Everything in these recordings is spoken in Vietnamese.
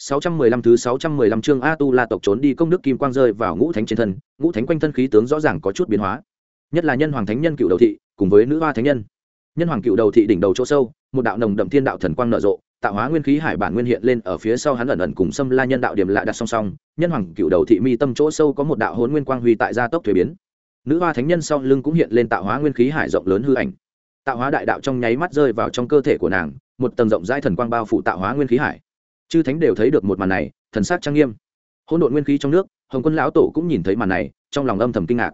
615 thứ 615 chương A Tu La tộc trốn đi công đức kim quang rơi vào ngũ thánh trên thân, ngũ thánh quanh thân khí tướng rõ ràng có chút biến hóa. Nhất là nhân hoàng thánh nhân cựu đầu thị, cùng với nữ hoa thánh nhân. Nhân hoàng cựu đầu thị đỉnh đầu chỗ sâu, một đạo nồng đậm thiên đạo thần quang nở rộ, tạo hóa nguyên khí hải bản nguyên hiện lên ở phía sau hắn ẩn ẩn cùng xâm la nhân đạo điểm lạ đặt song song, nhân hoàng cựu đầu thị mi tâm chỗ sâu có một đạo hồn nguyên quang huy tại gia tốc thủy biến. Nữ hoa thánh nhân sau lưng cũng hiện lên tạo hóa nguyên khí hải rộng lớn hư ảnh. Tạo hóa đại đạo trong nháy mắt rơi vào trong cơ thể của nàng, một tầng rộng rãi thần quang bao phủ tạo hóa nguyên khí hải chư thánh đều thấy được một màn này, thần sắc trang nghiêm. Hỗn độn nguyên khí trong nước, hồng quân lão tổ cũng nhìn thấy màn này, trong lòng âm thầm kinh ngạc.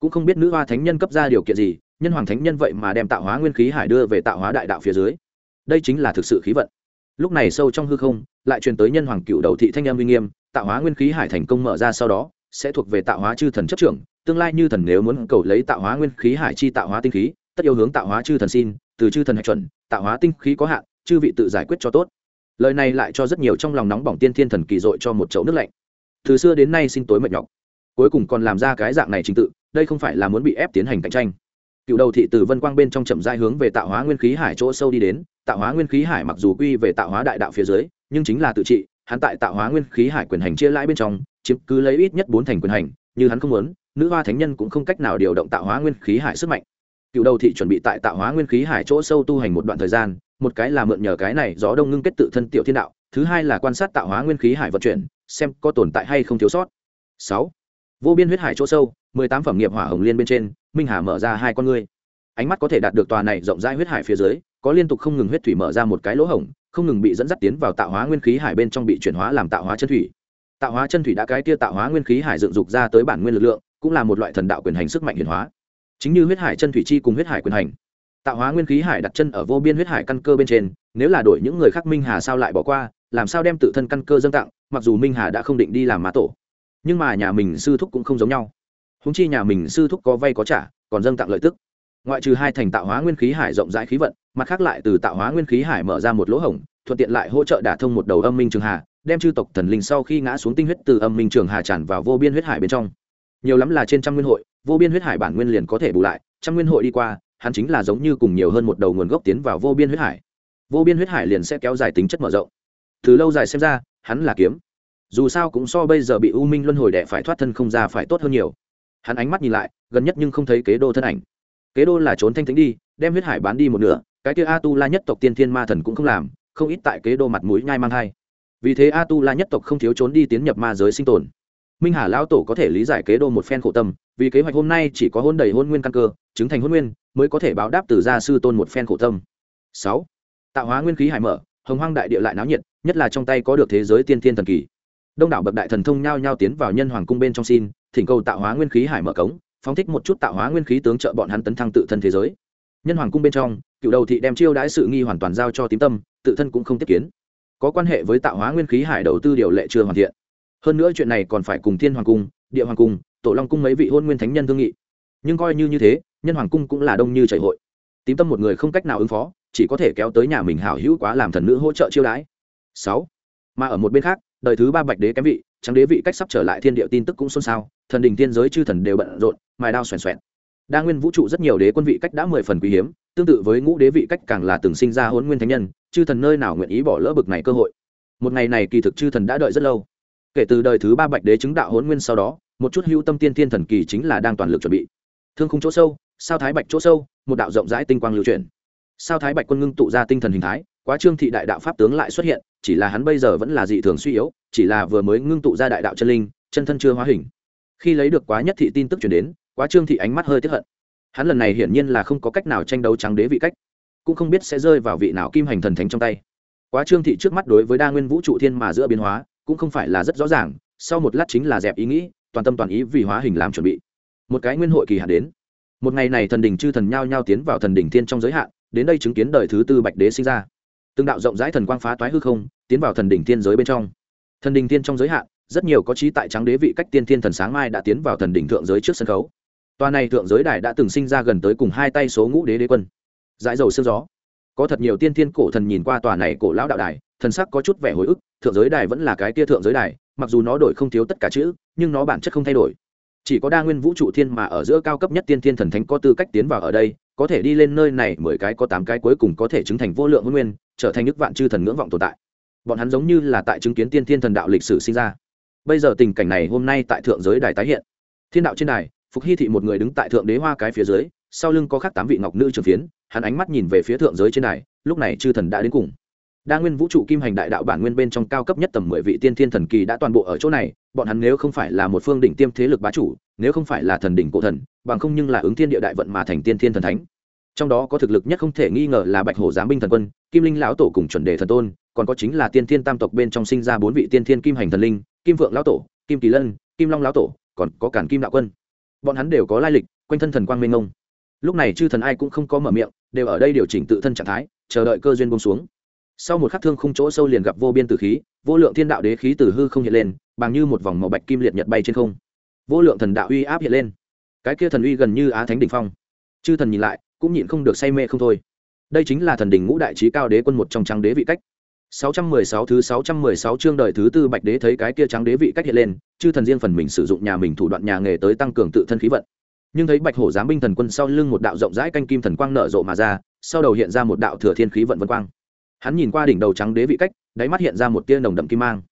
Cũng không biết nữ hoa thánh nhân cấp ra điều kiện gì, nhân hoàng thánh nhân vậy mà đem tạo hóa nguyên khí hải đưa về tạo hóa đại đạo phía dưới. Đây chính là thực sự khí vận. Lúc này sâu trong hư không, lại truyền tới nhân hoàng cựu đầu thị thanh em uy nghiêm, tạo hóa nguyên khí hải thành công mở ra sau đó, sẽ thuộc về tạo hóa chư thần chấp trưởng, tương lai như thần nếu muốn cầu lấy tạo hóa nguyên khí hải chi tạo hóa tinh khí, tất yêu hướng tạo hóa chư thần xin, từ chư thần hạch chuẩn, tạo hóa tinh khí có hạn, chư vị tự giải quyết cho tốt lời này lại cho rất nhiều trong lòng nóng bỏng tiên thiên thần kỳ dội cho một chậu nước lạnh. Từ xưa đến nay xin tối mệt nhọc, cuối cùng còn làm ra cái dạng này trình tự, đây không phải là muốn bị ép tiến hành cạnh tranh. Cựu đầu thị từ vân quang bên trong chậm dai hướng về tạo hóa nguyên khí hải chỗ sâu đi đến, tạo hóa nguyên khí hải mặc dù quy về tạo hóa đại đạo phía dưới, nhưng chính là tự trị, hắn tại tạo hóa nguyên khí hải quyền hành chia lãi bên trong, chiếm cứ lấy ít nhất bốn thành quyền hành, như hắn không muốn, nữ hoa thánh nhân cũng không cách nào điều động tạo hóa nguyên khí hải sức mạnh. Cựu đầu thị chuẩn bị tại tạo hóa nguyên khí hải chỗ sâu tu hành một đoạn thời gian một cái là mượn nhờ cái này gió đông ngưng kết tự thân tiểu thiên đạo, thứ hai là quan sát tạo hóa nguyên khí hải vận chuyển, xem có tồn tại hay không thiếu sót. Sáu, vô biên huyết hải chỗ sâu, mười tám phẩm nghiệp hỏa hồng liên bên trên, minh hà mở ra hai con ngươi. Ánh mắt có thể đạt được tòa này rộng rãi huyết hải phía dưới, có liên tục không ngừng huyết thủy mở ra một cái lỗ hổng, không ngừng bị dẫn dắt tiến vào tạo hóa nguyên khí hải bên trong bị chuyển hóa làm tạo hóa chân thủy. Tạo hóa chân thủy đã cái kia tạo hóa nguyên khí hải dựng dục ra tới bản nguyên lực lượng, cũng là một loại thần đạo quyền hành sức mạnh hiển hóa. Chính như huyết hải chân thủy chi cùng huyết hải quyền hành tạo hóa nguyên khí hải đặt chân ở vô biên huyết hải căn cơ bên trên, nếu là đổi những người khác minh hà sao lại bỏ qua, làm sao đem tự thân căn cơ dâng tặng, mặc dù minh hà đã không định đi làm má tổ. Nhưng mà nhà mình sư thúc cũng không giống nhau. Húng chi nhà mình sư thúc có vay có trả, còn dâng tặng lợi tức. Ngoại trừ hai thành tạo hóa nguyên khí hải rộng rãi khí vận, mặt khác lại từ tạo hóa nguyên khí hải mở ra một lỗ hổng, thuận tiện lại hỗ trợ đả thông một đầu âm minh trường hà, đem chư tộc thần linh sau khi ngã xuống tinh huyết từ âm minh trường hà tràn vào vô biên huyết hải bên trong. Nhiều lắm là trên trăm nguyên hội, vô biên huyết hải bản nguyên liền có thể bù lại, trăm nguyên hội đi qua hắn chính là giống như cùng nhiều hơn một đầu nguồn gốc tiến vào vô biên huyết hải. Vô biên huyết hải liền sẽ kéo dài tính chất mở rộng. Từ lâu dài xem ra, hắn là kiếm. Dù sao cũng so bây giờ bị u minh luân hồi đẻ phải thoát thân không ra phải tốt hơn nhiều. Hắn ánh mắt nhìn lại, gần nhất nhưng không thấy kế đô thân ảnh. Kế đô là trốn thanh tính đi, đem huyết hải bán đi một nửa, cái kia a tu la nhất tộc tiên thiên ma thần cũng không làm, không ít tại kế đô mặt mũi nhai mang thai. Vì thế a tu la nhất tộc không thiếu trốn đi tiến nhập ma giới sinh tồn minh hà lão tổ có thể lý giải kế đô một phen khổ tâm, vì kế hoạch hôm nay chỉ có hôn đầy hôn nguyên căn cơ, chứng thành hôn nguyên, mới có thể báo đáp từ gia sư tôn một phen khổ tâm. Sáu, tạo hóa nguyên khí hải mở, hồng hoang đại địa lại náo nhiệt, nhất là trong tay có được thế giới tiên thiên thần kỳ. Đông đảo bậc đại thần thông nhao nhao tiến vào nhân hoàng cung bên trong xin, thỉnh cầu tạo hóa nguyên khí hải mở cống, phóng thích một chút tạo hóa nguyên khí tướng trợ bọn hắn tấn thăng tự thân thế giới. Nhân hoàng cung bên trong, cựu đầu thị đem chiêu đãi sự nghi hoàn toàn giao cho tím tâm, tự thân cũng không tiếp kiến. Có quan hệ với tạo hóa nguyên khí hải đầu tư điều lệ chưa hoàn thiện hơn nữa chuyện này còn phải cùng thiên hoàng cung, địa hoàng cung, tổ long cung mấy vị hôn nguyên thánh nhân thương nghị. Nhưng coi như như thế, nhân hoàng cung cũng là đông như chảy hội. Tím tâm một người không cách nào ứng phó, chỉ có thể kéo tới nhà mình hảo hữu quá làm thần nữ hỗ trợ chiêu đãi. Sáu. Mà ở một bên khác, đời thứ ba bạch đế kém vị, trắng đế vị cách sắp trở lại thiên địa tin tức cũng xôn xao, thần đình tiên giới chư thần đều bận rộn, mài đao xoèn xoẹn. Đa nguyên vũ trụ rất nhiều đế quân vị cách đã mười phần quý hiếm, tương tự với ngũ đế vị cách càng là từng sinh ra hôn nguyên thánh nhân, chư thần nơi nào nguyện ý bỏ lỡ bực này cơ hội. Một ngày này kỳ thực chư thần đã đợi rất lâu kể từ đời thứ ba bạch đế chứng đạo hôn nguyên sau đó, một chút hữu tâm tiên thiên thần kỳ chính là đang toàn lực chuẩn bị. Thương khung chỗ sâu, sao thái bạch chỗ sâu, một đạo rộng rãi tinh quang lưu truyền sao thái bạch quân ngưng tụ ra tinh thần hình thái, quá trương thị đại đạo pháp tướng lại xuất hiện, chỉ là hắn bây giờ vẫn là dị thường suy yếu, chỉ là vừa mới ngưng tụ ra đại đạo chân linh, chân thân chưa hóa hình. Khi lấy được quá nhất thị tin tức chuyển đến, quá trương thị ánh mắt hơi tiếp hận. Hắn lần này hiển nhiên là không có cách nào tranh đấu trắng đế vị cách, cũng không biết sẽ rơi vào vị nào kim hành thần thánh trong tay. Quá trương thị trước mắt đối với đa nguyên vũ trụ thiên mà giữa biến hóa cũng không phải là rất rõ ràng, sau một lát chính là dẹp ý nghĩ, toàn tâm toàn ý vì hóa hình làm chuẩn bị. Một cái nguyên hội kỳ hạn đến. Một ngày này thần đình chư thần nhao nhao tiến vào thần đình thiên trong giới hạn, đến đây chứng kiến đời thứ tư bạch đế sinh ra. Từng đạo rộng rãi thần quang phá toái hư không, tiến vào thần đình thiên giới bên trong. Thần đình thiên trong giới hạn, rất nhiều có trí tại trắng đế vị cách tiên thiên thần sáng mai đã tiến vào thần đỉnh thượng giới trước sân khấu. Tòa này thượng giới đài đã từng sinh ra gần tới cùng hai tay số ngũ đế đế quân. Dãi dầu sương gió có thật nhiều tiên thiên cổ thần nhìn qua tòa này cổ lão đạo đài, thần sắc có chút vẻ hồi ức, thượng giới đài vẫn là cái tia thượng giới đài, mặc dù nó đổi không thiếu tất cả chữ, nhưng nó bản chất không thay đổi. Chỉ có đa nguyên vũ trụ thiên mà ở giữa cao cấp nhất tiên thiên thần thánh có tư cách tiến vào ở đây, có thể đi lên nơi này mười cái có tám cái cuối cùng có thể chứng thành vô lượng nguyên, trở thành nước vạn chư thần ngưỡng vọng tồn tại. Bọn hắn giống như là tại chứng kiến tiên thiên thần đạo lịch sử sinh ra. Bây giờ tình cảnh này hôm nay tại thượng giới đài tái hiện. Thiên đạo trên đài, phục hy thị một người đứng tại thượng đế hoa cái phía dưới sau lưng có khắc tám vị ngọc nữ trường phiến hắn ánh mắt nhìn về phía thượng giới trên này, lúc này chư thần đã đến cùng. Đa nguyên vũ trụ kim hành đại đạo bản nguyên bên trong cao cấp nhất tầm mười vị tiên thiên thần kỳ đã toàn bộ ở chỗ này bọn hắn nếu không phải là một phương đỉnh tiêm thế lực bá chủ nếu không phải là thần đỉnh cổ thần bằng không nhưng là ứng thiên địa đại vận mà thành tiên thiên thần thánh. Trong đó có thực lực nhất không thể nghi ngờ là bạch hổ giám binh thần quân kim linh lão tổ cùng chuẩn đề thần tôn còn có chính là tiên thiên tam tộc bên trong sinh ra bốn vị tiên thiên kim hành thần linh kim vượng lão tổ kim kỳ lân kim long lão tổ còn có cản kim đạo quân. Bọn hắn đều có lai lịch quanh thân thần quang minh ngông lúc này chư thần ai cũng không có mở miệng đều ở đây điều chỉnh tự thân trạng thái chờ đợi cơ duyên bông xuống. Sau một khắc thương khung chỗ sâu liền gặp vô biên tử khí vô lượng thiên đạo đế khí từ hư không hiện lên bằng như một vòng màu bạch kim liệt nhật bay trên không. Vô lượng thần đạo uy áp hiện lên. Cái kia thần uy gần như á thánh đỉnh phong. Chư thần nhìn lại cũng nhịn không được say mê không thôi. Đây chính là thần đỉnh ngũ đại trí cao đế quân một trong trắng đế vị cách. 616 thứ 616 chương đời thứ tư Bạch Đế thấy cái kia trắng đế vị cách hiện lên, chư thần riêng phần mình sử dụng nhà mình thủ đoạn nhà nghề tới tăng cường tự thân khí vận. Nhưng thấy Bạch Hổ giám binh thần quân sau lưng một đạo rộng rãi canh kim thần quang nở rộ mà ra, sau đầu hiện ra một đạo thừa thiên khí vận vân quang. Hắn nhìn qua đỉnh đầu trắng đế vị cách, đáy mắt hiện ra một tia nồng đậm kim mang.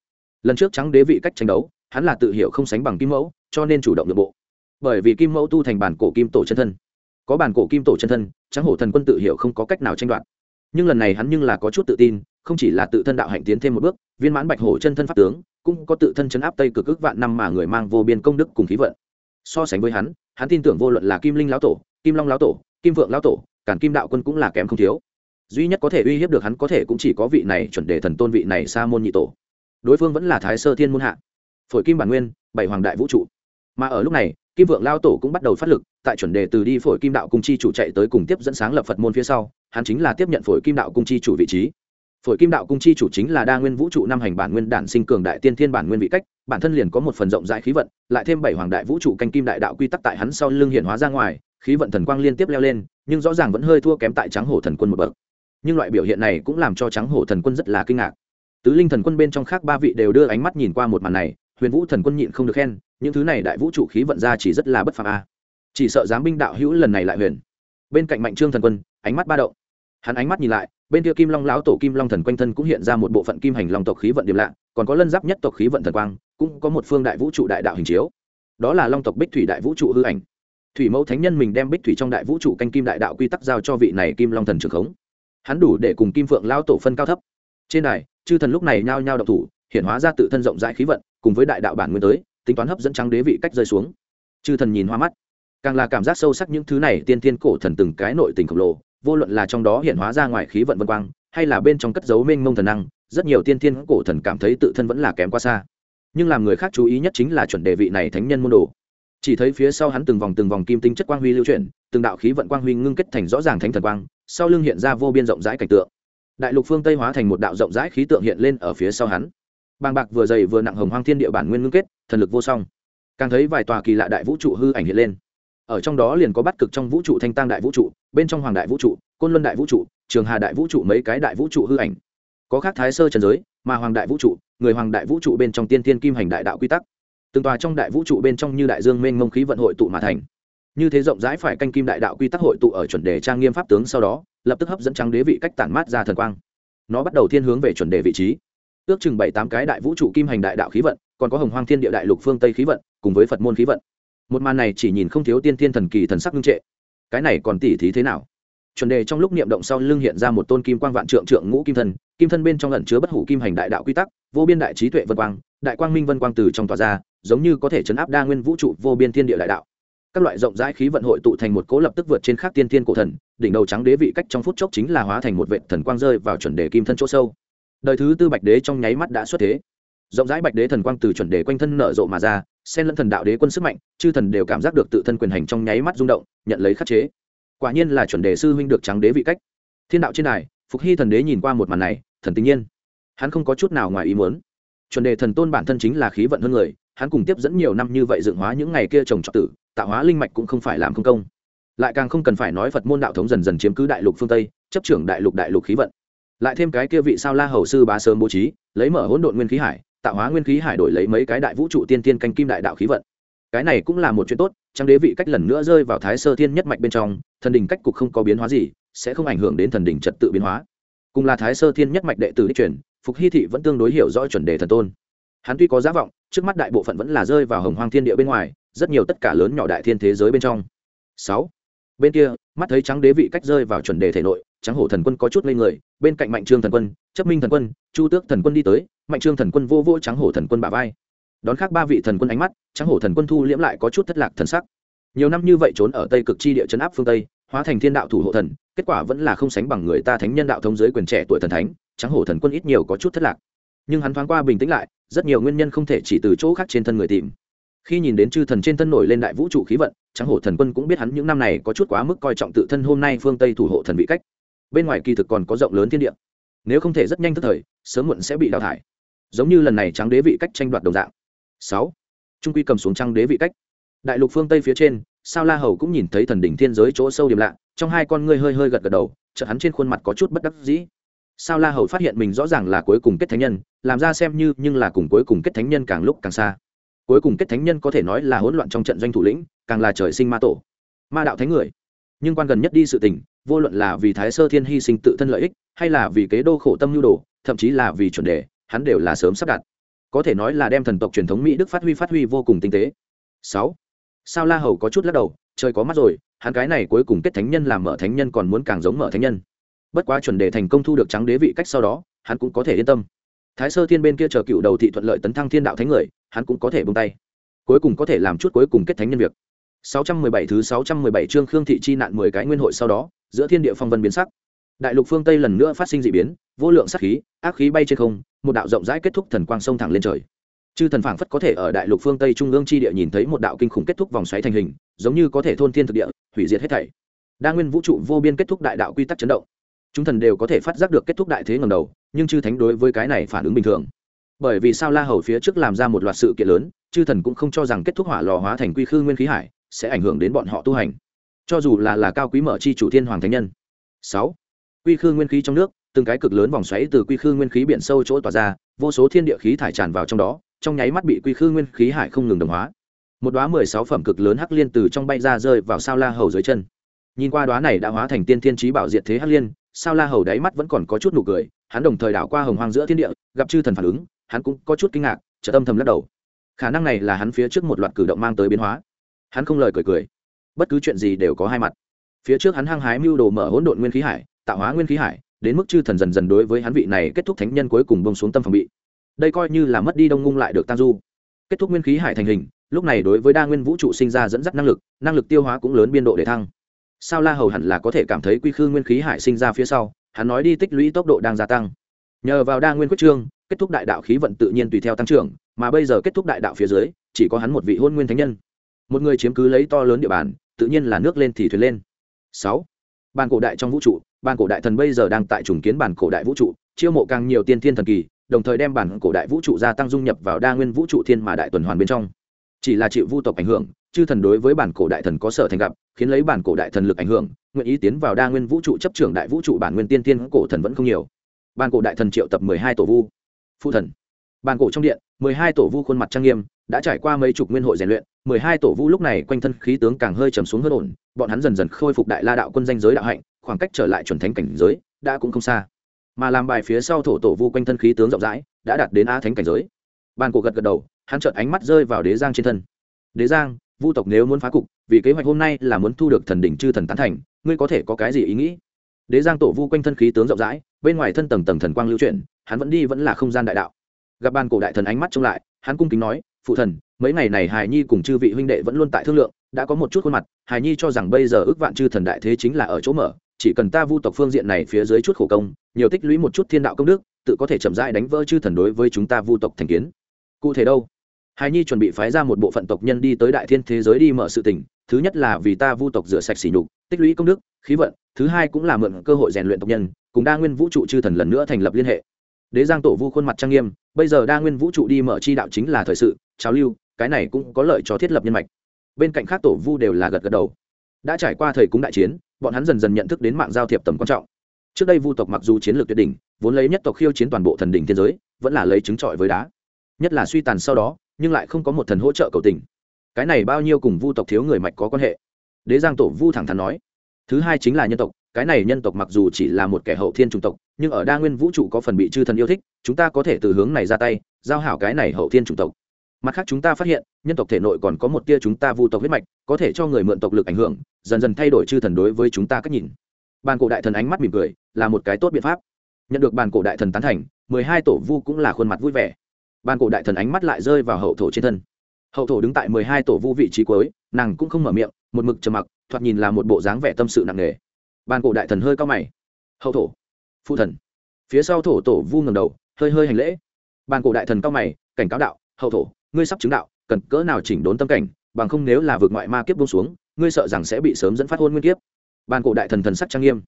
Lần trước trắng đế vị cách tranh đấu, hắn là tự hiểu không sánh bằng kim mẫu, cho nên chủ động nội bộ. Bởi vì kim mẫu tu thành bản cổ kim tổ chân thân, có bản cổ kim tổ chân thân, trắng hổ thần quân tự hiểu không có cách nào tranh đoạt. Nhưng lần này hắn nhưng là có chút tự tin, không chỉ là tự thân đạo hạnh tiến thêm một bước viên mãn bạch hổ chân thân pháp tướng cũng có tự thân chấn áp tây cực ước vạn năm mà người mang vô biên công đức cùng khí vận so sánh với hắn hắn tin tưởng vô luận là kim linh lão tổ, kim long lão tổ, kim vượng lão tổ cản kim đạo quân cũng là kém không thiếu. Duy nhất có thể uy hiếp được hắn có thể cũng chỉ có vị này chuẩn đề thần tôn vị này sa môn nhị tổ. Đối phương vẫn là thái sơ thiên môn hạ. Phổi kim bản nguyên, bảy hoàng đại vũ trụ. Mà ở lúc này, kim vượng lao tổ cũng bắt đầu phát lực, tại chuẩn đề từ đi phổi kim đạo cung chi chủ chạy tới cùng tiếp dẫn sáng lập phật môn phía sau, hắn chính là tiếp nhận phổi kim đạo cung chi chủ vị trí. Phổi kim đạo cung chi chủ chính là đa nguyên vũ trụ năm hành bản nguyên đản sinh cường đại tiên thiên bản nguyên vị cách bản thân liền có một phần rộng rãi khí vận, lại thêm bảy hoàng đại vũ trụ canh kim đại đạo quy tắc tại hắn sau lưng hiện hóa ra ngoài, khí vận thần quang liên tiếp leo lên, nhưng rõ ràng vẫn hơi thua kém tại trắng hổ thần quân một bậc. Nhưng loại biểu hiện này cũng làm cho trắng hổ thần quân rất là kinh ngạc. Tứ linh thần quân bên trong khác ba vị đều đưa ánh mắt nhìn qua một màn này, huyền vũ thần quân nhịn không được khen, những thứ này đại vũ trụ khí vận ra chỉ rất là bất phàm a. Chỉ sợ giám binh đạo hữu lần này lại huyền. Bên cạnh mạnh trương thần quân, ánh mắt ba động. Hắn ánh mắt nhìn lại, bên kia kim long lão tổ kim long thần quanh thân cũng hiện ra một bộ phận kim hành long tộc khí vận điểm lạ, còn có lân giáp nhất tộc khí vận thần quang cũng có một phương đại vũ trụ đại đạo hình chiếu. Đó là long tộc bích thủy đại vũ trụ hư ảnh. Thủy mẫu thánh nhân mình đem bích thủy trong đại vũ trụ canh kim đại đạo quy tắc giao cho vị này kim long thần trường khống. Hắn đủ để cùng kim phượng lao tổ phân cao thấp. Trên đài, chư thần lúc này nhao nhao độc thủ, hiện hóa ra tự thân rộng rãi khí vận, cùng với đại đạo bản nguyên tới, tính toán hấp dẫn trắng đế vị cách rơi xuống. Chư thần nhìn hoa mắt. Càng là cảm giác sâu sắc những thứ này, tiên tiên cổ thần từng cái nội tình khổng lồ, vô luận là trong đó hiện hóa ra ngoài khí vận vân quang, hay là bên trong cất dấu mênh mông thần năng, rất nhiều tiên thiên cổ thần cảm thấy tự thân vẫn là kém quá xa nhưng làm người khác chú ý nhất chính là chuẩn đề vị này thánh nhân môn đồ. Chỉ thấy phía sau hắn từng vòng từng vòng kim tinh chất quang huy lưu chuyển, từng đạo khí vận quang huy ngưng kết thành rõ ràng thánh thần quang, sau lưng hiện ra vô biên rộng rãi cảnh tượng. Đại lục phương tây hóa thành một đạo rộng rãi khí tượng hiện lên ở phía sau hắn. Bàng bạc vừa dày vừa nặng hồng hoang thiên địa bản nguyên ngưng kết, thần lực vô song. Càng thấy vài tòa kỳ lạ đại vũ trụ hư ảnh hiện lên. Ở trong đó liền có bắt cực trong vũ trụ thanh tăng đại vũ trụ, bên trong hoàng đại vũ trụ, côn luân đại vũ trụ, trường hà đại vũ trụ mấy cái đại vũ trụ hư ảnh. Có khác thái sơ trần giới mà hoàng đại vũ trụ, người hoàng đại vũ trụ bên trong tiên thiên kim hành đại đạo quy tắc. Từng tòa trong đại vũ trụ bên trong như đại dương mênh mông khí vận hội tụ mà thành. Như thế rộng rãi phải canh kim đại đạo quy tắc hội tụ ở chuẩn đề trang nghiêm pháp tướng sau đó, lập tức hấp dẫn trắng đế vị cách tản mát ra thần quang. Nó bắt đầu thiên hướng về chuẩn đề vị trí. Ước chừng bảy tám cái đại vũ trụ kim hành đại đạo khí vận, còn có hồng hoang thiên địa đại lục phương tây khí vận, cùng với phật môn khí vận. Một màn này chỉ nhìn không thiếu tiên thiên thần kỳ thần sắc ngưng trệ. Cái này còn tỉ thí thế nào? Chuẩn đề trong lúc niệm động sau lưng hiện ra một tôn kim quang vạn trượng trượng ngũ kim thần kim thân bên trong lẩn chứa bất hủ kim hành đại đạo quy tắc, vô biên đại trí tuệ vân quang, đại quang minh vân quang từ trong tòa ra, giống như có thể chấn áp đa nguyên vũ trụ vô biên thiên địa đại đạo. Các loại rộng rãi khí vận hội tụ thành một cố lập tức vượt trên khác tiên thiên cổ thần, đỉnh đầu trắng đế vị cách trong phút chốc chính là hóa thành một vệ thần quang rơi vào chuẩn đề kim thân chỗ sâu. Đời thứ tư bạch đế trong nháy mắt đã xuất thế. Rộng rãi bạch đế thần quang từ chuẩn đề quanh thân nở rộ mà ra, xen lẫn thần đạo đế quân sức mạnh, chư thần đều cảm giác được tự thân quyền hành trong nháy mắt rung động, nhận lấy khắc chế. Quả nhiên là chuẩn đề sư huynh được trắng đế vị cách. Thiên đạo trên này phục hy thần đế nhìn qua một màn này, thần tình nhiên. Hắn không có chút nào ngoài ý muốn. Chuẩn đề thần tôn bản thân chính là khí vận hơn người, hắn cùng tiếp dẫn nhiều năm như vậy dựng hóa những ngày kia trồng trọt tử, tạo hóa linh mạch cũng không phải làm không công. Lại càng không cần phải nói phật môn đạo thống dần dần chiếm cứ đại lục phương tây, chấp trưởng đại lục đại lục khí vận. Lại thêm cái kia vị sao la hầu sư bá sớm bố trí, lấy mở hỗn độn nguyên khí hải, tạo hóa nguyên khí hải đổi lấy mấy cái đại vũ trụ tiên tiên canh kim đại đạo khí vận. Cái này cũng là một chuyện tốt trang đế vị cách lần nữa rơi vào thái sơ thiên nhất mạch bên trong thần đình cách cục không có biến hóa gì, sẽ không ảnh hưởng đến thần đình trật tự biến hóa. Cùng là thái sơ thiên nhất mạch đệ tử đích truyền phục hy thị vẫn tương đối hiểu rõ chuẩn đề thần tôn. Hắn tuy có giá vọng, trước mắt đại bộ phận vẫn là rơi vào hồng hoang thiên địa bên ngoài, rất nhiều tất cả lớn nhỏ đại thiên thế giới bên trong. Sáu. Bên kia, mắt thấy trắng đế vị cách rơi vào chuẩn đề thể nội, trắng hổ thần quân có chút ngây người, bên cạnh mạnh trương thần quân, chấp minh thần quân, chu tước thần quân đi tới, mạnh trương thần quân vô vô trắng hổ thần quân bả vai. Đón khác ba vị thần quân ánh mắt, trắng hổ thần quân thu liễm lại có chút thất lạc thần sắc. Nhiều năm như vậy trốn ở tây cực chi địa chấn áp phương tây hóa thành thiên đạo thủ hộ thần, kết quả vẫn là không sánh bằng người ta thánh nhân đạo thống giới quyền trẻ tuổi thần thánh, trắng hổ thần quân ít nhiều có chút thất lạc. Nhưng hắn thoáng qua bình tĩnh lại, rất nhiều nguyên nhân không thể chỉ từ chỗ khác trên thân người tìm. Khi nhìn đến chư thần trên thân nổi lên đại vũ trụ khí vận, trắng hổ thần quân cũng biết hắn những năm này có chút quá mức coi trọng tự thân hôm nay phương tây thủ hộ thần vị cách. Bên ngoài kỳ thực còn có rộng lớn thiên địa. Nếu không thể rất nhanh tức thời, sớm muộn sẽ bị đào thải. Giống như lần này trắng đế vị cách tranh đoạt đồng dạng. Sáu. Trung quy cầm xuống trăng đế vị cách. Đại lục phương tây phía trên sao la hầu cũng nhìn thấy thần đỉnh thiên giới chỗ sâu điểm lạ, trong hai con ngươi hơi hơi gật gật đầu, chợt hắn trên khuôn mặt có chút bất đắc dĩ. Sao la hầu phát hiện mình rõ ràng là cuối cùng kết thánh nhân, làm ra xem như nhưng là cùng cuối cùng kết thánh nhân càng lúc càng xa. Cuối cùng kết thánh nhân có thể nói là hỗn loạn trong trận doanh thủ lĩnh, càng là trời sinh ma tổ. Ma đạo thánh người. Nhưng quan gần nhất đi sự tình, vô luận là vì thái sơ thiên hy sinh tự thân lợi ích, hay là vì kế đô khổ tâm nhu đồ, thậm chí là vì chuẩn đề, hắn đều là sớm sắp đặt. Có thể nói là đem thần tộc truyền thống mỹ đức phát huy phát huy vô cùng tinh tế. Sáu sao la hầu có chút lắc đầu trời có mắt rồi hắn cái này cuối cùng kết thánh nhân làm mở thánh nhân còn muốn càng giống mở thánh nhân bất quá chuẩn đề thành công thu được trắng đế vị cách sau đó hắn cũng có thể yên tâm thái sơ thiên bên kia chờ cựu đầu thị thuận lợi tấn thăng thiên đạo thánh người hắn cũng có thể bung tay cuối cùng có thể làm chút cuối cùng kết thánh nhân việc 617 thứ 617 chương Khương thị chi nạn 10 cái nguyên hội sau đó, giữa thiên địa phong vân biến sắc. Đại lục phương Tây lần nữa phát sinh dị biến, vô lượng sát khí, ác khí bay trên không, một đạo rộng rãi kết thúc thần quang sông thẳng lên trời. Chư thần phảng phất có thể ở đại lục phương Tây trung ương chi địa nhìn thấy một đạo kinh khủng kết thúc vòng xoáy thành hình, giống như có thể thôn thiên thực địa, hủy diệt hết thảy. Đa nguyên vũ trụ vô biên kết thúc đại đạo quy tắc chấn động. Chúng thần đều có thể phát giác được kết thúc đại thế ngầm đầu, nhưng chư thánh đối với cái này phản ứng bình thường. Bởi vì sao La Hầu phía trước làm ra một loạt sự kiện lớn, chư thần cũng không cho rằng kết thúc hỏa lò hóa thành quy khư nguyên khí hải, sẽ ảnh hưởng đến bọn họ tu hành cho dù là là cao quý mở chi chủ thiên hoàng thánh nhân sáu quy khư nguyên khí trong nước từng cái cực lớn vòng xoáy từ quy khư nguyên khí biển sâu chỗ tỏa ra vô số thiên địa khí thải tràn vào trong đó trong nháy mắt bị quy khư nguyên khí hải không ngừng đồng hóa. Một đóa mười sáu phẩm cực lớn hắc liên từ trong bay ra rơi vào sao la hầu dưới chân. Nhìn qua đóa này đã hóa thành tiên thiên trí bảo diệt thế hắc liên, sao la hầu đáy mắt vẫn còn có chút nụ cười, hắn đồng thời đảo qua hồng hoang giữa thiên địa, gặp chư thần phản ứng, hắn cũng có chút kinh ngạc, chợt âm thầm lắc đầu. Khả năng này là hắn phía trước một loạt cử động mang tới biến hóa. Hắn không lời cười cười. Bất cứ chuyện gì đều có hai mặt. Phía trước hắn hăng hái mưu đồ mở hỗn độn nguyên khí hải, tạo hóa nguyên khí hải, đến mức chư thần dần dần đối với hắn vị này kết thúc thánh nhân cuối cùng bông xuống tâm phòng bị đây coi như là mất đi đông ngung lại được tăng du. Kết thúc nguyên khí hải thành hình, lúc này đối với đa nguyên vũ trụ sinh ra dẫn dắt năng lực năng lực tiêu hóa cũng lớn biên độ để thăng. Sao la hầu hẳn là có thể cảm thấy quy khư nguyên khí hải sinh ra phía sau, hắn nói đi tích lũy tốc độ đang gia tăng. Nhờ vào đa nguyên quyết trương, kết thúc đại đạo khí vận tự nhiên tùy theo tăng trưởng, mà bây giờ kết thúc đại đạo phía dưới, chỉ có hắn một vị hôn nguyên thánh nhân. Một người chiếm cứ lấy to lớn địa bàn, tự nhiên là nước lên thì thuyền lên. Sáu. Bàn cổ đại trong vũ trụ, bàn cổ đại thần bây giờ đang tại trùng kiến bản cổ đại vũ trụ, chiêu mộ càng nhiều tiên thiên thần kỳ đồng thời đem bản cổ đại vũ trụ gia tăng dung nhập vào đa nguyên vũ trụ thiên mà đại tuần hoàn bên trong. Chỉ là chịu vu tộc ảnh hưởng, chư thần đối với bản cổ đại thần có sở thành gặp, khiến lấy bản cổ đại thần lực ảnh hưởng, nguyện ý tiến vào đa nguyên vũ trụ chấp trưởng đại vũ trụ bản nguyên tiên tiên cổ thần vẫn không nhiều. Bản cổ đại thần triệu tập mười hai tổ vu. Phụ thần. Bản cổ trong điện, mười hai tổ vu khuôn mặt trang nghiêm, đã trải qua mấy chục nguyên hội rèn luyện, mười hai tổ vu lúc này quanh thân khí tướng càng hơi trầm xuống hơn ổn, bọn hắn dần dần khôi phục đại la đạo quân danh giới đạo hạnh, khoảng cách trở lại chuẩn thánh cảnh giới, đã cũng không xa mà làm bài phía sau thổ tổ vu quanh thân khí tướng rộng rãi, đã đạt đến á thánh cảnh giới. Ban cổ gật gật đầu, hắn chợt ánh mắt rơi vào đế giang trên thân. Đế giang, vu tộc nếu muốn phá cục, vì kế hoạch hôm nay là muốn thu được thần đỉnh chư thần tán thành, ngươi có thể có cái gì ý nghĩ? Đế giang tổ vu quanh thân khí tướng rộng rãi, bên ngoài thân tầng tầng thần quang lưu chuyển, hắn vẫn đi vẫn là không gian đại đạo. Gặp ban cổ đại thần ánh mắt trông lại, hắn cung kính nói, phụ thần, mấy ngày này hài nhi cùng chư vị huynh đệ vẫn luôn tại thương lượng, đã có một chút khuôn mặt hài nhi cho rằng bây giờ ước vạn chư thần đại thế chính là ở chỗ mở chỉ cần ta vu tộc phương diện này phía dưới chút khổ công, nhiều tích lũy một chút thiên đạo công đức, tự có thể chậm rãi đánh vỡ chư thần đối với chúng ta vu tộc thành kiến. Cụ thể đâu? Hài nhi chuẩn bị phái ra một bộ phận tộc nhân đi tới đại thiên thế giới đi mở sự tình, thứ nhất là vì ta vu tộc rửa sạch sỉ nhục, tích lũy công đức, khí vận, thứ hai cũng là mượn cơ hội rèn luyện tộc nhân, cùng đa nguyên vũ trụ chư thần lần nữa thành lập liên hệ. Đế giang tổ vu khuôn mặt trang nghiêm, bây giờ đa nguyên vũ trụ đi mở chi đạo chính là thời sự, trào lưu, cái này cũng có lợi cho thiết lập nhân mạch. Bên cạnh khác tổ vu đều là gật gật đầu. Đã trải qua thời cúng đại chiến bọn hắn dần dần nhận thức đến mạng giao thiệp tầm quan trọng. Trước đây vu tộc mặc dù chiến lược tuyệt đỉnh, vốn lấy nhất tộc khiêu chiến toàn bộ thần đỉnh thiên giới, vẫn là lấy chứng trọi với đá. Nhất là suy tàn sau đó, nhưng lại không có một thần hỗ trợ cầu tình. Cái này bao nhiêu cùng vu tộc thiếu người mạch có quan hệ? Đế giang tổ vu thẳng thắn nói. Thứ hai chính là nhân tộc, cái này nhân tộc mặc dù chỉ là một kẻ hậu thiên chủng tộc, nhưng ở đa nguyên vũ trụ có phần bị chư thần yêu thích, chúng ta có thể từ hướng này ra tay, giao hảo cái này hậu thiên chủng tộc. Mặt khác chúng ta phát hiện, nhân tộc thể nội còn có một tia chúng ta vu tộc huyết mạch, có thể cho người mượn tộc lực ảnh hưởng dần dần thay đổi chư thần đối với chúng ta cách nhìn. Bàn cổ đại thần ánh mắt mỉm cười, là một cái tốt biện pháp. Nhận được bàn cổ đại thần tán thành, mười hai tổ vu cũng là khuôn mặt vui vẻ. Bàn cổ đại thần ánh mắt lại rơi vào hậu thổ trên thân. Hậu thổ đứng tại mười hai tổ vu vị trí cuối, nàng cũng không mở miệng, một mực trầm mặc, thoạt nhìn là một bộ dáng vẻ tâm sự nặng nề. Bàn cổ đại thần hơi cao mày. Hậu thổ phụ thần. Phía sau thổ tổ vu ngầm đầu, hơi hơi hành lễ. Bàn cổ đại thần cao mày, cảnh cáo đạo, hậu thổ, ngươi sắp chứng đạo, cần cỡ nào chỉnh đốn tâm cảnh, bằng không nếu là vượt ngoại ma kiếp buông xuống ngươi sợ rằng sẽ bị sớm dẫn phát hôn nguyên kiếp. Bàn cổ đại thần thần sắc trang nghiêm.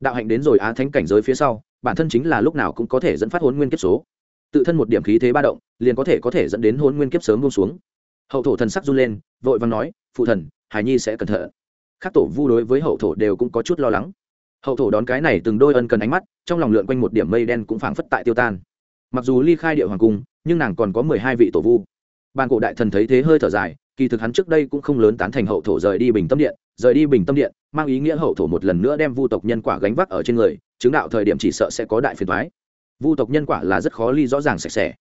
Đạo hạnh đến rồi á thánh cảnh giới phía sau, bản thân chính là lúc nào cũng có thể dẫn phát hôn nguyên kiếp số. Tự thân một điểm khí thế ba động, liền có thể có thể dẫn đến hôn nguyên kiếp sớm bông xuống. Hậu thổ thần sắc run lên, vội vàng nói, phụ thần, hải nhi sẽ cẩn thận. Các tổ vu đối với hậu thổ đều cũng có chút lo lắng. Hậu thổ đón cái này từng đôi ân cần ánh mắt, trong lòng lượn quanh một điểm mây đen cũng phảng phất tại tiêu tan. Mặc dù ly khai địa hoàng cung, nhưng nàng còn có mười hai vị tổ vu. Ban cổ đại thần thấy thế hơi thở dài kỳ thực hắn trước đây cũng không lớn tán thành hậu thổ rời đi bình tâm điện, rời đi bình tâm điện, mang ý nghĩa hậu thổ một lần nữa đem vu tộc nhân quả gánh vác ở trên người, chứng đạo thời điểm chỉ sợ sẽ có đại phiền thoái vu tộc nhân quả là rất khó ly rõ ràng sạch sẽ.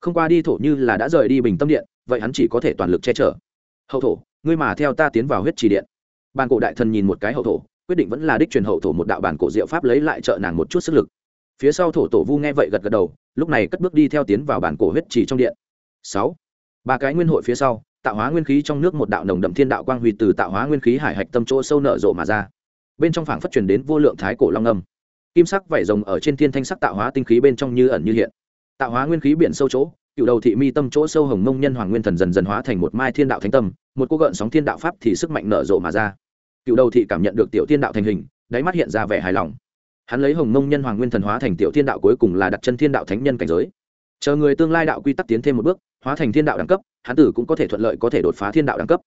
Không qua đi thổ như là đã rời đi bình tâm điện, vậy hắn chỉ có thể toàn lực che chở. Hậu thổ, ngươi mà theo ta tiến vào huyết trì điện. Bàn cổ đại thần nhìn một cái hậu thổ, quyết định vẫn là đích truyền hậu thổ một đạo bản cổ diệu pháp lấy lại trợ nàng một chút sức lực. Phía sau thổ tổ vu nghe vậy gật gật đầu, lúc này cất bước đi theo tiến vào bản cổ huyết trì trong điện. Sáu, ba cái nguyên hội phía sau tạo hóa nguyên khí trong nước một đạo nồng đậm thiên đạo quang huy từ tạo hóa nguyên khí hải hạch tâm chỗ sâu nở rộ mà ra. Bên trong phảng phất truyền đến vô lượng thái cổ long âm. Kim sắc vảy rồng ở trên thiên thanh sắc tạo hóa tinh khí bên trong như ẩn như hiện. Tạo hóa nguyên khí biển sâu chỗ, cựu đầu thị mi tâm chỗ sâu hồng mông nhân hoàng nguyên thần dần dần hóa thành một mai thiên đạo thánh tâm, một cô gợn sóng thiên đạo pháp thì sức mạnh nở rộ mà ra. Cựu đầu thị cảm nhận được tiểu thiên đạo thành hình, đáy mắt hiện ra vẻ hài lòng. Hắn lấy hồng mông nhân hoàng nguyên thần hóa thành tiểu thiên đạo cuối cùng là đặt chân thiên đạo thánh nhân cảnh giới chờ người tương lai đạo quy tắc tiến thêm một bước, hóa thành thiên đạo đẳng cấp, hắn tử cũng có thể thuận lợi có thể đột phá thiên đạo đẳng cấp.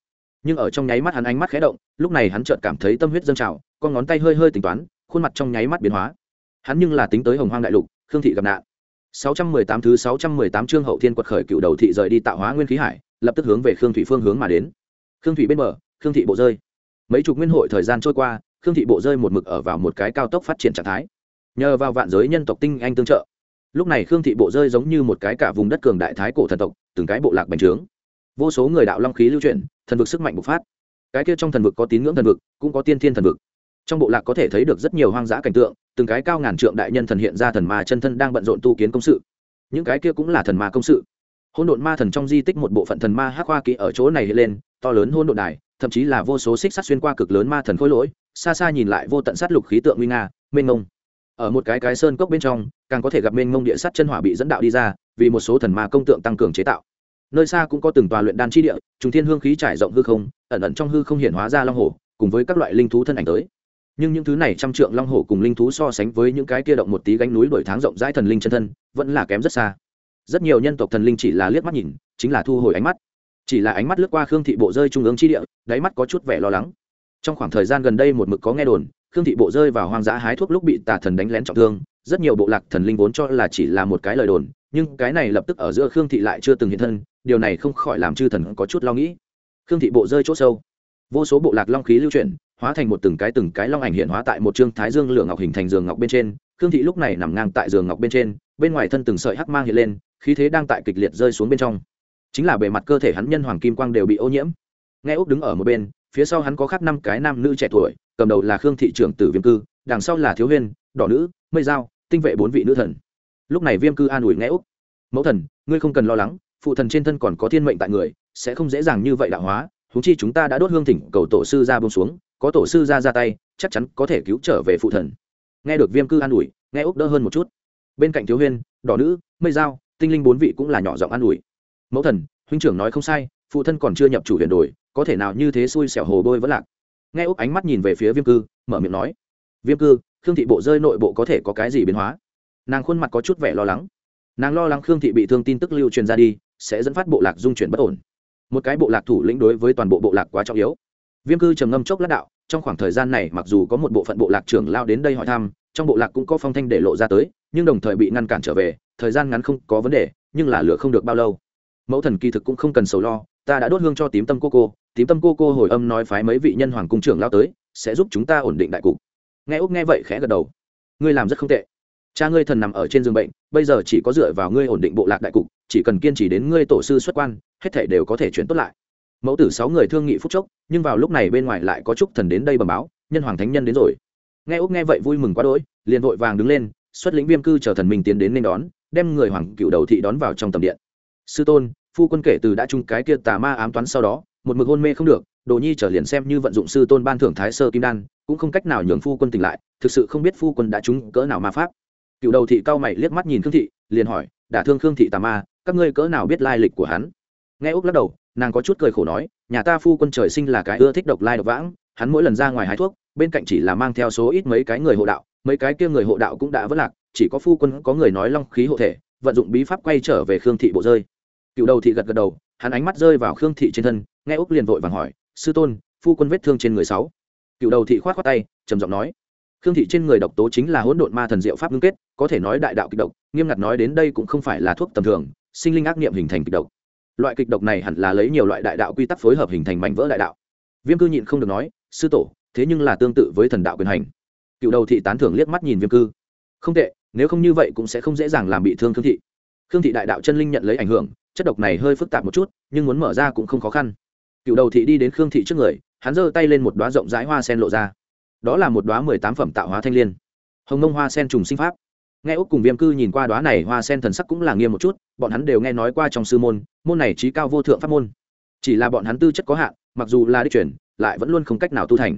Nhưng ở trong nháy mắt hắn ánh mắt khẽ động, lúc này hắn chợt cảm thấy tâm huyết dâng trào, con ngón tay hơi hơi tính toán, khuôn mặt trong nháy mắt biến hóa. Hắn nhưng là tính tới hồng hoang đại lục, khương thị gặp nạn. 618 thứ 618 chương hậu thiên quật khởi cựu đầu thị rời đi tạo hóa nguyên khí hải, lập tức hướng về khương thủy phương hướng mà đến. Khương thủy bên bờ, khương thị bộ rơi. Mấy chục nguyên hội thời gian trôi qua, khương thị bộ rơi một mực ở vào một cái cao tốc phát triển trạng thái. Nhờ vào vạn giới nhân tộc tinh anh tương trợ lúc này khương thị bộ rơi giống như một cái cả vùng đất cường đại thái cổ thần tộc, từng cái bộ lạc bành trướng. Vô số người đạo long khí lưu chuyển, thần vực sức mạnh bộc phát. Cái kia trong thần vực có tín ngưỡng thần vực, cũng có tiên thiên thần vực. Trong bộ lạc có thể thấy được rất nhiều hoang dã cảnh tượng, từng cái cao ngàn trượng đại nhân thần hiện ra thần ma chân thân đang bận rộn tu kiến công sự. Những cái kia cũng là thần ma công sự. Hôn độn ma thần trong di tích một bộ phận thần ma hắc hoa kỹ ở chỗ này hiện lên, to lớn hôn độn đài, thậm chí là vô số xích sắt xuyên qua cực lớn ma thần khối lỗi, xa xa nhìn lại vô tận sát lục khí tượng nguy nga, mênh ngông ở một cái cái sơn cốc bên trong, càng có thể gặp mênh ngông địa sắt chân hỏa bị dẫn đạo đi ra, vì một số thần ma công tượng tăng cường chế tạo. Nơi xa cũng có từng tòa luyện đan chi địa, trùng thiên hương khí trải rộng hư không, ẩn ẩn trong hư không hiện hóa ra long hồ cùng với các loại linh thú thân ảnh tới. Nhưng những thứ này trăm trượng long hổ cùng linh thú so sánh với những cái kia động một tí gánh núi đổi tháng rộng rãi thần linh chân thân, vẫn là kém rất xa. Rất nhiều nhân tộc thần linh chỉ là liếc mắt nhìn, chính là thu hồi ánh mắt. Chỉ là ánh mắt lướt qua khương thị bộ rơi trung ương chi địa, đáy mắt có chút vẻ lo lắng. Trong khoảng thời gian gần đây một mực có nghe đồn khương thị bộ rơi vào hoang dã hái thuốc lúc bị tà thần đánh lén trọng thương, rất nhiều bộ lạc thần linh vốn cho là chỉ là một cái lời đồn, nhưng cái này lập tức ở giữa khương thị lại chưa từng hiện thân, điều này không khỏi làm chư thần có chút lo nghĩ. Khương thị bộ rơi c h ỗ sâu. Vô số bộ lạc long khí lưu chuyển, hóa thành một từng cái từng cái long ảnh hiện hóa tại một trương thái dương lửa ngọc hình thành giường ngọc bên trên. Khương thị lúc này nằm ngang tại giường ngọc bên trên, bên ngoài thân từng sợi hắc mang hiện lên, khí thế đang tại kịch liệt rơi xuống bên trong. Chính là bề mặt cơ thể hắn nhân hoàng kim quang đều bị ô nhiễm. Nghe úc đứng ở một bên, phía sau hắn có khắc năm cái nam nữ trẻ tuổi cầm đầu là khương thị trưởng tử viêm cư, đằng sau là thiếu huyên, đỏ nữ, mây dao tinh vệ bốn vị nữ thần. Lúc này viêm cư an ủi nghe úc. Mẫu thần, ngươi không cần lo lắng, phụ thần trên thân còn có thiên mệnh tại người, sẽ không dễ dàng như vậy đạo hóa. Húng chi chúng ta đã đốt hương thỉnh, cầu tổ sư ra bông xuống, có tổ sư ra ra tay, chắc chắn có thể cứu trở về phụ thần. Nghe được viêm cư an ủi nghe úc đỡ hơn một chút. Bên cạnh thiếu huyên, đỏ nữ, mây dao tinh linh bốn vị cũng là nhỏ giọng an ủi. Mẫu thần, huynh trưởng nói không sai, phụ thân còn chưa nhập chủ huyền đổi, có thể nào như thế xui xẻo hồ bôi vẫn lạc? Nghe úc ánh mắt nhìn về phía viêm cư, mở miệng nói, viêm cư, khương thị bộ rơi nội bộ có thể có cái gì biến hóa? Nàng khuôn mặt có chút vẻ lo lắng. Nàng lo lắng khương thị bị thương tin tức lưu truyền ra đi, sẽ dẫn phát bộ lạc dung chuyển bất ổn. Một cái bộ lạc thủ lĩnh đối với toàn bộ bộ lạc quá trọng yếu. Viêm cư trầm ngâm chốc lát đạo, trong khoảng thời gian này mặc dù có một bộ phận bộ lạc trưởng lao đến đây hỏi thăm, trong bộ lạc cũng có phong thanh để lộ ra tới, nhưng đồng thời bị ngăn cản trở về, thời gian ngắn không có vấn đề, nhưng là lửa không được bao lâu. Mẫu thần kỳ thực cũng không cần sầu lo, ta đã đốt hương cho tím tâm cô cô tím tâm cô cô hồi âm nói phái mấy vị nhân hoàng cung trưởng lao tới, sẽ giúp chúng ta ổn định đại cục. Nghe úc nghe vậy khẽ gật đầu. Ngươi làm rất không tệ. Cha ngươi thần nằm ở trên giường bệnh, bây giờ chỉ có dựa vào ngươi ổn định bộ lạc đại cục, chỉ cần kiên trì đến ngươi tổ sư xuất quan, hết thể đều có thể chuyển tốt lại. Mẫu tử sáu người thương nghị phúc chốc, nhưng vào lúc này bên ngoài lại có chúc thần đến đây bẩm báo, nhân hoàng thánh nhân đến rồi. Nghe úc nghe vậy vui mừng quá đỗi, liền vội vàng đứng lên, xuất lĩnh viêm cư chờ thần mình tiến đến nên đón, đem người hoàng cựu đầu thị đón vào trong tầm điện. Sư tôn, phu quân kể từ đã chung cái kia tà ma ám toán sau đó một mực hôn mê không được, đồ nhi trở liền xem như vận dụng sư tôn ban thưởng thái sơ kim đan, cũng không cách nào nhường phu quân tỉnh lại, thực sự không biết phu quân đã trúng cỡ nào ma pháp. Cựu đầu thị cao mày liếc mắt nhìn khương thị, liền hỏi, đả thương khương thị tà ma, các ngươi cỡ nào biết lai lịch của hắn? Nghe úc lắc đầu, nàng có chút cười khổ nói, nhà ta phu quân trời sinh là cái ưa thích độc lai độc vãng, hắn mỗi lần ra ngoài hái thuốc, bên cạnh chỉ là mang theo số ít mấy cái người hộ đạo, mấy cái kia người hộ đạo cũng đã vất lạc, chỉ có phu quân có người nói long khí hộ thể, vận dụng bí pháp quay trở về khương thị bộ rơi. Cựu đầu thị gật gật đầu hắn ánh mắt rơi vào khương thị trên thân, nghe úc liền vội vàng hỏi, sư tôn, phu quân vết thương trên người sáu? Cựu đầu thị khoát khoát tay, trầm giọng nói, khương thị trên người độc tố chính là hỗn độn ma thần diệu pháp ngưng kết, có thể nói đại đạo kịch độc, nghiêm ngặt nói đến đây cũng không phải là thuốc tầm thường, sinh linh ác niệm hình thành kịch độc. Loại kịch độc này hẳn là lấy nhiều loại đại đạo quy tắc phối hợp hình thành mảnh vỡ đại đạo. Viêm cư nhịn không được nói, sư tổ, thế nhưng là tương tự với thần đạo quyền hành. Cựu đầu thị tán thưởng liếc mắt nhìn viêm cư. Không tệ, nếu không như vậy cũng sẽ không dễ dàng làm bị thương khương thị. Khương thị đại đạo chân linh nhận lấy ảnh hưởng chất độc này hơi phức tạp một chút, nhưng muốn mở ra cũng không khó khăn. Cựu đầu thị đi đến khương thị trước người, hắn giơ tay lên một đoá rộng rãi hoa sen lộ ra. Đó là một đoá mười tám phẩm tạo hóa thanh l i ê n hồng nông hoa sen trùng sinh pháp. Nghe úc cùng viêm cư nhìn qua đoá này hoa sen thần sắc cũng là nghiêm một chút, bọn hắn đều nghe nói qua trong sư môn môn này trí cao vô thượng pháp môn. Chỉ là bọn hắn tư chất có hạn, mặc dù là đi chuyển, lại vẫn luôn không cách nào tu thành.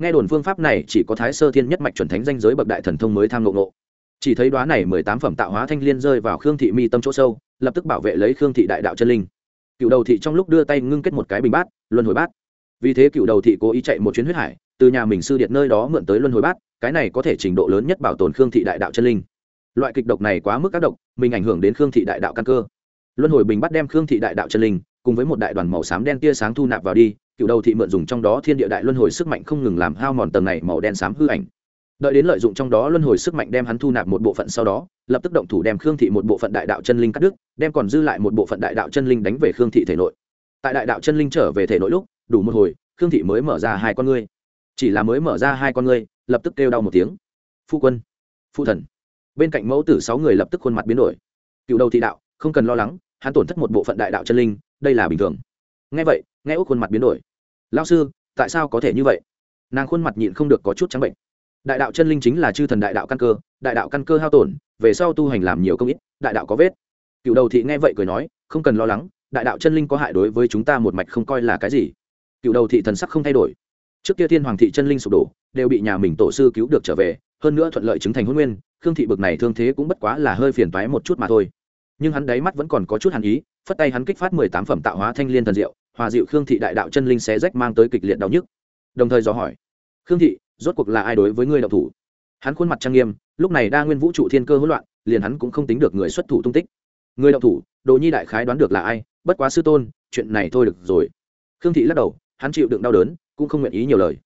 Nghe đồn phương pháp này chỉ có thái sơ thiên nhất mạch chuẩn thánh danh giới bậc đại thần thông mới tham ngộ ngộ. Chỉ thấy đoá này mười tám phẩm tạo hóa thanh liên rơi vào khương thị mi tâm chỗ sâu lập tức bảo vệ lấy khương thị đại đạo chân linh. Cựu đầu thị trong lúc đưa tay ngưng kết một cái bình bát, luân hồi bát. Vì thế cựu đầu thị cố ý chạy một chuyến huyết hải, từ nhà mình sư điện nơi đó mượn tới luân hồi bát, cái này có thể trình độ lớn nhất bảo tồn khương thị đại đạo chân linh. Loại kịch độc này quá mức các độc, mình ảnh hưởng đến khương thị đại đạo căn cơ. Luân hồi bình bắt đem khương thị đại đạo chân linh, cùng với một đại đoàn màu xám đen tia sáng thu nạp vào đi, cựu đầu thị mượn dùng trong đó thiên địa đại luân hồi sức mạnh không ngừng làm hao mòn tầng này màu đen xám hư ảnh đợi đến lợi dụng trong đó luân hồi sức mạnh đem hắn thu nạp một bộ phận sau đó, lập tức động thủ đem khương thị một bộ phận đại đạo chân linh cắt đứt, đem còn dư lại một bộ phận đại đạo chân linh đánh về khương thị thể nội. Tại đại đạo chân linh trở về thể nội lúc, đủ một hồi, khương thị mới mở ra hai con ngươi. Chỉ là mới mở ra hai con ngươi, lập tức kêu đau một tiếng. Phu quân, phu thần. Bên cạnh mẫu tử sáu người lập tức khuôn mặt biến đổi. Cựu đầu thị đạo, không cần lo lắng, hắn tổn thất một bộ phận đại đạo chân linh, đây là bình thường. Nghe vậy, nghe úc khuôn mặt biến đổi. Lao sư, tại sao có thể như vậy? Nàng khuôn mặt nhịn không được có chút trắng bệnh đại đạo chân linh chính là chư thần đại đạo căn cơ, đại đạo căn cơ hao tổn, về sau tu hành làm nhiều công ít, đại đạo có vết. Cựu đầu thị nghe vậy cười nói, không cần lo lắng, đại đạo chân linh có hại đối với chúng ta một mạch không coi là cái gì. Cựu đầu thị thần sắc không thay đổi. Trước kia thiên hoàng thị chân linh sụp đổ, đều bị nhà mình tổ sư cứu được trở về, hơn nữa thuận lợi chứng thành hôn nguyên, khương thị bực này thương thế cũng bất quá là hơi phiền toái một chút mà thôi. Nhưng hắn đáy mắt vẫn còn có chút hàn ý, phất tay hắn kích phát mười tám phẩm tạo hóa thanh liên thần diệu, hòa diệu khương thị đại đạo chân linh xé rách mang tới kịch liệt đau nhức. Đồng thời dò hỏi, khương thị rốt cuộc là ai đối với ngươi đạo thủ? Hắn khuôn mặt trang nghiêm, lúc này đa nguyên vũ trụ thiên cơ hỗn loạn, liền hắn cũng không tính được người xuất thủ tung tích. Người đạo thủ, đồ nhi đại khái đoán được là ai, bất quá sư tôn, chuyện này thôi được rồi. Khương thị lắc đầu, hắn chịu đựng đau đớn, cũng không nguyện ý nhiều lời.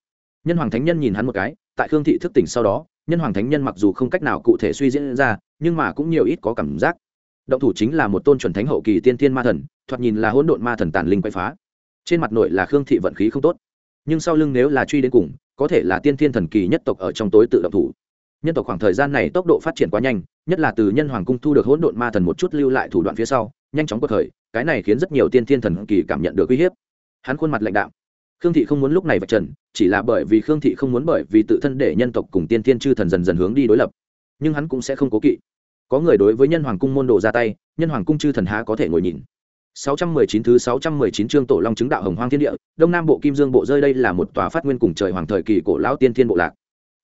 Nhân hoàng thánh nhân nhìn hắn một cái, tại khương thị thức tỉnh sau đó, nhân hoàng thánh nhân mặc dù không cách nào cụ thể suy diễn ra, nhưng mà cũng nhiều ít có cảm giác. Động thủ chính là một tôn chuẩn thánh hậu kỳ tiên thiên ma thần, thoạt nhìn là hỗn độn ma thần tàn linh quay phá. Trên mặt nội là khương thị vận khí không tốt. Nhưng sau lưng nếu là truy đến cùng có thể là tiên thiên thần kỳ nhất tộc ở trong tối tự động thủ. Nhân tộc khoảng thời gian này tốc độ phát triển quá nhanh, nhất là từ nhân hoàng cung thu được hỗn độn ma thần một chút lưu lại thủ đoạn phía sau, nhanh chóng cuộc khởi, cái này khiến rất nhiều tiên thiên thần kỳ cảm nhận được uy hiếp. Hắn khuôn mặt lạnh đạm. Khương thị không muốn lúc này vạch trần, chỉ là bởi vì khương thị không muốn bởi vì tự thân để nhân tộc cùng tiên thiên chư thần dần dần hướng đi đối lập. Nhưng hắn cũng sẽ không cố kỵ. Có người đối với nhân hoàng cung môn đồ ra tay, nhân hoàng cung chư thần há có thể ngồi nhìn. 619 thứ 619 chương tổ long chứng đạo hồng hoang thiên địa, Đông Nam bộ Kim Dương bộ rơi đây là một tòa phát nguyên cùng trời hoàng thời kỳ cổ lão tiên thiên bộ lạc.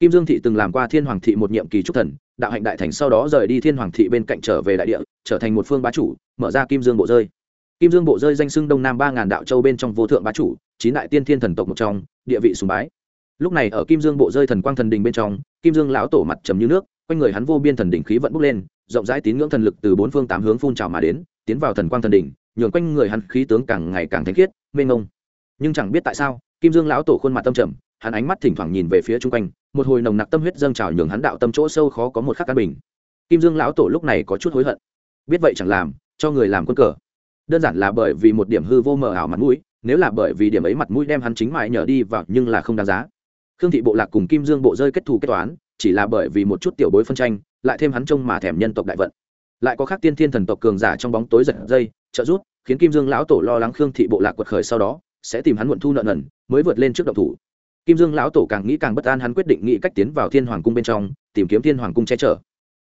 Kim Dương thị từng làm qua Thiên Hoàng thị một nhiệm kỳ trúc thần, đạo hạnh đại thành sau đó rời đi Thiên Hoàng thị bên cạnh trở về đại địa, trở thành một phương bá chủ, mở ra Kim Dương bộ rơi. Kim Dương bộ rơi danh xưng Đông Nam 3000 đạo châu bên trong vô thượng bá chủ, chín đại tiên thiên thần tộc một trong, địa vị sùng bái. Lúc này ở Kim Dương bộ rơi thần quang thần đình bên trong, Kim Dương lão tổ mặt trầm như nước, quanh người hắn vô biên thần đỉnh khí vận bốc lên, rộng rãi tín ngưỡng thần lực từ bốn phương tám hướng phun trào mà đến, tiến vào thần quang thần đỉnh, nhường quanh người hắn khí tướng càng ngày càng thánh khiết, mênh mông. Nhưng chẳng biết tại sao, kim dương lão tổ khuôn mặt tâm trầm, hắn ánh mắt thỉnh thoảng nhìn về phía chung quanh, một hồi nồng nặc tâm huyết dâng trào nhường hắn đạo tâm chỗ sâu khó có một khắc căn bình. Kim dương lão tổ lúc này có chút hối hận. Biết vậy chẳng làm, cho người làm quân cờ. Đơn giản là bởi vì một điểm hư vô mờ ảo mặt mũi, nếu là bởi vì điểm ấy mặt mũi đem hắn chính mại nhờ đi vào nhưng là không đáng giá. Khương thị bộ lạc cùng kim dương bộ rơi kết thù kết toán, chỉ là bởi vì một chút tiểu bối phân tranh, lại thêm hắn trông mà thèm nhân tộc đại vận. Lại có khác tiên thiên thần tộc cường giả trong bóng tối giật dây trợ rút khiến kim dương lão tổ lo lắng khương thị bộ lạc quật khởi sau đó, sẽ tìm hắn muộn thu nợ nần, mới vượt lên trước động thủ. Kim dương lão tổ càng nghĩ càng bất an, hắn quyết định nghĩ cách tiến vào thiên hoàng cung bên trong, tìm kiếm thiên hoàng cung che chở.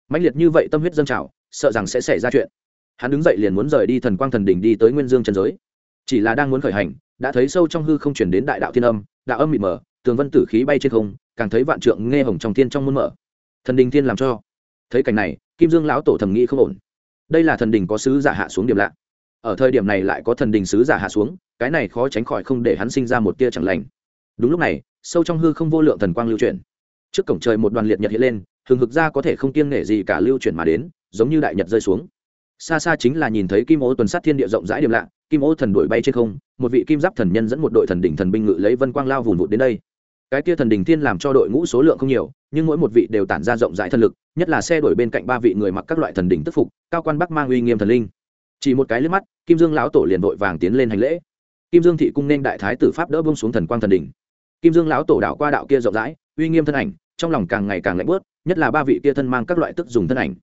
Mãnh liệt như vậy tâm huyết dâng trào, sợ rằng sẽ xảy ra chuyện. Hắn đứng dậy liền muốn rời đi thần quang thần đỉnh đi tới nguyên dương trần giới. Chỉ là đang muốn khởi hành, đã thấy sâu trong hư không chuyển đến đại đạo thiên âm, đạo âm mịt mờ, tường vân tử khí bay trên không, càng thấy vạn trượng nghe hồng trong thiên trong muôn mở. Thần đình thiên làm cho. Thấy cảnh này, kim dương lão tổ thầm nghĩ không ổn. Đây là thần đình có sứ giả hạ xuống điểm lạ ở thời điểm này lại có thần đình sứ giả hạ xuống, cái này khó tránh khỏi không để hắn sinh ra một tia chẳng lành. Đúng lúc này, sâu trong hư không vô lượng thần quang lưu chuyển. Trước cổng trời một đoàn liệt nhật hiện lên, thường hực ra có thể không kiêng nể gì cả lưu chuyển mà đến, giống như đại nhật rơi xuống. Xa xa chính là nhìn thấy kim ô tuần sát thiên địa rộng rãi điểm lạ, kim ô thần đuổi bay trên không, một vị kim giáp thần nhân dẫn một đội thần đỉnh thần binh ngự lấy vân quang lao vùn vụt đến đây. Cái kia thần đỉnh thiên làm cho đội ngũ số lượng không nhiều, nhưng mỗi một vị đều tản ra rộng rãi thần lực, nhất là xe đuổi bên cạnh ba vị người mặc các loại thần đỉnh tức phục, cao quan bắc mang uy nghiêm thần linh chỉ một cái liếc mắt, kim dương lão tổ liền vội vàng tiến lên hành lễ. Kim dương thị cung nên đại thái tử pháp đỡ bông xuống thần quang thần đỉnh. Kim dương lão tổ đạo qua đạo kia rộng rãi, uy nghiêm thân ảnh, trong lòng càng ngày càng lạnh bớt nhất là ba vị kia thân mang các loại tức dùng thân ảnh.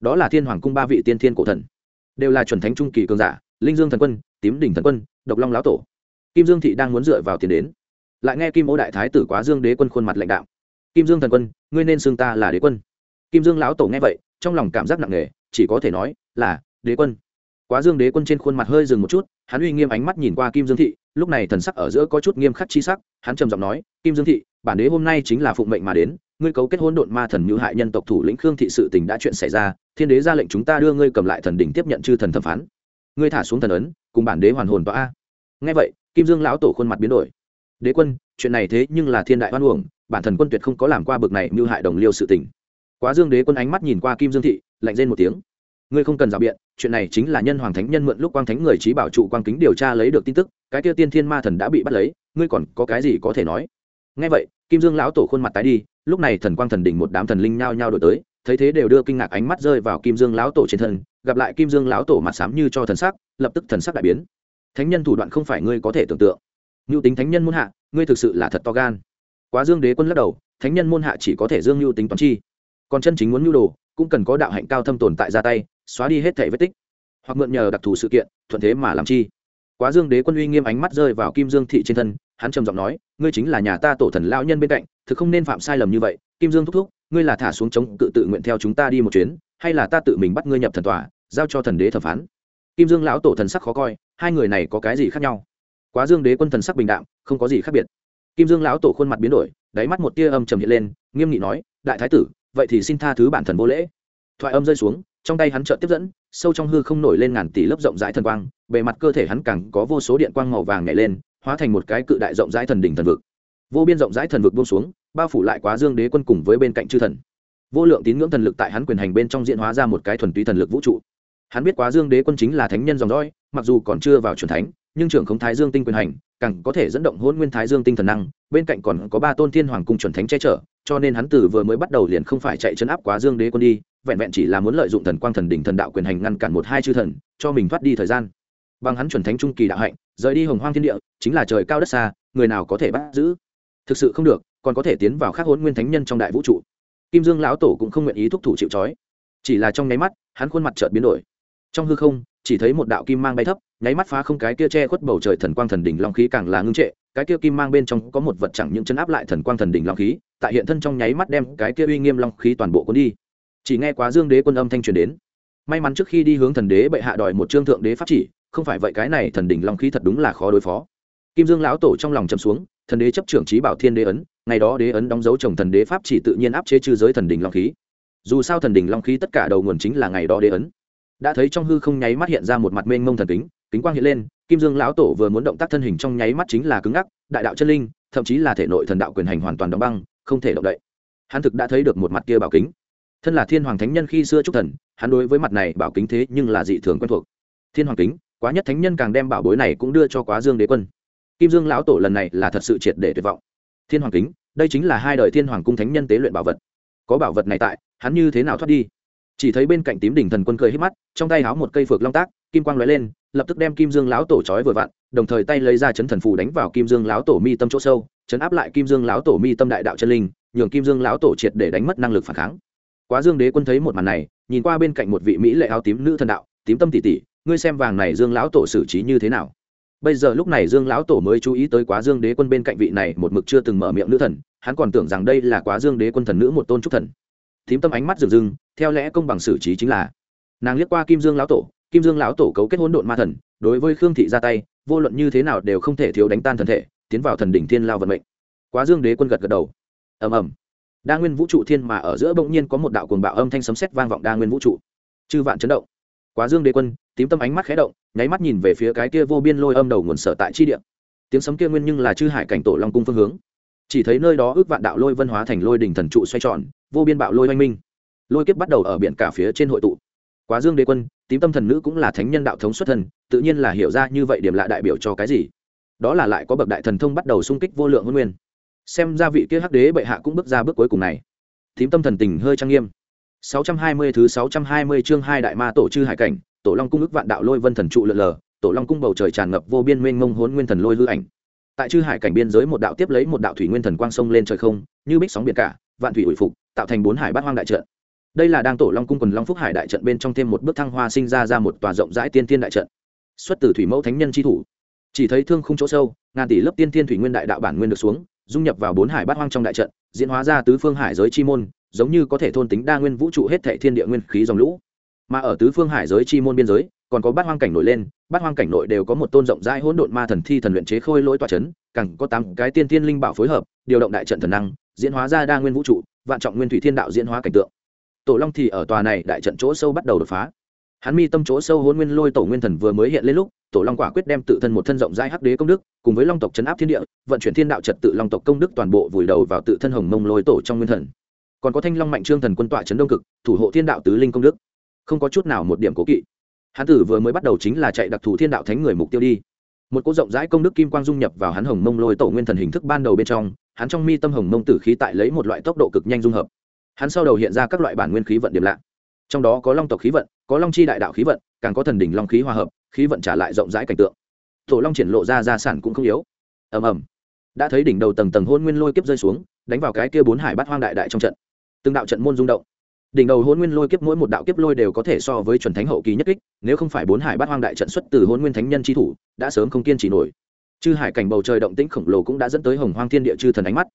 Đó là thiên hoàng cung ba vị tiên thiên cổ thần. Đều là chuẩn thánh trung kỳ cường giả, linh dương thần quân, tím đỉnh thần quân, độc long lão tổ. Kim dương thị đang muốn dựa vào tiền đến. Lại nghe kim ô đại thái tử quá dương đế quân khuôn mặt lãnh đạo kim dương thần quân, ngươi nên xưng ta là đế quân. Kim dương lão tổ nghe vậy, trong lòng cảm giác nặng nề, chỉ có thể nói là đế quân quá dương đế quân trên khuôn mặt hơi dừng một chút, hắn uy nghiêm ánh mắt nhìn qua kim dương thị, lúc này thần sắc ở giữa có chút nghiêm khắc chi sắc, hắn trầm giọng nói, kim dương thị, bản đế hôm nay chính là phụng mệnh mà đến, ngươi cấu kết hỗn độn ma thần như hại nhân tộc thủ lĩnh khương thị sự tình đã chuyện xảy ra, thiên đế ra lệnh chúng ta đưa ngươi cầm lại thần đỉnh tiếp nhận chư thần thẩm phán. Ngươi thả xuống thần ấn, cùng bản đế hoàn hồn tọa a. Nghe vậy, kim dương lão tổ khuôn mặt biến đổi. Đế quân, chuyện này thế nhưng là thiên đại hoan uổng, bản thần quân tuyệt không có làm qua bực này như hại đồng liêu sự tình. Quá dương đế quân ánh mắt nhìn qua kim dương thị, lạnh rên một tiếng. Ngươi không cần rào biện chuyện này chính là nhân hoàng thánh nhân mượn lúc quang thánh người trí bảo trụ quang kính điều tra lấy được tin tức, cái tiêu tiên thiên ma thần đã bị bắt lấy, ngươi còn có cái gì có thể nói? Ngay vậy, kim dương lão tổ khuôn mặt tái đi, lúc này thần quang thần đỉnh một đám thần linh nhao nhao đổi tới, thấy thế đều đưa kinh ngạc ánh mắt rơi vào kim dương lão tổ trên thân, gặp lại kim dương lão tổ mặt sám như cho thần sắc, lập tức thần sắc đại biến. Thánh nhân thủ đoạn không phải ngươi có thể tưởng tượng. Nhu tính thánh nhân muôn hạ, ngươi thực sự là thật to gan. Quá dương đế quân lắc đầu, thánh nhân môn hạ chỉ có thể dương nhu tính toán chi. Còn chân chính muốn nhu đồ, cũng cần có đạo hạnh cao thâm tồn tại ra tay xóa đi hết thể vết tích. Hoặc mượn nhờ đặc thù sự kiện, thuận thế mà làm chi. Quá dương đế quân uy nghiêm ánh mắt rơi vào kim dương thị trên thân, hắn trầm giọng nói, ngươi chính là nhà ta tổ thần lão nhân bên cạnh, thực không nên phạm sai lầm như vậy. Kim dương thúc thúc, ngươi là thả xuống chống cự tự nguyện theo chúng ta đi một chuyến, hay là ta tự mình bắt ngươi nhập thần tòa, giao cho thần đế thẩm phán? Kim dương lão tổ thần sắc khó coi, hai người này có cái gì khác nhau? Quá dương đế quân thần sắc bình đạm, không có gì khác biệt. Kim dương lão tổ khuôn mặt biến đổi, đáy mắt một tia âm trầm hiện lên, nghiêm nghị nói, đại thái tử, vậy thì xin tha thứ bản thần vô lễ. Thoại âm rơi xuống trong tay hắn trợ tiếp dẫn, sâu trong hư không nổi lên ngàn tỷ lớp rộng rãi thần quang, bề mặt cơ thể hắn càng có vô số điện quang màu vàng nhảy lên, hóa thành một cái cự đại rộng rãi thần đỉnh thần vực. Vô biên rộng rãi thần vực buông xuống, bao phủ lại quá dương đế quân cùng với bên cạnh chư thần. Vô lượng tín ngưỡng thần lực tại hắn quyền hành bên trong diễn hóa ra một cái thuần túy thần lực vũ trụ. Hắn biết quá dương đế quân chính là thánh nhân dòng dõi, mặc dù còn chưa vào truyền thánh nhưng trưởng không thái dương tinh quyền hành, càng có thể dẫn động hôn nguyên thái dương tinh thần năng, bên cạnh còn có ba tôn thiên hoàng cung chuẩn thánh che chở, cho nên hắn từ vừa mới bắt đầu liền không phải chạy chân áp quá dương đế quân đi, vẹn vẹn chỉ là muốn lợi dụng thần quang thần đỉnh thần đạo quyền hành ngăn cản một hai chư thần, cho mình thoát đi thời gian. Bằng hắn chuẩn thánh trung kỳ đạo hạnh, rời đi hồng hoang thiên địa, chính là trời cao đất xa, người nào có thể bắt giữ? Thực sự không được, còn có thể tiến vào khắc hôn nguyên thánh nhân trong đại vũ trụ. Kim dương lão tổ cũng không nguyện ý thúc thủ chịu trói. Chỉ là trong nháy mắt, hắn khuôn mặt chợt biến đổi. Trong hư không chỉ thấy một đạo kim mang bay thấp, nháy mắt phá không cái kia che khuất bầu trời thần quang thần đỉnh long khí càng là ngưng trệ, cái kia kim mang bên trong có một vật chẳng những chấn áp lại thần quang thần đỉnh long khí, tại hiện thân trong nháy mắt đem cái kia uy nghiêm long khí toàn bộ cuốn đi. Chỉ nghe quá dương đế quân âm thanh truyền đến. May mắn trước khi đi hướng thần đế bệ hạ đòi một trương thượng đế pháp chỉ, không phải vậy cái này thần đỉnh long khí thật đúng là khó đối phó. Kim dương lão tổ trong lòng chầm xuống, thần đế chấp trưởng trí bảo thiên đế ấn, ngày đó đế ấn đóng dấu chồng thần đế pháp chỉ tự nhiên áp chế trừ giới thần đỉnh long khí. Dù sao thần đỉnh long khí tất cả đầu nguồn chính là ngày đó đế ấn đã thấy trong hư không nháy mắt hiện ra một mặt mênh mông thần kính kính quang hiện lên, kim dương lão tổ vừa muốn động tác thân hình trong nháy mắt chính là cứng ngắc, đại đạo chân linh, thậm chí là thể nội thần đạo quyền hành hoàn toàn đóng băng, không thể động đậy. Hắn thực đã thấy được một mặt kia bảo kính. Thân là thiên hoàng thánh nhân khi xưa trúc thần, hắn đối với mặt này bảo kính thế nhưng là dị thường quen thuộc. Thiên hoàng kính, quá nhất thánh nhân càng đem bảo bối này cũng đưa cho quá dương đế quân. Kim dương lão tổ lần này là thật sự triệt để tuyệt vọng. Thiên hoàng kính, đây chính là hai đời thiên hoàng cung thánh nhân tế luyện bảo vật. Có bảo vật này tại, hắn như thế nào thoát đi? Chỉ thấy bên cạnh tím đỉnh thần quân cười hết mắt, trong tay háo một cây phược long tác, kim quang lóe lên, lập tức đem kim dương lão tổ trói vừa vặn, đồng thời tay lấy ra chấn thần phù đánh vào kim dương lão tổ mi tâm chỗ sâu, chấn áp lại kim dương lão tổ mi tâm đại đạo chân linh, nhường kim dương lão tổ triệt để đánh mất năng lực phản kháng. Quá dương đế quân thấy một màn này, nhìn qua bên cạnh một vị mỹ lệ áo tím nữ thần đạo, tím tâm tỷ tỷ ngươi xem vàng này dương lão tổ xử trí như thế nào? Bây giờ lúc này dương lão tổ mới chú ý tới quá dương đế quân bên cạnh vị này một mực chưa từng mở miệng nữ thần, hắn còn tưởng rằng đây là quá dương đế quân thần nữ một tôn trúc thần tím tâm ánh mắt rừng rừng theo lẽ công bằng xử trí chính là. Nàng liếc qua kim dương lão tổ, kim dương lão tổ cấu kết hỗn độn ma thần, đối với khương thị ra tay, vô luận như thế nào đều không thể thiếu đánh tan thần thể, tiến vào thần đỉnh thiên lao vận mệnh. Quá dương đế quân gật gật đầu. Ầm ầm. Đa nguyên vũ trụ thiên mà ở giữa bỗng nhiên có một đạo cuồng bạo âm thanh sấm sét vang vọng đa nguyên vũ trụ. Chư vạn chấn động. Quá dương đế quân, tím tâm ánh mắt khẽ động, nháy mắt nhìn về phía cái kia vô biên lôi âm đầu nguồn sở tại chi địa. Tiếng sấm kia nguyên nhưng là chư hải cảnh tổ long cung phương hướng chỉ thấy nơi đó ước vạn đạo lôi vân hóa thành lôi đỉnh thần trụ xoay tròn, vô biên bạo lôi oanh minh. Lôi kiếp bắt đầu ở biển cả phía trên hội tụ. Quá dương đế quân, tím tâm thần nữ cũng là thánh nhân đạo thống xuất thần tự nhiên là hiểu ra như vậy điểm lạ đại biểu cho cái gì. Đó là lại có bậc đại thần thông bắt đầu xung kích vô lượng hôn nguyên. Xem ra vị kia hắc đế bệ hạ cũng bước ra bước cuối cùng này. Tím tâm thần tình hơi trang nghiêm. 620 thứ 620 chương hai đại ma tổ chư hải cảnh, tổ long cung ức vạn đạo lôi vân thần trụ lượn lờ, tổ long cung bầu trời tràn ngập vô biên mênh mông hốn nguyên thần lôi hư ảnh tại chư hải cảnh biên giới một đạo tiếp lấy một đạo thủy nguyên thần quang sông lên trời không, như bích sóng biển cả, vạn thủy ủi phục, tạo thành bốn hải bát hoang đại trận. Đây là đang tổ long cung quần long phúc hải đại trận bên trong thêm một bước thăng hoa sinh ra ra một tòa rộng rãi tiên tiên đại trận. Xuất từ thủy mẫu thánh nhân tri thủ. Chỉ thấy thương khung chỗ sâu, ngàn tỷ lớp tiên tiên thủy nguyên đại đạo bản nguyên được xuống, dung nhập vào bốn hải bát hoang trong đại trận, diễn hóa ra tứ phương hải giới chi môn, giống như có thể thôn tính đa nguyên vũ trụ hết thệ thiên địa nguyên khí dòng lũ. Mà ở tứ phương hải giới chi môn biên giới còn có bát hoang cảnh nổi lên, bát hoang cảnh nội đều có một tôn rộng rãi hỗn độn ma thần thi thần luyện chế khôi lỗi tọa chấn, càng có tám cái tiên tiên linh bảo phối hợp, điều động đại trận thần năng, diễn hóa ra đa nguyên vũ trụ, vạn trọng nguyên thủy thiên đạo diễn hóa cảnh tượng. Tổ long thì ở tòa này đại trận chỗ sâu bắt đầu đột phá. Hắn mi tâm chỗ sâu hôn nguyên lôi tổ nguyên thần vừa mới hiện lên lúc, tổ long quả quyết đem tự thân một thân rộng rãi hắc đế công đức, cùng với long tộc chấn áp thiên địa, vận chuyển thiên đạo trật tự long tộc công đức toàn bộ vùi đầu vào tự thân hồng mông lôi tổ trong nguyên thần. Còn có thanh long mạnh trương thần quân tọa chấn đông cực, thủ hộ thiên đạo tứ linh công đức. Không có chút nào một điểm cố kỵ hắn tử vừa mới bắt đầu chính là chạy đặc thù thiên đạo thánh người mục tiêu đi. Một cỗ rộng rãi công đức kim quang dung nhập vào hắn hồng mông lôi tổ nguyên thần hình thức ban đầu bên trong, hắn trong mi tâm hồng mông tử khí tại lấy một loại tốc độ cực nhanh dung hợp. Hắn sau đầu hiện ra các loại bản nguyên khí vận điểm lạ. Trong đó có long tộc khí vận, có long chi đại đạo khí vận, càng có thần đỉnh long khí hòa hợp, khí vận trả lại rộng rãi cảnh tượng. Tổ long triển lộ ra gia sản cũng không yếu. Ầm ầm. Đã thấy đỉnh đầu tầng tầng hôn nguyên lôi kiếp rơi xuống, đánh vào cái kia bốn hải bát hoang đại đại trong trận. Từng đạo trận môn rung động đỉnh đầu hôn nguyên lôi kiếp mỗi một đạo kiếp lôi đều có thể so với chuẩn thánh hậu kỳ nhất kích, nếu không phải bốn hải bát hoang đại trận xuất từ hôn nguyên thánh nhân tri thủ, đã sớm không kiên trì nổi. Chư hải cảnh bầu trời động tĩnh khổng lồ cũng đã dẫn tới hồng hoang thiên địa chư thần ánh mắt.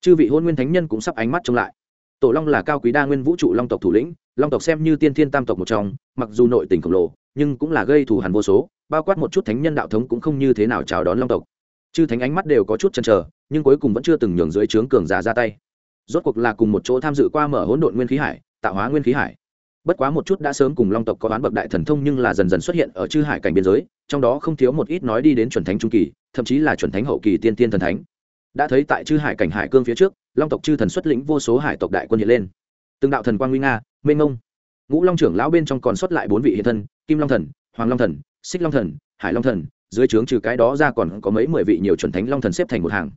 Chư vị hôn nguyên thánh nhân cũng sắp ánh mắt trông lại. Tổ long là cao quý đa nguyên vũ trụ long tộc thủ lĩnh, long tộc xem như tiên thiên tam tộc một trong, mặc dù nội tình khổng lồ, nhưng cũng là gây thù hằn vô số, bao quát một chút thánh nhân đạo thống cũng không như thế nào chào đón long tộc. Chư thánh ánh mắt đều có chút chần trở nhưng cuối cùng vẫn chưa từng nhường dưới trướng cường giả ra tay. Rốt cuộc là cùng một chỗ tham dự qua mở hỗn độn nguyên khí hải tạo hóa nguyên khí hải. Bất quá một chút đã sớm cùng long tộc có bán bậc đại thần thông nhưng là dần dần xuất hiện ở chư hải cảnh biên giới, trong đó không thiếu một ít nói đi đến chuẩn thánh trung kỳ, thậm chí là chuẩn thánh hậu kỳ tiên tiên thần thánh. Đã thấy tại chư hải cảnh hải cương phía trước, long tộc chư thần xuất lĩnh vô số hải tộc đại quân hiện lên. Từng đạo thần quang nguy nga, mênh ngông ngũ long trưởng lão bên trong còn xuất lại bốn vị hiện thân, kim long thần, hoàng long thần, xích long thần, hải long thần, dưới trướng trừ cái đó ra còn có mấy mười vị nhiều chuẩn thánh long thần xếp thành một hàng.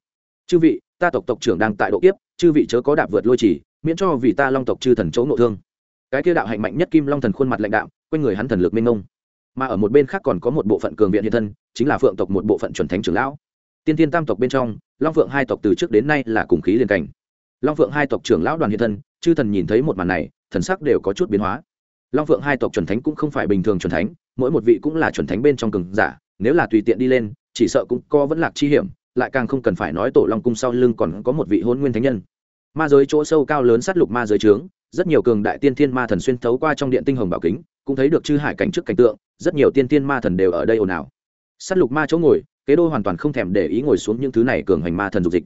Chư vị, ta tộc tộc trưởng đang tại độ kiếp, chư vị chớ có đạp vượt lôi chỉ miễn cho vì ta long tộc chư thần chỗ nội thương. Cái kia đạo hạnh mạnh nhất kim long thần khuôn mặt lãnh đạo quanh người hắn thần lực mênh mông. Mà ở một bên khác còn có một bộ phận cường viện hiện thân, chính là phượng tộc một bộ phận chuẩn thánh trưởng lão. Tiên tiên tam tộc bên trong, long phượng hai tộc từ trước đến nay là cùng khí liên cảnh. Long phượng hai tộc trưởng lão đoàn hiện thân, chư thần nhìn thấy một màn này, thần sắc đều có chút biến hóa. Long phượng hai tộc chuẩn thánh cũng không phải bình thường chuẩn thánh, mỗi một vị cũng là chuẩn thánh bên trong cường giả, nếu là tùy tiện đi lên, chỉ sợ cũng có vẫn lạc chi hiểm, lại càng không cần phải nói tổ long cung sau lưng còn có một vị hôn nguyên thánh nhân ma giới chỗ sâu cao lớn sát lục ma giới trướng, rất nhiều cường đại tiên thiên ma thần xuyên thấu qua trong điện tinh hồng bảo kính, cũng thấy được chư hải cảnh trước cảnh tượng, rất nhiều tiên thiên ma thần đều ở đây ồn ào. Sát lục ma chỗ ngồi, kế đô hoàn toàn không thèm để ý ngồi xuống những thứ này cường hành ma thần dục dịch.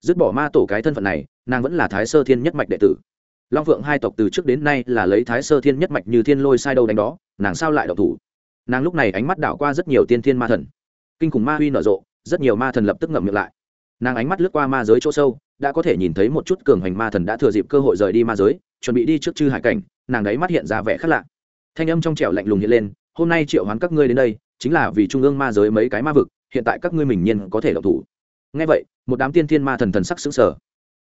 Dứt bỏ ma tổ cái thân phận này, nàng vẫn là thái sơ thiên nhất mạch đệ tử. Long phượng hai tộc từ trước đến nay là lấy thái sơ thiên nhất mạch như thiên lôi sai đâu đánh đó, nàng sao lại độc thủ? Nàng lúc này ánh mắt đảo qua rất nhiều tiên thiên ma thần. Kinh khủng ma huy nở rộ, rất nhiều ma thần lập tức ngậm miệng lại nàng ánh mắt lướt qua ma giới chỗ sâu, đã có thể nhìn thấy một chút cường hành ma thần đã thừa dịp cơ hội rời đi ma giới, chuẩn bị đi trước chư hải cảnh, nàng đấy mắt hiện ra vẻ khác lạ. Thanh âm trong trẻo lạnh lùng hiện lên, hôm nay triệu hoán các ngươi đến đây, chính là vì trung ương ma giới mấy cái ma vực, hiện tại các ngươi mình nhiên có thể độc thủ. Ngay vậy, một đám tiên thiên ma thần thần sắc xứng sở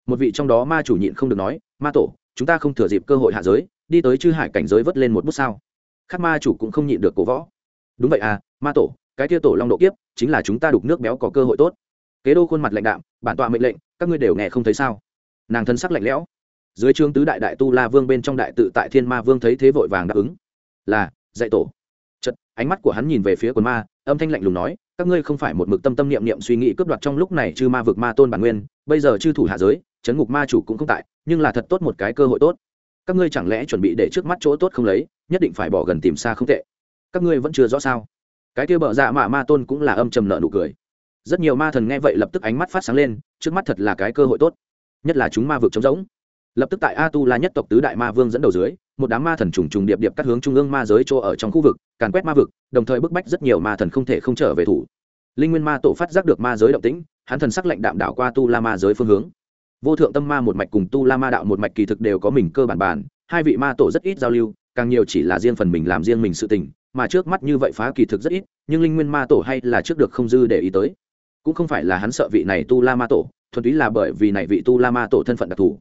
một vị trong đó ma chủ nhịn không được nói, ma tổ, chúng ta không thừa dịp cơ hội hạ giới, đi tới chư hải cảnh giới vớt lên một bút sao? Khác ma chủ cũng không nhịn được cổ võ. Đúng vậy à ma tổ, cái kia tổ long độ kiếp, chính là chúng ta đục nước béo có cơ hội tốt kế đô khuôn mặt lạnh đạm, bản tọa mệnh lệnh, các ngươi đều nghe không thấy sao? Nàng thân sắc lạnh lẽo. Dưới trương tứ đại đại tu la vương bên trong đại tự tại thiên ma vương thấy thế vội vàng đáp ứng. Là, dạy tổ. Chật ánh mắt của hắn nhìn về phía quần ma, âm thanh lạnh lùng nói, các ngươi không phải một mực tâm tâm niệm niệm suy nghĩ cướp đoạt trong lúc này chư ma vực ma tôn bản nguyên, bây giờ chư thủ hạ giới, chấn ngục ma chủ cũng không tại, nhưng là thật tốt một cái cơ hội tốt. Các ngươi chẳng lẽ chuẩn bị để trước mắt chỗ tốt không lấy, nhất định phải bỏ gần tìm xa không tệ. Các ngươi vẫn chưa rõ sao? Cái kia bợ dạ mạ ma tôn cũng là âm trầm nợ nụ cười rất nhiều ma thần nghe vậy lập tức ánh mắt phát sáng lên, trước mắt thật là cái cơ hội tốt. Nhất là chúng ma vực trống rỗng. Lập tức tại a tu la nhất tộc tứ đại ma vương dẫn đầu dưới, một đám ma thần trùng trùng điệp điệp cắt hướng trung ương ma giới chỗ ở trong khu vực, càn quét ma vực, đồng thời bức bách rất nhiều ma thần không thể không trở về thủ. Linh nguyên ma tổ phát giác được ma giới động tĩnh, hắn thần sắc lệnh đạm đảo qua tu la ma giới phương hướng. Vô thượng tâm ma một mạch cùng tu la ma đạo một mạch kỳ thực đều có mình cơ bản bản hai vị ma tổ rất ít giao lưu, càng nhiều chỉ là riêng phần mình làm riêng mình sự tình, mà trước mắt như vậy phá kỳ thực rất ít, nhưng linh nguyên ma tổ hay là trước được không dư để ý tới cũng không phải là hắn sợ vị này tu la ma tổ, thuần túy là bởi vì này vị tu la ma tổ thân phận đặc thù.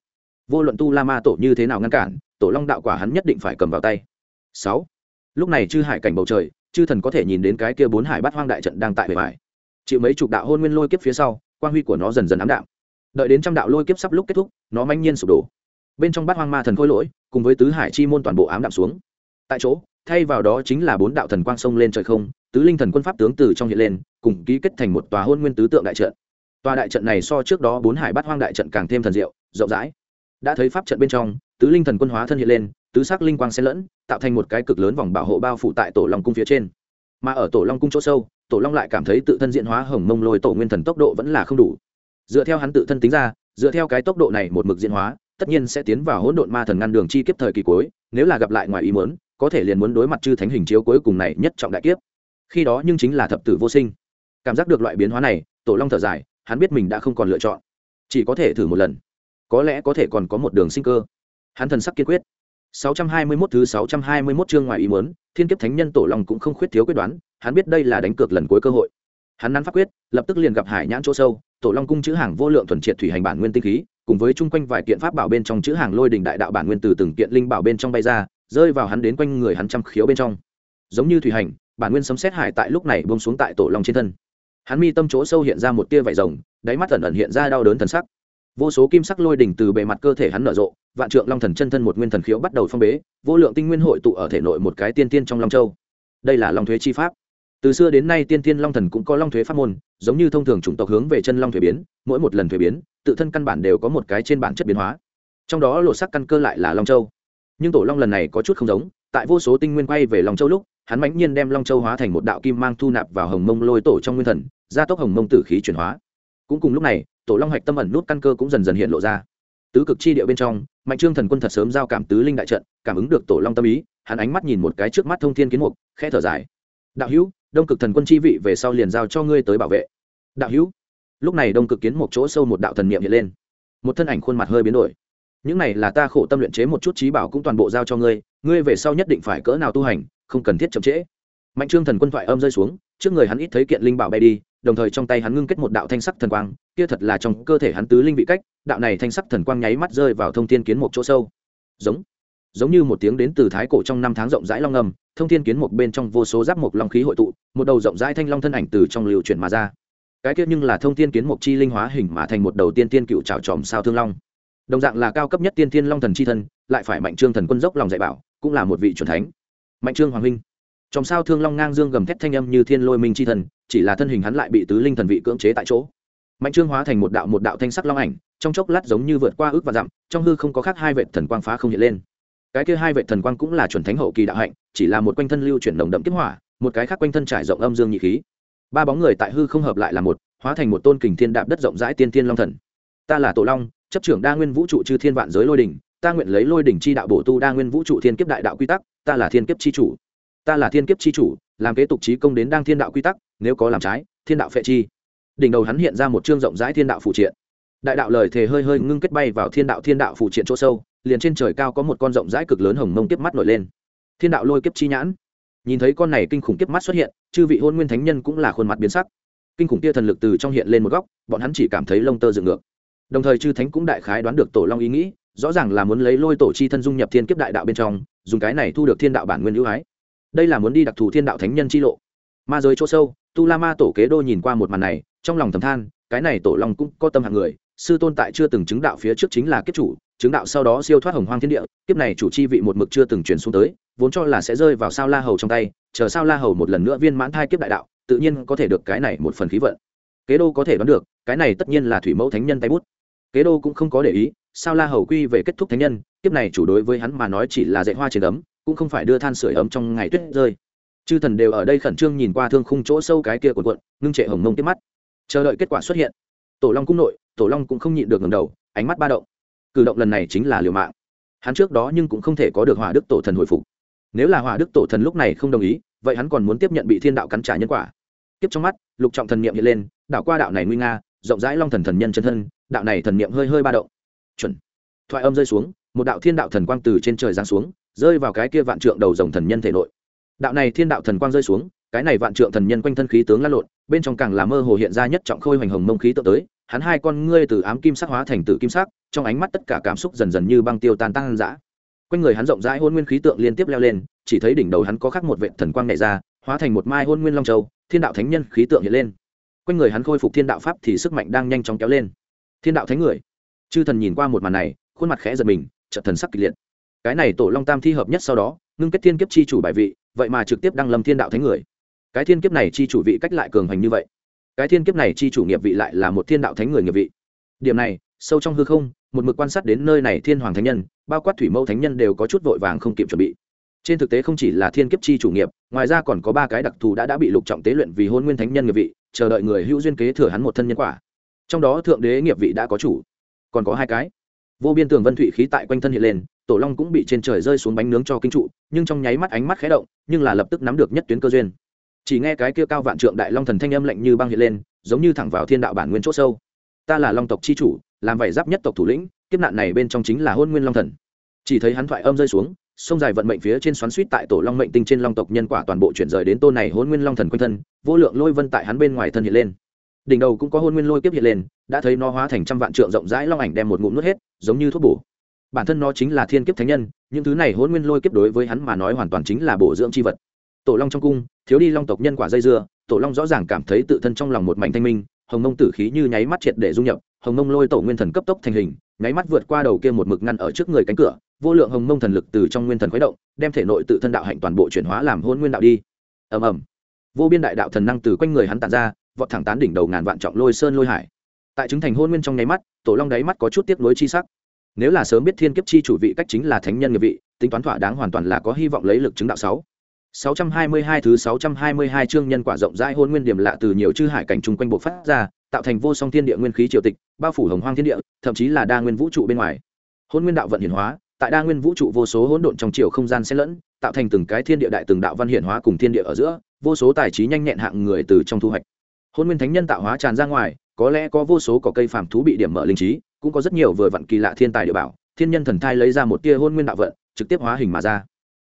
Vô luận tu la ma tổ như thế nào ngăn cản, tổ long đạo quả hắn nhất định phải cầm vào tay. Sáu. Lúc này chư hải cảnh bầu trời, chư thần có thể nhìn đến cái kia bốn hải bát hoang đại trận đang tại bề hải chịu mấy chục đạo hôn nguyên lôi kiếp phía sau, quang huy của nó dần dần ám đạm. Đợi đến trăm đạo lôi kiếp sắp lúc kết thúc, nó manh nhiên sụp đổ. Bên trong bát hoang ma thần khôi lỗi, cùng với tứ hải chi môn toàn bộ ám đạm xuống. Tại chỗ, thay vào đó chính là bốn đạo thần quang sông lên trời không, tứ linh thần quân pháp tướng từ trong hiện lên cùng ký kết thành một tòa hôn nguyên tứ tượng đại trận. Tòa đại trận này so trước đó bốn hải bát hoang đại trận càng thêm thần diệu, rộng rãi. Đã thấy pháp trận bên trong, tứ linh thần quân hóa thân hiện lên, tứ sắc linh quang xen lẫn, tạo thành một cái cực lớn vòng bảo hộ bao phủ tại tổ long cung phía trên. Mà ở tổ long cung chỗ sâu, tổ long lại cảm thấy tự thân diện hóa hồng mông lôi tổ nguyên thần tốc độ vẫn là không đủ. Dựa theo hắn tự thân tính ra, dựa theo cái tốc độ này một mực diễn hóa, tất nhiên sẽ tiến vào hỗn độn ma thần ngăn đường chi kiếp thời kỳ cuối, nếu là gặp lại ngoài ý muốn, có thể liền muốn đối mặt chư thánh hình chiếu cuối cùng này nhất trọng đại kiếp. Khi đó nhưng chính là thập tử vô sinh cảm giác được loại biến hóa này tổ long thở dài hắn biết mình đã không còn lựa chọn chỉ có thể thử một lần có lẽ có thể còn có một đường sinh cơ hắn thần sắc kiên quyết 621 thứ 621 chương ngoài ý muốn, Thiên kiếp thánh nhân tổ long cũng không khuyết thiếu quyết đoán, hắn biết đây là đánh cược lần cuối cơ hội. Hắn nắn pháp quyết, lập tức liền gặp hải nhãn chỗ sâu, tổ long cung chữ hàng vô lượng thuần triệt thủy hành bản nguyên tinh khí, cùng với chung quanh vài kiện pháp bảo bên trong chữ hàng lôi đỉnh đại đạo bản nguyên từ từng kiện linh bảo bên trong bay ra, rơi vào hắn đến quanh người hắn trăm khiếu bên trong. Giống như thủy hành, bản nguyên sấm xét hải tại lúc này buông xuống tại tổ long trên thân. Hắn mi tâm chỗ sâu hiện ra một tia vảy rồng, đáy mắt ẩn ẩn hiện ra đau đớn thần sắc. Vô số kim sắc lôi đỉnh từ bề mặt cơ thể hắn nở rộ vạn trượng long thần chân thân một nguyên thần khiếu bắt đầu phong bế vô lượng tinh nguyên hội tụ ở thể nội một cái tiên tiên trong long châu. Đây là long thuế chi pháp. Từ xưa đến nay tiên tiên long thần cũng có long thuế pháp môn giống như thông thường chủng tộc hướng về chân long thuế biến mỗi một lần thuế biến tự thân căn bản đều có một cái trên bản chất biến hóa. Trong đó lột sắc căn cơ lại là long châu. Nhưng tổ long lần này có chút không giống tại vô số tinh nguyên quay về long châu lúc hắn mãnh nhiên đem long châu hóa thành một đạo kim mang thu nạp vào hồng mông lôi tổ trong nguyên thần gia tốc hồng mông tử khí chuyển hóa. Cũng cùng lúc này, tổ long hạch tâm ẩn nút căn cơ cũng dần dần hiện lộ ra. Tứ cực chi địa bên trong, mạnh trương thần quân thật sớm giao cảm tứ linh đại trận, cảm ứng được tổ long tâm ý, hắn ánh mắt nhìn một cái trước mắt thông thiên kiến mục, khẽ thở dài. Đạo hữu, đông cực thần quân chi vị về sau liền giao cho ngươi tới bảo vệ. Đạo hữu. Lúc này đông cực kiến một chỗ sâu một đạo thần niệm hiện lên. Một thân ảnh khuôn mặt hơi biến đổi. Những này là ta khổ tâm luyện chế một chút trí bảo cũng toàn bộ giao cho ngươi ngươi về sau nhất định phải cỡ nào tu hành, không cần thiết chậm trễ. Mạnh trương thần quân thoại âm rơi xuống, trước người hắn ít thấy kiện linh bảo bay đi đồng thời trong tay hắn ngưng kết một đạo thanh sắc thần quang, kia thật là trong cơ thể hắn tứ linh vị cách, đạo này thanh sắc thần quang nháy mắt rơi vào thông thiên kiến một chỗ sâu. Giống giống như một tiếng đến từ thái cổ trong năm tháng rộng rãi long ngầm thông thiên kiến một bên trong vô số giáp một long khí hội tụ, một đầu rộng rãi thanh long thân ảnh từ trong liều chuyển mà ra. Cái kia nhưng là thông thiên kiến một chi linh hóa hình mà thành một đầu tiên tiên cựu trào tròm sao thương long. Đồng dạng là cao cấp nhất tiên tiên long thần chi thân, lại phải mạnh trương thần quân dốc lòng dạy bảo, cũng là một vị c thánh. Mạnh trương hoàng huynh trong sao thương long ngang dương gầm thét thanh âm như thiên lôi minh chi thần, chỉ là thân hình hắn lại bị tứ linh thần vị cưỡng chế tại chỗ. Mạnh trương hóa thành một đạo một đạo thanh sắc long ảnh, trong chốc lát giống như vượt qua ước và dặm, trong hư không có khác hai vệ thần quang phá không hiện lên. Cái kia hai vệ thần quang cũng là chuẩn thánh hậu kỳ đạo hạnh, chỉ là một quanh thân lưu chuyển đồng đậm kiếp hỏa, một cái khác quanh thân trải rộng âm dương nhị khí. Ba bóng người tại hư không hợp lại là một, hóa thành một tôn kình thiên đạp đất rộng rãi tiên tiên long thần. Ta là tổ long, chấp trưởng đa nguyên vũ trụ chư thiên vạn giới lôi đỉnh, ta nguyện lấy lôi đỉnh chi đạo bổ tu đa nguyên vũ trụ thiên kiếp đại đạo quy tắc, ta là thiên kiếp chi chủ ta là thiên kiếp chi chủ, làm kế tục trí công đến đang thiên đạo quy tắc, nếu có làm trái, thiên đạo phệ chi. Đỉnh đầu hắn hiện ra một chương rộng rãi thiên đạo phụ triện. Đại đạo lời thề hơi hơi ngưng kết bay vào thiên đạo thiên đạo phụ triện chỗ sâu, liền trên trời cao có một con rộng rãi cực lớn hồng mông kiếp mắt nổi lên. Thiên đạo lôi kiếp chi nhãn. Nhìn thấy con này kinh khủng kiếp mắt xuất hiện, chư vị hôn nguyên thánh nhân cũng là khuôn mặt biến sắc. Kinh khủng kia thần lực từ trong hiện lên một góc, bọn hắn chỉ cảm thấy lông tơ dựng ngược. Đồng thời chư thánh cũng đại khái đoán được tổ long ý nghĩ, rõ ràng là muốn lấy lôi tổ chi thân dung nhập thiên kiếp đại đạo bên trong, dùng cái này thu được thiên đạo bản nguyên hữu ái đây là muốn đi đặc thù thiên đạo thánh nhân chi lộ. Ma giới chỗ sâu, tu la ma tổ kế đô nhìn qua một màn này, trong lòng thầm than, cái này tổ long cũng có tâm hạng người, sư tôn tại chưa từng chứng đạo phía trước chính là kiếp chủ, chứng đạo sau đó siêu thoát hồng hoang thiên địa, kiếp này chủ chi vị một mực chưa từng chuyển xuống tới, vốn cho là sẽ rơi vào sao la hầu trong tay, chờ sao la hầu một lần nữa viên mãn thai kiếp đại đạo, tự nhiên có thể được cái này một phần khí vận. Kế đô có thể đoán được, cái này tất nhiên là thủy mẫu thánh nhân tay bút. Kế đô cũng không có để ý, sao la hầu quy về kết thúc thánh nhân, kiếp này chủ đối với hắn mà nói chỉ là dạy hoa trên ấm cũng không phải đưa than sửa ấm trong ngày tuyết rơi. Chư thần đều ở đây khẩn trương nhìn qua thương khung chỗ sâu cái kia của quận, ngưng trệ hồng mông tiếp mắt. Chờ đợi kết quả xuất hiện. Tổ long cung nội tổ long cũng không nhịn được ngầm đầu ánh mắt ba động. Cử động lần này chính là liều mạng. Hắn trước đó nhưng cũng không thể có được hòa đức tổ thần hồi phục. Nếu là hòa đức tổ thần lúc này không đồng ý vậy hắn còn muốn tiếp nhận bị thiên đạo cắn trả nhân quả. Tiếp trong mắt lục trọng thần niệm hiện lên đảo qua đạo này nguy nga rộng rãi long thần thần nhân chân thân đạo này thần niệm hơi hơi ba động. Chuẩn. Thoại âm rơi xuống một đạo thiên đạo thần quang từ trên trời giáng xuống, rơi vào cái kia vạn trượng đầu dòng thần nhân thể nội. Đạo này thiên đạo thần quang rơi xuống, cái này vạn trượng thần nhân quanh thân khí tướng lăn lộn, bên trong càng là mơ hồ hiện ra nhất trọng khôi hoành hồng mông khí tượng tới, hắn hai con ngươi từ ám kim sắc hóa thành tử kim sắc, trong ánh mắt tất cả cảm xúc dần dần như băng tiêu tan tăng dã. Quanh người hắn rộng rãi hôn nguyên khí tượng liên tiếp leo lên, chỉ thấy đỉnh đầu hắn có khắc một vệ thần quang nhảy ra, hóa thành một mai hôn nguyên long châu, thiên đạo thánh nhân khí tượng hiện lên. Quanh người hắn khôi phục thiên đạo pháp thì sức mạnh đang nhanh chóng kéo lên. Thiên đạo thánh người. Chư thần nhìn qua một màn này, khuôn mặt khẽ giật mình trận thần sắc kịch liệt. Cái này tổ long tam thi hợp nhất sau đó, ngưng kết thiên kiếp chi chủ bài vị, vậy mà trực tiếp đăng lâm thiên đạo thánh người. Cái thiên kiếp này chi chủ vị cách lại cường hành như vậy. Cái thiên kiếp này chi chủ nghiệp vị lại là một thiên đạo thánh người nghiệp vị. Điểm này, sâu trong hư không, một mực quan sát đến nơi này thiên hoàng thánh nhân, bao quát thủy mẫu thánh nhân đều có chút vội vàng không kịp chuẩn bị. Trên thực tế không chỉ là thiên kiếp chi chủ nghiệp, ngoài ra còn có ba cái đặc thù đã đã bị lục trọng tế luyện vì hôn nguyên thánh nhân nghiệp vị, chờ đợi người hữu duyên kế thừa hắn một thân nhân quả. Trong đó thượng đế nghiệp vị đã có chủ, còn có hai cái vô biên tường vân thụy khí tại quanh thân hiện lên, tổ long cũng bị trên trời rơi xuống bánh nướng cho kinh trụ, nhưng trong nháy mắt ánh mắt khé động, nhưng là lập tức nắm được nhất tuyến cơ duyên. Chỉ nghe cái kia cao vạn trượng đại long thần thanh âm lạnh như băng hiện lên, giống như thẳng vào thiên đạo bản nguyên c h ỗ sâu. Ta là long tộc c h i chủ, làm vảy giáp nhất tộc thủ lĩnh, kiếp nạn này bên trong chính là hôn nguyên long thần. Chỉ thấy hắn thoại âm rơi xuống, sông dài vận mệnh phía trên xoắn suýt tại tổ long mệnh tinh trên long tộc nhân quả toàn bộ chuyển rời đến tôn này hôn nguyên long thần quanh thân, vô lượng lôi vân tại hắn bên ngoài thân hiện lên đỉnh đầu cũng có hôn nguyên lôi kiếp hiện lên, đã thấy nó hóa thành trăm vạn trượng rộng rãi long ảnh đem một ngụm nuốt hết, giống như thuốc bổ. Bản thân nó chính là thiên kiếp thánh nhân, những thứ này hôn nguyên lôi kiếp đối với hắn mà nói hoàn toàn chính là bổ dưỡng c h i vật. Tổ long trong cung, thiếu đi long tộc nhân quả dây dưa, tổ long rõ ràng cảm thấy tự thân trong lòng một mảnh thanh minh, hồng mông tử khí như nháy mắt triệt để dung nhập, hồng mông lôi tổ nguyên thần cấp tốc thành hình, nháy mắt vượt qua đầu kia một mực ngăn ở trước người cánh cửa, vô lượng hồng mông thần lực từ trong nguyên thần khuấy động, đem thể nội tự thân đạo hạnh toàn bộ chuyển hóa làm hôn nguyên đạo đi. Ầm ầm. Vô biên đại đạo thần năng từ quanh người hắn tàn ra vọt thẳng tán đỉnh đầu ngàn vạn trọng lôi sơn lôi hải tại chứng thành hôn nguyên trong nháy mắt tổ long đáy mắt có chút tiếp nối chi sắc nếu là sớm biết thiên kiếp chi chủ vị cách chính là thánh nhân nghiệp vị tính toán thỏa đáng hoàn toàn là có hy vọng lấy lực chứng đạo sáu 622 thứ 622 chương nhân quả rộng rãi hôn nguyên điểm lạ từ nhiều chư hải cảnh trung quanh bộ phát ra, tạo thành vô song thiên địa nguyên khí triều tịch, bao phủ hồng hoang thiên địa, thậm chí là đa nguyên vũ trụ bên ngoài. Hôn nguyên đạo vận hiển hóa, tại đa nguyên vũ trụ vô số hỗn độn trong chiều không gian xen lẫn, tạo thành từng cái thiên địa đại từng đạo văn hiển hóa cùng thiên địa ở giữa, vô số tài trí nhanh nhẹn hạng người từ trong thu hoạch. Hôn nguyên thánh nhân tạo hóa tràn ra ngoài, có lẽ có vô số cỏ cây phàm thú bị điểm mở linh trí, cũng có rất nhiều vừa vặn kỳ lạ thiên tài địa bảo, thiên nhân thần thai lấy ra một tia hôn nguyên đạo vận, trực tiếp hóa hình mà ra.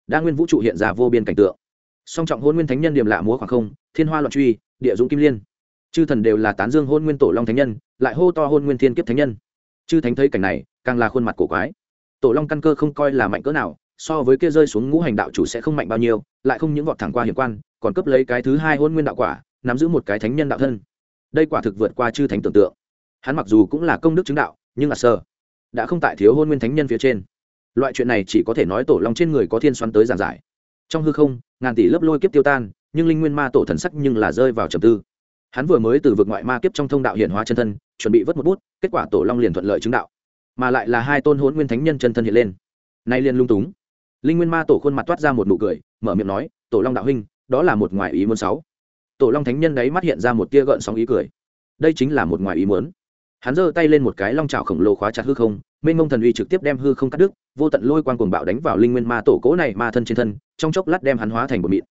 Đa nguyên vũ trụ hiện ra vô biên cảnh tượng. Song trọng hôn nguyên thánh nhân điểm lạ múa khoảng không thiên hoa loạn truy địa dũng kim liên. Chư thần đều là tán dương hôn nguyên tổ long thánh nhân lại hô to hôn nguyên thiên kiếp thánh nhân. Chư thánh thấy cảnh này càng là khuôn mặt cổ quái. Tổ long căn cơ không coi là mạnh cỡ nào so với kia rơi xuống ngũ hành đạo chủ sẽ không mạnh bao nhiêu lại không những vọt thẳng qua hiểm quan còn cấp lấy cái thứ hai hôn nguyên đạo quả nắm giữ một cái thánh nhân đạo thân. Đây quả thực vượt qua chư thánh tưởng tượng. Hắn mặc dù cũng là công đức chứng đạo, nhưng là sơ đã không tại thiếu hôn nguyên thánh nhân phía trên. Loại chuyện này chỉ có thể nói tổ long trên người có thiên xoắn tới giảng giải. Trong hư không, ngàn tỷ lớp lôi kiếp tiêu tan, nhưng linh nguyên ma tổ thần sắc nhưng là rơi vào trầm tư. Hắn vừa mới từ vực ngoại ma kiếp trong thông đạo hiện hóa chân thân, chuẩn bị vớt một bút, kết quả tổ long liền thuận lợi chứng đạo. Mà lại là hai tôn hôn nguyên thánh nhân chân thân hiện lên. Nay liền lung túng. Linh nguyên ma tổ khuôn mặt toát ra một nụ cười, mở miệng nói, tổ long đạo huynh, đó là một ngoài ý muốn sáu tổ long thánh nhân đấy mắt hiện ra một tia gợn sóng ý cười. Đây chính là một ngoài ý muốn. Hắn giơ tay lên một cái long trào khổng lồ khóa chặt hư không, mênh mông thần uy trực tiếp đem hư không cắt đứt, vô tận lôi quang cuồng bạo đánh vào linh nguyên ma tổ cố này ma thân trên thân, trong chốc lát đem hắn hóa thành bột mịn.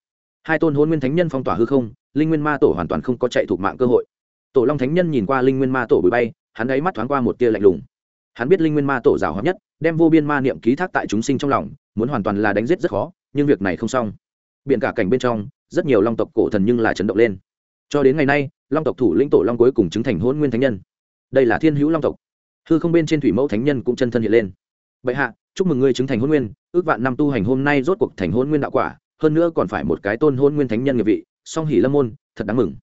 Hai tôn hôn nguyên thánh nhân phong tỏa hư không, linh nguyên ma tổ hoàn toàn không có chạy thuộc mạng cơ hội. Tổ long thánh nhân nhìn qua linh nguyên ma tổ bụi bay, hắn ấy mắt thoáng qua một tia lạnh lùng. Hắn biết linh nguyên ma tổ rào hóa nhất, đem vô biên ma niệm ký thác tại chúng sinh trong lòng, muốn hoàn toàn là đánh giết rất khó, nhưng việc này không xong. Biện cả cảnh bên trong rất nhiều long tộc cổ thần nhưng là chấn động lên. Cho đến ngày nay, long tộc thủ lĩnh tổ long cuối cùng chứng thành hôn nguyên thánh nhân. Đây là thiên hữu long tộc. Hư không bên trên thủy mẫu thánh nhân cũng chân thân hiện lên. Bệ hạ, chúc mừng ngươi chứng thành hôn nguyên, ước vạn năm tu hành hôm nay rốt cuộc thành hôn nguyên đạo quả, hơn nữa còn phải một cái tôn hôn nguyên thánh nhân nghiệp vị, song hỉ lâm môn, thật đáng mừng.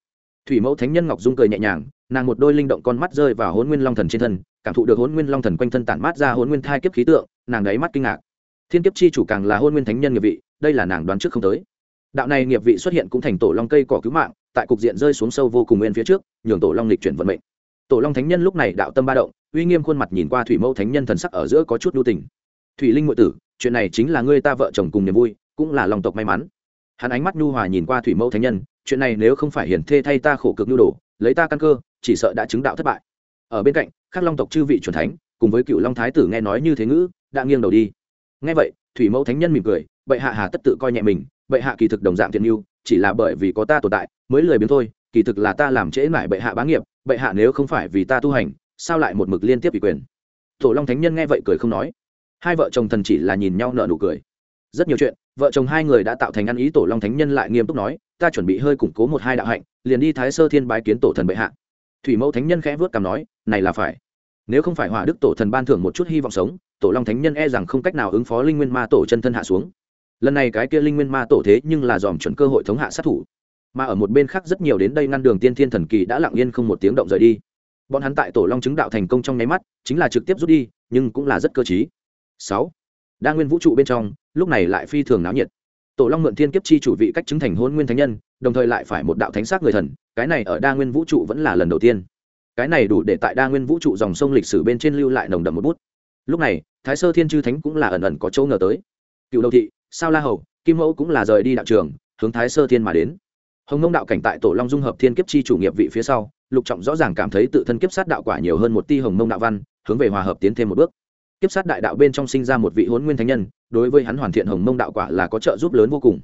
Thủy mẫu thánh nhân ngọc dung cười nhẹ nhàng, nàng một đôi linh động con mắt rơi vào hôn nguyên long thần trên thân, cảm thụ được hôn nguyên long thần quanh thân tản mát ra hôn nguyên thai kiếp khí tượng, nàng đáy mắt kinh ngạc. Thiên kiếp chi chủ càng là hôn nguyên thánh nhân nghiệp vị, đây là nàng đoán trước không tới đạo này nghiệp vị xuất hiện cũng thành tổ long cây cỏ cứu mạng, tại cục diện rơi xuống sâu vô cùng nguyên phía trước, nhường tổ long lịch chuyển vận mệnh. Tổ long thánh nhân lúc này đạo tâm ba động, uy nghiêm khuôn mặt nhìn qua thủy mẫu thánh nhân thần sắc ở giữa có chút lưu tình. Thủy linh ngụy tử, chuyện này chính là ngươi ta vợ chồng cùng niềm vui, cũng là lòng tộc may mắn. Hắn ánh mắt nhu hòa nhìn qua thủy mẫu thánh nhân, chuyện này nếu không phải hiển thê thay ta khổ cực nhu đồ, lấy ta căn cơ, chỉ sợ đã chứng đạo thất bại. Ở bên cạnh các long tộc chư vị truyền thánh, cùng với cựu long thái tử nghe nói như thế ngữ, đã nghiêng đầu đi. Nghe vậy, thủy mẫu thánh nhân mỉm cười, bệ hạ hà tất tự coi nhẹ mình bệ hạ kỳ thực đồng dạng thiện mưu chỉ là bởi vì có ta tồn tại mới lười biếng thôi, kỳ thực là ta làm trễ mãi bệ hạ bá nghiệp, bệ hạ nếu không phải vì ta tu hành, sao lại một mực liên tiếp ủy quyền? Tổ long thánh nhân nghe vậy cười không nói. Hai vợ chồng thần chỉ là nhìn nhau nợ nụ cười. Rất nhiều chuyện, vợ chồng hai người đã tạo thành ăn ý, tổ long thánh nhân lại nghiêm túc nói, ta chuẩn bị hơi củng cố một hai đạo hạnh, liền đi thái sơ thiên bái kiến tổ thần bệ hạ. Thủy mẫu thánh nhân khẽ vớt cằm nói, này là phải. Nếu không phải hỏa đức tổ thần ban thưởng một chút hy vọng sống, tổ long thánh nhân e rằng không cách nào ứng phó linh nguyên ma tổ chân thân hạ xuống lần này cái kia linh nguyên ma tổ thế nhưng là dòm chuẩn cơ hội thống hạ sát thủ. Mà ở một bên khác rất nhiều đến đây ngăn đường tiên thiên thần kỳ đã lặng yên không một tiếng động rời đi. Bọn hắn tại tổ long chứng đạo thành công trong nháy mắt, chính là trực tiếp rút đi, nhưng cũng là rất cơ t sáu, đa nguyên vũ trụ bên trong, lúc này lại phi thường náo nhiệt. Tổ long mượn thiên kiếp chi chủ vị cách chứng thành hôn nguyên thánh nhân, đồng thời lại phải một đạo thánh xác người thần, cái này ở đa nguyên vũ trụ vẫn là lần đầu tiên. Cái này đủ để tại đa nguyên vũ trụ dòng sông lịch sử bên trên lưu lại nồng đậm một bút. Lúc này, thái sơ thiên chư thánh cũng là ẩn ẩn có chỗ ngờ tới. Cựu đầu thị sao la hầu, kim mẫu cũng là rời đi đạo trường, hướng thái sơ thiên mà đến. Hồng nông đạo cảnh tại tổ long dung hợp thiên kiếp chi chủ nghiệp vị phía sau, lục trọng rõ ràng cảm thấy tự thân kiếp sát đạo quả nhiều hơn một ti hồng mông đạo văn, hướng về hòa hợp tiến thêm một bước. Kiếp sát đại đạo bên trong sinh ra một vị hôn nguyên thánh nhân, đối với hắn hoàn thiện hồng mông đạo quả là có trợ giúp lớn vô cùng.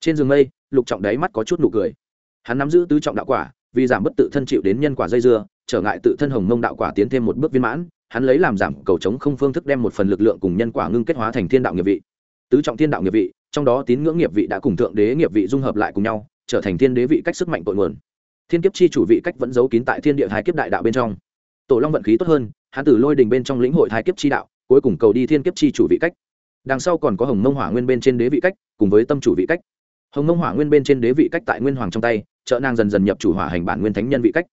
Trên giường mây, lục trọng đáy mắt có chút nụ cười. Hắn nắm giữ tứ trọng đạo quả, vì giảm bất tự thân chịu đến nhân quả dây dưa, trở ngại tự thân hồng mông đạo quả tiến thêm một bước viên mãn, hắn lấy làm giảm cầu chống không phương thức đem một phần lực lượng cùng nhân quả ngưng kết hóa thành thiên đạo nghiệp vị tứ trọng thiên đạo nghiệp vị, trong đó tín ngưỡng nghiệp vị đã cùng thượng đế nghiệp vị dung hợp lại cùng nhau, trở thành thiên đế vị cách sức mạnh cội nguồn. Thiên kiếp chi chủ vị cách vẫn giấu kín tại thiên địa hai kiếp đại đạo bên trong. Tổ long vận khí tốt hơn, hắn tử lôi đình bên trong lĩnh hội hai kiếp chi đạo, cuối cùng cầu đi thiên kiếp chi chủ vị cách. Đằng sau còn có hồng mông hỏa nguyên bên trên đế vị cách, cùng với tâm chủ vị cách. Hồng mông hỏa nguyên bên trên đế vị cách tại nguyên hoàng trong tay, trợ nàng dần dần nhập chủ hỏa hành bản nguyên thánh nhân vị cách.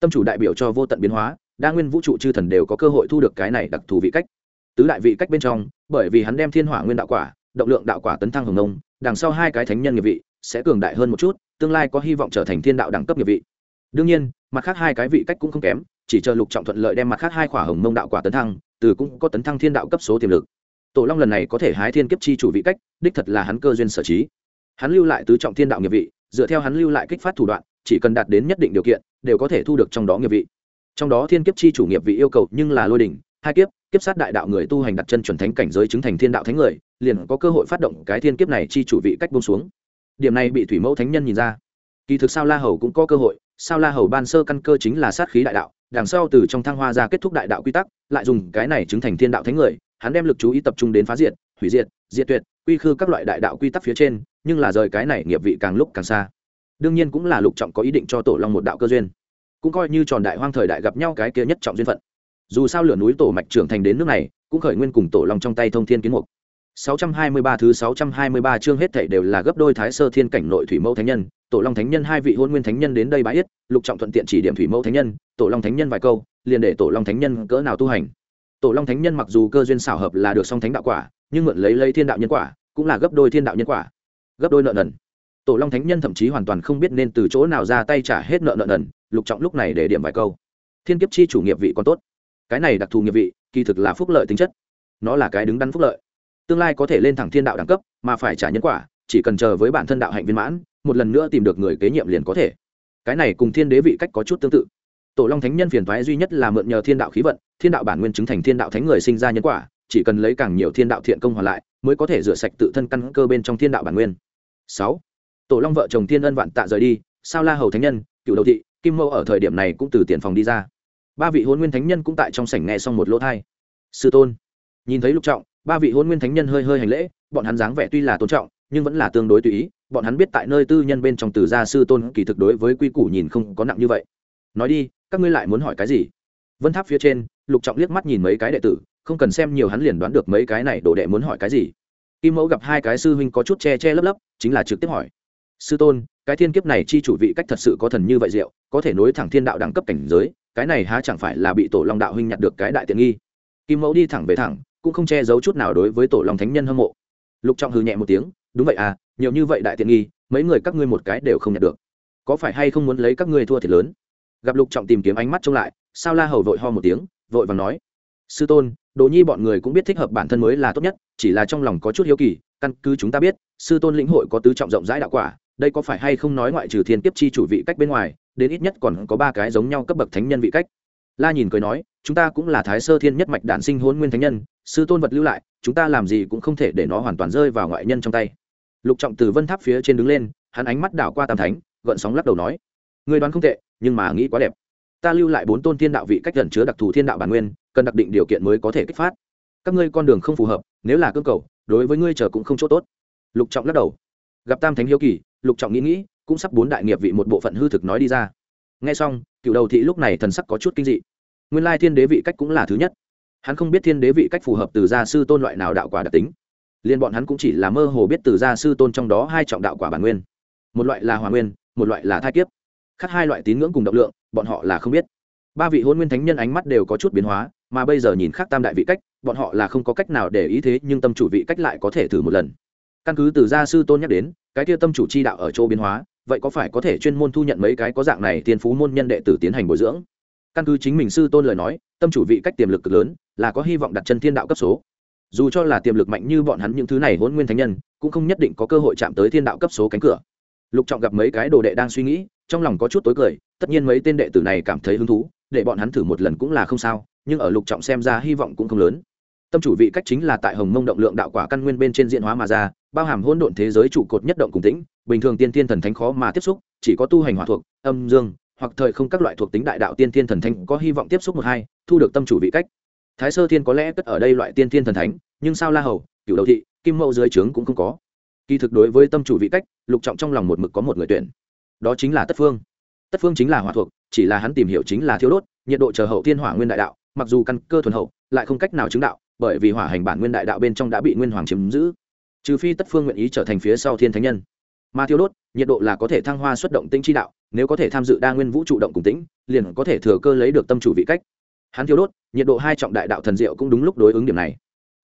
Tâm chủ đại biểu cho vô tận biến hóa, đa nguyên vũ trụ chư thần đều có cơ hội thu được cái này đặc thù vị cách. Tứ đại vị cách bên trong, bởi vì hắn đem thiên hỏa nguyên đạo quả động lượng đạo quả tấn thăng hồng nông, đằng sau hai cái thánh nhân nghiệp vị sẽ cường đại hơn một chút, tương lai có hy vọng trở thành thiên đạo đẳng cấp nghiệp vị. Đương nhiên, mặt khác hai cái vị cách cũng không kém, chỉ chờ lục trọng thuận lợi đem mặt khác hai khỏa hồng mông đạo quả tấn thăng, từ cũng có tấn thăng thiên đạo cấp số tiềm lực. Tổ long lần này có thể hái thiên kiếp chi chủ vị cách, đích thật là hắn cơ duyên sở trí. Hắn lưu lại tứ trọng thiên đạo nghiệp vị, dựa theo hắn lưu lại kích phát thủ đoạn, chỉ cần đạt đến nhất định điều kiện, đều có thể thu được trong đó nghiệp vị. Trong đó thiên kiếp chi chủ nghiệp vị yêu cầu nhưng là lôi đỉnh, hai kiếp kiếp sát đại đạo người tu hành đặt chân chuẩn thánh cảnh giới chứng thành thiên đạo thánh người liền có cơ hội phát động cái thiên kiếp này chi chủ vị cách buông xuống. Điểm này bị thủy mẫu thánh nhân nhìn ra. Kỳ thực sao la hầu cũng có cơ hội, sao la hầu ban sơ căn cơ chính là sát khí đại đạo, đằng sau từ trong thăng hoa ra kết thúc đại đạo quy tắc, lại dùng cái này chứng thành thiên đạo thánh người, hắn đem lực chú ý tập trung đến phá diệt, hủy diệt diệt tuyệt, quy khư các loại đại đạo quy tắc phía trên, nhưng là rời cái này nghiệp vị càng lúc càng xa. Đương nhiên cũng là lục trọng có ý định cho tổ long một đạo cơ duyên. Cũng coi như tròn đại hoang thời đại gặp nhau cái kia nhất trọng duyên phận. Dù sao lửa núi tổ mạch trưởng thành đến nước này, cũng khởi nguyên cùng tổ long trong tay thông thiên kiến mục. 623 thứ 623 chương hết thảy đều là gấp đôi Thái Sơ Thiên cảnh nội thủy mẫu thánh nhân, Tổ Long thánh nhân hai vị hôn nguyên thánh nhân đến đây bái yết, Lục Trọng thuận tiện chỉ điểm thủy mẫu thánh nhân, Tổ Long thánh nhân vài câu, liền để Tổ Long thánh nhân cỡ nào tu hành. Tổ Long thánh nhân mặc dù cơ duyên xảo hợp là được song thánh đạo quả, nhưng mượn lấy lấy thiên đạo nhân quả, cũng là gấp đôi thiên đạo nhân quả. Gấp đôi nợ nần. Tổ Long thánh nhân thậm chí hoàn toàn không biết nên từ chỗ nào ra tay trả hết nợ nợ nần, Lục Trọng lúc này để điểm vài câu. Thiên kiếp chi chủ nghiệp vị còn tốt. Cái này đặc thù nghiệp vị, kỳ thực là phúc lợi tính chất. Nó là cái đứng đắn phúc lợi tương lai có thể lên thẳng thiên đạo đẳng cấp, mà phải trả nhân quả, chỉ cần chờ với bản thân đạo hạnh viên mãn, một lần nữa tìm được người kế nhiệm liền có thể. Cái này cùng thiên đế vị cách có chút tương tự. Tổ long thánh nhân phiền thoái duy nhất là mượn nhờ thiên đạo khí vận, thiên đạo bản nguyên chứng thành thiên đạo thánh người sinh ra nhân quả, chỉ cần lấy càng nhiều thiên đạo thiện công hoàn lại, mới có thể rửa sạch tự thân căn cơ bên trong thiên đạo bản nguyên. Sáu. Tổ long vợ chồng thiên ân vạn tạ rời đi, sao la hầu thánh nhân, cựu đầu thị, kim mâu ở thời điểm này cũng từ tiền phòng đi ra. Ba vị hôn nguyên thánh nhân cũng tại trong sảnh nghe xong một lỗ thai sư tôn, nhìn thấy lục trọng ba vị hôn nguyên thánh nhân hơi hơi hành lễ, bọn hắn dáng vẻ tuy là tôn trọng, nhưng vẫn là tương đối tùy ý. Bọn hắn biết tại nơi tư nhân bên trong từ gia sư tôn kỳ thực đối với quy củ nhìn không có nặng như vậy. Nói đi, các ngươi lại muốn hỏi cái gì? Vân tháp phía trên, lục trọng liếc mắt nhìn mấy cái đệ tử, không cần xem nhiều hắn liền đoán được mấy cái này đồ đệ muốn hỏi cái gì. Kim mẫu gặp hai cái sư huynh có chút che che lấp lấp, chính là trực tiếp hỏi. Sư tôn, cái thiên kiếp này chi chủ vị cách thật sự có thần như vậy diệu, có thể nối thẳng thiên đạo đẳng cấp cảnh giới, cái này há chẳng phải là bị tổ long đạo huynh nhặt được cái đại tiện nghi? Kim mẫu đi thẳng về thẳng cũng không che giấu chút nào đối với tổ lòng thánh nhân hâm mộ. Lục trọng hư nhẹ một tiếng, đúng vậy à nhiều như vậy đại tiện nghi, mấy người các ngươi một cái đều không nhận được. Có phải hay không muốn lấy các ngươi thua thiệt lớn? Gặp lục trọng tìm kiếm ánh mắt trông lại, sao la hầu vội ho một tiếng, vội và nói, sư tôn, đồ nhi bọn người cũng biết thích hợp bản thân mới là tốt nhất, chỉ là trong lòng có chút hiếu kỳ, căn cứ chúng ta biết, sư tôn lĩnh hội có tứ trọng rộng rãi đạo quả, đây có phải hay không nói ngoại trừ thiên kiếp chi chủ vị cách bên ngoài, đến ít nhất còn có ba cái giống nhau cấp bậc thánh nhân vị cách la nhìn cười nói, chúng ta cũng là thái sơ thiên nhất mạch đản sinh hôn nguyên thánh nhân, sư tôn vật lưu lại, chúng ta làm gì cũng không thể để nó hoàn toàn rơi vào ngoại nhân trong tay. Lục trọng từ vân tháp phía trên đứng lên, hắn ánh mắt đảo qua tam thánh, gợn sóng lắc đầu nói, người đoán không tệ, nhưng mà nghĩ quá đẹp. Ta lưu lại bốn tôn thiên đạo vị cách gần chứa đặc thù thiên đạo bản nguyên, cần đặc định điều kiện mới có thể kích phát. Các ngươi con đường không phù hợp, nếu là cơ cầu, đối với ngươi chờ cũng không chỗ tốt. Lục trọng lắc đầu. Gặp tam thánh hiếu kỳ, lục trọng nghĩ nghĩ, cũng sắp bốn đại nghiệp vị một bộ phận hư thực nói đi ra nghe xong, cựu đầu thị lúc này thần sắc có chút kinh dị. Nguyên lai thiên đế vị cách cũng là thứ nhất. Hắn không biết thiên đế vị cách phù hợp từ gia sư tôn loại nào đạo quả đặc tính. Liên bọn hắn cũng chỉ là mơ hồ biết từ gia sư tôn trong đó hai trọng đạo quả bản nguyên. Một loại là hòa nguyên, một loại là thai kiếp. Khác hai loại tín ngưỡng cùng động lượng, bọn họ là không biết. Ba vị hôn nguyên thánh nhân ánh mắt đều có chút biến hóa, mà bây giờ nhìn khác tam đại vị cách, bọn họ là không có cách nào để ý thế, nhưng tâm chủ vị cách lại có thể thử một lần. Căn cứ từ gia sư tôn nhắc đến, cái kia tâm chủ chi đạo ở chỗ biến hóa vậy có phải có thể chuyên môn thu nhận mấy cái có dạng này tiên phú môn nhân đệ tử tiến hành bồi dưỡng? Căn cứ chính mình sư tôn lời nói, tâm chủ vị cách tiềm lực cực lớn, là có hy vọng đặt chân thiên đạo cấp số. Dù cho là tiềm lực mạnh như bọn hắn những thứ này hôn nguyên thánh nhân, cũng không nhất định có cơ hội chạm tới thiên đạo cấp số cánh cửa. Lục trọng gặp mấy cái đồ đệ đang suy nghĩ, trong lòng có chút tối cười, tất nhiên mấy tên đệ tử này cảm thấy hứng thú, để bọn hắn thử một lần cũng là không sao, nhưng ở lục trọng xem ra hy vọng cũng không lớn tâm chủ vị cách chính là tại hồng mông động lượng đạo quả căn nguyên bên trên diện hóa mà ra, bao hàm hỗn độn thế giới trụ cột nhất động cùng tĩnh, bình thường tiên thiên thần thánh khó mà tiếp xúc, chỉ có tu hành hỏa thuộc, âm dương, hoặc thời không các loại thuộc tính đại đạo tiên thiên thần thánh có hy vọng tiếp xúc một hai, thu được tâm chủ vị cách. Thái sơ thiên có lẽ cất ở đây loại tiên thiên thần thánh, nhưng sao la hầu cựu đầu thị, kim mẫu dưới trướng cũng không có. Kỳ thực đối với tâm chủ vị cách, lục trọng trong lòng một mực có một người tuyển. Đó chính là tất phương. Tất phương chính là hỏa thuộc, chỉ là hắn tìm hiểu chính là thiếu đốt, nhiệt độ chờ hậu thiên hỏa nguyên đại đạo, mặc dù căn cơ thuần hậu, lại không cách nào chứng đạo bởi vì hỏa hành bản nguyên đại đạo bên trong đã bị nguyên hoàng chiếm giữ. Trừ phi tất phương nguyện ý trở thành phía sau thiên thánh nhân. Mà thiêu đốt, nhiệt độ là có thể thăng hoa xuất động tĩnh chi đạo, nếu có thể tham dự đa nguyên vũ trụ động cùng tĩnh, liền có thể thừa cơ lấy được tâm chủ vị cách. Hắn thiêu đốt, nhiệt độ hai trọng đại đạo thần diệu cũng đúng lúc đối ứng điểm này.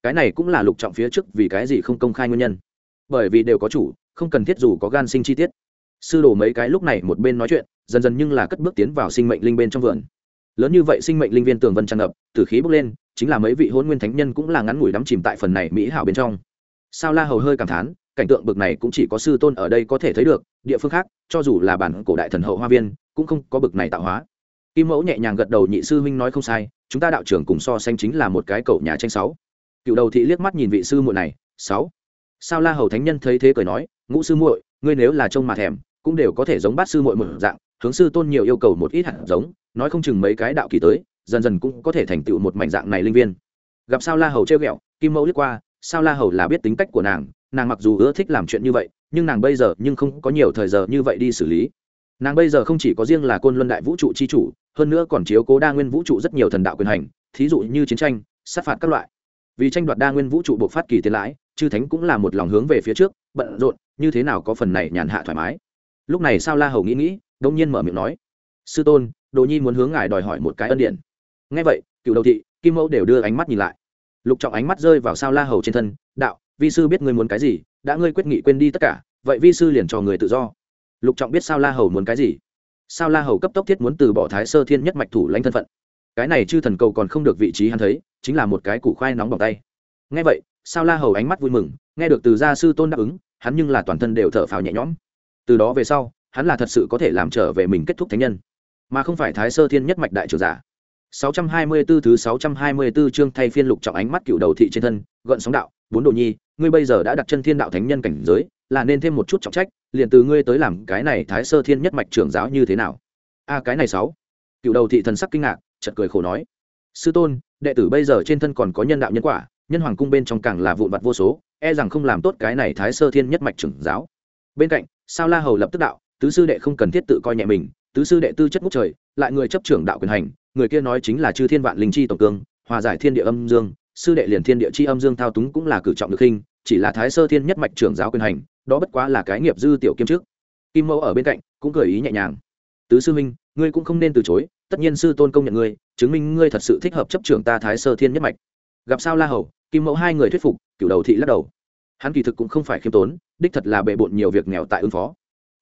Cái này cũng là lục trọng phía trước vì cái gì không công khai nguyên nhân. Bởi vì đều có chủ, không cần thiết dù có gan sinh chi tiết. Sư đồ mấy cái lúc này một bên nói chuyện, dần dần nhưng là cất bước tiến vào sinh mệnh linh bên trong vườn lớn như vậy sinh mệnh linh viên tường vân tràn ngập, tử khí bốc lên, chính là mấy vị hôn nguyên thánh nhân cũng là ngắn ngủi đắm chìm tại phần này mỹ hảo bên trong. Sao la hầu hơi cảm thán, cảnh tượng bực này cũng chỉ có sư tôn ở đây có thể thấy được, địa phương khác, cho dù là bản cổ đại thần hậu hoa viên, cũng không có bực này tạo hóa. Kim mẫu nhẹ nhàng gật đầu nhị sư huynh nói không sai, chúng ta đạo trưởng cùng so sánh chính là một cái cậu nhà tranh sáu. Cựu đầu thị liếc mắt nhìn vị sư muội này, sáu. Sao la hầu thánh nhân thấy thế cười nói, ngũ sư muội, ngươi nếu là trông mà thèm, cũng đều có thể giống bát sư muội một dạng, hướng sư tôn nhiều yêu cầu một ít hạt giống nói không chừng mấy cái đạo kỳ tới, dần dần cũng có thể thành tựu một mảnh dạng này linh viên. Gặp sao la hầu treo ghẹo, kim mẫu lướt qua, sao la hầu là biết tính cách của nàng nàng mặc dù ưa thích làm chuyện như vậy, nhưng nàng bây giờ nhưng không có nhiều thời giờ như vậy đi xử lý. Nàng bây giờ không chỉ có riêng là côn luân đại vũ trụ chi chủ, hơn nữa còn chiếu cố đa nguyên vũ trụ rất nhiều thần đạo quyền hành, thí dụ như chiến tranh, sát phạt các loại. Vì tranh đoạt đa nguyên vũ trụ buộc phát kỳ tiền lãi, chư thánh cũng là một lòng hướng về phía trước, bận rộn, như thế nào có phần này nhàn hạ thoải mái. Lúc này sao la hầu nghĩ nghĩ, đông nhiên mở miệng nói, sư tôn đồ nhi muốn hướng ngài đòi hỏi một cái ân điển. ngay vậy cựu đầu thị, kim mẫu đều đưa ánh mắt nhìn lại. Lục trọng ánh mắt rơi vào sao la hầu trên thân, đạo, vi sư biết ngươi muốn cái gì, đã ngươi quyết nghị quên đi tất cả, vậy vi sư liền cho người tự do. Lục trọng biết sao la hầu muốn cái gì. Sao la hầu cấp tốc thiết muốn từ bỏ thái sơ thiên nhất mạch thủ lãnh thân phận. Cái này chư thần cầu còn không được vị trí hắn thấy, chính là một cái củ khoai nóng bỏng tay. Ngay vậy, sao la hầu ánh mắt vui mừng, nghe được từ gia sư tôn đáp ứng, hắn nhưng là toàn thân đều thở phào nhẹ nhõm. Từ đó về sau, hắn là thật sự có thể làm trở về mình kết thúc thánh nhân mà không phải thái sơ thiên nhất mạch đại trưởng giả. 624 thứ 624 chương thay phiên lục trọng ánh mắt cựu đầu thị trên thân, gợn sóng đạo, bốn đồ nhi, ngươi bây giờ đã đặt chân thiên đạo thánh nhân cảnh giới, là nên thêm một chút trọng trách, liền từ ngươi tới làm cái này thái sơ thiên nhất mạch trưởng giáo như thế nào? A, cái này sáu. Cựu đầu thị thần sắc kinh ngạc, chợt cười khổ nói, sư tôn, đệ tử bây giờ trên thân còn có nhân đạo nhân quả, nhân hoàng cung bên trong càng là vụn vặt vô số e rằng không làm tốt cái này thái sơ thiên nhất mạch trưởng giáo. Bên cạnh, sao la hầu lập tức đạo, tứ sư đệ không cần thiết tự coi nhẹ mình tứ sư đệ tư chất ngút trời, lại người chấp trưởng đạo quyền hành, người kia nói chính là chư thiên vạn linh chi tổng cương, hòa giải thiên địa âm dương, sư đệ liền thiên địa chi âm dương thao túng cũng là cử trọng được khinh chỉ là thái sơ thiên nhất mạch trưởng giáo quyền hành, đó bất quá là cái nghiệp dư tiểu kiêm trước. Kim mẫu ở bên cạnh, cũng cười ý nhẹ nhàng. Tứ sư minh ngươi cũng không nên từ chối, tất nhiên sư tôn công nhận ngươi, chứng minh ngươi thật sự thích hợp chấp trưởng ta thái sơ thiên nhất mạch. Gặp sao la hầu, kim mẫu hai người thuyết phục cựu đầu thị lắc đầu. Hắn kỳ thực cũng không phải khiêm tốn, đích thật là bề bộn nhiều việc nghèo tại ứng phó.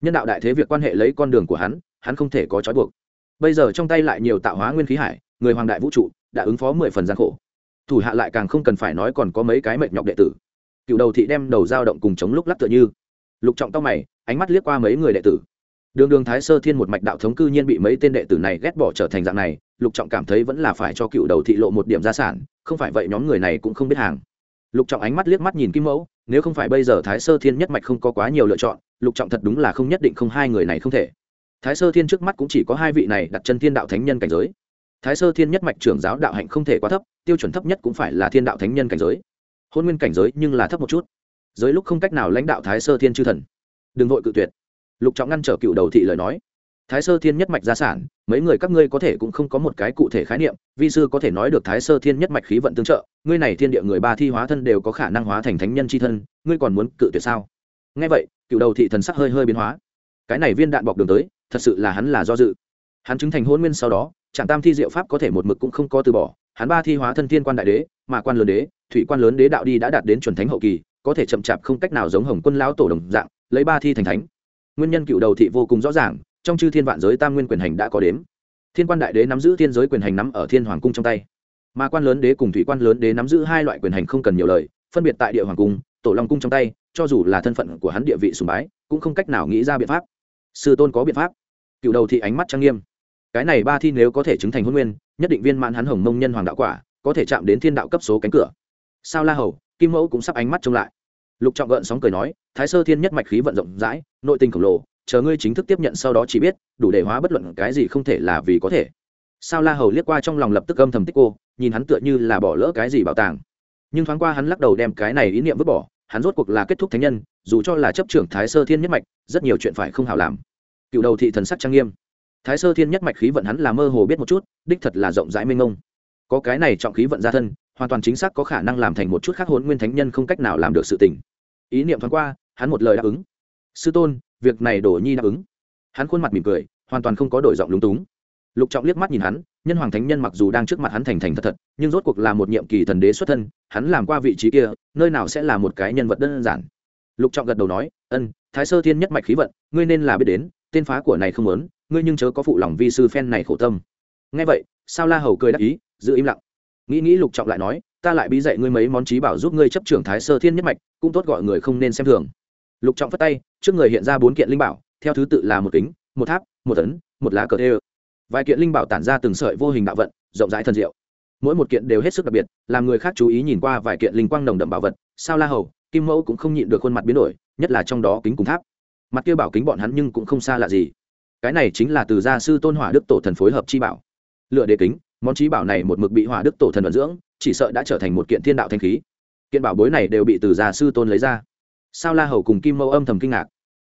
Nhân đạo đại thế việc quan hệ lấy con đường của hắn hắn không thể có trói buộc. Bây giờ trong tay lại nhiều tạo hóa nguyên khí hải, người hoàng đại vũ trụ đã ứng phó mười phần gian khổ. Thủ hạ lại càng không cần phải nói còn có mấy cái mệt nhọc đệ tử. Cựu đầu thị đem đầu dao động cùng chống lúc lắc tựa như. Lục trọng tóc mày, ánh mắt liếc qua mấy người đệ tử. Đường đường thái sơ thiên một mạch đạo thống cư nhiên bị mấy tên đệ tử này ghét bỏ trở thành dạng này, lục trọng cảm thấy vẫn là phải cho cựu đầu thị lộ một điểm gia sản, không phải vậy nhóm người này cũng không biết hàng. Lục trọng ánh mắt liếc mắt nhìn kim mẫu, nếu không phải bây giờ thái sơ thiên nhất mạch không có quá nhiều lựa chọn, lục trọng thật đúng là không nhất định không hai người này không thể thái sơ thiên trước mắt cũng chỉ có hai vị này đặt chân thiên đạo thánh nhân cảnh giới. Thái sơ thiên nhất mạch trưởng giáo đạo hạnh không thể quá thấp, tiêu chuẩn thấp nhất cũng phải là thiên đạo thánh nhân cảnh giới. Hôn nguyên cảnh giới nhưng là thấp một chút. Giới lúc không cách nào lãnh đạo thái sơ thiên chư thần. Đừng vội cự tuyệt. Lục trọng ngăn trở cựu đầu thị lời nói. Thái sơ thiên nhất mạch gia sản, mấy người các ngươi có thể cũng không có một cái cụ thể khái niệm, vi sư có thể nói được thái sơ thiên nhất mạch khí vận tương trợ, ngươi này thiên địa người ba thi hóa thân đều có khả năng hóa thành thánh nhân c h i thân, ngươi còn muốn cự tuyệt sao? Ngay vậy, cựu đầu thị thần sắc hơi hơi biến hóa. Cái này viên đạn bọc đường tới thật sự là hắn là do dự. Hắn chứng thành hôn nguyên sau đó, trạm tam thi diệu pháp có thể một mực cũng không có từ bỏ. Hắn ba thi hóa thân thiên quan đại đế, mà quan lớn đế, thủy quan lớn đế đạo đi đã đạt đến chuẩn thánh hậu kỳ, có thể chậm chạp không cách nào giống hồng quân lão tổ đồng dạng, lấy ba thi thành thánh. Nguyên nhân cựu đầu thị vô cùng rõ ràng, trong chư thiên vạn giới tam nguyên quyền hành đã có đếm. Thiên quan đại đế nắm giữ thiên giới quyền hành nắm ở thiên hoàng cung trong tay. Mà quan lớn đế cùng thủy quan lớn đế nắm giữ hai loại quyền hành không cần nhiều lời, phân biệt tại địa hoàng cung, tổ long cung trong tay, cho dù là thân phận của hắn địa vị sùng bái, cũng không cách nào nghĩ ra biện pháp. Sư tôn có biện pháp cựu đầu thị ánh mắt trang nghiêm. Cái này ba thi nếu có thể chứng thành hôn nguyên, nhất định viên mãn hắn hồng mông nhân hoàng đạo quả, có thể chạm đến thiên đạo cấp số cánh cửa. Sao la hầu, kim mẫu cũng sắp ánh mắt trông lại. Lục trọng gợn sóng cười nói, thái sơ thiên nhất mạch khí vận rộng rãi, nội tình khổng lồ, chờ ngươi chính thức tiếp nhận sau đó chỉ biết, đủ để hóa bất luận cái gì không thể là vì có thể. Sao la hầu liếc qua trong lòng lập tức âm thầm tích cô, nhìn hắn tựa như là bỏ lỡ cái gì bảo tàng. Nhưng thoáng qua hắn lắc đầu đem cái này ý niệm vứt bỏ, hắn rốt cuộc là kết thúc thánh nhân, dù cho là chấp trưởng thái sơ thiên nhất mạch, rất nhiều chuyện phải không hào làm cựu đầu thị thần sắc trang nghiêm. Thái sơ thiên nhất mạch khí vận hắn là mơ hồ biết một chút, đích thật là rộng rãi mênh mông. Có cái này trọng khí vận ra thân, hoàn toàn chính xác có khả năng làm thành một chút khác hôn nguyên thánh nhân không cách nào làm được sự tình. Ý niệm thoáng qua, hắn một lời đáp ứng. Sư tôn, việc này đổ nhi đáp ứng. Hắn khuôn mặt mỉm cười, hoàn toàn không có đổi giọng lúng túng. Lục trọng liếc mắt nhìn hắn, nhân hoàng thánh nhân mặc dù đang trước mặt hắn thành thành thật thật, nhưng rốt cuộc là một nhiệm kỳ thần đế xuất thân, hắn làm qua vị trí kia, nơi nào sẽ là một cái nhân vật đơn giản. Lục trọng gật đầu nói, ân, thái sơ thiên nhất mạch khí vận, ngươi nên là biết đến tên phá của này không muốn, ngươi nhưng chớ có phụ lòng vi sư phen này khổ tâm. Nghe vậy sao la hầu cười đáp ý giữ im lặng. Nghĩ nghĩ lục trọng lại nói ta lại bí dạy ngươi mấy món trí bảo giúp ngươi chấp trưởng thái sơ thiên nhất mạch cũng tốt gọi người không nên xem thường. Lục trọng phất tay trước người hiện ra bốn kiện linh bảo theo thứ tự là một kính một tháp một tấn một lá cờ đê vài kiện linh bảo tản ra từng sợi vô hình đạo vận rộng rãi thần diệu. Mỗi một kiện đều hết sức đặc biệt làm người khác chú ý nhìn qua vài kiện linh quang nồng đậm bảo vật. Sao la hầu kim mẫu cũng không nhịn được khuôn mặt biến đổi nhất là trong đó kính cùng tháp mặt kia bảo kính bọn hắn nhưng cũng không xa lạ gì. Cái này chính là từ gia sư tôn hỏa đức tổ thần phối hợp chi bảo. Lựa đế kính, món trí bảo này một mực bị hỏa đức tổ thần vận dưỡng, chỉ sợ đã trở thành một kiện thiên đạo thanh khí. Kiện bảo bối này đều bị từ gia sư tôn lấy ra. Sao la hầu cùng kim mâu âm thầm kinh ngạc.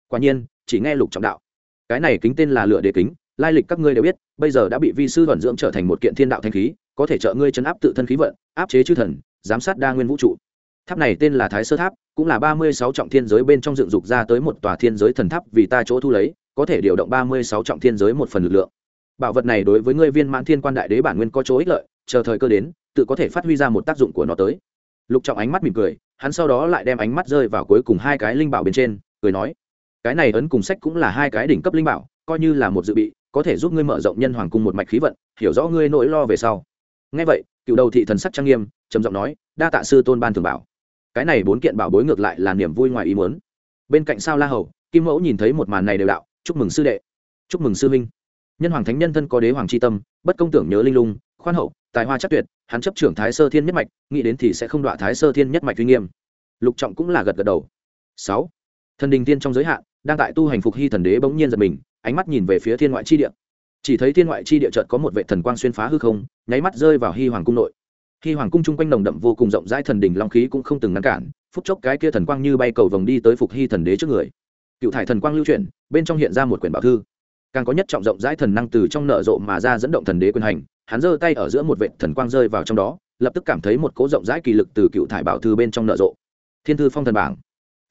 Quả nhiên, chỉ nghe lục trọng đạo. Cái này kính tên là lựa đế kính, lai lịch các ngươi đều biết, bây giờ đã bị vi sư vận dưỡng trở thành một kiện thiên đạo thanh khí, có thể trợ ngươi chấn áp tự thân khí vận, áp chế chư thần, giám sát đa nguyên vũ trụ tháp này tên là thái sơ tháp, cũng là ba mươi sáu trọng thiên giới bên trong dựng dục ra tới một tòa thiên giới thần tháp vì ta chỗ thu lấy, có thể điều động ba mươi sáu trọng thiên giới một phần lực lượng. Bảo vật này đối với ngươi viên mãn thiên quan đại đế bản nguyên có chỗ ích lợi, chờ thời cơ đến, tự có thể phát huy ra một tác dụng của nó tới. Lục trọng ánh mắt mỉm cười, hắn sau đó lại đem ánh mắt rơi vào cuối cùng hai cái linh bảo bên trên, cười nói, cái này ấn cùng sách cũng là hai cái đỉnh cấp linh bảo, coi như là một dự bị, có thể giúp ngươi mở rộng nhân hoàng cung một mạch khí vận, hiểu rõ ngươi nỗi lo về sau. Ngay vậy, cựu đầu thị thần sắc trang nghiêm, trầm giọng nói, đa tạ sư tôn ban thường bảo cái này bốn kiện bảo bối ngược lại là niềm vui ngoài ý muốn. Bên cạnh sao la hầu, kim mẫu nhìn thấy một màn này đều đạo, chúc mừng sư đệ, chúc mừng sư minh nhân hoàng thánh nhân thân có đế hoàng c h i tâm, bất công tưởng nhớ linh lung, khoan hậu, tài hoa chắc tuyệt, hắn chấp trưởng thái sơ thiên nhất mạch, nghĩ đến thì sẽ không đọa thái sơ thiên nhất mạch uy nghiêm. Lục trọng cũng là gật gật đầu. Sáu, thần đình tiên trong giới hạn, đang tại tu hành phục hy thần đế bỗng nhiên giật mình, ánh mắt nhìn về phía thiên ngoại chi địa. Chỉ thấy thiên ngoại chi địa chợt có một vệ thần quang xuyên phá hư không, nháy mắt rơi vào hy hoàng cung nội. Khi hoàng cung chung quanh nồng đậm vô cùng rộng rãi thần đình long khí cũng không từng ngăn cản phút chốc cái kia thần quang như bay cầu vồng đi tới phục hy thần đế trước người cựu thải thần quang lưu chuyển bên trong hiện ra một quyển bảo thư càng có nhất trọng rộng rãi thần năng từ trong nợ rộ mà ra dẫn động thần đế quyền hành hắn giơ tay ở giữa một vệ thần quang rơi vào trong đó lập tức cảm thấy một cố rộng rãi kỳ lực từ cựu thải bảo thư bên trong nợ rộ thiên thư phong thần bảng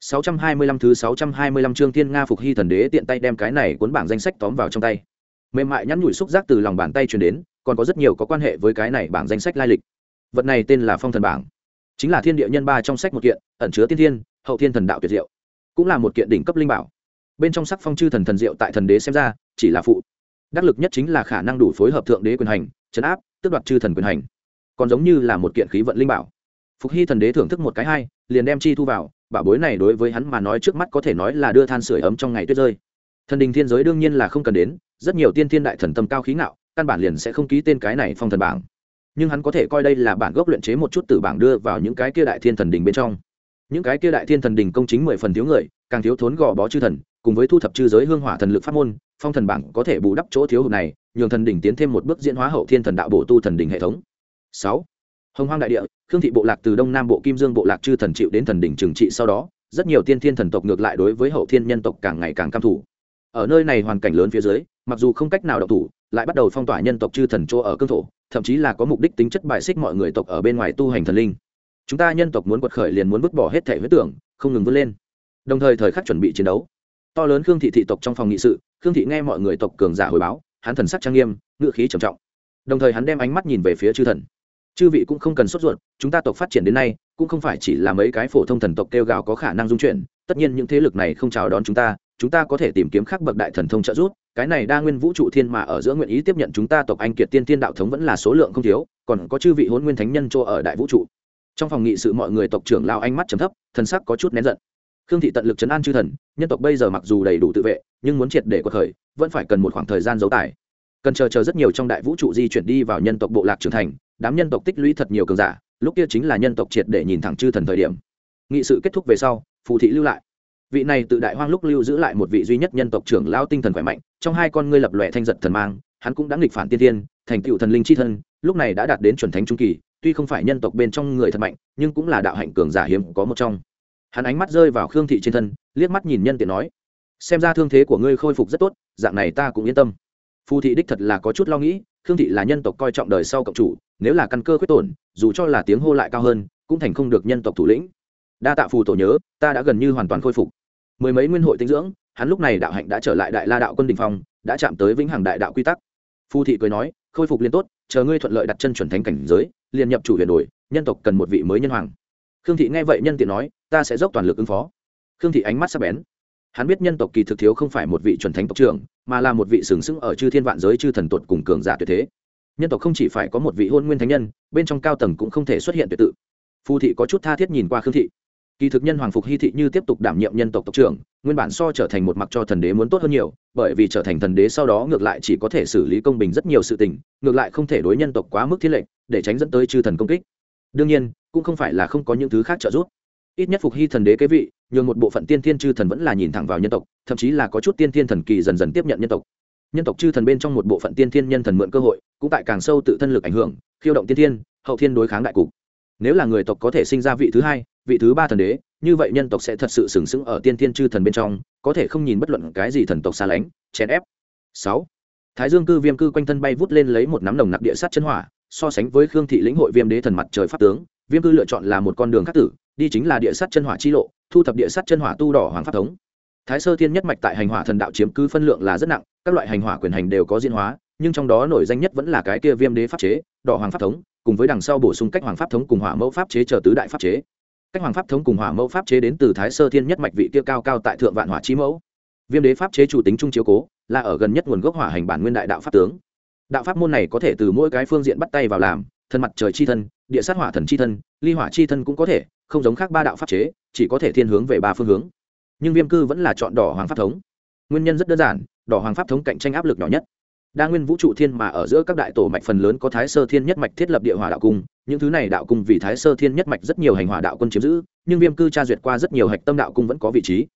625 thứ 625 chương Thiên Nga phục hy thần đế tiện tay đem cái này cuốn bảng danh sách tóm vào trong tay. Mềm mại nhắn nhủi xúc giác từ lòng bàn tay truyền đến, còn có rất nhiều có quan hệ với cái này bảng danh sách lai lịch. Vật này tên là Phong thần bảng, chính là thiên địa nhân ba trong sách một kiện, ẩn chứa tiên thiên, hậu thiên thần đạo tuyệt diệu, cũng là một kiện đỉnh cấp linh bảo. Bên trong sắc phong chư thần thần diệu tại thần đế xem ra, chỉ là phụ. Đắc lực nhất chính là khả năng đủ phối hợp thượng đế quyền hành, chấn áp, tước đoạt chư thần quyền hành. Còn giống như là một kiện khí vận linh bảo. Phục Hy thần đế thưởng thức một cái hai, liền đem chi thu vào, bảo bối này đối với hắn mà nói trước mắt có thể nói là đưa than sửa ấm trong ngày tuyết rơi thần đình thiên giới đương nhiên là không cần đến rất nhiều tiên thiên đại thần tâm cao khí ngạo căn bản liền sẽ không ký tên cái này phong thần bảng nhưng hắn có thể coi đây là bản gốc luyện chế một chút từ bảng đưa vào những cái kia đại thiên thần đình bên trong. Những cái kia đại thiên thần đình công chính mười phần thiếu người, càng thiếu thốn gò bó chư thần, cùng với thu thập chư giới hương hỏa thần lực pháp môn, phong thần bảng có thể bù đắp chỗ thiếu hụt này, nhường thần đỉnh tiến thêm một bước diễn hóa hậu thiên thần đạo bổ tu thần đỉnh hệ thống. Sáu, hồng hoang đại địa, khương thị bộ lạc từ đông nam bộ kim dương bộ lạc chư thần chịu đến thần đỉnh trừng trị sau đó, rất nhiều tiên thiên thần tộc ngược lại đối với hậu thiên nhân tộc càng ngày càng cam thủ ở nơi này hoàn cảnh lớn phía dưới, mặc dù không cách nào độc thủ lại bắt đầu phong tỏa nhân tộc chư thần chỗ ở cương thổ, thậm chí là có mục đích tính chất bài xích mọi người tộc ở bên ngoài tu hành thần linh. Chúng ta nhân tộc muốn quật khởi liền muốn vứt bỏ hết thể huyết tưởng, không ngừng vươn lên. Đồng thời thời khắc chuẩn bị chiến đấu. To lớn khương thị thị tộc trong phòng nghị sự, khương thị nghe mọi người tộc cường giả hồi báo, hắn thần sắc trang nghiêm ngự khí trầm trọng. Đồng thời hắn đem ánh mắt nhìn về phía chư thần. Chư vị cũng không cần sốt ruột, chúng ta tộc phát triển đến nay, cũng không phải chỉ là mấy cái phổ thông thần tộc kêu gào có khả năng dung chuyển, tất nhiên những thế lực này không chào đón chúng ta chúng ta có thể tìm kiếm khác bậc đại thần thông trợ giúp, cái này đa nguyên vũ trụ thiên mà ở giữa nguyện ý tiếp nhận chúng ta tộc anh kiệt tiên tiên đạo thống vẫn là số lượng không thiếu, còn có chư vị hôn nguyên thánh nhân chỗ ở đại vũ trụ. Trong phòng nghị sự mọi người tộc trưởng lao ánh mắt trầm thấp, thần sắc có chút nén giận. Khương thị tận lực chấn an chư thần, nhân tộc bây giờ mặc dù đầy đủ tự vệ, nhưng muốn triệt để cuộc khởi, vẫn phải cần một khoảng thời gian giấu tải cần chờ chờ rất nhiều trong đại vũ trụ di chuyển đi vào nhân tộc bộ lạc trưởng thành, đám nhân tộc tích lũy thật nhiều cường giả, lúc kia chính là nhân tộc triệt để nhìn thẳng chư thần thời điểm. Nghị sự kết thúc về sau, phù thị lưu lại vị này tự đại hoang lúc lưu giữ lại một vị duy nhất nhân tộc trưởng lao tinh thần khỏe mạnh, trong hai con ngươi lập lòe thanh giật thần mang, hắn cũng đã nghịch phản tiên tiên thành tựu thần linh c h i thân, lúc này đã đạt đến chuẩn thánh trung kỳ, tuy không phải nhân tộc bên trong người thật mạnh, nhưng cũng là đạo hạnh cường giả hiếm có một trong. Hắn ánh mắt rơi vào khương thị trên thân, liếc mắt nhìn nhân tiện nói, xem ra thương thế của ngươi khôi phục rất tốt, dạng này ta cũng yên tâm. Phù thị đích thật là có chút lo nghĩ, khương thị là nhân tộc coi trọng đời sau cộng chủ, nếu là căn cơ khuyết tổn, dù cho là tiếng hô lại cao hơn, cũng thành không được nhân tộc thủ lĩnh. Đa tạ phù tổ nhớ, ta đã gần như hoàn toàn khôi phục mười mấy nguyên hội tinh dưỡng, hắn lúc này đạo hạnh đã trở lại đại la đạo quân đình phong, đã chạm tới vĩnh hằng đại đạo quy tắc. Phu thị cười nói, khôi phục liên tốt, chờ ngươi thuận lợi đặt chân chuẩn thánh cảnh giới, liền nhập chủ huyền đổi, nhân tộc cần một vị mới nhân hoàng. Khương thị nghe vậy nhân tiện nói, ta sẽ dốc toàn lực ứng phó. Khương thị ánh mắt sắc bén. Hắn biết nhân tộc kỳ thực thiếu không phải một vị chuẩn thánh tộc trưởng, mà là một vị sừng sững ở chư thiên vạn giới chư thần tuột cùng cường giả tuyệt thế. Nhân tộc không chỉ phải có một vị hôn nguyên thánh nhân, bên trong cao tầng cũng không thể xuất hiện tuyệt tự. Phu thị có chút tha thiết nhìn qua khương thị kỳ thực nhân hoàng phục hy thị như tiếp tục đảm nhiệm nhân tộc tộc trưởng, nguyên bản so trở thành một mặc cho thần đế muốn tốt hơn nhiều, bởi vì trở thành thần đế sau đó ngược lại chỉ có thể xử lý công bình rất nhiều sự tình, ngược lại không thể đối nhân tộc quá mức thiết lệnh, để tránh dẫn tới chư thần công kích. Đương nhiên, cũng không phải là không có những thứ khác trợ giúp. Ít nhất phục hy thần đế kế vị, nhường một bộ phận tiên thiên chư thần vẫn là nhìn thẳng vào nhân tộc, thậm chí là có chút tiên thiên thần kỳ dần dần tiếp nhận nhân tộc. Nhân tộc chư thần bên trong một bộ phận tiên thiên nhân thần mượn cơ hội, cũng tại càng sâu tự thân lực ảnh hưởng, khiêu động tiên thiên, hậu thiên đối kháng đại cục nếu là người tộc có thể sinh ra vị thứ hai, vị thứ ba thần đế, như vậy nhân tộc sẽ thật sự sừng sững ở tiên thiên chư thần bên trong, có thể không nhìn bất luận cái gì thần tộc xa lánh, chèn ép. Sáu. Thái dương cư viêm cư quanh thân bay vút lên lấy một nắm nồng nặc địa sát chân hỏa, so sánh với khương thị lĩnh hội viêm đế thần mặt trời pháp tướng, viêm cư lựa chọn là một con đường khắc tử, đi chính là địa sát chân hỏa chi lộ, thu thập địa sát chân hỏa tu đỏ hoàng pháp thống. Thái sơ thiên nhất mạch tại hành hỏa thần đạo chiếm cứ phân lượng là rất nặng, các loại hành hỏa quyền hành đều có diễn hóa, nhưng trong đó nổi danh nhất vẫn là cái kia viêm đế pháp chế, đỏ hoàng pháp thống cùng với đằng sau bổ sung cách hoàng pháp thống cùng hỏa mẫu pháp chế chờ tứ đại pháp chế. Cách hoàng pháp thống cùng hỏa mẫu pháp chế đến từ thái sơ thiên nhất mạch vị kia cao cao tại thượng vạn hỏa chi mẫu. Viêm đế pháp chế chủ tính trung chiếu cố, là ở gần nhất nguồn gốc hỏa hành bản nguyên đại đạo pháp tướng. Đạo pháp môn này có thể từ mỗi cái phương diện bắt tay vào làm, thân mặt trời chi thân, địa sát hỏa thần chi thân, ly hỏa chi thân cũng có thể, không giống khác ba đạo pháp chế, chỉ có thể thiên hướng về ba phương hướng. Nhưng viêm cư vẫn là chọn đỏ hoàng pháp thống. Nguyên nhân rất đơn giản, đỏ hoàng pháp thống cạnh tranh áp lực nhỏ nhất đa nguyên vũ trụ thiên mà ở giữa các đại tổ mạch phần lớn có thái sơ thiên nhất mạch thiết lập địa hỏa đạo cung, những thứ này đạo cung vì thái sơ thiên nhất mạch rất nhiều hành hỏa đạo quân chiếm giữ, nhưng viêm cư tra duyệt qua rất nhiều hạch tâm đạo cung vẫn có vị trí.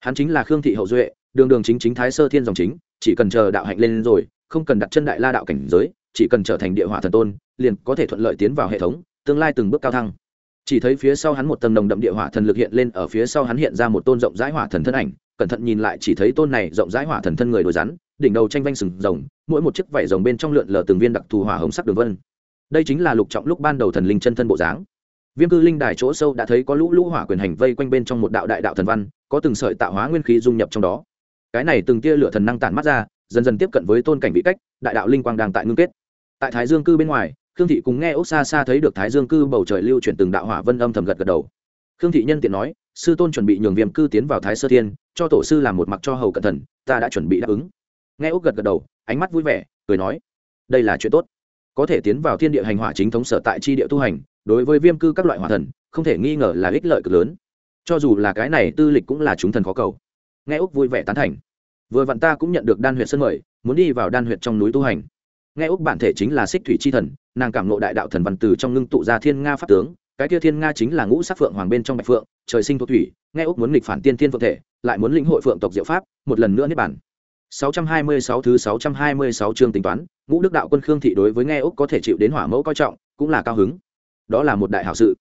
Hắn chính là khương thị hậu duệ, đường đường chính chính thái sơ thiên dòng chính, chỉ cần chờ đạo hạnh lên rồi, không cần đặt chân đại la đạo cảnh giới, chỉ cần trở thành địa hỏa thần tôn, liền có thể thuận lợi tiến vào hệ thống, tương lai từng bước cao thăng. Chỉ thấy phía sau hắn một tầng nồng đậm địa hỏa thần lực hiện lên, ở phía sau hắn hiện ra một tôn rộng rãi hỏa thần thân ảnh, cẩn thận nhìn lại chỉ thấy tôn này rộng rãi hỏa thần thân người đồi rắn đỉnh đầu tranh vanh sừng rồng, mỗi một chiếc vảy rồng bên trong lượn lờ từng viên đặc thù hỏa hồng sắc đường vân. Đây chính là lục trọng lúc ban đầu thần linh chân thân bộ dáng. Viêm cư linh đài chỗ sâu đã thấy có lũ lũ hỏa quyền hành vây quanh bên trong một đạo đại đạo thần văn, có từng sợi tạo hóa nguyên khí dung nhập trong đó. Cái này từng tia lửa thần năng tản mắt ra, dần dần tiếp cận với tôn cảnh vị cách, đại đạo linh quang đang tại ngưng kết. Tại thái dương cư bên ngoài, khương thị cùng nghe ốc xa xa thấy được thái dương cư bầu trời lưu chuyển từng đạo hỏa vân âm thầm gật gật đầu. Khương thị nhân tiện nói, sư tôn chuẩn bị nhường viêm cư tiến vào thái sơ thiên, cho tổ sư làm một mặc cho hầu cẩn thần ta đã chuẩn bị đáp ứng nghe úc gật gật đầu, ánh mắt vui vẻ, cười nói, đây là chuyện tốt. Có thể tiến vào thiên địa hành hỏa chính thống sở tại chi địa tu hành, đối với viêm cư các loại hỏa thần, không thể nghi ngờ là ích lợi cực lớn. Cho dù là cái này tư lịch cũng là chúng thần khó cầu. Nghe úc vui vẻ tán thành. Vừa vặn ta cũng nhận được đan huyện sân mời, muốn đi vào đan huyện trong núi tu hành. Nghe úc bản thể chính là xích thủy chi thần, nàng cảm lộ đại đạo thần văn từ trong ngưng tụ ra thiên nga pháp tướng, cái kia thiên nga chính là ngũ sắc phượng hoàng bên trong bạch phượng, trời sinh thuộc thủy, nghe úc muốn nghịch phản tiên thiên phượng thể, lại muốn lĩnh hội phượng tộc diệu pháp, một lần nữa niết bản 626 thứ 626 chương tính toán, Ngũ Đức đạo quân Khương thị đối với nghe Úc có thể chịu đến hỏa mẫu coi trọng, cũng là cao hứng. Đó là một đại hảo sự.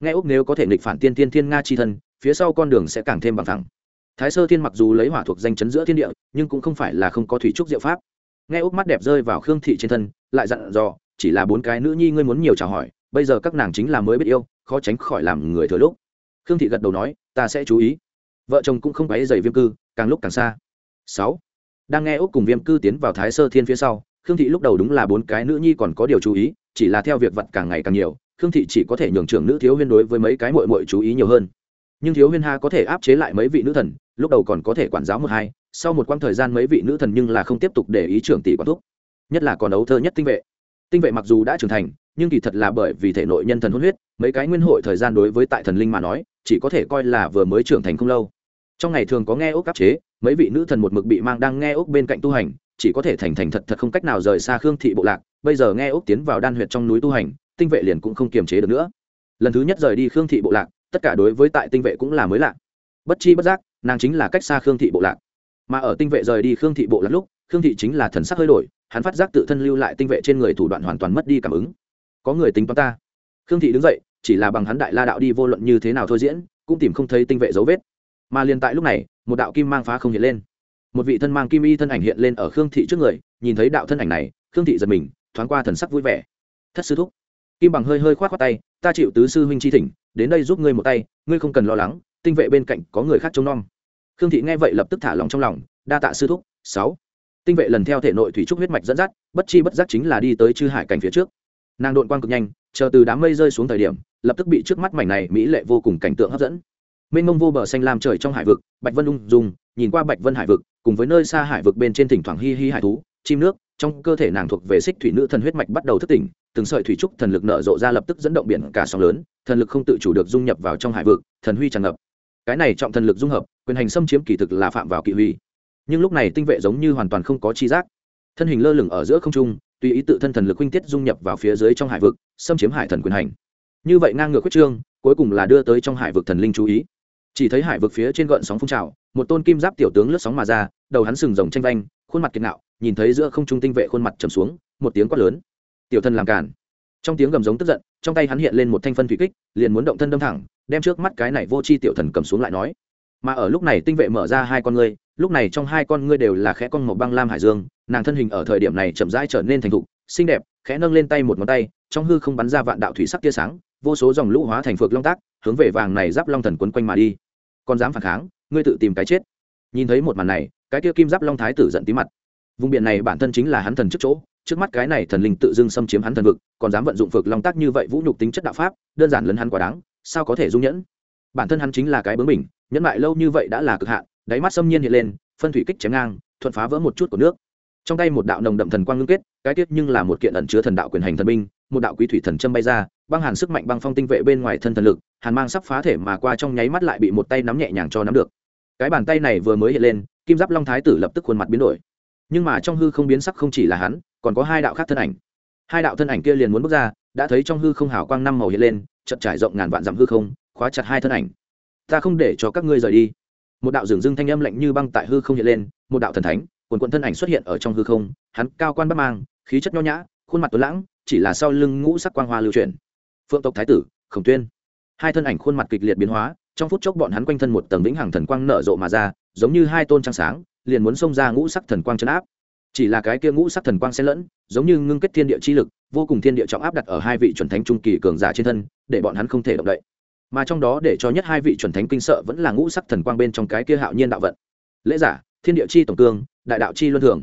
Nghe Úc nếu có thể nghịch phản tiên tiên thiên nga chi thân, phía sau con đường sẽ càng thêm bằng phẳng. Thái Sơ Thiên mặc dù lấy hỏa thuộc danh chấn giữa thiên địa, nhưng cũng không phải là không có thủy trúc diệu pháp. Nghe Úc mắt đẹp rơi vào Khương thị trên thân, lại dặn dò, chỉ là bốn cái nữ nhi ngươi muốn nhiều chào hỏi, bây giờ các nàng chính là mới biết yêu, khó tránh khỏi làm người thừa lúc. Khương thị gật đầu nói, ta sẽ chú ý. Vợ chồng cũng không quấy rầy viêm cư, càng lúc càng xa. 6 đang nghe úc cùng viêm cư tiến vào thái sơ thiên phía sau, khương thị lúc đầu đúng là bốn cái nữ nhi còn có điều chú ý, chỉ là theo việc vật càng ngày càng nhiều, khương thị chỉ có thể nhường trưởng nữ thiếu huyên đối với mấy cái mội mội chú ý nhiều hơn. Nhưng thiếu huyên ha có thể áp chế lại mấy vị nữ thần, lúc đầu còn có thể quản giáo một hai, sau một quãng thời gian mấy vị nữ thần nhưng là không tiếp tục để ý trưởng tỷ quản thúc. Nhất là còn ấu thơ nhất tinh vệ. Tinh vệ mặc dù đã trưởng thành, nhưng kỳ thật là bởi vì thể nội nhân thần hôn huyết, mấy cái nguyên hội thời gian đối với tại thần linh mà nói, chỉ có thể coi là vừa mới trưởng thành không lâu. Trong ngày thường có nghe ốc áp chế mấy vị nữ thần một mực bị mang đang nghe ốc bên cạnh tu hành, chỉ có thể thành thành thật thật không cách nào rời xa khương thị bộ lạc, bây giờ nghe ốc tiến vào đan huyệt trong núi tu hành, tinh vệ liền cũng không kiềm chế được nữa. Lần thứ nhất rời đi khương thị bộ lạc, tất cả đối với tại tinh vệ cũng là mới lạ. Bất chi bất giác, nàng chính là cách xa khương thị bộ lạc. Mà ở tinh vệ rời đi khương thị bộ lạc lúc, khương thị chính là thần sắc hơi đổi, hắn phát giác tự thân lưu lại tinh vệ trên người thủ đoạn hoàn toàn mất đi cảm ứng. Có người tính toán ta. Khương thị đứng dậy, chỉ là bằng hắn đại la đạo đi vô luận như thế nào thôi diễn, cũng tìm không thấy tinh vệ dấu vết. Mà liền tại lúc này một đạo kim mang phá không hiện lên. Một vị thân mang kim y thân ảnh hiện lên ở khương thị trước người, nhìn thấy đạo thân ảnh này, khương thị giật mình, thoáng qua thần sắc vui vẻ. Thất sư thúc. Kim bằng hơi hơi k h o á t tay, ta chịu tứ sư huynh chi thỉnh, đến đây giúp ngươi một tay, ngươi không cần lo lắng, tinh vệ bên cạnh có người khác trông nom. Khương thị nghe vậy lập tức thả lòng trong lòng, đa tạ sư thúc. Sáu. Tinh vệ lần theo thể nội thủy trúc huyết mạch dẫn dắt, bất chi bất giác chính là đi tới chư hải cảnh phía trước. Nàng đội quang cực nhanh, chờ từ đám mây rơi xuống thời điểm, lập tức bị trước mắt mảnh này mỹ lệ vô cùng cảnh tượng hấp dẫn mênh mông vô bờ xanh lam trời trong hải vực, bạch vân ung dùng nhìn qua bạch vân hải vực, cùng với nơi xa hải vực bên trên thỉnh thoảng hi hi hải thú, chim nước, trong cơ thể nàng thuộc về xích thủy nữ thần huyết mạch bắt đầu thức tỉnh, từng sợi thủy trúc thần lực nở rộ ra lập tức dẫn động biển cả sóng lớn, thần lực không tự chủ được dung nhập vào trong hải vực, thần huy tràn ngập. Cái này trọng thần lực dung hợp, quyền hành xâm chiếm kỳ thực là phạm vào kỵ huy. Nhưng lúc này tinh vệ giống như hoàn toàn không có chi giác. Thân hình lơ lửng ở giữa không trung, tùy ý tự thân thần lực huynh tiết dung nhập vào phía dưới trong hải vực, xâm chiếm hải thần quyền hành. Như vậy ngang ngược quyết trương, cuối cùng là đưa tới trong hải vực thần linh chú ý chỉ thấy hải vực phía trên gợn sóng phun trào, một tôn kim giáp tiểu tướng lướt sóng mà ra, đầu hắn sừng rồng tranh vanh, khuôn mặt kiệt nạo, nhìn thấy giữa không trung tinh vệ khuôn mặt trầm xuống, một tiếng quát lớn. Tiểu thân làm cản. Trong tiếng gầm giống tức giận, trong tay hắn hiện lên một thanh phân thủy kích, liền muốn động thân đâm thẳng, đem trước mắt cái này vô chi tiểu thần cầm xuống lại nói. Mà ở lúc này tinh vệ mở ra hai con ngươi, lúc này trong hai con ngươi đều là khẽ con mộc băng lam hải dương, nàng thân hình ở thời điểm này chậm rãi trở nên thành thục, xinh đẹp, khẽ nâng lên tay một ngón tay, trong hư không bắn ra vạn đạo thủy sắc tia sáng vô số dòng lũ hóa thành phược long tác, hướng về vàng này giáp long thần quấn quanh mà đi. Còn dám phản kháng, ngươi tự tìm cái chết. Nhìn thấy một màn này, cái kia kim giáp long thái tử giận tí mặt. Vùng biển này bản thân chính là hắn thần trước chỗ, trước mắt cái này thần linh tự dưng xâm chiếm hắn thần vực, còn dám vận dụng phược long tác như vậy vũ nhục tính chất đạo pháp, đơn giản lấn hắn quá đáng, sao có thể dung nhẫn? Bản thân hắn chính là cái bướng mình nhẫn mại lâu như vậy đã là cực hạn, đáy mắt xâm nhiên hiện lên, phân thủy kích chém ngang, thuận phá vỡ một chút của nước. Trong tay một đạo nồng đậm thần quang ngưng kết, cái tiết nhưng là một kiện ẩn chứa thần đạo quyền hành thần binh một đạo quý thủy thần châm bay ra, băng hàn sức mạnh băng phong tinh vệ bên ngoài thân thần lực, hàn mang sắp phá thể mà qua trong nháy mắt lại bị một tay nắm nhẹ nhàng cho nắm được. Cái bàn tay này vừa mới hiện lên, kim giáp long thái tử lập tức khuôn mặt biến đổi. Nhưng mà trong hư không biến sắc không chỉ là hắn, còn có hai đạo khác thân ảnh. Hai đạo thân ảnh kia liền muốn bước ra, đã thấy trong hư không hào quang năm màu hiện lên chật trải rộng ngàn vạn dặm hư không, khóa chặt hai thân ảnh. Ta không để cho các ngươi rời đi. Một đạo dường dưng thanh âm lạnh như băng tại hư không hiện lên, một đạo thần thánh, quần quần thân ảnh xuất hiện ở trong hư không, hắn cao quan bắt mang, khí chất nho nhã, khuôn mặt tuấn lãng chỉ là sau lưng ngũ sắc quang hoa lưu truyền phượng tộc thái tử, khổng tuyên. Hai thân ảnh khuôn mặt kịch liệt biến hóa, trong phút chốc bọn hắn quanh thân một tầng vĩnh hằng thần quang nở rộ mà ra, giống như hai tôn trăng sáng, liền muốn xông ra ngũ sắc thần quang chấn áp. Chỉ là cái kia ngũ sắc thần quang xen lẫn, giống như ngưng kết thiên địa chi lực, vô cùng thiên địa trọng áp đặt ở hai vị chuẩn thánh trung kỳ cường giả trên thân, để bọn hắn không thể động đậy. Mà trong đó để cho nhất hai vị chuẩn thánh kinh sợ vẫn là ngũ sắc thần quang bên trong cái kia hạo nhiên đạo vận. Lễ giả, thiên địa chi tổng cương, đại đạo chi luân thường.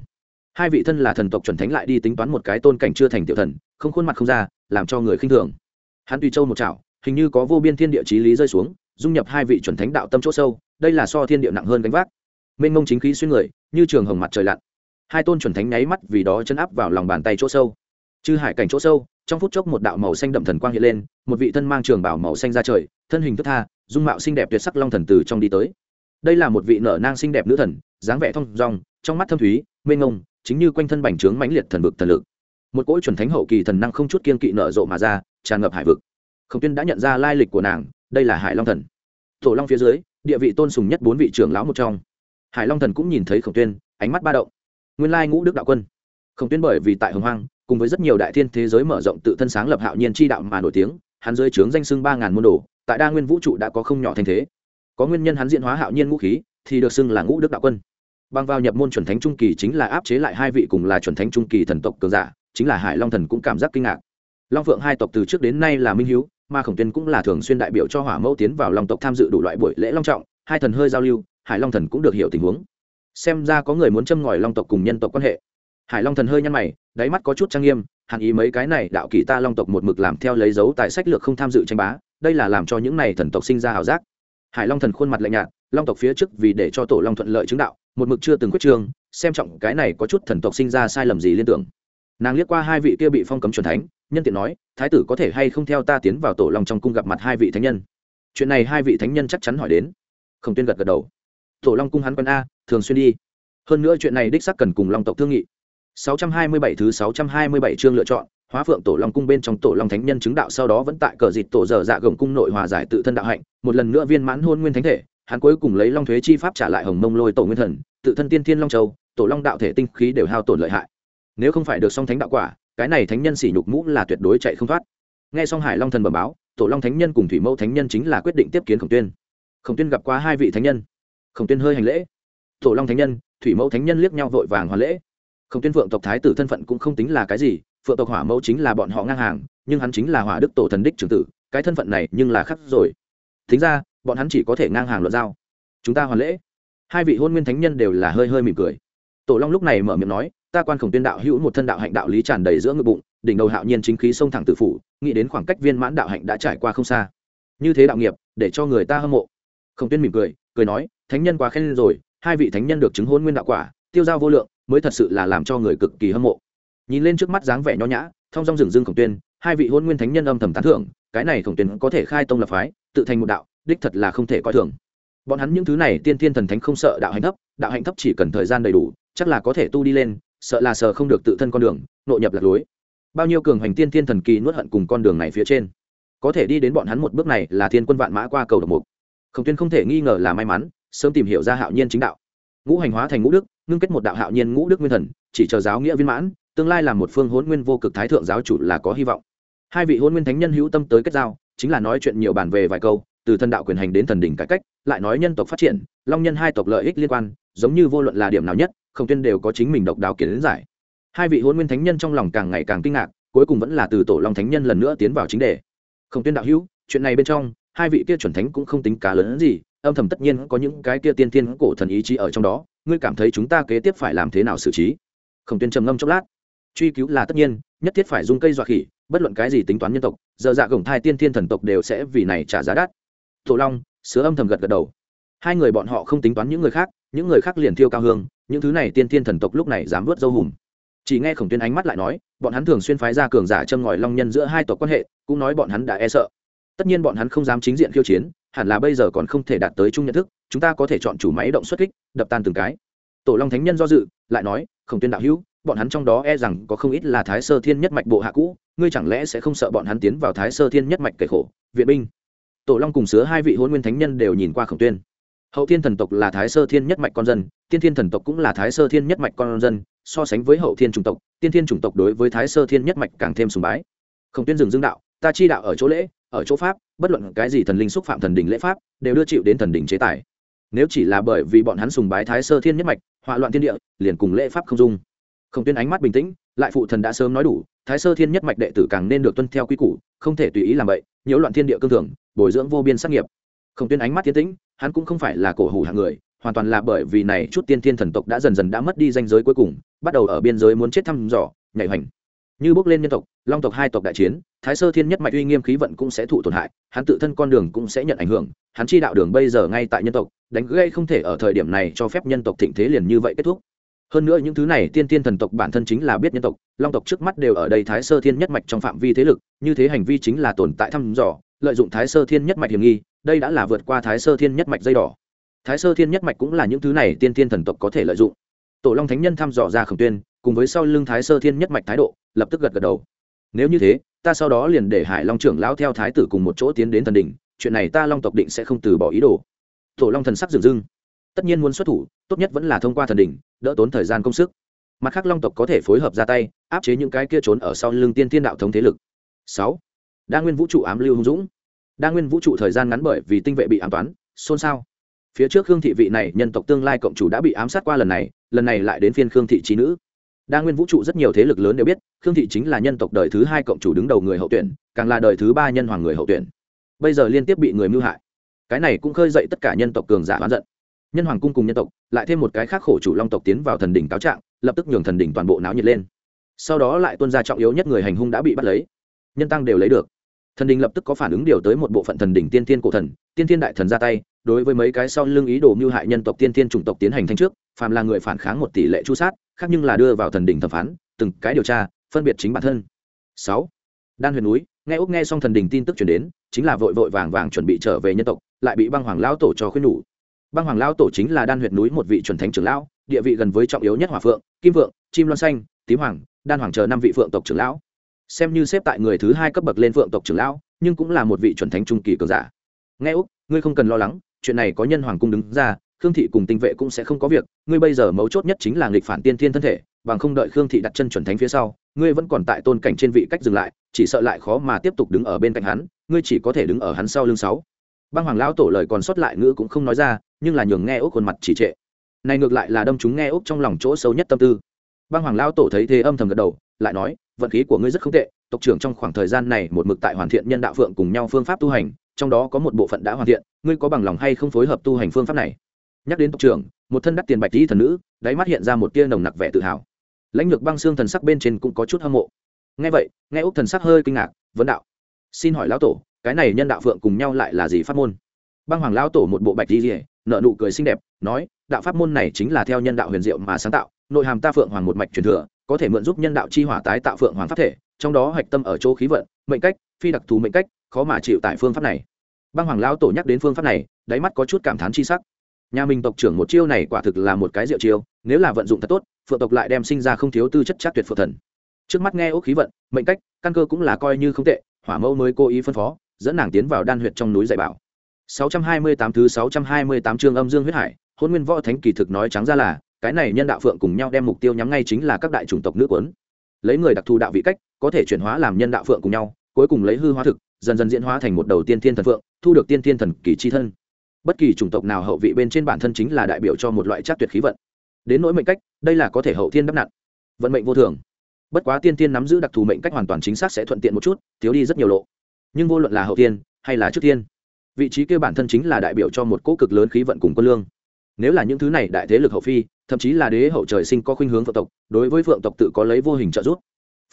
Hai vị thân là thần tộc chuẩn thánh lại đi tính toán một cái tôn cảnh chưa thành tiểu thần không khuôn mặt không ra, làm cho người khinh thường. Hắn tùy châu một chảo, hình như có vô biên thiên địa chí lý rơi xuống, dung nhập hai vị chuẩn thánh đạo tâm chỗ sâu, đây là so thiên địa nặng hơn gánh vác. Mênh mông chính khí xuyên người, như trường hồng mặt trời lặn. Hai tôn chuẩn thánh nháy mắt vì đó chân áp vào lòng bàn tay chỗ sâu. Chư hải cảnh chỗ sâu, trong phút chốc một đạo màu xanh đậm thần quang hiện lên, một vị thân mang trường bảo màu xanh ra trời, thân hình thức tha, dung mạo xinh đẹp tuyệt sắc long thần từ trong đi tới. Đây là một vị nở nang xinh đẹp nữ thần, dáng vẻ thong dong, trong mắt thâm thúy, mênh ngông chính như quanh thân bành trướng mãnh liệt thần vực thần lực một cỗ chuẩn thánh hậu kỳ thần năng không chút kiên kỵ nở rộ mà ra, tràn ngập hải vực. Khổng tuyên đã nhận ra lai lịch của nàng, đây là hải long thần. Tổ long phía dưới, địa vị tôn sùng nhất bốn vị trưởng lão một trong. Hải long thần cũng nhìn thấy khổng tuyên, ánh mắt ba động. Nguyên lai ngũ đức đạo quân. Khổng tuyên bởi vì tại hồng hoang, cùng với rất nhiều đại thiên thế giới mở rộng tự thân sáng lập hạo nhiên chi đạo mà nổi tiếng, hắn dưới trướng danh xưng ba ngàn môn đồ, tại đa nguyên vũ trụ đã có không nhỏ thành thế. Có nguyên nhân hắn diễn hóa hạo nhiên ngũ khí, thì được xưng là ngũ đức đạo quân. Bằng vào nhập môn chuẩn thánh trung kỳ chính là áp chế lại hai vị cùng là chuẩn thánh trung kỳ thần tộc cường giả chính là hải long thần cũng cảm giác kinh ngạc. Long phượng hai tộc từ trước đến nay là minh hiếu, mà khổng tuyên cũng là thường xuyên đại biểu cho hỏa mẫu tiến vào long tộc tham dự đủ loại buổi lễ long trọng, hai thần hơi giao lưu, hải long thần cũng được hiểu tình huống. Xem ra có người muốn châm ngòi long tộc cùng nhân tộc quan hệ. Hải long thần hơi nhăn mày, đáy mắt có chút trang nghiêm, hàn ý mấy cái này đạo kỳ ta long tộc một mực làm theo lấy dấu tại sách lược không tham dự tranh bá, đây là làm cho những này thần tộc sinh ra hào giác. Hải long thần khuôn mặt lạnh nhạt, long tộc phía trước vì để cho tổ long thuận lợi chứng đạo, một mực chưa từng quyết trương xem trọng cái này có chút thần tộc sinh ra sai lầm gì liên tưởng nàng liếc qua hai vị kia bị phong cấm truyền thánh, nhân tiện nói, thái tử có thể hay không theo ta tiến vào tổ long trong cung gặp mặt hai vị thánh nhân? Chuyện này hai vị thánh nhân chắc chắn hỏi đến. Khổng tuyên gật gật đầu. Tổ long cung hắn quân a, thường xuyên đi. Hơn nữa chuyện này đích sắc cần cùng long tộc thương nghị. 627 thứ 627 chương lựa chọn, hóa phượng tổ long cung bên trong tổ long thánh nhân chứng đạo sau đó vẫn tại cờ dịt tổ dở dạ gồng cung nội hòa giải tự thân đạo hạnh, một lần nữa viên mãn hôn nguyên thánh thể, hắn cuối cùng lấy long thuế chi pháp trả lại hồng mông lôi tổ nguyên thần, tự thân tiên thiên long châu, tổ long đạo thể tinh khí đều hao tổn lợi hại nếu không phải được song thánh đạo quả, cái này thánh nhân sỉ nhục mũ là tuyệt đối chạy không thoát. Nghe xong hải long thần bẩm báo, tổ long thánh nhân cùng thủy mẫu thánh nhân chính là quyết định tiếp kiến khổng tuyên. Khổng tuyên gặp qua hai vị thánh nhân. Khổng tuyên hơi hành lễ. Tổ long thánh nhân, thủy mẫu thánh nhân liếc nhau vội vàng hoàn lễ. Khổng tuyên phượng tộc thái tử thân phận cũng không tính là cái gì phượng tộc hỏa mẫu chính là bọn họ ngang hàng, nhưng hắn chính là hỏa đức tổ thần đích trưởng tử, cái thân phận này nhưng là khắc rồi. Thính ra, bọn hắn chỉ có thể ngang hàng luận giao. Chúng ta hoàn lễ. Hai vị hôn nguyên thánh nhân đều là hơi hơi mỉm cười. Tổ long lúc này mở miệng nói ta quan khổng tuyên đạo hữu một thân đạo hạnh đạo lý tràn đầy giữa ngực bụng, đỉnh đầu hạo nhiên chính khí sông thẳng tự phủ, nghĩ đến khoảng cách viên mãn đạo hạnh đã trải qua không xa. Như thế đạo nghiệp, để cho người ta hâm mộ. Khổng tuyên mỉm cười cười nói, thánh nhân quá khen rồi, hai vị thánh nhân được chứng hôn nguyên đạo quả, tiêu giao vô lượng, mới thật sự là làm cho người cực kỳ hâm mộ. Nhìn lên trước mắt dáng vẻ nho nhã, thong dong rừng rưng khổng tuyên, hai vị hôn nguyên thánh nhân âm thầm tán thưởng, cái này khổng tuyên có thể khai tông lập phái, tự thành một đạo, đích thật là không thể coi thường. Bọn hắn những thứ này tiên thiên thần thánh không sợ đạo hạnh thấp, đạo hạnh thấp chỉ cần thời gian đầy đủ, chắc là có thể tu đi lên sợ là sợ không được tự thân con đường, nội nhập lạc lối. Bao nhiêu cường hành tiên thiên thần kỳ nuốt hận cùng con đường này phía trên. Có thể đi đến bọn hắn một bước này là thiên quân vạn mã qua cầu độc mục. Khổng tuyên không thể nghi ngờ là may mắn, sớm tìm hiểu ra hạo nhiên chính đạo. Ngũ hành hóa thành ngũ đức, ngưng kết một đạo hạo nhiên ngũ đức nguyên thần, chỉ chờ giáo nghĩa viên mãn, tương lai là một phương hôn nguyên vô cực thái thượng giáo chủ là có hy vọng. Hai vị hôn nguyên thánh nhân hữu tâm tới kết giao, chính là nói chuyện nhiều bàn về vài câu, từ thần đạo quyền hành đến thần đỉnh cải cách, lại nói nhân tộc phát triển, long nhân hai tộc lợi ích liên quan, giống như vô luận là điểm nào nhất không tuyên đều có chính mình độc đáo kiến giải. Hai vị hôn nguyên thánh nhân trong lòng càng ngày càng kinh ngạc, cuối cùng vẫn là từ tổ long thánh nhân lần nữa tiến vào chính đề. Không tuyên đạo hữu, chuyện này bên trong, hai vị kia chuẩn thánh cũng không tính cá lớn hơn gì, âm thầm tất nhiên có những cái kia tiên tiên cổ thần ý chí ở trong đó, ngươi cảm thấy chúng ta kế tiếp phải làm thế nào xử trí? Không tuyên trầm ngâm chốc lát. Truy cứu là tất nhiên, nhất thiết phải dùng cây dọa khỉ, bất luận cái gì tính toán nhân tộc, giờ dạ gồng thai tiên thiên thần tộc đều sẽ vì này trả giá đắt. Tổ long, sứa âm thầm gật gật đầu. Hai người bọn họ không tính toán những người khác những người khác liền thiêu cao hương, những thứ này tiên thiên thần tộc lúc này dám vớt dâu hùm. Chỉ nghe khổng tuyên ánh mắt lại nói, bọn hắn thường xuyên phái ra cường giả châm ngòi long nhân giữa hai tộc quan hệ, cũng nói bọn hắn đã e sợ. Tất nhiên bọn hắn không dám chính diện khiêu chiến, hẳn là bây giờ còn không thể đạt tới chung nhận thức, chúng ta có thể chọn chủ máy động xuất kích, đập tan từng cái. Tổ long thánh nhân do dự, lại nói, khổng tuyên đạo hữu, bọn hắn trong đó e rằng có không ít là thái sơ thiên nhất mạch bộ hạ cũ, ngươi chẳng lẽ sẽ không sợ bọn hắn tiến vào thái sơ thiên nhất mạch kể khổ, viện binh? Tổ long cùng sứa hai vị hôn nguyên thánh nhân đều nhìn qua khổng tuyên hậu thiên thần tộc là thái sơ thiên nhất mạch con dân, tiên thiên thần tộc cũng là thái sơ thiên nhất mạch con dân, so sánh với hậu thiên chủng tộc, tiên thiên chủng tộc đối với thái sơ thiên nhất mạch càng thêm sùng bái. Không tuyên dừng dương đạo, ta chi đạo ở chỗ lễ, ở chỗ pháp, bất luận cái gì thần linh xúc phạm thần đình lễ pháp, đều đưa chịu đến thần đình chế tài. Nếu chỉ là bởi vì bọn hắn sùng bái thái sơ thiên nhất mạch họa loạn thiên địa, liền cùng lễ pháp không dung. Không tuyên ánh mắt bình tĩnh, lại phụ thần đã sớm nói đủ, thái sơ thiên nhất mạch đệ tử càng nên được tuân theo quy củ, không thể tùy ý làm vậy nhiễu loạn thiên địa cương thường, bồi dưỡng vô biên sát nghiệp khổng tuyên ánh mắt tiến tĩnh, hắn cũng không phải là cổ hủ hạng người, hoàn toàn là bởi vì này chút tiên thiên thần tộc đã dần dần đã mất đi danh giới cuối cùng, bắt đầu ở biên giới muốn chết thăm dò, nhảy hoành. Như bước lên nhân tộc, long tộc hai tộc đại chiến, thái sơ thiên nhất mạch uy nghiêm khí vận cũng sẽ thụ tổn hại, hắn tự thân con đường cũng sẽ nhận ảnh hưởng, hắn chi đạo đường bây giờ ngay tại nhân tộc, đánh gây không thể ở thời điểm này cho phép nhân tộc thịnh thế liền như vậy kết thúc. Hơn nữa những thứ này tiên tiên thần tộc bản thân chính là biết nhân tộc, long tộc trước mắt đều ở đây thái sơ thiên nhất mạch trong phạm vi thế lực, như thế hành vi chính là tồn tại thăm dò, lợi dụng thái sơ thiên nhất mạch hiểm nghi đây đã là vượt qua thái sơ thiên nhất mạch dây đỏ. Thái sơ thiên nhất mạch cũng là những thứ này tiên tiên thần tộc có thể lợi dụng. Tổ long thánh nhân thăm dò ra khổng tuyên, cùng với sau lưng thái sơ thiên nhất mạch thái độ, lập tức gật gật đầu. Nếu như thế, ta sau đó liền để hải long trưởng lão theo thái tử cùng một chỗ tiến đến thần đỉnh, chuyện này ta long tộc định sẽ không từ bỏ ý đồ. Tổ long thần sắc dừng dưng. Tất nhiên muốn xuất thủ, tốt nhất vẫn là thông qua thần đỉnh, đỡ tốn thời gian công sức. Mặt khác long tộc có thể phối hợp ra tay, áp chế những cái kia trốn ở sau lưng tiên thiên đạo thống thế lực. Sáu. Đa nguyên vũ trụ ám lưu hung dũng đa nguyên vũ trụ thời gian ngắn bởi vì tinh vệ bị ám toán, xôn xao. Phía trước khương thị vị này nhân tộc tương lai cộng chủ đã bị ám sát qua lần này lần này lại đến phiên khương thị trí nữ. Đa nguyên vũ trụ rất nhiều thế lực lớn đều biết, khương thị chính là nhân tộc đời thứ hai cộng chủ đứng đầu người hậu tuyển, càng là đời thứ ba nhân hoàng người hậu tuyển. Bây giờ liên tiếp bị người mưu hại. Cái này cũng khơi dậy tất cả nhân tộc cường giả oán giận. Nhân hoàng cung cùng nhân tộc, lại thêm một cái khác khổ chủ long tộc tiến vào thần đỉnh cáo trạng, lập tức nhường thần đỉnh toàn bộ náo nhiệt lên. Sau đó lại tuân ra trọng yếu nhất người hành hung đã bị bắt lấy. Nhân tăng đều lấy được thần đình lập tức có phản ứng điều tới một bộ phận thần đỉnh tiên tiên cổ thần, tiên tiên đại thần ra tay, đối với mấy cái sau lưng ý đồ mưu hại nhân tộc tiên tiên chủng tộc tiến hành thanh trước, phàm là người phản kháng một tỷ lệ chu sát, khác nhưng là đưa vào thần đỉnh thẩm phán, từng cái điều tra, phân biệt chính bản thân. Sáu, đan huyền núi, nghe úc nghe xong thần đình tin tức chuyển đến, chính là vội vội vàng vàng chuẩn bị trở về nhân tộc, lại bị băng hoàng lão tổ cho khuyên nhủ. Băng hoàng lão tổ chính là đan Huyền núi một vị chuẩn thánh trưởng lão, địa vị gần với trọng yếu nhất hỏa phượng, kim vượng, chim loan xanh, tím hoàng, đan hoàng chờ năm vị phượng tộc trưởng lão xem như xếp tại người thứ hai cấp bậc lên phượng tộc trưởng lão, nhưng cũng là một vị chuẩn thánh trung kỳ cường giả. Nghe úc, ngươi không cần lo lắng, chuyện này có nhân hoàng cung đứng ra, khương thị cùng tinh vệ cũng sẽ không có việc, ngươi bây giờ mấu chốt nhất chính là nghịch phản tiên thiên thân thể, bằng không đợi khương thị đặt chân chuẩn thánh phía sau, ngươi vẫn còn tại tôn cảnh trên vị cách dừng lại, chỉ sợ lại khó mà tiếp tục đứng ở bên cạnh hắn, ngươi chỉ có thể đứng ở hắn sau lưng sáu. Băng hoàng lão tổ lời còn sót lại ngữ cũng không nói ra, nhưng là nhường nghe úc khuôn mặt chỉ trệ. Này ngược lại là đâm chúng nghe úc trong lòng chỗ sâu nhất tâm tư. Băng hoàng lão tổ thấy thế âm thầm gật đầu lại nói, vận khí của ngươi rất không tệ, tộc trưởng trong khoảng thời gian này một mực tại hoàn thiện nhân đạo phượng cùng nhau phương pháp tu hành, trong đó có một bộ phận đã hoàn thiện, ngươi có bằng lòng hay không phối hợp tu hành phương pháp này? Nhắc đến tộc trưởng, một thân đắt tiền bạch tỷ thần nữ, đáy mắt hiện ra một tia nồng nặc vẻ tự hào. Lãnh lược băng xương thần sắc bên trên cũng có chút hâm mộ. Nghe vậy, nghe úc thần sắc hơi kinh ngạc, vấn đạo, xin hỏi lão tổ, cái này nhân đạo phượng cùng nhau lại là gì pháp môn? Băng hoàng lão tổ một bộ bạch tí rỉa nợ nụ cười xinh đẹp, nói, đạo pháp môn này chính là theo nhân đạo huyền diệu mà sáng tạo, nội hàm ta phượng hoàng một mạch truyền thừa có thể mượn giúp nhân đạo chi hỏa tái tạo phượng hoàng pháp thể, trong đó hạch tâm ở chỗ khí vận, mệnh cách, phi đặc thù mệnh cách, khó mà chịu tại phương pháp này. Băng hoàng lão tổ nhắc đến phương pháp này, đáy mắt có chút cảm thán chi sắc. Nhà mình tộc trưởng một chiêu này quả thực là một cái diệu chiêu, nếu là vận dụng thật tốt, phượng tộc lại đem sinh ra không thiếu tư chất chắc tuyệt phượng thần. Trước mắt nghe ốc khí vận, mệnh cách, căn cơ cũng là coi như không tệ, hỏa mẫu mới cố ý phân phó, dẫn nàng tiến vào đan huyệt trong núi dạy bảo. 628 thứ 628 chương âm dương huyết hải, hôn nguyên võ thánh kỳ thực nói trắng ra là cái này nhân đạo phượng cùng nhau đem mục tiêu nhắm ngay chính là các đại chủng tộc nước quấn. Lấy người đặc thù đạo vị cách, có thể chuyển hóa làm nhân đạo phượng cùng nhau, cuối cùng lấy hư hóa thực, dần dần diễn hóa thành một đầu tiên thiên thần phượng, thu được tiên thiên thần kỳ chi thân. Bất kỳ chủng tộc nào hậu vị bên trên bản thân chính là đại biểu cho một loại chắc tuyệt khí vận. Đến nỗi mệnh cách, đây là có thể hậu thiên đắp nặn. Vận mệnh vô thường. Bất quá tiên tiên nắm giữ đặc thù mệnh cách hoàn toàn chính xác sẽ thuận tiện một chút, thiếu đi rất nhiều lộ. Nhưng vô luận là hậu tiên hay là trước tiên vị trí kêu bản thân chính là đại biểu cho một cỗ cực lớn khí vận cùng quân lương nếu là những thứ này đại thế lực hậu phi, thậm chí là đế hậu trời sinh có khuynh hướng phượng tộc, đối với phượng tộc tự có lấy vô hình trợ giúp.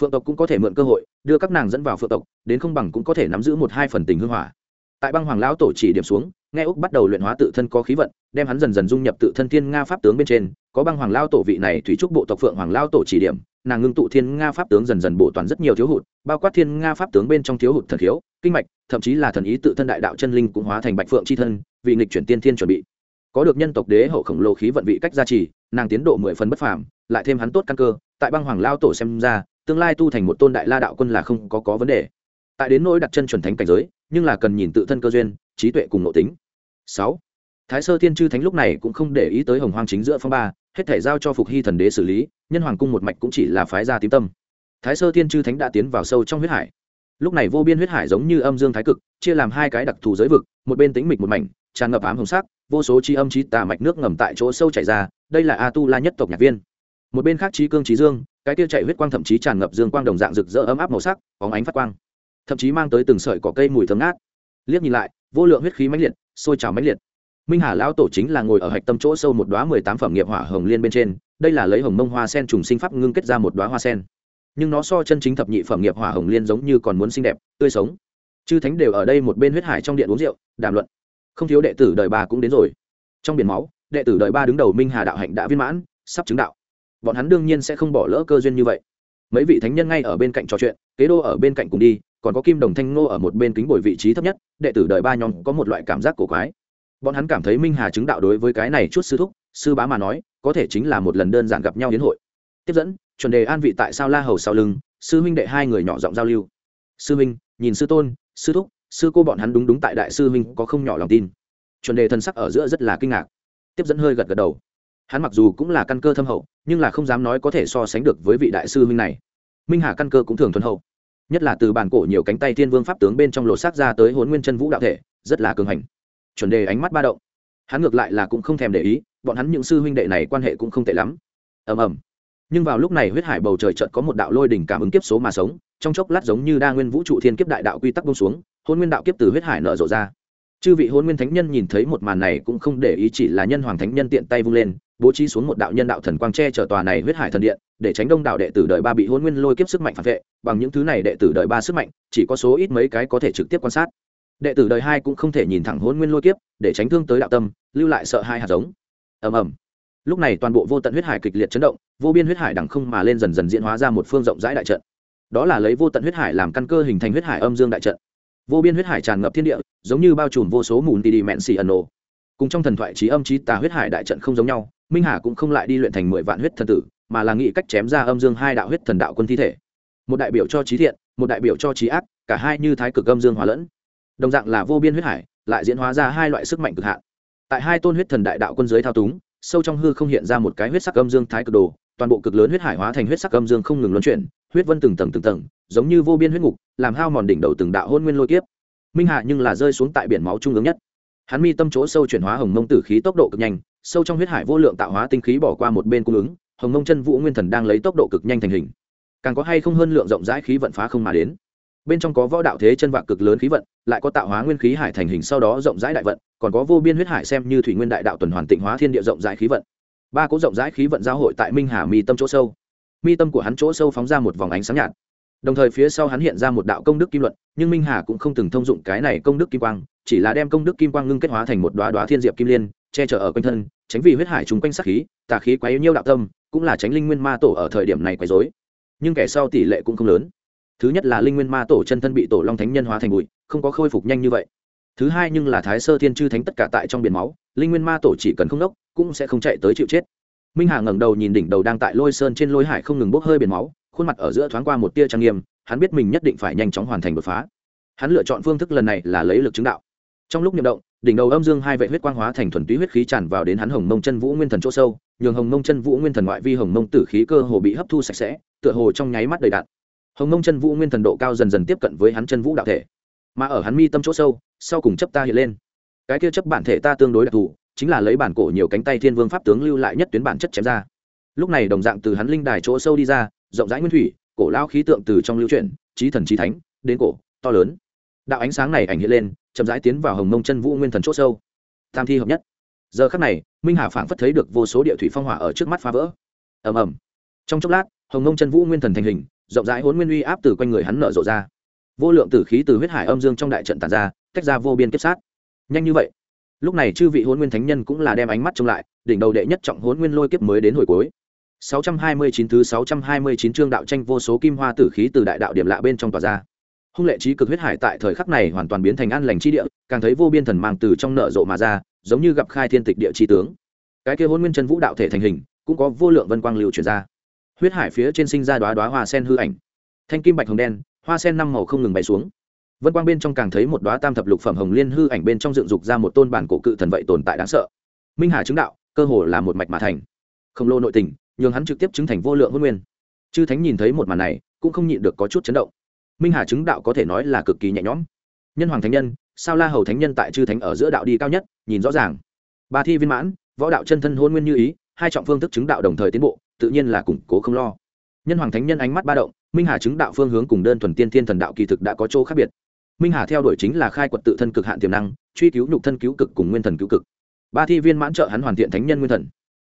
Phượng tộc cũng có thể mượn cơ hội, đưa các nàng dẫn vào phượng tộc, đến không bằng cũng có thể nắm giữ một hai phần tình hương hỏa tại băng hoàng lão tổ chỉ điểm xuống, nghe úc bắt đầu luyện hóa tự thân có khí vận, đem hắn dần dần dung nhập tự thân thiên nga pháp tướng bên trên. Có băng hoàng lao tổ vị này thủy trúc bộ tộc phượng hoàng lao tổ chỉ điểm, nàng ngưng tụ thiên nga pháp tướng dần dần bổ toàn rất nhiều thiếu hụt, bao quát thiên nga pháp tướng bên trong thiếu hụt thần thiếu kinh mạch, thậm chí là thần ý tự thân đại đạo chân linh cũng hóa thành bạch phượng c h i thân, vì nghịch chuyển tiên thiên chuẩn bị có được nhân tộc đế hậu khổng lồ khí vận vị cách gia trì, nàng tiến độ mười phần bất phàm, lại thêm hắn tốt căn cơ, tại băng hoàng lao tổ xem ra, tương lai tu thành một tôn đại la đạo quân là không có có vấn đề. Tại đến nỗi đặt chân chuẩn thánh cảnh giới, nhưng là cần nhìn tự thân cơ duyên, trí tuệ cùng nội tính. Sáu, thái sơ thiên chư thánh lúc này cũng không để ý tới hồng hoang chính giữa phong ba, hết thể giao cho phục hy thần đế xử lý, nhân hoàng cung một mạch cũng chỉ là phái gia tím tâm. Thái sơ thiên chư thánh đã tiến vào sâu trong huyết hải. Lúc này vô biên huyết hải giống như âm dương thái cực, chia làm hai cái đặc thù giới vực, một bên tính mịch một mảnh, tràn ngập ám hồng sắc vô số chi âm chi tà mạch nước ngầm tại chỗ sâu chảy ra, đây là a tu la nhất tộc nhạc viên. Một bên khác trí cương trí dương, cái kia chạy huyết quang thậm chí tràn ngập dương quang đồng dạng rực rỡ ấm áp màu sắc, bóng ánh phát quang. Thậm chí mang tới từng sợi cỏ cây mùi thơm ngát. Liếc nhìn lại, vô lượng huyết khí mãnh liệt, sôi trào mãnh liệt. Minh hà lão tổ chính là ngồi ở hạch tâm chỗ sâu một đoá mười tám phẩm nghiệp hỏa hồng liên bên trên, đây là lấy hồng mông hoa sen trùng sinh pháp ngưng kết ra một đoá hoa sen. Nhưng nó so chân chính thập nhị phẩm nghiệp hỏa hồng liên giống như còn muốn xinh đẹp, tươi sống. Chư thánh đều ở đây một bên huyết hải trong điện uống rượu, đàm luận không thiếu đệ tử đời ba cũng đến rồi. Trong biển máu, đệ tử đời ba đứng đầu minh hà đạo hạnh đã viên mãn, sắp chứng đạo. Bọn hắn đương nhiên sẽ không bỏ lỡ cơ duyên như vậy. Mấy vị thánh nhân ngay ở bên cạnh trò chuyện, kế đô ở bên cạnh cùng đi, còn có kim đồng thanh ngô ở một bên kính bồi vị trí thấp nhất, đệ tử đời ba nhóm có một loại cảm giác cổ quái. Bọn hắn cảm thấy minh hà chứng đạo đối với cái này chút sư thúc, sư bá mà nói, có thể chính là một lần đơn giản gặp nhau đến hội. Tiếp dẫn, chuẩn đề an vị tại sao la hầu sau lưng, sư huynh đệ hai người nhỏ giọng giao lưu. Sư huynh, nhìn sư tôn, sư thúc sư cô bọn hắn đúng đúng tại đại sư huynh có không nhỏ lòng tin. Chuẩn đề thần sắc ở giữa rất là kinh ngạc. Tiếp dẫn hơi gật gật đầu. Hắn mặc dù cũng là căn cơ thâm hậu, nhưng là không dám nói có thể so sánh được với vị đại sư huynh này. Minh hà căn cơ cũng thường thuần hậu. Nhất là từ bản cổ nhiều cánh tay thiên vương pháp tướng bên trong lột xác ra tới hôn nguyên chân vũ đạo thể, rất là cường hành. Chuẩn đề ánh mắt ba động. Hắn ngược lại là cũng không thèm để ý, bọn hắn những sư huynh đệ này quan hệ cũng không tệ lắm. Ầm ầm. Nhưng vào lúc này huyết hải bầu trời chợt có một đạo lôi đỉnh cảm ứng kiếp số mà sống trong chốc lát giống như đa nguyên vũ trụ thiên kiếp đại đạo quy tắc bông xuống, hôn nguyên đạo kiếp từ huyết hải nở rộ ra. Chư vị hôn nguyên thánh nhân nhìn thấy một màn này cũng không để ý chỉ là nhân hoàng thánh nhân tiện tay vung lên, bố trí xuống một đạo nhân đạo thần quang tre chở tòa này huyết hải thần điện, để tránh đông đạo đệ tử đời ba bị hôn nguyên lôi kiếp sức mạnh phản vệ, bằng những thứ này đệ tử đời ba sức mạnh, chỉ có số ít mấy cái có thể trực tiếp quan sát. Đệ tử đời hai cũng không thể nhìn thẳng hôn nguyên lôi kiếp, để tránh thương tới đạo tâm, lưu lại sợ hai hạt giống. Ầm ầm. Lúc này toàn bộ vô tận huyết hải kịch liệt chấn động, vô biên huyết hải đằng không mà lên dần dần diễn hóa ra một phương rộng rãi đại trận đó là lấy vô tận huyết hải làm căn cơ hình thành huyết hải âm dương đại trận. Vô biên huyết hải tràn ngập thiên địa, giống như bao trùm vô số mùn tì đi mẹn xì ẩn nổ. Cùng trong thần thoại trí âm trí tà huyết hải đại trận không giống nhau, minh hà cũng không lại đi luyện thành mười vạn huyết thần tử, mà là nghĩ cách chém ra âm dương hai đạo huyết thần đạo quân thi thể. Một đại biểu cho trí thiện, một đại biểu cho trí ác, cả hai như thái cực âm dương hòa lẫn. Đồng dạng là vô biên huyết hải, lại diễn hóa ra hai loại sức mạnh cực hạn. Tại hai tôn huyết thần đại đạo quân giới thao túng, sâu trong hư không hiện ra một cái huyết sắc âm dương thái cực đồ, toàn bộ cực lớn huyết hải hóa thành huyết sắc âm dương không ngừng luân chuyển huyết vân từng tầng từng tầng, giống như vô biên huyết ngục, làm hao mòn đỉnh đầu từng đạo hôn nguyên lôi kiếp. Minh hạ nhưng là rơi xuống tại biển máu trung ứng nhất. Hắn mi tâm chỗ sâu chuyển hóa hồng mông tử khí tốc độ cực nhanh, sâu trong huyết hải vô lượng tạo hóa tinh khí bỏ qua một bên cung ứng, hồng mông chân vũ nguyên thần đang lấy tốc độ cực nhanh thành hình. Càng có hay không hơn lượng rộng rãi khí vận phá không mà đến. Bên trong có võ đạo thế chân vạc cực lớn khí vận, lại có tạo hóa nguyên khí hải thành hình sau đó rộng rãi đại vận, còn có vô biên huyết hải xem như thủy nguyên đại đạo tuần hoàn tịnh hóa thiên địa rộng rãi khí vận. Ba cố rộng rãi khí vận giao hội tại minh hà mi tâm chỗ sâu mi tâm của hắn chỗ sâu phóng ra một vòng ánh sáng nhạt. Đồng thời phía sau hắn hiện ra một đạo công đức kim luận, nhưng minh hà cũng không từng thông dụng cái này công đức kim quang, chỉ là đem công đức kim quang ngưng kết hóa thành một đoá đoá thiên diệp kim liên, che chở ở quanh thân, tránh vì huyết hải chúng quanh sắc khí, tà khí quá yếu nhiêu đạo tâm, cũng là tránh linh nguyên ma tổ ở thời điểm này quấy dối nhưng kẻ sau tỷ lệ cũng không lớn. Thứ nhất là linh nguyên ma tổ chân thân bị tổ long thánh nhân hóa thành bụi, không có khôi phục nhanh như vậy. Thứ hai nhưng là thái sơ thiên chư thánh tất cả tại trong biển máu, linh nguyên ma tổ chỉ cần không đốc, cũng sẽ không chạy tới chịu chết minh hà ngẩng đầu nhìn đỉnh đầu đang tại lôi sơn trên lôi hải không ngừng bốc hơi biển máu, khuôn mặt ở giữa thoáng qua một tia trang nghiêm, hắn biết mình nhất định phải nhanh chóng hoàn thành đột phá. Hắn lựa chọn phương thức lần này là lấy lực chứng đạo. Trong lúc nhậm động, đỉnh đầu âm dương hai vệ huyết quang hóa thành thuần túy huyết khí tràn vào đến hắn hồng mông chân vũ nguyên thần chỗ sâu, nhường hồng mông chân vũ nguyên thần ngoại vi hồng mông tử khí cơ hồ bị hấp thu sạch sẽ, tựa hồ trong nháy mắt đầy đạn hồng mông chân vũ nguyên thần độ cao dần dần tiếp cận với hắn chân vũ đạo thể. Mà ở hắn mi tâm chỗ sâu, sau cùng chấp ta hiện lên. Cái kia chấp bản thể ta tương đối đặc thù chính là lấy bản cổ nhiều cánh tay thiên vương pháp tướng lưu lại nhất tuyến bản chất chém ra. Lúc này đồng dạng từ hắn linh đài chỗ sâu đi ra, rộng rãi nguyên thủy, cổ lao khí tượng từ trong lưu chuyển trí thần trí thánh, đến cổ, to lớn. Đạo ánh sáng này ảnh hiện lên, chậm rãi tiến vào hồng mông chân vũ nguyên thần chỗ sâu. Tam thi hợp nhất. Giờ khắc này, minh hà phảng phất thấy được vô số địa thủy phong hỏa ở trước mắt phá vỡ. Ầm ầm. Trong chốc lát, hồng mông chân vũ nguyên thần thành hình, rộng rãi hốn nguyên uy áp từ quanh người hắn nở rộ ra. Vô lượng tử khí từ huyết hải âm dương trong đại trận tàn ra, tách ra vô biên kiếp sát. Nhanh như vậy lúc này chư vị hôn nguyên thánh nhân cũng là đem ánh mắt trông lại, đỉnh đầu đệ nhất trọng hôn nguyên lôi kiếp mới đến hồi cuối. 629 thứ 629 chương đạo tranh vô số kim hoa tử khí từ đại đạo điểm lạ bên trong tỏa ra. Hung lệ trí cực huyết hải tại thời khắc này hoàn toàn biến thành an lành chi địa, càng thấy vô biên thần mang từ trong nợ rộ mà ra, giống như gặp khai thiên tịch địa chi tướng. Cái kia hôn nguyên chân vũ đạo thể thành hình, cũng có vô lượng vân quang lưu truyền ra. Huyết hải phía trên sinh ra đoá đoá hoa sen hư ảnh. Thanh kim bạch hồng đen, hoa sen năm màu không ngừng bay xuống vân quang bên trong càng thấy một đoá tam thập lục phẩm hồng liên hư ảnh bên trong dựng dục ra một tôn bản cổ cự thần vậy tồn tại đáng sợ. Minh hà chứng đạo, cơ hồ là một mạch mà thành. Không lô nội tình, nhường hắn trực tiếp chứng thành vô lượng hôn nguyên. Chư thánh nhìn thấy một màn này, cũng không nhịn được có chút chấn động. Minh hà chứng đạo có thể nói là cực kỳ nhẹ nhõm. Nhân hoàng thánh nhân, sao la hầu thánh nhân tại chư thánh ở giữa đạo đi cao nhất, nhìn rõ ràng. Ba thi viên mãn, võ đạo chân thân hôn nguyên như ý, hai trọng phương thức chứng đạo đồng thời tiến bộ, tự nhiên là củng cố không lo. Nhân hoàng thánh nhân ánh mắt ba động, minh hà chứng đạo phương hướng cùng đơn thuần tiên thiên thần đạo kỳ thực đã có chỗ khác biệt minh hà theo đuổi chính là khai quật tự thân cực hạn tiềm năng, truy cứu nhục thân cứu cực cùng nguyên thần cứu cực. Ba thi viên mãn trợ hắn hoàn thiện thánh nhân nguyên thần.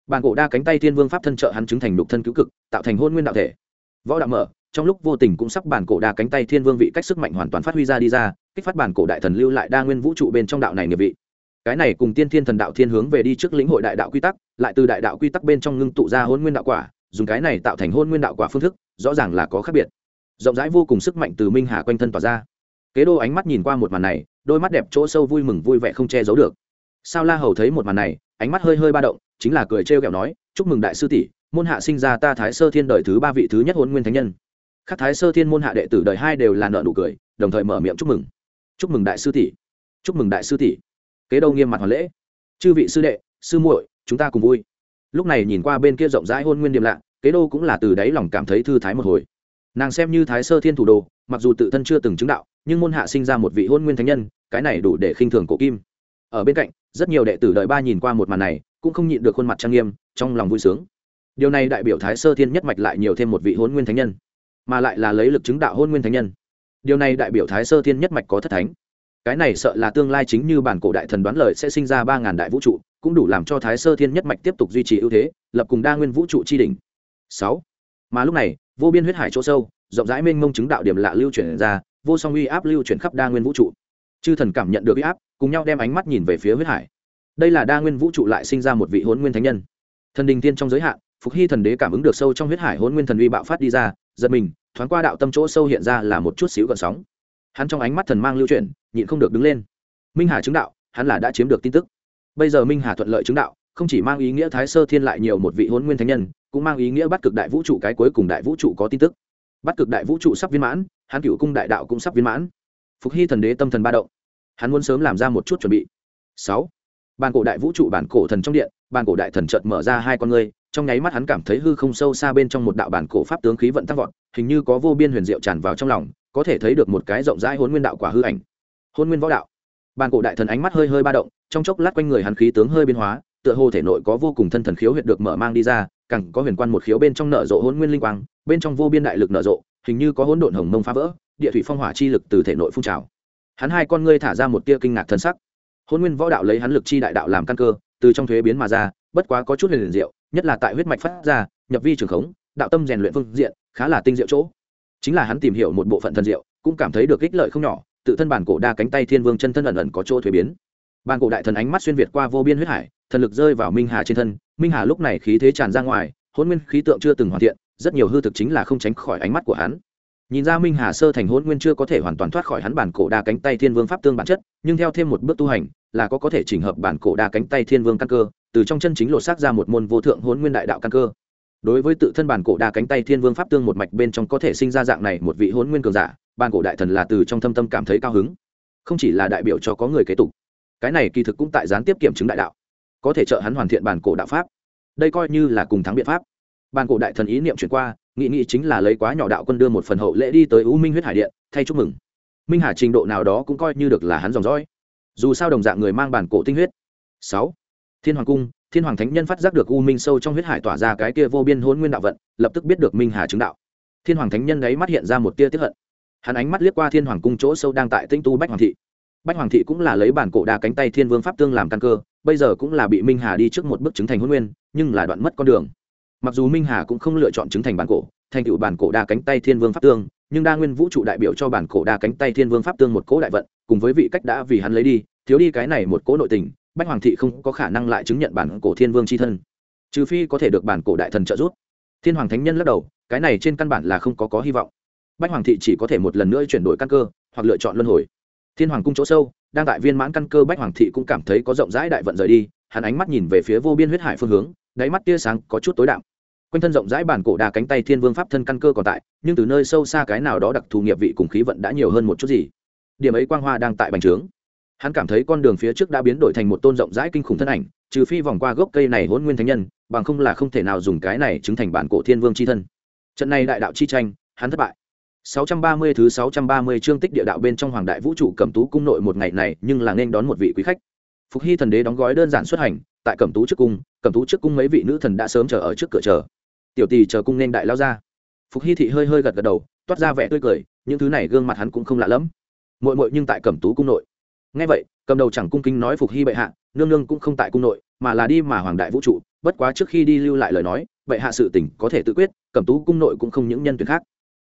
Bàn cổ đa cánh tay thiên vương pháp thân trợ hắn chứng thành nhục thân cứu cực, tạo thành hôn nguyên đạo thể. Võ đạo mở, trong lúc vô tình cũng sắp bản cổ đa cánh tay thiên vương vị cách sức mạnh hoàn toàn phát huy ra đi ra, kích phát bản cổ đại thần lưu lại đa nguyên vũ trụ bên trong đạo này nghiệp vị. Cái này cùng tiên thiên thần đạo thiên hướng về đi trước lĩnh hội đại đạo quy tắc, lại từ đại đạo quy tắc bên trong ngưng tụ ra hôn nguyên đạo quả, dùng cái này tạo thành hôn nguyên đạo quả phương thức, rõ ràng là có khác biệt. Rộng rãi vô cùng sức mạnh từ minh hà quanh thân tỏa ra kế đô ánh mắt nhìn qua một màn này, đôi mắt đẹp chỗ sâu vui mừng vui vẻ không che giấu được. Sao la hầu thấy một màn này, ánh mắt hơi hơi ba động, chính là cười trêu ghẹo nói, chúc mừng đại sư tỷ, môn hạ sinh ra ta thái sơ thiên đời thứ ba vị thứ nhất hôn nguyên thánh nhân. Các thái sơ thiên môn hạ đệ tử đời hai đều là nợ nụ cười, đồng thời mở miệng chúc mừng. Chúc mừng đại sư tỷ, chúc mừng đại sư tỷ. Kế đâu nghiêm mặt hoàn lễ. Chư vị sư đệ, sư muội, chúng ta cùng vui. Lúc này nhìn qua bên kia rộng rãi hôn nguyên điềm lạ, kế đô cũng là từ đáy lòng cảm thấy thư thái một hồi nàng xem như thái sơ thiên thủ đồ, mặc dù tự thân chưa từng chứng đạo, nhưng môn hạ sinh ra một vị hôn nguyên thánh nhân, cái này đủ để khinh thường cổ kim. Ở bên cạnh, rất nhiều đệ tử đợi ba nhìn qua một màn này, cũng không nhịn được khuôn mặt trang nghiêm, trong lòng vui sướng. Điều này đại biểu thái sơ thiên nhất mạch lại nhiều thêm một vị hôn nguyên thánh nhân, mà lại là lấy lực chứng đạo hôn nguyên thánh nhân. Điều này đại biểu thái sơ thiên nhất mạch có thất thánh. Cái này sợ là tương lai chính như bản cổ đại thần đoán lời sẽ sinh ra ba ngàn đại vũ trụ, cũng đủ làm cho thái sơ thiên nhất mạch tiếp tục duy trì ưu thế, lập cùng đa nguyên vũ trụ tri đỉnh. Sáu. Mà lúc này vô biên huyết hải chỗ sâu, rộng rãi mênh mông chứng đạo điểm lạ lưu chuyển ra, vô song uy áp lưu chuyển khắp đa nguyên vũ trụ. Chư thần cảm nhận được uy áp, cùng nhau đem ánh mắt nhìn về phía huyết hải. Đây là đa nguyên vũ trụ lại sinh ra một vị hôn nguyên thánh nhân. Thần đình tiên trong giới hạn, phục hy thần đế cảm ứng được sâu trong huyết hải hôn nguyên thần uy bạo phát đi ra, giật mình, thoáng qua đạo tâm chỗ sâu hiện ra là một chút xíu gợn sóng. Hắn trong ánh mắt thần mang lưu chuyển, nhịn không được đứng lên. Minh hà chứng đạo, hắn là đã chiếm được tin tức. Bây giờ minh hà thuận lợi chứng đạo, không chỉ mang ý nghĩa thái sơ thiên lại nhiều một vị hôn nguyên thánh nhân cũng mang ý nghĩa bắt cực đại vũ trụ cái cuối cùng đại vũ trụ có tin tức. Bắt cực đại vũ trụ sắp viên mãn hắn cựu cung đại đạo cũng sắp viên mãn. Phục hy thần đế tâm thần ba động. Hắn muốn sớm làm ra một chút chuẩn bị. Sáu. Bàn cổ đại vũ trụ, bản cổ thần trong điện bàn cổ đại thần chợt mở ra hai con ngươi, trong nháy mắt hắn cảm thấy hư không sâu xa bên trong một đạo bản cổ pháp tướng khí vận tăng vọt, hình như có vô biên huyền diệu tràn vào trong lòng, có thể thấy được một cái rộng rãi hôn nguyên đạo quả hư ảnh. Hôn nguyên võ đạo. Bàn cổ đại thần ánh mắt hơi hơi ba động, trong chốc lát quanh người hắn khí tướng hơi biến hóa, tựa hồ thể nội có vô cùng thân thần khiếu huyệt được mở mang đi ra càng có huyền quan một khiếu bên trong nở rộ hôn nguyên linh quang, bên trong vô biên đại lực nở rộ, hình như có hỗn độn hồng mông phá vỡ, địa thủy phong hỏa chi lực từ thể nội phun trào. Hắn hai con ngươi thả ra một tia kinh ngạc thân sắc. Hôn nguyên võ đạo lấy hắn lực chi đại đạo làm căn cơ, từ trong thuế biến mà ra, bất quá có chút huyền liền diệu, nhất là tại huyết mạch phát ra, nhập vi trường khống, đạo tâm rèn luyện phương diện, khá là tinh diệu chỗ. Chính là hắn tìm hiểu một bộ phận thần diệu, cũng cảm thấy được ích lợi không nhỏ, tự thân bản cổ đa cánh tay thiên vương chân thân ẩn ẩn có chỗ thuế biến. Bản cổ đại thần ánh mắt xuyên việt qua vô biên huyết hải thần lực rơi vào minh hà trên thân, minh hà lúc này khí thế tràn ra ngoài, hôn nguyên khí tượng chưa từng hoàn thiện, rất nhiều hư thực chính là không tránh khỏi ánh mắt của hắn. Nhìn ra minh hà sơ thành hôn nguyên chưa có thể hoàn toàn thoát khỏi hắn bản cổ đa cánh tay thiên vương pháp tương bản chất, nhưng theo thêm một bước tu hành, là có có thể chỉnh hợp bản cổ đa cánh tay thiên vương căn cơ, từ trong chân chính lột xác ra một môn vô thượng hôn nguyên đại đạo căn cơ. Đối với tự thân bản cổ đa cánh tay thiên vương pháp tương một mạch bên trong có thể sinh ra dạng này một vị hôn nguyên cường giả, bản cổ đại thần là từ trong thâm tâm cảm thấy cao hứng. Không chỉ là đại biểu cho có người kế tục, cái này kỳ thực cũng tại gián tiếp kiểm chứng đại đạo có thể trợ hắn hoàn thiện bản cổ đạo pháp. Đây coi như là cùng thắng biện pháp. Bản cổ đại thần ý niệm chuyển qua, nghị nghị chính là lấy quá nhỏ đạo quân đưa một phần hậu lễ đi tới u minh huyết hải điện, thay chúc mừng. Minh hà trình độ nào đó cũng coi như được là hắn dòng dõi. Dù sao đồng dạng người mang bản cổ tinh huyết. Sáu. Thiên hoàng cung, thiên hoàng thánh nhân phát giác được u minh sâu trong huyết hải tỏa ra cái kia vô biên hôn nguyên đạo vận, lập tức biết được minh hà chứng đạo. Thiên hoàng thánh nhân đấy mắt hiện ra một tia tiếp hận. Hắn ánh mắt liếc qua thiên hoàng cung chỗ sâu đang tại tinh tu bách hoàng thị bách hoàng thị cũng là lấy bản cổ đa cánh tay thiên vương pháp tương làm căn cơ, bây giờ cũng là bị minh hà đi trước một bước chứng thành Huân nguyên, nhưng là đoạn mất con đường. Mặc dù minh hà cũng không lựa chọn chứng thành bản cổ, thành tựu bản cổ đa cánh tay thiên vương pháp tương, nhưng đa nguyên vũ trụ đại biểu cho bản cổ đa cánh tay thiên vương pháp tương một cỗ đại vận, cùng với vị cách đã vì hắn lấy đi, thiếu đi cái này một cỗ nội tình, bách hoàng thị không có khả năng lại chứng nhận bản cổ thiên vương c h i thân. Trừ phi có thể được bản cổ đại thần trợ giúp. Thiên hoàng thánh nhân lắc đầu, cái này trên căn bản là không có có hy vọng. Bách hoàng thị chỉ có thể một lần nữa chuyển đổi căn cơ, hoặc lựa chọn luân hồi thiên hoàng cung chỗ sâu, đang tại viên mãn căn cơ bách hoàng thị cũng cảm thấy có rộng rãi đại vận rời đi, hắn ánh mắt nhìn về phía vô biên huyết hải phương hướng, đáy mắt tia sáng có chút tối đạm. Quanh thân rộng rãi bản cổ đà cánh tay thiên vương pháp thân căn cơ còn tại, nhưng từ nơi sâu xa cái nào đó đặc thù nghiệp vị cùng khí vận đã nhiều hơn một chút gì. Điểm ấy quang hoa đang tại bành trướng. Hắn cảm thấy con đường phía trước đã biến đổi thành một tôn rộng rãi kinh khủng thân ảnh, trừ phi vòng qua gốc cây này hôn nguyên thánh nhân, bằng không là không thể nào dùng cái này chứng thành bản cổ thiên vương c h i thân. Trận này đại đạo chi tranh, hắn thất bại. 630 thứ 630 chương tích địa đạo bên trong hoàng đại vũ trụ cẩm tú cung nội một ngày này nhưng là nên đón một vị quý khách. Phục hy thần đế đóng gói đơn giản xuất hành, tại cẩm tú trước cung, cẩm tú trước cung mấy vị nữ thần đã sớm chờ ở trước cửa chờ. Tiểu tỷ chờ cung nên đại lao ra. Phục hy thị hơi hơi gật gật đầu, toát ra vẻ tươi cười, những thứ này gương mặt hắn cũng không lạ lắm. Muội muội nhưng tại cẩm tú cung nội. Nghe vậy, cầm đầu chẳng cung kính nói phục hy bệ hạ, nương nương cũng không tại cung nội, mà là đi mà hoàng đại vũ trụ, bất quá trước khi đi lưu lại lời nói, bệ hạ sự tình có thể tự quyết, cẩm tú cung nội cũng không những nhân tuyển khác.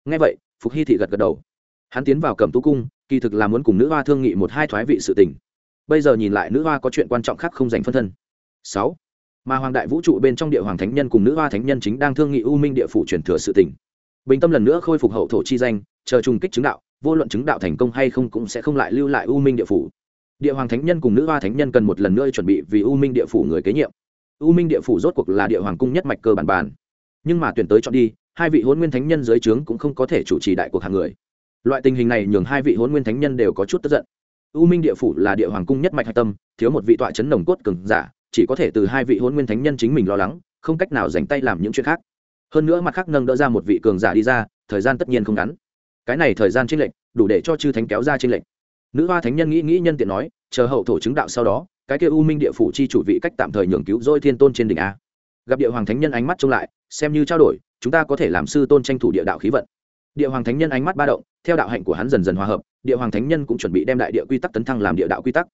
Nghe vậy phục hy thị gật gật đầu. Hắn tiến vào cẩm tú cung, kỳ thực là muốn cùng nữ hoa thương nghị một hai thoái vị sự tình. bây giờ nhìn lại nữ hoa có chuyện quan trọng khác không dành phân thân. Sáu, mà hoàng đại vũ trụ bên trong địa hoàng thánh nhân cùng nữ hoa thánh nhân chính đang thương nghị u minh địa phủ truyền thừa sự tình. bình tâm lần nữa khôi phục hậu thổ chi danh, chờ trùng kích chứng đạo, vô luận chứng đạo thành công hay không cũng sẽ không lại lưu lại u minh địa phủ. Địa hoàng thánh nhân cùng nữ hoa thánh nhân cần một lần nữa chuẩn bị vì u minh địa phủ người kế nhiệm. U minh địa phủ rốt cuộc là địa hoàng cung nhất mạch cơ bản bản nhưng mà tuyển tới chọn đi hai vị hôn nguyên thánh nhân dưới trướng cũng không có thể chủ trì đại cuộc hàng người. Loại tình hình này nhường hai vị hôn nguyên thánh nhân đều có chút tức giận. U minh địa phủ là địa hoàng cung nhất mạch hạch tâm, thiếu một vị tọa chấn nồng cốt cường giả, chỉ có thể từ hai vị hôn nguyên thánh nhân chính mình lo lắng, không cách nào dành tay làm những chuyện khác. Hơn nữa mặt khác nâng đỡ ra một vị cường giả đi ra, thời gian tất nhiên không ngắn. Cái này thời gian t r ê n lệch, đủ để cho chư thánh kéo ra t r ê n lệch. Nữ hoa thánh nhân nghĩ nghĩ nhân tiện nói, chờ hậu thổ chứng đạo sau đó, cái kia u minh địa phủ chi chủ vị cách tạm thời nhường cứu dôi thiên tôn trên đỉnh a. Gặp địa hoàng thánh nhân ánh mắt trông lại xem như trao đổi, chúng ta có thể làm sư tôn tranh thủ địa đạo khí vận. Địa hoàng thánh nhân ánh mắt ba động, theo đạo hạnh của hắn dần dần hòa hợp, địa hoàng thánh nhân cũng chuẩn bị đem đại địa quy tắc tấn thăng làm địa đạo quy tắc.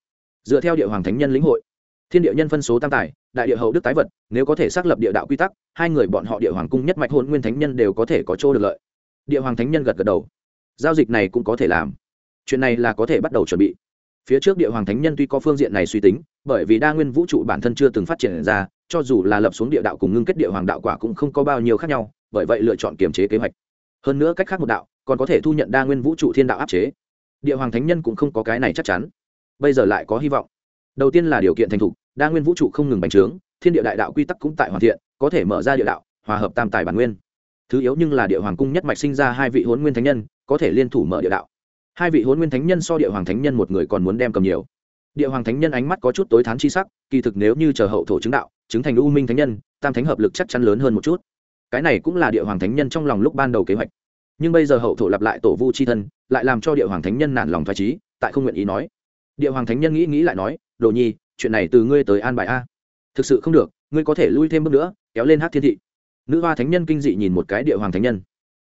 Dựa theo địa hoàng thánh nhân lĩnh hội, thiên địa nhân phân số tam tài, đại địa hậu đức tái vật, nếu có thể xác lập địa đạo quy tắc, hai người bọn họ địa hoàng cung nhất mạch hôn nguyên thánh nhân đều có thể có chỗ được lợi. Địa hoàng thánh nhân gật gật đầu. Giao dịch này cũng có thể làm. Chuyện này là có thể bắt đầu chuẩn bị phía trước địa hoàng thánh nhân tuy có phương diện này suy tính, bởi vì đa nguyên vũ trụ bản thân chưa từng phát triển ra, cho dù là lập xuống địa đạo cùng ngưng kết địa hoàng đạo quả cũng không có bao nhiêu khác nhau, bởi vậy lựa chọn kiềm chế kế hoạch. Hơn nữa cách khác một đạo, còn có thể thu nhận đa nguyên vũ trụ thiên đạo áp chế. Địa hoàng thánh nhân cũng không có cái này chắc chắn. Bây giờ lại có hy vọng. Đầu tiên là điều kiện thành thục, đa nguyên vũ trụ không ngừng bành trướng, thiên địa đại đạo quy tắc cũng tại hoàn thiện, có thể mở ra địa đạo, hòa hợp tam tài bản nguyên. Thứ yếu nhưng là địa hoàng cung nhất mạch sinh ra hai vị huấn nguyên thánh nhân, có thể liên thủ mở địa đạo hai vị hôn nguyên thánh nhân so địa hoàng thánh nhân một người còn muốn đem cầm nhiều. Địa hoàng thánh nhân ánh mắt có chút tối thán chi sắc, kỳ thực nếu như chờ hậu thổ chứng đạo, chứng thành u minh thánh nhân, tam thánh hợp lực chắc chắn lớn hơn một chút. Cái này cũng là địa hoàng thánh nhân trong lòng lúc ban đầu kế hoạch. Nhưng bây giờ hậu thổ lặp lại tổ vu c h i thân, lại làm cho địa hoàng thánh nhân nản lòng thoải trí tại không nguyện ý nói. Địa hoàng thánh nhân nghĩ nghĩ lại nói, đồ nhi, chuyện này từ ngươi tới an bài a. Thực sự không được, ngươi có thể lui thêm bước nữa, kéo lên hát thiên thị. Nữ hoa thánh nhân kinh dị nhìn một cái địa hoàng thánh nhân.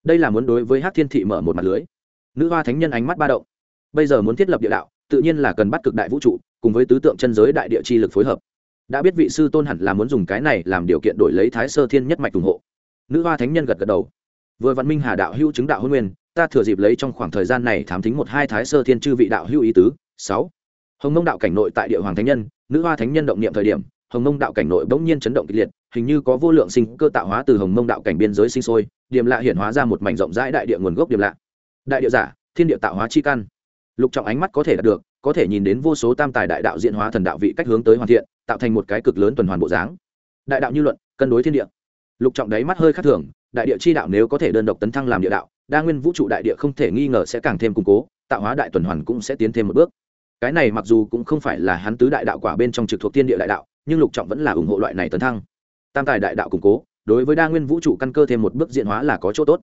Đây là muốn đối với hát thiên thị mở một mặt lưới nữ hoa thánh nhân ánh mắt ba động. Bây giờ muốn thiết lập địa đạo, tự nhiên là cần bắt cực đại vũ trụ, cùng với tứ tượng chân giới đại địa chi lực phối hợp. Đã biết vị sư tôn hẳn là muốn dùng cái này làm điều kiện đổi lấy thái sơ thiên nhất mạch ủng hộ. Nữ hoa thánh nhân gật gật đầu. Vừa văn minh hà đạo hữu chứng đạo hôn nguyên, ta thừa dịp lấy trong khoảng thời gian này thám thính một hai thái sơ thiên chư vị đạo hữu ý tứ. Sáu. Hồng mông đạo cảnh nội tại địa hoàng thánh nhân, nữ hoa thánh nhân động niệm thời điểm, hồng mông đạo cảnh nội bỗng nhiên chấn động kịch liệt, hình như có vô lượng sinh cơ tạo hóa từ hồng mông đạo cảnh biên giới sinh sôi, điểm lạ hiện hóa ra một mảnh rộng rãi đại địa nguồn gốc điểm lạ đại địa giả, thiên địa tạo hóa chi căn. Lục trọng ánh mắt có thể đạt được, có thể nhìn đến vô số tam tài đại đạo diễn hóa thần đạo vị cách hướng tới hoàn thiện, tạo thành một cái cực lớn tuần hoàn bộ dáng. Đại đạo như luận, cân đối thiên địa. Lục trọng đáy mắt hơi khác thường, đại địa chi đạo nếu có thể đơn độc tấn thăng làm địa đạo, đa nguyên vũ trụ đại địa không thể nghi ngờ sẽ càng thêm củng cố, tạo hóa đại tuần hoàn cũng sẽ tiến thêm một bước. Cái này mặc dù cũng không phải là hắn tứ đại đạo quả bên trong trực thuộc thiên địa đại đạo, nhưng lục trọng vẫn là ủng hộ loại này tấn thăng. Tam tài đại đạo củng cố, đối với đa nguyên vũ trụ căn cơ thêm một bước diện hóa là có chỗ tốt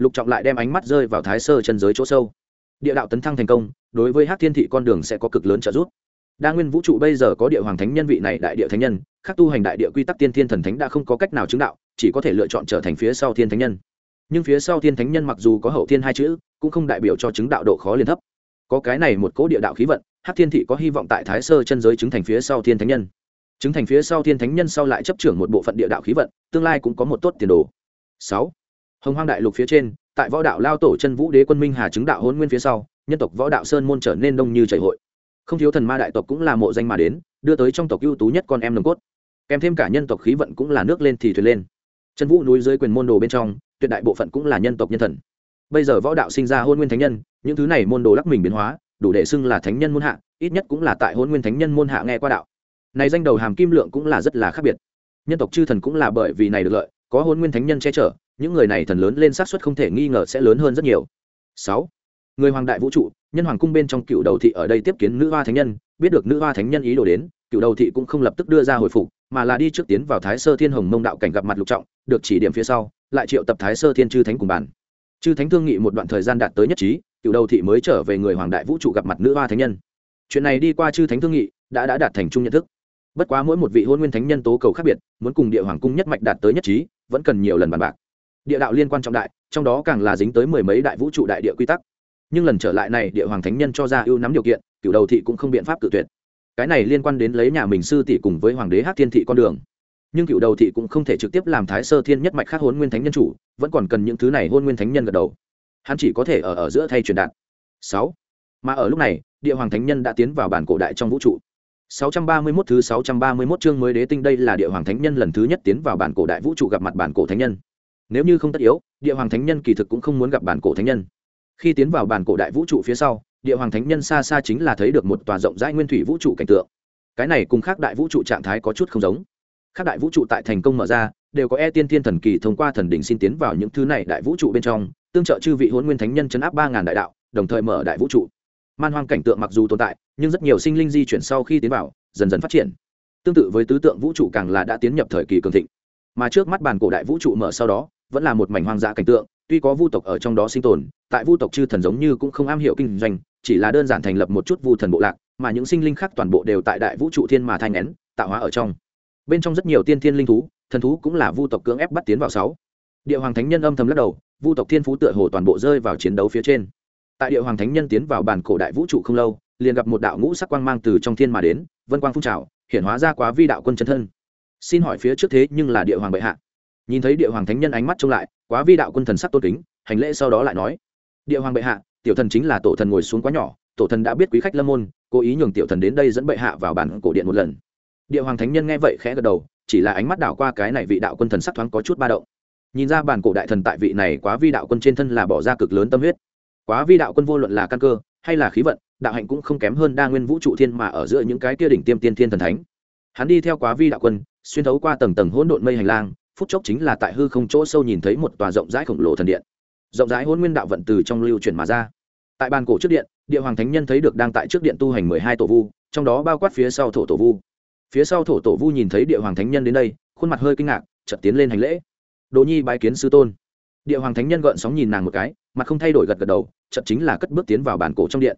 lục trọng lại đem ánh mắt rơi vào thái sơ chân giới chỗ sâu. Địa đạo tấn thăng thành công, đối với hát thiên thị con đường sẽ có cực lớn trợ giúp. Đa nguyên vũ trụ bây giờ có địa hoàng thánh nhân, vị này đại địa thánh nhân khắc tu hành đại địa quy tắc tiên thiên thần thánh đã không có cách nào chứng đạo, chỉ có thể lựa chọn trở thành phía sau thiên thánh nhân. Nhưng phía sau thiên thánh nhân mặc dù có hậu thiên hai chữ, cũng không đại biểu cho chứng đạo độ khó liên thấp. Có cái này một cố địa đạo khí vận hát thiên thị có hy vọng tại thái sơ chân giới chứng thành phía sau thiên thánh nhân. Chứng thành phía sau thiên thánh nhân sau lại chấp trưởng một bộ phận địa đạo khí vận, tương lai cũng có một tốt tiền đồ. Sáu hồng hoang đại lục phía trên, tại võ đạo lao tổ chân vũ đế quân minh hà chứng đạo hôn nguyên phía sau, nhân tộc võ đạo sơn môn trở nên đông như chảy hội. Không thiếu thần ma đại tộc cũng là mộ danh mà đến, đưa tới trong tộc ưu tú nhất con em nồng cốt. Kèm thêm cả nhân tộc khí vận cũng là nước lên thì thuyền lên. Chân vũ núi dưới quyền môn đồ bên trong, tuyệt đại bộ phận cũng là nhân tộc nhân thần. Bây giờ võ đạo sinh ra hôn nguyên thánh nhân, những thứ này môn đồ lắc mình biến hóa, đủ để xưng là thánh nhân môn hạ, ít nhất cũng là tại hôn nguyên thánh nhân môn hạ nghe qua đạo. Này danh đầu hàm kim lượng cũng là rất là khác biệt. Nhân tộc chư thần cũng là bởi vì này được lợi có hôn nguyên thánh nhân che chở, những người này thần lớn lên xác suất không thể nghi ngờ sẽ lớn hơn rất nhiều. Sáu, người hoàng đại vũ trụ, nhân hoàng cung bên trong cựu đầu thị ở đây tiếp kiến nữ hoa thánh nhân, biết được nữ hoa thánh nhân ý đồ đến, cựu đầu thị cũng không lập tức đưa ra hồi phục, mà là đi trước tiến vào thái sơ thiên hồng mông đạo cảnh gặp mặt lục trọng, được chỉ điểm phía sau, lại triệu tập thái sơ thiên chư thánh cùng bàn. Chư thánh thương nghị một đoạn thời gian đạt tới nhất trí, cựu đầu thị mới trở về người hoàng đại vũ trụ gặp mặt nữ hoa thánh nhân. Chuyện này đi qua chư thánh thương nghị, đã đã đạt thành chung nhận thức. Bất quá mỗi một vị hôn nguyên thánh nhân tố cầu khác biệt, muốn cùng địa hoàng cung nhất mạch đạt tới nhất trí vẫn cần nhiều lần bàn bạc. Địa đạo liên quan trọng đại, trong đó càng là dính tới mười mấy đại vũ trụ đại địa quy tắc. Nhưng lần trở lại này, địa hoàng thánh nhân cho ra ưu nắm điều kiện cựu đầu thị cũng không biện pháp cự tuyệt. Cái này liên quan đến lấy nhà mình sư tỷ cùng với hoàng đế hát thiên thị con đường. Nhưng cựu đầu thị cũng không thể trực tiếp làm thái sơ thiên nhất mạch khác hôn nguyên thánh nhân chủ, vẫn còn cần những thứ này hôn nguyên thánh nhân gật đầu. Hắn chỉ có thể ở ở giữa thay truyền đạt. Sáu. Mà ở lúc này, địa hoàng thánh nhân đã tiến vào bản cổ đại trong vũ trụ. 631 thứ 631 chương mới đế tinh đây là địa hoàng thánh nhân lần thứ nhất tiến vào bản cổ đại vũ trụ gặp mặt bản cổ thánh nhân. Nếu như không tất yếu, địa hoàng thánh nhân kỳ thực cũng không muốn gặp bản cổ thánh nhân. Khi tiến vào bản cổ đại vũ trụ phía sau, địa hoàng thánh nhân xa xa chính là thấy được một tòa rộng rãi nguyên thủy vũ trụ cảnh tượng. Cái này cùng khác đại vũ trụ trạng thái có chút không giống. Khác đại vũ trụ tại thành công mở ra, đều có e tiên thiên thần kỳ thông qua thần đỉnh xin tiến vào những thứ này đại vũ trụ bên trong, tương trợ chư vị hỗn nguyên thánh nhân chấn áp ba ngàn đại đạo, đồng thời mở đại vũ trụ. Man hoang cảnh tượng mặc dù tồn tại nhưng rất nhiều sinh linh di chuyển sau khi tiến vào, dần dần phát triển. Tương tự với tứ tượng vũ trụ càng là đã tiến nhập thời kỳ cường thịnh. Mà trước mắt bàn cổ đại vũ trụ mở sau đó, vẫn là một mảnh hoang dã cảnh tượng, tuy có vu tộc ở trong đó sinh tồn, tại vu tộc chư thần giống như cũng không am hiểu kinh doanh, chỉ là đơn giản thành lập một chút vu thần bộ lạc, mà những sinh linh khác toàn bộ đều tại đại vũ trụ thiên mà thanh nén tạo hóa ở trong. Bên trong rất nhiều tiên thiên linh thú, thần thú cũng là vu tộc cưỡng ép bắt tiến vào sáu. Địa hoàng thánh nhân âm thầm lắc đầu, vu tộc thiên phú tựa hồ toàn bộ rơi vào chiến đấu phía trên. Tại địa hoàng thánh nhân tiến vào bản cổ đại vũ trụ không lâu liền gặp một đạo ngũ sắc quang mang từ trong thiên mà đến, vân quang phun trào hiện hóa ra quá vi đạo quân chân thân. Xin hỏi phía trước thế nhưng là địa hoàng bệ hạ? Nhìn thấy địa hoàng thánh nhân ánh mắt trông lại, quá vi đạo quân thần sắc tôn kính, hành lễ sau đó lại nói, địa hoàng bệ hạ, tiểu thần chính là tổ thần ngồi xuống quá nhỏ, tổ thần đã biết quý khách lâm môn, cố ý nhường tiểu thần đến đây dẫn bệ hạ vào bản cổ điện một lần. Địa hoàng thánh nhân nghe vậy khẽ gật đầu, chỉ là ánh mắt đảo qua cái này vị đạo quân thần sắc thoáng có chút ba động. Nhìn ra bản cổ đại thần tại vị này quá vi đạo quân trên thân là bỏ ra cực lớn tâm huyết. Quá vi đạo quân vô luận là căn cơ hay là khí vận, đạo hạnh cũng không kém hơn đa nguyên vũ trụ thiên mà ở giữa những cái kia đỉnh tiêm tiên thiên thần thánh. Hắn đi theo quá vi đạo quân, xuyên thấu qua tầng tầng hỗn độn mây hành lang, phút chốc chính là tại hư không chỗ sâu nhìn thấy một tòa rộng rãi khổng lồ thần điện. Rộng rãi hôn nguyên đạo vận từ trong lưu chuyển mà ra. Tại bàn cổ trước điện, địa hoàng thánh nhân thấy được đang tại trước điện tu hành mười hai tổ vu, trong đó bao quát phía sau thổ tổ vu. Phía sau thổ tổ vu nhìn thấy địa hoàng thánh nhân đến đây, khuôn mặt hơi kinh ngạc, chợt tiến lên hành lễ. Đồ nhi bái kiến sư tôn. Địa hoàng thánh nhân gợn sóng nhìn nàng một cái, mặt không thay đổi gật gật đầu chợt chính là cất bước tiến vào bản cổ trong điện.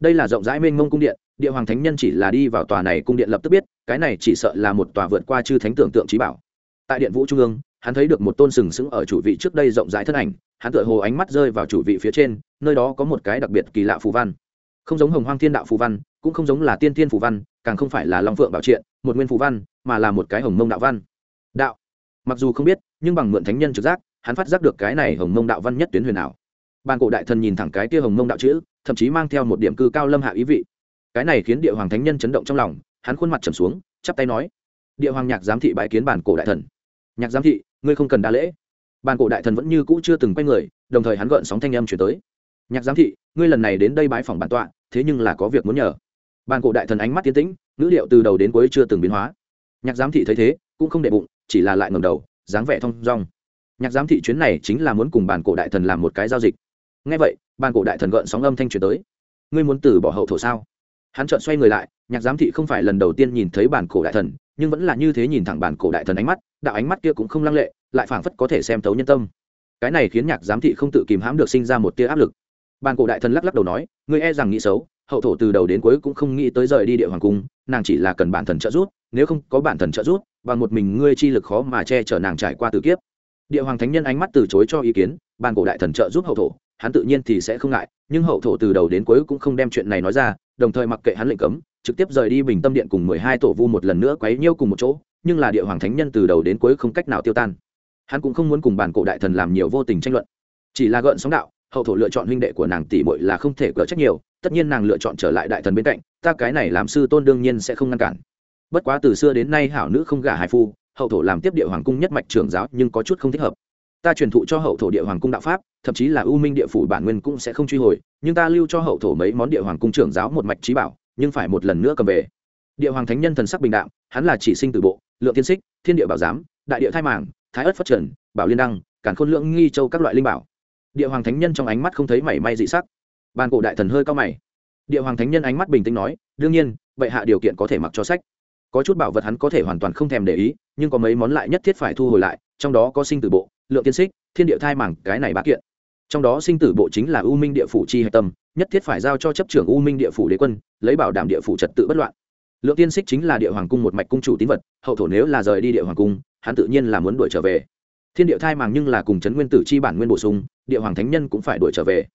Đây là rộng rãi mênh mông cung điện, địa hoàng thánh nhân chỉ là đi vào tòa này cung điện lập tức biết, cái này chỉ sợ là một tòa vượt qua chư thánh tưởng tượng trí bảo. Tại điện vũ trung ương, hắn thấy được một tôn sừng sững ở chủ vị trước đây rộng rãi thân ảnh, hắn tựa hồ ánh mắt rơi vào chủ vị phía trên, nơi đó có một cái đặc biệt kỳ lạ phù văn. Không giống hồng hoang thiên đạo phù văn, cũng không giống là tiên thiên phù văn, càng không phải là long phượng bảo triện, một nguyên phù văn, mà là một cái hồng mông đạo văn. Đạo. Mặc dù không biết, nhưng bằng mượn thánh nhân trực giác, hắn phát giác được cái này hồng mông đạo văn nhất tuyến huyền ảo bàn cổ đại thần nhìn thẳng cái kia hồng mông đạo chữ, thậm chí mang theo một điểm cư cao lâm hạ ý vị. Cái này khiến địa hoàng thánh nhân chấn động trong lòng, hắn khuôn mặt trầm xuống, chắp tay nói, địa hoàng nhạc giám thị bãi kiến bản cổ đại thần. Nhạc giám thị, ngươi không cần đa lễ. Bàn cổ đại thần vẫn như cũ chưa từng quay người, đồng thời hắn gợn sóng thanh âm chuyển tới. Nhạc giám thị, ngươi lần này đến đây bãi phòng bản tọa, thế nhưng là có việc muốn nhờ. Bàn cổ đại thần ánh mắt tiến tĩnh, ngữ liệu từ đầu đến cuối chưa từng biến hóa. Nhạc giám thị thấy thế, cũng không để bụng, chỉ là lại ngầm đầu, dáng vẻ thong dong. Nhạc giám thị chuyến này chính là muốn cùng bàn cổ đại thần làm một cái giao dịch ngay vậy, bàn cổ đại thần gợn sóng âm thanh truyền tới. Ngươi muốn từ bỏ hậu thổ sao? Hắn chợt xoay người lại, nhạc giám thị không phải lần đầu tiên nhìn thấy bản cổ đại thần, nhưng vẫn là như thế nhìn thẳng bản cổ đại thần ánh mắt, đạo ánh mắt kia cũng không lăng lệ, lại phảng phất có thể xem thấu nhân tâm. Cái này khiến nhạc giám thị không tự kìm hãm được sinh ra một tia áp lực. Bản cổ đại thần lắc lắc đầu nói, ngươi e rằng nghĩ xấu, hậu thổ từ đầu đến cuối cũng không nghĩ tới rời đi địa hoàng cung, nàng chỉ là cần bản thần trợ giúp, nếu không có bản thần trợ giúp, bằng một mình ngươi chi lực khó mà che chở nàng trải qua tử kiếp. Địa hoàng thánh nhân ánh mắt từ chối cho ý kiến bản cổ đại thần trợ giúp hậu thổ hắn tự nhiên thì sẽ không ngại, nhưng hậu thổ từ đầu đến cuối cũng không đem chuyện này nói ra, đồng thời mặc kệ hắn lệnh cấm, trực tiếp rời đi bình tâm điện cùng mười hai tổ vu một lần nữa quấy nhiêu cùng một chỗ, nhưng là địa hoàng thánh nhân từ đầu đến cuối không cách nào tiêu tan. Hắn cũng không muốn cùng bản cổ đại thần làm nhiều vô tình tranh luận. Chỉ là gợn sóng đạo, hậu thổ lựa chọn huynh đệ của nàng tỷ muội là không thể cỡ trách nhiều, tất nhiên nàng lựa chọn trở lại đại thần bên cạnh, ta cái này làm sư tôn đương nhiên sẽ không ngăn cản. Bất quá từ xưa đến nay hảo nữ không gả hải phu, hậu thổ làm tiếp địa hoàng cung nhất mạch trưởng giáo nhưng có chút không thích hợp ta truyền thụ cho hậu thổ địa hoàng cung đạo pháp, thậm chí là ưu minh địa phủ bản nguyên cũng sẽ không truy hồi, nhưng ta lưu cho hậu thổ mấy món địa hoàng cung trưởng giáo một mạch trí bảo, nhưng phải một lần nữa cầm về. Địa hoàng thánh nhân thần sắc bình đạo hắn là chỉ sinh từ bộ, lượng tiên xích, thiên địa bảo giám, đại địa thai màng, thái ất phát trần, bảo liên đăng cản khôn lượng nghi châu các loại linh bảo. Địa hoàng thánh nhân trong ánh mắt không thấy mảy may dị sắc. Bàn cổ đại thần hơi cao mày. Địa hoàng thánh nhân ánh mắt bình tĩnh nói, đương nhiên vậy hạ điều kiện có thể mặc cho sách. Có chút bảo vật hắn có thể hoàn toàn không thèm để ý, nhưng có mấy món lại nhất thiết phải thu hồi lại, trong đó có sinh tử bộ lượng tiên xích, thiên địa thai mảng cái này bá kiện. Trong đó sinh tử bộ chính là u minh địa phủ chi hạch tâm, nhất thiết phải giao cho chấp trưởng u minh địa phủ đế quân, lấy bảo đảm địa phủ trật tự bất loạn. Lượng tiên xích chính là địa hoàng cung một mạch cung chủ tín vật, hậu thổ nếu là rời đi địa hoàng cung, hắn tự nhiên là muốn đuổi trở về. Thiên địa thai màng nhưng là cùng chấn nguyên tử chi bản nguyên bổ sung, địa hoàng thánh nhân cũng phải đuổi trở về.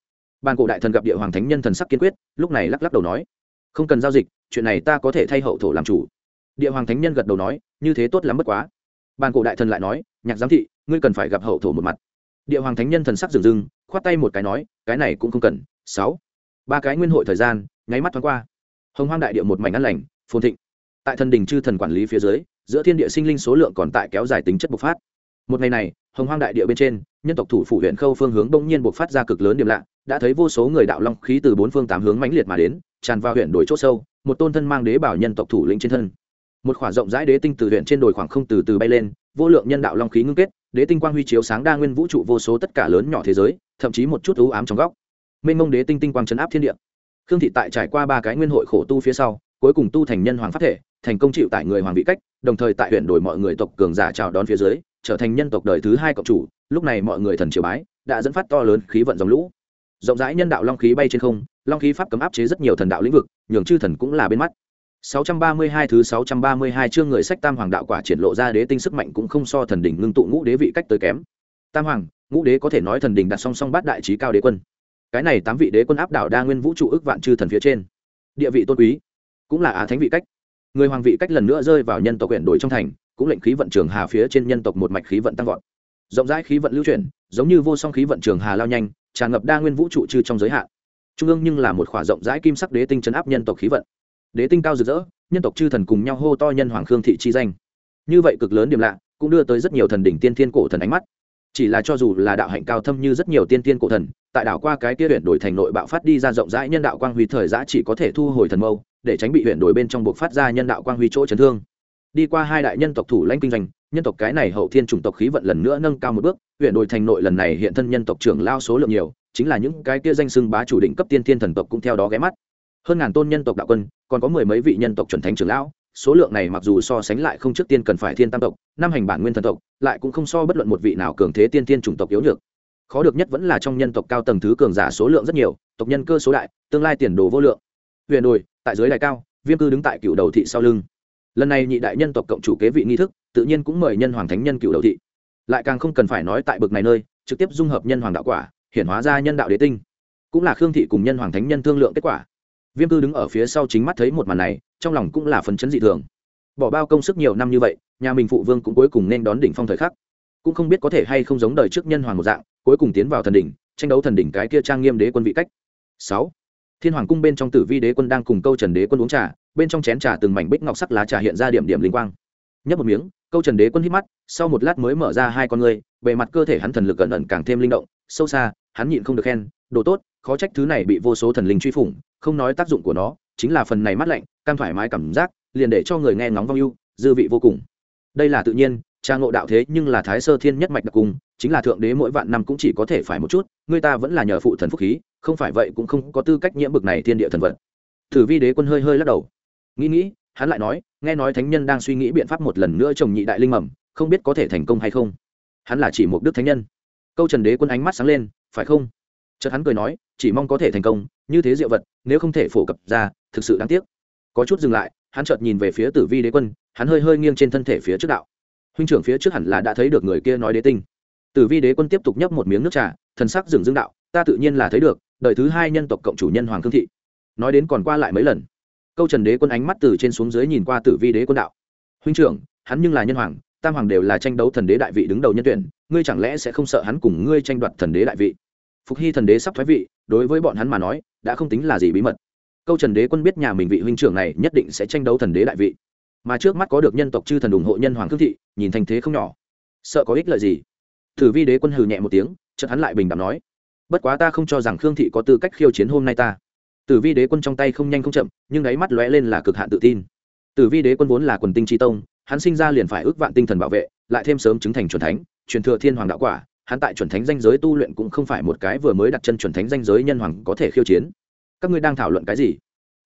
Ban cổ đại thần gặp địa hoàng thánh nhân thần sắc kiên quyết, lúc này lắc lắc đầu nói, không cần giao dịch, chuyện này ta có thể thay hậu thổ làm chủ. Địa hoàng thánh nhân gật đầu nói, như thế tốt lắm bất quá. Ban cổ đại thần lại nói, nhạc giám thị ngươi cần phải gặp hậu thổ một mặt. Địa hoàng thánh nhân thần sắc dừng dừng khoát tay một cái nói, cái này cũng không cần. Sáu. Ba cái nguyên hội thời gian, nháy mắt thoáng qua. Hồng hoang đại địa một mảnh ăn lành, phồn thịnh. Tại thần đình chư thần quản lý phía dưới, giữa thiên địa sinh linh số lượng còn tại kéo dài tính chất bộc phát. Một ngày này, hồng hoang đại địa bên trên, nhân tộc thủ phủ huyện khâu phương hướng đông nhiên bộc phát ra cực lớn điểm lạ, đã thấy vô số người đạo long khí từ bốn phương tám hướng mãnh liệt mà đến, tràn vào huyện đồi c h ỗ sâu, một tôn thân mang đế bảo nhân tộc thủ lĩnh trên thân. Một khoảng rộng rãi đế tinh từ huyện trên đồi khoảng không từ từ bay lên, vô lượng nhân đạo long khí ngưng kết đế tinh quang huy chiếu sáng đa nguyên vũ trụ vô số tất cả lớn nhỏ thế giới, thậm chí một chút ưu ám trong góc. Mênh mông đế tinh tinh quang chấn áp thiên địa. Khương thị tại trải qua ba cái nguyên hội khổ tu phía sau, cuối cùng tu thành nhân hoàng pháp thể, thành công chịu tại người hoàng vị cách, đồng thời tại huyện đổi mọi người tộc cường giả chào đón phía dưới, trở thành nhân tộc đời thứ hai cộng chủ, lúc này mọi người thần triều bái, đã dẫn phát to lớn khí vận dòng lũ. Rộng rãi nhân đạo long khí bay trên không, long khí pháp cấm áp chế rất nhiều thần đạo lĩnh vực, nhường chư thần cũng là bên mắt. 632 thứ 632 chương người sách Tam Hoàng đạo quả triển lộ ra đế tinh sức mạnh cũng không so thần đỉnh ngưng tụ ngũ đế vị cách tới kém. Tam Hoàng, ngũ đế có thể nói thần đỉnh đặt song song bát đại trí cao đế quân. Cái này tám vị đế quân áp đảo đa nguyên vũ trụ ức vạn chư thần phía trên. Địa vị tôn quý, cũng là á thánh vị cách. Người hoàng vị cách lần nữa rơi vào nhân tộc quyền đổi trong thành, cũng lệnh khí vận trường hà phía trên nhân tộc một mạch khí vận tăng vọt. Rộng rãi khí vận lưu chuyển, giống như vô song khí vận trường hà lao nhanh, tràn ngập đa nguyên vũ trụ chư trong giới hạn. Trung ương nhưng là một khỏa rộng rãi kim sắc đế tinh trấn áp nhân tộc khí vận đế tinh cao rực rỡ, nhân tộc chư thần cùng nhau hô to nhân hoàng khương thị chi danh. Như vậy cực lớn điểm lạ, cũng đưa tới rất nhiều thần đỉnh tiên thiên cổ thần ánh mắt. Chỉ là cho dù là đạo hạnh cao thâm như rất nhiều tiên thiên cổ thần, tại đảo qua cái kia huyện đổi thành nội bạo phát đi ra rộng rãi nhân đạo quang huy thời giã chỉ có thể thu hồi thần mâu, để tránh bị huyện đổi bên trong buộc phát ra nhân đạo quang huy chỗ chấn thương. Đi qua hai đại nhân tộc thủ lãnh kinh doanh, nhân tộc cái này hậu thiên chủng tộc khí vận lần nữa nâng cao một bước, huyện đổi thành nội lần này hiện thân nhân tộc trưởng lao số lượng nhiều, chính là những cái kia danh xưng bá chủ định cấp tiên thiên thần tộc cũng theo đó ghé mắt hơn ngàn tôn nhân tộc đạo quân, còn có mười mấy vị nhân tộc chuẩn thánh trưởng lão, số lượng này mặc dù so sánh lại không trước tiên cần phải thiên tam tộc, năm hành bản nguyên thần tộc, lại cũng không so bất luận một vị nào cường thế tiên tiên chủng tộc yếu nhược. Khó được nhất vẫn là trong nhân tộc cao tầng thứ cường giả số lượng rất nhiều, tộc nhân cơ số đại, tương lai tiền đồ vô lượng. Huyền đồi, tại dưới đại cao, viêm cư đứng tại cựu đầu thị sau lưng. Lần này nhị đại nhân tộc cộng chủ kế vị nghi thức, tự nhiên cũng mời nhân hoàng thánh nhân cựu đầu thị. Lại càng không cần phải nói tại bực này nơi, trực tiếp dung hợp nhân hoàng đạo quả, hiển hóa ra nhân đạo đế tinh. Cũng là khương thị cùng nhân hoàng thánh nhân thương lượng kết quả viêm cư đứng ở phía sau chính mắt thấy một màn này, trong lòng cũng là phấn chấn dị thường. Bỏ bao công sức nhiều năm như vậy, nhà mình phụ vương cũng cuối cùng nên đón đỉnh phong thời khắc. Cũng không biết có thể hay không giống đời trước nhân hoàng một dạng, cuối cùng tiến vào thần đỉnh, tranh đấu thần đỉnh cái kia trang nghiêm đế quân vị cách. Sáu. Thiên hoàng cung bên trong tử vi đế quân đang cùng câu trần đế quân uống trà, bên trong chén trà từng mảnh bích ngọc sắc lá trà hiện ra điểm điểm linh quang. Nhấp một miếng, câu trần đế quân hít mắt, sau một lát mới mở ra hai con người bề mặt cơ thể hắn thần lực ẩn ẩn càng thêm linh động, sâu xa, hắn nhịn không được khen, đồ tốt, khó trách thứ này bị vô số thần linh truy phủng không nói tác dụng của nó, chính là phần này mát lạnh, cam thoải mái cảm giác, liền để cho người nghe ngóng vong ưu, dư vị vô cùng. Đây là tự nhiên cha ngộ đạo thế nhưng là thái sơ thiên nhất mạch đặc cung, chính là thượng đế mỗi vạn năm cũng chỉ có thể phải một chút, người ta vẫn là nhờ phụ thần phúc khí, không phải vậy cũng không có tư cách nhiễm bực này thiên địa thần vật. Thử vi đế quân hơi hơi lắc đầu. Nghĩ nghĩ, hắn lại nói, nghe nói thánh nhân đang suy nghĩ biện pháp một lần nữa trồng nhị đại linh mầm, không biết có thể thành công hay không? Hắn là chỉ một đức thánh nhân. Câu trần đế quân ánh mắt sáng lên, phải không? Chợt hắn cười nói, chỉ mong có thể thành công như thế diệu vật, nếu không thể phổ cập ra, thực sự đáng tiếc. Có chút dừng lại, hắn chợt nhìn về phía tử vi đế quân, hắn hơi hơi nghiêng trên thân thể phía trước đạo. Huynh trưởng phía trước hẳn là đã thấy được người kia nói đế tinh. Tử vi đế quân tiếp tục nhấp một miếng nước trà, thần sắc dừng dương đạo, ta tự nhiên là thấy được, đời thứ hai nhân tộc cộng chủ nhân hoàng cương thị. Nói đến còn qua lại mấy lần. Câu trần đế quân ánh mắt từ trên xuống dưới nhìn qua tử vi đế quân đạo, huynh trưởng, hắn nhưng là nhân hoàng, tam hoàng đều là tranh đấu thần đế đại vị đứng đầu nhân tuyển, ngươi chẳng lẽ sẽ không sợ hắn cùng ngươi tranh đoạt thần đế đại vị? Phục hy thần đế sắp thoái vị, đối với bọn hắn mà nói đã không tính là gì bí mật. Câu trần đế quân biết nhà mình vị huynh trưởng này nhất định sẽ tranh đấu thần đế đại vị. Mà trước mắt có được nhân tộc chư thần ủng hộ nhân hoàng cương thị, nhìn thành thế không nhỏ. Sợ có ích lợi gì? Thử vi đế quân hừ nhẹ một tiếng, chợt hắn lại bình đẳng nói, bất quá ta không cho rằng khương thị có tư cách khiêu chiến hôm nay ta. Tử vi đế quân trong tay không nhanh không chậm, nhưng đáy mắt lóe lên là cực hạn tự tin. Tử vi đế quân vốn là quần tinh tri tông, hắn sinh ra liền phải ước vạn tinh thần bảo vệ, lại thêm sớm chứng thành c thánh, truyền thừa thiên hoàng đạo quả hắn tại chuẩn thánh danh giới tu luyện cũng không phải một cái vừa mới đặt chân chuẩn thánh danh giới nhân hoàng có thể khiêu chiến. Các ngươi đang thảo luận cái gì?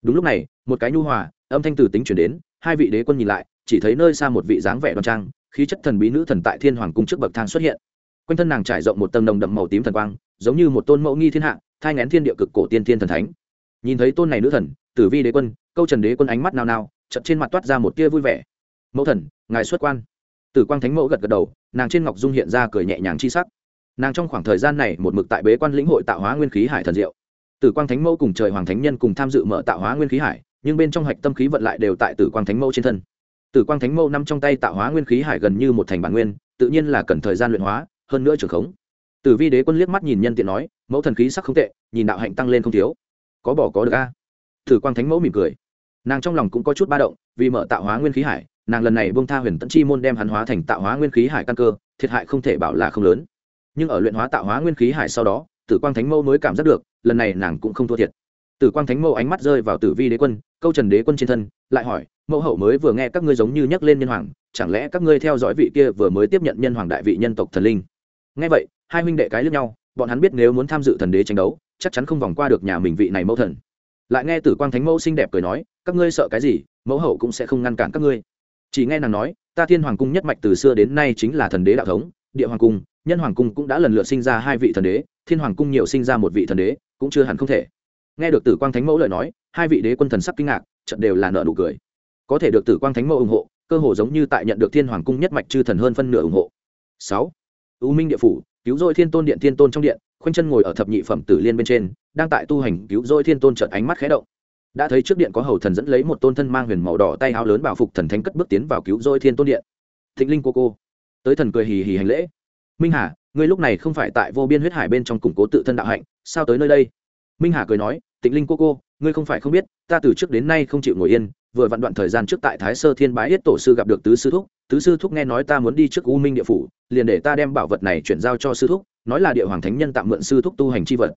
Đúng lúc này, một cái nhu hòa, âm thanh từ tính chuyển đến, hai vị đế quân nhìn lại, chỉ thấy nơi xa một vị dáng vẻ đoan trang, khí chất thần bí nữ thần tại thiên hoàng cung trước bậc thang xuất hiện. Quanh thân nàng trải rộng một tầng đồng đậm màu tím thần quang, giống như một tôn mẫu nghi thiên hạ, thai ngén thiên địa cực cổ tiên thiên thần thánh. Nhìn thấy tôn này nữ thần, tử vi đế quân, câu trần đế quân ánh mắt nao nao chật trên mặt toát ra một tia vui vẻ. Mẫu thần, ngài xuất quan tử quang thánh mẫu gật gật đầu, nàng trên ngọc dung hiện ra cười nhẹ nhàng chi sắc. Nàng trong khoảng thời gian này một mực tại bế quan lĩnh hội tạo hóa nguyên khí hải thần diệu. Tử quang thánh mẫu cùng trời hoàng thánh nhân cùng tham dự mở tạo hóa nguyên khí hải, nhưng bên trong hạch tâm khí vận lại đều tại tử quang thánh mẫu trên thân. Tử quang thánh mẫu nằm trong tay tạo hóa nguyên khí hải gần như một thành bản nguyên, tự nhiên là cần thời gian luyện hóa, hơn nữa trường khống. Tử vi đế quân liếc mắt nhìn nhân tiện nói, mẫu thần khí sắc không tệ, nhìn đạo hạnh tăng lên không thiếu. Có bỏ có được a. Tử quang thánh mẫu mỉm cười. Nàng trong lòng cũng có chút ba động, vì mở tạo hóa nguyên khí hải nàng lần này buông tha huyền tẫn chi môn đem hắn hóa thành tạo hóa nguyên khí hải căn cơ, thiệt hại không thể bảo là không lớn. Nhưng ở luyện hóa tạo hóa nguyên khí hải sau đó, tử quang thánh mẫu mới cảm giác được, lần này nàng cũng không thua thiệt. Tử quang thánh mẫu ánh mắt rơi vào tử vi đế quân, câu trần đế quân trên thân, lại hỏi, mẫu hậu mới vừa nghe các ngươi giống như nhắc lên nhân hoàng, chẳng lẽ các ngươi theo dõi vị kia vừa mới tiếp nhận nhân hoàng đại vị nhân tộc thần linh? Nghe vậy, hai huynh đệ cái lướt nhau, bọn hắn biết nếu muốn tham dự thần đế tranh đấu, chắc chắn không vòng qua được nhà mình vị này mẫu thần. Lại nghe tử quang thánh mẫu xinh đẹp cười nói, các ngươi sợ cái gì, mẫu hậu cũng sẽ không ngăn cản các ngươi chỉ nghe nàng nói, ta thiên hoàng cung nhất mạch từ xưa đến nay chính là thần đế đạo thống, địa hoàng cung, nhân hoàng cung cũng đã lần lượt sinh ra hai vị thần đế, thiên hoàng cung nhiều sinh ra một vị thần đế, cũng chưa hẳn không thể. Nghe được tử quang thánh mẫu lời nói, hai vị đế quân thần sắc kinh ngạc trận đều là nợ nụ cười. Có thể được tử quang thánh mẫu ủng hộ, cơ hồ giống như tại nhận được thiên hoàng cung nhất mạch chư thần hơn phân nửa ủng hộ. Sáu, u minh địa phủ, cứu rỗi thiên tôn điện thiên tôn trong điện, khoanh chân ngồi ở thập nhị phẩm tử liên bên trên, đang tại tu hành, cứu rỗi thiên tôn trợt ánh mắt khẽ động đã thấy trước điện có hầu thần dẫn lấy một tôn thân mang huyền màu đỏ tay áo lớn bảo phục thần thánh cất bước tiến vào cứu rỗi thiên tôn điện. Thịnh linh cô cô. Tới thần cười hì hì hành lễ. Minh hà, ngươi lúc này không phải tại vô biên huyết hải bên trong củng cố tự thân đạo hạnh, sao tới nơi đây? Minh hà cười nói tịnh linh cô cô, ngươi không phải không biết, ta từ trước đến nay không chịu ngồi yên, vừa vặn đoạn thời gian trước tại thái sơ thiên bái yết tổ sư gặp được tứ sư thúc. Tứ sư thúc nghe nói ta muốn đi trước u minh địa phủ, liền để ta đem bảo vật này chuyển giao cho sư thúc, nói là địa hoàng thánh nhân tạm mượn sư thúc tu hành c h i vật.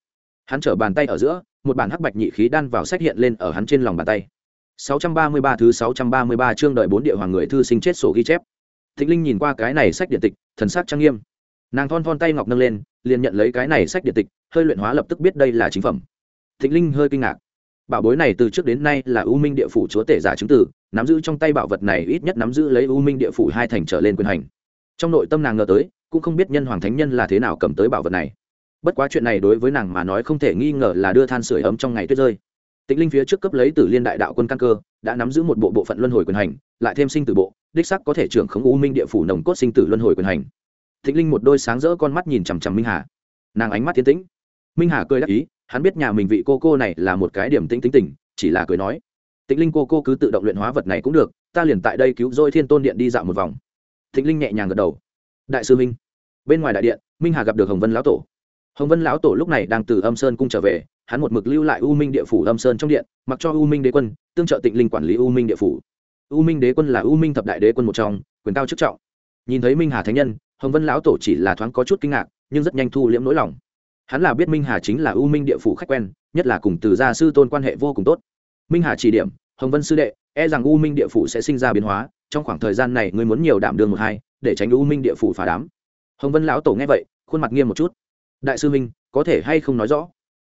Hắn trở bàn tay ở giữa một bản hắc bạch nhị khí đan vào sách hiện lên ở hắn trên lòng bàn tay. 633 thứ 633 chương đợi bốn địa hoàng người thư sinh chết sổ ghi chép. Thịnh linh nhìn qua cái này sách điện tịch, thần sắc trang nghiêm. Nàng thon thon tay ngọc nâng lên, liền nhận lấy cái này sách điện tịch, hơi luyện hóa lập tức biết đây là chính phẩm. Thịnh linh hơi kinh ngạc. Bảo bối này từ trước đến nay là u minh địa phủ chúa tể giả chứng tử, nắm giữ trong tay bảo vật này ít nhất nắm giữ lấy u minh địa phủ hai thành trở lên quyền hành. Trong nội tâm nàng ngờ tới, cũng không biết nhân hoàng thánh nhân là thế nào cầm tới bảo vật này bất quá chuyện này đối với nàng mà nói không thể nghi ngờ là đưa than sửa ấm trong ngày tuyết rơi. Tịnh linh phía trước cấp lấy tử liên đại đạo quân căn cơ, đã nắm giữ một bộ bộ phận luân hồi quyền hành, lại thêm sinh tử bộ, đích sắc có thể trưởng khống u minh địa phủ nồng cốt sinh tử luân hồi quyền hành. Tịnh linh một đôi sáng rỡ con mắt nhìn chằm chằm minh hà. Nàng ánh mắt tiến tĩnh. Minh hà cười đắc ý, hắn biết nhà mình vị cô cô này là một cái điểm tĩnh tính tình, chỉ là cười nói. Tịnh linh cô cô cứ tự động luyện hóa vật này cũng được, ta liền tại đây cứu dôi thiên tôn điện đi dạo một vòng. Tịnh linh nhẹ nhàng gật đầu. Đại sư minh. Bên ngoài đại điện, minh hà gặp được hồng vân lão tổ hồng vân lão tổ lúc này đang từ âm sơn cung trở về, hắn một mực lưu lại u minh địa phủ âm sơn trong điện, mặc cho u minh đế quân, tương trợ tịnh linh quản lý u minh địa phủ. U minh đế quân là u minh thập đại đế quân một trong, quyền cao chức trọng. Nhìn thấy minh hà thánh nhân, hồng vân lão tổ chỉ là thoáng có chút kinh ngạc, nhưng rất nhanh thu liễm nỗi lòng. Hắn là biết minh hà chính là u minh địa phủ khách quen, nhất là cùng từ gia sư tôn quan hệ vô cùng tốt. Minh hà chỉ điểm, hồng vân sư đệ e rằng u minh địa phủ sẽ sinh ra biến hóa, trong khoảng thời gian này ngươi muốn nhiều đảm đường một hai, để tránh u minh địa phủ phá đám. Hồng vân lão tổ nghe vậy, khuôn mặt nghiêm một chút đại sư minh, có thể hay không nói rõ?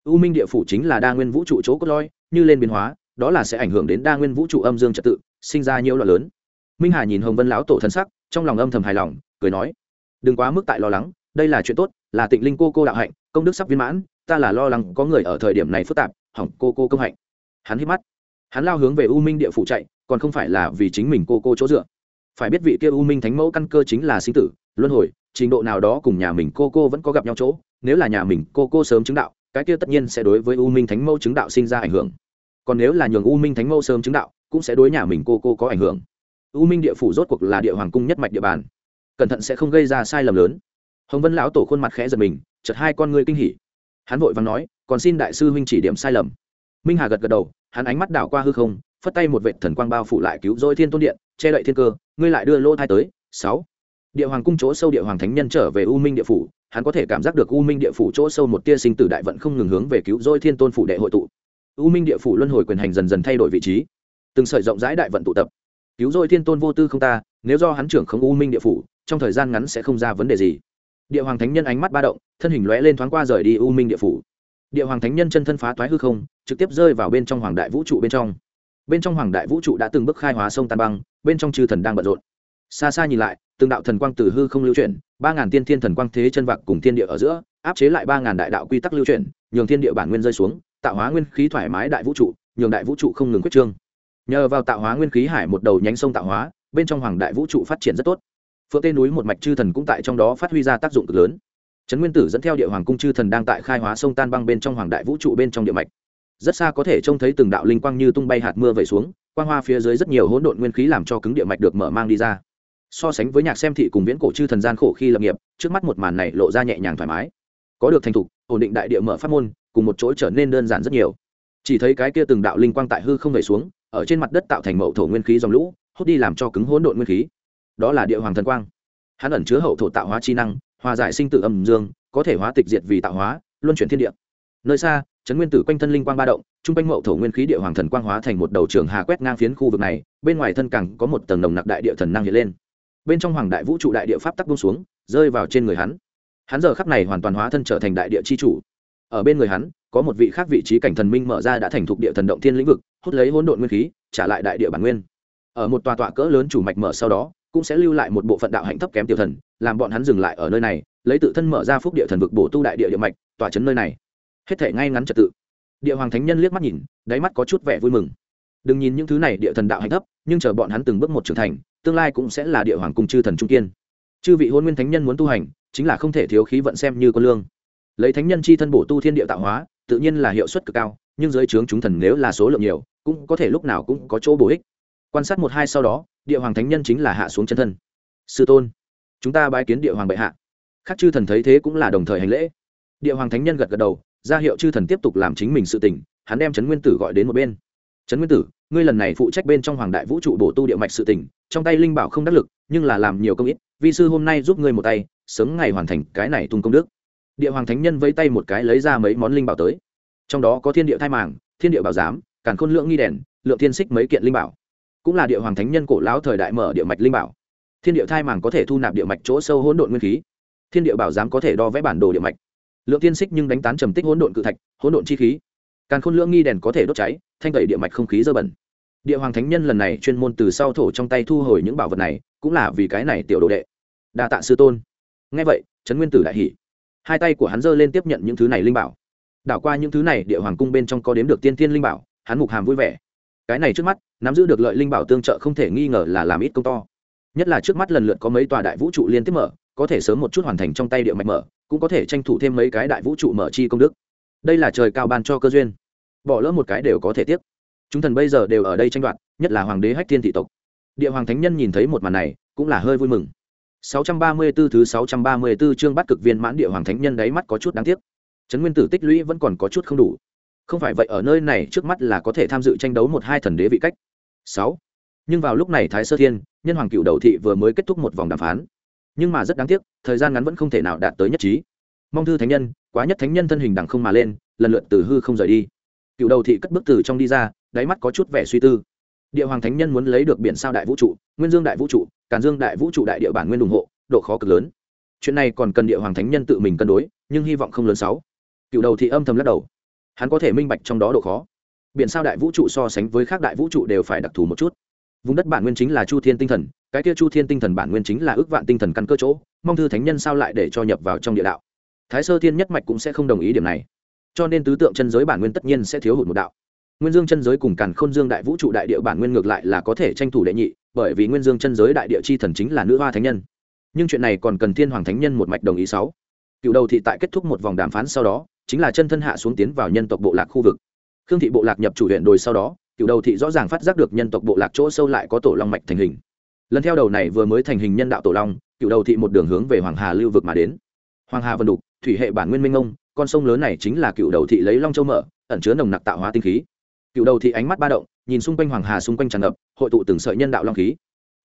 U minh địa phủ chính là đa nguyên vũ trụ chỗ cốt lõi, như lên biến hóa, đó là sẽ ảnh hưởng đến đa nguyên vũ trụ âm dương trật tự, sinh ra nhiều loại lớn. Minh hà nhìn hồng vân lão tổ thân sắc, trong lòng âm thầm hài lòng, cười nói, đừng quá mức tại lo lắng, đây là chuyện tốt, là tịnh linh cô cô đạo hạnh, công đức sắp viên mãn, ta là lo lắng có người ở thời điểm này phức tạp, hỏng cô cô công hạnh. Hắn hít mắt. Hắn lao hướng về u minh địa phủ chạy, còn không phải là vì chính mình cô cô chỗ dựa. Phải biết vị kia u minh thánh mẫu căn cơ chính là sinh tử, luân hồi trình độ nào đó cùng nhà mình cô cô vẫn có gặp nhau chỗ, nếu là nhà mình cô cô sớm chứng đạo, cái kia tất nhiên sẽ đối với u minh thánh mẫu chứng đạo sinh ra ảnh hưởng. Còn nếu là nhường u minh thánh mẫu sớm chứng đạo, cũng sẽ đối nhà mình cô cô có ảnh hưởng. U minh địa phủ rốt cuộc là địa hoàng cung nhất mạch địa bàn. Cẩn thận sẽ không gây ra sai lầm lớn. Hồng vân lão tổ khuôn mặt khẽ giật mình chật hai con ngươi kinh hỉ. Hắn vội vàng nói, còn xin đại sư huynh chỉ điểm sai lầm. Minh hà gật gật đầu, hắn ánh mắt đảo qua hư không, phất tay một vệ thần quang bao phủ lại cứu rỗi thiên tôn điện, che đậy thiên cơ, ngươi lại đưa lô thai tới, sáu địa hoàng cung chỗ sâu địa hoàng thánh nhân trở về u minh địa phủ, hắn có thể cảm giác được u minh địa phủ chỗ sâu một tia sinh tử đại vận không ngừng hướng về cứu dôi thiên tôn phủ đệ hội tụ. U minh địa phủ luân hồi quyền hành dần dần thay đổi vị trí. Từng sợi rộng rãi đại vận tụ tập. Cứu dôi thiên tôn vô tư không ta, nếu do hắn trưởng không u minh địa phủ, trong thời gian ngắn sẽ không ra vấn đề gì. Địa hoàng thánh nhân ánh mắt ba động, thân hình lóe lên thoáng qua rời đi u minh địa phủ. Địa hoàng thánh nhân chân thân phá toái hư không, trực tiếp rơi vào bên trong hoàng đại vũ trụ bên trong. Bên trong hoàng đại vũ trụ đã từng bước khai hóa sông tan băng, bên trong chư thần đang bận rộn xa xa nhìn lại, từng đạo thần quang từ hư không lưu chuyển, ba ngàn tiên thiên thần quang thế chân vạc cùng thiên địa ở giữa, áp chế lại ba ngàn đại đạo quy tắc lưu chuyển, nhường thiên địa bản nguyên rơi xuống, tạo hóa nguyên khí thoải mái đại vũ trụ, nhường đại vũ trụ không ngừng quyết trương. Nhờ vào tạo hóa nguyên khí hải một đầu nhánh sông tạo hóa, bên trong hoàng đại vũ trụ phát triển rất tốt. Phượng tê núi một mạch chư thần cũng tại trong đó phát huy ra tác dụng cực lớn. Trấn nguyên tử dẫn theo địa hoàng cung chư thần đang tại khai hóa sông tan băng bên trong hoàng đại vũ trụ bên trong địa mạch. Rất xa có thể trông thấy từng đạo linh quang như tung bay hạt mưa vẩy xuống, quang hoa phía dưới rất nhiều hỗn độn nguyên khí làm cho cứng địa mạch được mở mang đi ra so sánh với nhạc xem thị cùng viễn cổ chư thần gian khổ khi lập nghiệp, trước mắt một màn này lộ ra nhẹ nhàng thoải mái. Có được thành thục, ổn định đại địa mở pháp môn, cùng một chỗ trở nên đơn giản rất nhiều. Chỉ thấy cái kia từng đạo linh quang tại hư không về xuống, ở trên mặt đất tạo thành mậu thổ nguyên khí dòng lũ, hút đi làm cho cứng hỗn độn nguyên khí. Đó là địa hoàng thần quang. Hắn ẩn chứa hậu thổ tạo hóa chi năng, hòa giải sinh tử âm dương, có thể hóa tịch diệt vì tạo hóa, luân chuyển thiên địa. Nơi xa trấn nguyên tử quanh thân linh quang ba động, trung quanh mậu thổ nguyên khí địa hoàng thần quang hóa thành một đầu trường hà quét ngang phiến khu vực này, bên ngoài thân cẳng có một tầng nồng nặc đại địa thần năng hiện lên bên trong hoàng đại vũ trụ đại địa pháp tắc bông xuống, rơi vào trên người hắn. Hắn giờ khắc này hoàn toàn hóa thân trở thành đại địa chi chủ. Ở bên người hắn, có một vị khác vị trí cảnh thần minh mở ra đã thành thục địa thần động thiên lĩnh vực, hút lấy hỗn độn nguyên khí, trả lại đại địa bản nguyên. Ở một tòa tọa cỡ lớn chủ mạch mở sau đó, cũng sẽ lưu lại một bộ phận đạo hạnh thấp kém tiểu thần, làm bọn hắn dừng lại ở nơi này, lấy tự thân mở ra phúc địa thần vực bổ tu đại địa địa mạch tòa chấn nơi này. Hết thể ngay ngắn trật tự. Địa hoàng thánh nhân liếc mắt nhìn, đáy mắt có chút vẻ vui mừng. Đừng nhìn những thứ này địa thần đạo hạnh thấp, nhưng chờ bọn hắn từng bước một trưởng thành tương lai cũng sẽ là địa hoàng cung chư thần trung kiên. Chư vị hôn nguyên thánh nhân muốn tu hành, chính là không thể thiếu khí vận xem như con lương. Lấy thánh nhân chi thân bổ tu thiên địa tạo hóa, tự nhiên là hiệu suất cực cao, nhưng dưới trướng chúng thần nếu là số lượng nhiều, cũng có thể lúc nào cũng có chỗ bổ ích. Quan sát một hai sau đó, địa hoàng thánh nhân chính là hạ xuống chân thân. Sư tôn, chúng ta bái kiến địa hoàng bệ hạ. Khác chư thần thấy thế cũng là đồng thời hành lễ. Địa hoàng thánh nhân gật gật đầu, ra hiệu chư thần tiếp tục làm chính mình sự tình, hắn đem trấn nguyên tử gọi đến một bên. Trấn nguyên tử ngươi lần này phụ trách bên trong hoàng đại vũ trụ bổ tu địa mạch sự tình, trong tay linh bảo không đắc lực, nhưng là làm nhiều công ít, vi sư hôm nay giúp ngươi một tay, sớm ngày hoàn thành cái này tung công đức. Địa hoàng thánh nhân vẫy tay một cái lấy ra mấy món linh bảo tới. Trong đó có thiên địa thai màng, thiên địa bảo giám, càn khôn lượng nghi đèn, lượng thiên xích mấy kiện linh bảo. Cũng là địa hoàng thánh nhân cổ lão thời đại mở địa mạch linh bảo. Thiên địa thai màng có thể thu nạp địa mạch chỗ sâu hỗn độn nguyên khí. Thiên địa bảo giám có thể đo vẽ bản đồ địa mạch. Lượng tiên xích nhưng đánh tán trầm tích hỗn độn cự thạch, hỗn độn chi khí. Càn khôn Lượng nghi đèn có thể đốt cháy, thanh tẩy địa mạch không khí dơ bẩn địa hoàng thánh nhân lần này chuyên môn từ sau thổ trong tay thu hồi những bảo vật này, cũng là vì cái này tiểu đồ đệ. Đa tạ sư tôn. Ngay vậy, trấn nguyên tử đại hỷ hai tay của hắn giơ lên tiếp nhận những thứ này linh bảo. Đảo qua những thứ này, địa hoàng cung bên trong có đếm được tiên tiên linh bảo, hắn mục hàm vui vẻ. Cái này trước mắt, nắm giữ được lợi linh bảo tương trợ không thể nghi ngờ là làm ít công to. Nhất là trước mắt lần lượt có mấy tòa đại vũ trụ liên tiếp mở, có thể sớm một chút hoàn thành trong tay địa mạch mở, cũng có thể tranh thủ thêm mấy cái đại vũ trụ mở chi công đức. Đây là trời cao ban cho cơ duyên. Bỏ lỡ một cái đều có thể tiếp chúng thần bây giờ đều ở đây tranh đoạt, nhất là hoàng đế hách thiên thị tộc. Địa hoàng thánh nhân nhìn thấy một màn này, cũng là hơi vui mừng. 634 thứ 634 chương bắt cực viên mãn địa hoàng thánh nhân đáy mắt có chút đáng tiếc. Trấn nguyên tử tích lũy vẫn còn có chút không đủ. Không phải vậy, ở nơi này trước mắt là có thể tham dự tranh đấu một hai thần đế vị cách. Sáu. Nhưng vào lúc này thái sơ thiên, nhân hoàng cựu đầu thị vừa mới kết thúc một vòng đàm phán. Nhưng mà rất đáng tiếc, thời gian ngắn vẫn không thể nào đạt tới nhất trí. Mong thư thánh nhân, quá nhất thánh nhân thân hình đằng không mà lên, lần lượt từ hư không rời đi. Cựu đầu thị cất bức từ trong đi ra đáy mắt có chút vẻ suy tư. Địa hoàng thánh nhân muốn lấy được biển sao đại vũ trụ, nguyên dương đại vũ trụ, càn dương đại vũ trụ đại địa bản nguyên ủng hộ, độ khó cực lớn. Chuyện này còn cần địa hoàng thánh nhân tự mình cân đối, nhưng hy vọng không lớn sáu. Cựu đầu thì âm thầm lắc đầu. Hắn có thể minh bạch trong đó độ khó. Biển sao đại vũ trụ so sánh với các đại vũ trụ đều phải đặc thù một chút. Vùng đất bản nguyên chính là chu thiên tinh thần, cái kia chu thiên tinh thần bản nguyên chính là ước vạn tinh thần căn cơ chỗ, mong thư thánh nhân sao lại để cho nhập vào trong địa đạo. Thái sơ thiên nhất mạch cũng sẽ không đồng ý điểm này. Cho nên tứ tượng chân giới bản nguyên tất nhiên sẽ thiếu hụt một đạo nguyên dương chân giới cùng càn khôn dương đại vũ trụ đại địa bản nguyên ngược lại là có thể tranh thủ đệ nhị, bởi vì nguyên dương chân giới đại địa chi thần chính là nữ hoa thánh nhân. Nhưng chuyện này còn cần thiên hoàng thánh nhân một mạch đồng ý sáu. Cựu đầu thị tại kết thúc một vòng đàm phán sau đó, chính là chân thân hạ xuống tiến vào nhân tộc bộ lạc khu vực. Khương thị bộ lạc nhập chủ huyện đồi sau đó, cựu đầu thị rõ ràng phát giác được nhân tộc bộ lạc chỗ sâu lại có tổ long mạch thành hình. Lần theo đầu này vừa mới thành hình nhân đạo tổ long, cựu đầu thị một đường hướng về hoàng hà lưu vực mà đến. Hoàng hà vân đục, thủy hệ bản nguyên minh ông con sông lớn này chính là cựu đầu thị lấy long châu mở, ẩn chứa nồng nặc tạo hóa tinh khí cựu đầu thị ánh mắt ba động, nhìn xung quanh hoàng hà xung quanh tràn ngập, hội tụ từng sợi nhân đạo long khí.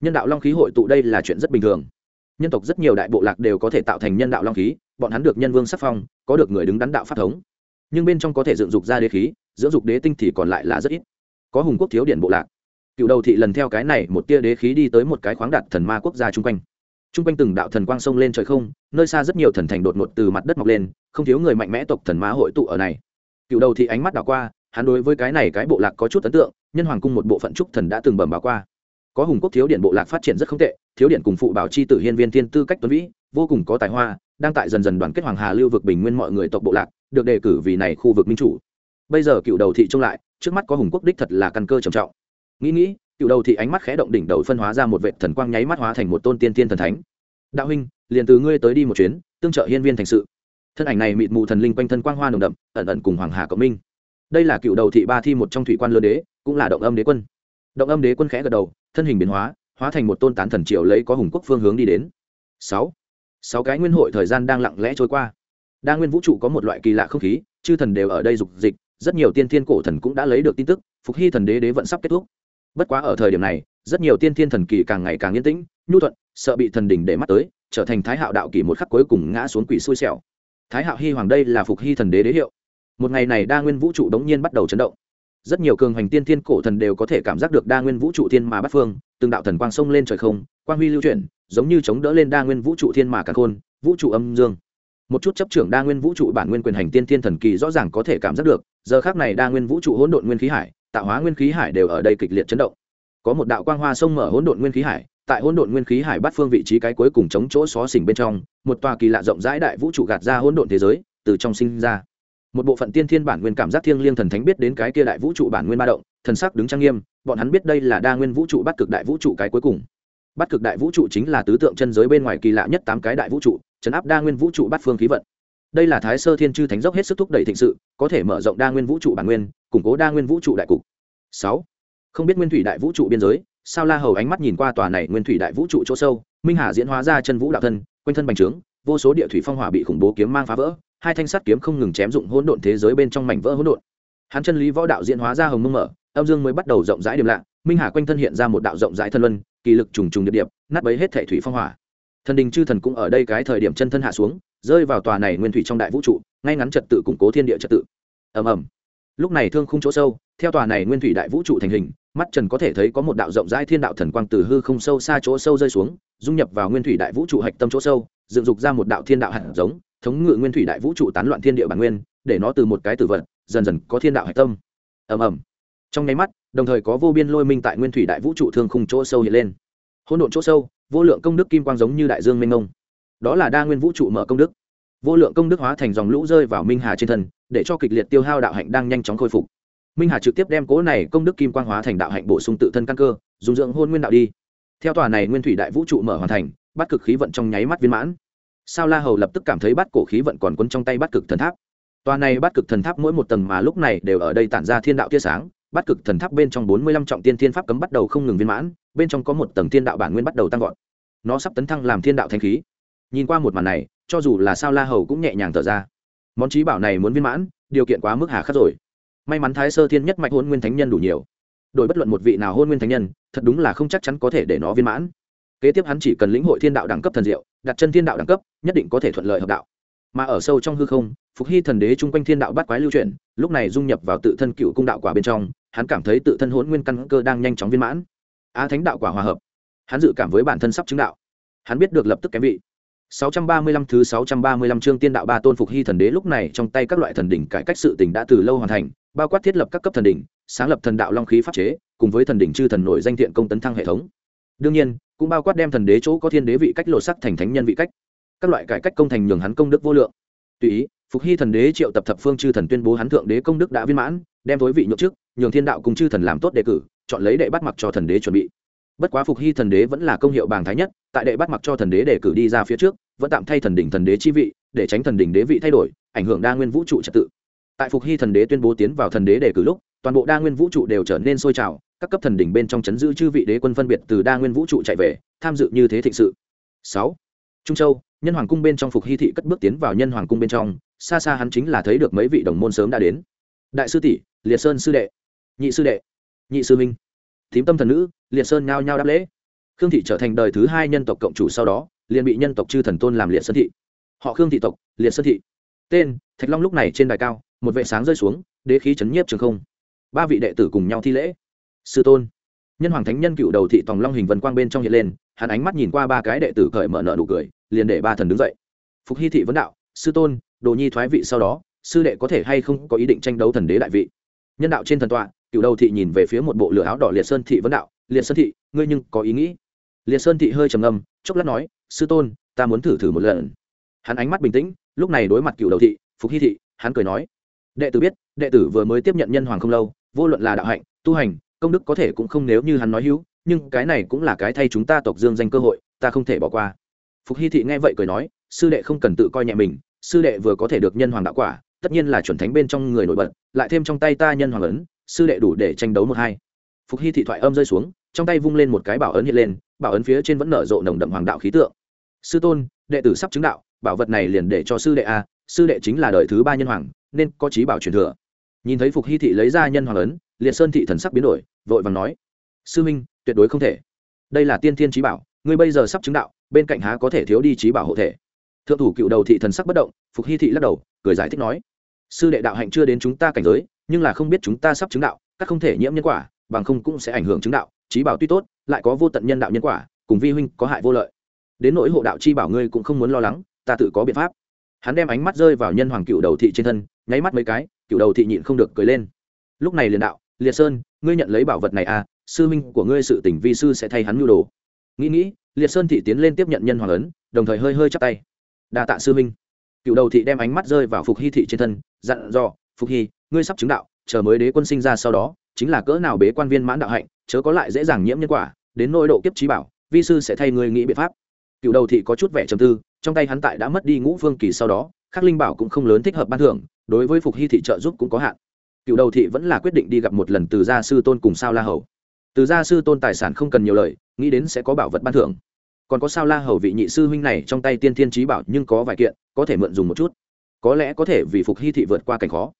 Nhân đạo long khí hội tụ đây là chuyện rất bình thường. Nhân tộc rất nhiều đại bộ lạc đều có thể tạo thành nhân đạo long khí, bọn hắn được nhân vương sắc phong, có được người đứng đắn đạo phát thống. Nhưng bên trong có thể dựng dục ra đế khí, dưỡng dục đế tinh thì còn lại là rất ít. Có hùng quốc thiếu điện bộ lạc. Cựu đầu thị lần theo cái này một tia đế khí đi tới một cái khoáng đạt thần ma quốc gia chung quanh. Chung quanh từng đạo thần quang sông lên trời không, nơi xa rất nhiều thần thành đột ngột từ mặt đất mọc lên, không thiếu người mạnh mẽ tộc thần ma hội tụ ở này. Cựu đầu thị ánh mắt đảo qua hắn đối với cái này cái bộ lạc có chút ấn tượng, nhân hoàng cung một bộ phận trúc thần đã từng bẩm báo qua. Có hùng quốc thiếu điện bộ lạc phát triển rất không tệ, thiếu điện cùng phụ bảo chi tử hiên viên thiên tư cách tuấn vĩ, vô cùng có tài hoa, đang tại dần dần đoàn kết hoàng hà lưu vực bình nguyên mọi người tộc bộ lạc, được đề cử vì này khu vực minh chủ. Bây giờ cựu đầu thị trông lại, trước mắt có hùng quốc đích thật là căn cơ trầm trọng. Nghĩ nghĩ, cựu đầu thị ánh mắt khẽ động đỉnh đầu phân hóa ra một vệ thần quang nháy mắt hóa thành một tôn tiên tiên thần thánh. Đạo huynh, liền từ ngươi tới đi một chuyến, tương trợ hiên viên thành sự. Thân ảnh này mịt mù thần linh quanh thân quang hoa nồng đậm, ẩn ẩn cùng hoàng hà cộng minh đây là cựu đầu thị ba thi một trong thủy quan lớn đế, cũng là động âm đế quân. Động âm đế quân khẽ gật đầu, thân hình biến hóa hóa thành một tôn tán thần triều lấy có hùng quốc phương hướng đi đến. Sáu. Sáu cái nguyên hội thời gian đang lặng lẽ trôi qua. Đa nguyên vũ trụ có một loại kỳ lạ không khí, chư thần đều ở đây dục dịch, rất nhiều tiên thiên cổ thần cũng đã lấy được tin tức, phục hy thần đế đế vẫn sắp kết thúc. Bất quá ở thời điểm này, rất nhiều tiên thiên thần kỳ càng ngày càng yên tĩnh, nhu thuận, sợ bị thần đỉnh để mắt tới, trở thành thái hạo đạo kỳ một khắc cuối cùng ngã xuống quỷ xui xẻo. Thái hạo hy hoàng đây là phục hy thần đế đế hiệu một ngày này đa nguyên vũ trụ đống nhiên bắt đầu chấn động. Rất nhiều cường hành tiên thiên cổ thần đều có thể cảm giác được đa nguyên vũ trụ thiên mà bắt phương, từng đạo thần quang sông lên trời không, quang huy lưu chuyển, giống như chống đỡ lên đa nguyên vũ trụ thiên mà cả khôn, vũ trụ âm dương. Một chút chấp trưởng đa nguyên vũ trụ bản nguyên quyền hành tiên thiên thần kỳ rõ ràng có thể cảm giác được, giờ khác này đa nguyên vũ trụ hỗn độn nguyên khí hải, tạo hóa nguyên khí hải đều ở đây kịch liệt chấn động. Có một đạo quang hoa sông mở hỗn độn nguyên khí hải, tại hỗn độn nguyên khí hải bắt phương vị trí cái cuối cùng chống chỗ xó xỉnh bên trong, một tòa kỳ lạ rộng rãi đại vũ trụ gạt ra hỗn độn thế giới, từ trong sinh ra một bộ phận tiên thiên bản nguyên cảm giác thiêng liêng thần thánh biết đến cái kia đại vũ trụ bản nguyên ba động, thần sắc đứng trang nghiêm, bọn hắn biết đây là đa nguyên vũ trụ bắt cực đại vũ trụ cái cuối cùng. Bắt cực đại vũ trụ chính là tứ tượng chân giới bên ngoài kỳ lạ nhất tám cái đại vũ trụ, chấn áp đa nguyên vũ trụ bắt phương khí vận. Đây là thái sơ thiên chư thánh dốc hết sức thúc đẩy thịnh sự, có thể mở rộng đa nguyên vũ trụ bản nguyên, củng cố đa nguyên vũ trụ đại cục. Sáu, không biết nguyên thủy đại vũ trụ biên giới, sao la hầu ánh mắt nhìn qua tòa này nguyên thủy đại vũ trụ chỗ sâu, minh hà diễn hóa ra chân vũ đạo thân, quanh thân bành trướng, vô số địa thủy phong hỏa bị khủng bố kiếm mang phá vỡ hai thanh sắt kiếm không ngừng chém dụng hỗn độn thế giới bên trong mảnh vỡ hỗn độn. Hắn chân lý võ đạo diễn hóa ra hồng mông mở, âm dương mới bắt đầu rộng rãi điểm lạ, minh hà quanh thân hiện ra một đạo rộng rãi thân luân, kỳ lực trùng trùng điệp điệp, nát bấy hết thể thủy phong hỏa. Thần đình chư thần cũng ở đây cái thời điểm chân thân hạ xuống, rơi vào tòa này nguyên thủy trong đại vũ trụ, ngay ngắn trật tự củng cố thiên địa trật tự. Ầm ầm. Lúc này thương khung chỗ sâu, theo tòa này nguyên thủy đại vũ trụ thành hình, mắt trần có thể thấy có một đạo rộng rãi thiên đạo thần quang từ hư không sâu xa chỗ sâu rơi xuống, dung nhập vào nguyên thủy đại vũ trụ hạch tâm chỗ sâu, dựng dục ra một đạo thiên đạo hạt giống thống ngự nguyên thủy đại vũ trụ tán loạn thiên địa bản nguyên, để nó từ một cái tử vật, dần dần có thiên đạo hạch tâm. Ầm ầm. Trong nháy mắt, đồng thời có vô biên lôi minh tại nguyên thủy đại vũ trụ thương khung chỗ sâu hiện lên. Hỗn độn chỗ sâu, vô lượng công đức kim quang giống như đại dương mênh mông. Đó là đa nguyên vũ trụ mở công đức. Vô lượng công đức hóa thành dòng lũ rơi vào minh hà trên thân, để cho kịch liệt tiêu hao đạo hạnh đang nhanh chóng khôi phục. Minh hà trực tiếp đem cố này công đức kim quang hóa thành đạo hạnh bổ sung tự thân căn cơ, dùng dưỡng hôn nguyên đạo đi. Theo tòa này nguyên thủy đại vũ trụ mở hoàn thành, bắt cực khí vận trong nháy mắt viên mãn sao la hầu lập tức cảm thấy bát cổ khí vận còn quấn trong tay Bát cực thần tháp. Tòa này Bát cực thần tháp mỗi một tầng mà lúc này đều ở đây tản ra thiên đạo tia sáng. Bát cực thần tháp bên trong bốn mươi lăm trọng tiên thiên pháp cấm bắt đầu không ngừng viên mãn, bên trong có một tầng thiên đạo bản nguyên bắt đầu tăng vọt. Nó sắp tấn thăng làm thiên đạo thanh khí. Nhìn qua một màn này, cho dù là sao la hầu cũng nhẹ nhàng thở ra. Món trí bảo này muốn viên mãn, điều kiện quá mức hà khắc rồi. May mắn thái sơ thiên nhất mạch hôn nguyên thánh nhân đủ nhiều. Đổi bất luận một vị nào hôn nguyên thánh nhân, thật đúng là không chắc chắn có thể để nó viên mãn kế tiếp hắn chỉ cần lĩnh hội thiên đạo đẳng cấp thần diệu đặt chân thiên đạo đẳng cấp nhất định có thể thuận lợi hợp đạo. Mà ở sâu trong hư không phục hy thần đế chung quanh thiên đạo bắt quái lưu chuyển lúc này dung nhập vào tự thân cựu cung đạo quả bên trong hắn cảm thấy tự thân hôn nguyên căn cơ đang nhanh chóng viên mãn. Á thánh đạo quả hòa hợp. Hắn dự cảm với bản thân sắp chứng đạo. Hắn biết được lập tức kém vị. 635 thứ 635 chương tiên đạo ba tôn phục hy thần đế lúc này trong tay các loại thần đỉnh cải cách sự tình đã từ lâu hoàn thành, bao quát thiết lập các cấp thần đỉnh, sáng lập thần đạo long khí pháp chế, cùng với thần đỉnh chư thần nổi danh thiện công tấn thăng hệ thống. Đương nhiên, cũng bao quát đem thần đế chỗ có thiên đế vị cách lột sắc thành thánh nhân vị cách. Các loại cải cách công thành nhường hắn công đức vô lượng. Tùy ý, phục hy thần đế triệu tập thập phương chư thần tuyên bố hắn thượng đế công đức đã viên mãn, đem tối vị nhượng trước, nhường thiên đạo cùng chư thần làm tốt đề cử, chọn lấy đệ bắt mặc cho thần đế chuẩn bị bất quá phục hy thần đế vẫn là công hiệu bàng thái nhất tại đệ bắt mặc cho thần đế đề cử đi ra phía trước vẫn tạm thay thần đỉnh thần đế chi vị để tránh thần đỉnh đế vị thay đổi ảnh hưởng đa nguyên vũ trụ trật tự tại phục hy thần đế tuyên bố tiến vào thần đế đề cử lúc toàn bộ đa nguyên vũ trụ đều trở nên sôi trào các cấp thần đỉnh bên trong chấn giữ chư vị đế quân phân biệt từ đa nguyên vũ trụ chạy về, tham dự như thế thịnh sự. Sáu, trung châu, nhân hoàng cung bên trong phục hy thị cất bước tiến vào nhân hoàng cung bên trong, xa xa hắn chính là thấy được mấy vị đồng môn sớm đã đến. Đại sư tỷ, liệt sơn sư đệ, nhị sư đệ, nhị sư minh thím tâm thần nữ, liệt sơn nhao nhao đáp lễ. Khương thị trở thành đời thứ hai nhân tộc cộng chủ sau đó, liền bị nhân tộc chư thần tôn làm liệt sơn thị. Họ khương thị tộc, liệt sơn thị. Tên, thạch long lúc này trên đài cao, một vệ sáng rơi xuống, đế khí chấn nhiếp trường không. Ba vị đệ tử cùng nhau thi lễ sư tôn. Nhân hoàng thánh nhân cựu đầu thị tòng long hình vân quang bên trong hiện lên, hắn ánh mắt nhìn qua ba cái đệ tử cởi mở nợ nụ cười, liền để ba thần đứng dậy. Phục hy thị vấn đạo, sư tôn, đồ nhi thoái vị sau đó, sư đệ có thể hay không có ý định tranh đấu thần đế đại vị? Nhân đạo trên thần tọa, cựu đầu thị nhìn về phía một bộ lửa áo đỏ liệt sơn thị vấn đạo, liệt sơn thị, ngươi nhưng có ý nghĩ? Liệt sơn thị hơi trầm ngâm, chốc lát nói, sư tôn, ta muốn thử thử một lần. Hắn ánh mắt bình tĩnh, lúc này đối mặt cựu đầu thị, phục hy thị, hắn cười nói, đệ tử biết, đệ tử vừa mới tiếp nhận nhân hoàng không lâu, vô luận là đạo hạnh, tu hành công đức có thể cũng không nếu như hắn nói hữu, nhưng cái này cũng là cái thay chúng ta tộc dương danh cơ hội, ta không thể bỏ qua. Phục hy thị nghe vậy cười nói, sư đệ không cần tự coi nhẹ mình, sư đệ vừa có thể được nhân hoàng đạo quả, tất nhiên là chuẩn thánh bên trong người nổi bật, lại thêm trong tay ta nhân hoàng ấn, sư đệ đủ để tranh đấu một hai. Phục hy thị thoại âm rơi xuống, trong tay vung lên một cái bảo ấn hiện lên, bảo ấn phía trên vẫn nở rộ nồng đậm hoàng đạo khí tượng. Sư tôn, đệ tử sắp chứng đạo, bảo vật này liền để cho sư đệ a, sư đệ chính là đời thứ ba nhân hoàng, nên có trí bảo truyền thừa. Nhìn thấy phục hy thị lấy ra nhân hoàng ấn liệt sơn thị thần sắc biến đổi, vội vàng nói, sư minh, tuyệt đối không thể. Đây là tiên thiên trí bảo, ngươi bây giờ sắp chứng đạo, bên cạnh há có thể thiếu đi trí bảo hộ thể. Thượng thủ cựu đầu thị thần sắc bất động, phục hy thị lắc đầu, cười giải thích nói, sư đệ đạo hạnh chưa đến chúng ta cảnh giới, nhưng là không biết chúng ta sắp chứng đạo, các không thể nhiễm nhân quả, bằng không cũng sẽ ảnh hưởng chứng đạo trí bảo tuy tốt, lại có vô tận nhân đạo nhân quả, cùng vi huynh có hại vô lợi. Đến nỗi hộ đạo chi bảo ngươi cũng không muốn lo lắng, ta tự có biện pháp. Hắn đem ánh mắt rơi vào nhân hoàng cựu đầu thị trên thân, nháy mắt mấy cái, cựu đầu thị nhịn không được cười lên. Lúc này liền đạo liệt sơn, ngươi nhận lấy bảo vật này à sư minh của ngươi sự tỉnh vi sư sẽ thay hắn nhu đồ. Nghĩ nghĩ, liệt sơn thị tiến lên tiếp nhận nhân hoàng ấn, đồng thời hơi hơi chắp tay. Đa tạ sư minh cựu đầu thị đem ánh mắt rơi vào phục hy thị trên thân, dặn dò, phục hy, ngươi sắp chứng đạo, chờ mới đế quân sinh ra sau đó, chính là cỡ nào bế quan viên mãn đạo hạnh, chớ có lại dễ dàng nhiễm nhân quả, đến nỗi độ kiếp trí bảo, vi sư sẽ thay ngươi nghĩ biện pháp. Cựu đầu thị có chút vẻ trầm tư, trong tay hắn tại đã mất đi ngũ phương kỳ sau đó, khắc linh bảo cũng không lớn thích hợp ban thưởng, đối với phục hy thị trợ giúp cũng có hạn cựu đầu thị vẫn là quyết định đi gặp một lần từ gia sư tôn cùng sao la hầu. Từ gia sư tôn tài sản không cần nhiều lời, nghĩ đến sẽ có bảo vật ban thưởng. Còn có sao la hầu vị nhị sư huynh này trong tay tiên thiên trí bảo nhưng có vài kiện, có thể mượn dùng một chút. Có lẽ có thể vì phục hy thị vượt qua cảnh khó.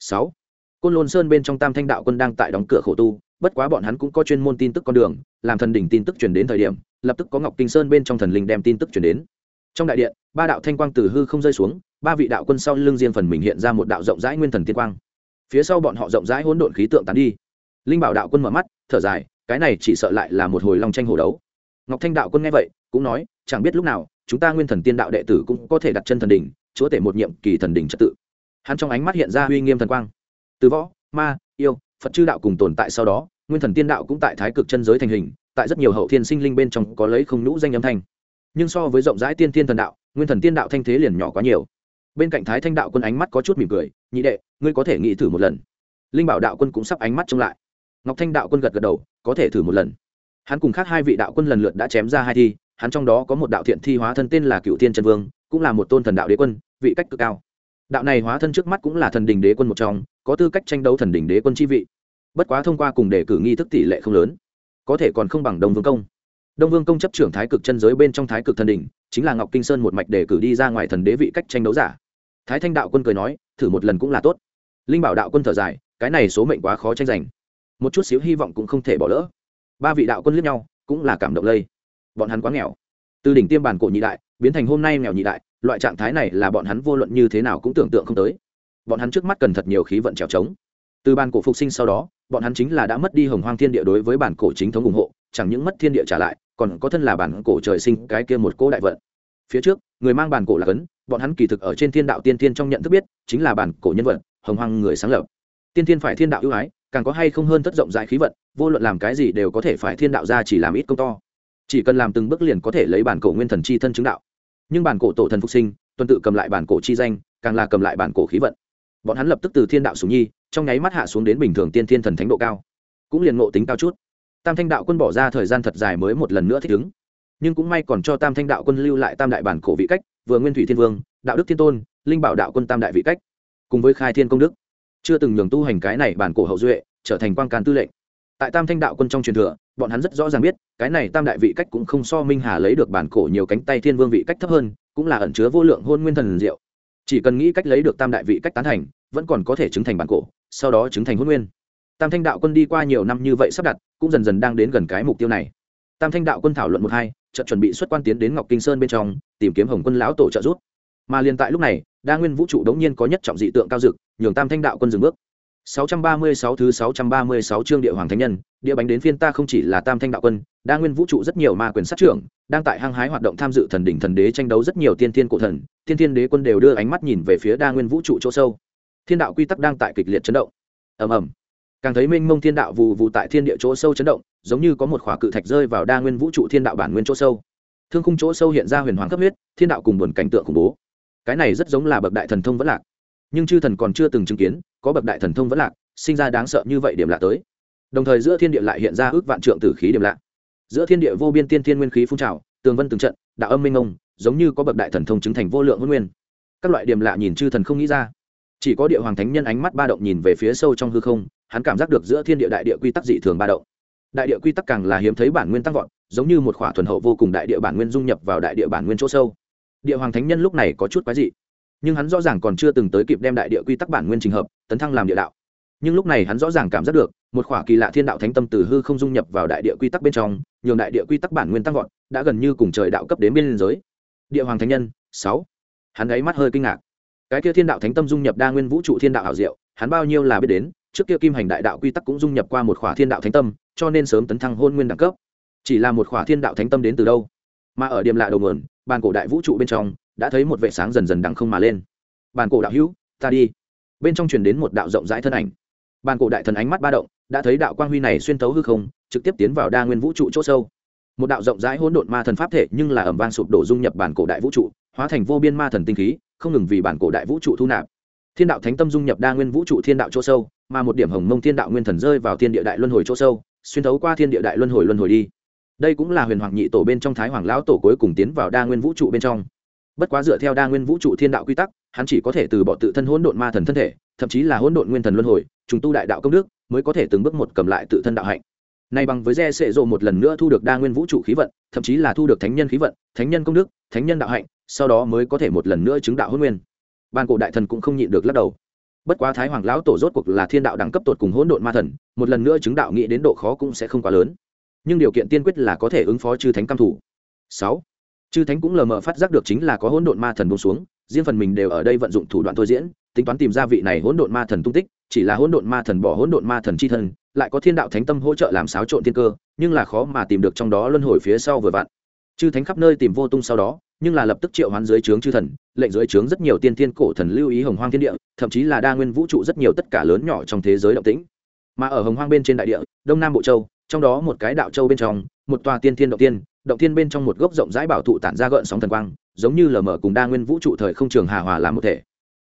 Sáu. Côn lôn sơn bên trong tam thanh đạo quân đang tại đóng cửa khổ tu, bất quá bọn hắn cũng có chuyên môn tin tức con đường, làm thần đỉnh tin tức chuyển đến thời điểm, lập tức có ngọc kinh sơn bên trong thần linh đem tin tức chuyển đến. Trong đại điện, ba đạo thanh quang từ hư không rơi xuống, ba vị đạo quân sau lưng riêng phần mình hiện ra một đạo rộng rãi nguyên thần tiên quang phía sau bọn họ rộng rãi hỗn độn khí tượng tán đi. Linh bảo đạo quân mở mắt, thở dài, cái này chỉ sợ lại là một hồi long tranh hồ đấu. Ngọc thanh đạo quân nghe vậy, cũng nói, chẳng biết lúc nào, chúng ta nguyên thần tiên đạo đệ tử cũng có thể đặt chân thần đỉnh, chúa tể một nhiệm kỳ thần đỉnh trật tự. Hắn trong ánh mắt hiện ra uy nghiêm thần quang. Từ võ, ma, yêu, phật chư đạo cùng tồn tại sau đó, nguyên thần tiên đạo cũng tại thái cực chân giới thành hình, tại rất nhiều hậu thiên sinh linh bên trong có lấy không nhũ danh âm thanh. Nhưng so với rộng rãi tiên thiên thần đạo, nguyên thần tiên đạo thanh thế liền nhỏ quá nhiều bên cạnh thái thanh đạo quân ánh mắt có chút mỉm cười nhị đệ ngươi có thể nghĩ thử một lần linh bảo đạo quân cũng sắp ánh mắt trông lại ngọc thanh đạo quân gật gật đầu có thể thử một lần hắn cùng khác hai vị đạo quân lần lượt đã chém ra hai thi hắn trong đó có một đạo thiện thi hóa thân tên là cựu thiên trần vương cũng là một tôn thần đạo đế quân vị cách cực cao đạo này hóa thân trước mắt cũng là thần đình đế quân một trong có tư cách tranh đấu thần đình đế quân chi vị bất quá thông qua cùng đề cử nghi thức tỷ lệ không lớn có thể còn không bằng đông vương công đông vương công chấp trưởng thái cực chân giới bên trong thái cực thần đình chính là ngọc kinh sơn một mạch đề cử đi ra ngoài thần đế vị cách tranh đấu giả thái thanh đạo quân cười nói, thử một lần cũng là tốt. Linh bảo đạo quân thở dài, cái này số mệnh quá khó tranh giành. Một chút xíu hy vọng cũng không thể bỏ lỡ. Ba vị đạo quân liếc nhau, cũng là cảm động lây. Bọn hắn quá nghèo. Từ đỉnh tiêm bản cổ nhị đại, biến thành hôm nay nghèo nhị đại, loại trạng thái này là bọn hắn vô luận như thế nào cũng tưởng tượng không tới. Bọn hắn trước mắt cần thật nhiều khí vận trèo trống. Từ bản cổ phục sinh sau đó, bọn hắn chính là đã mất đi hồng hoang thiên địa đối với bản cổ chính thống ủng hộ, chẳng những mất thiên địa trả lại, còn có thân là bản cổ trời sinh cái kia một cỗ đại vận. Phía trước, người mang bản cổ là cấn bọn hắn kỳ thực ở trên thiên đạo tiên thiên trong nhận thức biết, chính là bản cổ nhân vật, hồng hoang người sáng lập. Tiên thiên phải thiên đạo ưu ái, càng có hay không hơn tất rộng rãi khí vận, vô luận làm cái gì đều có thể phải thiên đạo ra chỉ làm ít công to. Chỉ cần làm từng bước liền có thể lấy bản cổ nguyên thần chi thân chứng đạo. Nhưng bản cổ tổ thần phục sinh tuân tự cầm lại bản cổ chi danh, càng là cầm lại bản cổ khí vận. Bọn hắn lập tức từ thiên đạo sùng nhi, trong nháy mắt hạ xuống đến bình thường tiên thiên thần thánh độ cao. Cũng liền ngộ tính cao chút. Tam thanh đạo quân bỏ ra thời gian thật dài mới một lần nữa thích ứng. Nhưng cũng may còn cho tam thanh đạo quân lưu lại tam đại bản cổ vị cách vừa nguyên thủy thiên vương, đạo đức thiên tôn, linh bảo đạo quân tam đại vị cách, cùng với khai thiên công đức. Chưa từng nhường tu hành cái này bản cổ hậu duệ, trở thành quan can tư lệnh. Tại tam thanh đạo quân trong truyền thừa, bọn hắn rất rõ ràng biết, cái này tam đại vị cách cũng không so minh hà lấy được bản cổ nhiều cánh tay thiên vương vị cách thấp hơn, cũng là ẩn chứa vô lượng hôn nguyên thần diệu. Chỉ cần nghĩ cách lấy được tam đại vị cách tán thành, vẫn còn có thể chứng thành bản cổ, sau đó chứng thành hôn nguyên. Tam thanh đạo quân đi qua nhiều năm như vậy sắp đặt, cũng dần dần đang đến gần cái mục tiêu này. Tam thanh đạo quân thảo luận một hai trận chuẩn bị xuất quan tiến đến ngọc kinh sơn bên trong tìm kiếm hồng quân lão tổ trợ giúp mà liền tại lúc này đa nguyên vũ trụ đống nhiên có nhất trọng dị tượng cao dực nhường tam thanh đạo quân dừng bước 636 thứ 636 chương địa hoàng thánh nhân, địa bánh đến phiên ta không chỉ là Tam Thanh đạo quân, đa nguyên vũ trụ rất nhiều ma quyền sát trưởng, đang tại hăng hái hoạt động tham dự thần đỉnh thần đế tranh đấu rất nhiều tiên thiên cổ thần, tiên thiên đế quân đều đưa ánh mắt nhìn về phía đa nguyên vũ trụ chỗ sâu. Thiên đạo quy tắc đang tại kịch liệt chấn động. Ầm ầm. Càng thấy mênh mông thiên đạo vụ vụ tại thiên địa chỗ sâu chấn động, giống như có một khỏa cự thạch rơi vào đa nguyên vũ trụ thiên đạo bản nguyên chỗ sâu. Thương khung chỗ sâu hiện ra huyền hoàng cấp huyết, thiên đạo cùng buồn cảnh tượng khủng bố. Cái này rất giống là bậc đại thần thông vẫn lạc. Nhưng chư thần còn chưa từng chứng kiến có bậc đại thần thông vẫn lạc sinh ra đáng sợ như vậy điểm lạ tới. Đồng thời giữa thiên địa lại hiện ra ước vạn trượng tử khí điểm lạ. Giữa thiên địa vô biên tiên thiên nguyên khí phun trào tường vân từng trận đạo âm minh ông giống như có bậc đại thần thông chứng thành vô lượng hôn nguyên. Các loại điểm lạ nhìn chư thần không nghĩ ra. Chỉ có địa hoàng thánh nhân ánh mắt ba động nhìn về phía sâu trong hư không hắn cảm giác được giữa thiên địa đại địa quy tắc dị thường ba động. Đại địa quy tắc càng là hiếm thấy bản nguyên tăng vọt, giống như một khỏa thuần hậu vô cùng đại địa bản nguyên dung nhập vào đại địa bản nguyên chỗ sâu. Địa hoàng thánh nhân lúc này có chút quái dị, nhưng hắn rõ ràng còn chưa từng tới kịp đem đại địa quy tắc bản nguyên trình hợp, tấn thăng làm địa đạo. Nhưng lúc này hắn rõ ràng cảm giác được, một khỏa kỳ lạ thiên đạo thánh tâm từ hư không dung nhập vào đại địa quy tắc bên trong, nhường đại địa quy tắc bản nguyên tăng vọt, đã gần như cùng trời đạo cấp đến biên giới. Địa hoàng thánh nhân, sáu. Hắn ấy mắt hơi kinh ngạc. Cái kia thiên đạo thánh tâm dung nhập đa nguyên vũ trụ thiên đạo hảo diệu, hắn bao nhiêu là biết đến trước kia kim hành đại đạo quy tắc cũng dung nhập qua một khỏa thiên đạo thánh tâm, cho nên sớm tấn thăng hôn nguyên đẳng cấp. Chỉ là một khỏa thiên đạo thánh tâm đến từ đâu? Mà ở điểm lạ đầu nguồn, bàn cổ đại vũ trụ bên trong, đã thấy một vệ sáng dần dần đằng không mà lên. Bàn cổ đạo hữu, ta đi. Bên trong truyền đến một đạo rộng rãi thân ảnh. Bàn cổ đại thần ánh mắt ba động, đã thấy đạo quang huy này xuyên tấu hư không, trực tiếp tiến vào đa nguyên vũ trụ chỗ sâu. Một đạo rộng rãi hỗn độn ma thần pháp thể nhưng là ẩm vang sụp đổ dung nhập bản cổ đại vũ trụ, hóa thành vô biên ma thần tinh khí, không ngừng vì bản cổ đại vũ trụ thu nạp thiên đạo thánh tâm dung nhập đa nguyên vũ trụ thiên đạo chỗ sâu, mà một điểm hồng mông thiên đạo nguyên thần rơi vào thiên địa đại luân hồi chỗ sâu, xuyên thấu qua thiên địa đại luân hồi luân hồi đi. Đây cũng là huyền hoàng nhị tổ bên trong thái hoàng lão tổ cuối cùng tiến vào đa nguyên vũ trụ bên trong. Bất quá dựa theo đa nguyên vũ trụ thiên đạo quy tắc, hắn chỉ có thể từ bỏ tự thân hỗn độn ma thần thân thể, thậm chí là hỗn độn nguyên thần luân hồi, trùng tu đại đạo công đức, mới có thể từng bước một cầm lại tự thân đạo hạnh. Nay bằng với re sệ rộ một lần nữa thu được đa nguyên vũ trụ khí vận, thậm chí là thu được thánh nhân khí vận, thánh nhân công đức, thánh nhân đạo hạnh, sau đó mới có thể một lần nữa chứng đạo hôn nguyên ban cổ đại thần cũng không nhịn được lắc đầu. Bất quá thái hoàng lão tổ rốt cuộc là thiên đạo đẳng cấp tột cùng hỗn độn ma thần, một lần nữa chứng đạo nghĩ đến độ khó cũng sẽ không quá lớn. Nhưng điều kiện tiên quyết là có thể ứng phó chư thánh cam thủ sáu, chư thánh cũng lờ mờ phát giác được chính là có hỗn độn ma thần bông xuống, riêng phần mình đều ở đây vận dụng thủ đoạn thôi diễn, tính toán tìm ra vị này hỗn độn ma thần tung tích, chỉ là hỗn độn ma thần bỏ hỗn độn ma thần chi thân, lại có thiên đạo thánh tâm hỗ trợ làm xáo trộn thiên cơ, nhưng là khó mà tìm được trong đó luân hồi phía sau vừa vặn. Chư thánh khắp nơi tìm vô tung sau đó nhưng là lập tức triệu hoán dưới trướng chư thần, lệnh dưới trướng rất nhiều tiên thiên cổ thần lưu ý hồng hoang thiên địa, thậm chí là đa nguyên vũ trụ rất nhiều tất cả lớn nhỏ trong thế giới động tĩnh. Mà ở hồng hoang bên trên đại địa, đông nam bộ châu, trong đó một cái đạo châu bên trong, một tòa tiên thiên động tiên động tiên bên trong một gốc rộng rãi bảo thụ tản ra gợn sóng thần quang, giống như lờ mờ cùng đa nguyên vũ trụ thời không trường hà hòa làm một thể.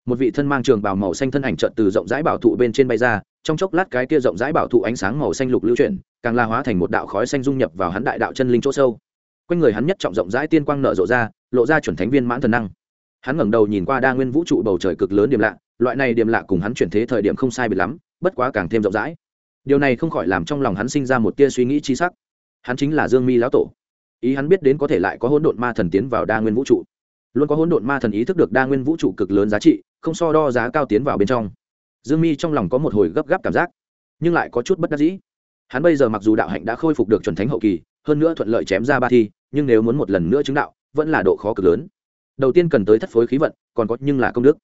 Một vị thân mang trường bào màu xanh thân ảnh trợn từ rộng rãi bảo thụ bên trên bay ra, trong chốc lát cái kia rộng rãi bảo thụ ánh sáng màu xanh lục lưu chuyển, càng la hóa thành một đạo khói xanh dung nhập vào hắn đại đạo chân linh chỗ sâu quanh người hắn nhất trọng rộng rãi tiên quang nở rộ ra, lộ ra chuẩn thánh viên mãn thần năng. Hắn ngẩng đầu nhìn qua đa nguyên vũ trụ bầu trời cực lớn điểm lạ, loại này điểm lạ cùng hắn chuyển thế thời điểm không sai biệt lắm, bất quá càng thêm rộng rãi. Điều này không khỏi làm trong lòng hắn sinh ra một tia suy nghĩ chi sắc. Hắn chính là dương mi lão tổ. Ý hắn biết đến có thể lại có hỗn độn ma thần tiến vào đa nguyên vũ trụ. Luôn có hỗn độn ma thần ý thức được đa nguyên vũ trụ cực lớn giá trị, không so đo giá cao tiến vào bên trong. Dương mi trong lòng có một hồi gấp gáp cảm giác, nhưng lại có chút bất đắc dĩ. Hắn bây giờ mặc dù đạo hạnh đã khôi phục được chuẩn thánh hậu kỳ hơn nữa thuận lợi chém ra ba thi, nhưng nếu muốn một lần nữa chứng đạo, vẫn là độ khó cực lớn. Đầu tiên cần tới thất phối khí vận, còn có nhưng là công đức.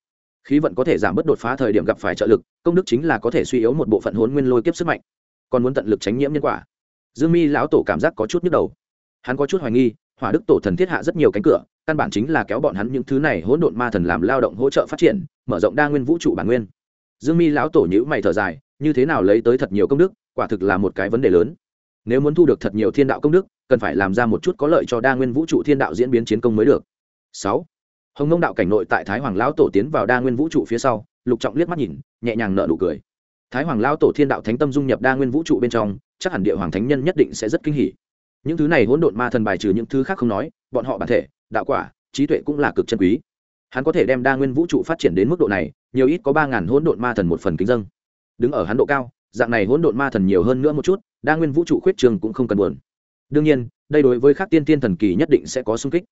Khí vận có thể giảm bớt đột phá thời điểm gặp phải trợ lực, công đức chính là có thể suy yếu một bộ phận hốn nguyên lôi kiếp sức mạnh. Còn muốn tận lực tránh nhiễm nhân quả. Dương mi lão tổ cảm giác có chút nhức đầu. Hắn có chút hoài nghi, hỏa đức tổ thần thiết hạ rất nhiều cánh cửa, căn bản chính là kéo bọn hắn những thứ này hỗn độn ma thần làm lao động hỗ trợ phát triển, mở rộng đa nguyên vũ trụ bản nguyên. Dương mi lão tổ nhữ mày thở dài, như thế nào lấy tới thật nhiều công đức, quả thực là một cái vấn đề lớn nếu muốn thu được thật nhiều thiên đạo công đức, cần phải làm ra một chút có lợi cho đa nguyên vũ trụ thiên đạo diễn biến chiến công mới được. Sáu, hồng nông đạo cảnh nội tại thái hoàng lão tổ tiến vào đa nguyên vũ trụ phía sau, lục trọng liếc mắt nhìn, nhẹ nhàng nở nụ cười. Thái hoàng lão tổ thiên đạo thánh tâm dung nhập đa nguyên vũ trụ bên trong, chắc hẳn địa hoàng thánh nhân nhất định sẽ rất kinh hỉ. Những thứ này hỗn độn ma thần bài trừ những thứ khác không nói, bọn họ bản thể, đạo quả, trí tuệ cũng là cực chân quý. Hắn có thể đem đa nguyên vũ trụ phát triển đến mức độ này, nhiều ít có ba ngàn hỗn độn ma thần một phần kính dân đứng ở hắn độ cao dạng này hỗn độn ma thần nhiều hơn nữa một chút, đa nguyên vũ trụ khuyết trường cũng không cần buồn. Đương nhiên, đây đối với các tiên tiên thần kỳ nhất định sẽ có sung kích.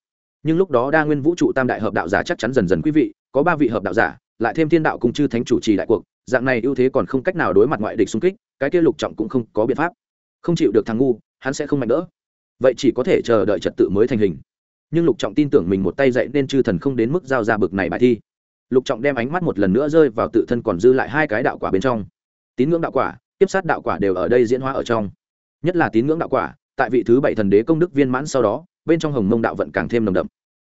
Nhưng lúc đó đa nguyên vũ trụ tam đại hợp đạo giả chắc chắn dần dần quý vị, có ba vị hợp đạo giả, lại thêm thiên đạo cùng chư thánh chủ trì đại cuộc, dạng này ưu thế còn không cách nào đối mặt ngoại địch xung kích, cái kia lục trọng cũng không có biện pháp. Không chịu được thằng ngu, hắn sẽ không mạnh đỡ. Vậy chỉ có thể chờ đợi trật tự mới thành hình. Nhưng lục trọng tin tưởng mình một tay dạy nên chư thần không đến mức giao ra bực này bài thi. Lục trọng đem ánh mắt một lần nữa rơi vào tự thân còn dư lại hai cái đạo quả bên trong tín ngưỡng đạo quả tiếp sát đạo quả đều ở đây diễn hóa ở trong. Nhất là tín ngưỡng đạo quả, tại vị thứ bảy thần đế công đức viên mãn sau đó, bên trong hồng mông đạo vận càng thêm nồng đậm.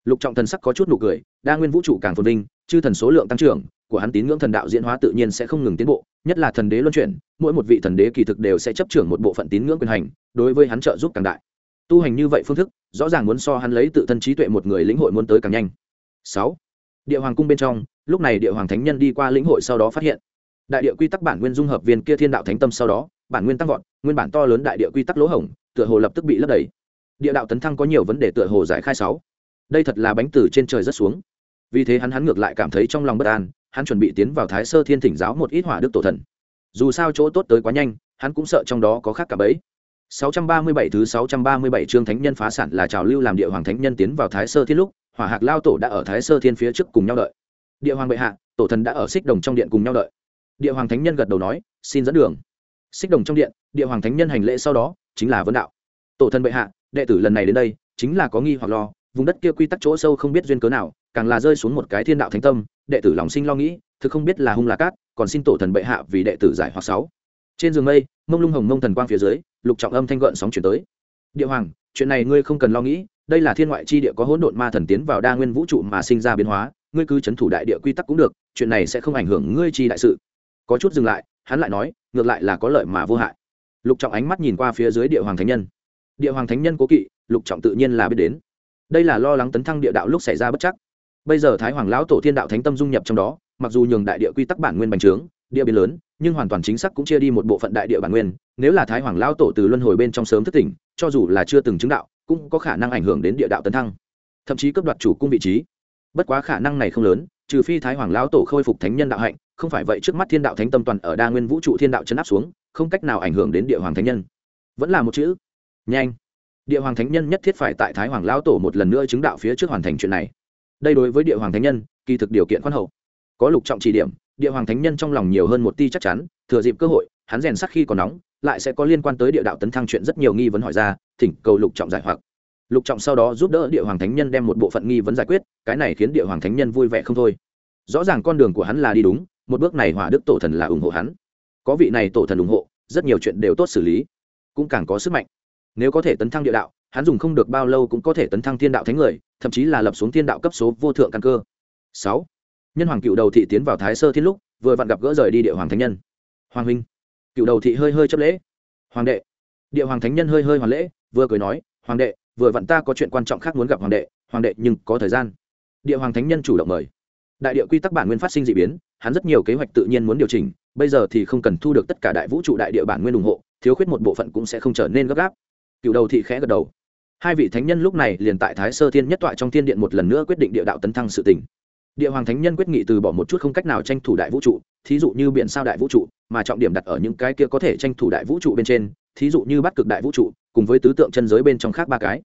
Lục trọng thần sắc có chút nụ cười, đa nguyên vũ trụ càng phồn vinh, chư thần số lượng tăng trưởng, của hắn tín ngưỡng thần đạo diễn hóa tự nhiên sẽ không ngừng tiến bộ, nhất là thần đế luân chuyển, mỗi một vị thần đế kỳ thực đều sẽ chấp trưởng một bộ phận tín ngưỡng quyền hành, đối với hắn trợ giúp càng đại. Tu hành như vậy phương thức, rõ ràng muốn so hắn lấy tự thân trí tuệ một người lĩnh hội muốn tới càng nhanh. Sáu, địa hoàng cung bên trong, lúc này địa hoàng thánh nhân đi qua lĩnh hội sau đó phát hiện đại địa quy tắc bản nguyên dung hợp viên kia thiên đạo thánh tâm sau đó, bản nguyên tăng vọt, nguyên bản to lớn đại địa quy tắc lỗ hổng, tựa hồ lập tức bị lấp đầy. Địa đạo tấn thăng có nhiều vấn đề tựa hồ giải khai sáu. Đây thật là bánh từ trên trời rất xuống. Vì thế hắn hắn ngược lại cảm thấy trong lòng bất an, hắn chuẩn bị tiến vào thái sơ thiên thỉnh giáo một ít hỏa đức tổ thần. Dù sao chỗ tốt tới quá nhanh, hắn cũng sợ trong đó có khác cả bấy 637 thứ 637 chương thánh nhân phá sản là trào lưu làm địa hoàng thánh nhân tiến vào thái sơ thiên lúc, hỏa hạc lao tổ đã ở thái sơ thiên phía trước cùng nhau đợi. Địa hoàng bệ hạ, tổ thần đã ở xích đồng trong điện cùng nhau đợi địa hoàng thánh nhân gật đầu nói, xin dẫn đường. Xích đồng trong điện, địa hoàng thánh nhân hành lễ sau đó, chính là vấn đạo. Tổ thần bệ hạ, đệ tử lần này đến đây, chính là có nghi hoặc lo, vùng đất kia quy tắc chỗ sâu không biết duyên cớ nào, càng là rơi xuống một cái thiên đạo thánh tâm, đệ tử lòng sinh lo nghĩ, thực không biết là hung là cát, còn xin tổ thần bệ hạ vì đệ tử giải hoặc sáu. Trên giường mây, mông lung hồng mông thần quang phía dưới, lục trọng âm thanh gợn sóng chuyển tới. Địa hoàng, chuyện này ngươi không cần lo nghĩ, đây là thiên ngoại chi địa có hỗn độn ma thần tiến vào đa nguyên vũ trụ mà sinh ra biến hóa, ngươi cứ chấn thủ đại địa quy tắc cũng được, chuyện này sẽ không ảnh hưởng ngươi chi đại sự có chút dừng lại, hắn lại nói, ngược lại là có lợi mà vô hại. Lục trọng ánh mắt nhìn qua phía dưới địa hoàng thánh nhân. Địa hoàng thánh nhân cố kỵ, lục trọng tự nhiên là biết đến. Đây là lo lắng tấn thăng địa đạo lúc xảy ra bất chắc. Bây giờ thái hoàng lão tổ thiên đạo thánh tâm dung nhập trong đó, mặc dù nhường đại địa quy tắc bản nguyên bành trướng, địa biến lớn, nhưng hoàn toàn chính xác cũng chia đi một bộ phận đại địa bản nguyên. Nếu là thái hoàng lão tổ từ luân hồi bên trong sớm thất tỉnh, cho dù là chưa từng chứng đạo, cũng có khả năng ảnh hưởng đến địa đạo tấn thăng, thậm chí cấp đoạt chủ cung vị trí. Bất quá khả năng này không lớn, trừ phi thái hoàng lão tổ khôi phục thánh nhân đạo hạnh không phải vậy trước mắt thiên đạo thánh tâm toàn ở đa nguyên vũ trụ thiên đạo chấn áp xuống, không cách nào ảnh hưởng đến địa hoàng thánh nhân. Vẫn là một chữ. Nhanh. Địa hoàng thánh nhân nhất thiết phải tại thái hoàng lão tổ một lần nữa chứng đạo phía trước hoàn thành chuyện này. Đây đối với địa hoàng thánh nhân, kỳ thực điều kiện khoan hậu. Có lục trọng chỉ điểm, địa hoàng thánh nhân trong lòng nhiều hơn một ti chắc chắn, thừa dịp cơ hội, hắn rèn sắc khi còn nóng, lại sẽ có liên quan tới địa đạo tấn thăng chuyện rất nhiều nghi vấn hỏi ra, thỉnh cầu lục trọng giải hoặc. Lục trọng sau đó giúp đỡ địa hoàng thánh nhân đem một bộ phận nghi vấn giải quyết, cái này khiến địa hoàng thánh nhân vui vẻ không thôi. Rõ ràng con đường của hắn là đi đúng một bước này hỏa đức tổ thần là ủng hộ hắn. Có vị này tổ thần ủng hộ, rất nhiều chuyện đều tốt xử lý, cũng càng có sức mạnh. Nếu có thể tấn thăng địa đạo, hắn dùng không được bao lâu cũng có thể tấn thăng thiên đạo thánh người, thậm chí là lập xuống thiên đạo cấp số vô thượng căn cơ. Sáu, nhân hoàng cựu đầu thị tiến vào thái sơ thiên lúc, vừa vặn gặp gỡ rời đi địa hoàng thánh nhân. Hoàng huynh, cựu đầu thị hơi hơi chấp lễ. Hoàng đệ, địa hoàng thánh nhân hơi hơi hoàn lễ, vừa cười nói, hoàng đệ, vừa vặn ta có chuyện quan trọng khác muốn gặp hoàng đệ hoàng đệ nhưng có thời gian. Địa hoàng thánh nhân chủ động mời. Đại địa quy tắc bản nguyên phát sinh d ị biến hắn rất nhiều kế hoạch tự nhiên muốn điều chỉnh, bây giờ thì không cần thu được tất cả đại vũ trụ đại địa bản nguyên ủng hộ, thiếu khuyết một bộ phận cũng sẽ không trở nên gấp gáp. Cựu đầu thị khẽ gật đầu. Hai vị thánh nhân lúc này liền tại thái sơ thiên nhất tọa trong thiên điện một lần nữa quyết định địa đạo tấn thăng sự tỉnh địa hoàng thánh nhân quyết nghị từ bỏ một chút không cách nào tranh thủ đại vũ trụ, thí dụ như biển sao đại vũ trụ, mà trọng điểm đặt ở những cái kia có thể tranh thủ đại vũ trụ bên trên, thí dụ như bắt cực đại vũ trụ, cùng với tứ tượng chân giới bên trong khác ba cái.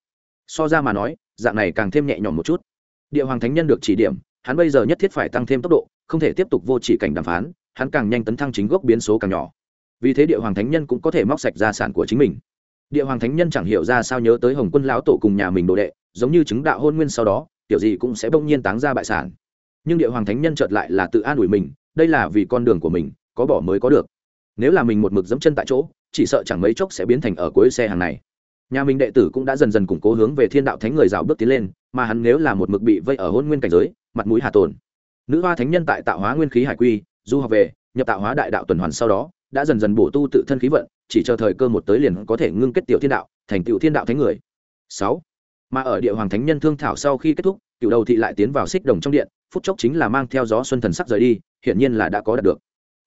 So ra mà nói, dạng này càng thêm nhẹ nhõm một chút. Địa hoàng thánh nhân được chỉ điểm, hắn bây giờ nhất thiết phải tăng thêm tốc độ không thể tiếp tục vô chỉ cảnh đàm phán, hắn càng nhanh tấn thăng chính gốc biến số càng nhỏ. Vì thế địa hoàng thánh nhân cũng có thể móc sạch gia sản của chính mình. Địa hoàng thánh nhân chẳng hiểu ra sao nhớ tới hồng quân lão tổ cùng nhà mình đồ đệ, giống như chứng đạo hôn nguyên sau đó, kiểu gì cũng sẽ bỗng nhiên táng ra bại sản. Nhưng địa hoàng thánh nhân chợt lại là tự an ủi mình, đây là vì con đường của mình, có bỏ mới có được. Nếu là mình một mực dẫm chân tại chỗ, chỉ sợ chẳng mấy chốc sẽ biến thành ở cuối xe hàng này. Nhà mình đệ tử cũng đã dần dần củng cố hướng về thiên đạo thánh người rào bước tiến lên, mà hắn nếu là một mực bị vây ở hôn nguyên cảnh giới, mặt mũi hà tồn nữ hoa thánh nhân tại tạo hóa nguyên khí hải quy du học về nhập tạo hóa đại đạo tuần hoàn sau đó đã dần dần bổ tu tự thân khí vận chỉ chờ thời cơ một tới liền có thể ngưng kết tiểu thiên đạo thành tiểu thiên đạo thánh người. Sáu. Mà ở địa hoàng thánh nhân thương thảo sau khi kết thúc cựu đầu thị lại tiến vào xích đồng trong điện phút chốc chính là mang theo gió xuân thần sắc rời đi hiển nhiên là đã có đạt được.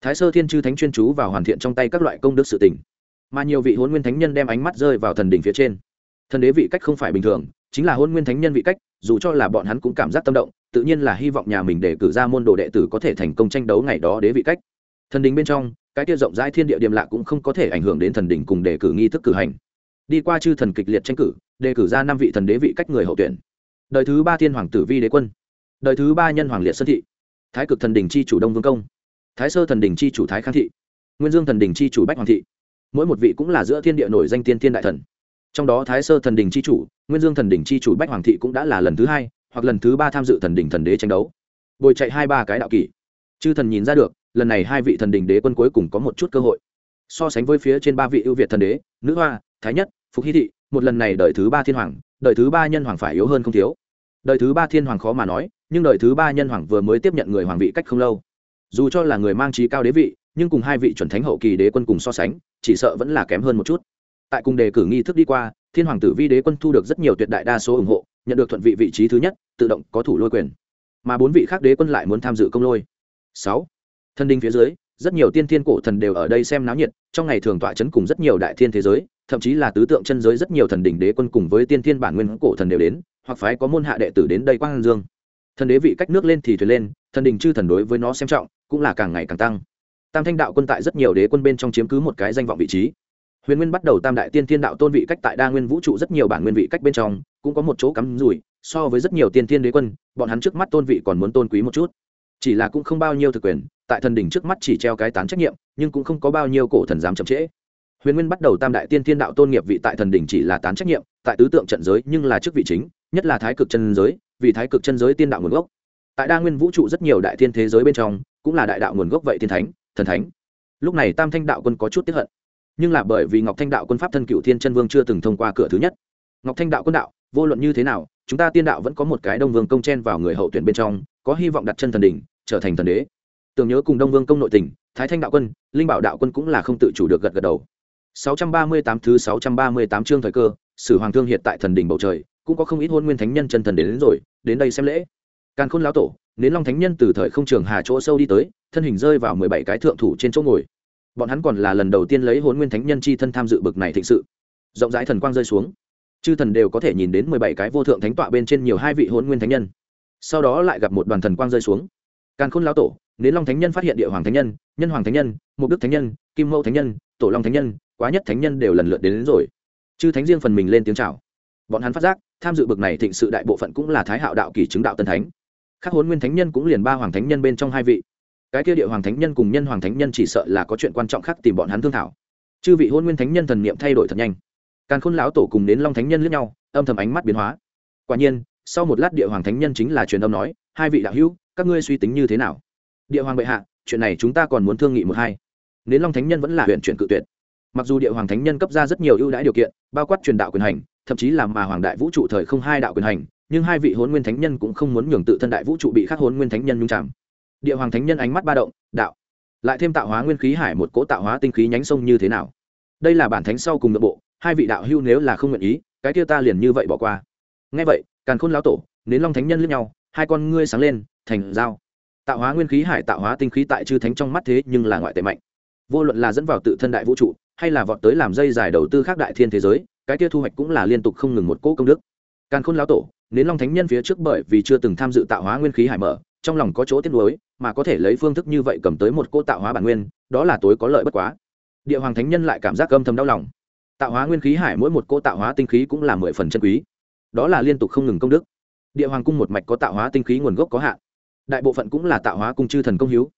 Thái sơ thiên chư thánh chuyên chú vào hoàn thiện trong tay các loại công đức sự tình, mà nhiều vị hôn nguyên thánh nhân đem ánh mắt rơi vào thần đỉnh phía trên. Thần đế vị cách không phải bình thường chính là hôn nguyên thánh nhân vị cách dù cho là bọn hắn cũng cảm giác tâm động tự nhiên là hy vọng nhà mình để cử ra môn đồ đệ tử có thể thành công tranh đấu ngày đó đế vị cách. Thần đình bên trong, cái kia rộng rãi thiên địa điểm lạ cũng không có thể ảnh hưởng đến thần đình cùng đề cử nghi thức cử hành. Đi qua chư thần kịch liệt tranh cử, đề cử ra năm vị thần đế vị cách người hậu tuyển. Đời thứ ba thiên hoàng tử vi đế quân. Đời thứ ba nhân hoàng liệt sơn thị. Thái cực thần đình chi chủ đông vương công. Thái sơ thần đình chi chủ thái khang thị. Nguyên dương thần đình chi chủ bách hoàng thị. Mỗi một vị cũng là giữa thiên địa nổi danh tiên thiên đại thần. Trong đó thái sơ thần đình chi chủ, nguyên dương thần đình chi chủ bách hoàng thị cũng đã là lần thứ hai hoặc lần thứ ba tham dự thần đỉnh thần đế tranh đấu. Bồi chạy hai ba cái đạo kỷ. Chư thần nhìn ra được, lần này hai vị thần đỉnh đế quân cuối cùng có một chút cơ hội. So sánh với phía trên ba vị ưu việt thần đế, nữ hoa, thái nhất, phục hy thị, một lần này đợi thứ ba thiên hoàng đợi thứ ba nhân hoàng phải yếu hơn không thiếu. Đời thứ ba thiên hoàng khó mà nói, nhưng đời thứ ba nhân hoàng vừa mới tiếp nhận người hoàng vị cách không lâu. Dù cho là người mang trí cao đế vị, nhưng cùng hai vị chuẩn thánh hậu kỳ đế quân cùng so sánh, chỉ sợ vẫn là kém hơn một chút. Tại cùng đề cử nghi thức đi qua, thiên hoàng tử vi đế quân thu được rất nhiều tuyệt đại đa số ủng hộ nhận được thuận vị vị trí thứ nhất, tự động có thủ lôi quyền. Mà bốn vị khác đế quân lại muốn tham dự công lôi. Sáu. Thân đinh phía dưới, rất nhiều tiên thiên cổ thần đều ở đây xem náo nhiệt, trong ngày thường tọa chấn cùng rất nhiều đại thiên thế giới, thậm chí là tứ tượng chân giới rất nhiều thần đỉnh đế quân cùng với tiên thiên bản nguyên cổ thần đều đến, hoặc phái có môn hạ đệ tử đến đây quang dương. Thần đế vị cách nước lên thì thuyền lên, thần đình chư thần đối với nó xem trọng, cũng là càng ngày càng tăng. Tam thanh đạo quân tại rất nhiều đế quân bên trong chiếm cứ một cái danh vọng vị trí huyền nguyên bắt đầu tam đại tiên thiên đạo tôn vị cách tại đa nguyên vũ trụ rất nhiều bản nguyên vị cách bên trong, cũng có một chỗ cắm rủi, so với rất nhiều tiên thiên đế quân, bọn hắn trước mắt tôn vị còn muốn tôn quý một chút. Chỉ là cũng không bao nhiêu thực quyền, tại thần đỉnh trước mắt chỉ treo cái tán trách nhiệm, nhưng cũng không có bao nhiêu cổ thần dám chậm trễ. Huyền nguyên bắt đầu tam đại tiên thiên đạo tôn nghiệp vị tại thần đỉnh chỉ là tán trách nhiệm, tại tứ tượng trận giới, nhưng là chức vị chính, nhất là thái cực chân giới, vì thái cực chân giới tiên đạo nguồn gốc. Tại đa nguyên vũ trụ rất nhiều đại thiên thế giới bên trong, cũng là đại đạo nguồn gốc vậy thiên thánh, thần thánh. Lúc này tam thanh đạo quân có chút tiếp hận nhưng là bởi vì ngọc thanh đạo quân pháp thân cựu thiên chân vương chưa từng thông qua cửa thứ nhất. Ngọc thanh đạo quân đạo vô luận như thế nào chúng ta tiên đạo vẫn có một cái đông vương công chen vào người hậu tuyển bên trong có hy vọng đặt chân thần đỉnh trở thành thần đế. Tưởng nhớ cùng đông vương công nội tình thái thanh đạo quân linh bảo đạo quân cũng là không tự chủ được gật gật đầu. 638 thứ 638 chương thời cơ sử hoàng thương hiện tại thần đỉnh bầu trời cũng có không ít hôn nguyên thánh nhân chân thần đến, đến rồi đến đây xem lễ. Càn khôn lão tổ nến long thánh nhân từ thời không trường hà chỗ sâu đi tới thân hình rơi vào mười bảy cái thượng thủ trên chỗ ngồi bọn hắn còn là lần đầu tiên lấy hôn nguyên thánh nhân chi thân tham dự bực này thịnh sự. Rộng rãi thần quang rơi xuống. Chư thần đều có thể nhìn đến mười bảy cái vô thượng thánh tọa bên trên nhiều hai vị hôn nguyên thánh nhân. Sau đó lại gặp một đoàn thần quang rơi xuống. Càn khôn lão tổ nến long thánh nhân phát hiện địa hoàng thánh nhân nhân hoàng thánh nhân mục đức thánh nhân kim mẫu thánh nhân tổ long thánh nhân quá nhất thánh nhân đều lần lượt đến, đến rồi. Chư thánh riêng phần mình lên tiếng chào. Bọn hắn phát giác tham dự bực này thịnh sự đại bộ phận cũng là thái hạo đạo kỳ chứng đạo tân thánh. Các hôn nguyên thánh nhân cũng liền ba hoàng thánh nhân bên trong hai vị cái kia địa hoàng thánh nhân cùng nhân hoàng thánh nhân chỉ sợ là có chuyện quan trọng khác tìm bọn hắn thương thảo. Chư vị hôn nguyên thánh nhân thần niệm thay đổi thật nhanh. Càn khôn lão tổ cùng đến long thánh nhân lướt nhau, âm thầm ánh mắt biến hóa. Quả nhiên, sau một lát địa hoàng thánh nhân chính là truyền âm nói, hai vị đạo hữu, các ngươi suy tính như thế nào? Địa hoàng bệ hạ, chuyện này chúng ta còn muốn thương nghị một hai. Đến long thánh nhân vẫn là huyện chuyển cự tuyệt. Mặc dù địa hoàng thánh nhân cấp ra rất nhiều ưu đãi điều kiện, bao quát truyền đạo quyền hành, thậm chí là mà hoàng đại vũ trụ thời không hai đạo quyền hành, nhưng hai vị hôn nguyên thánh nhân cũng không muốn nhường tự thân đại vũ trụ bị khắc hôn nguyên thánh nhân nhung chạm địa hoàng thánh nhân ánh mắt ba động, đạo, lại thêm tạo hóa nguyên khí hải một cỗ tạo hóa tinh khí nhánh sông như thế nào? Đây là bản thánh sau cùng nội bộ, hai vị đạo hưu nếu là không nguyện ý, cái kia ta liền như vậy bỏ qua. Ngay vậy, càn khôn lão tổ, nến long thánh nhân lướt nhau, hai con ngươi sáng lên, thành dao tạo hóa nguyên khí hải, tạo hóa tinh khí tại chư thánh trong mắt thế nhưng là ngoại tệ mạnh. Vô luận là dẫn vào tự thân đại vũ trụ, hay là vọt tới làm dây dài đầu tư khác đại thiên thế giới, cái kia thu hoạch cũng là liên tục không ngừng một cỗ công đức. Càn khôn lão tổ, nến long thánh nhân phía trước bởi vì chưa từng tham dự tạo hóa nguyên khí hải mở trong lòng có chỗ tiếc nuối, mà có thể lấy phương thức như vậy cầm tới một cỗ tạo hóa bản nguyên, đó là tối có lợi bất quá. Địa hoàng thánh nhân lại cảm giác âm thầm đau lòng. Tạo hóa nguyên khí hải mỗi một cỗ tạo hóa tinh khí cũng là mười phần chân quý. Đó là liên tục không ngừng công đức. Địa hoàng cung một mạch có tạo hóa tinh khí nguồn gốc có hạn. Đại bộ phận cũng là tạo hóa cung chư thần công hiếu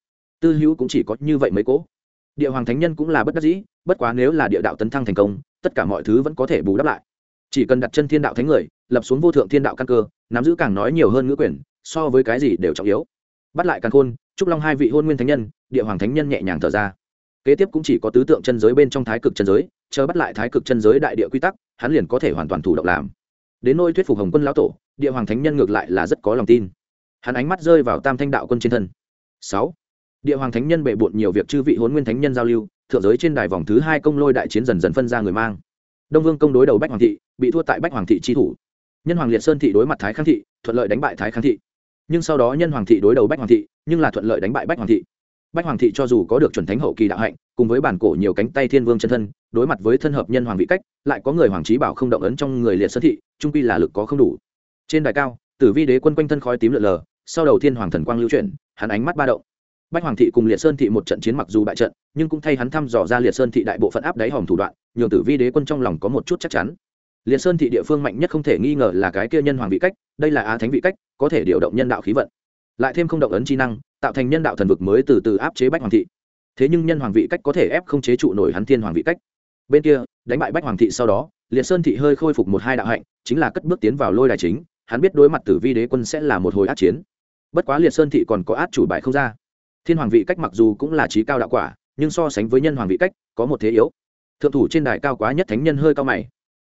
tư hữu cũng chỉ có như vậy mấy cỗ. Địa hoàng thánh nhân cũng là bất đắc dĩ, bất quá nếu là địa đạo tấn thăng thành công, tất cả mọi thứ vẫn có thể bù đắp lại. Chỉ cần đặt chân thiên đạo thánh người, lập xuống vô thượng thiên đạo căn cơ, nắm giữ càng nói nhiều hơn ngữ quyền so với cái gì đều trọng yếu. Bắt lại càn khôn, trúc long hai vị hôn nguyên thánh nhân, địa hoàng thánh nhân nhẹ nhàng thở ra. Kế tiếp cũng chỉ có tứ tượng chân giới bên trong thái cực chân giới, chờ bắt lại thái cực chân giới đại địa quy tắc, hắn liền có thể hoàn toàn thủ động làm. Đến nôi thuyết phục hồng quân lão tổ, địa hoàng thánh nhân ngược lại là rất có lòng tin. Hắn ánh mắt rơi vào tam thanh đạo quân trên thân. Sáu. Địa hoàng thánh nhân bệ bộn nhiều việc chư vị hôn nguyên thánh nhân giao lưu, thượng giới trên đài vòng thứ hai công lôi đại chiến dần dần phân ra người mang. Đông vương công đối đầu bách hoàng thị, bị thua tại bách hoàng thị chi thủ. Nhân hoàng liệt sơn thị đối mặt thái kháng thị, thuận lợi đánh bại thái kháng thị nhưng sau đó nhân hoàng thị đối đầu bách hoàng thị, nhưng là thuận lợi đánh bại bách hoàng thị. Bách hoàng thị cho dù có được chuẩn thánh hậu kỳ đạo hạnh, cùng với bản cổ nhiều cánh tay thiên vương chân thân, đối mặt với thân hợp nhân hoàng vị cách, lại có người hoàng trí bảo không động ấn trong người liệt sơn thị, trung quy là lực có không đủ. Trên đài cao, tử vi đế quân quanh thân khói tím lượn lờ, sau đầu thiên hoàng thần quang lưu chuyển, hắn ánh mắt ba động. Bách hoàng thị cùng liệt sơn thị một trận chiến mặc dù bại trận, nhưng cũng thay hắn thăm dò ra liệt sơn thị đại bộ phận áp đáy hòm thủ đoạn, nhường tử vi đế quân trong lòng có một chút chắc chắn liệt sơn thị địa phương mạnh nhất không thể nghi ngờ là cái kia nhân hoàng vị cách, đây là á thánh vị cách, có thể điều động nhân đạo khí vận. Lại thêm không động ấn chi năng, tạo thành nhân đạo thần vực mới từ từ áp chế bách hoàng thị. Thế nhưng nhân hoàng vị cách có thể ép không chế trụ nổi hắn thiên hoàng vị cách. Bên kia, đánh bại bách hoàng thị sau đó liệt sơn thị hơi khôi phục một hai đạo hạnh, chính là cất bước tiến vào lôi đài chính, hắn biết đối mặt tử vi đế quân sẽ là một hồi át chiến. Bất quá liệt sơn thị còn có át chủ bài không ra. Thiên hoàng vị cách mặc dù cũng là trí cao đạo quả, nhưng so sánh với nhân hoàng vị cách, có một thế yếu. Thượng thủ trên đài cao quá nhất thánh nhân hơi cao mày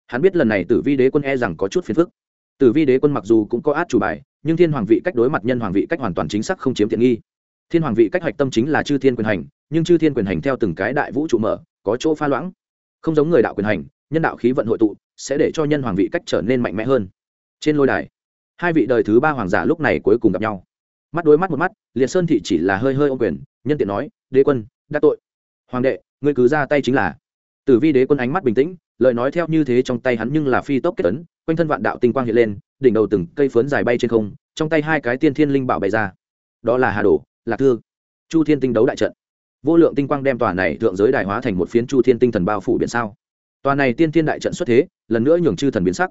hắn biết lần này tử vi đế quân e rằng có chút phiền phức. Tử vi đế quân mặc dù cũng có át chủ bài, nhưng thiên hoàng vị cách đối mặt nhân hoàng vị cách hoàn toàn chính xác không chiếm tiện nghi. Thiên hoàng vị cách hoạch tâm chính là chư thiên quyền hành, nhưng chư thiên quyền hành theo từng cái đại vũ trụ mở, có chỗ pha loãng. Không giống người đạo quyền hành, nhân đạo khí vận hội tụ, sẽ để cho nhân hoàng vị cách trở nên mạnh mẽ hơn. Trên lôi đài, hai vị đời thứ ba hoàng giả lúc này cuối cùng gặp nhau. Mắt đối mắt một mắt, liệt sơn thị chỉ là hơi hơi ô quyền, nhân tiện nói, đế quân, đã tội. Hoàng đệ, ngươi cứ ra tay chính là tử vi đế quân ánh mắt bình tĩnh, lời nói theo như thế trong tay hắn nhưng là phi tốc kết tấn, quanh thân vạn đạo tinh quang hiện lên, đỉnh đầu từng cây phấn dài bay trên không, trong tay hai cái tiên thiên linh bảo bay ra. Đó là hà đồ, lạc thư. Chu thiên tinh đấu đại trận. Vô lượng tinh quang đem tòa này thượng giới đại hóa thành một phiến chu thiên tinh thần bao phủ biển sao. Tòa này tiên thiên đại trận xuất thế, lần nữa nhường chư thần biến sắc.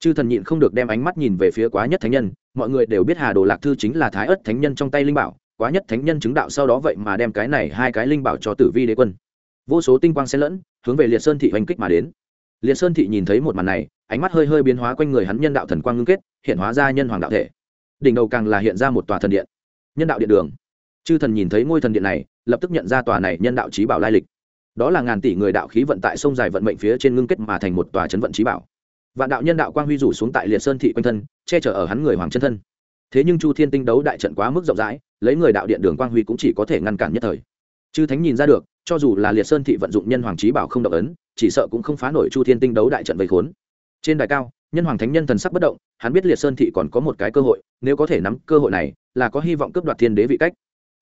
Chư thần nhịn không được đem ánh mắt nhìn về phía quá nhất thánh nhân, mọi người đều biết hà đồ lạc thư chính là thái ất thánh nhân trong tay linh bảo, quá nhất thánh nhân chứng đạo sau đó vậy mà đem cái này hai cái linh bảo cho tử vi đế quân vô số tinh quang xen lẫn, hướng về liệt sơn thị oanh kích mà đến. Liệt sơn thị nhìn thấy một màn này, ánh mắt hơi hơi biến hóa quanh người hắn nhân đạo thần quang ngưng kết, hiện hóa ra nhân hoàng đạo thể. Đỉnh đầu càng là hiện ra một tòa thần điện. Nhân đạo điện đường. Chư thần nhìn thấy ngôi thần điện này, lập tức nhận ra tòa này nhân đạo trí bảo lai lịch. Đó là ngàn tỷ người đạo khí vận tại sông dài vận mệnh phía trên ngưng kết mà thành một tòa chấn vận trí bảo. Vạn đạo nhân đạo quang huy rủ xuống tại liệt sơn thị quanh thân, che chở ở hắn người hoàng chân thân. Thế nhưng chu thiên tinh đấu đại trận quá mức rộng rãi, lấy người đạo điện đường quang huy cũng chỉ có thể ngăn cản nhất thời chư thánh nhìn ra được, cho dù là liệt sơn thị vận dụng nhân hoàng trí bảo không động ấn, chỉ sợ cũng không phá nổi chu thiên tinh đấu đại trận vây khốn. Trên đài cao, nhân hoàng thánh nhân thần sắc bất động, hắn biết liệt sơn thị còn có một cái cơ hội, nếu có thể nắm cơ hội này, là có hy vọng cướp đoạt thiên đế vị cách.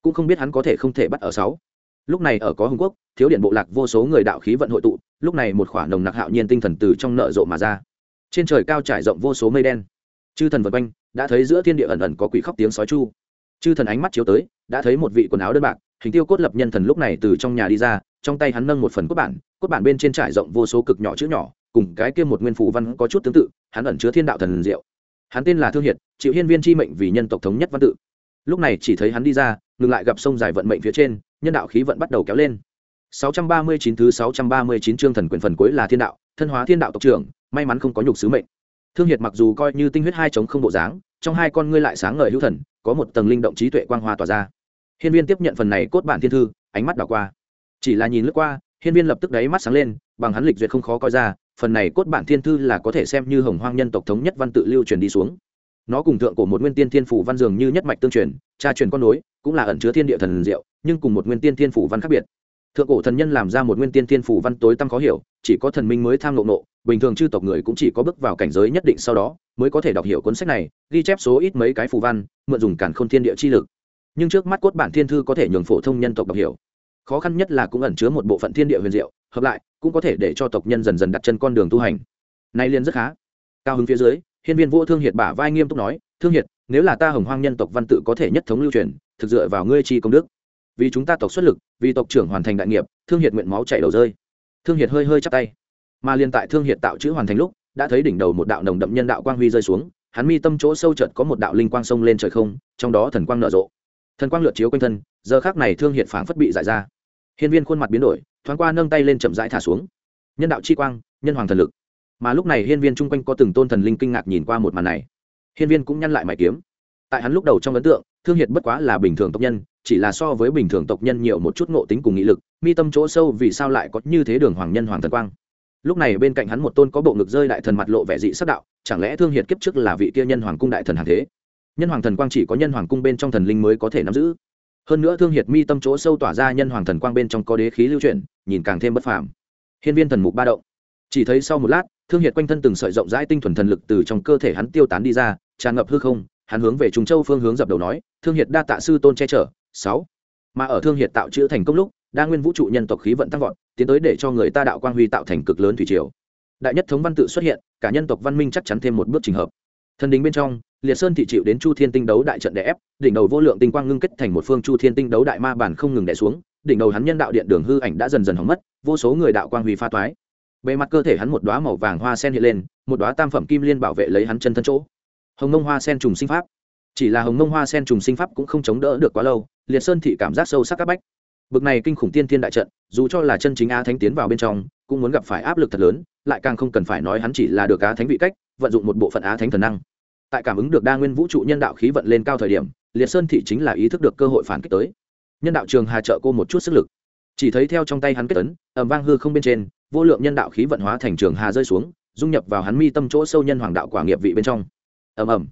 Cũng không biết hắn có thể không thể bắt ở sáu. Lúc này ở có hùng quốc, thiếu điện bộ lạc vô số người đạo khí vận hội tụ, lúc này một khoả nồng nặc hạo nhiên tinh thần từ trong nợ rộ mà ra. Trên trời cao trải rộng vô số mây đen. Chư thần vật quanh, đã thấy giữa thiên địa ẩn ẩn có quỷ khóc tiếng sói chu. Chư thần ánh mắt chiếu tới, đã thấy một vị quần áo đơn bạc hình tiêu cốt lập nhân thần lúc này từ trong nhà đi ra, trong tay hắn nâng một phần cốt bản cốt bản bên trên trải rộng vô số cực nhỏ chữ nhỏ, cùng cái kia một nguyên phủ văn có chút tương tự, hắn ẩn chứa thiên đạo thần diệu. Hắn tên là thương hiệt, chịu hiên viên chi mệnh vì nhân tộc thống nhất văn tự. Lúc này chỉ thấy hắn đi ra, ngừng lại gặp sông dài vận mệnh phía trên, nhân đạo khí vận bắt đầu kéo lên. 639 thứ 639 chương thần quyền phần cuối là thiên đạo, thân hóa thiên đạo tộc trưởng, may mắn không có nhục sứ mệnh. Thương hiệt mặc dù coi như tinh huyết hai chống không bộ dáng, trong hai con ngươi lại sáng ngời hữu thần, có một tầng linh động trí tuệ quang hoa tỏa ra hiên viên tiếp nhận phần này cốt bản thiên thư, ánh mắt đảo qua. Chỉ là nhìn lướt qua, hiên viên lập tức đáy mắt sáng lên, bằng hắn lịch duyệt không khó coi ra, phần này cốt bản thiên thư là có thể xem như hồng hoang nhân tộc thống nhất văn tự lưu truyền đi xuống. Nó cùng thượng của một nguyên tiên thiên phủ văn dường như nhất mạch tương truyền, cha truyền con nối, cũng là ẩn chứa thiên địa thần diệu, nhưng cùng một nguyên tiên thiên phủ văn khác biệt. Thượng cổ thần nhân làm ra một nguyên tiên thiên phủ văn tối tăm khó hiểu, chỉ có thần minh mới tham ngộ nộ bình thường chư tộc người cũng chỉ có bước vào cảnh giới nhất định sau đó, mới có thể đọc hiểu cuốn sách này, ghi chép số ít mấy cái phù văn, mượn dùng cản khôn thiên địa chi lực nhưng trước mắt cốt bản thiên thư có thể nhường phổ thông nhân tộc đọc hiểu. Khó khăn nhất là cũng ẩn chứa một bộ phận thiên địa huyền diệu, hợp lại, cũng có thể để cho tộc nhân dần dần đặt chân con đường tu hành. Nay liên rất khá. Cao hứng phía dưới, hiên viên vô thương hiệt bả vai nghiêm túc nói, thương hiệt, nếu là ta hồng hoang nhân tộc văn tự có thể nhất thống lưu truyền, thực dựa vào ngươi chi công đức. Vì chúng ta tộc xuất lực, vì tộc trưởng hoàn thành đại nghiệp, thương hiệt nguyện máu chảy đầu rơi. Thương hiệt hơi hơi chắp tay. Mà liên tại thương hiệt tạo chữ hoàn thành lúc, đã thấy đỉnh đầu một đạo nồng đậm nhân đạo quang huy rơi xuống, hắn mi tâm chỗ sâu chợt có một đạo linh quang sông lên trời không, trong đó thần quang nở rộ thần quang lượt chiếu quanh thân, giờ khác này thương hiệt phảng phất bị giải ra. Hiên viên khuôn mặt biến đổi, thoáng qua nâng tay lên chậm rãi thả xuống. Nhân đạo chi quang, nhân hoàng thần lực. Mà lúc này hiên viên chung quanh có từng tôn thần linh kinh ngạc nhìn qua một màn này. Hiên viên cũng nhăn lại mày kiếm. Tại hắn lúc đầu trong ấn tượng, thương hiệt bất quá là bình thường tộc nhân, chỉ là so với bình thường tộc nhân nhiều một chút ngộ tính cùng nghị lực, mi tâm chỗ sâu vì sao lại có như thế đường hoàng nhân hoàng thần quang. Lúc này bên cạnh hắn một tôn có bộ ngực rơi đại thần mặt lộ vẻ dị sắc đạo, chẳng lẽ thương hiệt kiếp trước là vị kia nhân hoàng cung đại thần hàng thế? Nhân hoàng thần quang chỉ có nhân hoàng cung bên trong thần linh mới có thể nắm giữ. Hơn nữa thương hiệt mi tâm chỗ sâu tỏa ra nhân hoàng thần quang bên trong có đế khí lưu chuyển, nhìn càng thêm bất phàm. Hiên viên thần mục ba động. Chỉ thấy sau một lát, thương hiệt quanh thân từng sợi rộng rãi tinh thuần thần lực từ trong cơ thể hắn tiêu tán đi ra, tràn ngập hư không, hắn hướng về trung châu phương hướng dập đầu nói, thương hiệt đa tạ sư tôn che chở. Sáu. Mà ở thương hiệt tạo chữ thành công lúc, đa nguyên vũ trụ nhân tộc khí vận tăng vọt, tiến tới để cho người ta đạo quang huy tạo thành cực lớn thủy triều. Đại nhất thống văn tự xuất hiện, cả nhân tộc văn minh chắc chắn thêm một bước trình hợp. Thần đình bên trong liệt sơn thị chịu đến chu thiên tinh đấu đại trận đè ép, đỉnh đầu vô lượng tinh quang ngưng kết thành một phương chu thiên tinh đấu đại ma bản không ngừng đè xuống, đỉnh đầu hắn nhân đạo điện đường hư ảnh đã dần dần hỏng mất, vô số người đạo quang huy pha toái. Bề mặt cơ thể hắn một đoá màu vàng hoa sen hiện lên, một đoá tam phẩm kim liên bảo vệ lấy hắn chân thân chỗ. Hồng nông hoa sen trùng sinh pháp. Chỉ là hồng nông hoa sen trùng sinh pháp cũng không chống đỡ được quá lâu, liệt sơn thị cảm giác sâu sắc các bách. Bực này kinh khủng tiên thiên đại trận, dù cho là chân chính a thánh tiến vào bên trong, cũng muốn gặp phải áp lực thật lớn, lại càng không cần phải nói hắn chỉ là được á thánh vị cách, vận dụng một bộ phận á thánh thần năng tại cảm ứng được đa nguyên vũ trụ nhân đạo khí vận lên cao thời điểm, liệt sơn thị chính là ý thức được cơ hội phản kích tới. Nhân đạo trường hà trợ cô một chút sức lực. Chỉ thấy theo trong tay hắn kết tấn ẩm vang hư không bên trên, vô lượng nhân đạo khí vận hóa thành trường hà rơi xuống, dung nhập vào hắn mi tâm chỗ sâu nhân hoàng đạo quả nghiệp vị bên trong. Ầm ầm.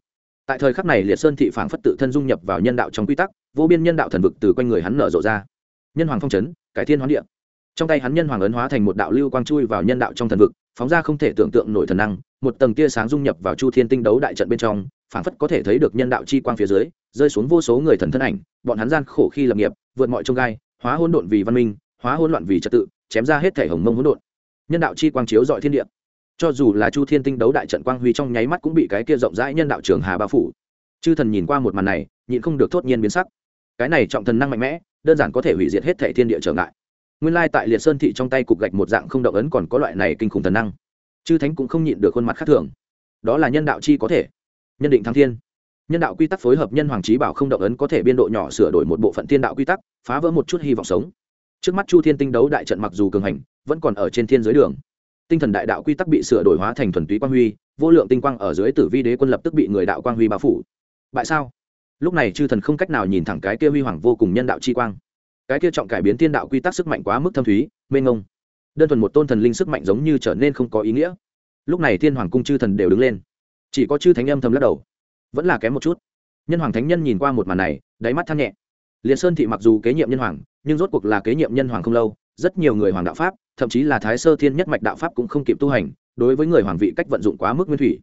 Tại thời khắc này, liệt sơn thị phảng phất tự thân dung nhập vào nhân đạo trong quy tắc, vô biên nhân đạo thần vực từ quanh người hắn nở rộ ra. Nhân hoàng phong trấn cải thiên hoán địa trong tay hắn nhân hoàng ấn hóa thành một đạo lưu quang chui vào nhân đạo trong thần vực, phóng ra không thể tưởng tượng nổi thần năng, một tầng tia sáng dung nhập vào chu thiên tinh đấu đại trận bên trong, phảng phất có thể thấy được nhân đạo chi quang phía dưới, rơi xuống vô số người thần thân ảnh, bọn hắn gian khổ khi lập nghiệp, vượt mọi trông gai, hóa hỗn độn vì văn minh, hóa hỗn loạn vì trật tự, chém ra hết thể hồng mông hỗn độn. Nhân đạo chi quang chiếu dọi thiên địa. Cho dù là chu thiên tinh đấu đại trận quang huy trong nháy mắt cũng bị cái kia rộng rãi nhân đạo trường hà bao phủ. Chư thần nhìn qua một màn này, nhịn không được thốt nhiên biến sắc. Cái này trọng thần năng mạnh mẽ, đơn giản có thể hủy diệt hết thể thiên địa trở ngại nguyên lai tại liệt sơn thị trong tay cục gạch một dạng không động ấn còn có loại này kinh khủng thần năng. Chư thánh cũng không nhịn được khuôn mặt khác thường. Đó là nhân đạo chi có thể. Nhân định thăng thiên. Nhân đạo quy tắc phối hợp nhân hoàng trí bảo không động ấn có thể biên độ nhỏ sửa đổi một bộ phận thiên đạo quy tắc, phá vỡ một chút hy vọng sống. Trước mắt chu thiên tinh đấu đại trận mặc dù cường hành, vẫn còn ở trên thiên giới đường. Tinh thần đại đạo quy tắc bị sửa đổi hóa thành thuần túy quang huy, vô lượng tinh quang ở dưới tử vi đế quân lập tức bị người đạo quang huy bao phủ. Bại sao? Lúc này chư thần không cách nào nhìn thẳng cái kia huy hoàng vô cùng nhân đạo chi quang cái kia trọng cải biến thiên đạo quy tắc sức mạnh quá mức thâm thúy, mênh ngông đơn thuần một tôn thần linh sức mạnh giống như trở nên không có ý nghĩa. Lúc này thiên hoàng cung chư thần đều đứng lên. Chỉ có chư thánh âm thầm lắc đầu. Vẫn là kém một chút. Nhân hoàng thánh nhân nhìn qua một màn này, đáy mắt than nhẹ. Liền sơn thị mặc dù kế nhiệm nhân hoàng, nhưng rốt cuộc là kế nhiệm nhân hoàng không lâu, rất nhiều người hoàng đạo pháp, thậm chí là thái sơ thiên nhất mạch đạo pháp cũng không kịp tu hành, đối với người hoàng vị cách vận dụng quá mức nguyên thủy.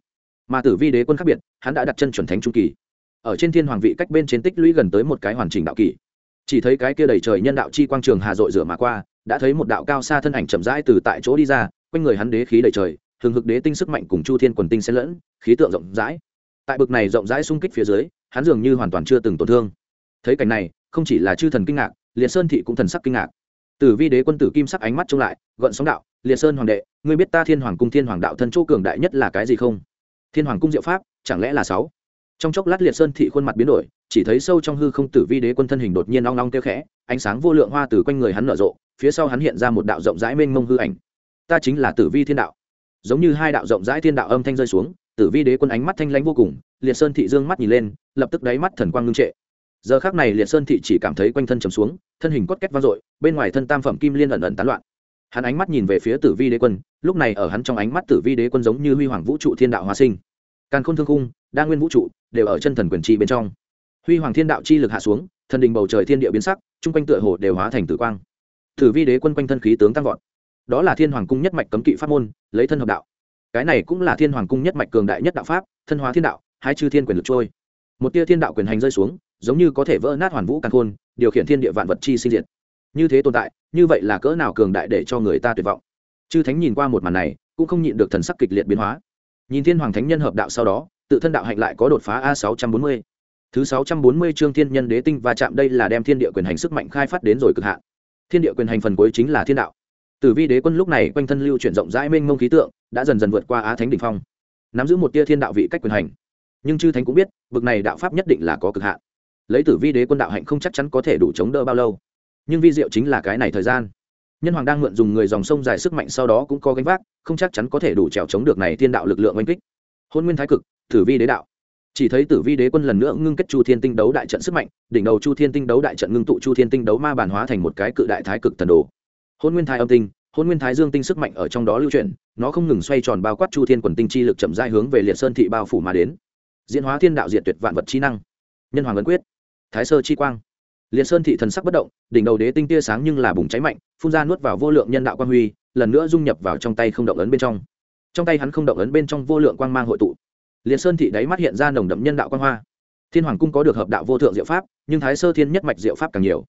Mà tử vi đế quân khác biệt, hắn đã đặt chân chuẩn thánh trung kỳ. Ở trên thiên hoàng vị cách bên trên tích lũy gần tới một cái hoàn chỉnh đạo kỳ chỉ thấy cái kia đầy trời nhân đạo chi quang trường hà dội rửa mà qua, đã thấy một đạo cao xa thân ảnh chậm rãi từ tại chỗ đi ra, quanh người hắn đế khí đầy trời thường hực đế tinh sức mạnh cùng chu thiên quần tinh xen lẫn, khí tượng rộng rãi. Tại bực này rộng rãi xung kích phía dưới, hắn dường như hoàn toàn chưa từng tổn thương. Thấy cảnh này, không chỉ là chư thần kinh ngạc, liệt sơn thị cũng thần sắc kinh ngạc. Tử vi đế quân tử kim sắc ánh mắt trông lại, gợn sóng đạo, liệt sơn hoàng đệ, ngươi biết ta thiên hoàng cung thiên hoàng đạo thân chỗ cường đại nhất là cái gì không? Thiên hoàng cung diệu pháp, chẳng lẽ là sáu? Trong chốc lát liệt sơn thị khuôn mặt biến đổi, chỉ thấy sâu trong hư không tử vi đế quân thân hình đột nhiên long long kêu khẽ, ánh sáng vô lượng hoa từ quanh người hắn nở rộ, phía sau hắn hiện ra một đạo rộng rãi mênh mông hư ảnh. Ta chính là tử vi thiên đạo. Giống như hai đạo rộng rãi thiên đạo âm thanh rơi xuống, tử vi đế quân ánh mắt thanh lãnh vô cùng, liệt sơn thị dương mắt nhìn lên, lập tức đáy mắt thần quang ngưng trệ. Giờ khác này liệt sơn thị chỉ cảm thấy quanh thân trầm xuống, thân hình cốt két vang dội, bên ngoài thân tam phẩm kim liên ẩn ẩn tán loạn. Hắn ánh mắt nhìn về phía tử vi đế quân, lúc này ở hắn trong ánh mắt tử vi đế quân giống như huy hoàng vũ trụ thiên đạo hóa sinh càn khôn thương khung, đa nguyên vũ trụ, đều ở chân thần quyền chi bên trong. Huy hoàng thiên đạo chi lực hạ xuống, thần đình bầu trời thiên địa biến sắc, chung quanh tựa hồ đều hóa thành tử quang. Thử vi đế quân quanh thân khí tướng tăng vọt. Đó là thiên hoàng cung nhất mạch cấm kỵ pháp môn, lấy thân hợp đạo. Cái này cũng là thiên hoàng cung nhất mạch cường đại nhất đạo pháp, thân hóa thiên đạo, hai chư thiên quyền lực trôi. Một tia thiên đạo quyền hành rơi xuống, giống như có thể vỡ nát hoàn vũ càn khôn, điều khiển thiên địa vạn vật chi sinh diệt. Như thế tồn tại, như vậy là cỡ nào cường đại để cho người ta tuyệt vọng? Chư thánh nhìn qua một màn này, cũng không nhịn được thần sắc kịch liệt biến hóa nhìn thiên hoàng thánh nhân hợp đạo sau đó, tự thân đạo hạnh lại có đột phá a sáu trăm bốn mươi. Thứ sáu trăm bốn mươi chương thiên nhân đế tinh và chạm đây là đem thiên địa quyền hành sức mạnh khai phát đến rồi cực hạn. Thiên địa quyền hành phần cuối chính là thiên đạo. Tử vi đế quân lúc này quanh thân lưu chuyển rộng rãi mênh mông khí tượng, đã dần dần vượt qua á thánh đ ỉ n h phong. Nắm giữ một tia thiên đạo vị cách quyền hành. Nhưng chư thánh cũng biết vực này đạo pháp nhất định là có cực hạn. Lấy tử vi đế quân đạo hạnh không chắc chắn có thể đủ chống đỡ bao lâu. Nhưng vi diệu chính là cái này thời gian nhân hoàng đang mượn dùng người dòng sông dài sức mạnh sau đó cũng có gánh vác, không chắc chắn có thể đủ trèo chống được này thiên đạo lực lượng oanh kích. Hôn nguyên thái cực, tử vi đế đạo. Chỉ thấy tử vi đế quân lần nữa ngưng kết chu thiên tinh đấu đại trận sức mạnh, đỉnh đầu chu thiên tinh đấu đại trận ngưng tụ chu thiên tinh đấu ma bản hóa thành một cái cự đại thái cực thần đồ. Hôn nguyên thái âm tinh, hôn nguyên thái dương tinh sức mạnh ở trong đó lưu chuyển, nó không ngừng xoay tròn bao quát chu thiên quần tinh chi lực chậm dai hướng về liệt sơn thị bao phủ mà đến. Diễn hóa thiên đạo diệt tuyệt vạn vật chi năng. Nhân hoàng ấn quyết. Thái sơ chi quang. Liệt sơn thị thần sắc bất động, đỉnh đầu đế tinh tia sáng nhưng là bùng cháy mạnh phun ra nuốt vào vô lượng nhân đạo quang huy, lần nữa dung nhập vào trong tay không động ấn bên trong. Trong tay hắn không động ấn bên trong vô lượng quang mang hội tụ. Liệt sơn thị đáy mắt hiện ra nồng đậm nhân đạo quang hoa. Thiên hoàng cung có được hợp đạo vô thượng diệu pháp, nhưng thái sơ thiên nhất mạch diệu pháp càng nhiều.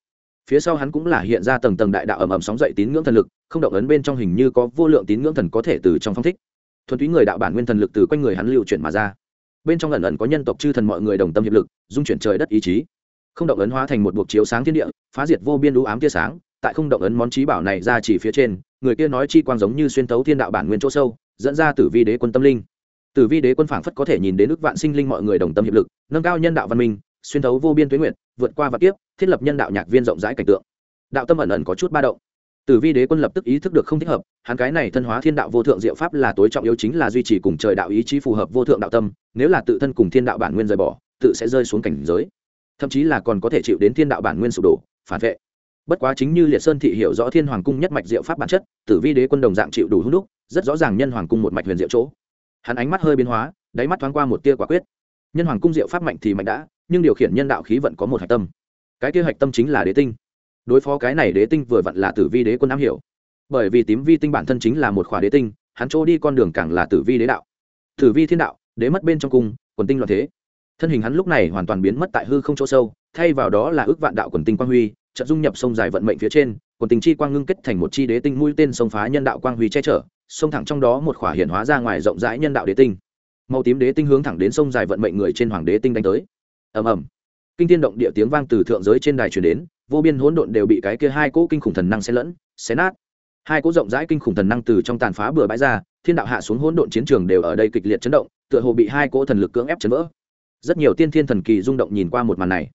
Phía sau hắn cũng là hiện ra tầng tầng đại đạo ầm ầm sóng dậy tín ngưỡng thần lực, không động ấn bên trong hình như có vô lượng tín ngưỡng thần có thể từ trong phong thích. Thuần túy người đạo bản nguyên thần lực từ quanh người hắn lưu chuyển mà ra. Bên trong ẩn ẩn có nhân tộc chư thần mọi người đồng tâm hiệp lực, dung chuyển trời đất ý chí. Không động ấn hóa thành một buộc chiếu sáng thiên địa, phá diệt vô biên đũ ám tia sáng tại không động ấn món trí bảo này ra chỉ phía trên, người kia nói chi quang giống như xuyên tấu thiên đạo bản nguyên chỗ sâu, dẫn ra tử vi đế quân tâm linh. Tử vi đế quân phảng phất có thể nhìn đến ước vạn sinh linh mọi người đồng tâm hiệp lực, nâng cao nhân đạo văn minh, xuyên thấu vô biên tuyến nguyện vượt qua và tiếp thiết lập nhân đạo nhạc viên rộng rãi cảnh tượng. Đạo tâm ẩn ẩn có chút ba động. Tử vi đế quân lập tức ý thức được không thích hợp, hắn cái này thân hóa thiên đạo vô thượng diệu pháp là tối trọng yếu chính là duy trì cùng trời đạo ý chí phù hợp vô thượng đạo tâm, nếu là tự thân cùng thiên đạo bản nguyên rời bỏ, tự sẽ rơi xuống cảnh giới. Thậm chí là còn có thể chịu đến thiên đạo bản nguyên sụp đổ, phản vệ bất quá chính như liệt sơn thị hiểu rõ thiên hoàng cung nhất mạch diệu pháp bản chất, tử vi đế quân đồng dạng chịu đủ hung đúc, rất rõ ràng nhân hoàng cung một mạch huyền diệu chỗ. Hắn ánh mắt hơi biến hóa, đáy mắt thoáng qua một tia quả quyết. Nhân hoàng cung diệu pháp mạnh thì mạnh đã, nhưng điều khiển nhân đạo khí vẫn có một hạch tâm. Cái kia hạch tâm chính là đế tinh. Đối phó cái này đế tinh vừa vặn là tử vi đế quân am hiểu. Bởi vì tím vi tinh bản thân chính là một khỏa đế tinh, hắn chỗ đi con đường càng là tử vi đế đạo. Tử vi thiên đạo, đế mất bên trong cung, quần tinh loạn thế. Thân hình hắn lúc này hoàn toàn biến mất tại hư không chỗ sâu, thay vào đó là ước vạn đạo quần tinh quang huy trận dung nhập sông dài vận mệnh phía trên còn tình chi quang ngưng kết thành một chi đế tinh mũi tên sông phá nhân đạo quang huy che chở, sông thẳng trong đó một khỏa hiện hóa ra ngoài rộng rãi nhân đạo đế tinh. Màu tím đế tinh hướng thẳng đến sông dài vận mệnh người trên hoàng đế tinh đánh tới. Ầm ầm. Kinh thiên động địa tiếng vang từ thượng giới trên đài truyền đến, vô biên hỗn độn đều bị cái kia hai cỗ kinh khủng thần năng xé lẫn, xé nát. Hai cỗ rộng rãi kinh khủng thần năng từ trong tàn phá bừa bãi ra, thiên đạo hạ xuống hỗn độn chiến trường đều ở đây kịch liệt chấn động, tựa hồ bị hai cỗ thần lực cưỡng ép chấn vỡ. Rất nhiều tiên thiên thần kỳ rung động nhìn qua một màn này.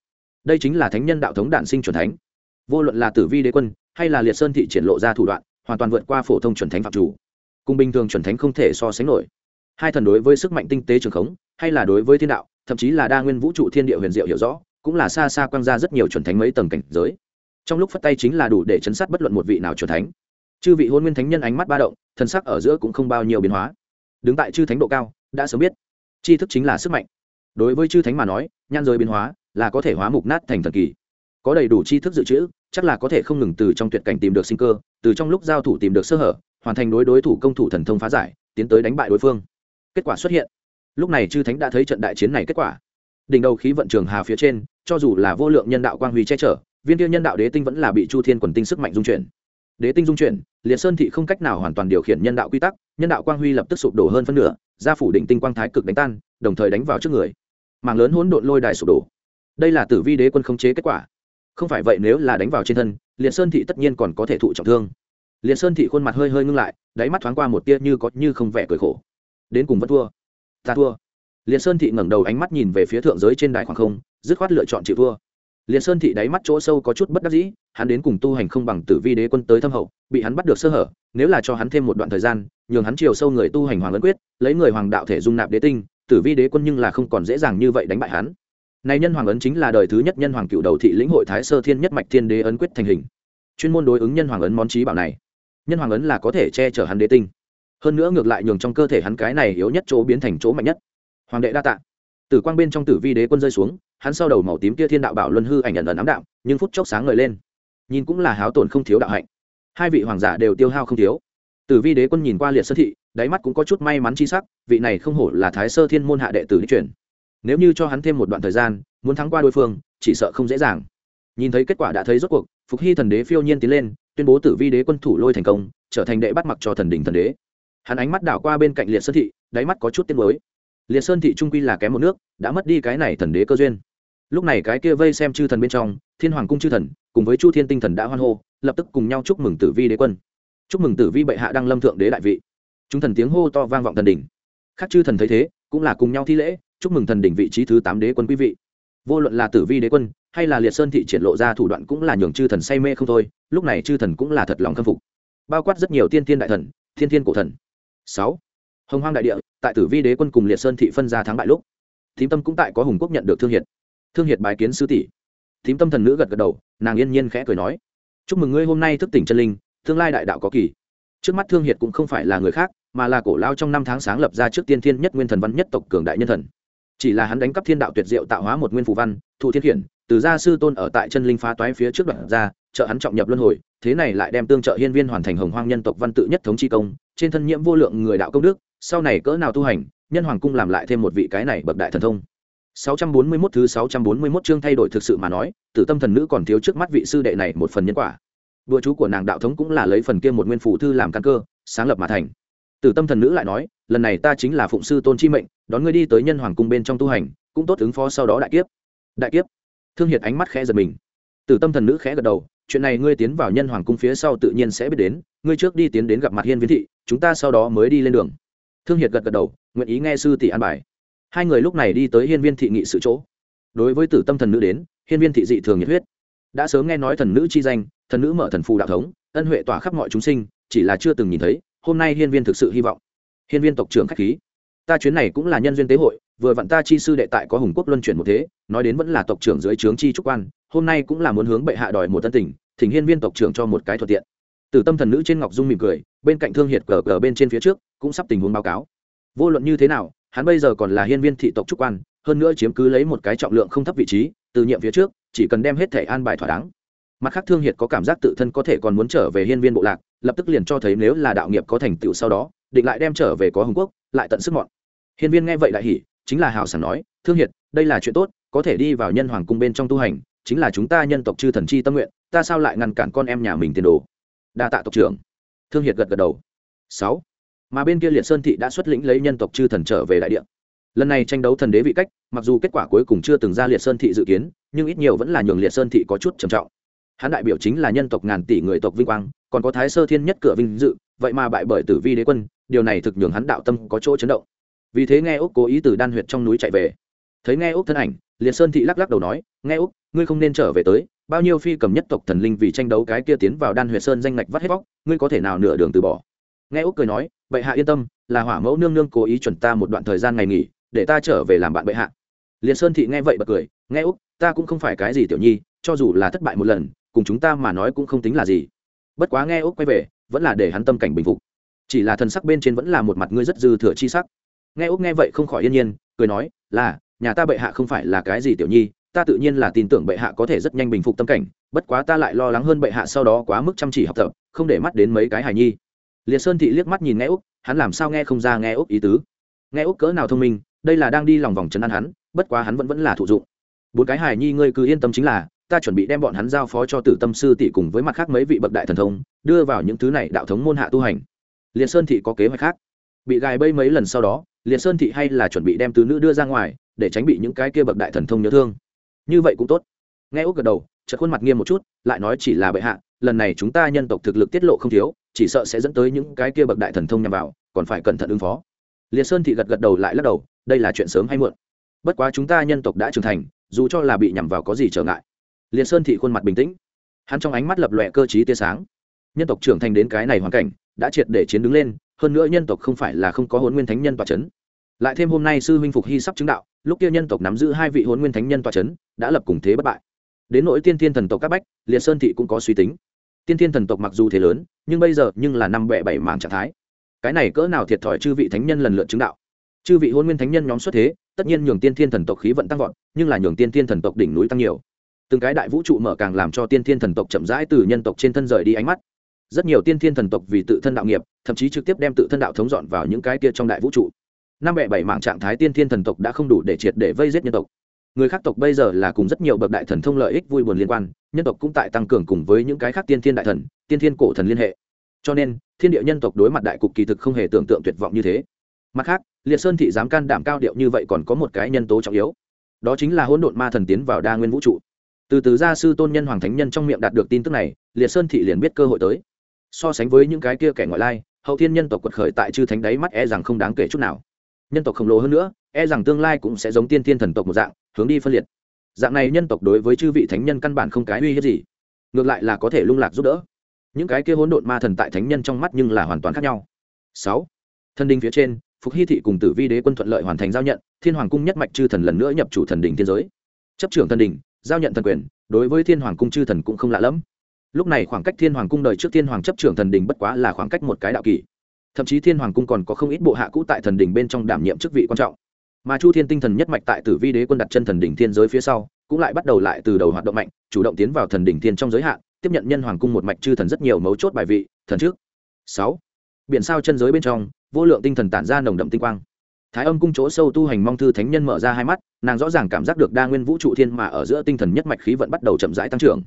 Đây chính là thánh nhân đạo thống đản sinh chuẩn thánh vô luận là tử vi đế quân, hay là liệt sơn thị triển lộ ra thủ đoạn, hoàn toàn vượt qua phổ thông chuẩn thánh phạm chủ. Cùng bình thường chuẩn thánh không thể so sánh nổi. Hai thần đối với sức mạnh tinh tế trường khống, hay là đối với thiên đạo, thậm chí là đa nguyên vũ trụ thiên địa huyền diệu hiểu rõ, cũng là xa xa quang ra rất nhiều chuẩn thánh mấy tầng cảnh giới. Trong lúc phất tay chính là đủ để chấn sát bất luận một vị nào chuẩn thánh. Chư vị hôn nguyên thánh nhân ánh mắt ba động thân sắc ở giữa cũng không bao nhiêu biến hóa. Đứng tại chư thánh độ cao, đã sớm biết. Tri thức chính là sức mạnh. Đối với chư thánh mà nói nhan giới biến hóa là có thể hóa mục nát thành thần kỳ có đầy đủ tri thức dự trữ, chắc là có thể không ngừng từ trong tuyệt cảnh tìm được sinh cơ, từ trong lúc giao thủ tìm được sơ hở, hoàn thành đối đối thủ công thủ thần thông phá giải, tiến tới đánh bại đối phương. Kết quả xuất hiện. Lúc này chư thánh đã thấy trận đại chiến này kết quả. Đỉnh đầu khí vận trường hà phía trên, cho dù là vô lượng nhân đạo quang huy che chở, viên tiêu nhân đạo đế tinh vẫn là bị chu thiên quần tinh sức mạnh dung chuyển. Đế tinh dung chuyển, liệt sơn thị không cách nào hoàn toàn điều khiển nhân đạo quy tắc, nhân đạo quang huy lập tức sụp đổ hơn phân nửa, gia phủ định tinh quang thái cực đánh tan, đồng thời đánh vào trước người. Mạng lớn hỗn độn lôi đài sụp đổ. Đây là tử vi đế quân khống chế kết quả không phải vậy nếu là đánh vào trên thân, liệt sơn thị tất nhiên còn có thể thụ trọng thương. Liệt sơn thị khuôn mặt hơi hơi ngưng lại, đáy mắt thoáng qua một tia như có như không vẻ cười khổ. Đến cùng vẫn thua. Ta thua. Liệt sơn thị ngẩng đầu ánh mắt nhìn về phía thượng giới trên đài khoảng không, dứt khoát lựa chọn chịu thua. Liệt sơn thị đáy mắt chỗ sâu có chút bất đắc dĩ, hắn đến cùng tu hành không bằng tử vi đế quân tới thâm hậu, bị hắn bắt được sơ hở, nếu là cho hắn thêm một đoạn thời gian, nhường hắn chiều sâu người tu hành hoàng ấn quyết, lấy người hoàng đạo thể dung nạp đế tinh, tử vi đế quân nhưng là không còn dễ dàng như vậy đánh bại hắn này nhân hoàng ấn chính là đời thứ nhất nhân hoàng cựu đầu thị lĩnh hội thái sơ thiên nhất mạch thiên đế ấn quyết thành hình. Chuyên môn đối ứng nhân hoàng ấn món trí bảo này. Nhân hoàng ấn là có thể che chở hắn đế tinh. Hơn nữa ngược lại nhường trong cơ thể hắn cái này yếu nhất chỗ biến thành chỗ mạnh nhất. Hoàng đệ đa tạ. Tử quang bên trong tử vi đế quân rơi xuống, hắn sau đầu màu tím kia thiên đạo bảo luân hư ảnh ẩn ẩn ám đạm, nhưng phút chốc sáng ngời lên. Nhìn cũng là háo tổn không thiếu đạo hạnh. Hai vị hoàng giả đều tiêu hao không thiếu. Tử vi đế quân nhìn qua liệt sơ thị, đáy mắt cũng có chút may mắn chi sắc, vị này không hổ là thái sơ thiên môn hạ đệ tử đi chuyển nếu như cho hắn thêm một đoạn thời gian, muốn thắng qua đối phương, chỉ sợ không dễ dàng. Nhìn thấy kết quả đã thấy rốt cuộc, phục hy thần đế phiêu nhiên tiến lên, tuyên bố tử vi đế quân thủ lôi thành công, trở thành đệ bắt mặc cho thần đình thần đế. Hắn ánh mắt đảo qua bên cạnh liệt sơn thị, đáy mắt có chút tiên mới liệt sơn thị trung quy là kém một nước, đã mất đi cái này thần đế cơ duyên. Lúc này cái kia vây xem chư thần bên trong, thiên hoàng cung chư thần, cùng với chu thiên tinh thần đã hoan hô, lập tức cùng nhau chúc mừng tử vi đế quân. Chúc mừng tử vi bệ hạ đăng lâm thượng đế đại vị. Chúng thần tiếng hô to vang vọng thần đỉnh. Khác chư thần thấy thế, cũng là cùng nhau thi lễ chúc mừng thần đỉnh vị trí thứ tám đế quân quý vị. Vô luận là tử vi đế quân, hay là liệt sơn thị triển lộ ra thủ đoạn cũng là nhường chư thần say mê không thôi, lúc này chư thần cũng là thật lòng khâm phục. Bao quát rất nhiều tiên tiên đại thần thiên thiên cổ thần. Sáu, hồng hoang đại địa, tại tử vi đế quân cùng liệt sơn thị phân ra thắng bại lúc, thím tâm cũng tại có hùng quốc nhận được thương hiệt. Thương hiệt bài kiến sư tỷ. Thím tâm thần nữ gật gật đầu, nàng yên nhiên khẽ cười nói, chúc mừng ngươi hôm nay thức tỉnh chân linh, tương lai đại đạo có kỳ. Trước mắt thương hiệt cũng không phải là người khác, mà là cổ lao trong năm tháng sáng lập ra trước tiên thiên nhất nguyên thần văn nhất tộc cường đại nhân thần chỉ là hắn đánh cắp thiên đạo tuyệt diệu tạo hóa một nguyên phù văn thụ thiên khiển từ gia sư tôn ở tại chân linh phá toái phía trước đoạn ra trợ hắn trọng nhập luân hồi thế này lại đem tương trợ hiên viên hoàn thành hồng hoang nhân tộc văn tự nhất thống chi công trên thân nhiễm vô lượng người đạo công đức sau này cỡ nào tu hành nhân hoàng cung làm lại thêm một vị cái này bậc đại thần thông 641 thứ 641 chương thay đổi thực sự mà nói, Tử Tâm thần nữ còn thiếu trước mắt vị sư đệ này một phần nhân quả. Đùa chú của nàng đạo thống cũng là lấy phần kia một nguyên phủ thư làm căn cơ, sáng lập mà thành. Tử Tâm thần nữ lại nói, lần này ta chính là phụng sư tôn chi mệnh, đón ngươi đi tới nhân hoàng cung bên trong tu hành, cũng tốt ứng phó sau đó đại kiếp. Đại kiếp? Thương Hiệt ánh mắt khẽ giật mình. Tử Tâm thần nữ khẽ gật đầu, chuyện này ngươi tiến vào nhân hoàng cung phía sau tự nhiên sẽ biết đến, ngươi trước đi tiến đến gặp mặt Hiên Viên thị, chúng ta sau đó mới đi lên đường. Thương Hiệt gật gật đầu, nguyện ý nghe sư tỷ an bài hai người lúc này đi tới hiên viên thị nghị sự chỗ đối với tử tâm thần nữ đến hiên viên thị dị thường nhiệt huyết đã sớm nghe nói thần nữ chi danh thần nữ mở thần phù đạo thống ân huệ tỏa khắp mọi chúng sinh chỉ là chưa từng nhìn thấy hôm nay hiên viên thực sự hy vọng. Hiên viên tộc trưởng khách khí. Ta chuyến này cũng là nhân duyên tế hội, vừa vặn ta chi sư đệ tại có hùng quốc luân chuyển một thế, nói đến vẫn là tộc trưởng dưới trướng chi trúc quan, hôm nay cũng là muốn hướng bệ hạ đòi một tân tình, thỉnh hiên viên tộc trưởng cho một cái thuận tiện. Từ tâm thần nữ trên ngọc dung mỉm cười, bên cạnh thương hiệt cờ cờ bên trên phía trước, cũng sắp tình huống báo cáo. Vô luận như thế nào, hắn bây giờ còn là hiên viên thị tộc trúc quan, hơn nữa chiếm cứ lấy một cái trọng lượng không thấp vị trí, từ nhiệm phía trước, chỉ cần đem hết thẻ an bài thỏa đáng mặt khác thương hiệt có cảm giác tự thân có thể còn muốn trở về hiên viên bộ lạc, lập tức liền cho thấy nếu là đạo nghiệp có thành tựu sau đó, định lại đem trở về có hồng quốc, lại tận sức mọn. Hiên viên nghe vậy đại hỉ, chính là hào sảng nói, thương hiệt, đây là chuyện tốt, có thể đi vào nhân hoàng cung bên trong tu hành, chính là chúng ta nhân tộc chư thần chi tâm nguyện, ta sao lại ngăn cản con em nhà mình tiền đồ? Đa tạ tộc trưởng. Thương hiệt gật gật đầu. Sáu. Mà bên kia liệt sơn thị đã xuất lĩnh lấy nhân tộc chư thần trở về đại địa. Lần này tranh đấu thần đế vị cách, mặc dù kết quả cuối cùng chưa từng ra liệt sơn thị dự kiến, nhưng ít nhiều vẫn là nhường liệt sơn thị có chút trầm trọng hắn đại biểu chính là nhân tộc ngàn tỷ người tộc vinh quang, còn có thái sơ thiên nhất cửa vinh dự, vậy mà bại bởi tử vi đế quân, điều này thực nhường hắn đạo tâm có chỗ chấn động. Vì thế nghe úc cố ý từ đan huyệt trong núi chạy về. Thấy nghe úc thân ảnh, liệt sơn thị lắc lắc đầu nói, nghe úc, ngươi không nên trở về tới, bao nhiêu phi cầm nhất tộc thần linh vì tranh đấu cái kia tiến vào đan huyệt sơn danh ngạch vắt hết vóc ngươi có thể nào nửa đường từ bỏ? Nghe úc cười nói, bệ hạ yên tâm, là hỏa mẫu nương nương cố ý chuẩn ta một đoạn thời gian ngày nghỉ, để ta trở về làm bạn bệ hạ. Liền sơn thị nghe vậy bật cười, nghe úc, ta cũng không phải cái gì tiểu nhi, cho dù là thất bại một lần cùng chúng ta mà nói cũng không tính là gì. Bất quá nghe úc quay về, vẫn là để hắn tâm cảnh bình phục. Chỉ là thần sắc bên trên vẫn là một mặt ngươi rất dư thừa chi sắc. Nghe úc nghe vậy không khỏi yên nhiên, cười nói, là, nhà ta bệ hạ không phải là cái gì tiểu nhi, ta tự nhiên là tin tưởng bệ hạ có thể rất nhanh bình phục tâm cảnh, bất quá ta lại lo lắng hơn bệ hạ sau đó quá mức chăm chỉ học tập, không để mắt đến mấy cái hài nhi. Liệt sơn thị liếc mắt nhìn nghe úc, hắn làm sao nghe không ra nghe úc ý tứ. Nghe úc cỡ nào thông minh, đây là đang đi lòng vòng chấn an hắn, bất quá hắn vẫn vẫn là thụ dụng. Bốn cái hài nhi ngươi cứ yên tâm chính là ta chuẩn bị đem bọn hắn giao phó cho tử tâm sư tỷ cùng với mặt khác mấy vị bậc đại thần thông, đưa vào những thứ này đạo thống môn hạ tu hành. Liệt sơn thị có kế hoạch khác. Bị gài bẫy mấy lần sau đó, liệt sơn thị hay là chuẩn bị đem tứ nữ đưa ra ngoài, để tránh bị những cái kia bậc đại thần thông nhớ thương. Như vậy cũng tốt. Nghe úc gật đầu, chợt khuôn mặt nghiêm một chút, lại nói chỉ là bệ hạ, lần này chúng ta nhân tộc thực lực tiết lộ không thiếu, chỉ sợ sẽ dẫn tới những cái kia bậc đại thần thông nhằm vào, còn phải cẩn thận ứng phó. Liệt sơn thị gật gật đầu lại lắc đầu, đây là chuyện sớm hay muộn. Bất quá chúng ta nhân tộc đã trưởng thành, dù cho là bị nhằm vào có gì trở ngại liệt sơn thị khuôn mặt bình tĩnh. Hắn trong ánh mắt lập lòe cơ t tia sáng. Nhân tộc trưởng thành đến cái này hoàn cảnh, đã triệt để chiến đứng lên, hơn nữa nhân tộc không phải là không có hôn nguyên thánh nhân tòa c h ấ n lại thêm hôm nay sư minh phục hy sắp chứng đạo, lúc kia nhân tộc nắm giữ hai vị hôn nguyên thánh nhân tòa c h ấ n đã lập cùng thế bất bại. Đến nỗi tiên thiên thần tộc các bách liệt sơn thị cũng có suy tính. Tiên thiên thần tộc mặc dù thế lớn, nhưng bây giờ nhưng là năm bẹ bảy mảng trạng thái. Cái này cỡ nào thiệt thòi chư vị thánh nhân lần lượt chứng đạo. Chư vị hôn nguyên thánh nhân nhóm xuất thế, tất nhiên nhường tiên thiên thần tộc khí vận tăng vọt, nhưng là nhường tiên thiên thần tộc đỉnh núi tăng nhiều từng cái đại vũ trụ mở càng làm cho tiên thiên thần tộc chậm rãi từ nhân tộc trên thân rời đi ánh mắt. Rất nhiều tiên thiên thần tộc vì tự thân đạo nghiệp, thậm chí trực tiếp đem tự thân đạo thống dọn vào những cái kia trong đại vũ trụ. Năm bệ bảy mạng trạng thái tiên thiên thần tộc đã không đủ để triệt để vây giết nhân tộc. Người khác tộc bây giờ là cùng rất nhiều bậc đại thần thông lợi ích vui buồn liên quan, nhân tộc cũng tại tăng cường cùng với những cái khác tiên thiên đại thần, tiên thiên cổ thần liên hệ. Cho nên, thiên địa nhân tộc đối mặt đại cục kỳ thực không hề tưởng tượng tuyệt vọng như thế. Mặt khác, liệt sơn thị dám can đảm cao điệu như vậy còn có một cái nhân tố trọng yếu. Đó chính là hỗn độn ma thần tiến vào đa nguyên vũ trụ từ từ gia sư tôn nhân hoàng thánh nhân trong miệng đạt được tin tức này, liệt sơn thị liền biết cơ hội tới. So sánh với những cái kia kẻ ngoại lai, hậu thiên nhân tộc quật khởi tại chư thánh đáy mắt e rằng không đáng kể chút nào. Nhân tộc khổng lồ hơn nữa e rằng tương lai cũng sẽ giống tiên thiên thần tộc một dạng, hướng đi phân liệt. Dạng này nhân tộc đối với chư vị thánh nhân căn bản không cái uy hiếp gì. Ngược lại là có thể lung lạc giúp đỡ. Những cái kia hỗn độn ma thần tại thánh nhân trong mắt nhưng là hoàn toàn khác nhau. Sáu, thần đình phía trên, phục hy thị cùng tử vi đế quân thuận lợi hoàn thành giao nhận, thiên hoàng cung nhất mạch chư thần lần nữa nhập chủ thần đình thiên giới. Chấp trưởng thần đình giao nhận thần quyền, đối với thiên hoàng cung chư thần cũng không lạ lẫm. Lúc này khoảng cách thiên hoàng cung đời trước thiên hoàng chấp trưởng thần đình bất quá là khoảng cách một cái đạo kỳ. Thậm chí thiên hoàng cung còn có không ít bộ hạ cũ tại thần đình bên trong đảm nhiệm chức vị quan trọng. Mà chu thiên tinh thần nhất mạch tại tử vi đế quân đặt chân thần đình thiên giới phía sau, cũng lại bắt đầu lại từ đầu hoạt động mạnh, chủ động tiến vào thần đình thiên trong giới hạn, tiếp nhận nhân hoàng cung một mạch chư thần rất nhiều mấu chốt bài vị, thần trước. Sáu. Biển sao chân giới bên trong, vô lượng tinh thần tản ra nồng đậm tinh quang thái âm cung chỗ sâu tu hành mong thư thánh nhân mở ra hai mắt, nàng rõ ràng cảm giác được đa nguyên vũ trụ thiên mà ở giữa tinh thần nhất mạch khí vận bắt đầu chậm rãi tăng trưởng.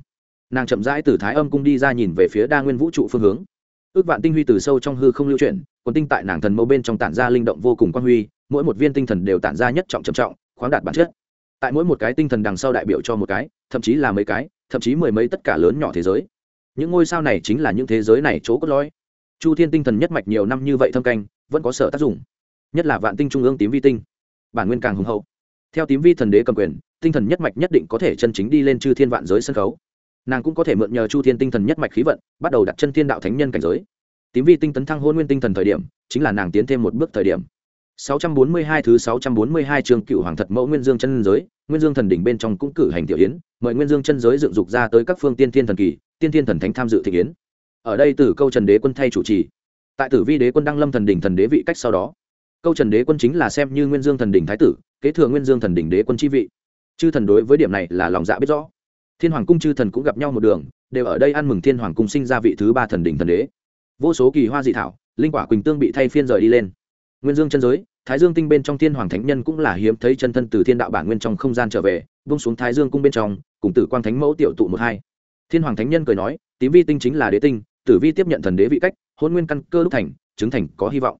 Nàng chậm rãi từ thái âm cung đi ra nhìn về phía đa nguyên vũ trụ phương hướng. Ước vạn tinh huy từ sâu trong hư không lưu chuyển còn tinh tại nàng thần mâu bên trong tản ra linh động vô cùng quan huy, mỗi một viên tinh thần đều tản ra nhất trọng trầm trọng, khoáng đạt bản chất. Tại mỗi một cái tinh thần đằng sau đại biểu cho một cái, thậm chí là mấy cái, thậm chí mười mấy tất cả lớn nhỏ thế giới. Những ngôi sao này chính là những thế giới này chỗ cốt lõi. Chu thiên tinh thần nhất mạch nhiều năm như vậy thâm canh, vẫn có sở tác dụng nhất là vạn tinh trung ương tím vi tinh. Bản nguyên càng hùng hậu. Theo tím vi thần đế cầm quyền, tinh thần nhất mạch nhất định có thể chân chính đi lên chư thiên vạn giới sân khấu. Nàng cũng có thể mượn nhờ chu thiên tinh thần nhất mạch khí vận, bắt đầu đặt chân thiên đạo thánh nhân cảnh giới. Tím vi tinh tấn thăng hôn nguyên tinh thần thời điểm, chính là nàng tiến thêm một bước thời điểm. 642 thứ 642 trường cựu hoàng thật mẫu nguyên dương chân giới, nguyên dương thần đỉnh bên trong cũng cử hành tiểu yến, mời nguyên dương chân giới dựng dục ra tới các phương tiên thiên thần kỳ, tiên thiên thần thánh tham dự thị yến. Ở đây từ câu trần đế quân thay chủ trì. Tại tử vi đế quân đăng lâm thần đỉnh thần đế vị cách sau đó câu trần đế quân chính là xem như nguyên dương thần đỉnh thái tử, kế thừa nguyên dương thần đỉnh đế quân chi vị. Chư thần đối với điểm này là lòng dạ biết rõ. Thiên hoàng cung chư thần cũng gặp nhau một đường, đều ở đây ăn mừng thiên hoàng cung sinh ra vị thứ ba thần đỉnh thần đế. Vô số kỳ hoa dị thảo, linh quả quỳnh tương bị thay phiên rời đi lên. Nguyên dương chân giới, thái dương tinh bên trong thiên hoàng thánh nhân cũng là hiếm thấy chân thân từ thiên đạo bản nguyên trong không gian trở về bông xuống thái dương cung bên trong, cùng tử quang thánh mẫu tiểu tụ một hai. Thiên hoàng thánh nhân cười nói, tím vi tinh chính là đế tinh, tử vi tiếp nhận thần đế vị cách, hôn nguyên căn cơ lúc thành, chứng thành có hy vọng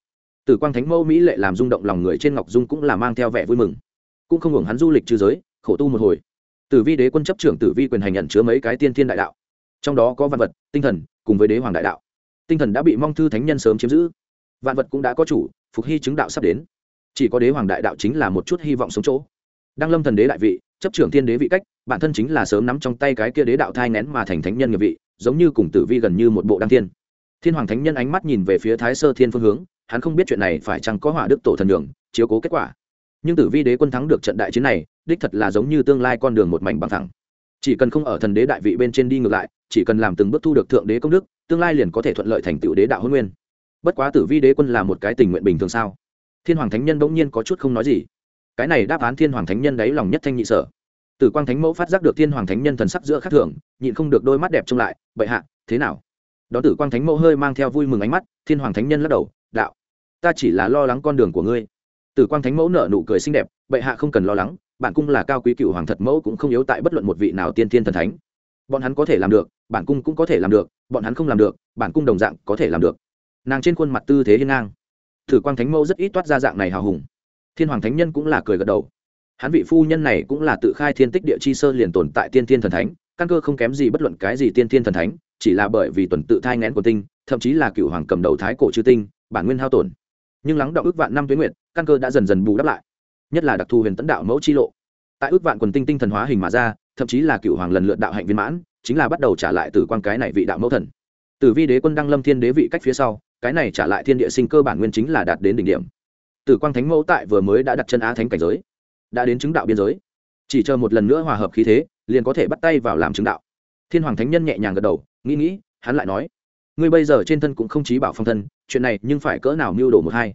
tử quang thánh mẫu mỹ lệ làm rung động lòng người trên ngọc dung cũng là mang theo vẻ vui mừng. Cũng không hưởng hắn du lịch trừ giới, khổ tu một hồi. Tử vi đế quân chấp trưởng tử vi quyền hành nhận chứa mấy cái tiên thiên đại đạo. Trong đó có văn vật, tinh thần, cùng với đế hoàng đại đạo. Tinh thần đã bị mong thư thánh nhân sớm chiếm giữ. Vạn vật cũng đã có chủ, phục hy chứng đạo sắp đến. Chỉ có đế hoàng đại đạo chính là một chút hy vọng sống chỗ. Đăng lâm thần đế đại vị, chấp trưởng thiên đế vị cách, bản thân chính là sớm nắm trong tay cái kia đế đạo thai nén mà thành thánh nhân nghiệp vị, giống như cùng tử vi gần như một bộ đăng thiên. Thiên hoàng thánh nhân ánh mắt nhìn về phía thái sơ thiên phương hướng hắn không biết chuyện này phải chăng có hỏa đức tổ thần đường chiếu cố kết quả. Nhưng tử vi đế quân thắng được trận đại chiến này, đích thật là giống như tương lai con đường một mảnh bằng thẳng. Chỉ cần không ở thần đế đại vị bên trên đi ngược lại, chỉ cần làm từng bước thu được thượng đế công đức, tương lai liền có thể thuận lợi thành tựu đế đạo hôn nguyên. Bất quá tử vi đế quân là một cái tình nguyện bình thường sao? Thiên hoàng thánh nhân bỗng nhiên có chút không nói gì. Cái này đáp án thiên hoàng thánh nhân đáy lòng nhất thanh nhị sở. Tử quang thánh mẫu phát giác được thiên hoàng thánh nhân thần sắc giữa khắc thường, nhịn không được đôi mắt đẹp trông lại, bệ hạ, thế nào? Đó tử quang thánh mẫu hơi mang theo vui mừng ánh mắt, thiên hoàng thánh nhân lắc đầu ta chỉ là lo lắng con đường của ngươi. Tử quang thánh mẫu nở nụ cười xinh đẹp, bệ hạ không cần lo lắng, bản cung là cao quý cựu hoàng thật mẫu cũng không yếu tại bất luận một vị nào tiên thiên thần thánh. Bọn hắn có thể làm được, bản cung cũng có thể làm được, bọn hắn không làm được, bản cung đồng dạng có thể làm được. Nàng trên khuôn mặt tư thế hiên ngang. Thử quang thánh mẫu rất ít toát ra dạng này hào hùng. Thiên hoàng thánh nhân cũng là cười gật đầu. Hắn vị phu nhân này cũng là tự khai thiên tích địa chi sơ liền tồn tại tiên thiên thần thánh, căn cơ không kém gì bất luận cái gì tiên thiên thần thánh, chỉ là bởi vì tuần tự thai ngén của tinh, thậm chí là cựu hoàng cầm đầu thái cổ chư tinh, bản nguyên hao tổn nhưng lắng đạo ước vạn năm tuyến nguyện căn cơ đã dần dần bù đắp lại. Nhất là đặc thù huyền tấn đạo mẫu chi lộ. Tại ước vạn quần tinh tinh thần hóa hình mà ra, thậm chí là cựu hoàng lần lượt đạo hạnh viên mãn, chính là bắt đầu trả lại từ quan cái này vị đạo mẫu thần. Từ vi đế quân đăng lâm thiên đế vị cách phía sau, cái này trả lại thiên địa sinh cơ bản nguyên chính là đạt đến đỉnh điểm. Tử quang thánh mẫu tại vừa mới đã đặt chân á thánh cảnh giới, đã đến chứng đạo biên giới. Chỉ chờ một lần nữa hòa hợp khí thế, liền có thể bắt tay vào làm chứng đạo. Thiên hoàng thánh nhân nhẹ nhàng gật đầu, nghĩ nghĩ, hắn lại nói ngươi bây giờ trên thân cũng không chí bảo phong thân, chuyện này nhưng phải cỡ nào mưu đồ một hai?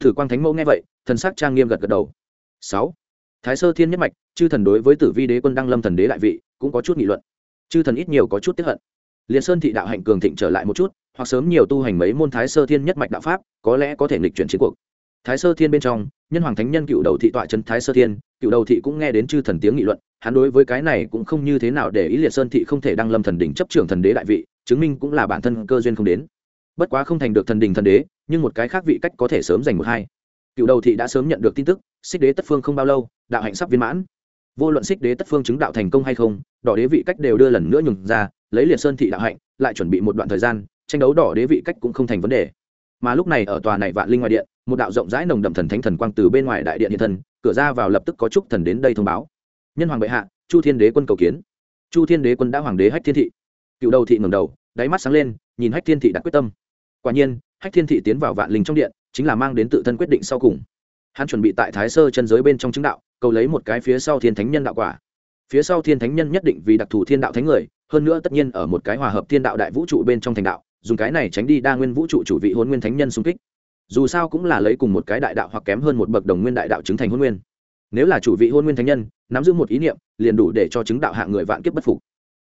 Thử quang thánh mẫu nghe vậy, thần sắc trang nghiêm gật gật đầu. Sáu. Thái sơ thiên nhất mạch, chư thần đối với tử vi đế quân đăng lâm thần đế đại vị, cũng có chút nghị luận. Chư thần ít nhiều có chút tiếp hận. Liền sơn thị đạo hạnh cường thịnh trở lại một chút, hoặc sớm nhiều tu hành mấy môn thái sơ thiên nhất mạch đạo pháp, có lẽ có thể nghịch chuyển chiến cuộc. Thái sơ thiên bên trong, nhân hoàng thánh nhân cựu đầu thị tọa trấn thái sơ thiên, cựu đầu thị cũng nghe đến chư thần tiếng nghị luận, hắn đối với cái này cũng không như thế nào để ý liệt sơn thị không thể đăng lâm thần đỉnh chấp trưởng thần đế đại vị chứng minh cũng là bản thân cơ duyên không đến. Bất quá không thành được thần đình thần đế, nhưng một cái khác vị cách có thể sớm giành một hai. Cựu đầu thị đã sớm nhận được tin tức, xích đế tất phương không bao lâu, đạo hạnh sắp viên mãn. Vô luận xích đế tất phương chứng đạo thành công hay không, đỏ đế vị cách đều đưa lần nữa nhường ra, lấy liệt sơn thị đạo hạnh, lại chuẩn bị một đoạn thời gian, tranh đấu đỏ đế vị cách cũng không thành vấn đề. Mà lúc này ở tòa này vạn linh ngoài điện, một đạo rộng rãi nồng đậm thần thánh thần quang từ bên ngoài đại điện hiện thân, cửa ra vào lập tức có chúc thần đến đây thông báo. Nhân hoàng bệ hạ, chu thiên đế quân cầu kiến. Chu thiên đế quân đã hoàng đế hách thiên thị cựu đầu thị ngầm đầu, đáy mắt sáng lên, nhìn hách thiên thị đã quyết tâm. Quả nhiên, hách thiên thị tiến vào vạn linh trong điện, chính là mang đến tự thân quyết định sau cùng. Hắn chuẩn bị tại thái sơ chân giới bên trong chứng đạo, cầu lấy một cái phía sau thiên thánh nhân đạo quả. Phía sau thiên thánh nhân nhất định vì đặc thù thiên đạo thánh người, hơn nữa tất nhiên ở một cái hòa hợp thiên đạo đại vũ trụ bên trong thành đạo, dùng cái này tránh đi đa nguyên vũ trụ chủ vị hôn nguyên thánh nhân xung kích. Dù sao cũng là lấy cùng một cái đại đạo hoặc kém hơn một bậc đồng nguyên đại đạo chứng thành hôn nguyên. Nếu là chủ vị hôn nguyên thánh nhân, nắm giữ một ý niệm, liền đủ để cho chứng đạo hạng người vạn kiếp bất phục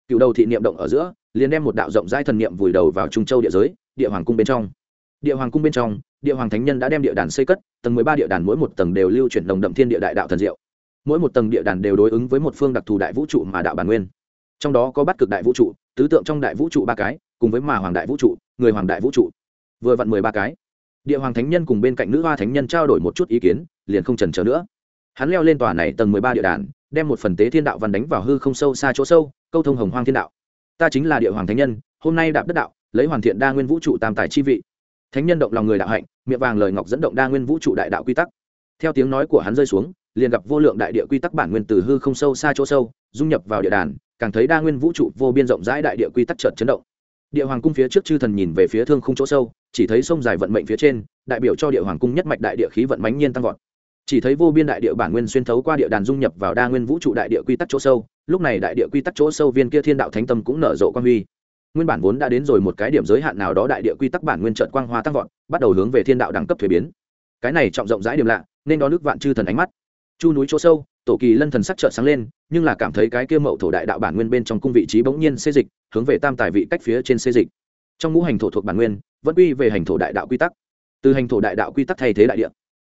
cựu đầu thị niệm động ở giữa, liền đem một đạo rộng rãi thần niệm vùi đầu vào trung châu địa giới, địa hoàng cung bên trong. Địa hoàng cung bên trong, địa hoàng thánh nhân đã đem địa đàn xây cất, tầng mười ba địa đàn mỗi một tầng đều lưu chuyển đồng đậm thiên địa đại đạo thần diệu. Mỗi một tầng địa đàn đều đối ứng với một phương đặc thù đại vũ trụ mà đạo bản nguyên. Trong đó có bắt cực đại vũ trụ, tứ tượng trong đại vũ trụ ba cái, cùng với mà hoàng đại vũ trụ, người hoàng đại vũ trụ. Vừa vặn mười ba cái. Địa hoàng thánh nhân cùng bên cạnh nữ hoa thánh nhân trao đổi một chút ý kiến, liền không trần trở nữa. Hắn leo lên tòa này tầng mười ba địa đàn, đem một phần tế thiên đạo văn đánh vào hư không sâu xa chỗ sâu câu thông hồng hoang thiên đạo. Ta chính là địa hoàng thánh nhân, hôm nay đạp đất đạo, lấy hoàn thiện đa nguyên vũ trụ tam tài chi vị. Thánh nhân động lòng người đạo hạnh, miệng vàng lời ngọc dẫn động đa nguyên vũ trụ đại đạo quy tắc. Theo tiếng nói của hắn rơi xuống, liền gặp vô lượng đại địa quy tắc bản nguyên từ hư không sâu xa chỗ sâu, dung nhập vào địa đàn, càng thấy đa nguyên vũ trụ vô biên rộng rãi đại địa quy tắc chợt chấn động. Địa hoàng cung phía trước chư thần nhìn về phía thương không chỗ sâu, chỉ thấy sông dài vận mệnh phía trên, đại biểu cho địa hoàng cung nhất mạch đại địa khí vận mãnh nhiên tăng vọt chỉ thấy vô biên đại địa bản nguyên xuyên thấu qua địa đàn dung nhập vào đa nguyên vũ trụ đại địa quy tắc chỗ sâu, lúc này đại địa quy tắc chỗ sâu viên kia thiên đạo thánh tâm cũng nở rộ quan huy. Nguyên bản vốn đã đến rồi một cái điểm giới hạn nào đó đại địa quy tắc bản nguyên trợt quang hoa tăng vọt, bắt đầu hướng về thiên đạo đẳng cấp thuế biến. Cái này trọng rộng rãi điểm lạ, nên đó nước vạn chư thần ánh mắt. Chu núi chỗ sâu, tổ kỳ lân thần sắc trợt sáng lên, nhưng là cảm thấy cái kia mậu thổ đại đạo bản nguyên bên trong cung vị trí bỗng nhiên xê dịch, hướng về tam tài vị cách phía trên xê dịch. Trong ngũ hành thổ thuộc bản nguyên, vẫn quy về hành thổ đại đạo quy tắc. Từ hành thổ đại đạo quy tắc thay thế đại địa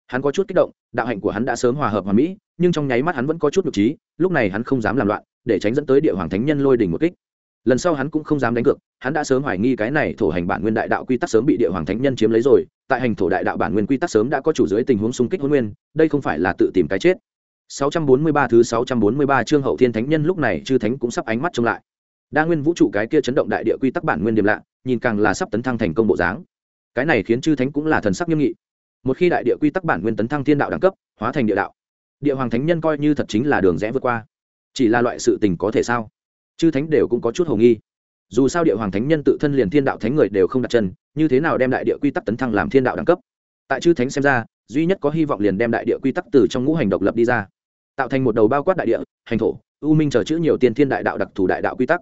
hắn có chút kích động, đạo hạnh của hắn đã sớm hòa hợp hòa mỹ, nhưng trong nháy mắt hắn vẫn có chút nhục trí, lúc này hắn không dám làm loạn, để tránh dẫn tới địa hoàng thánh nhân lôi đỉnh một kích. Lần sau hắn cũng không dám đánh cược, hắn đã sớm hoài nghi cái này thổ hành bản nguyên đại đạo quy tắc sớm bị địa hoàng thánh nhân chiếm lấy rồi, tại hành thổ đại đạo bản nguyên quy tắc sớm đã có chủ dưới tình huống xung kích hôn nguyên, đây không phải là tự tìm cái chết. 643 thứ 643 chương hậu thiên thánh nhân lúc này chư thánh cũng sắp ánh mắt trông lại. Đa nguyên vũ trụ cái kia chấn động đại địa quy tắc bản nguyên điểm lạ, nhìn càng là sắp tấn thăng thành công bộ dáng. Cái này khiến chư thánh cũng là thần sắc nghiêm nghị một khi đại địa quy tắc bản nguyên tấn thăng thiên đạo đẳng cấp, hóa thành địa đạo. Địa hoàng thánh nhân coi như thật chính là đường rẽ vượt qua. Chỉ là loại sự tình có thể sao? Chư thánh đều cũng có chút hồ nghi. Dù sao địa hoàng thánh nhân tự thân liền thiên đạo thánh người đều không đặt chân, như thế nào đem đại địa quy tắc tấn thăng làm thiên đạo đẳng cấp? Tại chư thánh xem ra, duy nhất có hy vọng liền đem đại địa quy tắc từ trong ngũ hành độc lập đi ra. Tạo thành một đầu bao quát đại địa, hành thổ, u minh chờ chữ nhiều tiên thiên đại đạo đặc thù đại đạo quy tắc.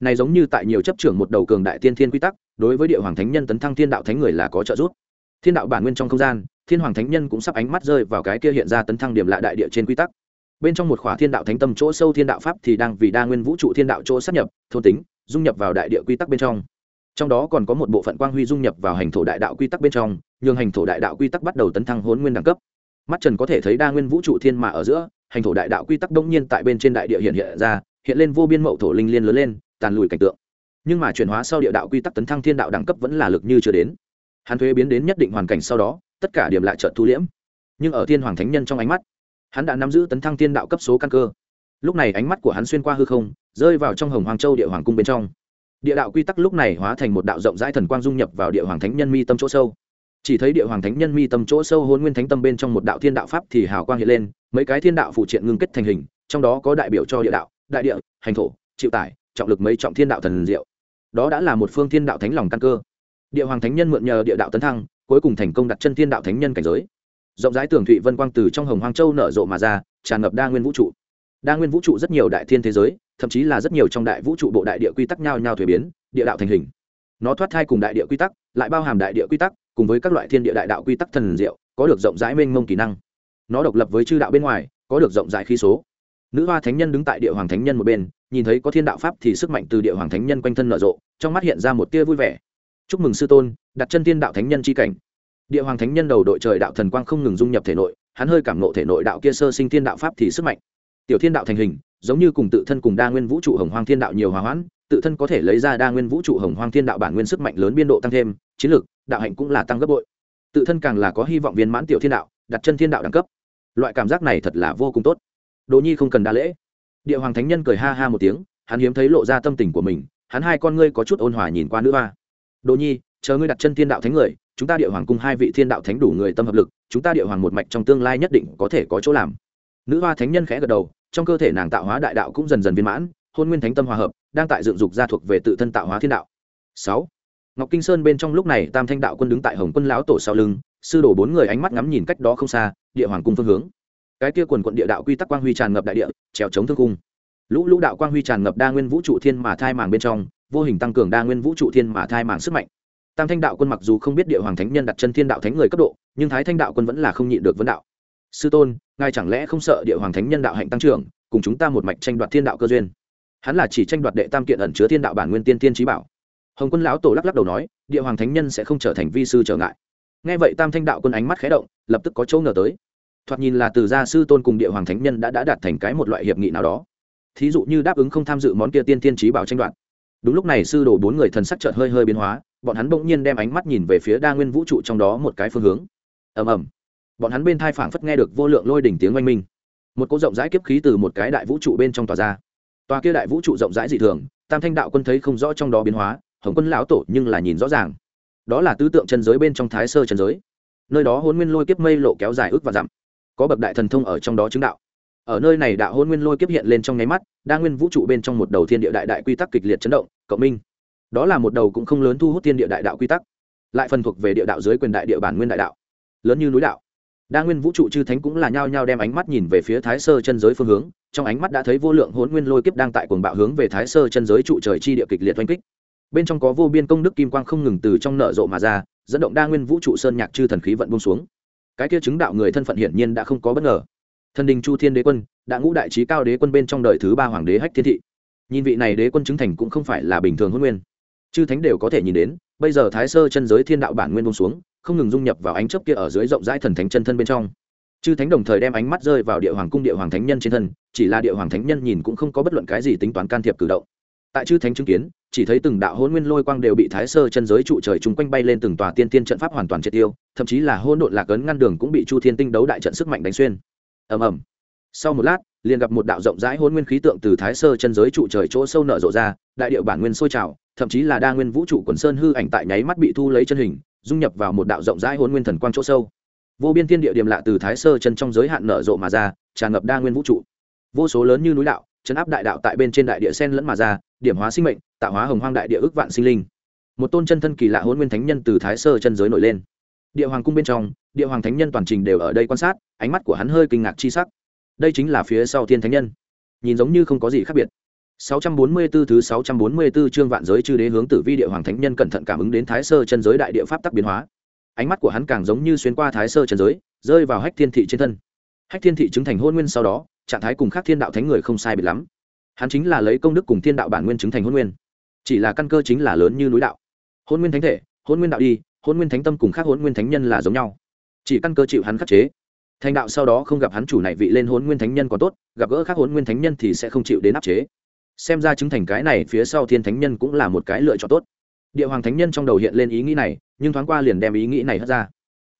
Này giống như tại nhiều chấp trưởng một đầu cường đại tiên thiên quy tắc, đối với địa hoàng thánh nhân tấn thăng thiên đạo thánh người là có trợ giúp thiên đạo bản nguyên trong không gian, thiên hoàng thánh nhân cũng sắp ánh mắt rơi vào cái kia hiện ra tấn thăng điểm lạ đại địa trên quy tắc. Bên trong một khỏa thiên đạo thánh tâm chỗ sâu thiên đạo pháp thì đang vì đa nguyên vũ trụ thiên đạo chỗ sát nhập, thôn tính, dung nhập vào đại địa quy tắc bên trong. Trong đó còn có một bộ phận quang huy dung nhập vào hành thổ đại đạo quy tắc bên trong, nhường hành thổ đại đạo quy tắc bắt đầu tấn thăng hôn nguyên đẳng cấp. Mắt trần có thể thấy đa nguyên vũ trụ thiên mạ ở giữa, hành thổ đại đạo quy tắc đông nhiên tại bên trên đại địa hiện hiện ra, hiện lên vô biên mậu thổ linh liên lớn lên, tàn lùi cảnh tượng. Nhưng mà chuyển hóa sau địa đạo quy tắc tấn thăng thiên đạo đẳng cấp vẫn là lực như chưa đến hắn thuế biến đến nhất định hoàn cảnh sau đó, tất cả điểm lại trợt thu liễm. Nhưng ở thiên hoàng thánh nhân trong ánh mắt, hắn đã nắm giữ tấn thăng thiên đạo cấp số căn cơ. Lúc này ánh mắt của hắn xuyên qua hư không, rơi vào trong hồng hoàng châu địa hoàng cung bên trong. Địa đạo quy tắc lúc này hóa thành một đạo rộng rãi thần quang dung nhập vào địa hoàng thánh nhân mi tâm chỗ sâu. Chỉ thấy địa hoàng thánh nhân mi tâm chỗ sâu hôn nguyên thánh tâm bên trong một đạo thiên đạo pháp thì hào quang hiện lên, mấy cái thiên đạo phụ triện ngưng kết thành hình, trong đó có đại biểu cho địa đạo, đại địa, hành thổ, chịu tải, trọng lực mấy trọng thiên đạo thần diệu. Đó đã là một phương thiên đạo thánh lòng căn cơ địa hoàng thánh nhân mượn nhờ địa đạo tấn thăng, cuối cùng thành công đặt chân thiên đạo thánh nhân cảnh giới. Rộng rãi tường thụy vân quang từ trong hồng hoang châu nở rộ mà ra, tràn ngập đa nguyên vũ trụ. Đa nguyên vũ trụ rất nhiều đại thiên thế giới, thậm chí là rất nhiều trong đại vũ trụ bộ đại địa quy tắc nhau nhau thuế biến, địa đạo thành hình. Nó thoát thai cùng đại địa quy tắc, lại bao hàm đại địa quy tắc, cùng với các loại thiên địa đại đạo quy tắc thần diệu, có được rộng rãi mênh mông kỹ năng. Nó độc lập với chư đạo bên ngoài, có được rộng rãi khí số. Nữ hoa thánh nhân đứng tại địa hoàng thánh nhân một bên, nhìn thấy có thiên đạo pháp thì sức mạnh từ địa hoàng thánh nhân quanh thân nở rộ, trong mắt hiện ra một tia vui vẻ chúc mừng sư tôn, đặt chân thiên đạo thánh nhân c h i cảnh. Địa hoàng thánh nhân đầu đội trời đạo thần quang không ngừng dung nhập thể nội, hắn hơi cảm nộ thể nội đạo kia sơ sinh thiên đạo pháp thì sức mạnh. Tiểu thiên đạo thành hình, giống như cùng tự thân cùng đa nguyên vũ trụ hồng hoang thiên đạo nhiều hòa hoãn, tự thân có thể lấy ra đa nguyên vũ trụ hồng hoang thiên đạo bản nguyên sức mạnh lớn biên độ tăng thêm, chiến lược đạo hạnh cũng là tăng gấp bội. Tự thân càng là có hy vọng viên mãn tiểu thiên đạo, đặt chân thiên đạo đẳng cấp. Loại cảm giác này thật là vô cùng tốt. Đỗ nhi không cần đa lễ. Địa hoàng thánh nhân cười ha ha một tiếng, hắn hiếm thấy lộ ra tâm tình của mình, hắn hai con ngươi có chút ôn hòa nhìn qua nữ hoa đỗ nhi, chờ ngươi đặt chân thiên đạo thánh người, chúng ta địa hoàng cung hai vị thiên đạo thánh đủ người tâm hợp lực, chúng ta địa hoàng một mạch trong tương lai nhất định có thể có chỗ làm. Nữ hoa thánh nhân khẽ gật đầu, trong cơ thể nàng tạo hóa đại đạo cũng dần dần viên mãn, hôn nguyên thánh tâm hòa hợp, đang tại dựng dục gia thuộc về tự thân tạo hóa thiên đạo. Sáu. Ngọc kinh sơn bên trong lúc này, tam thanh đạo quân đứng tại hồng quân lão tổ sau lưng, sư đổ bốn người ánh mắt ngắm nhìn cách đó không xa, địa hoàng cung phương hướng. Cái kia quần quận địa đạo quy tắc quang huy tràn ngập đại địa, trèo chống thương cung. Lũ lũ đạo quang huy tràn ngập đa nguyên vũ trụ thiên mà thai màng bên trong vô hình tăng cường đa nguyên vũ trụ thiên mà thai mạng sức mạnh. Tam thanh đạo quân mặc dù không biết địa hoàng thánh nhân đặt chân thiên đạo thánh người cấp độ, nhưng thái thanh đạo quân vẫn là không nhịn được vấn đạo. Sư tôn, ngài chẳng lẽ không sợ địa hoàng thánh nhân đạo hạnh tăng trưởng, cùng chúng ta một mạch tranh đoạt thiên đạo cơ duyên? Hắn là chỉ tranh đoạt đệ tam kiện ẩn chứa thiên đạo bản nguyên tiên tiên trí bảo. Hồng quân lão tổ lắc lắc đầu nói, địa hoàng thánh nhân sẽ không trở thành vi sư trở ngại. Nghe vậy tam thanh đạo quân ánh mắt khé động, lập tức có chỗ ngờ tới. Thoạt nhìn là từ gia sư tôn cùng địa hoàng thánh nhân đã đã đạt thành cái một loại hiệp nghị nào đó. Thí dụ như đáp ứng không tham dự món kia tiên tiên trí bảo tranh đoạt đúng lúc này sư đồ bốn người thần sắc chợt hơi hơi biến hóa, bọn hắn bỗng nhiên đem ánh mắt nhìn về phía đa nguyên vũ trụ trong đó một cái phương hướng. Ầm ầm. Bọn hắn bên thai phảng phất nghe được vô lượng lôi đỉnh tiếng oanh minh. Một cỗ rộng rãi kiếp khí từ một cái đại vũ trụ bên trong tòa ra. Tòa kia đại vũ trụ rộng rãi dị thường, tam thanh đạo quân thấy không rõ trong đó biến hóa, hồng quân lão tổ nhưng là nhìn rõ ràng. Đó là tứ tượng chân giới bên trong thái sơ chân giới. Nơi đó hôn nguyên lôi kiếp mây lộ kéo dài ước và dặm. Có bậc đại thần thông ở trong đó chứng đạo ở nơi này đạo hôn nguyên lôi kiếp hiện lên trong nháy mắt, đa nguyên vũ trụ bên trong một đầu thiên địa đại đại quy tắc kịch liệt chấn động, cộng minh. Đó là một đầu cũng không lớn thu hút thiên địa đại đạo quy tắc, lại phần thuộc về địa đạo dưới quyền đại địa bản nguyên đại đạo. Lớn như núi đạo. Đa nguyên vũ trụ chư thánh cũng là nhao nhao đem ánh mắt nhìn về phía thái sơ chân giới phương hướng, trong ánh mắt đã thấy vô lượng hôn nguyên lôi kiếp đang tại cuồng bạo hướng về thái sơ chân giới trụ trời chi địa kịch liệt oanh kích. Bên trong có vô biên công đức kim quang không ngừng từ trong nở rộ mà ra, dẫn động đa nguyên vũ trụ sơn nhạc chư thần khí vận bông xuống. Cái kia chứng đạo người thân phận hiển nhiên đã không có bất ngờ thần đình chu thiên đế quân, đã ngũ đại trí cao đế quân bên trong đời thứ ba hoàng đế hách thiên thị. Nhìn vị này đế quân chứng thành cũng không phải là bình thường huân nguyên. Chư thánh đều có thể nhìn đến, bây giờ thái sơ chân giới thiên đạo bản nguyên bông xuống, không ngừng dung nhập vào ánh chấp kia ở dưới rộng rãi thần thánh chân thân bên trong. Chư thánh đồng thời đem ánh mắt rơi vào địa hoàng cung địa hoàng thánh nhân trên thân, chỉ là địa hoàng thánh nhân nhìn cũng không có bất luận cái gì tính toán can thiệp cử động. Tại chư thánh chứng kiến, chỉ thấy từng đạo hôn nguyên lôi quang đều bị thái sơ chân giới trụ trời chung quanh bay lên từng tòa tiên tiên trận pháp hoàn toàn triệt tiêu, thậm chí là hôn độn lạc ấn ngăn đường cũng bị chu thiên tinh đấu đại trận sức mạnh đánh xuyên ầm ầm. Sau một lát, liền gặp một đạo rộng rãi hôn nguyên khí tượng từ thái sơ chân giới trụ trời chỗ sâu nở rộ ra, đại địa bản nguyên sôi trào, thậm chí là đa nguyên vũ trụ quần sơn hư ảnh tại nháy mắt bị thu lấy chân hình, dung nhập vào một đạo rộng rãi hôn nguyên thần quang chỗ sâu. Vô biên thiên địa điểm lạ từ thái sơ chân trong giới hạn nở rộ mà ra, tràn ngập đa nguyên vũ trụ. Vô số lớn như núi đạo, chấn áp đại đạo tại bên trên đại địa sen lẫn mà ra, điểm hóa sinh mệnh, tạo hóa hồng hoang đại địa ước vạn sinh linh. Một tôn chân thân kỳ lạ hôn nguyên thánh nhân từ thái sơ chân giới nổi lên. Địa hoàng cung bên trong, địa hoàng thánh nhân toàn trình đều ở đây quan sát ánh mắt của hắn hơi kinh ngạc chi sắc. Đây chính là phía sau thiên thánh nhân. Nhìn giống như không có gì khác biệt. 644 thứ 644 chương vạn giới chư đế hướng tử vi địa hoàng thánh nhân cẩn thận cảm ứng đến thái sơ chân giới đại địa pháp tắc biến hóa. Ánh mắt của hắn càng giống như xuyên qua thái sơ chân giới, rơi vào hách thiên thị trên thân. Hách thiên thị chứng thành hôn nguyên sau đó, trạng thái cùng khác thiên đạo thánh người không sai biệt lắm. Hắn chính là lấy công đức cùng thiên đạo bản nguyên chứng thành hôn nguyên. Chỉ là căn cơ chính là lớn như núi đạo. Hôn nguyên thánh thể, hôn nguyên đạo đi, hôn nguyên thánh tâm cùng khác hôn nguyên thánh nhân là giống nhau. Chỉ căn cơ chịu hắn khắc chế thành đạo sau đó không gặp hắn chủ này vị lên hôn nguyên thánh nhân còn tốt, gặp gỡ khác hôn nguyên thánh nhân thì sẽ không chịu đến áp chế. Xem ra chứng thành cái này phía sau thiên thánh nhân cũng là một cái lựa chọn tốt. Địa hoàng thánh nhân trong đầu hiện lên ý nghĩ này, nhưng thoáng qua liền đem ý nghĩ này hất ra.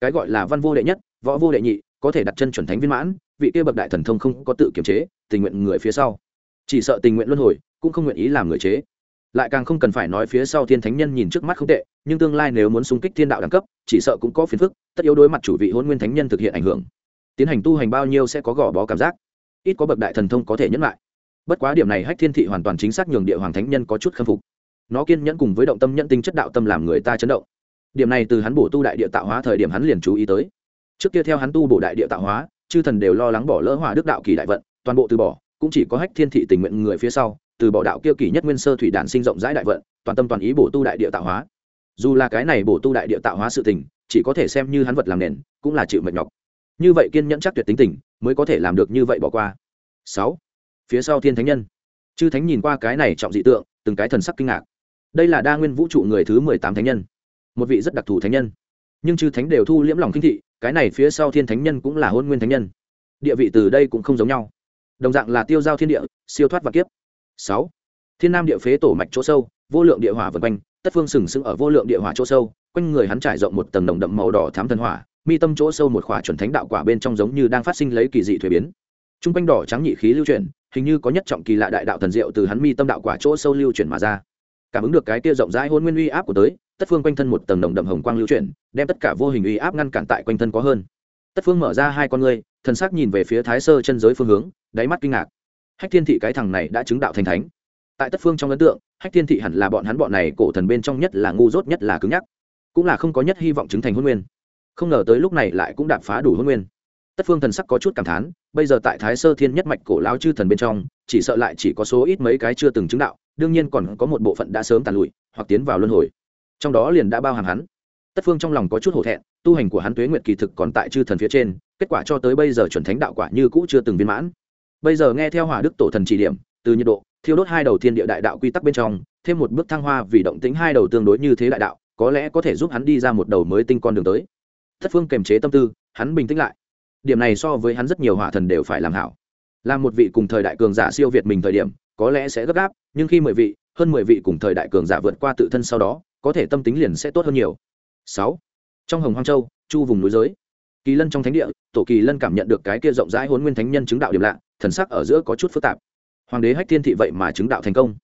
Cái gọi là văn vô đệ nhất, võ vô đệ nhị, có thể đặt chân chuẩn thánh viên mãn, vị kia bậc đại thần thông không có tự kiểm chế, tình nguyện người phía sau. Chỉ sợ tình nguyện luân hồi, cũng không nguyện ý làm người chế. Lại càng không cần phải nói phía sau thiên thánh nhân nhìn trước mắt không tệ, nhưng tương lai nếu muốn xung kích thiên đạo đẳng cấp, chỉ sợ cũng có phiền phức, tất yếu đối mặt chủ vị hôn nguyên thánh nhân thực hiện ảnh hưởng tiến hành tu hành bao nhiêu sẽ có gò bó cảm giác. Ít có bậc đại thần thông có thể nhẫn lại. Bất quá điểm này hách thiên thị hoàn toàn chính xác nhường địa hoàng thánh nhân có chút khâm phục. Nó kiên nhẫn cùng với động tâm nhận tinh chất đạo tâm làm người ta chấn động. Điểm này từ hắn bổ tu đại địa tạo hóa thời điểm hắn liền chú ý tới. Trước kia theo hắn tu bổ đại địa tạo hóa, chư thần đều lo lắng bỏ lỡ hòa đức đạo kỳ đại vận, toàn bộ từ bỏ, cũng chỉ có hách thiên thị tình nguyện người phía sau, từ bỏ đạo kia kỳ nhất nguyên sơ thủy đản sinh rộng rãi đại vận, toàn tâm toàn ý bổ tu đại địa tạo hóa. Dù là cái này bổ tu đại địa tạo hóa sự tình, chỉ có thể xem như hắn vật làm nền, cũng là chịu mệt nhọc như vậy kiên nhẫn chắc tuyệt tính tình, mới có thể làm được như vậy bỏ qua. Sáu, phía sau thiên thánh nhân. Chư thánh nhìn qua cái này trọng dị tượng, từng cái thần sắc kinh ngạc. Đây là đa nguyên vũ trụ người thứ mười tám thánh nhân. Một vị rất đặc thù thánh nhân. Nhưng chư thánh đều thu liễm lòng kinh thị, cái này phía sau thiên thánh nhân cũng là hôn nguyên thánh nhân. Địa vị từ đây cũng không giống nhau. Đồng dạng là tiêu giao thiên địa, siêu thoát và kiếp. Sáu, thiên nam địa phế tổ mạch chỗ sâu, vô lượng địa hỏa vân quanh, tất phương sừng sững ở vô lượng địa hỏa chỗ sâu, quanh người hắn trải rộng một tầng đồng đậm màu đỏ thám thần hỏa mi tâm chỗ sâu một khỏa chuẩn thánh đạo quả bên trong giống như đang phát sinh lấy kỳ dị thuế biến. T r u n g quanh đỏ trắng nhị khí lưu chuyển, hình như có nhất trọng kỳ lạ đại đạo thần diệu từ hắn mi tâm đạo quả chỗ sâu lưu chuyển mà ra. Cảm ứng được cái tia rộng rãi hôn nguyên uy áp của tới, tất phương quanh thân một tầng đồng đậm hồng quang lưu chuyển, đem tất cả vô hình uy áp ngăn cản tại quanh thân có hơn. Tất phương mở ra hai con ngươi, thần sắc nhìn về phía thái sơ chân giới phương hướng, đáy mắt kinh ngạc. Hách thiên thị cái thằng này đã chứng đạo thành thánh. Tại tất phương trong ấn tượng, hách thiên thị hẳn là bọn hắn bọn này cổ thần bên trong nhất là ngu dốt nhất là cứng nhắc, cũng là không có nhất hy vọng chứng thành hôn nguyên không ngờ tới lúc này lại cũng đạp phá đủ hôn nguyên. Tất phương thần sắc có chút cảm thán, bây giờ tại thái sơ thiên nhất mạch cổ lao chư thần bên trong, chỉ sợ lại chỉ có số ít mấy cái chưa từng chứng đạo, đương nhiên còn có một bộ phận đã sớm tàn lụi, hoặc tiến vào luân hồi. Trong đó liền đã bao hàm hắn. Tất phương trong lòng có chút hổ thẹn, tu hành của hắn tuế nguyệt kỳ thực còn tại chư thần phía trên, kết quả cho tới bây giờ chuẩn thánh đạo quả như cũ chưa từng viên mãn. Bây giờ nghe theo hỏa đức tổ thần chỉ điểm, từ nhiệt độ, thiêu đốt hai đầu thiên địa đại đạo quy tắc bên trong, thêm một bước thăng hoa vì động tính hai đầu tương đối như thế đại đạo, có lẽ có thể giúp hắn đi ra một đầu mới tinh con đường tới thất phương kềm chế tâm tư, hắn bình tĩnh lại. Điểm này so với hắn rất nhiều hỏa thần đều phải làm hảo. Là một vị cùng thời đại cường giả siêu việt mình thời điểm, có lẽ sẽ gấp gáp, nhưng khi mười vị, hơn mười vị cùng thời đại cường giả vượt qua tự thân sau đó, có thể tâm tính liền sẽ tốt hơn nhiều. Sáu. Trong hồng hoang châu, chu vùng núi giới. Kỳ lân trong thánh địa, tổ kỳ lân cảm nhận được cái kia rộng rãi huấn nguyên thánh nhân chứng đạo điểm lạ, thần sắc ở giữa có chút phức tạp. Hoàng đế hách thiên thị vậy mà chứng đạo thành công.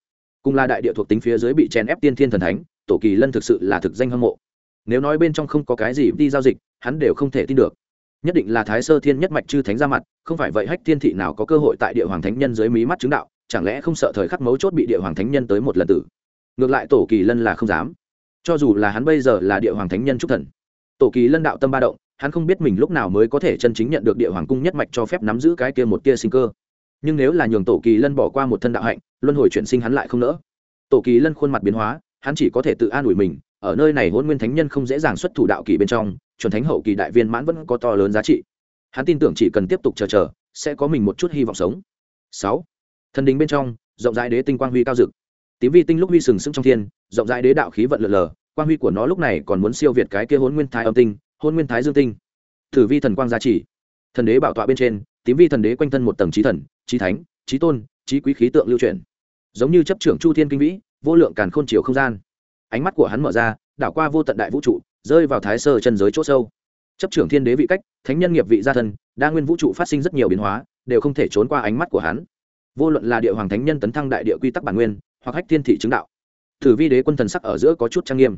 Cùng là đại địa thuộc tính phía dưới bị chèn ép tiên thiên thần thánh, tổ kỳ lân thực sự là thực danh hâm mộ nếu nói bên trong không có cái gì đi giao dịch, hắn đều không thể tin được. Nhất định là thái sơ thiên nhất mạch chư thánh ra mặt, không phải vậy hách thiên thị nào có cơ hội tại địa hoàng thánh nhân dưới mí mắt chứng đạo, chẳng lẽ không sợ thời khắc mấu chốt bị địa hoàng thánh nhân tới một lần tử? Ngược lại tổ kỳ lân là không dám. Cho dù là hắn bây giờ là địa hoàng thánh nhân trúc thần, tổ kỳ lân đạo tâm ba động, hắn không biết mình lúc nào mới có thể chân chính nhận được địa hoàng cung nhất mạch cho phép nắm giữ cái kia một tia sinh cơ. Nhưng nếu là nhường tổ kỳ lân bỏ qua một thân đạo hạnh, luân hồi chuyển sinh hắn lại không nỡ. Tổ kỳ lân khuôn mặt biến hóa, hắn chỉ có thể tự an ủi mình ở nơi này hôn nguyên thánh nhân không dễ dàng xuất thủ đạo kỳ bên trong, chuẩn thánh hậu kỳ đại viên mãn vẫn có to lớn giá trị. Hắn tin tưởng chỉ cần tiếp tục chờ chờ, sẽ có mình một chút hy vọng sống. Sáu, thần đình bên trong, rộng rãi đế tinh quang huy cao dực tím vi tinh lúc huy sừng sững trong thiên, rộng rãi đế đạo khí vận lợn lờ, quang huy của nó lúc này còn muốn siêu việt cái kia hôn nguyên thái âm tinh hôn nguyên thái dương tinh. Thử vi thần quang giá trị. Thần đế bảo tọa bên trên, tím vi thần đế quanh thân một tầng trí thần, trí thánh, trí tôn, trí quý khí tượng lưu truyền. Giống như chấp trưởng chu thiên kinh vĩ, vô lượng càn khôn chiều không gian ánh mắt của hắn mở ra, đảo qua vô tận đại vũ trụ, rơi vào thái sơ chân giới c h ỗ sâu. Chấp trưởng thiên đế vị cách, thánh nhân nghiệp vị gia thân, đa nguyên vũ trụ phát sinh rất nhiều biến hóa, đều không thể trốn qua ánh mắt của hắn. Vô luận là địa hoàng thánh nhân tấn thăng đại địa quy tắc bản nguyên, hoặc hách thiên thị chứng đạo, thử vi đế quân thần sắc ở giữa có chút trang nghiêm.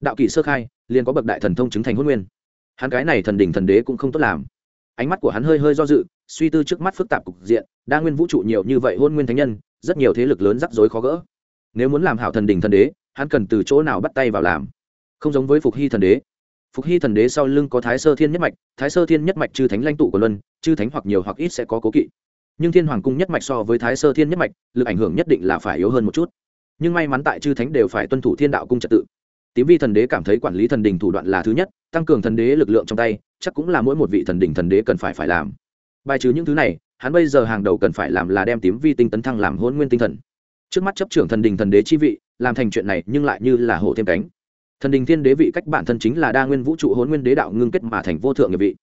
Đạo kỷ sơ khai, liền có bậc đại thần thông chứng thành huân nguyên. Hắn cái này thần đỉnh thần đế cũng không tốt làm. Ánh mắt của hắn hơi hơi do dự, suy tư trước mắt phức tạp cục diện, đa nguyên vũ trụ nhiều như vậy hôn nguyên thánh nhân, rất nhiều thế lực lớn rắc rối khó gỡ. Nếu muốn làm hảo thần đỉnh thần đế hắn cần từ chỗ nào bắt tay vào làm? Không giống với phục hy thần đế. Phục hy thần đế sau lưng có thái sơ thiên nhất mạch, thái sơ thiên nhất mạch chư thánh lãnh tụ của luân chư thánh hoặc nhiều hoặc ít sẽ có cố kỵ. Nhưng thiên hoàng cung nhất mạch so với thái sơ thiên nhất mạch, lực ảnh hưởng nhất định là phải yếu hơn một chút. Nhưng may mắn tại chư thánh đều phải tuân thủ thiên đạo cung trật tự. Tím vi thần đế cảm thấy quản lý thần đình thủ đoạn là thứ nhất, tăng cường thần đế lực lượng trong tay, chắc cũng là mỗi một vị thần đình thần đế cần phải phải làm. Bài trừ những thứ này, hắn bây giờ hàng đầu cần phải làm là đem tím vi tinh tấn thăng làm hôn nguyên tinh thần. Trước mắt chấp trưởng thần đình thần đế chi vị làm thành chuyện này nhưng lại như là hổ thêm cánh. Thần đình thiên đế vị cách bản thân chính là đa nguyên vũ trụ hôn nguyên đế đạo ngưng kết mà thành vô thượng nghiệp vị.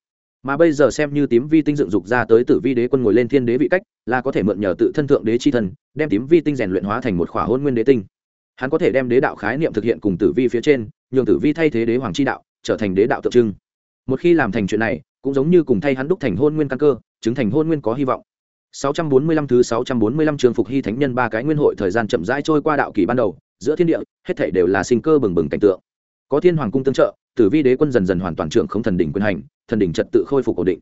Mà bây giờ xem như tím vi tinh dựng dục ra tới tử vi đế quân ngồi lên thiên đế vị cách, là có thể mượn nhờ tự thân thượng đế chi thân, đem tím vi tinh rèn luyện hóa thành một khỏa hôn nguyên đế tinh. Hắn có thể đem đế đạo khái niệm thực hiện cùng tử vi phía trên, nhường tử vi thay thế đế hoàng chi đạo, trở thành đế đạo tượng trưng. Một khi làm thành chuyện này, cũng giống như cùng thay hắn đúc thành hôn nguyên căn cơ, chứng thành hôn nguyên có hy vọng. 645 thứ 645 trường phục hy thánh nhân ba cái nguyên hội thời gian chậm rãi trôi qua đạo kỳ ban đầu giữa thiên địa, hết thảy đều là sinh cơ bừng bừng cảnh tượng. Có thiên hoàng cung tương trợ, tử vi đế quân dần dần hoàn toàn trưởng không thần đỉnh quyền hành, thần đỉnh trật tự khôi phục ổn định.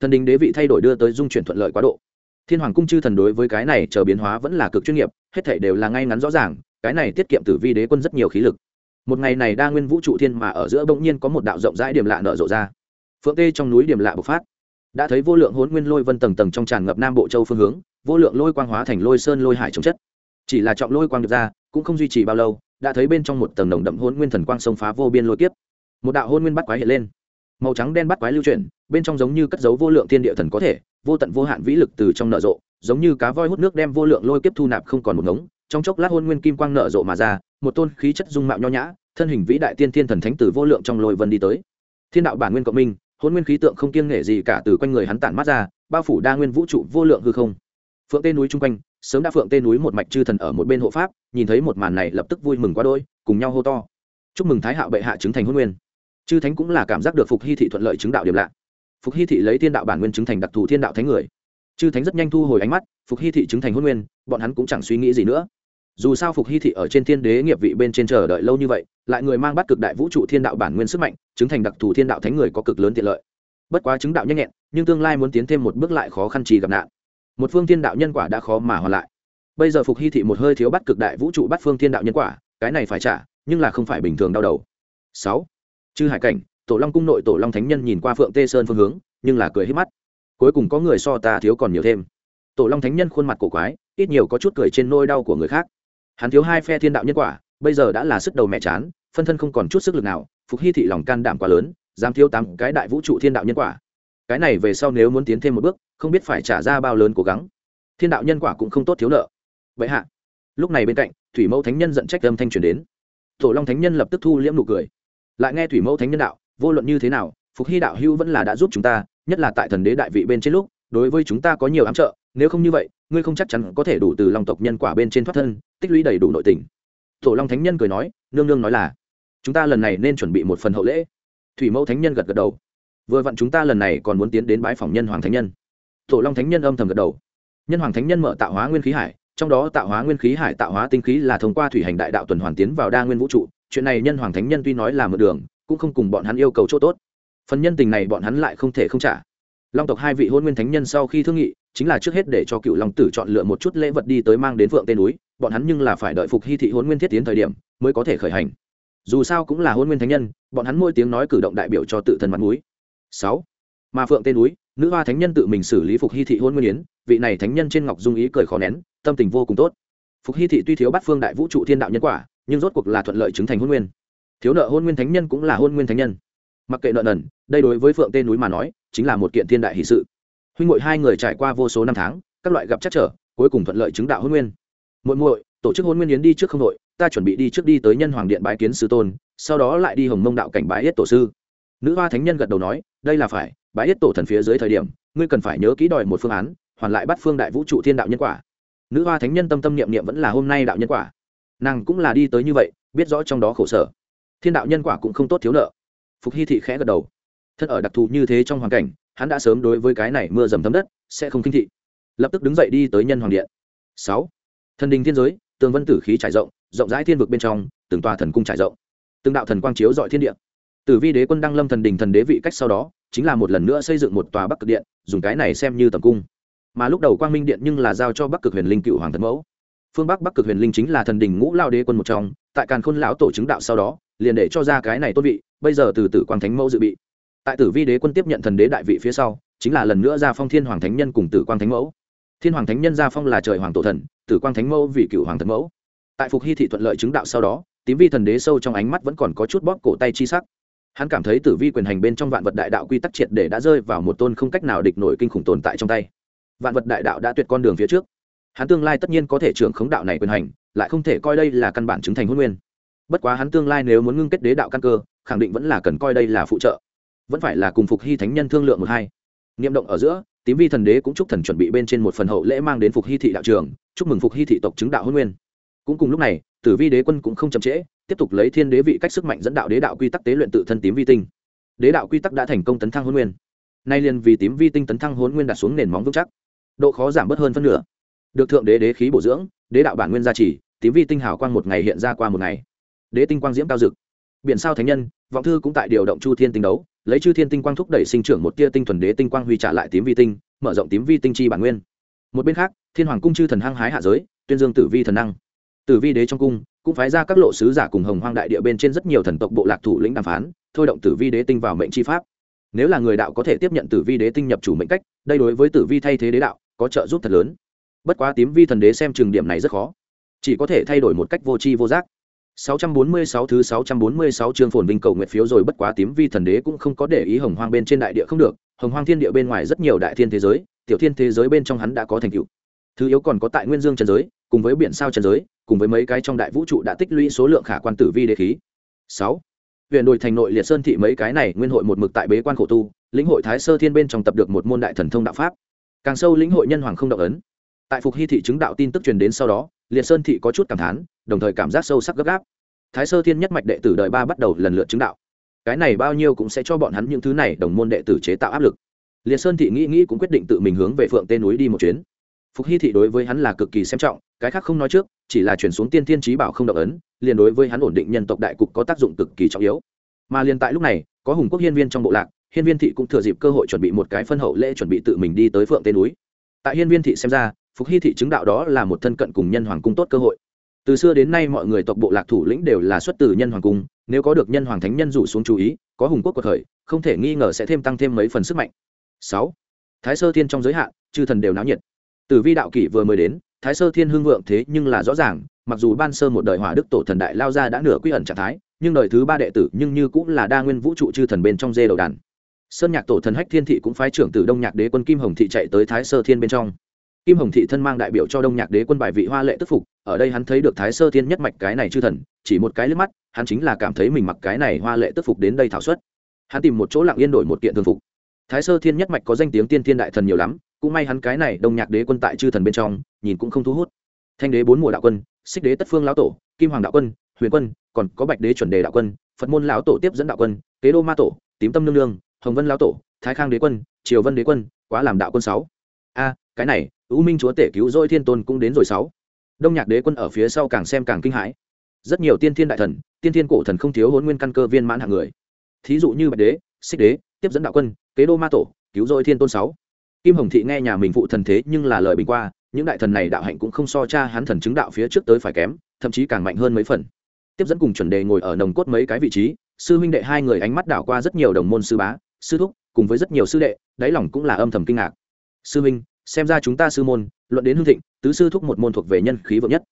Thần đỉnh đế vị thay đổi đưa tới dung chuyển thuận lợi quá độ. Thiên hoàng cung chư thần đối với cái này chờ biến hóa vẫn là cực chuyên nghiệp, hết thảy đều là ngay ngắn rõ ràng, cái này tiết kiệm tử vi đế quân rất nhiều khí lực. Một ngày này đa nguyên vũ trụ thiên mà ở giữa bỗng nhiên có một đạo rộng rãi điểm lạ nở rộ ra. Phượng tê trong núi điểm lạ bộc phát. Đã thấy vô lượng hỗn nguyên lôi vân tầng tầng trong tràn ngập nam bộ châu phương hướng, vô lượng lôi quang hóa thành lôi sơn lôi hải chống chất. Chỉ là trọng lôi quang được ra cũng không duy trì bao lâu, đã thấy bên trong một tầng nồng đậm hôn nguyên thần quang sông phá vô biên lôi kiếp. Một đạo hôn nguyên bắt quái hiện lên. Màu trắng đen bắt quái lưu chuyển, bên trong giống như cất dấu vô lượng thiên địa thần có thể, vô tận vô hạn vĩ lực từ trong nở rộ, giống như cá voi hút nước đem vô lượng lôi kiếp thu nạp không còn một ngống. Trong chốc lát hôn nguyên kim quang nở rộ mà ra, một tôn khí chất dung mạo nho nhã, thân hình vĩ đại tiên thiên thần thánh tử vô lượng trong lôi vân đi tới. Thiên đạo bản nguyên cộng minh, hôn nguyên khí tượng không kiêng nghệ gì cả từ quanh người hắn tản mắt ra, bao phủ đa nguyên vũ trụ vô lượng hư không. Phượng tên núi chung quanh sớm đã phượng tên núi một mạch chư thần ở một bên hộ pháp, nhìn thấy một màn này lập tức vui mừng quá đôi cùng nhau hô to. Chúc mừng thái hạo bệ hạ chứng thành hôn nguyên. Chư thánh cũng là cảm giác được phục hy thị thuận lợi chứng đạo điểm lạ. Phục hy thị lấy thiên đạo bản nguyên chứng thành đặc thù thiên đạo thánh người. Chư thánh rất nhanh thu hồi ánh mắt, phục hy thị chứng thành hôn nguyên, bọn hắn cũng chẳng suy nghĩ gì nữa. Dù sao phục hy thị ở trên thiên đế nghiệp vị bên trên chờ đợi lâu như vậy, lại người mang bắt cực đại vũ trụ thiên đạo bản nguyên sức mạnh, chứng thành đặc thù thiên đạo thánh người có cực lớn tiện lợi. Bất quá chứng đạo nhanh nhẹn, nhưng tương lai muốn tiến thêm một bước lại khó khăn trì gặp nạn một phương thiên đạo nhân quả đã khó mà hoàn lại. Bây giờ phục hy thị một hơi thiếu bắt cực đại vũ trụ bắt phương thiên đạo nhân quả, cái này phải trả, nhưng là không phải bình thường đau đầu. Sáu. Chư hải cảnh, tổ long cung nội tổ long thánh nhân nhìn qua phượng tê sơn phương hướng, nhưng là cười hết mắt. Cuối cùng có người so ta thiếu còn nhiều thêm. Tổ long thánh nhân khuôn mặt cổ quái, ít nhiều có chút cười trên nôi đau của người khác. Hắn thiếu hai phe thiên đạo nhân quả, bây giờ đã là sức đầu mẹ chán, phân thân không còn chút sức lực nào, phục hy thị lòng can đảm quá lớn, dám thiếu tám cái đại vũ trụ thiên đạo nhân quả. Cái này về sau nếu muốn tiến thêm một bước không biết phải trả ra bao lớn cố gắng. Thiên đạo nhân quả cũng không tốt thiếu nợ. Vậy hạ. Lúc này bên cạnh, thủy mẫu thánh nhân giận trách âm thanh truyền đến. Tổ long thánh nhân lập tức thu liễm nụ cười. Lại nghe thủy mẫu thánh nhân đạo, vô luận như thế nào, phục hy đạo hữu vẫn là đã giúp chúng ta, nhất là tại thần đế đại vị bên trên lúc, đối với chúng ta có nhiều ám trợ, nếu không như vậy, ngươi không chắc chắn có thể đủ từ lòng tộc nhân quả bên trên thoát thân, tích lũy đầy đủ nội tình. Tổ long thánh nhân cười nói, nương nương nói là, chúng ta lần này nên chuẩn bị một phần hậu lễ. Thủy mẫu thánh nhân gật gật đầu. Vừa vặn chúng ta lần này còn muốn tiến đến bái phòng nhân hoàng thánh nhân tổ long thánh nhân âm thầm gật đầu. Nhân hoàng thánh nhân mở tạo hóa nguyên khí hải, trong đó tạo hóa nguyên khí hải tạo hóa tinh khí là thông qua thủy hành đại đạo tuần hoàn tiến vào đa nguyên vũ trụ. Chuyện này nhân hoàng thánh nhân tuy nói là một đường, cũng không cùng bọn hắn yêu cầu chỗ tốt. Phần nhân tình này bọn hắn lại không thể không trả. Long tộc hai vị hôn nguyên thánh nhân sau khi thương nghị, chính là trước hết để cho cựu long tử chọn lựa một chút lễ vật đi tới mang đến phượng tên núi, bọn hắn nhưng là phải đợi phục hy thị hôn nguyên thiết tiến thời điểm mới có thể khởi hành. Dù sao cũng là hôn nguyên thánh nhân, bọn hắn mỗi tiếng nói cử động đại biểu cho tự thân mặt núi sáu, mà phượng tên núi nữ hoa thánh nhân tự mình xử lý phục hy thị hôn nguyên yến, vị này thánh nhân trên ngọc dung ý cười khó nén, tâm tình vô cùng tốt. Phục hy thị tuy thiếu bắt phương đại vũ trụ thiên đạo nhân quả, nhưng rốt cuộc là thuận lợi chứng thành hôn nguyên. Thiếu nợ hôn nguyên thánh nhân cũng là hôn nguyên thánh nhân. Mặc kệ nợ nần, đây đối với phượng tên núi mà nói, chính là một kiện thiên đại hỷ sự. Huynh ngội hai người trải qua vô số năm tháng, các loại gặp chắc trở, cuối cùng thuận lợi chứng đạo hôn nguyên. Muội muội, tổ chức hôn nguyên yến đi trước không nội, ta chuẩn bị đi trước đi tới nhân hoàng điện bái kiến sư tôn, sau đó lại đi hồng mông đạo cảnh bái yết tổ sư nữ hoa thánh nhân gật đầu nói, đây là phải, bái yết tổ thần phía dưới thời điểm, ngươi cần phải nhớ kỹ đòi một phương án, hoàn lại bắt phương đại vũ trụ thiên đạo nhân quả. Nữ hoa thánh nhân tâm tâm niệm niệm vẫn là hôm nay đạo nhân quả. Nàng cũng là đi tới như vậy, biết rõ trong đó khổ sở. Thiên đạo nhân quả cũng không tốt thiếu nợ. Phục hy thị khẽ gật đầu. Thân ở đặc thù như thế trong hoàn cảnh, hắn đã sớm đối với cái này mưa dầm thấm đất, sẽ không kinh thị. Lập tức đứng dậy đi tới nhân hoàng điện. Sáu. Thần đình thiên giới, tường vân tử khí trải rộng rộng rãi thiên vực bên trong, từng tòa thần cung trải rộng. Từng đạo thần quang chiếu dọi thiên địa tử vi đế quân đăng lâm thần đình thần đế vị cách sau đó, chính là một lần nữa xây dựng một tòa bắc cực điện, dùng cái này xem như tầm cung. Mà lúc đầu quang minh điện nhưng là giao cho bắc cực huyền linh cựu hoàng thần mẫu. Phương bắc bắc cực huyền linh chính là thần đình ngũ lao đế quân một trong, tại càn khôn lão tổ chứng đạo sau đó, liền để cho ra cái này tôn vị, bây giờ từ tử quang thánh mẫu dự bị. Tại tử vi đế quân tiếp nhận thần đế đại vị phía sau, chính là lần nữa ra phong thiên hoàng thánh nhân cùng tử quang thánh mẫu. Thiên hoàng thánh nhân gia phong là trời hoàng tổ thần, tử quang thánh mẫu vì cựu hoàng thần mẫu. Tại phục hy thị thuận lợi chứng đạo sau đó, tím vi thần đế sâu trong ánh mắt vẫn còn có chút bóp cổ tay chi sắc hắn cảm thấy tử vi quyền hành bên trong vạn vật đại đạo quy tắc triệt để đã rơi vào một tôn không cách nào địch nổi kinh khủng tồn tại trong tay. Vạn vật đại đạo đã tuyệt con đường phía trước. Hắn tương lai tất nhiên có thể trưởng khống đạo này quyền hành, lại không thể coi đây là căn bản chứng thành huân nguyên. Bất quá hắn tương lai nếu muốn ngưng kết đế đạo căn cơ, khẳng định vẫn là cần coi đây là phụ trợ. Vẫn phải là cùng phục hy thánh nhân thương lượng một hai. Niệm động ở giữa, tím vi thần đế cũng chúc thần chuẩn bị bên trên một phần hậu lễ mang đến phục hy thị đạo trường, chúc mừng phục hy thị tộc chứng đạo huân nguyên. Cũng cùng lúc này tử vi đế quân cũng không chậm trễ, tiếp tục lấy thiên đế vị cách sức mạnh dẫn đạo đế đạo quy tắc tế luyện tự thân tím vi tinh. Đế đạo quy tắc đã thành công tấn thăng hôn nguyên. Nay liền vì tím vi tinh tấn thăng hôn nguyên đặt xuống nền móng vững chắc. Độ khó giảm bớt hơn phân nửa. Được thượng đế đế khí bổ dưỡng, đế đạo bản nguyên gia trì, tím vi tinh hào quang một ngày hiện ra qua một ngày. Đế tinh quang diễm cao dực. Biển sao thánh nhân, vọng thư cũng tại điều động chu thiên tinh đấu, lấy chư thiên tinh quang thúc đẩy sinh trưởng một tia tinh thuần đế tinh quang huy trả lại tím vi tinh, mở rộng tím vi tinh chi bản nguyên. Một bên khác, thiên hoàng cung chư thần hăng hái hạ giới, tuyên dương tử vi thần năng tử vi đế trong cung cũng phái ra các lộ sứ giả cùng hồng hoang đại địa bên trên rất nhiều thần tộc bộ lạc thủ lĩnh đàm phán thôi động tử vi đế tinh vào mệnh chi pháp. Nếu là người đạo có thể tiếp nhận tử vi đế tinh nhập chủ mệnh cách đây đối với tử vi thay thế đế đạo có trợ giúp thật lớn. Bất quá tím vi thần đế xem trường điểm này rất khó. Chỉ có thể thay đổi một cách vô tri vô giác. 646 thứ 646 chương phồn vinh cầu nguyện phiếu rồi bất quá tím vi thần đế cũng không có để ý hồng hoang bên trên đại địa không được, hồng hoang thiên địa bên ngoài rất nhiều đại thiên thế giới, tiểu thiên thế giới bên trong hắn đã có thành tựu. Thứ yếu còn có tại nguyên dương Trần giới, cùng với biển sao Trần giới, cùng với mấy cái trong đại vũ trụ đã tích lũy số lượng khả quan tử vi đế khí. 6. Huyền đồi thành nội liệt sơn thị mấy cái này nguyên hội một mực tại bế quan khổ tu, lĩnh hội thái sơ thiên bên trong tập được một môn đại thần thông đạo pháp. Càng sâu lĩnh hội nhân hoàng không động ấn. Tại phục hy thị chứng đạo tin tức truyền đến sau đó, liệt sơn thị có chút cảm thán đồng thời cảm giác sâu sắc gấp gáp thái sơ thiên nhất mạch đệ tử đời ba bắt đầu lần lượt chứng đạo cái này bao nhiêu cũng sẽ cho bọn hắn những thứ này đồng môn đệ tử chế tạo áp lực liệt sơn thị nghĩ nghĩ cũng quyết định tự mình hướng về phượng tên núi đi một chuyến phục hy thị đối với hắn là cực kỳ xem trọng, cái khác không nói trước, chỉ là chuyển xuống tiên thiên trí bảo không động ấn, liền đối với hắn ổn định nhân tộc đại cục có tác dụng cực kỳ trọng yếu. Mà liền tại lúc này, có hùng quốc hiên viên trong bộ lạc, hiên viên thị cũng thừa dịp cơ hội chuẩn bị một cái phân hậu lễ chuẩn bị tự mình đi tới phượng tên núi. Tại hiên viên thị xem ra, phục hy thị chứng đạo đó là một thân cận cùng nhân hoàng cung tốt cơ hội. Từ xưa đến nay mọi người tộc bộ lạc thủ lĩnh đều là xuất từ nhân hoàng cung, nếu có được nhân hoàng thánh nhân rủ xuống chú ý, có hùng quốc của thời không thể nghi ngờ sẽ thêm tăng thêm mấy phần sức mạnh. Sáu. Thái sơ thiên trong giới hạn, chư thần đều náo nhiệt từ vi đạo kỷ vừa mới đến, thái sơ thiên hưng vượng thế nhưng là rõ ràng, mặc dù ban sơ một đời hỏa đức tổ thần đại lao ra đã nửa quy ẩn trạng thái, nhưng đời thứ ba đệ tử nhưng như cũng là đa nguyên vũ trụ chư thần bên trong dê đầu đàn. Sơn nhạc tổ thần hách thiên thị cũng phái trưởng tử đông nhạc đế quân kim hồng thị chạy tới thái sơ thiên bên trong. Kim hồng thị thân mang đại biểu cho đông nhạc đế quân bài vị hoa lệ tức phục, ở đây hắn thấy được thái sơ thiên nhất mạch cái này chư thần, chỉ một cái liếc mắt, hắn chính là cảm thấy mình mặc cái này hoa lệ tức phục đến đây thảo suất hắn tìm một chỗ lặng yên đổi một kiện thường phục. Thái sơ thiên nhất mạch có danh tiếng tiên thiên đại thần nhiều lắm cũng may hắn cái này đông nhạc đế quân tại chư thần bên trong, nhìn cũng không thu hút. Thanh đế bốn mùa đạo quân, xích đế tất phương lão tổ, kim hoàng đạo quân, huyền quân, còn có bạch đế chuẩn đề đạo quân, phật môn lão tổ tiếp dẫn đạo quân, kế đô ma tổ, tím tâm nương nương, hồng vân lão tổ, thái khang đế quân, triều vân đế quân, quá làm đạo quân sáu. A, cái này ưu minh chúa tể cứu dỗi thiên tôn cũng đến rồi sáu. Đông nhạc đế quân ở phía sau càng xem càng kinh hãi. Rất nhiều tiên thiên đại thần, tiên thiên cổ thần không thiếu hôn nguyên căn cơ viên mãn hạng người. Thí dụ như bạch đế, xích đế, tiếp dẫn đạo quân, kế đô ma tổ, cứu dỗi thiên tôn sáu kim hồng thị nghe nhà mình phụ thần thế nhưng là lời bình qua, những đại thần này đạo hạnh cũng không so cha hắn thần chứng đạo phía trước tới phải kém, thậm chí càng mạnh hơn mấy phần. Tiếp dẫn cùng chuẩn đề ngồi ở nồng cốt mấy cái vị trí, sư huynh đệ hai người ánh mắt đảo qua rất nhiều đồng môn sư bá, sư thúc, cùng với rất nhiều sư đệ, đáy lòng cũng là âm thầm kinh ngạc. Sư huynh, xem ra chúng ta sư môn, luận đến hương thịnh, tứ sư thúc một môn thuộc về nhân khí vượng nhất.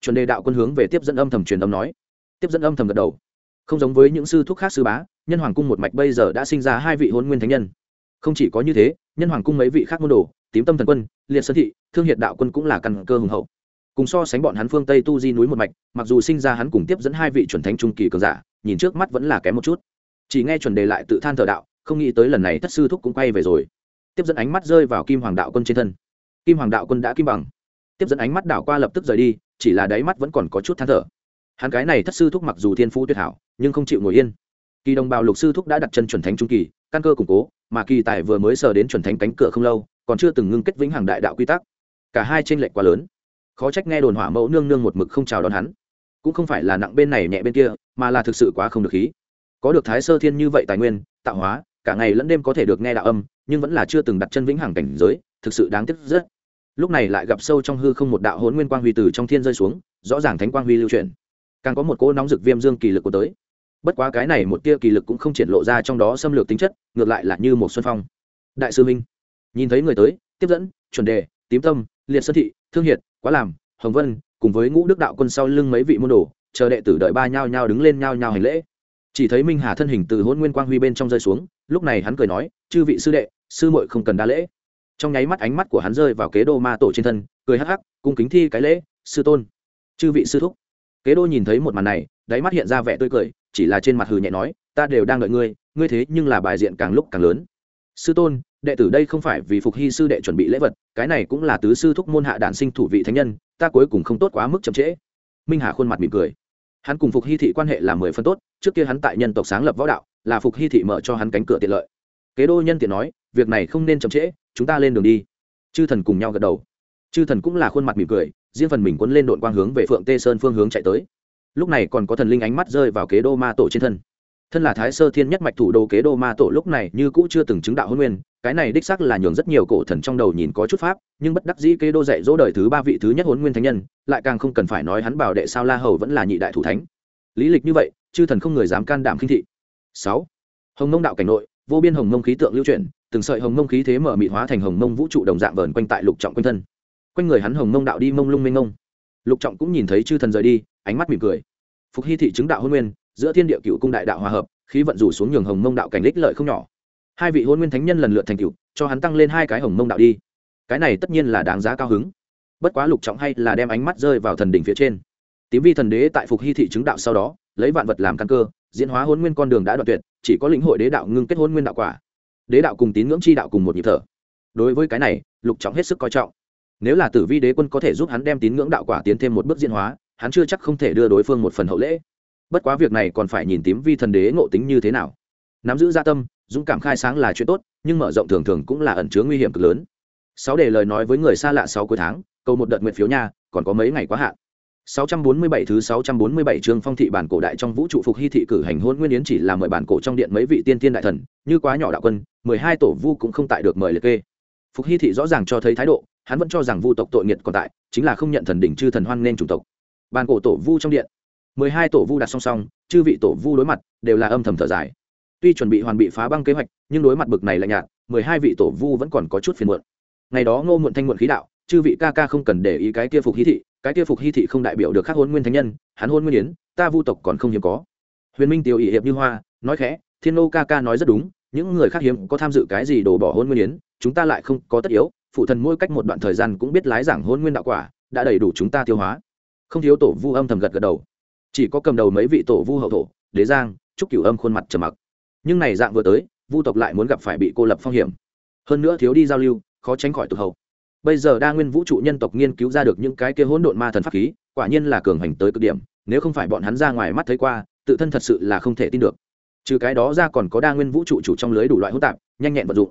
Chuẩn đề đạo quân hướng về tiếp dẫn âm thầm truyền âm nói. Tiếp dẫn âm thầm gật đầu. Không giống với những sư thúc khác sư bá, nhân hoàng cung một mạch bây giờ đã sinh ra hai vị hôn nguyên thánh nhân không chỉ có như thế, nhân hoàng cung mấy vị khác môn đồ, tím tâm thần quân, liệt sơn thị, thương hiệt đạo quân cũng là căn cơ hùng hậu. Cùng so sánh bọn hắn phương tây tu di núi một mạch, mặc dù sinh ra hắn cùng tiếp dẫn hai vị chuẩn thánh trung kỳ cường giả, nhìn trước mắt vẫn là kém một chút. Chỉ nghe chuẩn đề lại tự than thờ đạo, không nghĩ tới lần này thất sư thúc cũng quay về rồi. Tiếp dẫn ánh mắt rơi vào kim hoàng đạo quân trên thân. Kim hoàng đạo quân đã kim bằng. Tiếp dẫn ánh mắt đảo qua lập tức rời đi, chỉ là đáy mắt vẫn còn có chút than thở. Hắn cái này thất sư thúc mặc dù thiên phú tuyệt hảo, nhưng không chịu ngồi yên. Kỳ đồng bào lục sư thúc đã đặt chân chuẩn thánh trung kỳ, căn cơ củng cố mà kỳ tài vừa mới sờ đến chuẩn thánh cánh cửa không lâu, còn chưa từng ngưng kết vĩnh hằng đại đạo quy tắc. Cả hai trên lệch quá lớn. Khó trách nghe đồn hỏa mẫu nương nương một mực không chào đón hắn. Cũng không phải là nặng bên này nhẹ bên kia, mà là thực sự quá không được khí. Có được thái sơ thiên như vậy tài nguyên, tạo hóa, cả ngày lẫn đêm có thể được nghe đạo âm, nhưng vẫn là chưa từng đặt chân vĩnh hằng cảnh giới, thực sự đáng tiếc rất. Lúc này lại gặp sâu trong hư không một đạo hỗn nguyên quang huy từ trong thiên rơi xuống, rõ ràng thánh quang huy lưu chuyển. Càng có một cỗ nóng rực viêm dương kỳ lực của tới bất quá cái này một tia kỳ lực cũng không triển lộ ra trong đó xâm lược tính chất, ngược lại là như một xuân phong. Đại sư minh, nhìn thấy người tới, tiếp dẫn, chuẩn đề, tím tâm, liệt sơn thị, thương hiệt, quá làm, hồng vân, cùng với ngũ đức đạo quân sau lưng mấy vị môn đồ, chờ đệ tử đợi ba nhao nhao đứng lên nhao nhao hành lễ. Chỉ thấy minh hà thân hình từ hôn nguyên quang huy bên trong rơi xuống, lúc này hắn cười nói, chư vị sư đệ, sư muội không cần đa lễ. Trong nháy mắt ánh mắt của hắn rơi vào kế đô ma tổ trên thân, cười hắc hắc, cung kính thi cái lễ, sư tôn. Chư vị sư thúc. Kế đô nhìn thấy một màn này, đáy mắt hiện ra vẻ tươi cười chỉ là trên mặt hừ nhẹ nói, ta đều đang đợi ngươi ngươi thế nhưng là bài diện càng lúc càng lớn. Sư tôn, đệ tử đây không phải vì phục hy sư đệ chuẩn bị lễ vật, cái này cũng là tứ sư thúc môn hạ đản sinh thủ vị thánh nhân, ta cuối cùng không tốt quá mức chậm trễ. Minh hà khuôn mặt mỉm cười. Hắn cùng phục hy thị quan hệ là mười phân tốt, trước kia hắn tại nhân tộc sáng lập võ đạo, là phục hy thị mở cho hắn cánh cửa tiện lợi. Kế đô nhân tiện nói, việc này không nên chậm trễ, chúng ta lên đường đi. Chư thần cùng nhau gật đầu. Chư thần cũng là khuôn mặt mỉm cười, riêng phần mình quấn lên đội quang hướng về phượng tê sơn phương hướng chạy tới lúc này còn có thần linh ánh mắt rơi vào kế đô ma tổ trên thân. Thân là thái sơ thiên nhất mạch thủ đô kế đô ma tổ lúc này như cũ chưa từng chứng đạo hôn nguyên, cái này đích sắc là nhường rất nhiều cổ thần trong đầu nhìn có chút pháp, nhưng bất đắc dĩ kế đô dạy dỗ đời thứ ba vị thứ nhất hôn nguyên thánh nhân, lại càng không cần phải nói hắn bảo đệ sao la hầu vẫn là nhị đại thủ thánh. Lý lịch như vậy, chư thần không người dám can đảm khinh thị. Sáu. Hồng mông đạo cảnh nội, vô biên hồng mông khí tượng lưu chuyển, từng sợi hồng mông khí thế mở mị hóa thành hồng mông vũ trụ đồng dạng vờn quanh tại lục trọng quanh thân. Quanh người hắn hồng mông đạo đi mông lung mênh mông. Lục trọng cũng nhìn thấy chư thần rời đi ánh mắt mỉm cười. Phục hy thị chứng đạo hôn nguyên, giữa thiên địa cựu cung đại đạo hòa hợp, khí vận rủ xuống nhường hồng mông đạo cảnh lích lợi không nhỏ. Hai vị hôn nguyên thánh nhân lần lượt thành cựu cho hắn tăng lên hai cái hồng mông đạo đi. Cái này tất nhiên là đáng giá cao hứng. Bất quá lục trọng hay là đem ánh mắt rơi vào thần đỉnh phía trên. Tím vi thần đế tại phục hy thị chứng đạo sau đó, lấy vạn vật làm căn cơ, diễn hóa hôn nguyên con đường đã đoạn tuyệt, chỉ có lĩnh hội đế đạo ngưng kết hôn nguyên đạo quả. Đế đạo cùng tín ngưỡng chi đạo cùng một nhịp thở. Đối với cái này, lục trọng hết sức coi trọng. Nếu là tử vi đế quân có thể giúp hắn đem tín ngưỡng đạo quả tiến thêm một bước diễn hóa hắn chưa chắc không thể đưa đối phương một phần hậu lễ bất quá việc này còn phải nhìn tím vi thần đế ngộ tính như thế nào nắm giữ gia tâm dũng cảm khai sáng là chuyện tốt nhưng mở rộng thường thường cũng là ẩn chứa nguy hiểm cực lớn sáu để lời nói với người xa lạ sáu cuối tháng câu một đợt nguyện phiếu nha còn có mấy ngày quá hạn 647 thứ 647 chương phong thị bản cổ đại trong vũ trụ phục hy thị cử hành hôn nguyên yến chỉ là mời bản cổ trong điện mấy vị tiên tiên đại thần, như quá nhỏ đạo quân, 12 tổ vu cũng không tại được mời liệt kê. Phục hy thị rõ ràng cho thấy thái độ, hắn vẫn cho rằng vu tộc tội nghiệt còn tại, chính là không nhận thần đỉnh chư thần hoan nên chủng tộc bàn cổ tổ vu trong điện, 12 tổ vu đặt song song, chư vị tổ vu đối mặt, đều là âm thầm thở dài. Tuy chuẩn bị hoàn bị phá băng kế hoạch, nhưng đối mặt bực này là nhạt, 12 vị tổ vu vẫn còn có chút phiền muộn. Ngày đó Ngô Muộn Thanh muộn khí đạo, chư vị ca ca không cần để ý cái kia phục hy thị, cái kia phục hy thị không đại biểu được khắc hôn nguyên thánh nhân hắn hôn nguyên yến ta vu tộc còn không hiếm có huyền minh tiểu ỵ hiệp như hoa nói khẽ thiên nô ca ca nói rất đúng những người khác hiếm có tham dự cái gì đổ bỏ hôn nguyên yến chúng ta lại không có tất yếu phụ thần mỗi cách một đoạn thời gian cũng biết lái giảng hôn nguyên đạo quả đã đầy đủ chúng ta tiêu hóa không thiếu tổ vu âm thầm gật gật đầu. Chỉ có cầm đầu mấy vị tổ vu hậu thổ, đế giang, trúc cửu âm khuôn mặt trầm mặc. Nhưng này dạng vừa tới, vu tộc lại muốn gặp phải bị cô lập phong hiểm. Hơn nữa thiếu đi giao lưu, khó tránh khỏi tụt hậu. Bây giờ đa nguyên vũ trụ nhân tộc nghiên cứu ra được những cái kia hỗn độn ma thần pháp khí, quả nhiên là cường hành tới cực điểm, nếu không phải bọn hắn ra ngoài mắt thấy qua, tự thân thật sự là không thể tin được. Trừ cái đó ra còn có đa nguyên vũ trụ chủ trong lưới đủ loại hỗn tạp, nhanh nhẹn vận dụng.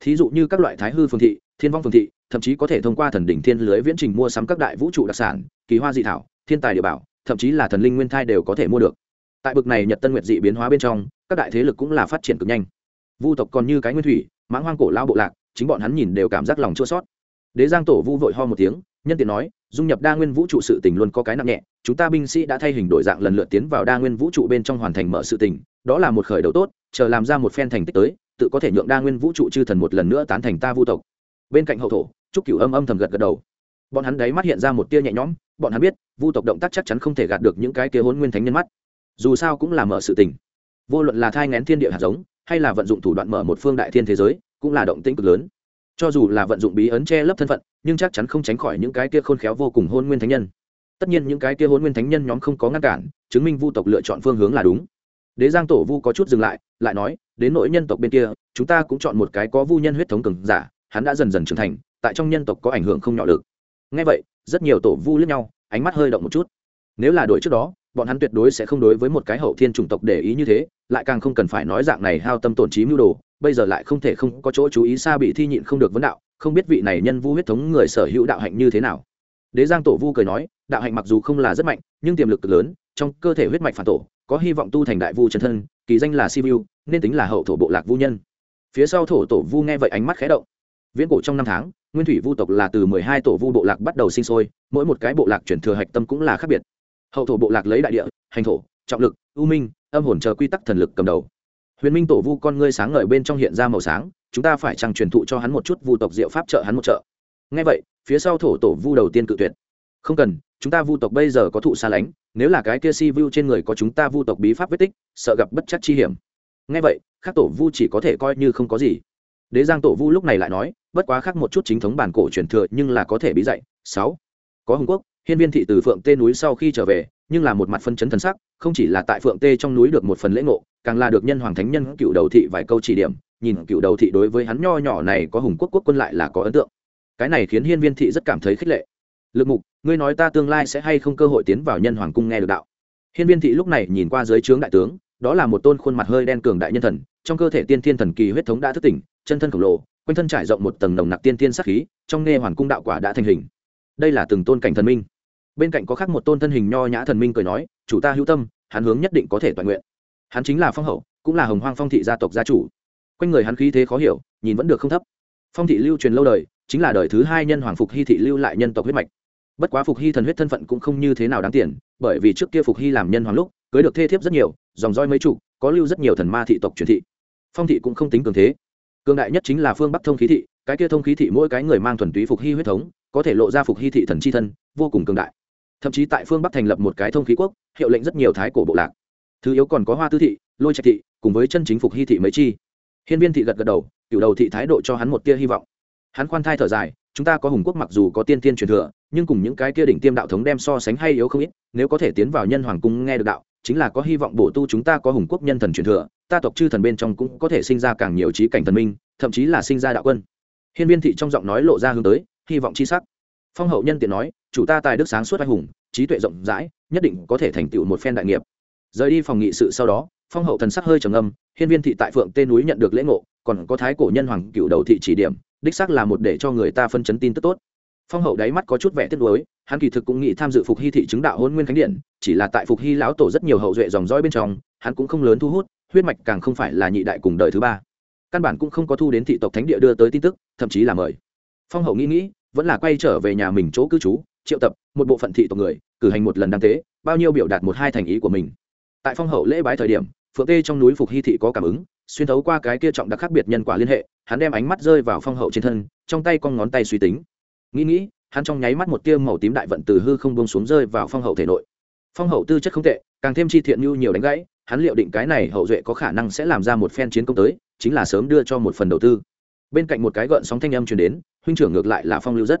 Thí dụ như các loại thái hư phương thị thiên vong phương thị, thậm chí có thể thông qua thần đỉnh thiên lưới viễn trình mua sắm các đại vũ trụ đặc sản, kỳ hoa dị thảo, thiên tài địa bảo, thậm chí là thần linh nguyên thai đều có thể mua được. Tại bực này nhật tân nguyệt dị biến hóa bên trong, các đại thế lực cũng là phát triển cực nhanh. Vu tộc còn như cái nguyên thủy, mãng hoang cổ lao bộ lạc, chính bọn hắn nhìn đều cảm giác lòng chua sót đế giang tổ vu vội ho một tiếng, nhân tiện nói, dung nhập đa nguyên vũ trụ sự tình luôn có cái nặng nhẹ, chúng ta binh sĩ đã thay hình đổi dạng lần lượt tiến vào đa nguyên vũ trụ bên trong hoàn thành mở sự tình, đó là một khởi đầu tốt, chờ làm ra một phen thành tích tới, tự có thể nhượng đa nguyên vũ trụ chư thần một lần nữa tán thành ta vu tộc bên cạnh hậu thổ, trúc cửu âm âm thầm gật gật đầu. Bọn hắn đấy mắt hiện ra một tia nhẹ nhõm, bọn hắn biết, vu tộc động tác chắc chắn không thể gạt được những cái kia hôn nguyên thánh nhân mắt. Dù sao cũng là mở sự tình. Vô luận là thai ngén thiên địa hạt giống, hay là vận dụng thủ đoạn mở một phương đại thiên thế giới, cũng là động tĩnh cực lớn. Cho dù là vận dụng bí ấn che lấp thân phận, nhưng chắc chắn không tránh khỏi những cái kia khôn khéo vô cùng hôn nguyên thánh nhân. Tất nhiên những cái kia hôn nguyên thánh nhân nhóm không có ngăn cản, chứng minh vu tộc lựa chọn phương hướng là đúng. Đế giang tổ vu có chút dừng lại lại nói, đến nỗi nhân tộc bên kia, chúng ta cũng chọn một cái có vu nhân huyết thống cường giả hắn đã dần dần trưởng thành, tại trong nhân tộc có ảnh hưởng không nhỏ được ngay vậy, rất nhiều tổ vu lướt nhau, ánh mắt hơi động một chút. Nếu là đội trước đó, bọn hắn tuyệt đối sẽ không đối với một cái hậu thiên chủng tộc để ý như thế, lại càng không cần phải nói dạng này hao tâm tổn trí mưu đồ, bây giờ lại không thể không có chỗ chú ý xa bị thi nhịn không được vấn đạo, không biết vị này nhân vu huyết thống người sở hữu đạo hạnh như thế nào. Đế giang tổ vu cười nói, đạo hạnh mặc dù không là rất mạnh, nhưng tiềm lực lớn, trong cơ thể huyết mạch phản tổ, có hy vọng tu thành đại vu chân thân, kỳ danh là sivu nên tính là hậu thổ bộ lạc vu nhân. Phía sau thổ tổ vu nghe vậy ánh mắt khé động viễn cổ trong năm tháng, nguyên thủy vu tộc là từ mười hai tổ vu bộ lạc bắt đầu sinh sôi, mỗi một cái bộ lạc chuyển thừa hạch tâm cũng là khác biệt. Hậu thổ bộ lạc lấy đại địa, hành thổ, trọng lực ưu minh, âm hồn chờ quy tắc thần lực cầm đầu. Huyền minh tổ vu con ngươi sáng ngời bên trong hiện ra màu sáng, chúng ta phải chăng truyền thụ cho hắn một chút vu tộc diệu pháp trợ hắn một trợ? Ngay vậy, phía sau thổ tổ vu đầu tiên cự tuyệt. Không cần, chúng ta vu tộc bây giờ có thụ xa lánh, nếu là cái kia si vu trên người có chúng ta vu tộc bí pháp vết tích, sợ gặp bất chắc chi hiểm. Ngay vậy các tổ vu chỉ có thể coi như không có gì. Đế giang tổ vu lúc này lại nói bất quá khác một chút chính thống bản cổ truyền thừa nhưng là có thể bí dạy. Sáu, có hùng quốc, hiên viên thị từ phượng tê núi sau khi trở về, nhưng là một mặt phân chấn thần sắc, không chỉ là tại phượng tê trong núi được một phần lễ ngộ, càng là được nhân hoàng thánh nhân cựu đầu thị vài câu chỉ điểm, nhìn cựu đầu thị đối với hắn nho nhỏ này có hùng quốc quốc quân lại là có ấn tượng. Cái này khiến hiên viên thị rất cảm thấy khích lệ. Lực mục, ngươi nói ta tương lai sẽ hay không cơ hội tiến vào nhân hoàng cung nghe được đạo? Hiên viên thị lúc này nhìn qua dưới trướng đại tướng, đó là một tôn khuôn mặt hơi đen cường đại nhân thần, trong cơ thể tiên thiên thần kỳ huyết thống đã thức tỉnh, chân thân khổng lồ quanh thân trải rộng một tầng nồng nặc tiên tiên sắc khí, trong nghe hoàn cung đạo quả đã thành hình. Đây là từng tôn cảnh thần minh. Bên cạnh có khác một tôn thân hình nho nhã thần minh cười nói, chủ ta hữu tâm, hắn hướng nhất định có thể toàn nguyện. Hắn chính là phong hậu, cũng là hồng hoang phong thị gia tộc gia chủ. Quanh người hắn khí thế khó hiểu, nhìn vẫn được không thấp. Phong thị lưu truyền lâu đời, chính là đời thứ hai nhân hoàng phục hy thị lưu lại nhân tộc huyết mạch. Bất quá phục hy thần huyết thân phận cũng không như thế nào đáng tiền, bởi vì trước kia phục hy làm nhân hoàng lúc, cưới được thê thiếp rất nhiều, dòng roi mấy chủ, có lưu rất nhiều thần ma thị tộc truyền thị. Phong thị cũng không tính cường thế cường đại nhất chính là phương bắc thông khí thị, cái kia thông khí thị mỗi cái người mang thuần túy phục hy huyết thống, có thể lộ ra phục hy thị thần c h i thân, vô cùng cường đại. Thậm chí tại phương bắc thành lập một cái thông khí quốc, hiệu lệnh rất nhiều thái cổ bộ lạc. Thứ yếu còn có hoa tư thị, lôi trạch thị, cùng với chân chính phục hy thị mấy chi. Hiên viên thị gật gật đầu cựu đầu thị thái độ cho hắn một tia hy vọng. Hắn khoan thai thở dài, chúng ta có hùng quốc mặc dù có tiên tiên truyền thừa, nhưng cùng những cái kia đỉnh tiêm đạo thống đem so sánh hay yếu không ít, nếu có thể tiến vào nhân hoàng cung nghe được đạo, chính là có hy vọng bổ tu chúng ta có hùng quốc nhân thần truyền thừa ta tộc chư thần bên trong cũng có thể sinh ra càng nhiều trí cảnh thần minh, thậm chí là sinh ra đạo quân. Hiên viên thị trong giọng nói lộ ra hướng tới, hy vọng chi sắc. Phong hậu nhân tiện nói, chủ ta tài đức sáng suốt anh hùng, trí tuệ rộng rãi, nhất định có thể thành tựu một phen đại nghiệp. Rời đi phòng nghị sự sau đó, phong hậu thần sắc hơi trầm âm hiên viên thị tại phượng tên núi nhận được lễ ngộ, còn có thái cổ nhân hoàng cựu đầu thị chỉ điểm, đích xác là một để cho người ta phân chấn tin tức tốt. Phong hậu đáy mắt có chút vẻ tiếc nuối, hắn kỳ thực cũng nghĩ tham dự phục hy thị chứng đạo hôn nguyên khánh điện, chỉ là tại phục hy lão tổ rất nhiều hậu duệ dòng dõi bên trong, hắn cũng không lớn thu hút huyết mạch càng không phải là nhị đại cùng đời thứ ba. Căn bản cũng không có thu đến thị tộc thánh địa đưa tới tin tức, thậm chí là mời. Phong hậu nghĩ nghĩ, vẫn là quay trở về nhà mình chỗ cư trú, triệu tập một bộ phận thị tộc người, cử hành một lần đăng tế, bao nhiêu biểu đạt một hai thành ý của mình. Tại phong hậu lễ bái thời điểm, phượng tê trong núi phục hy thị có cảm ứng, xuyên thấu qua cái kia trọng đặc khác biệt nhân quả liên hệ, hắn đem ánh mắt rơi vào phong hậu trên thân, trong tay con ngón tay suy tính. Nghĩ nghĩ, hắn trong nháy mắt một tia màu tím đại vận từ hư không bông xuống rơi vào phong hậu thể nội. Phong hậu tư chất không tệ, càng thêm chi thiện như nhiều đánh gãy hắn liệu định cái này hậu duệ có khả năng sẽ làm ra một phen chiến công tới chính là sớm đưa cho một phần đầu tư. Bên cạnh một cái gợn sóng thanh âm truyền đến huynh trưởng ngược lại là phong lưu rất.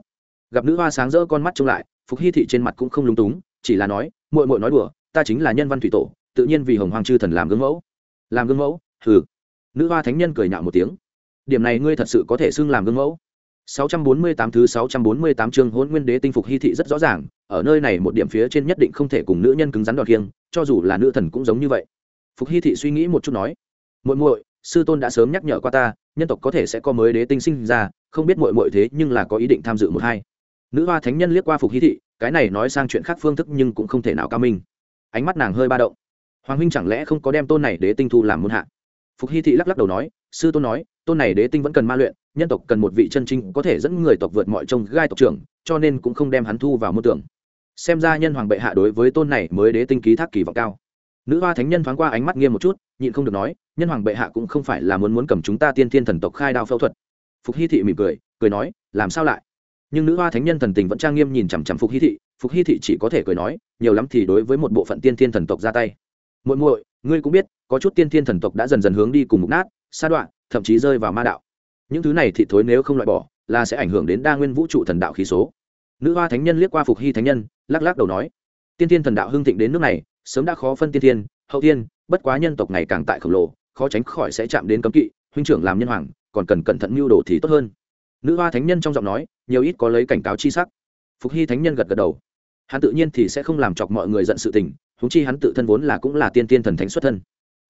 Gặp nữ hoa sáng rỡ con mắt trông lại phục hy thị trên mặt cũng không lung túng chỉ là nói muội muội nói đùa ta chính là nhân văn thủy tổ tự nhiên vì hồng hoàng chư thần làm gương mẫu. Làm gương mẫu? Hừ. Nữ hoa thánh nhân cười nhạo một tiếng. Điểm này ngươi thật sự có thể xưng làm gương mẫu. 648 thứ 648 chương Hỗn Nguyên Đế tinh phục hy thị rất rõ ràng, ở nơi này một điểm phía trên nhất định không thể cùng nữ nhân cứng rắn đoạt kiêng, cho dù là nữ thần cũng giống như vậy. Phục hy thị suy nghĩ một chút nói, "Muội muội, sư tôn đã sớm nhắc nhở qua ta, nhân tộc có thể sẽ có mới đế tinh sinh ra, không biết muội muội thế nhưng là có ý định tham dự một hai." Nữ hoa thánh nhân liếc qua Phục hy thị, cái này nói sang chuyện khác phương thức nhưng cũng không thể nào cao minh. Ánh mắt nàng hơi ba động. Hoàng huynh chẳng lẽ không có đem tôn này đế tinh thu làm môn hạ? Phục hy thị lắc lắc đầu nói, sư tôn nói, tôn này đế tinh vẫn cần ma luyện nhân tộc cần một vị chân trinh có thể dẫn người tộc vượt mọi trông gai tộc trưởng cho nên cũng không đem hắn thu vào môn tưởng xem ra nhân hoàng bệ hạ đối với tôn này mới đế tinh ký thác kỳ vọng cao nữ hoa thánh nhân thoáng qua ánh mắt nghiêm một chút, nhịn không được nói, nhân hoàng bệ hạ cũng không phải là muốn muốn cầm chúng ta tiên thiên thần tộc khai đao phẫu thuật. Phục hy thị mỉm cười cười nói, làm sao lại? Nhưng nữ hoa thánh nhân thần tình vẫn trang nghiêm nhìn chằm chằm phục hy thị, phục hy thị chỉ có thể cười nói, nhiều lắm thì đối với một bộ phận tiên thiên thần tộc ra tay. Muội muội, ngươi cũng biết, có chút tiên thiên thần tộc đã dần dần hướng đi cùng mục nát, sa đoạn thậm chí rơi vào ma đạo. Những thứ này thị thối nếu không loại bỏ, là sẽ ảnh hưởng đến đa nguyên vũ trụ thần đạo khí số. Nữ hoa thánh nhân liếc qua phục hy thánh nhân, lắc lắc đầu nói, tiên thiên thần đạo hưng thịnh đến nước này sớm đã khó phân tiên tiên hậu tiên bất quá nhân tộc ngày càng tại khổng lồ, khó tránh khỏi sẽ chạm đến cấm kỵ, huynh trưởng làm nhân hoàng, còn cần cẩn thận mưu đồ thì tốt hơn. Nữ hoa thánh nhân trong giọng nói, nhiều ít có lấy cảnh cáo chi sắc. Phục hy thánh nhân gật gật đầu. Hắn tự nhiên thì sẽ không làm chọc mọi người giận sự tình húng chi hắn tự thân vốn là cũng là tiên tiên thần thánh xuất thân.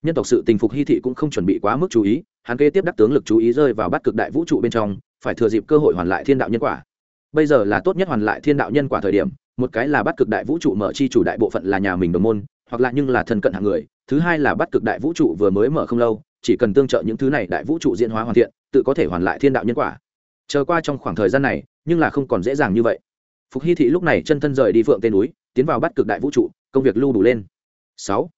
Nhân tộc sự tình phục hy thị cũng không chuẩn bị quá mức chú ý, hắn kế tiếp đắc tướng lực chú ý rơi vào bắt cực đại vũ trụ bên trong, phải thừa dịp cơ hội hoàn lại thiên đạo nhân quả bây giờ là tốt nhất hoàn lại thiên đạo nhân quả thời điểm, một cái là bắt cực đại vũ trụ mở chi chủ đại bộ phận là nhà mình đồng môn, hoặc là nhưng là thân cận hạng người. Thứ hai là bắt cực đại vũ trụ vừa mới mở không lâu, chỉ cần tương trợ những thứ này đại vũ trụ diễn hóa hoàn thiện, tự có thể hoàn lại thiên đạo nhân quả. Chờ qua trong khoảng thời gian này, nhưng là không còn dễ dàng như vậy. Phục hy thị lúc này chân thân rời đi phượng tên núi, tiến vào bắt cực đại vũ trụ, công việc lưu đủ lên. Sáu.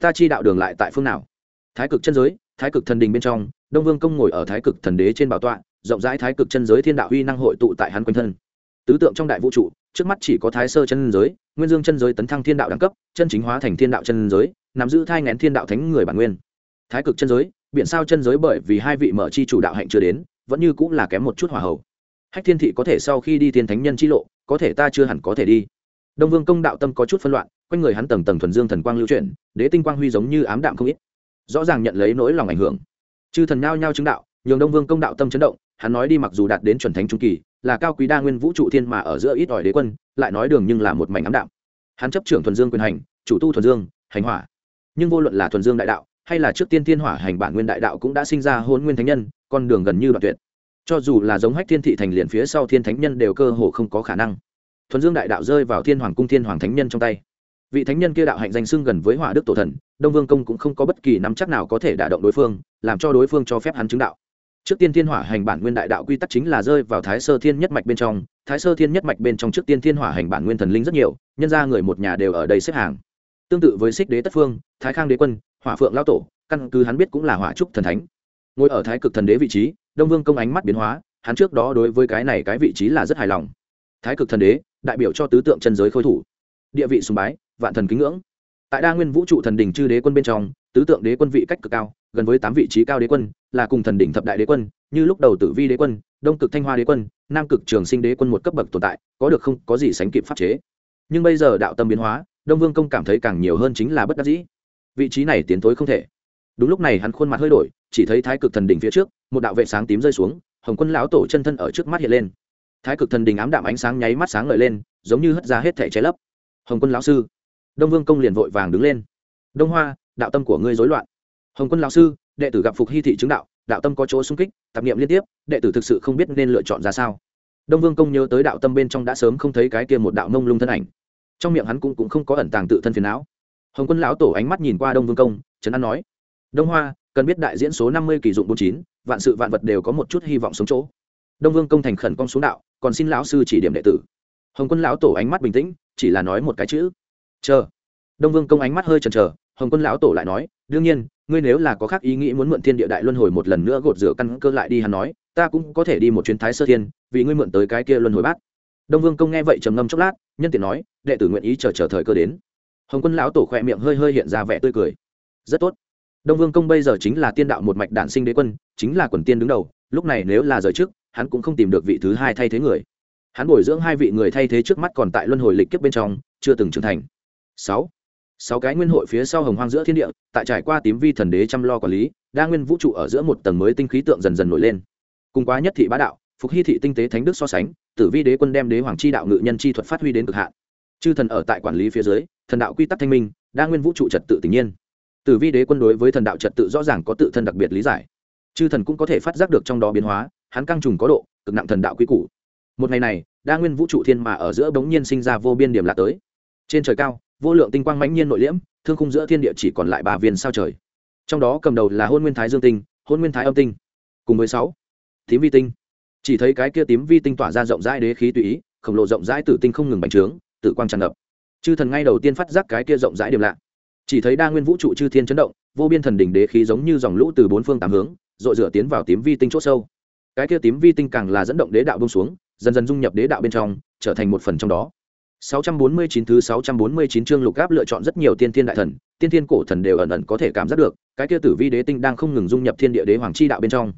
Ta chi đạo đường lại tại phương nào? Thái cực chân giới, thái cực thần đình bên trong, đông vương công ngồi ở thái cực thần đế trên bảo tọa rộng rãi thái cực chân giới thiên đạo huy năng hội tụ tại hắn quanh thân. Tứ tượng trong đại vũ trụ, trước mắt chỉ có thái sơ chân giới, nguyên dương chân giới tấn thăng thiên đạo đẳng cấp, chân chính hóa thành thiên đạo chân giới, nắm giữ thai ngén thiên đạo thánh người bản nguyên. Thái cực chân giới biện sao chân giới bởi vì hai vị mở chi chủ đạo hạnh chưa đến, vẫn như cũng là kém một chút hòa hậu. Hách thiên thị có thể sau khi đi thiên thánh nhân chi lộ, có thể ta chưa hẳn có thể đi. Đông vương công đạo tâm có chút phân loạn, quanh người hắn tầng tầng thuần dương thần quang lưu chuyển, đế tinh quang huy giống như ám đạm không ít. Rõ ràng nhận lấy nỗi lòng ảnh hưởng. Chư thần nhao nhao chứng đạo, nhường đông vương công đạo tâm chấn động hắn nói đi mặc dù đạt đến chuẩn thánh trung kỳ, là cao quý đa nguyên vũ trụ thiên mà ở giữa ít ỏi đế quân, lại nói đường nhưng là một mảnh ám đạm. Hắn chấp trưởng thuần dương quyền hành, chủ tu thuần dương, hành hỏa. Nhưng vô luận là thuần dương đại đạo, hay là trước tiên thiên hỏa hành bản nguyên đại đạo cũng đã sinh ra hôn nguyên thánh nhân, con đường gần như đoạn tuyệt. Cho dù là giống hách thiên thị thành liền phía sau thiên thánh nhân đều cơ hồ không có khả năng. Thuần dương đại đạo rơi vào thiên hoàng cung thiên hoàng thánh nhân trong tay. Vị thánh nhân kia đạo hạnh danh xưng gần với hỏa đức tổ thần, đông vương công cũng không có bất kỳ nắm chắc nào có thể đả động đối phương, làm cho đối phương cho phép hắn chứng đạo trước tiên thiên hỏa hành bản nguyên đại đạo quy tắc chính là rơi vào thái sơ thiên nhất mạch bên trong. Thái sơ thiên nhất mạch bên trong trước tiên thiên hỏa hành bản nguyên thần linh rất nhiều, nhân ra người một nhà đều ở đây xếp hàng. Tương tự với xích đế tất phương, thái khang đế quân, hỏa phượng lao tổ, căn cứ hắn biết cũng là hỏa trúc thần thánh. Ngồi ở thái cực thần đế vị trí, đông vương công ánh mắt biến hóa, hắn trước đó đối với cái này cái vị trí là rất hài lòng. Thái cực thần đế, đại biểu cho tứ tượng chân giới khôi thủ. Địa vị sùng bái, vạn thần kính ngưỡng. Tại đa nguyên vũ trụ thần đỉnh chư đế quân bên trong tứ tượng đế quân vị cách cực cao, gần với tám vị trí cao đế quân, là cùng thần đỉnh thập đại đế quân, như lúc đầu tử vi đế quân, đông cực thanh hoa đế quân, nam cực trường sinh đế quân một cấp bậc tồn tại, có được không, có gì sánh kịp pháp chế. Nhưng bây giờ đạo tâm biến hóa, đông vương công cảm thấy càng nhiều hơn chính là bất đắc dĩ. Vị trí này tiến thối không thể. Đúng lúc này hắn khuôn mặt hơi đổi, chỉ thấy thái cực thần đỉnh phía trước, một đạo vệ sáng tím rơi xuống, hồng quân lão tổ chân thân ở trước mắt hiện lên. Thái cực thần đỉnh ám đạm ánh sáng nháy mắt sáng ngời lên, giống như hất ra hết thẻ trái lấp. Hồng quân lão sư. Đông vương công liền vội vàng đứng lên. Đông hoa đạo tâm của ngươi rối loạn. Hồng quân lão sư đệ tử gặp phục hy thị chứng đạo đạo tâm có chỗ sung kích tạp niệm liên tiếp đệ tử thực sự không biết nên lựa chọn ra sao. Đông vương công nhớ tới đạo tâm bên trong đã sớm không thấy cái kia một đạo nông lung thân ảnh. Trong miệng hắn cũng, cũng không có ẩn tàng tự thân phiền não. Hồng quân lão tổ ánh mắt nhìn qua đông vương công trấn an nói đông hoa cần biết đại diễn số năm mươi kỳ dụng bốn chín vạn sự vạn vật đều có một chút hy vọng sống chỗ. Đông vương công thành khẩn cong xuống đạo còn xin lão sư chỉ điểm đệ tử. Hồng quân lão tổ ánh mắt bình tĩnh chỉ là nói một cái chữ. Chờ. Đông vương công ánh mắt hơi chần chờ hồng quân lão tổ lại nói, đương nhiên, ngươi nếu là có khác ý nghĩ muốn mượn thiên địa đại luân hồi một lần nữa gột rửa căn cơ lại đi, hắn nói, ta cũng có thể đi một chuyến thái sơ thiên, vì ngươi mượn tới cái kia luân hồi bát. Đông vương công nghe vậy trầm ngâm chốc lát, nhân tiện nói, đệ tử nguyện ý chờ chờ thời cơ đến. Hồng quân lão tổ khỏe miệng hơi hơi hiện ra vẻ tươi cười. Rất tốt. Đông vương công bây giờ chính là tiên đạo một mạch đản sinh đế quân, chính là quần tiên đứng đầu, lúc này nếu là rời trước, hắn cũng không tìm được vị thứ hai thay thế người. Hắn bồi dưỡng hai vị người thay thế trước mắt còn tại luân hồi lịch kiếp bên trong, chưa từng trưởng thành. Sáu sáu cái nguyên hội phía sau hồng hoang giữa thiên địa, tại trải qua tím vi thần đế chăm lo quản lý, đa nguyên vũ trụ ở giữa một tầng mới tinh khí tượng dần dần nổi lên. Cùng quá nhất thị bá đạo, phục hy thị tinh tế thánh đức so sánh, tử vi đế quân đem đế hoàng chi đạo ngự nhân chi thuật phát huy đến cực hạn. Chư thần ở tại quản lý phía dưới, thần đạo quy tắc thanh minh, đa nguyên vũ trụ trật tự tự nhiên. Tử vi đế quân đối với thần đạo trật tự rõ ràng có tự thân đặc biệt lý giải. Chư thần cũng có thể phát giác được trong đó biến hóa, hắn căng trùng có độ, cực nặng thần đạo quy củ. Một ngày này, đa nguyên vũ trụ thiên mà ở giữa bỗng nhiên sinh ra vô biên điểm lạc tới. Trên trời cao vô lượng tinh quang mãnh nhiên nội liễm, thương khung giữa thiên địa chỉ còn lại ba viên sao trời. Trong đó cầm đầu là hôn nguyên thái dương tinh, hôn nguyên thái âm tinh. Cùng với sáu, tím vi tinh. Chỉ thấy cái kia tím vi tinh tỏa ra rộng rãi đế khí tùy ý, khổng lồ rộng rãi tử tinh không ngừng bành trướng tự quang tràn ngập. Chư thần ngay đầu tiên phát giác cái kia rộng rãi điểm lạ. Chỉ thấy đa nguyên vũ trụ chư thiên chấn động, vô biên thần đỉnh đế khí giống như dòng lũ từ bốn phương tám hướng dội rửa tiến vào tím vi tinh chỗ sâu. Cái kia tím vi tinh càng là dẫn động đế đạo bông xuống, dần dần dung nhập đế đạo bên trong, trở thành một phần trong đó. 649 thứ 649 chương lục áp lựa chọn rất nhiều tiên thiên đại thần, tiên thiên cổ thần đều ẩn ẩn có thể cảm giác được, cái kia tử vi đế tinh đang không ngừng dung nhập thiên địa đế hoàng chi đạo bên trong.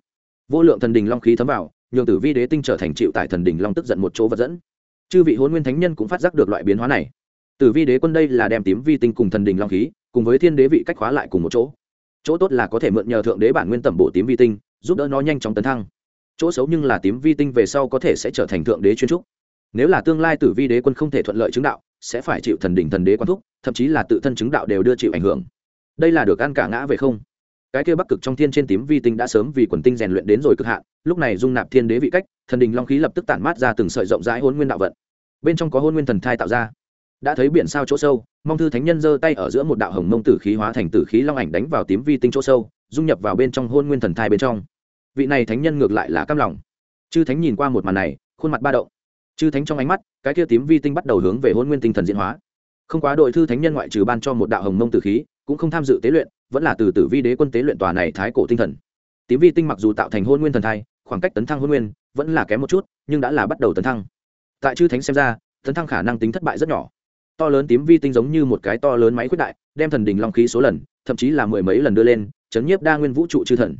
Vô lượng thần đình long khí thấm vào, nhường tử vi đế tinh trở thành chịu tại thần đình long tức giận một chỗ vật dẫn. Chư vị Hỗn nguyên thánh nhân cũng phát giác được loại biến hóa này. Tử vi đế quân đây là đem tím vi tinh cùng thần đình long khí, cùng với thiên đế vị cách khóa lại cùng một chỗ chỗ tốt là có thể mượn nhờ thượng đế bản nguyên tẩm bổ tím vi tinh giúp đỡ nó nhanh chóng tấn thăng chỗ xấu nhưng là tím vi tinh về sau có thể sẽ trở thành thượng đế chuyên trúc nếu là tương lai tử vi đế quân không thể thuận lợi chứng đạo, sẽ phải chịu thần đỉnh thần đế quan thúc, thậm chí là tự thân chứng đạo đều đưa chịu ảnh hưởng. Đây là được ăn cả ngã về không? Cái kia bắc cực trong thiên trên tím vi tinh đã sớm vì quần tinh rèn luyện đến rồi cực hạn, lúc này dung nạp thiên đế vị cách, thần đình long khí lập tức tản mát ra từng sợi rộng rãi hôn nguyên đạo vận. Bên trong có hôn nguyên thần thai tạo ra. Đã thấy biển sao chỗ sâu, mong thư thánh nhân giơ tay ở giữa một đạo hồng mông tử khí hóa thành tử khí long ảnh đánh vào tím vi tinh chỗ sâu, dung nhập vào bên trong hôn nguyên thần thai bên trong. Vị này thánh nhân ngược lại là cam lòng. Chư thánh nhìn qua một màn này, khuôn mặt ba động chư thánh trong ánh mắt, cái kia tím vi tinh bắt đầu hướng về hôn nguyên tinh thần diễn hóa. Không quá đội thư thánh nhân ngoại trừ ban cho một đạo hồng mông tử khí, cũng không tham dự tế luyện, vẫn là từ tử vi đế quân tế luyện tòa này thái cổ tinh thần. Tím vi tinh mặc dù tạo thành hôn nguyên thần thai, khoảng cách tấn thăng hôn nguyên vẫn là kém một chút, nhưng đã là bắt đầu tấn thăng. Tại chư thánh xem ra, tấn thăng khả năng tính thất bại rất nhỏ. To lớn tím vi tinh giống như một cái to lớn máy khuyết đại, đem thần đình long khí số lần, thậm chí là mười mấy lần đưa lên, chấn nhiếp đa nguyên vũ trụ chư thần.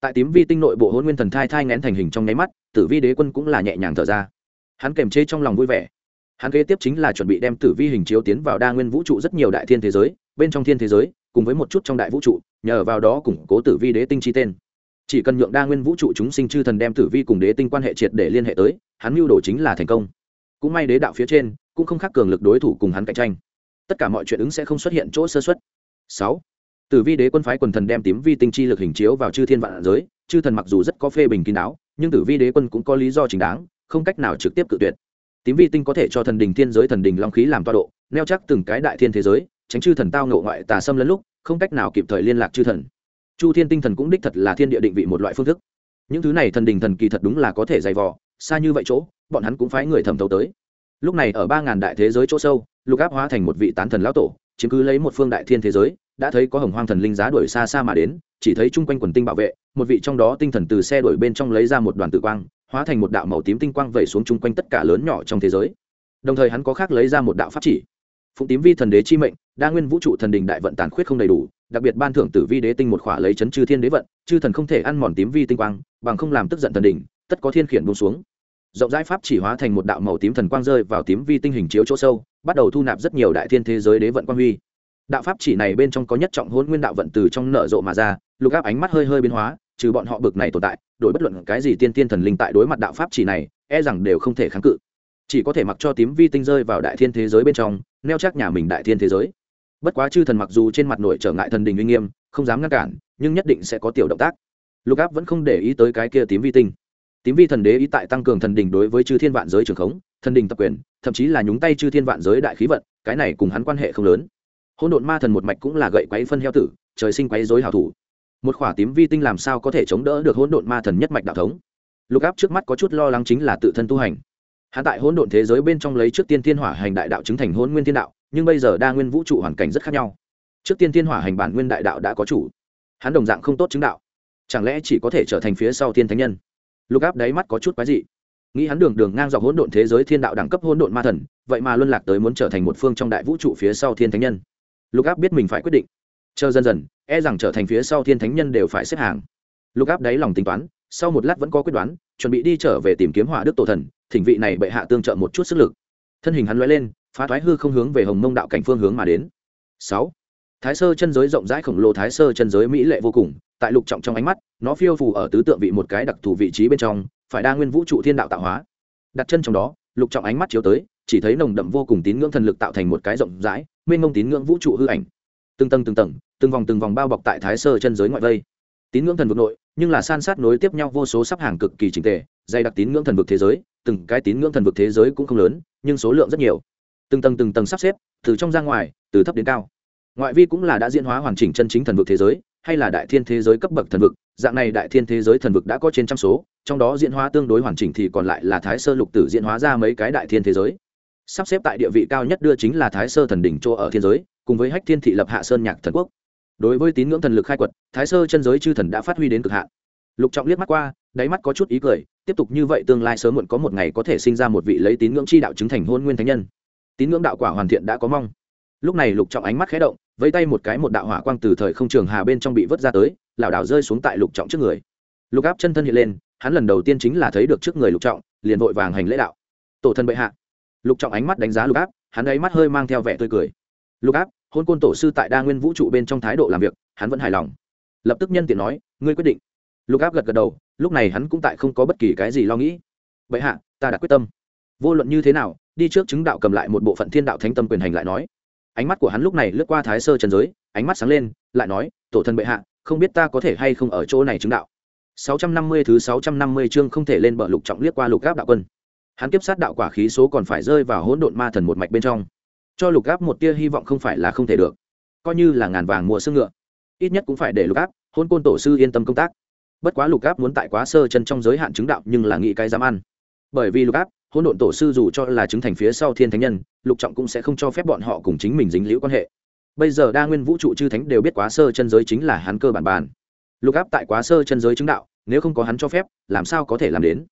Tại tím vi tinh nội bộ hôn nguyên thần thai thai ngén thành hình trong nháy mắt, tử vi đế quân cũng là nhẹ nhàng thở ra hắn kềm chê trong lòng vui vẻ. Hắn kế tiếp chính là chuẩn bị đem tử vi hình chiếu tiến vào đa nguyên vũ trụ rất nhiều đại thiên thế giới, bên trong thiên thế giới, cùng với một chút trong đại vũ trụ, nhờ vào đó củng cố tử vi đế tinh chi tên. Chỉ cần nhượng đa nguyên vũ trụ chúng sinh chư thần đem tử vi cùng đế tinh quan hệ triệt để liên hệ tới, hắn mưu đồ chính là thành công. Cũng may đế đạo phía trên, cũng không khác cường lực đối thủ cùng hắn cạnh tranh. Tất cả mọi chuyện ứng sẽ không xuất hiện chỗ sơ xuất sáu. Tử vi đế quân phái quần thần đem tím vi tinh chi lực hình chiếu vào chư thiên vạn giới, chư thần mặc dù rất có phê bình kín đáo, nhưng tử vi đế quân cũng có lý do chính đáng không cách nào trực tiếp cự tuyệt. Tím vi tinh có thể cho thần đình thiên giới thần đình long khí làm toa độ, neo chắc từng cái đại thiên thế giới, tránh chư thần tao ngộ ngoại tà xâm lẫn lúc, không cách nào kịp thời liên lạc chư thần. Chu thiên tinh thần cũng đích thật là thiên địa định vị một loại phương thức. Những thứ này thần đình thần kỳ thật đúng là có thể dày vò, xa như vậy chỗ, bọn hắn cũng phái người thẩm thấu tới. Lúc này ở ba ngàn đại thế giới chỗ sâu, lục áp hóa thành một vị tán thần lão tổ, chiếm cứ lấy một phương đại thiên thế giới, đã thấy có hồng hoang thần linh giá đuổi xa xa mà đến, chỉ thấy chung quanh quần tinh bảo vệ, một vị trong đó tinh thần từ xe đuổi bên trong lấy ra một đoàn tử quang hóa thành một đạo màu tím tinh quang vẩy xuống chung quanh tất cả lớn nhỏ trong thế giới. Đồng thời hắn có khác lấy ra một đạo pháp chỉ. Phụng tím vi thần đế chi mệnh, đa nguyên vũ trụ thần đình đại vận tàn khuyết không đầy đủ, đặc biệt ban thưởng tử vi đế tinh một khỏa lấy chấn chư thiên đế vận, chư thần không thể ăn mòn tím vi tinh quang, bằng không làm tức giận thần đình, tất có thiên khiển buông xuống. Rộng rãi pháp chỉ hóa thành một đạo màu tím thần quang rơi vào tím vi tinh hình chiếu chỗ sâu, bắt đầu thu nạp rất nhiều đại thiên thế giới đế vận quang huy. Đạo pháp chỉ này bên trong có nhất trọng hôn nguyên đạo vận từ trong nở rộ mà ra, lục áp ánh mắt hơi hơi biến hóa trừ bọn họ bực này tồn tại, đổi bất luận cái gì tiên tiên thần linh tại đối mặt đạo pháp chỉ này e rằng đều không thể kháng cự. Chỉ có thể mặc cho tím vi tinh rơi vào đại thiên thế giới bên trong, neo chắc nhà mình đại thiên thế giới. Bất quá chư thần mặc dù trên mặt nội trở ngại thần đình uy nghiêm, không dám ngăn cản, nhưng nhất định sẽ có tiểu động tác. Lục áp vẫn không để ý tới cái kia tím vi tinh. Tím vi thần đế ý tại tăng cường thần đình đối với chư thiên vạn giới trường khống, thần đình tập quyền, thậm chí là nhúng tay chư thiên vạn giới đại khí vận, cái này cùng hắn quan hệ không lớn. Hỗn độn ma thần một mạch cũng là gậy quáy phân heo tử, trời sinh quáy dối hảo thủ một khỏa tím vi tinh làm sao có thể chống đỡ được hỗn độn ma thần nhất mạch đạo thống? Lục áp trước mắt có chút lo lắng chính là tự thân tu hành. Hắn tại hỗn độn thế giới bên trong lấy trước tiên thiên hỏa hành đại đạo chứng thành hỗn nguyên thiên đạo, nhưng bây giờ đa nguyên vũ trụ hoàn cảnh rất khác nhau. Trước tiên thiên hỏa hành bản nguyên đại đạo đã có chủ. Hắn đồng dạng không tốt chứng đạo. Chẳng lẽ chỉ có thể trở thành phía sau thiên thánh nhân? Lục áp đáy mắt có chút quái dị. Nghĩ hắn đường đường ngang dọc hỗn độn thế giới thiên đạo đẳng cấp hỗn độn ma thần, vậy mà luân lạc tới muốn trở thành một phương trong đại vũ trụ phía sau thiên thánh nhân. Lục áp biết mình phải quyết định chờ dần dần e rằng trở thành phía sau thiên thánh nhân đều phải xếp hàng. Lục áp đáy lòng tính toán, sau một lát vẫn có quyết đoán, chuẩn bị đi trở về tìm kiếm hỏa đức tổ thần, thỉnh vị này bệ hạ tương trợ một chút sức lực. Thân hình hắn l lên, phá thoái hư không hướng về hồng mông đạo cảnh phương hướng mà đến. Sáu. Thái sơ chân giới rộng rãi khổng lồ thái sơ chân giới mỹ lệ vô cùng, tại lục trọng trong ánh mắt, nó phiêu phù ở tứ tượng vị một cái đặc thù vị trí bên trong, phải đa nguyên vũ trụ thiên đạo tạo hóa. Đặt chân trong đó, lục trọng ánh mắt chiếu tới, chỉ thấy nồng đậm vô cùng tín ngưỡng thần lực tạo thành một cái rộng rãi, mênh mông tín ngưỡng vũ trụ hư ảnh từng tầng từng tầng, từng vòng từng vòng bao bọc tại thái sơ chân giới ngoại vây. Tín ngưỡng thần vực nội, nhưng là san sát nối tiếp nhau vô số sắp hàng cực kỳ trình tề, dày đặc tín ngưỡng thần vực thế giới, từng cái tín ngưỡng thần vực thế giới cũng không lớn, nhưng số lượng rất nhiều. Từng tầng từng tầng sắp xếp, từ trong ra ngoài, từ thấp đến cao. Ngoại vi cũng là đã diễn hóa hoàn chỉnh chân chính thần vực thế giới, hay là đại thiên thế giới cấp bậc thần vực, dạng này đại thiên thế giới thần vực đã có trên trăm số, trong đó diễn hóa tương đối hoàn chỉnh thì còn lại là thái sơ lục tử diễn hóa ra mấy cái đại thiên thế giới. Sắp xếp tại địa vị cao nhất đưa chính là thái sơ thần đỉnh chỗ ở thiên giới cùng với hách thiên thị lập hạ sơn nhạc thần quốc. Đối với tín ngưỡng thần lực khai quật, thái sơ chân giới chư thần đã phát huy đến cực hạn. Lục trọng liếc mắt qua, đáy mắt có chút ý cười, tiếp tục như vậy tương lai sớm muộn có một ngày có thể sinh ra một vị lấy tín ngưỡng chi đạo chứng thành hôn nguyên thánh nhân. Tín ngưỡng đạo quả hoàn thiện đã có mong. Lúc này lục trọng ánh mắt khé động, vẫy tay một cái một đạo hỏa quang từ thời không trường hà bên trong bị vớt ra tới, lảo đảo rơi xuống tại lục trọng trước người. Lục áp chân thân hiện lên, hắn lần đầu tiên chính là thấy được trước người lục trọng, liền vội vàng hành lễ đạo. Tổ thân bệ hạ. Lục trọng ánh mắt đánh giá lục áp, hắn ấy mắt hơi mang theo vẻ tươi cười. Lục áp hôn côn tổ sư tại đa nguyên vũ trụ bên trong thái độ làm việc, hắn vẫn hài lòng. Lập tức nhân tiện nói, ngươi quyết định. Lục áp gật gật đầu, lúc này hắn cũng tại không có bất kỳ cái gì lo nghĩ. Vậy hạ, ta đã quyết tâm. Vô luận như thế nào, đi trước chứng đạo cầm lại một bộ phận thiên đạo thánh tâm quyền hành lại nói. Ánh mắt của hắn lúc này lướt qua thái sơ trần giới, ánh mắt sáng lên, lại nói, tổ thân bệ hạ, không biết ta có thể hay không ở chỗ này chứng đạo? 650 thứ 650 chương không thể lên bờ lục trọng liếc qua lục áp đạo quân. Hắn kiếp sát đạo quả khí số còn phải rơi vào hỗn độn ma thần một mạch bên trong cho lục áp một tia hy vọng không phải là không thể được. Coi như là ngàn vàng mua xương ngựa, ít nhất cũng phải để lục áp hôn côn tổ sư yên tâm công tác. Bất quá lục áp muốn tại quá sơ chân trong giới hạn chứng đạo nhưng là nghĩ cái dám ăn. Bởi vì lục áp hôn độn tổ sư dù cho là chứng thành phía sau thiên thánh nhân, lục trọng cũng sẽ không cho phép bọn họ cùng chính mình dính liễu quan hệ. Bây giờ đa nguyên vũ trụ chư thánh đều biết quá sơ chân giới chính là hắn cơ bản bàn. Lục áp tại quá sơ chân giới chứng đạo, nếu không có hắn cho phép, làm sao có thể làm đến?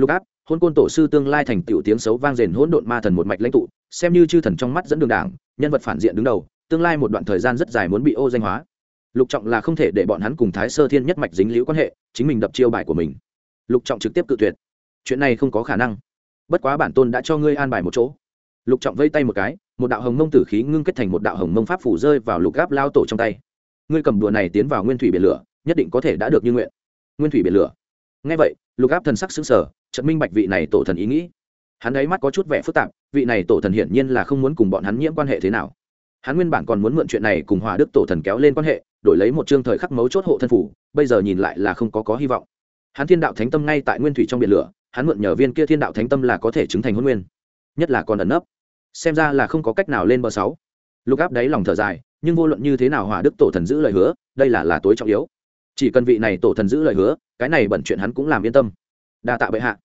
Lục áp, hôn côn tổ sư tương lai thành tựu tiếng xấu vang rền hỗn độn ma thần một mạch lãnh tụ, xem như chư thần trong mắt dẫn đường đảng, nhân vật phản diện đứng đầu, tương lai một đoạn thời gian rất dài muốn bị ô danh hóa. Lục trọng là không thể để bọn hắn cùng thái sơ thiên nhất mạch dính liễu quan hệ, chính mình đập chiêu bài của mình. Lục trọng trực tiếp cự tuyệt. Chuyện này không có khả năng. Bất quá bản tôn đã cho ngươi an bài một chỗ. Lục trọng vây tay một cái, một đạo hồng mông tử khí ngưng kết thành một đạo hồng mông pháp phủ rơi vào lục gáp lao tổ trong tay. Ngươi cầm đùa này tiến vào nguyên thủy biển lửa, nhất định có thể đã được như nguyện. Nguyên thủy biển lửa. Ngay vậy lục áp thần sắc xứng sở trận minh bạch vị này tổ thần ý nghĩ. Hắn ấy mắt có chút vẻ phức tạp, vị này tổ thần hiển nhiên là không muốn cùng bọn hắn nhiễm quan hệ thế nào. Hắn nguyên bản còn muốn mượn chuyện này cùng hòa đức tổ thần kéo lên quan hệ, đổi lấy một chương thời khắc mấu chốt hộ thân phủ, bây giờ nhìn lại là không có có hy vọng. Hắn thiên đạo thánh tâm ngay tại nguyên thủy trong biển lửa, hắn mượn nhờ viên kia thiên đạo thánh tâm là có thể chứng thành huân nguyên. Nhất là còn ẩn nấp. Xem ra là không có cách nào lên bờ sáu. Lục áp đáy lòng thở dài, nhưng vô luận như thế nào hòa đức tổ thần giữ lời hứa, đây là là tối trọng yếu chỉ cần vị này tổ thần giữ lời hứa, cái này bẩn chuyện hắn cũng làm yên tâm. Đa tạ bệ hạ.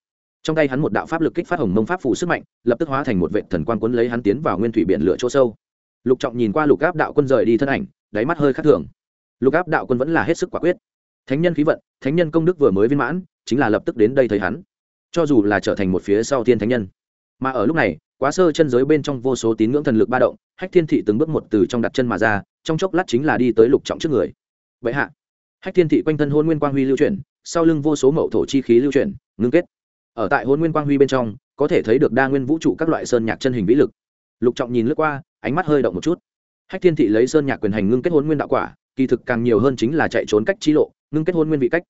Trong tay hắn một đạo pháp lực kích phát hồng mông pháp phù sức mạnh, lập tức hóa thành một vệ thần quan quấn lấy hắn tiến vào nguyên thủy biển lửa chỗ sâu. Lục trọng nhìn qua lục áp đạo quân rời đi thân ảnh, đáy mắt hơi khắc thường. Lục áp đạo quân vẫn là hết sức quả quyết. Thánh nhân khí vận, thánh nhân công đức vừa mới viên mãn, chính là lập tức đến đây thấy hắn. Cho dù là trở thành một phía sau thiên thánh nhân. Mà ở lúc này, quá sơ chân giới bên trong vô số tín ngưỡng thần lực ba động, hách thiên thị từng bước một từ trong đặt chân mà ra, trong chốc lát chính là đi tới lục trọng trước người. Vậy hạ hách thiên thị quanh thân hôn nguyên quang huy lưu chuyển, sau lưng vô số mậu thổ chi khí lưu chuyển, ngưng kết. Ở tại hôn nguyên quang huy bên trong, có thể thấy được đa nguyên vũ trụ các loại sơn nhạc chân hình vĩ lực. Lục trọng nhìn lướt qua, ánh mắt hơi động một chút. Hách thiên thị lấy sơn nhạc quyền hành ngưng kết hôn nguyên đạo quả, kỳ thực càng nhiều hơn chính là chạy trốn cách trí lộ, ngưng kết hôn nguyên vị cách.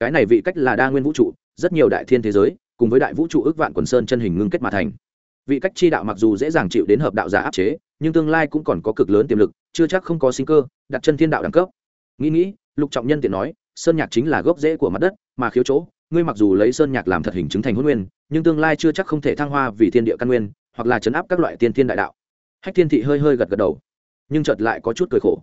Cái này vị cách là đa nguyên vũ trụ, rất nhiều đại thiên thế giới, cùng với đại vũ trụ ước vạn quần sơn chân hình ngưng kết mà thành. Vị cách chi đạo mặc dù dễ dàng chịu đến hợp đạo giả áp chế, nhưng tương lai cũng còn có cực lớn tiềm lực, chưa chắc không có sinh cơ, đặt chân thiên đạo đẳng cấp nghĩ nghĩ, lục trọng nhân tiện nói, sơn nhạc chính là gốc rễ của mặt đất, mà khiếu chỗ, ngươi mặc dù lấy sơn nhạc làm thật hình chứng thành huấn nguyên, nhưng tương lai chưa chắc không thể thăng hoa vì thiên địa căn nguyên, hoặc là chấn áp các loại tiên thiên đại đạo. Hách thiên thị hơi hơi gật gật đầu, nhưng chợt lại có chút cười khổ.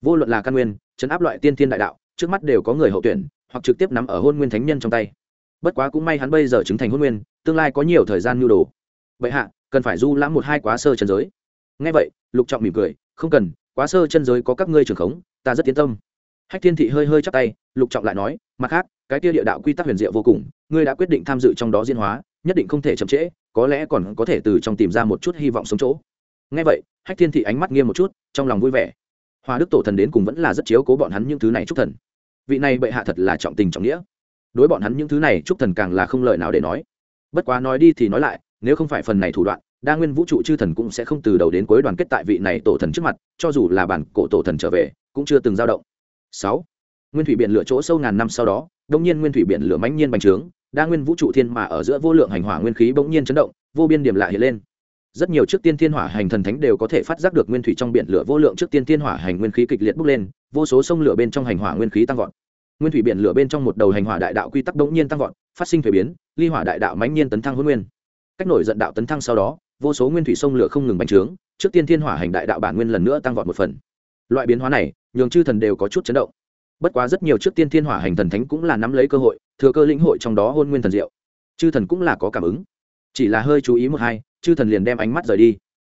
Vô luận là căn nguyên, chấn áp loại tiên thiên đại đạo, trước mắt đều có người hậu tuyển, hoặc trực tiếp nắm ở hôn nguyên thánh nhân trong tay. Bất quá cũng may hắn bây giờ chứng thành hôn nguyên, tương lai có nhiều thời gian nhu đồ. Vậy hạ, cần phải du lãm một hai quá sơ chân giới. Ngay vậy, lục trọng mỉm cười, không cần, quá sơ chân giới có các ngươi trường khống, ta rất tiến tâm hách thiên thị hơi hơi chắp tay, lục trọng lại nói, mặt khác, cái kia địa đạo quy tắc huyền diệu vô cùng, ngươi đã quyết định tham dự trong đó diễn hóa, nhất định không thể chậm trễ, có lẽ còn có thể từ trong tìm ra một chút hy vọng sống chỗ. Ngay vậy, hách thiên thị ánh mắt nghiêm một chút, trong lòng vui vẻ. Hoa đức tổ thần đến cùng vẫn là rất chiếu cố bọn hắn những thứ này chúc thần. Vị này bệ hạ thật là trọng tình trọng nghĩa. Đối bọn hắn những thứ này chúc thần càng là không lời nào để nói. Bất quá nói đi thì nói lại, nếu không phải phần này thủ đoạn, đa nguyên vũ trụ chư thần cũng sẽ không từ đầu đến cuối đoàn kết tại vị này tổ thần trước mặt, cho dù là bản cổ tổ thần trở về, cũng chưa từng dao động sáu. Nguyên thủy biển lửa chỗ sâu ngàn năm sau đó, đông nhiên nguyên thủy biển lửa mãnh nhiên bành trướng, đa nguyên vũ trụ thiên mà ở giữa vô lượng hành hỏa nguyên khí bỗng nhiên chấn động, vô biên điểm lạ hiện lên. Rất nhiều trước tiên thiên hỏa hành thần thánh đều có thể phát giác được nguyên thủy trong biển lửa vô lượng trước tiên thiên hỏa hành nguyên khí kịch liệt bốc lên, vô số sông lửa bên trong hành hỏa nguyên khí tăng vọt. Nguyên thủy biển lửa bên trong một đầu hành hỏa đại đạo quy tắc đống nhiên tăng vọt, phát sinh thuế biến, ly hỏa đại đạo mãnh nhiên tấn thăng hôn nguyên. Cách nổi giận đạo tấn thăng sau đó, vô số nguyên thủy sông lửa không ngừng bành trướng, trước tiên thiên hỏa hành đại đạo bản nguyên lần nữa tăng vọt một phần. Loại biến hóa này nhường chư thần đều có chút chấn động. Bất quá rất nhiều trước tiên thiên hỏa hành thần thánh cũng là nắm lấy cơ hội thừa cơ lĩnh hội trong đó hôn nguyên thần diệu. Chư thần cũng là có cảm ứng. Chỉ là hơi chú ý một hai chư thần liền đem ánh mắt rời đi.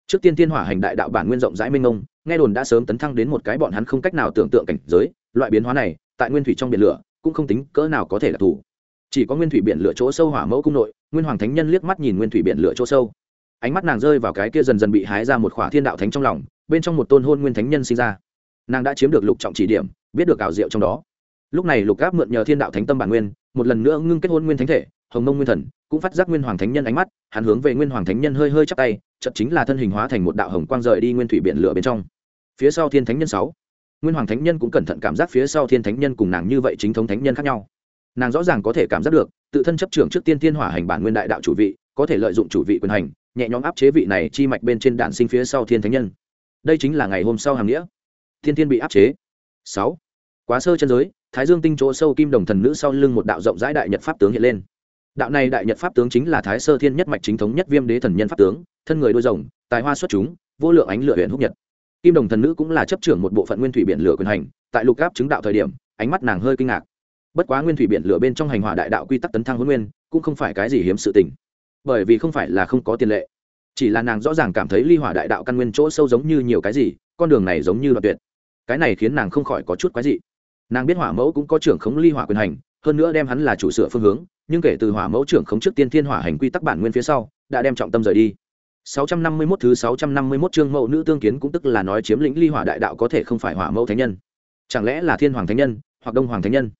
Trước tiên thiên hỏa hành đại đạo bản nguyên rộng rãi minh mông, nghe đồn đã sớm tấn thăng đến một cái bọn hắn không cách nào tưởng tượng cảnh giới loại biến hóa này tại nguyên thủy trong biển lửa cũng không tính cỡ nào có thể là thủ. Chỉ có nguyên thủy biển lửa chỗ sâu hỏa mẫu cung nội nguyên hoàng thánh nhân liếc mắt nhìn nguyên thủy biển lửa chỗ sâu. Ánh mắt nàng rơi vào cái kia dần dần bị hái ra một khỏa thiên đạo thánh trong lòng bên trong một tôn hôn nguyên thánh nhân sinh ra nàng đã chiếm được lục trọng chỉ điểm, biết được ảo diệu trong đó. Lúc này lục gáp mượn nhờ thiên đạo thánh tâm bản nguyên, một lần nữa ngưng kết hôn nguyên thánh thể, hồng mông nguyên thần, cũng phát giác nguyên hoàng thánh nhân ánh mắt, hắn hướng về nguyên hoàng thánh nhân hơi hơi chắp tay chật chính là thân hình hóa thành một đạo hồng quang rời đi nguyên thủy biển lửa bên trong. Phía sau thiên thánh nhân sáu. Nguyên hoàng thánh nhân cũng cẩn thận cảm giác phía sau thiên thánh nhân cùng nàng như vậy chính thống thánh nhân khác nhau. Nàng rõ ràng có thể cảm giác được, tự thân chấp trưởng trước tiên thiên hỏa hành bản nguyên đại đạo chủ vị, có thể lợi dụng chủ vị quyền hành, nhẹ nhõm áp chế vị này chi mạch bên trên đạn sinh phía sau thiên thánh nhân. Đây chính là ngày hôm sau hàng nghĩa thiên thiên bị áp chế. Sáu. Quá sơ chân giới, thái dương tinh chỗ sâu kim đồng thần nữ sau lưng một đạo rộng rãi đại nhật pháp tướng hiện lên. Đạo này đại nhật pháp tướng chính là thái sơ thiên nhất mạch chính thống nhất viêm đế thần nhân pháp tướng, thân người đôi rồng, tài hoa xuất chúng, vô lượng ánh lửa huyện húc nhật. Kim đồng thần nữ cũng là chấp trưởng một bộ phận nguyên thủy biển lửa quyền hành, tại lục gáp chứng đạo thời điểm, ánh mắt nàng hơi kinh ngạc. Bất quá nguyên thủy biển lửa bên trong hành hỏa đại đạo quy tắc tấn thăng huấn nguyên, cũng không phải cái gì hiếm sự tình. Bởi vì không phải là không có tiền lệ, chỉ là nàng rõ ràng cảm thấy ly hỏa đại đạo căn nguyên chỗ sâu giống như nhiều cái gì, con đường này giống như đoạn tuyệt cái này khiến nàng không khỏi có chút quái dị. Nàng biết hỏa mẫu cũng có trưởng khống ly hỏa quyền hành, hơn nữa đem hắn là chủ sửa phương hướng, nhưng kể từ hỏa mẫu trưởng khống trước tiên thiên hỏa hành quy tắc bản nguyên phía sau, đã đem trọng tâm rời đi. 651 thứ 651 chương mẫu nữ tương kiến cũng tức là nói chiếm lĩnh ly hỏa đại đạo có thể không phải hỏa mẫu thánh nhân. Chẳng lẽ là thiên hoàng thánh nhân, hoặc đông hoàng thánh nhân?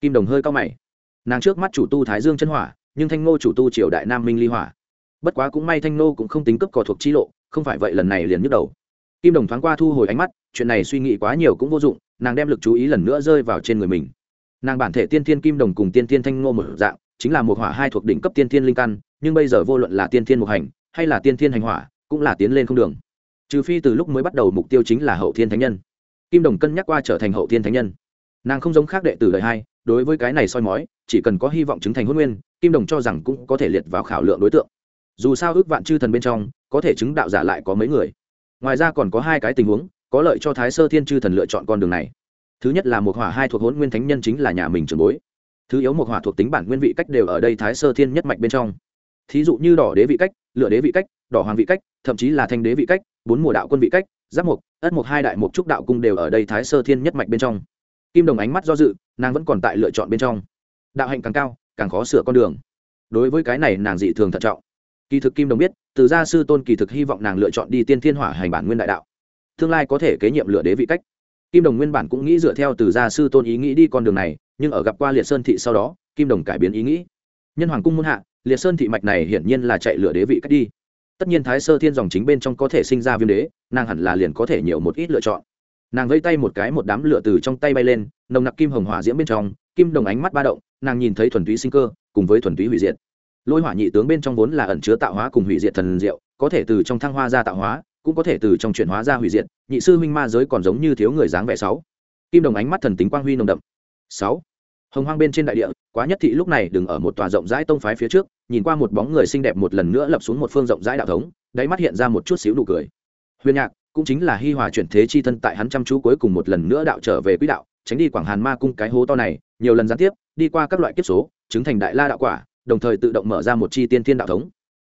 Kim đồng hơi cao mày. Nàng trước mắt chủ tu thái dương chân hỏa, nhưng thanh ngô chủ tu triều đại nam minh ly hỏa. Bất quá cũng may thanh ngô cũng không tính cấp cò thuộc chi lộ, không phải vậy lần này liền nhức đầu kim đồng thoáng qua thu hồi ánh mắt, chuyện này suy nghĩ quá nhiều cũng vô dụng, nàng đem lực chú ý lần nữa rơi vào trên người mình. Nàng bản thể tiên thiên kim đồng cùng tiên thiên thanh ngô một dạng, chính là một hỏa hai thuộc đỉnh cấp tiên thiên linh căn, nhưng bây giờ vô luận là tiên thiên một hành, hay là tiên thiên hành hỏa, cũng là tiến lên không đường. Trừ phi từ lúc mới bắt đầu mục tiêu chính là hậu thiên thánh nhân. Kim đồng cân nhắc qua trở thành hậu thiên thánh nhân. Nàng không giống khác đệ tử đời hai, đối với cái này soi mói, chỉ cần có hy vọng chứng thành hôn nguyên, kim đồng cho rằng cũng có thể liệt vào khảo lượng đối tượng. Dù sao ước vạn chư thần bên trong, có thể chứng đạo giả lại có mấy người ngoài ra còn có hai cái tình huống, có lợi cho thái sơ thiên chư thần lựa chọn con đường này. Thứ nhất là một hỏa hai thuộc hỗn nguyên thánh nhân chính là nhà mình trường bối. Thứ yếu một hỏa thuộc tính bản nguyên vị cách đều ở đây thái sơ thiên nhất mạch bên trong. Thí dụ như đỏ đế vị cách lựa đế vị cách, đỏ hoàng vị cách, thậm chí là thanh đế vị cách, bốn mùa đạo quân vị cách, giáp mục, ất mục hai đại mục trúc đạo cung đều ở đây thái sơ thiên nhất mạch bên trong. Kim đồng ánh mắt do dự, nàng vẫn còn tại lựa chọn bên trong. Đạo hạnh càng cao, càng khó sửa con đường. Đối với cái này nàng dị thường thận trọng kỳ thực kim đồng biết, từ gia sư tôn kỳ thực hy vọng nàng lựa chọn đi tiên thiên hỏa hành bản nguyên đại đạo. Tương lai có thể kế nhiệm lựa đế vị cách. Kim đồng nguyên bản cũng nghĩ dựa theo từ gia sư tôn ý nghĩ đi con đường này, nhưng ở gặp qua liệt sơn thị sau đó, kim đồng cải biến ý nghĩ. Nhân hoàng cung muôn hạ, liệt sơn thị mạch này hiển nhiên là chạy lựa đế vị cách đi. Tất nhiên thái sơ thiên dòng chính bên trong có thể sinh ra viêm đế, nàng hẳn là liền có thể nhiều một ít lựa chọn. Nàng vây tay một cái một đám lửa từ trong tay bay lên, nồng nặc kim hồng hỏa diễm bên trong, kim đồng ánh mắt ba động, nàng nhìn thấy thuần túy sinh cơ, cùng với thuần túy hủy diệt lôi hỏa nhị tướng bên trong vốn là ẩn chứa tạo hóa cùng hủy diệt thần diệu, có thể từ trong thăng hoa ra tạo hóa, cũng có thể từ trong chuyển hóa ra hủy diệt, nhị sư minh ma giới còn giống như thiếu người dáng vẻ sáu. Kim đồng ánh mắt thần tính quang huy nồng đậm. Sáu. Hồng hoang bên trên đại địa, quá nhất thị lúc này đừng ở một tòa rộng rãi tông phái phía trước, nhìn qua một bóng người xinh đẹp một lần nữa lập xuống một phương rộng rãi đạo thống, đáy mắt hiện ra một chút xíu nụ cười. Huyền nhạc, cũng chính là hi hòa chuyển thế chi thân tại hắn chăm chú cuối cùng một lần nữa đạo trở về quỹ đạo, tránh đi quảng hàn ma cung cái hố to này, nhiều lần gián tiếp, đi qua các loại kiếp số, chứng thành đại la đạo quả đồng thời tự động mở ra một chi tiên thiên đạo thống.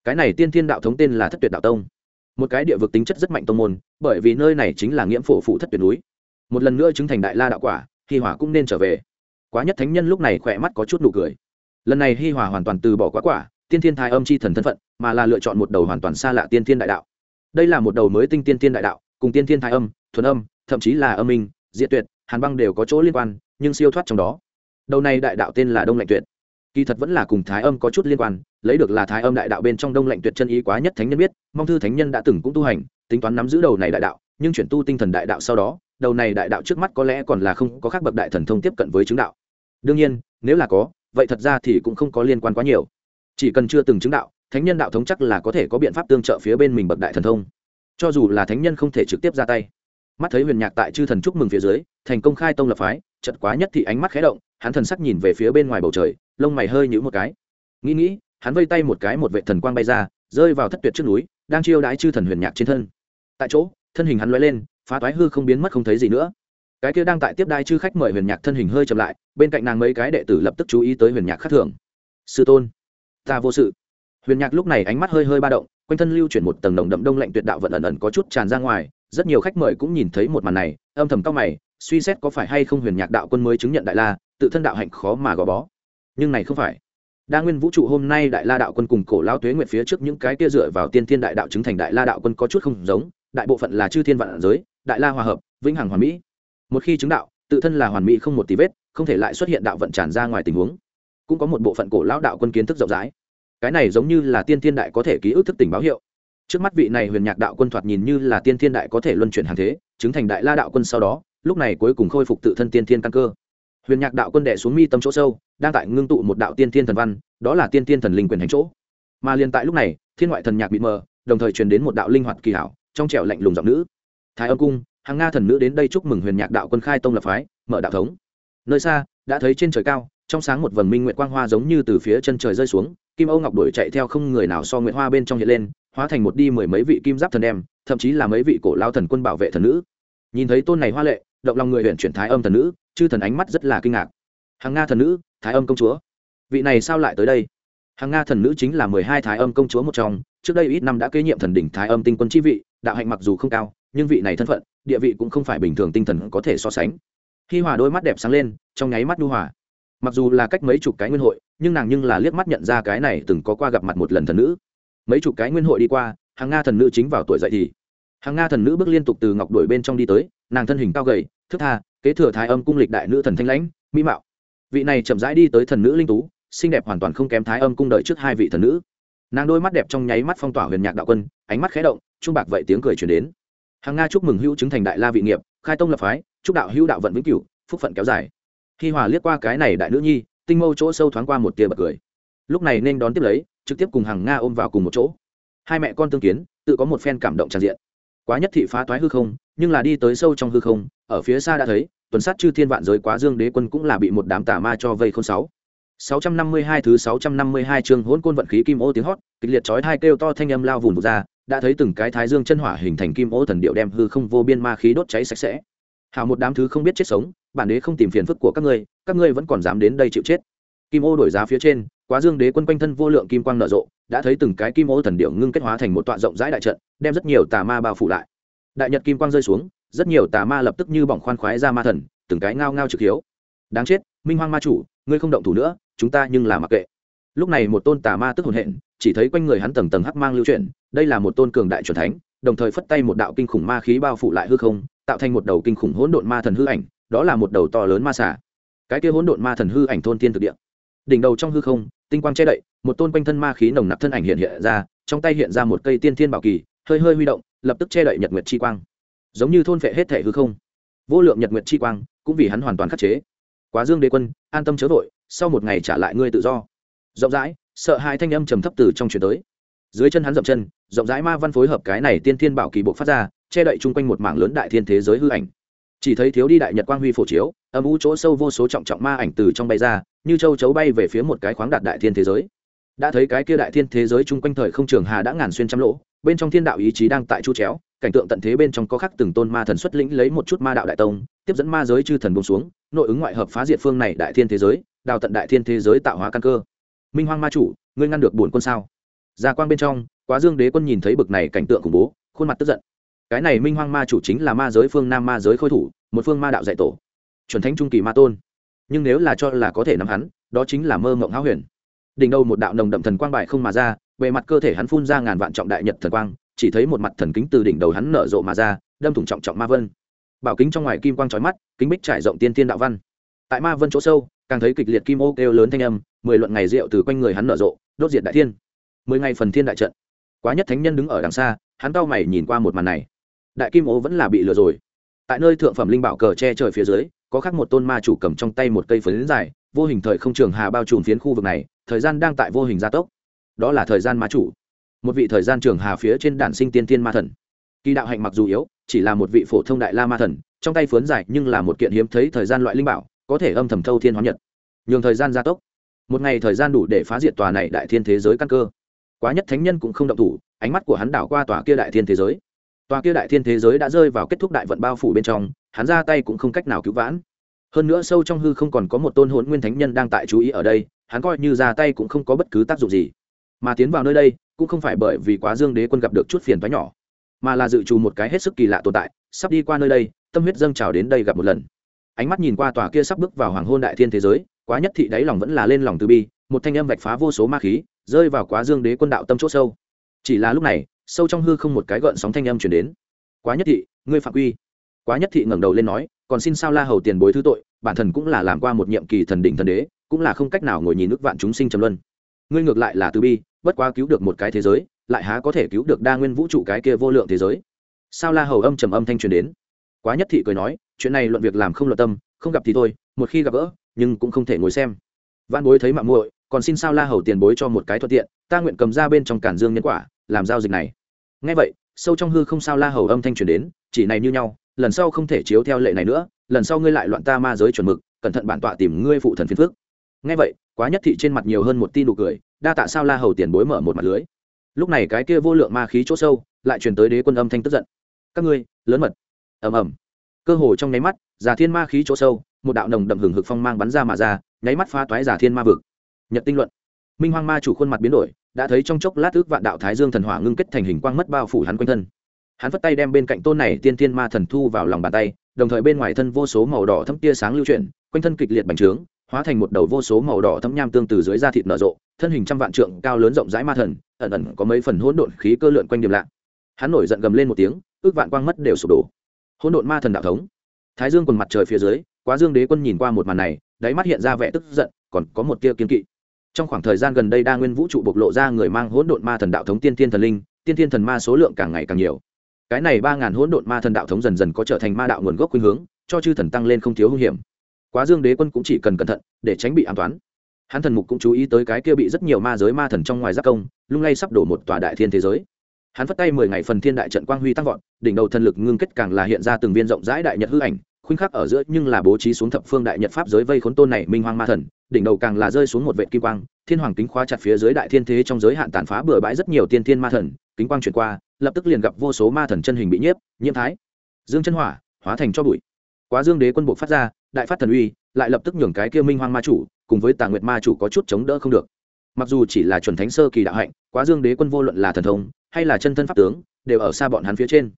Cái này tiên thiên đạo thống tên là thất tuyệt đạo tông. Một cái địa vực tính chất rất mạnh tông môn, bởi vì nơi này chính là nghiễm phổ phụ thất tuyệt núi. Một lần nữa chứng thành đại la đạo quả, hi hòa cũng nên trở về. Quá nhất thánh nhân lúc này khỏe mắt có chút nụ cười. Lần này hi hòa hoàn toàn từ bỏ quá quả, tiên thiên thái âm chi thần thân phận, mà là lựa chọn một đầu hoàn toàn xa lạ tiên thiên đại đạo. Đây là một đầu mới tinh tiên thiên đại đạo, cùng tiên thiên thái âm, thuần âm, thậm chí là âm minh, diệt tuyệt, hàn băng đều có chỗ liên quan, nhưng siêu thoát trong đó. Đầu này đại đạo tên là đông lạnh tuyệt kỳ thật vẫn là cùng thái âm có chút liên quan, lấy được là thái âm đại đạo bên trong đông lạnh tuyệt chân ý quá nhất thánh nhân biết, mong thư thánh nhân đã từng cũng tu hành, tính toán nắm giữ đầu này đại đạo, nhưng chuyển tu tinh thần đại đạo sau đó, đầu này đại đạo trước mắt có lẽ còn là không có khác bậc đại thần thông tiếp cận với chứng đạo. Đương nhiên, nếu là có, vậy thật ra thì cũng không có liên quan quá nhiều. Chỉ cần chưa từng chứng đạo, thánh nhân đạo thống chắc là có thể có biện pháp tương trợ phía bên mình bậc đại thần thông. Cho dù là thánh nhân không thể trực tiếp ra tay. Mắt thấy huyền nhạc tại chư thần chúc mừng phía dưới, thành công khai tông lập phái chật quá nhất thì ánh mắt khé động, hắn thần sắc nhìn về phía bên ngoài bầu trời lông mày hơi nhũ một cái. Nghĩ nghĩ, hắn vây tay một cái một vệ thần quang bay ra, rơi vào thất tuyệt trước núi, đang chiêu đãi chư thần huyền nhạc trên thân. Tại chỗ, thân hình hắn lóe lên, phá toái hư không biến mất không thấy gì nữa. Cái kia đang tại tiếp đai chư khách mời huyền nhạc thân hình hơi chậm lại, bên cạnh nàng mấy cái đệ tử lập tức chú ý tới huyền nhạc khác thường. Sư tôn, ta vô sự. Huyền nhạc lúc này ánh mắt hơi hơi ba động, quanh thân lưu chuyển một tầng đồng đậm đông lạnh tuyệt đạo vận ẩn ẩn có chút tràn ra ngoài, rất nhiều khách mời cũng nhìn thấy một màn này, âm thầm cao mày, suy xét có phải hay không huyền nhạc đạo quân mới chứng nhận đại la, tự thân đạo hạnh khó mà gò bó nhưng này không phải. Đa nguyên vũ trụ hôm nay đại la đạo quân cùng cổ lao tuế nguyện phía trước những cái kia dựa vào tiên thiên đại đạo chứng thành đại la đạo quân có chút không giống, đại bộ phận là chư thiên vạn giới, đại la hòa hợp, vĩnh hằng hoàn mỹ. Một khi chứng đạo, tự thân là hoàn mỹ không một tí vết, không thể lại xuất hiện đạo vận tràn ra ngoài tình huống. Cũng có một bộ phận cổ lão đạo quân kiến thức rộng rãi. Cái này giống như là tiên thiên đại có thể ký ức thức tỉnh báo hiệu. Trước mắt vị này huyền nhạc đạo quân thoạt nhìn như là tiên thiên đại có thể luân chuyển hàng thế, chứng thành đại la đạo quân sau đó, lúc này cuối cùng khôi phục tự thân tiên thiên căn cơ huyền nhạc đạo quân đệ xuống mi tâm chỗ sâu, đang tại ngưng tụ một đạo tiên thiên thần văn, đó là tiên thiên thần linh quyền hành chỗ. Mà liền tại lúc này, thiên ngoại thần nhạc bị mờ, đồng thời truyền đến một đạo linh hoạt kỳ hảo, trong trẻo lạnh lùng giọng nữ. Thái âm cung, hàng nga thần nữ đến đây chúc mừng huyền nhạc đạo quân khai tông lập phái, mở đạo thống. Nơi xa, đã thấy trên trời cao, trong sáng một vầng minh nguyện quang hoa giống như từ phía chân trời rơi xuống, kim âu ngọc đuổi chạy theo không người nào so nguyện hoa bên trong hiện lên, hóa thành một đi mười mấy vị kim giáp thần đem, thậm chí là mấy vị cổ lao thần quân bảo vệ thần nữ. Nhìn thấy tôn này hoa lệ, động lòng người huyện chuyển thái âm thần nữ chư thần ánh mắt rất là kinh ngạc. Hàng nga thần nữ, thái âm công chúa. Vị này sao lại tới đây? Hàng nga thần nữ chính là mười hai thái âm công chúa một trong. Trước đây ít năm đã kế nhiệm thần đỉnh thái âm tinh quân chi vị, đạo hạnh mặc dù không cao, nhưng vị này thân phận, địa vị cũng không phải bình thường tinh thần có thể so sánh. Khi hòa đôi mắt đẹp sáng lên, trong nháy mắt nhu hòa. Mặc dù là cách mấy chục cái nguyên hội, nhưng nàng nhưng là liếc mắt nhận ra cái này từng có qua gặp mặt một lần thần nữ. Mấy chục cái nguyên hội đi qua hàng nga thần nữ chính vào tuổi dậy thì. Hàng nga thần nữ bước liên tục từ ngọc đuổi bên trong đi tới, nàng thân hình cao gầy, thức tha kế thừa thái âm cung lịch đại nữ thần thanh lãnh, mỹ mạo. Vị này chậm rãi đi tới thần nữ linh tú, xinh đẹp hoàn toàn không kém thái âm cung đợi trước hai vị thần nữ. Nàng đôi mắt đẹp trong nháy mắt phong tỏa huyền nhạc đạo quân, ánh mắt khé động, trung bạc vậy tiếng cười chuyển đến. Hàng nga chúc mừng hữu chứng thành đại la vị nghiệp, khai tông lập phái, chúc đạo hữu đạo vận vĩnh cửu, phúc phận kéo dài. Khi hòa liếc qua cái này đại nữ nhi, tinh mâu chỗ sâu thoáng qua một tia bật cười. Lúc này nên đón tiếp lấy, trực tiếp cùng hàng nga ôm vào cùng một chỗ. Hai mẹ con tương kiến, tự có một phen cảm động tràn diện. Quá nhất thị phá toái hư không nhưng là đi tới sâu trong hư không ở phía xa đã thấy tuần sát chư thiên vạn giới quá dương đế quân cũng là bị một đám tà ma cho vây không sáu 652 thứ 652 chương hỗn côn vận khí kim ô tiếng hót, kịch liệt chói tai kêu to thanh âm lao vụn ra, đã thấy từng cái thái dương chân hỏa hình thành kim ô thần điệu đem hư không vô biên ma khí đốt cháy sạch sẽ. Hảo một đám thứ không biết chết sống, bản đế không tìm phiền phức của các ngươi, các ngươi vẫn còn dám đến đây chịu chết. Kim ô đổi giá phía trên, quá dương đế quân quanh thân vô lượng kim quang nở rộ, đã thấy từng cái kim ô thần điệu ngưng kết hóa thành một tọa rộng rãi đại trận, đem rất nhiều tà ma bao phủ lại. Đại nhật kim quang rơi xuống, rất nhiều tà ma lập tức như bỏng khoan khoái ra ma thần, từng cái ngao ngao trực hiếu. Đáng chết, Minh Hoang ma chủ, ngươi không động thủ nữa, chúng ta nhưng là mặc kệ. Lúc này một tôn tà ma tức hồn hện chỉ thấy quanh người hắn tầng tầng hắc mang lưu chuyển đây là một tôn cường đại truyền thánh đồng thời phất tay một đạo kinh khủng ma khí bao phủ lại hư không tạo thành một đầu kinh khủng hỗn độn ma thần hư ảnh đó là một đầu to lớn ma xả cái kia hỗn độn ma thần hư ảnh thôn tiên thực địa. Đỉnh đầu trong hư không tinh quang che đậy một tôn quanh thân ma khí nồng nặc thân ảnh hiện hiện ra trong tay hiện ra một cây tiên thiên bảo kỳ hơi hơi huy động lập tức che đậy nhật nguyệt chi quang. Giống như thôn vệ hết thể hư không. Vô lượng nhật nguyệt chi quang, cũng vì hắn hoàn toàn khắc chế. Quá dương đế quân, an tâm chớ vội, sau một ngày trả lại ngươi tự do. Rộng rãi, sợ hai thanh âm trầm thấp từ trong chuyển tới. Dưới chân hắn dậm chân, rộng rãi ma văn phối hợp cái này tiên thiên bảo kỳ bộ phát ra, che đậy chung quanh một mảng lớn đại thiên thế giới hư ảnh. Chỉ thấy thiếu đi đại nhật quang huy phổ chiếu, âm u chỗ sâu vô số trọng trọng ma ảnh từ trong bay ra, như châu chấu bay về phía một cái khoáng đạt đại thiên thế giới. Đã thấy cái kia đại thiên thế giới chung quanh thời không trường hà đã ngàn xuyên trăm lỗ bên trong thiên đạo ý chí đang tại chu chéo, cảnh tượng tận thế bên trong có khắc từng tôn ma thần xuất lĩnh lấy một chút ma đạo đại tông, tiếp dẫn ma giới chư thần bông xuống, nội ứng ngoại hợp phá diệt phương này đại thiên thế giới, đào tận đại thiên thế giới tạo hóa căn cơ. Minh hoang ma chủ, ngươi ngăn được bổn quân sao? Gia quang bên trong, quá dương đế quân nhìn thấy bực này cảnh tượng khủng bố, khuôn mặt tức giận. Cái này minh hoang ma chủ chính là ma giới phương nam ma giới khôi thủ, một phương ma đạo dạy tổ. Chuẩn thánh trung kỳ ma tôn. Nhưng nếu là cho là có thể nắm hắn, đó chính là mơ mộng háo huyền. Đỉnh đầu một đạo nồng đậm thần quang bài không mà ra bề mặt cơ thể hắn phun ra ngàn vạn trọng đại nhật thần quang, chỉ thấy một mặt thần kính từ đỉnh đầu hắn nở rộ mà ra, đâm thủng trọng trọng ma vân. Bảo kính trong ngoài kim quang trói mắt, kính bích trải rộng tiên tiên đạo văn. Tại ma vân chỗ sâu, càng thấy kịch liệt kim ô kêu lớn thanh âm, mười luận ngày rượu từ quanh người hắn nở rộ, đốt diệt đại thiên. Mười ngày phần thiên đại trận. Quá nhất thánh nhân đứng ở đằng xa, hắn cau mày nhìn qua một màn này. Đại kim ô vẫn là bị lừa rồi. Tại nơi thượng phẩm linh bảo cờ che trời phía dưới, có khắc một tôn ma chủ cầm trong tay một cây phấn dài, vô hình thời không trường hà bao trùm phiến khu vực này, thời gian đang tại vô hình gia tốc đó là thời gian ma chủ. Một vị thời gian trường hà phía trên đản sinh tiên tiên ma thần. Kỳ đạo hạnh mặc dù yếu, chỉ là một vị phổ thông đại la ma thần, trong tay phướn dài nhưng là một kiện hiếm thấy thời gian loại linh bảo, có thể âm thầm thâu thiên hóa nhật. Nhường thời gian gia tốc. Một ngày thời gian đủ để phá diệt tòa này đại thiên thế giới căn cơ. Quá nhất thánh nhân cũng không động thủ, ánh mắt của hắn đảo qua tòa kia đại thiên thế giới. Tòa kia đại thiên thế giới đã rơi vào kết thúc đại vận bao phủ bên trong, hắn ra tay cũng không cách nào cứu vãn. Hơn nữa sâu trong hư không còn có một tôn hồn nguyên thánh nhân đang tại chú ý ở đây, hắn coi như ra tay cũng không có bất cứ tác dụng gì mà tiến vào nơi đây cũng không phải bởi vì quá dương đế quân gặp được chút phiền toái nhỏ, mà là dự trù một cái hết sức kỳ lạ tồn tại, sắp đi qua nơi đây, tâm huyết dâng trào đến đây gặp một lần. Ánh mắt nhìn qua tòa kia sắp bước vào hoàng hôn đại thiên thế giới, quá nhất thị đáy lòng vẫn là lên lòng từ bi, một thanh âm vạch phá vô số ma khí, rơi vào quá dương đế quân đạo tâm c h ỗ sâu. Chỉ là lúc này, sâu trong hư không một cái gợn sóng thanh âm chuyển đến. Quá nhất thị, ngươi phạm quy. Quá nhất thị ngẩng đầu lên nói, còn xin sao la hầu tiền bối thứ tội, bản thân cũng là làm qua một nhiệm kỳ thần đỉnh thần đế, cũng là không cách nào ngồi nhìn nước vạn chúng sinh trầm luân. Ngươi ngược lại là từ bi bất quá cứu được một cái thế giới, lại há có thể cứu được đa nguyên vũ trụ cái kia vô lượng thế giới. Sao la hầu âm trầm âm thanh truyền đến. Quá nhất thị cười nói, chuyện này luận việc làm không luận tâm, không gặp thì thôi, một khi gặp gỡ, nhưng cũng không thể ngồi xem. Văn bối thấy mạng muội, còn xin sao la hầu tiền bối cho một cái thuận tiện, ta nguyện cầm ra bên trong cản dương nhân quả, làm giao dịch này. Ngay vậy, sâu trong hư không sao la hầu âm thanh truyền đến, chỉ này như nhau, lần sau không thể chiếu theo lệ này nữa, lần sau ngươi lại loạn ta ma giới chuẩn mực, cẩn thận bản tọa tìm ngươi phụ thần phiền phước ngay vậy quá nhất thị trên mặt nhiều hơn một tin nụ cười, đa tạ sao la hầu tiền bối mở một mặt lưới. Lúc này cái kia vô lượng ma khí chỗ sâu, lại truyền tới đế quân âm thanh tức giận. Các ngươi, lớn mật. Ầm ầm. Cơ hồ trong nháy mắt, giả thiên ma khí chỗ sâu, một đạo nồng đậm hừng hực phong mang bắn ra mà ra, nháy mắt phá toái giả thiên ma vực. Nhật tinh luận. Minh hoang ma chủ khuôn mặt biến đổi, đã thấy trong chốc lát ước vạn đạo thái dương thần hỏa ngưng kết thành hình quang mất bao phủ hắn quanh thân. Hắn vất tay đem bên cạnh tôn này tiên thiên ma thần thu vào lòng bàn tay, đồng thời bên ngoài thân vô số màu đỏ thâm tia sáng lưu chuyển, quanh thân kịch liệt bành trướng hóa thành một đầu vô số màu đỏ thâm nham tương từ dưới da thịt nở rộ, thân hình trăm vạn trượng, cao lớn rộng rãi ma thần, ẩn ẩn có mấy phần hỗn độn khí cơ lượn quanh điểm lạ. Hắn nổi giận gầm lên một tiếng, ước vạn quang mất đều sụp đổ. Hỗn độn ma thần đạo thống. Thái dương còn mặt trời phía dưới, quá dương đế quân nhìn qua một màn này, đáy mắt hiện ra vẻ tức giận, còn có một tia kiên kỵ. Trong khoảng thời gian gần đây đa nguyên vũ trụ bộc lộ ra người mang hỗn độn ma thần đạo thống tiên thiên thần linh, tiên thiên thần ma số lượng càng ngày càng nhiều. Cái này ba ngàn hỗn độn ma thần đạo thống dần dần có trở thành ma đạo nguồn gốc khuynh hướng, cho chư thần tăng lên không thiếu hung hiểm quá dương đế quân cũng chỉ cần cẩn thận, để tránh bị an toán. Hắn thần mục cũng chú ý tới cái kia bị rất nhiều ma giới ma thần trong ngoài giác công, lung lay sắp đổ một tòa đại thiên thế giới. Hắn phất tay mười ngày phần thiên đại trận quang huy tăng vọt, đỉnh đầu thần lực ngưng kết càng là hiện ra từng viên rộng rãi đại nhật hư ảnh, khuynh khắc ở giữa nhưng là bố trí xuống thập phương đại nhật pháp giới vây khốn tôn này minh hoang ma thần, đỉnh đầu càng là rơi xuống một vệ kim quang, thiên hoàng kính khóa chặt phía dưới đại thiên thế trong giới hạn tàn phá bừa bãi rất nhiều tiên thiên ma thần, kính quang chuyển qua, lập tức liền gặp vô số ma thần chân hình bị nhiếp, nhiễm thái, dương chân hỏa, hóa thành cho bụi. Quá dương đế quân buộc phát ra đại phát thần uy, lại lập tức nhường cái kia minh hoang ma chủ cùng với tà nguyệt ma chủ có chút chống đỡ không được. Mặc dù chỉ là chuẩn thánh sơ kỳ đạo hạnh, quá dương đế quân vô luận là thần thông hay là chân thân pháp tướng, đều ở xa bọn hắn phía trên.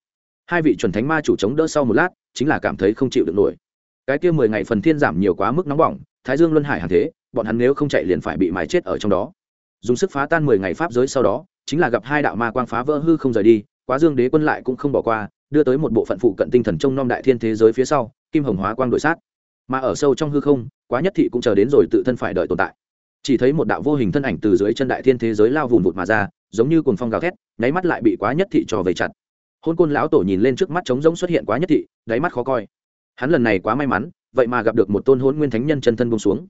Hai vị chuẩn thánh ma chủ chống đỡ sau một lát, chính là cảm thấy không chịu được nổi. Cái kia mười ngày phần thiên giảm nhiều quá mức nóng bỏng, thái dương luân hải hàng thế, bọn hắn nếu không chạy liền phải bị mái chết ở trong đó. Dùng sức phá tan mười ngày pháp giới sau đó, chính là gặp hai đạo ma quang phá vỡ hư không rời đi, quá dương đế quân lại cũng không bỏ qua, đưa tới một bộ phận phụ cận tinh thần trông nom đại thiên thế giới phía sau, kim hồng hóa quang đội sát mà ở sâu trong hư không, quá nhất thị cũng chờ đến rồi tự thân phải đợi tồn tại. Chỉ thấy một đạo vô hình thân ảnh từ dưới chân đại thiên thế giới lao vùn vụt mà ra, giống như cuồng phong gào thét, nháy mắt lại bị quá nhất thị trò về chặt. Hôn côn lão tổ nhìn lên trước mắt trống rỗng xuất hiện quá nhất thị, đáy mắt khó coi. Hắn lần này quá may mắn, vậy mà gặp được một tôn hôn nguyên thánh nhân chân thân bông xuống.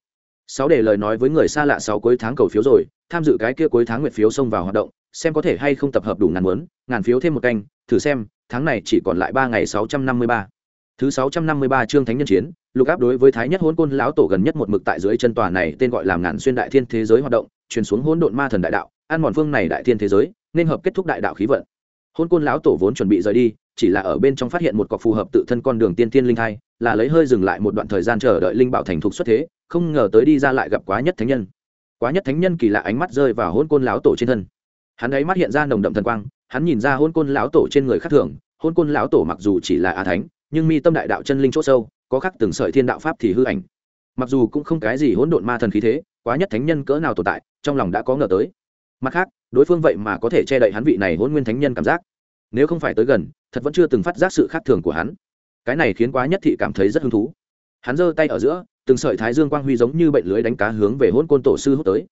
Sáu để lời nói với người xa lạ sáu cuối tháng cầu phiếu rồi, tham dự cái kia cuối tháng nguyện phiếu xông vào hoạt động, xem có thể hay không tập hợp đủ ngàn muốn, ngàn phiếu thêm một canh, thử xem, tháng này chỉ còn lại ba ngày sáu trăm năm mươi ba thứ sáu trăm năm mươi ba chương thánh nhân chiến, lục áp đối với thái nhất Hỗn côn lão tổ gần nhất một mực tại dưới chân tòa này tên gọi làm ngàn xuyên đại thiên thế giới hoạt động, truyền xuống hỗn độn ma thần đại đạo an mòn phương này đại thiên thế giới, nên hợp kết thúc đại đạo khí vận. Hỗn côn lão tổ vốn chuẩn bị rời đi, chỉ là ở bên trong phát hiện một cọc phù hợp tự thân con đường tiên tiên linh thai, là lấy hơi dừng lại một đoạn thời gian chờ đợi linh bảo thành thục xuất thế, không ngờ tới đi ra lại gặp quá nhất thánh nhân. Quá nhất thánh nhân kỳ lạ ánh mắt rơi vào Hỗn côn lão tổ trên thân. Hắn ấy mắt hiện ra nồng đậm thần quang, hắn nhìn ra Hỗn côn lão tổ trên người khác thường, Hỗn côn lão tổ mặc dù chỉ là a thánh nhưng mi tâm đại đạo chân linh chỗ sâu, có khắc từng sợi thiên đạo pháp thì hư ảnh. Mặc dù cũng không cái gì hỗn độn ma thần khí thế, quá nhất thánh nhân cỡ nào tồn tại, trong lòng đã có ngờ tới. Mặt khác, đối phương vậy mà có thể che đậy hắn vị này hôn nguyên thánh nhân cảm giác. Nếu không phải tới gần, thật vẫn chưa từng phát giác sự khác thường của hắn. Cái này khiến quá nhất thị cảm thấy rất hứng thú. Hắn giơ tay ở giữa, từng sợi thái dương quang huy giống như bệnh lưới đánh cá hướng về hôn côn tổ sư hút tới.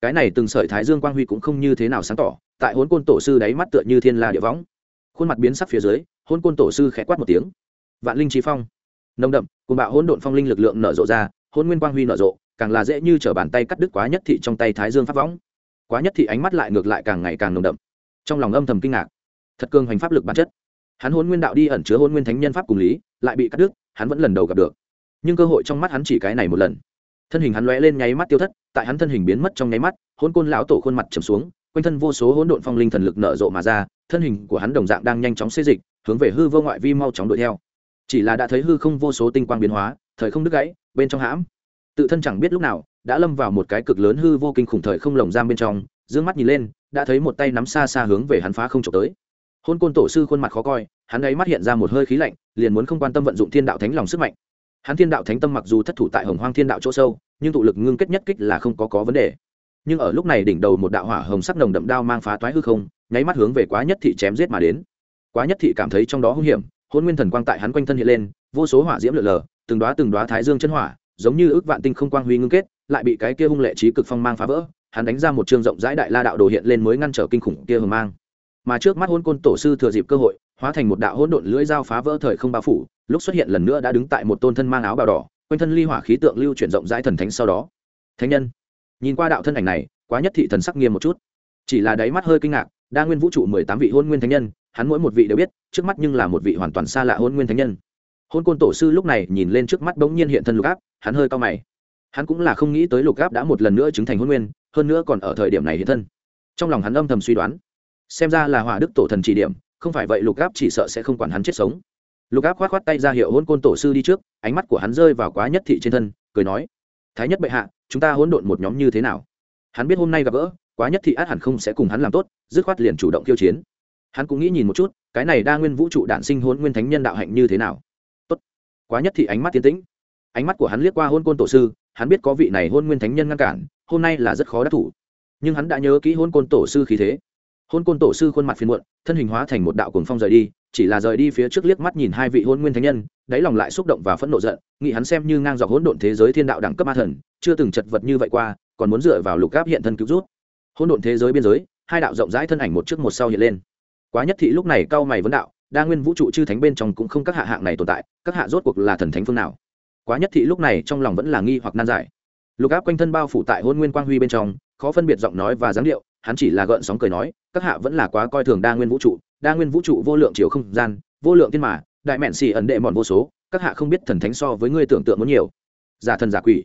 Cái này từng sợi thái dương quang huy cũng không như thế nào sáng tỏ, tại hôn côn tổ sư đáy mắt tựa như thiên la địa võng. Khuôn mặt biến sắc phía dưới hôn côn tổ sư khẽ quát một tiếng vạn linh trí phong. Nồng đậm cùng bạo hỗn độn phong linh lực lượng nở rộ ra hôn nguyên quang huy nở rộ, càng là dễ như t r ở bàn tay cắt đứt quá nhất thị trong tay thái dương pháp võng. Quá nhất thị ánh mắt lại ngược lại càng ngày càng nồng đậm. Trong lòng âm thầm kinh ngạc. Thật cường hành pháp lực bản chất. Hắn hôn nguyên đạo đi ẩn chứa hôn nguyên thánh nhân pháp cùng lý, lại bị cắt đứt, hắn vẫn lần đầu gặp được. Nhưng cơ hội trong mắt hắn chỉ cái này một lần. Thân hình hắn lóe lên nháy mắt tiêu thất, tại hắn thân hình biến mất trong nháy mắt hôn côn lão tổ khuôn mặt trầm xuống, quanh thân vô số hỗn độn phong linh thần lực nở rộ mà ra, thân hình của hắn đồng dạng đang nhanh chóng xê dịch, hướng về hư vô ngoại vi mau chóng đuổi theo chỉ là đã thấy hư không vô số tinh quang biến hóa, thời không đứt gãy, bên trong hãm. Tự thân chẳng biết lúc nào, đã lâm vào một cái cực lớn hư vô kinh khủng thời không lồng giam bên trong d mắt nhìn lên, đã thấy một tay nắm xa xa hướng về hắn phá không trộm tới. Hôn côn tổ sư khuôn mặt khó coi, hắn ấy mắt hiện ra một hơi khí lạnh, liền muốn không quan tâm vận dụng thiên đạo thánh lòng sức mạnh. Hắn thiên đạo thánh tâm mặc dù thất thủ tại hồng hoang thiên đạo chỗ sâu, nhưng tụ lực ngưng kết nhất kích là không có có vấn đề. Nhưng ở lúc này đỉnh đầu một đạo hỏa hồng sắc nồng đậm đao mang phá toái hư không, nháy mắt hướng về quá nhất thị chém giết mà đến. Quá nhất thị cảm thấy trong đó hung hiểm hôn nguyên thần quang tại hắn quanh thân hiện lên, vô số hỏa diễm lượn lờ từng đoá từng đoá thái dương chân hỏa, giống như ước vạn tinh không quang huy ngưng kết, lại bị cái kia hung lệ trí cực phong mang phá vỡ, hắn đánh ra một trường rộng rãi đại la đạo đồ hiện lên mới ngăn trở kinh khủng kia hờ mang. Mà trước mắt hôn côn tổ sư thừa dịp cơ hội, hóa thành một đạo hỗn độn lưỡi dao phá vỡ thời không bao phủ, lúc xuất hiện lần nữa đã đứng tại một tôn thân mang áo bào đỏ, quanh thân ly hỏa khí tượng lưu chuyển rộng rãi thần thánh sau đó. Thánh nhân, nhìn qua đạo thân ảnh này, quá nhất thị thần sắc nghiêm một chút. Chỉ là đáy mắt hơi kinh ngạc, đa nguyên vũ trụ mười tám vị hôn nguyên thánh nhân hắn mỗi một vị đều biết, trước mắt nhưng là một vị hoàn toàn xa lạ hôn nguyên thánh nhân. Hôn côn tổ sư lúc này nhìn lên trước mắt bỗng nhiên hiện thân lục áp, hắn hơi cao mày. Hắn cũng là không nghĩ tới lục áp đã một lần nữa chứng thành hôn nguyên, hơn nữa còn ở thời điểm này hiện thân. Trong lòng hắn âm thầm suy đoán, xem ra là hỏa đức tổ thần chỉ điểm, không phải vậy lục áp chỉ sợ sẽ không quản hắn chết sống. Lục áp khoát khoát tay ra hiệu hôn côn tổ sư đi trước, ánh mắt của hắn rơi vào quá nhất thị trên thân, cười nói, thái nhất bệ hạ, chúng ta hỗn độn một nhóm như thế nào? Hắn biết hôm nay gặp gỡ, quá nhất thị át hẳn không sẽ cùng hắn làm tốt, dứt khoát liền chủ động kiêu chiến hắn cũng nghĩ nhìn một chút, cái này đa nguyên vũ trụ đạn sinh hôn nguyên thánh nhân đạo hạnh như thế nào. Tốt. Quá nhất thì ánh mắt tiến tĩnh. Ánh mắt của hắn liếc qua hôn côn tổ sư, hắn biết có vị này hôn nguyên thánh nhân ngăn cản, hôm nay là rất khó đắc thủ. Nhưng hắn đã nhớ kỹ hôn côn tổ sư khí thế. Hôn côn tổ sư khuôn mặt phiền muộn, thân hình hóa thành một đạo cuồng phong rời đi, chỉ là rời đi phía trước liếc mắt nhìn hai vị hôn nguyên thánh nhân, đáy lòng lại xúc động và phẫn nộ giận, nghĩ hắn xem như ngang dọc hỗn độn thế giới thiên đạo đẳng cấp ma thần, chưa từng chật vật như vậy qua, còn muốn dựa vào lục áp hiện thân cứu rút. Hỗn độn thế giới biên giới, hai đạo rộng rãi thân ảnh một trước một sau hiện lên quá nhất thị lúc này cao mày vấn đạo, đa nguyên vũ trụ chư thánh bên trong cũng không các hạ hạng này tồn tại, các hạ rốt cuộc là thần thánh phương nào? Quá nhất thị lúc này trong lòng vẫn là nghi hoặc nan giải. Lục áp quanh thân bao phủ tại hôn nguyên quang huy bên trong, khó phân biệt giọng nói và dáng điệu, hắn chỉ là gợn sóng cười nói, các hạ vẫn là quá coi thường đa nguyên vũ trụ, đa nguyên vũ trụ vô lượng chiều không gian, vô lượng thiên mà, đại mẹn xì ẩn đệ mòn vô số, các hạ không biết thần thánh so với ngươi tưởng tượng muốn nhiều. Giả thần giả quỷ.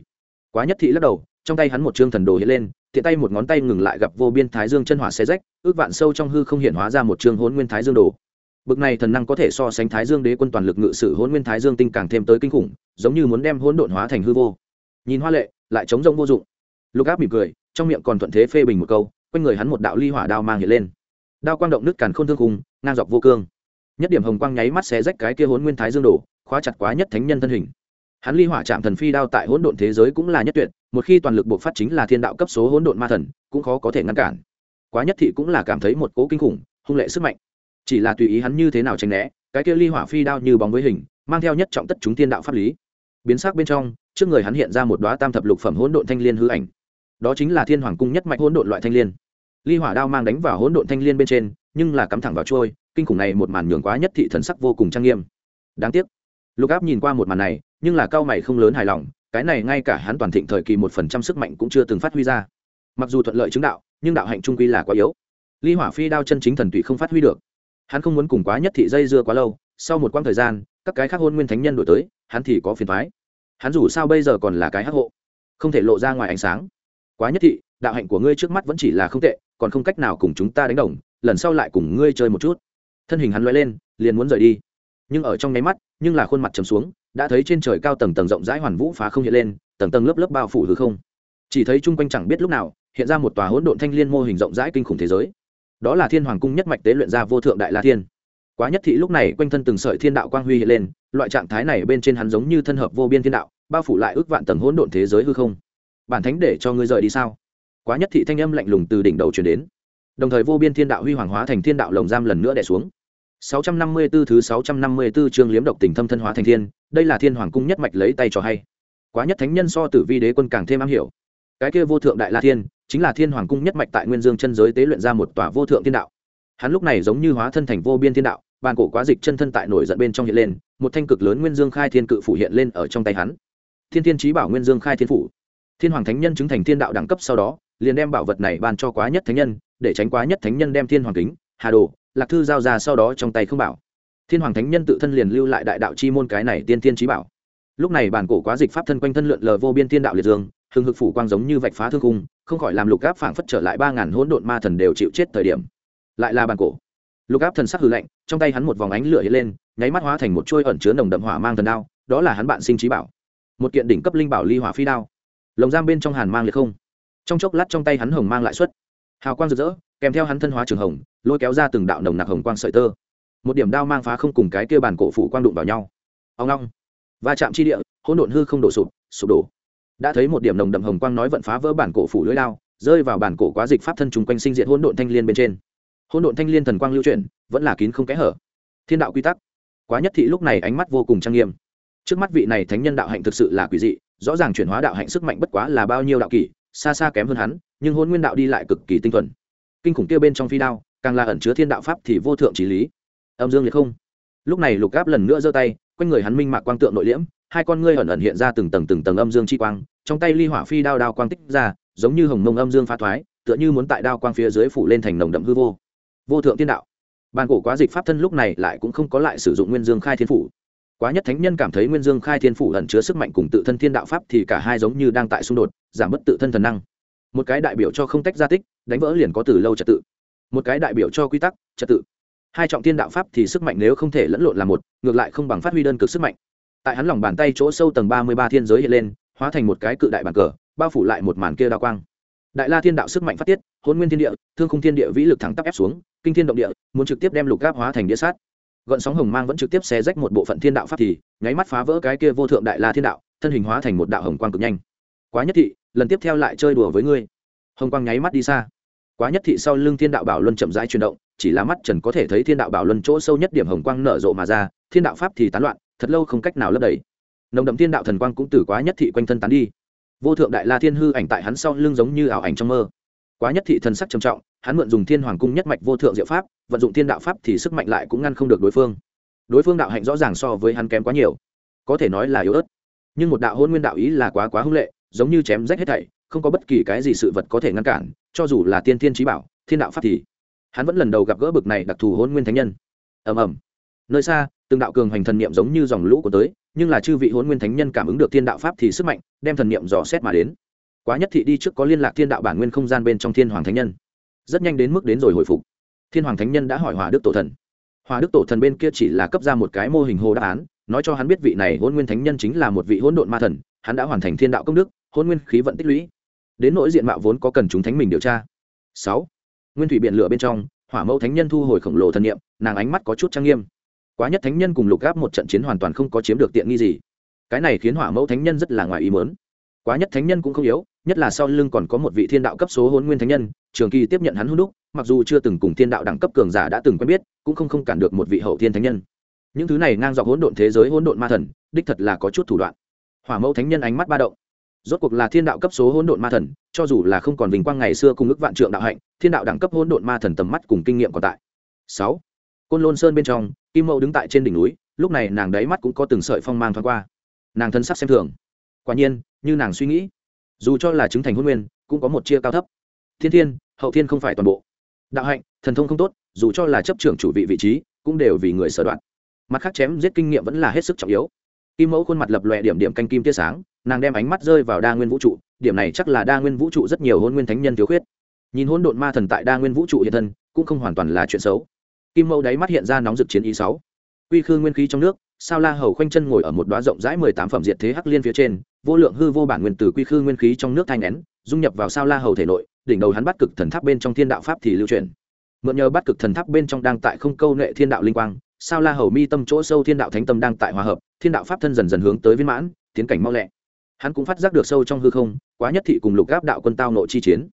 Quá nhất thị lắc đầu, trong tay hắn một chương thần đồ hiện lên tiện tay một ngón tay ngừng lại gặp vô biên thái dương chân hỏa xe rách, ước vạn sâu trong hư không hiện hóa ra một chương hôn nguyên thái dương đồ. Bực này thần năng có thể so sánh thái dương đế quân toàn lực ngự sử hôn nguyên thái dương tinh càng thêm tới kinh khủng, giống như muốn đem hỗn độn hóa thành hư vô. Nhìn hoa lệ, lại chống rông vô dụng. Lục áp mỉm cười, trong miệng còn thuận thế phê bình một câu, quanh người hắn một đạo ly hỏa đao mang hiện lên. Đao quang động nước càn khôn thương khùng ngang dọc vô cương. Nhất điểm hồng quang nháy mắt xé rách cái kia hôn nguyên thái dương đổ khóa chặt quá nhất thánh nhân thân hình. Hắn ly hỏa chạm thần phi đao tại hỗn độn thế giới cũng là nhất tuyệt một khi toàn lực bộc phát chính là thiên đạo cấp số hỗn độn ma thần, cũng khó có thể ngăn cản. Quá nhất thị cũng là cảm thấy một cố kinh khủng, hung lệ sức mạnh. Chỉ là tùy ý hắn như thế nào tránh né, cái kia ly hỏa phi đao như bóng với hình, mang theo nhất trọng tất chúng thiên đạo pháp lý. Biến sắc bên trong, trước người hắn hiện ra một đóa tam thập lục phẩm hỗn độn thanh liên hư ảnh. Đó chính là thiên hoàng cung nhất mạch hỗn độn loại thanh liên. Ly hỏa đao mang đánh vào hỗn độn thanh liên bên trên, nhưng là cắm thẳng vào trôi kinh khủng này một màn nhường quá nhất thị thần sắc vô cùng trang nghiêm. Đáng tiếc. Lục áp nhìn qua một màn này, nhưng là cao mày không lớn hài lòng cái này ngay cả hắn toàn thịnh thời kỳ một phần trăm sức mạnh cũng chưa từng phát huy ra. Mặc dù thuận lợi chứng đạo, nhưng đạo hạnh trung quy là quá yếu. Ly hỏa phi đao chân chính thần tụy không phát huy được. Hắn không muốn cùng quá nhất thị dây dưa quá lâu, sau một quãng thời gian, các cái khác hôn nguyên thánh nhân đổi tới, hắn thì có phiền thoái hắn dù sao bây giờ còn là cái hắc hộ, không thể lộ ra ngoài ánh sáng. Quá nhất thị, đạo hạnh của ngươi trước mắt vẫn chỉ là không tệ, còn không cách nào cùng chúng ta đánh đồng, lần sau lại cùng ngươi chơi một chút. Thân hình hắn loay lên, liền muốn rời đi. Nhưng ở trong nháy mắt nhưng là khuôn mặt trầm xuống, đã thấy trên trời cao tầng tầng rộng rãi hoàn vũ phá không hiện lên, tầng tầng lớp lớp bao phủ hư không. Chỉ thấy chung quanh chẳng biết lúc nào, hiện ra một tòa hỗn độn thanh liên mô hình rộng rãi kinh khủng thế giới. Đó là thiên hoàng cung nhất mạch tế luyện ra vô thượng đại la thiên. Quá nhất thị lúc này quanh thân từng sợi thiên đạo quang huy hiện lên, loại trạng thái này bên trên hắn giống như thân hợp vô biên thiên đạo, bao phủ lại ước vạn tầng hỗn độn thế giới hư không. Bản thánh để cho ngươi rời đi sao? Quá nhất thị thanh âm lạnh lùng từ đỉnh đầu truyền đến. Đồng thời vô biên thiên đạo huy hoàng hóa thành thiên đạo lồng giam lần nữa đè xuống. 654 thứ 654 chương liếm độc tình thâm thân hóa thành thiên, đây là thiên hoàng cung nhất mạch lấy tay cho hay. Quá nhất thánh nhân so tử vi đế quân càng thêm am hiểu. Cái kia vô thượng đại la thiên, chính là thiên hoàng cung nhất mạch tại nguyên dương chân giới tế luyện ra một tòa vô thượng thiên đạo. Hắn lúc này giống như hóa thân thành vô biên thiên đạo, bàn cổ quá dịch chân thân tại nổi giận bên trong hiện lên, một thanh cực lớn nguyên dương khai thiên cự phủ hiện lên ở trong tay hắn. Thiên Thiên chí bảo nguyên dương khai thiên phủ. Thiên hoàng thánh nhân chứng thành thiên đạo đẳng cấp sau đó, liền đem bảo vật này ban cho quá nhất thánh nhân, để tránh quá nhất thánh nhân đem thiên hoàng kính, hà đồ, lạc thư giao ra sau đó trong tay không bảo. Thiên hoàng thánh nhân tự thân liền lưu lại đại đạo chi môn cái này tiên tiên trí bảo. Lúc này bản cổ quá dịch pháp thân quanh thân lượn lờ vô biên thiên đạo liệt dương, hừng hực phủ quang giống như vạch phá thương cung, không khỏi làm lục áp phảng phất trở lại ba ngàn hỗn độn ma thần đều chịu chết thời điểm. Lại là bản cổ. Lục áp thần sắc hư lạnh, trong tay hắn một vòng ánh lửa hiện lên, nháy mắt hóa thành một chuôi ẩn chứa nồng đậm hỏa mang thần đao, đó là hắn bạn sinh trí bảo. Một kiện đỉnh cấp linh bảo ly hỏa phi đao. Lồng giam bên trong hàn mang liệt không. Trong chốc lát trong tay hắn hồng mang lại xuất. Hào quang rực rỡ kèm theo hắn thân hóa trường hồng, lôi kéo ra từng đạo nồng nặc hồng quang sợi tơ. Một điểm đao mang phá không cùng cái kia bàn cổ phủ quang đụng vào nhau. Ông long. Va chạm chi địa, hỗn độn hư không đổ sụp sụp đổ. Đã thấy một điểm nồng đậm hồng quang nói vận phá vỡ bản cổ phủ lưỡi lao, rơi vào bản cổ quá dịch pháp thân trùng quanh sinh diện hỗn độn thanh liên bên trên. Hỗn độn thanh liên thần quang lưu chuyển, vẫn là kín không kẽ hở. Thiên đạo quy tắc. Quá nhất thị lúc này ánh mắt vô cùng trang nghiêm. Trước mắt vị này thánh nhân đạo hạnh thực sự là quỷ dị, rõ ràng chuyển hóa đạo hạnh sức mạnh bất quá là bao nhiêu đạo kỷ, xa xa kém hơn hắn, nhưng hôn nguyên đạo đi lại cực kỳ tinh thuần kinh khủng kia bên trong phi đao, càng là ẩn chứa thiên đạo pháp thì vô thượng trí lý. Âm dương liệt không. Lúc này lục gáp lần nữa giơ tay, quanh người hắn minh mạc quang tượng nội liễm, hai con ngươi ẩn ẩn hiện ra từng tầng từng tầng âm dương chi quang, trong tay ly hỏa phi đao đao quang tích ra, giống như hồng mông âm dương phá thoái, tựa như muốn tại đao quang phía dưới phủ lên thành nồng đậm hư vô. Vô thượng tiên đạo. Bàn cổ quá dịch pháp thân lúc này lại cũng không có lại sử dụng nguyên dương khai thiên phủ. Quá nhất thánh nhân cảm thấy nguyên dương khai thiên phủ ẩn chứa sức mạnh cùng tự thân thiên đạo pháp thì cả hai giống như đang tại xung đột, giảm bớt tự thân thần năng một cái đại biểu cho không tách gia tích, đánh vỡ liền có từ lâu trật tự. Một cái đại biểu cho quy tắc, trật tự. Hai trọng thiên đạo pháp thì sức mạnh nếu không thể lẫn lộn là một, ngược lại không bằng phát huy đơn cực sức mạnh. Tại hắn lòng bàn tay chỗ sâu tầng ba mươi ba thiên giới hiện lên, hóa thành một cái cự đại bàn cờ, bao phủ lại một màn kia đa quang. Đại la thiên đạo sức mạnh phát tiết hôn nguyên thiên địa, thương khung thiên địa vĩ lực thẳng tắp ép xuống, kinh thiên động địa, muốn trực tiếp đem lục gáp hóa thành địa sát. Gọn sóng hồng mang vẫn trực tiếp xé rách một bộ phận thiên đạo pháp thì, nháy mắt phá vỡ cái kia vô thượng đại la thiên đạo, thân hình hóa thành một đạo hồng quang cực nhanh. Quá nhất thị lần tiếp theo lại chơi đùa với ngươi. Hồng quang nháy mắt đi xa. Quá nhất thị sau lưng thiên đạo bảo luân chậm rãi chuyển động, chỉ là mắt trần có thể thấy thiên đạo bảo luân chỗ sâu nhất điểm hồng quang nở rộ mà ra, thiên đạo pháp thì tán loạn, thật lâu không cách nào lấp đầy. Nồng đậm thiên đạo thần quang cũng từ quá nhất thị quanh thân tán đi. Vô thượng đại la thiên hư ảnh tại hắn sau lưng giống như ảo ảnh trong mơ. Quá nhất thị thần sắc trầm trọng, hắn mượn dùng thiên hoàng cung nhất mạch vô thượng diệu pháp, vận dụng thiên đạo pháp thì sức mạnh lại cũng ngăn không được đối phương. Đối phương đạo hạnh rõ ràng so với hắn kém quá nhiều. Có thể nói là yếu ớt. Nhưng một đạo hôn nguyên đạo ý là quá quá hưng lệ giống như chém rách hết thảy, không có bất kỳ cái gì sự vật có thể ngăn cản, cho dù là tiên thiên trí bảo, thiên đạo pháp thì hắn vẫn lần đầu gặp gỡ bực này đặc thù hôn nguyên thánh nhân. Ầm ầm. Nơi xa, từng đạo cường hành thần niệm giống như dòng lũ của tới, nhưng là chư vị hôn nguyên thánh nhân cảm ứng được thiên đạo pháp thì sức mạnh, đem thần niệm dò xét mà đến. Quá nhất thị đi trước có liên lạc thiên đạo bản nguyên không gian bên trong thiên hoàng thánh nhân. Rất nhanh đến mức đến rồi hồi phục. Thiên hoàng thánh nhân đã hỏi hòa đức tổ thần. Hòa đức tổ thần bên kia chỉ là cấp ra một cái mô hình hồ đáp án, nói cho hắn biết vị này hôn nguyên thánh nhân chính là một vị hỗn độn ma thần, hắn đã hoàn thành thiên đạo công đức hôn nguyên khí vận tích lũy. Đến nỗi diện mạo vốn có cần chúng thánh mình điều tra. Sáu, nguyên thủy biển lửa bên trong, hỏa mẫu thánh nhân thu hồi khổng lồ thân niệm, nàng ánh mắt có chút trang nghiêm. Quá nhất thánh nhân cùng lục gáp một trận chiến hoàn toàn không có chiếm được tiện nghi gì. Cái này khiến hỏa mẫu thánh nhân rất là ngoài ý mớn quá nhất thánh nhân cũng không yếu, nhất là sau lưng còn có một vị thiên đạo cấp số hôn nguyên thánh nhân, trường kỳ tiếp nhận hắn hôn đúc, mặc dù chưa từng cùng thiên đạo đẳng cấp cường giả đã từng quen biết, cũng không không cản được một vị hậu thiên thánh nhân. Những thứ này ngang dọc hỗn độn thế giới hỗn độn ma thần, đích thật là có chút thủ đoạn. Hỏa mẫu thánh nhân ánh mắt ba động rốt cuộc là thiên đạo cấp số hỗn độn ma thần, cho dù là không còn vinh quang ngày xưa cùng ước vạn trượng đạo hạnh, thiên đạo đẳng cấp hỗn độn ma thần tầm mắt cùng kinh nghiệm còn tại. Sáu, côn lôn sơn bên trong, kim mẫu đứng tại trên đỉnh núi, lúc này nàng đáy mắt cũng có từng sợi phong mang thoáng qua. Nàng thân sắc xem thường. Quả nhiên, như nàng suy nghĩ, dù cho là chứng thành hôn nguyên, cũng có một chia cao thấp. Thiên thiên, hậu thiên không phải toàn bộ. Đạo hạnh, thần thông không tốt, dù cho là chấp trưởng chủ vị vị trí, cũng đều vì người sở đoạn. Mặt khác chém giết kinh nghiệm vẫn là hết sức trọng yếu kim mẫu khuôn mặt lập lòe điểm điểm canh kim tia sáng, nàng đem ánh mắt rơi vào đa nguyên vũ trụ, điểm này chắc là đa nguyên vũ trụ rất nhiều hôn nguyên thánh nhân thiếu khuyết. Nhìn hôn độn ma thần tại đa nguyên vũ trụ hiện thân, cũng không hoàn toàn là chuyện xấu. Kim mẫu đáy mắt hiện ra nóng rực chiến ý sáu. Quy khư nguyên khí trong nước, sao la hầu khoanh chân ngồi ở một đoá rộng rãi mười tám phẩm diệt thế hắc liên phía trên, vô lượng hư vô bản nguyên từ quy khư nguyên khí trong nước thanh nén, dung nhập vào sao la hầu thể nội, đỉnh đầu hắn bắt cực thần tháp bên trong thiên đạo pháp thì lưu truyền. Mượn nhờ bắt cực thần tháp bên trong đang tại không câu nệ thiên đạo linh quang sao la hầu mi tâm chỗ sâu thiên đạo thánh tâm đang tại hòa hợp, thiên đạo pháp thân dần dần hướng tới viên mãn, tiến cảnh mau lẹ. Hắn cũng phát giác được sâu trong hư không, quá nhất thị cùng lục gáp đạo quân tao nội chi chiến.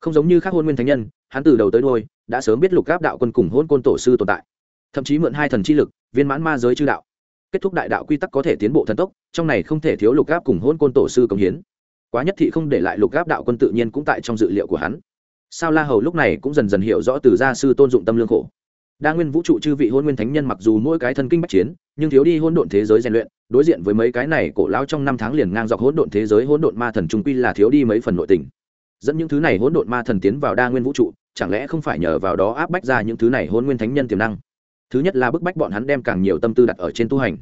Không giống như các hôn nguyên thánh nhân, hắn từ đầu tới đôi đã sớm biết lục gáp đạo quân cùng hôn côn tổ sư tồn tại. Thậm chí mượn hai thần chi lực, viên mãn ma giới chư đạo. Kết thúc đại đạo quy tắc có thể tiến bộ thần tốc, trong này không thể thiếu lục gáp cùng hôn côn tổ sư công hiến. Quá nhất thị không để lại lục gáp đạo quân tự nhiên cũng tại trong dự liệu của hắn. Sao la hầu lúc này cũng dần dần hiểu rõ từ gia sư tôn dụng tâm lương khổ đa nguyên vũ trụ chư vị hôn nguyên thánh nhân mặc dù mỗi cái thân kinh bách chiến, nhưng thiếu đi hôn độn thế giới rèn luyện, đối diện với mấy cái này cổ lao trong năm tháng liền ngang dọc hỗn độn thế giới hỗn độn ma thần trung quy là thiếu đi mấy phần nội tình. Dẫn những thứ này hỗn độn ma thần tiến vào đa nguyên vũ trụ, chẳng lẽ không phải nhờ vào đó áp bách ra những thứ này hôn nguyên thánh nhân tiềm năng? Thứ nhất là bức bách bọn hắn đem càng nhiều tâm tư đặt ở trên tu hành.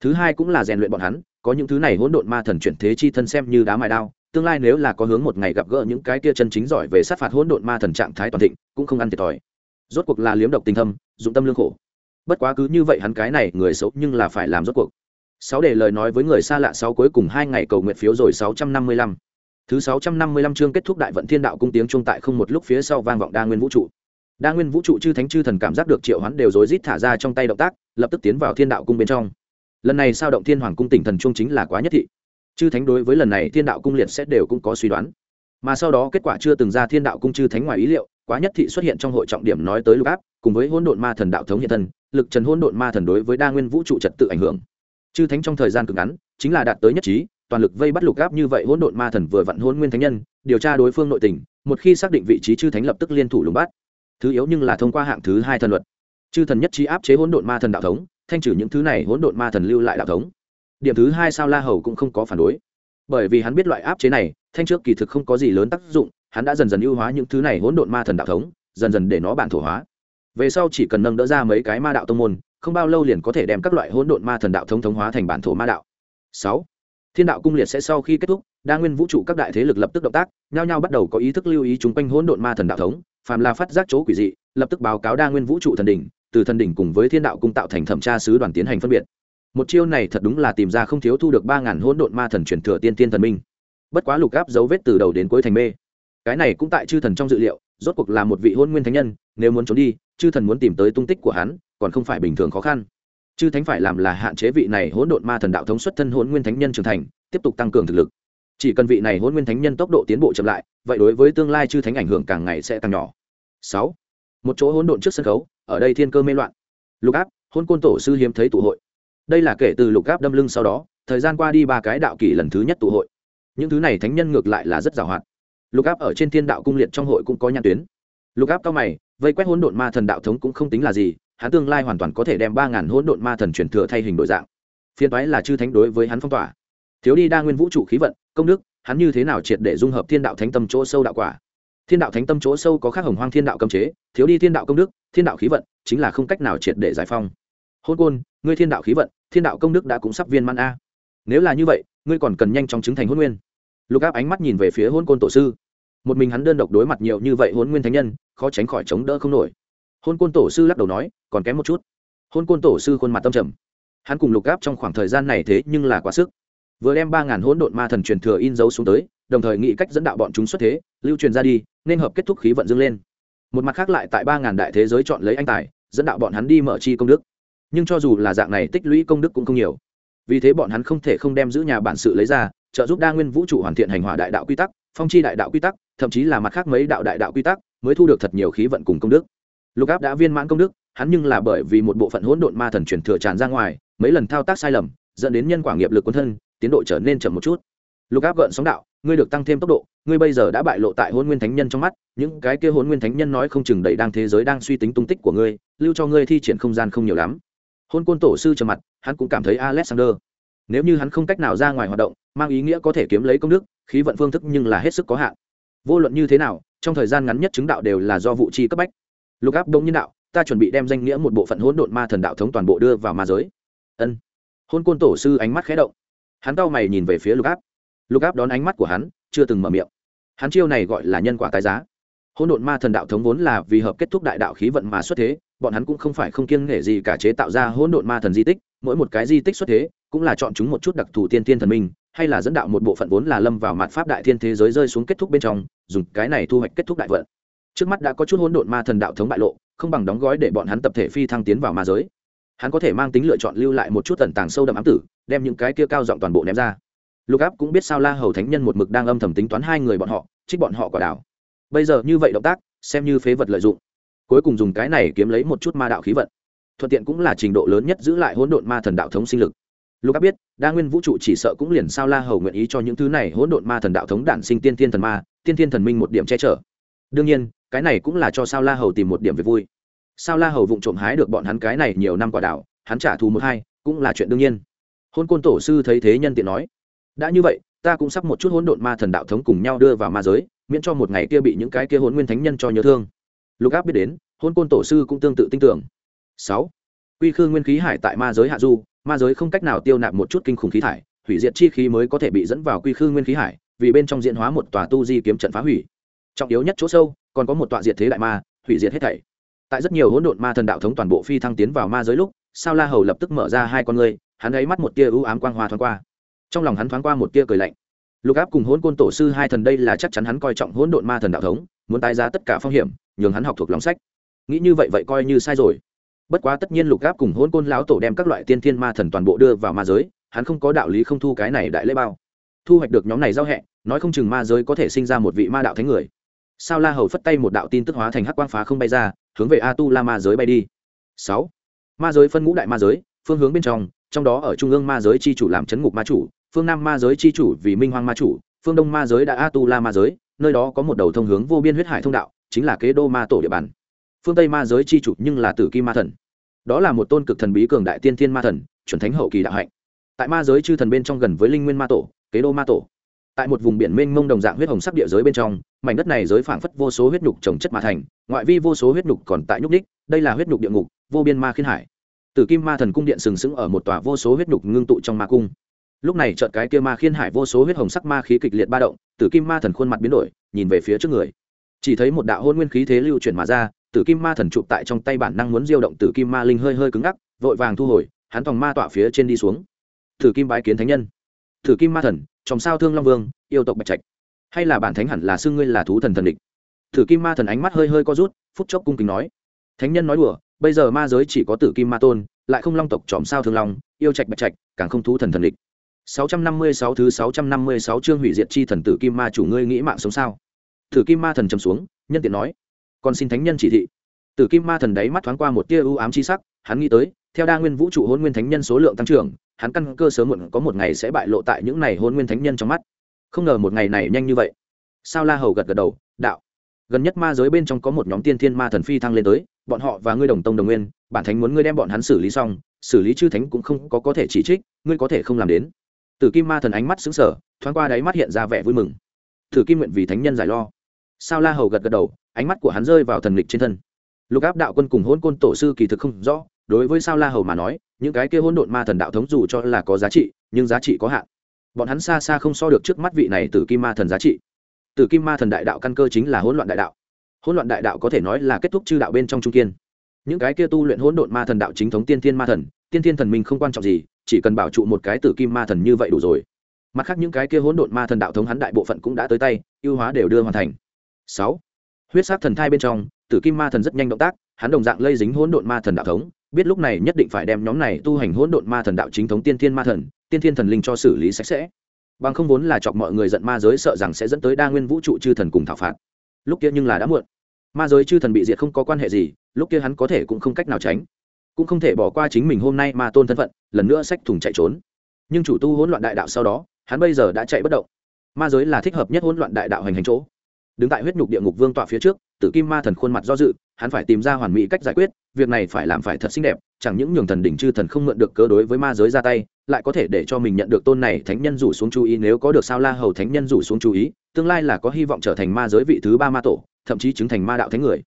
Thứ hai cũng là rèn luyện bọn hắn, có những thứ này hỗn độn ma thần chuyển thế chi thân xem như đá mài đao, tương lai nếu là có hướng một ngày gặp gỡ những cái kia chân chính giỏi về sát phạt hỗn độn ma thần trạng thái toàn thịnh, cũng không ăn thiệt thòi rốt cuộc là liếm độc tình thâm, dụng tâm lương khổ. Bất quá cứ như vậy hắn cái này người xấu nhưng là phải làm rốt cuộc. Sáu để lời nói với người xa lạ sáu cuối cùng hai ngày cầu nguyện phiếu rồi sáu trăm năm mươi lăm. Thứ sáu trăm năm mươi lăm chương kết thúc đại vận thiên đạo cung tiếng trung tại không một lúc phía sau vang vọng đa nguyên vũ trụ. Đa nguyên vũ trụ chư thánh chư thần cảm giác được triệu hoán đều rối rít thả ra trong tay động tác, lập tức tiến vào thiên đạo cung bên trong. Lần này sao động thiên hoàng cung tỉnh thần trung chính là quá nhất thị. Chư thánh đối với lần này thiên đạo cung liệt sẽ đều cũng có suy đoán. Mà sau đó kết quả chưa từng ra thiên đạo cung chư thánh ngoài ý liệu quá nhất thị xuất hiện trong hội trọng điểm nói tới lục áp, cùng với hỗn độn ma thần đạo thống hiện thân, lực trần hỗn độn ma thần đối với đa nguyên vũ trụ trật tự ảnh hưởng. Chư thánh trong thời gian cực ngắn, chính là đạt tới nhất trí, toàn lực vây bắt lục áp như vậy hỗn độn ma thần vừa vặn hôn nguyên thánh nhân, điều tra đối phương nội tình, một khi xác định vị trí chư thánh lập tức liên thủ lùng bắt. Thứ yếu nhưng là thông qua hạng thứ hai thần luật. Chư thần nhất trí áp chế hỗn độn ma thần đạo thống, thanh trừ những thứ này hỗn độn ma thần lưu lại đạo thống. Điểm thứ hai sao la hầu cũng không có phản đối. Bởi vì hắn biết loại áp chế này, thanh trước kỳ thực không có gì lớn tác dụng hắn đã dần dần ưu hóa những thứ này hỗn độn ma thần đạo thống, dần dần để nó bản thổ hóa. Về sau chỉ cần nâng đỡ ra mấy cái ma đạo tông môn, không bao lâu liền có thể đem các loại hỗn độn ma thần đạo thống thống hóa thành bản thổ ma đạo. Sáu, thiên đạo cung liệt sẽ sau khi kết thúc, đa nguyên vũ trụ các đại thế lực lập tức động tác, nhao nhao bắt đầu có ý thức lưu ý chúng quanh hỗn độn ma thần đạo thống, phàm là phát giác chỗ quỷ dị, lập tức báo cáo đa nguyên vũ trụ thần đỉnh, từ thần đỉnh cùng với thiên đạo cung tạo thành thẩm tra sứ đoàn tiến hành phân biệt. Một chiêu này thật đúng là tìm ra không thiếu thu được ba ngàn hỗn độn ma thần truyền thừa tiên tiên thần minh. Bất quá lục gáp dấu vết từ đầu đến cuối thành mê cái này cũng tại chư thần trong dự liệu, rốt cuộc là một vị hôn nguyên thánh nhân, nếu muốn trốn đi, chư thần muốn tìm tới tung tích của hắn, còn không phải bình thường khó khăn. Chư thánh phải làm là hạn chế vị này hỗn độn ma thần đạo thống xuất thân hỗn nguyên thánh nhân trưởng thành, tiếp tục tăng cường thực lực. Chỉ cần vị này hỗn nguyên thánh nhân tốc độ tiến bộ chậm lại, vậy đối với tương lai chư thánh ảnh hưởng càng ngày sẽ càng nhỏ. Sáu. Một chỗ hỗn độn trước sân khấu, ở đây thiên cơ mê loạn. Lục áp hôn côn tổ sư hiếm thấy tụ hội. Đây là kể từ lục áp đâm lưng sau đó, thời gian qua đi ba cái đạo kỷ lần thứ nhất tụ hội. Những thứ này thánh nhân ngược lại là rất giàu hoạt lục áp ở trên thiên đạo cung liệt trong hội cũng có nhãn tuyến. Lục áp cao mày, vây quét hỗn độn ma thần đạo thống cũng không tính là gì, hắn tương lai hoàn toàn có thể đem ba ngàn hỗn độn ma thần truyền thừa thay hình đổi dạng. Phiên toái là chư thánh đối với hắn phong tỏa. Thiếu đi đa nguyên vũ trụ khí vận, công đức, hắn như thế nào triệt để dung hợp thiên đạo thánh tâm chỗ sâu đạo quả? Thiên đạo thánh tâm chỗ sâu có khác hồng hoang thiên đạo cấm chế, thiếu đi thiên đạo công đức, thiên đạo khí vận chính là không cách nào triệt để giải phong hôn côn, ngươi thiên đạo khí vận, thiên đạo công đức đã cũng sắp viên man a. Nếu là như vậy, ngươi còn cần nhanh chóng chứng thành hôn nguyên. Lục áp ánh mắt nhìn về phía hôn côn tổ sư một mình hắn đơn độc đối mặt nhiều như vậy hôn nguyên thánh nhân, khó tránh khỏi chống đỡ không nổi. Hôn côn tổ sư lắc đầu nói, còn kém một chút. Hôn côn tổ sư khuôn mặt tâm trầm. Hắn cùng lục áp trong khoảng thời gian này thế nhưng là quá sức. Vừa đem ba ngàn hỗn độn ma thần truyền thừa in dấu xuống tới, đồng thời nghĩ cách dẫn đạo bọn chúng xuất thế, lưu truyền ra đi, nên hợp kết thúc khí vận dâng lên. Một mặt khác lại tại ba ngàn đại thế giới chọn lấy anh tài, dẫn đạo bọn hắn đi mở chi công đức. Nhưng cho dù là dạng này tích lũy công đức cũng không nhiều. Vì thế bọn hắn không thể không đem giữ nhà bản sự lấy ra, trợ giúp đa nguyên vũ trụ hoàn thiện hành hòa đại đạo quy tắc, phong chi đại đạo quy tắc thậm chí là mặt khác mấy đạo đại đạo quy tắc, mới thu được thật nhiều khí vận cùng công đức. Lục áp đã viên mãn công đức, hắn nhưng là bởi vì một bộ phận hỗn độn ma thần truyền thừa tràn ra ngoài, mấy lần thao tác sai lầm, dẫn đến nhân quả nghiệp lực quân thân, tiến độ trở nên chậm một chút. Lục áp gợn sóng đạo, ngươi được tăng thêm tốc độ, ngươi bây giờ đã bại lộ tại hôn nguyên thánh nhân trong mắt, những cái kia hôn nguyên thánh nhân nói không chừng đầy đang thế giới đang suy tính tung tích của ngươi, lưu cho ngươi thi triển không gian không nhiều lắm. Hôn côn tổ sư trầm mặt, hắn cũng cảm thấy alexander, nếu như hắn không cách nào ra ngoài hoạt động, mang ý nghĩa có thể kiếm lấy công đức, khí vận phương thức nhưng là hết sức có hạn vô luận như thế nào, trong thời gian ngắn nhất chứng đạo đều là do vụ chi cấp bách. Lục áp đông nhân đạo, ta chuẩn bị đem danh nghĩa một bộ phận hỗn độn ma thần đạo thống toàn bộ đưa vào ma giới. Ân. Hôn côn tổ sư ánh mắt khé động. Hắn cau mày nhìn về phía lục áp. Lục áp đón ánh mắt của hắn, chưa từng mở miệng. Hắn chiêu này gọi là nhân quả tái giá. Hỗn độn ma thần đạo thống vốn là vì hợp kết thúc đại đạo khí vận mà xuất thế, bọn hắn cũng không phải không kiêng nể gì cả chế tạo ra hỗn độn ma thần di tích, mỗi một cái di tích xuất thế, cũng là chọn chúng một chút đặc thù tiên tiên thần minh, hay là dẫn đạo một bộ phận vốn là lâm vào mặt pháp đại thiên thế giới rơi xuống kết thúc bên trong dùng cái này thu hoạch kết thúc đại vận. Trước mắt đã có chút hỗn độn ma thần đạo thống bại lộ, không bằng đóng gói để bọn hắn tập thể phi thăng tiến vào ma giới. Hắn có thể mang tính lựa chọn lưu lại một chút tần tàng sâu đậm ám tử, đem những cái kia cao giọng toàn bộ ném ra. Lục áp cũng biết sao la hầu thánh nhân một mực đang âm thầm tính toán hai người bọn họ, trích bọn họ quả đảo. Bây giờ như vậy động tác, xem như phế vật lợi dụng. Cuối cùng dùng cái này kiếm lấy một chút ma đạo khí vận. Thuận tiện cũng là trình độ lớn nhất giữ lại hỗn độn ma thần đạo thống sinh lực lục áp biết, đa nguyên vũ trụ chỉ sợ cũng liền sao la hầu nguyện ý cho những thứ này hỗn độn ma thần đạo thống đản sinh tiên tiên thần ma, tiên tiên thần minh một điểm che chở. Đương nhiên, cái này cũng là cho sao la hầu tìm một điểm về vui. Sao la hầu vụng trộm hái được bọn hắn cái này nhiều năm quả đảo, hắn trả thù một hai, cũng là chuyện đương nhiên. Hôn côn tổ sư thấy thế nhân tiện nói, đã như vậy, ta cũng sắp một chút hỗn độn ma thần đạo thống cùng nhau đưa vào ma giới, miễn cho một ngày kia bị những cái kia hỗn nguyên thánh nhân cho nhớ thương. Lục áp biết đến, hôn côn tổ sư cũng tương tự tin tưởng. Sáu, quy khư nguyên khí hải tại ma giới hạ du ma giới không cách nào tiêu nạp một chút kinh khủng khí thải, hủy diệt chi khí mới có thể bị dẫn vào quy khư nguyên khí hải, vì bên trong diễn hóa một tòa tu di kiếm trận phá hủy. Trọng yếu nhất chỗ sâu, còn có một tọa diệt thế đại ma, hủy diệt hết thảy. Tại rất nhiều hỗn độn ma thần đạo thống toàn bộ phi thăng tiến vào ma giới lúc, sao la hầu lập tức mở ra hai con ngươi, hắn ấy mắt một tia ưu ám quang hoa thoáng qua. Trong lòng hắn thoáng qua một tia cười lạnh. Lục áp cùng hỗn côn tổ sư hai thần đây là chắc chắn hắn coi trọng hỗn độn ma thần đạo thống, muốn tái giá tất cả phong hiểm, nhường hắn học thuộc lòng sách. Nghĩ như vậy vậy coi như sai rồi bất quá tất nhiên lục gáp cùng hỗn côn lão tổ đem các loại tiên thiên ma thần toàn bộ đưa vào ma giới, hắn không có đạo lý không thu cái này đại lễ bao. Thu hoạch được nhóm này giao hẹ, nói không chừng ma giới có thể sinh ra một vị ma đạo thánh người. Sao la hầu phất tay một đạo tin tức hóa thành hắc quang phá không bay ra, hướng về a tu la ma giới bay đi. Sáu. Ma giới phân ngũ đại ma giới, phương hướng bên trong trong đó ở trung ương ma giới chi chủ làm chấn ngục ma chủ, phương nam ma giới chi chủ vì minh hoang ma chủ, phương đông ma giới đã a tu la ma giới, nơi đó có một đầu thông hướng vô biên huyết hải thông đạo, chính là kế đô ma tổ địa bàn. Phương tây ma giới chi chủ nhưng là tử kim ma thần đó là một tôn cực thần bí cường đại tiên thiên ma thần, chuẩn thánh hậu kỳ đạo hạnh. Tại ma giới chư thần bên trong gần với linh nguyên ma tổ, kế đô ma tổ. Tại một vùng biển mênh mông đồng dạng huyết hồng sắc địa giới bên trong, mảnh đất này giới phảng phất vô số huyết nhục trồng chất mà thành, ngoại vi vô số huyết nhục còn tại nhúc đích đây là huyết nhục địa ngục, vô biên ma khiên hải. Tử kim ma thần cung điện sừng sững ở một tòa vô số huyết nhục ngưng tụ trong ma cung. Lúc này chợt cái kia ma khiên hải vô số huyết hồng sắc ma khí kịch liệt ba động, tử kim ma thần khuôn mặt biến đổi, nhìn về phía trước người. Chỉ thấy một đạo hôn nguyên khí thế lưu chuyển mà ra tử kim ma thần chụp tại trong tay bản năng muốn diêu động tử kim ma linh hơi hơi cứng ngắc, vội vàng thu hồi, hắn thòng ma tỏa phía trên đi xuống. Tử kim bái kiến thánh nhân. Tử kim ma thần trong sao thương long vương, yêu tộc bạch trạch. Hay là bản thánh hẳn là xưng ngươi là thú thần thần địch? Tử kim ma thần ánh mắt hơi hơi co rút, phút chốc cung kính nói. Thánh nhân nói đùa, bây giờ ma giới chỉ có tử kim ma tôn, lại không long tộc tròm sao thương long, yêu trạch bạch trạch, càng không thú thần thần địch. 656 thứ 656 chương hủy diệt chi thần tử kim ma chủ ngươi nghĩ mạng sống sao? Tử kim ma thần trầm xuống, nhân tiện nói còn xin thánh nhân chỉ thị. Tử kim ma thần đáy mắt thoáng qua một tia ưu ám chi sắc, hắn nghĩ tới, theo đa nguyên vũ trụ hôn nguyên thánh nhân số lượng tăng trưởng, hắn căn cơ sớm muộn có một ngày sẽ bại lộ tại những này hôn nguyên thánh nhân trong mắt. Không ngờ một ngày này nhanh như vậy. Sao la hầu gật gật đầu, đạo, gần nhất ma giới bên trong có một nhóm tiên thiên ma thần phi thăng lên tới, bọn họ và ngươi đồng tông đồng nguyên, bản thánh muốn ngươi đem bọn hắn xử lý xong, xử lý chư thánh cũng không có có thể chỉ trích, ngươi có thể không làm đến. Tử kim ma thần ánh mắt xứng sở thoáng qua đáy mắt hiện ra vẻ vui mừng. Tử kim nguyện vì thánh nhân giải lo sao la hầu gật gật đầu, ánh mắt của hắn rơi vào thần lịch trên thân. Lục áp đạo quân cùng hôn côn tổ sư kỳ thực không rõ, đối với sao la hầu mà nói, những cái kia hôn độn ma thần đạo thống dù cho là có giá trị, nhưng giá trị có hạn. Bọn hắn xa xa không so được trước mắt vị này từ kim ma thần giá trị. Từ kim ma thần đại đạo căn cơ chính là hỗn loạn đại đạo. Hỗn loạn đại đạo có thể nói là kết thúc chư đạo bên trong trung kiên. Những cái kia tu luyện hỗn độn ma thần đạo chính thống tiên thiên ma thần, tiên thiên thần minh không quan trọng gì, chỉ cần bảo trụ một cái tử kim ma thần như vậy đủ rồi. Mặt khác những cái kia hỗn độn ma thần đạo thống hắn đại bộ phận cũng đã tới tay, ưu hóa đều đưa hoàn thành sáu. Huyết sắc thần thai bên trong, tử kim ma thần rất nhanh động tác, hắn đồng dạng lây dính hỗn độn ma thần đạo thống, biết lúc này nhất định phải đem nhóm này tu hành hỗn độn ma thần đạo chính thống tiên thiên ma thần, tiên thiên thần linh cho xử lý sạch sẽ. Bằng không vốn là chọc mọi người giận ma giới sợ rằng sẽ dẫn tới đa nguyên vũ trụ chư thần cùng thảo phạt. Lúc kia nhưng là đã muộn. Ma giới chư thần bị diệt không có quan hệ gì, lúc kia hắn có thể cũng không cách nào tránh. Cũng không thể bỏ qua chính mình hôm nay ma tôn thân phận, lần nữa sách thùng chạy trốn. Nhưng chủ tu hỗn loạn đại đạo sau đó, hắn bây giờ đã chạy bất động. Ma giới là thích hợp nhất hỗn loạn đại đạo hành hành chỗ đứng tại huyết nhục địa ngục vương tọa phía trước, tử kim ma thần khuôn mặt do dự, hắn phải tìm ra hoàn mỹ cách giải quyết, việc này phải làm phải thật xinh đẹp, chẳng những nhường thần đỉnh chư thần không mượn được cơ đối với ma giới ra tay, lại có thể để cho mình nhận được tôn này thánh nhân rủ xuống chú ý nếu có được sao la hầu thánh nhân rủ xuống chú ý, tương lai là có hy vọng trở thành ma giới vị thứ ba ma tổ, thậm chí chứng thành ma đạo thánh người.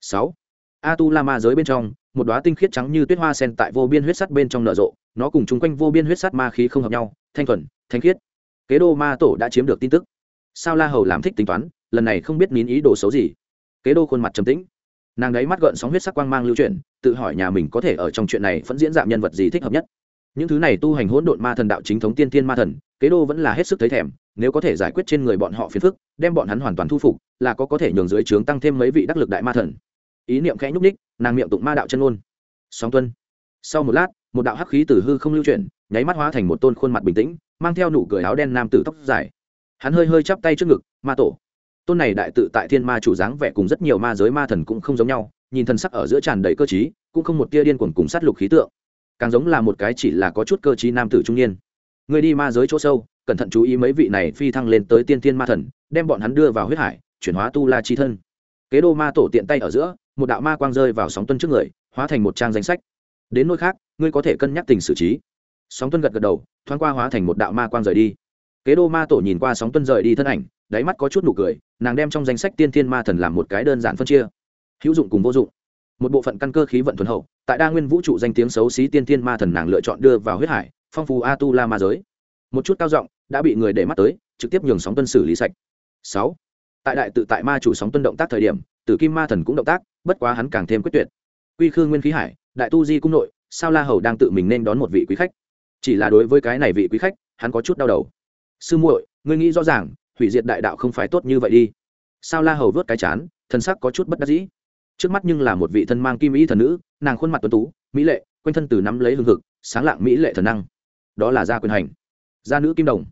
Sáu a tu la ma giới bên trong, một đoá tinh khiết trắng như tuyết hoa sen tại vô biên huyết sắt bên trong nở rộ, nó cùng chung quanh vô biên huyết sắt ma khí không hợp nhau, thanh thuần, thanh khiết. Kế đô ma tổ đã chiếm được tin tức. Sao la hầu làm thích tính toán lần này không biết nín ý đồ xấu gì. Kế đô khuôn mặt trầm tĩnh. Nàng đấy mắt gợn sóng huyết sắc quang mang lưu chuyển, tự hỏi nhà mình có thể ở trong chuyện này vẫn diễn dạng nhân vật gì thích hợp nhất. Những thứ này tu hành hỗn độn ma thần đạo chính thống tiên tiên ma thần, kế đô vẫn là hết sức thấy thèm, nếu có thể giải quyết trên người bọn họ phiền phức, đem bọn hắn hoàn toàn thu phục, là có có thể nhường dưới trướng tăng thêm mấy vị đắc lực đại ma thần. Ý niệm khẽ nhúc ních nàng miệng tụng ma đạo chân ôn song tuân. Sau một lát, một đạo hắc khí từ hư không lưu chuyển, nháy mắt hóa thành một tôn khuôn mặt bình tĩnh, mang theo nụ cười áo đen nam tử tóc dài. Hắn hơi hơi chắp tay trước ngực, ma tổ tôn này đại tự tại thiên ma chủ dáng vẻ cùng rất nhiều ma giới ma thần cũng không giống nhau, nhìn thần sắc ở giữa tràn đầy cơ t cũng không một tia điên cuồng cùng sát lục khí tượng. Càng giống là một cái chỉ là có chút cơ t nam tử trung niên. Người đi ma giới chỗ sâu, cẩn thận chú ý mấy vị này phi thăng lên tới tiên thiên ma thần, đem bọn hắn đưa vào huyết hải, chuyển hóa tu la chi thân. Kế đô ma tổ tiện tay ở giữa, một đạo ma quang rơi vào sóng tuân trước người, hóa thành một trang danh sách. Đến nơi khác, ngươi có thể cân nhắc tình xử trí. Sóng tuân gật gật đầu, thoáng qua hóa thành một đạo ma quang rời đi. Kế đô ma tổ nhìn qua sóng tuân rời đi thân ảnh đáy mắt có chút nụ cười, nàng đem trong danh sách tiên thiên ma thần làm một cái đơn giản phân chia. Hữu dụng cùng vô dụng. Một bộ phận căn cơ khí vận thuần hậu, tại đa nguyên vũ trụ danh tiếng xấu xí tiên thiên ma thần nàng lựa chọn đưa vào huyết hải, phong phú a tu la ma giới. Một chút cao giọng, đã bị người để mắt tới, trực tiếp nhường sóng tuân xử lý sạch. Sáu. Tại đại tự tại ma chủ sóng tuân động tác thời điểm, tử kim ma thần cũng động tác, bất quá hắn càng thêm quyết tuyệt. Quy khương nguyên khí hải, đại tu di cung nội, sao la hầu đang tự mình nên đón một vị quý khách. Chỉ là đối với cái này vị quý khách, hắn có chút đau đầu. Sư muội, ngươi nghĩ rõ ràng hủy diệt đại đạo không phải tốt như vậy đi. Sao la hầu vớt cái chán thân sắc có chút bất đắc dĩ. Trước mắt nhưng là một vị thân mang kim ý thần nữ, nàng khuôn mặt tuấn tú, mỹ lệ, quanh thân từ nắm lấy hương thực sáng lạng mỹ lệ thần năng. Đó là gia quyền hành. Gia nữ kim đồng.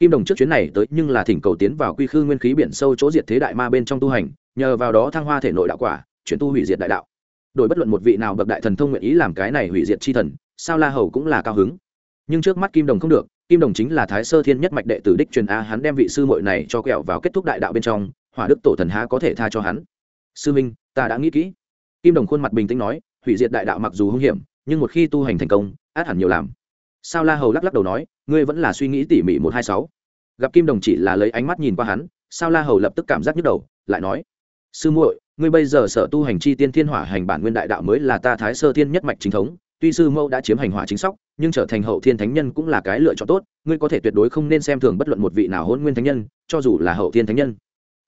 Kim đồng trước chuyến này tới nhưng là thỉnh cầu tiến vào quy khư nguyên khí biển sâu chỗ diệt thế đại ma bên trong tu hành, nhờ vào đó thăng hoa thể nội đạo quả, chuyển tu hủy diệt đại đạo. Đổi bất luận một vị nào bậc đại thần thông nguyện ý làm cái này hủy diệt chi thần, sao la hầu cũng là cao hứng. Nhưng trước mắt kim đồng không được kim đồng chính là thái sơ thiên nhất mạch đệ tử đích truyền a, hắn đem vị sư muội này cho kẹo vào kết thúc đại đạo bên trong, hỏa đức tổ thần há có thể tha cho hắn. Sư minh, ta đã nghĩ kỹ. Kim đồng khuôn mặt bình tĩnh nói, hủy diệt đại đạo mặc dù hung hiểm, nhưng một khi tu hành thành công, át hẳn nhiều làm. Sao la hầu lắc lắc đầu nói, ngươi vẫn là suy nghĩ tỉ mỉ một hai sáu. Gặp kim đồng chỉ là lấy ánh mắt nhìn qua hắn, sao la hầu lập tức cảm giác nhức đầu, lại nói, sư muội, ngươi bây giờ sở tu hành chi tiên thiên hỏa hành bản nguyên đại đạo mới là ta thái sơ thiên nhất mạch chính thống, tuy sư mẫu đã chiếm hành hỏa chính sóc nhưng trở thành hậu thiên thánh nhân cũng là cái lựa chọn tốt, ngươi có thể tuyệt đối không nên xem thường bất luận một vị nào hôn nguyên thánh nhân, cho dù là hậu thiên thánh nhân.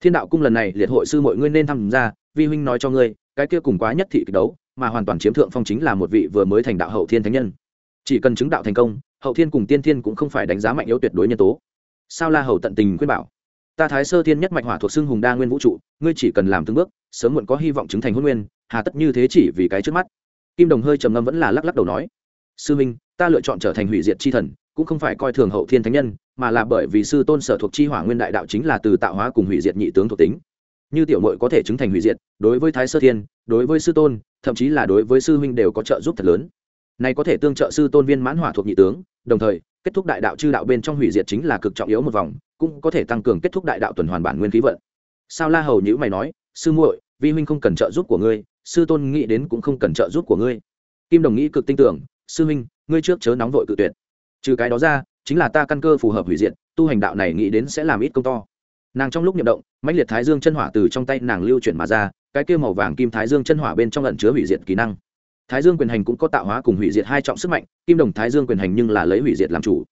Thiên đạo cung lần này liệt hội sư mọi ngươi nên tham gia, vi huynh nói cho ngươi, cái kia cùng quá nhất thị kịch đấu, mà hoàn toàn chiếm thượng phong chính là một vị vừa mới thành đạo hậu thiên thánh nhân. Chỉ cần chứng đạo thành công, hậu thiên cùng tiên thiên cũng không phải đánh giá mạnh yếu tuyệt đối nhân tố. Sao la hầu tận tình khuyên bảo? Ta thái sơ thiên nhất mạch hỏa thuộc xưng hùng đa nguyên vũ trụ, ngươi chỉ cần làm từng bước, sớm muộn có hy vọng chứng thành hôn nguyên, hà tất như thế chỉ vì cái trước mắt. Kim đồng hơi trầm ngâm vẫn là lắc lắc đầu nói. Sư minh ta lựa chọn trở thành hủy diệt chi thần, cũng không phải coi thường hậu thiên thánh nhân, mà là bởi vì sư tôn sở thuộc chi hỏa nguyên đại đạo chính là từ tạo hóa cùng hủy diệt nhị tướng thuộc tính. Như tiểu mội có thể chứng thành hủy diệt, đối với thái sơ thiên, đối với sư tôn, thậm chí là đối với sư huynh đều có trợ giúp thật lớn. Này có thể tương trợ sư tôn viên mãn hỏa thuộc nhị tướng, đồng thời, kết thúc đại đạo chư đạo bên trong hủy diệt chính là cực trọng yếu một vòng, cũng có thể tăng cường kết thúc đại đạo tuần hoàn bản nguyên khí vận. Sao la hầu nhữ mày nói, sư muội, vi huynh không cần trợ giúp của ngươi, sư tôn nghĩ đến cũng không cần trợ giúp của ngươi. Kim đồng nghĩ cực tin tưởng, sư huynh ngươi trước chớ nóng vội cự tuyệt. Trừ cái đó ra, chính là ta căn cơ phù hợp hủy diệt, tu hành đạo này nghĩ đến sẽ làm ít công to. Nàng trong lúc nhậm động, mãnh liệt thái dương chân hỏa từ trong tay nàng lưu chuyển mà ra, cái kia màu vàng kim thái dương chân hỏa bên trong lẩn chứa hủy diệt kỹ năng. Thái dương quyền hành cũng có tạo hóa cùng hủy diệt hai trọng sức mạnh, kim đồng thái dương quyền hành nhưng là lấy hủy diệt làm chủ.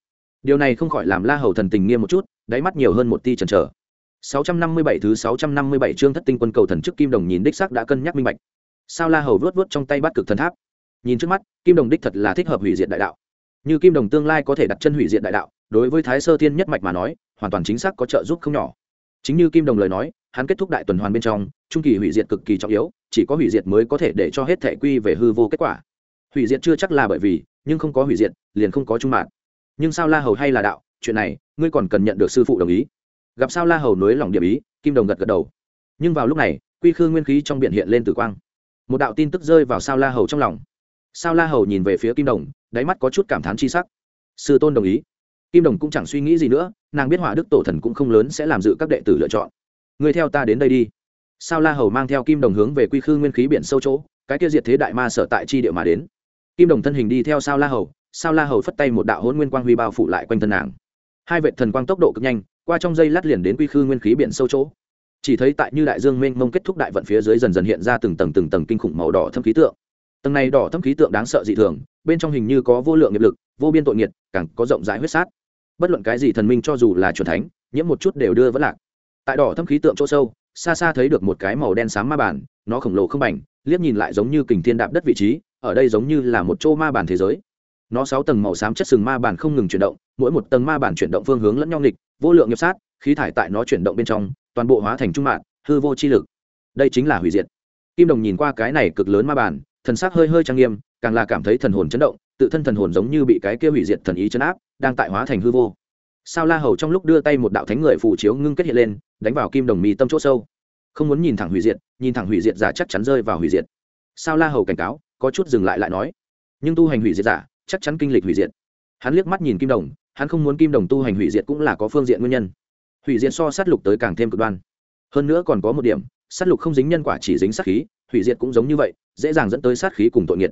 Điều này không khỏi làm la hầu thần tình nghiêm một chút, đáy mắt nhiều hơn một ti trần trở 657 thứ 657 chương thất tinh quân cầu thần chức kim đồng nhìn đích xác đã cân nhắc minh bạch. Sao la hầu vớt vớt trong tay bắt cực thần tháp? Nhìn trước mắt, kim đồng đích thật là thích hợp hủy diệt đại đạo. Như kim đồng tương lai có thể đặt chân hủy diệt đại đạo, đối với thái sơ thiên nhất mạch mà nói, hoàn toàn chính xác có trợ giúp không nhỏ. Chính như kim đồng lời nói, hắn kết thúc đại tuần hoàn bên trong, trung kỳ hủy diệt cực kỳ trọng yếu, chỉ có hủy diệt mới có thể để cho hết thể quy về hư vô kết quả. Hủy diệt chưa chắc là bởi vì, nhưng không có hủy diệt, liền không có trung mạng nhưng sao la hầu hay là đạo? Chuyện này, ngươi còn cần nhận được sư phụ đồng ý. Gặp sao la hầu nối lòng điểm ý, kim đồng gật gật đầu. Nhưng vào lúc này, quy khư nguyên khí trong biển hiện lên tử quang. Một đạo tin tức rơi vào sao la hầu trong lòng sao la hầu nhìn về phía kim đồng, đáy mắt có chút cảm thán chi sắc. Sư tôn đồng ý. Kim đồng cũng chẳng suy nghĩ gì nữa, nàng biết hỏa đức tổ thần cũng không lớn sẽ làm dự các đệ tử lựa chọn. Người theo ta đến đây đi. Sao la hầu mang theo kim đồng hướng về quy khư nguyên khí biển sâu chỗ, cái kia diệt thế đại ma sở tại chi địa mà đến. Kim đồng thân hình đi theo sao la hầu, sao la hầu phất tay một đạo hôn nguyên quang huy bao phủ lại quanh thân nàng. Hai vệ thần quang tốc độ cực nhanh, qua trong dây lát liền đến quy khư nguyên khí biển sâu chỗ. Chỉ thấy tại như đại dương mênh mông kết thúc đại vận phía dưới dần dần hiện ra từng tầng từng tầng kinh khủng màu đỏ thâm khí tượng tầng này đỏ thâm khí tượng đáng sợ dị thường, bên trong hình như có vô lượng nghiệp lực, vô biên tội nghiệt, càng có rộng rãi huyết sát. Bất luận cái gì thần minh cho dù là c thánh, nhiễm một chút đều đưa vẫn lạc. Tại đỏ thâm khí tượng chỗ sâu, xa xa thấy được một cái màu đen xám ma bản nó khổng lồ không bành, liếc nhìn lại giống như kình thiên đạp đất vị trí, ở đây giống như là một chỗ ma bản thế giới. Nó sáu tầng màu xám chất sừng ma bản không ngừng chuyển động, mỗi một tầng ma bản chuyển động phương hướng lẫn nhau nghịch, vô lượng nghiệp sát, khí thải tại nó chuyển động bên trong, toàn bộ hóa thành trung mạng hư vô chi lực. Đây chính là hủy diệt. Kim đồng nhìn qua cái này cực lớn ma bản thần sắc hơi hơi trang nghiêm, càng là cảm thấy thần hồn chấn động, tự thân thần hồn giống như bị cái kia hủy diệt thần ý chấn áp, đang tại hóa thành hư vô. Sao la hầu trong lúc đưa tay một đạo thánh người phù chiếu ngưng kết hiện lên, đánh vào kim đồng mì tâm chỗ sâu. Không muốn nhìn thẳng hủy diệt, nhìn thẳng hủy diệt giả chắc chắn rơi vào hủy diệt. Sao la hầu cảnh cáo, có chút dừng lại lại nói. Nhưng tu hành hủy diệt giả, chắc chắn kinh lịch hủy diệt. Hắn liếc mắt nhìn kim đồng, hắn không muốn kim đồng tu hành hủy diệt cũng là có phương diện nguyên nhân. Hủy diệt so sát lục tới càng thêm cực đoan. Hơn nữa còn có một điểm, sát lục không dính nhân quả chỉ dính sát khí hủy diệt cũng giống như vậy, dễ dàng dẫn tới sát khí cùng tội nghiệt.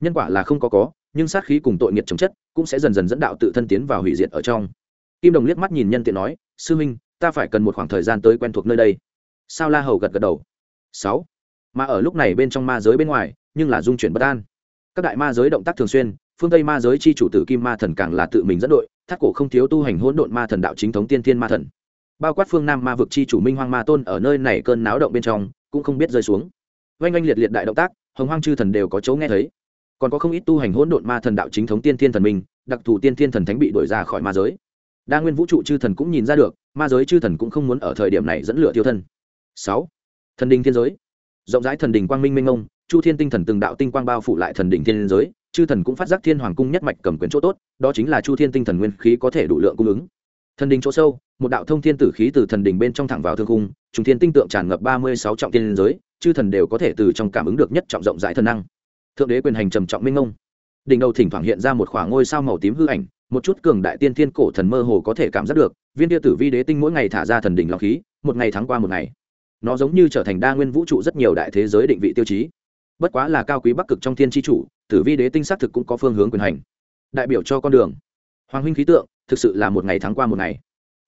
Nhân quả là không có có, nhưng sát khí cùng tội nghiệt chống chất cũng sẽ dần dần dẫn đạo tự thân tiến vào hủy diệt ở trong. Kim đồng liếc mắt nhìn nhân tiện nói, sư minh ta phải cần một khoảng thời gian tới quen thuộc nơi đây. Sao la hầu gật gật đầu. Sáu. Mà ở lúc này bên trong ma giới bên ngoài, nhưng là dung chuyển bất an. Các đại ma giới động tác thường xuyên, phương tây ma giới chi chủ tử kim ma thần càng là tự mình dẫn đội thác cổ không thiếu tu hành hỗn độn ma thần đạo chính thống tiên thiên ma thần. Bao quát phương nam ma vực chi chủ minh hoang ma tôn ở nơi này cơn náo động bên trong, cũng không biết rơi xuống oanh oanh liệt liệt đại động tác, hồng hoang chư thần đều có chỗ nghe thấy. Còn có không ít tu hành hỗn độn ma thần đạo chính thống tiên thiên thần minh, đặc thù tiên thiên thần thánh bị đuổi ra khỏi ma giới. Đa nguyên vũ trụ chư thần cũng nhìn ra được, ma giới chư thần cũng không muốn ở thời điểm này dẫn lửa tiêu thân. Sáu, thần đình thiên giới. Rộng rãi thần đình quang minh minh ông chu thiên tinh thần từng đạo tinh quang bao phủ lại thần đình thiên giới, chư thần cũng phát giác thiên hoàng cung nhất mạch cầm quyền chỗ tốt, đó chính là chu thiên tinh thần nguyên khí có thể đủ lượng cung ứng. Thần đình chỗ sâu, một đạo thông thiên tử khí từ thần đình bên trong thẳng vào thương cung trùng thiên tinh tượng tràn ngập ba mươi sáu trọng thiên giới chư thần đều có thể từ trong cảm ứng được nhất trọng rộng rãi thần năng. Thượng đế quyền hành trầm trọng minh ông đỉnh đầu thỉnh thoảng hiện ra một khoảng ngôi sao màu tím hư ảnh, một chút cường đại tiên thiên cổ thần mơ hồ có thể cảm giác được, viên tia tử vi đế tinh mỗi ngày thả ra thần đỉnh lọc khí, một ngày thắng qua một ngày. Nó giống như trở thành đa nguyên vũ trụ rất nhiều đại thế giới định vị tiêu chí. Bất quá là cao quý bắc cực trong thiên tri chủ, tử vi đế tinh xác thực cũng có phương hướng quyền hành. Đại biểu cho con đường. Hoàng huynh khí tượng, thực sự là một ngày thắng qua một ngày.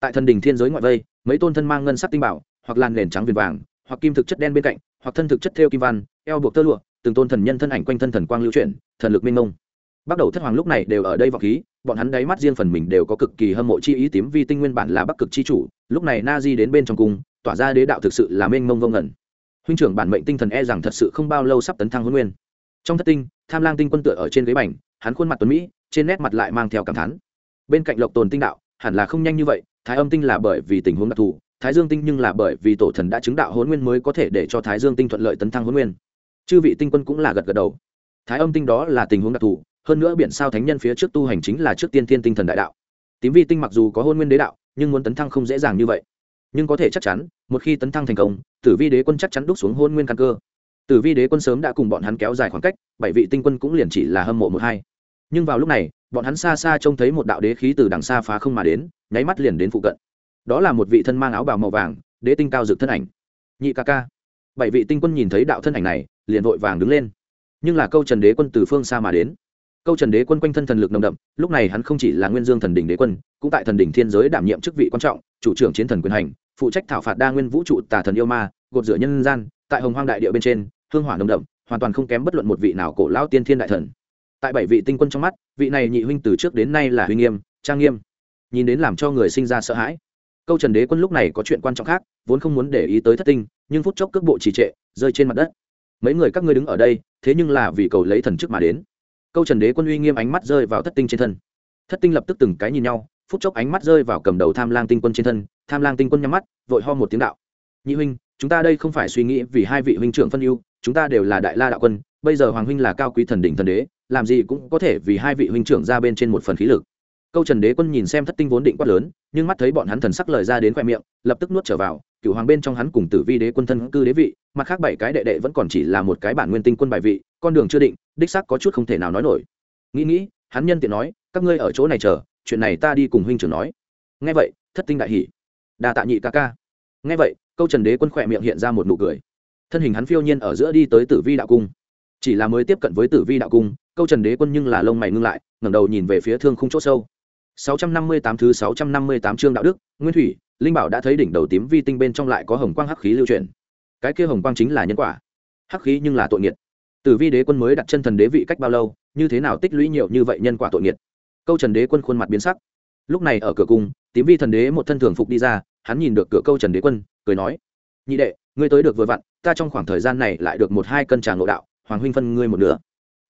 Tại thần đình thiên giới ngoại vây, mấy tôn thân mang ngân sắc tinh bảo, hoặc làn nền trắng viền vàng hoặc kim thực chất đen bên cạnh, hoặc thân thực chất theo kim văn, eo buộc tơ lụa, từng tôn thần nhân thân ảnh quanh thân thần quang lưu chuyển, thần lực minh mông. Bắt đầu thất hoàng lúc này đều ở đây vọng khí, bọn hắn đáy mắt riêng phần mình đều có cực kỳ hâm mộ chi ý tím vi tinh nguyên bản là bắc cực chi chủ, lúc này na di đến bên trong cung, tỏa ra đế đạo thực sự là mênh mông vô ngẩn huynh trưởng bản mệnh tinh thần e rằng thật sự không bao lâu sắp tấn thăng huấn nguyên. Trong thất tinh, tham lang tinh quân tựa ở trên ghế bành, hắn khuôn mặt tuấn mỹ, trên nét mặt lại mang theo cảm thán. Bên cạnh lộc tồn tinh đạo, hẳn là không nhanh như vậy, thái âm tinh là bởi vì tình huống đặc thù thái dương tinh nhưng là bởi vì tổ thần đã chứng đạo hôn nguyên mới có thể để cho thái dương tinh thuận lợi tấn thăng hôn nguyên. Chư vị tinh quân cũng là gật gật đầu. Thái âm tinh đó là tình huống đặc thù, hơn nữa biển sao thánh nhân phía trước tu hành chính là trước tiên thiên tinh thần đại đạo. Tím vi tinh mặc dù có hôn nguyên đế đạo, nhưng muốn tấn thăng không dễ dàng như vậy. Nhưng có thể chắc chắn, một khi tấn thăng thành công, tử vi đế quân chắc chắn đúc xuống hôn nguyên căn cơ. Tử vi đế quân sớm đã cùng bọn hắn kéo dài khoảng cách, bảy vị tinh quân cũng liền chỉ là hâm mộ một hai. Nhưng vào lúc này, bọn hắn xa xa trông thấy một đạo đế khí từ đằng xa phá không mà đến, nháy mắt liền đến phụ cận đó là một vị thân mang áo bào màu vàng, đế tinh cao dực thân ảnh. Nhị ca ca. Bảy vị tinh quân nhìn thấy đạo thân ảnh này, liền vội vàng đứng lên. Nhưng là câu trần đế quân từ phương xa mà đến. Câu trần đế quân quanh thân thần lực nồng đậm, lúc này hắn không chỉ là nguyên dương thần đỉnh đế quân, cũng tại thần đỉnh thiên giới đảm nhiệm chức vị quan trọng, chủ trưởng chiến thần quyền hành, phụ trách thảo phạt đa nguyên vũ trụ tà thần yêu ma, gột rửa nhân gian, tại hồng hoang đại địa bên trên, hương hỏa nồng đậm, hoàn toàn không kém bất luận một vị nào cổ lao tiên thiên đại thần. Tại bảy vị tinh quân trong mắt, vị này nhị huynh từ trước đến nay là huy nghiêm, trang nghiêm, nhìn đến làm cho người sinh ra sợ hãi câu trần đế quân lúc này có chuyện quan trọng khác, vốn không muốn để ý tới thất tinh, nhưng phút chốc cước bộ trì trệ, rơi trên mặt đất. Mấy người các ngươi đứng ở đây, thế nhưng là vì cầu lấy thần chức mà đến. Câu trần đế quân uy nghiêm ánh mắt rơi vào thất tinh trên thân. Thất tinh lập tức từng cái nhìn nhau, phút chốc ánh mắt rơi vào cầm đầu tham lang tinh quân trên thân, tham lang tinh quân nhắm mắt, vội ho một tiếng đạo. Nhị huynh, chúng ta đây không phải suy nghĩ vì hai vị huynh trưởng phân ưu, chúng ta đều là đại la đạo quân, bây giờ hoàng huynh là cao quý thần đỉnh thần đế, làm gì cũng có thể vì hai vị huynh trưởng ra bên trên một phần khí lực câu trần đế quân nhìn xem thất tinh vốn định quát lớn, nhưng mắt thấy bọn hắn thần sắc lời ra đến khoe miệng, lập tức nuốt trở vào cựu hoàng bên trong hắn cùng tử vi đế quân thân cư đế vị, mặt khác bảy cái đệ đệ vẫn còn chỉ là một cái bản nguyên tinh quân bài vị, con đường chưa định, đích xác có chút không thể nào nói nổi. Nghĩ nghĩ, hắn nhân tiện nói, các ngươi ở chỗ này chờ, chuyện này ta đi cùng huynh trưởng nói. Nghe vậy, thất tinh đại hỉ. Đa tạ nhị ca ca. Nghe vậy, câu trần đế quân khỏe miệng hiện ra một nụ cười. Thân hình hắn phiêu nhiên ở giữa đi tới tử vi đạo cung. Chỉ là mới tiếp cận với tử vi đạo cung, câu trần đế quân nhưng là lông mày ngưng lại, ngẩng đầu nhìn về phía thương khung chỗ sâu. 658 thứ 658 chương đạo đức, nguyên thủy, linh bảo đã thấy đỉnh đầu tím vi tinh bên trong lại có hồng quang hắc khí lưu chuyển. Cái kia hồng quang chính là nhân quả. Hắc khí nhưng là tội nghiệt. Tử vi đế quân mới đặt chân thần đế vị cách bao lâu, như thế nào tích lũy nhiều như vậy nhân quả tội nghiệt? Câu trần đế quân khuôn mặt biến sắc. Lúc này ở cửa cung, tím vi thần đế một thân thường phục đi ra, hắn nhìn được cửa câu trần đế quân, cười nói, nhị đệ, ngươi tới được vừa vặn, ta trong khoảng thời gian này lại được một hai cân trà ngộ đạo, hoàng huynh phân ngươi một nửa.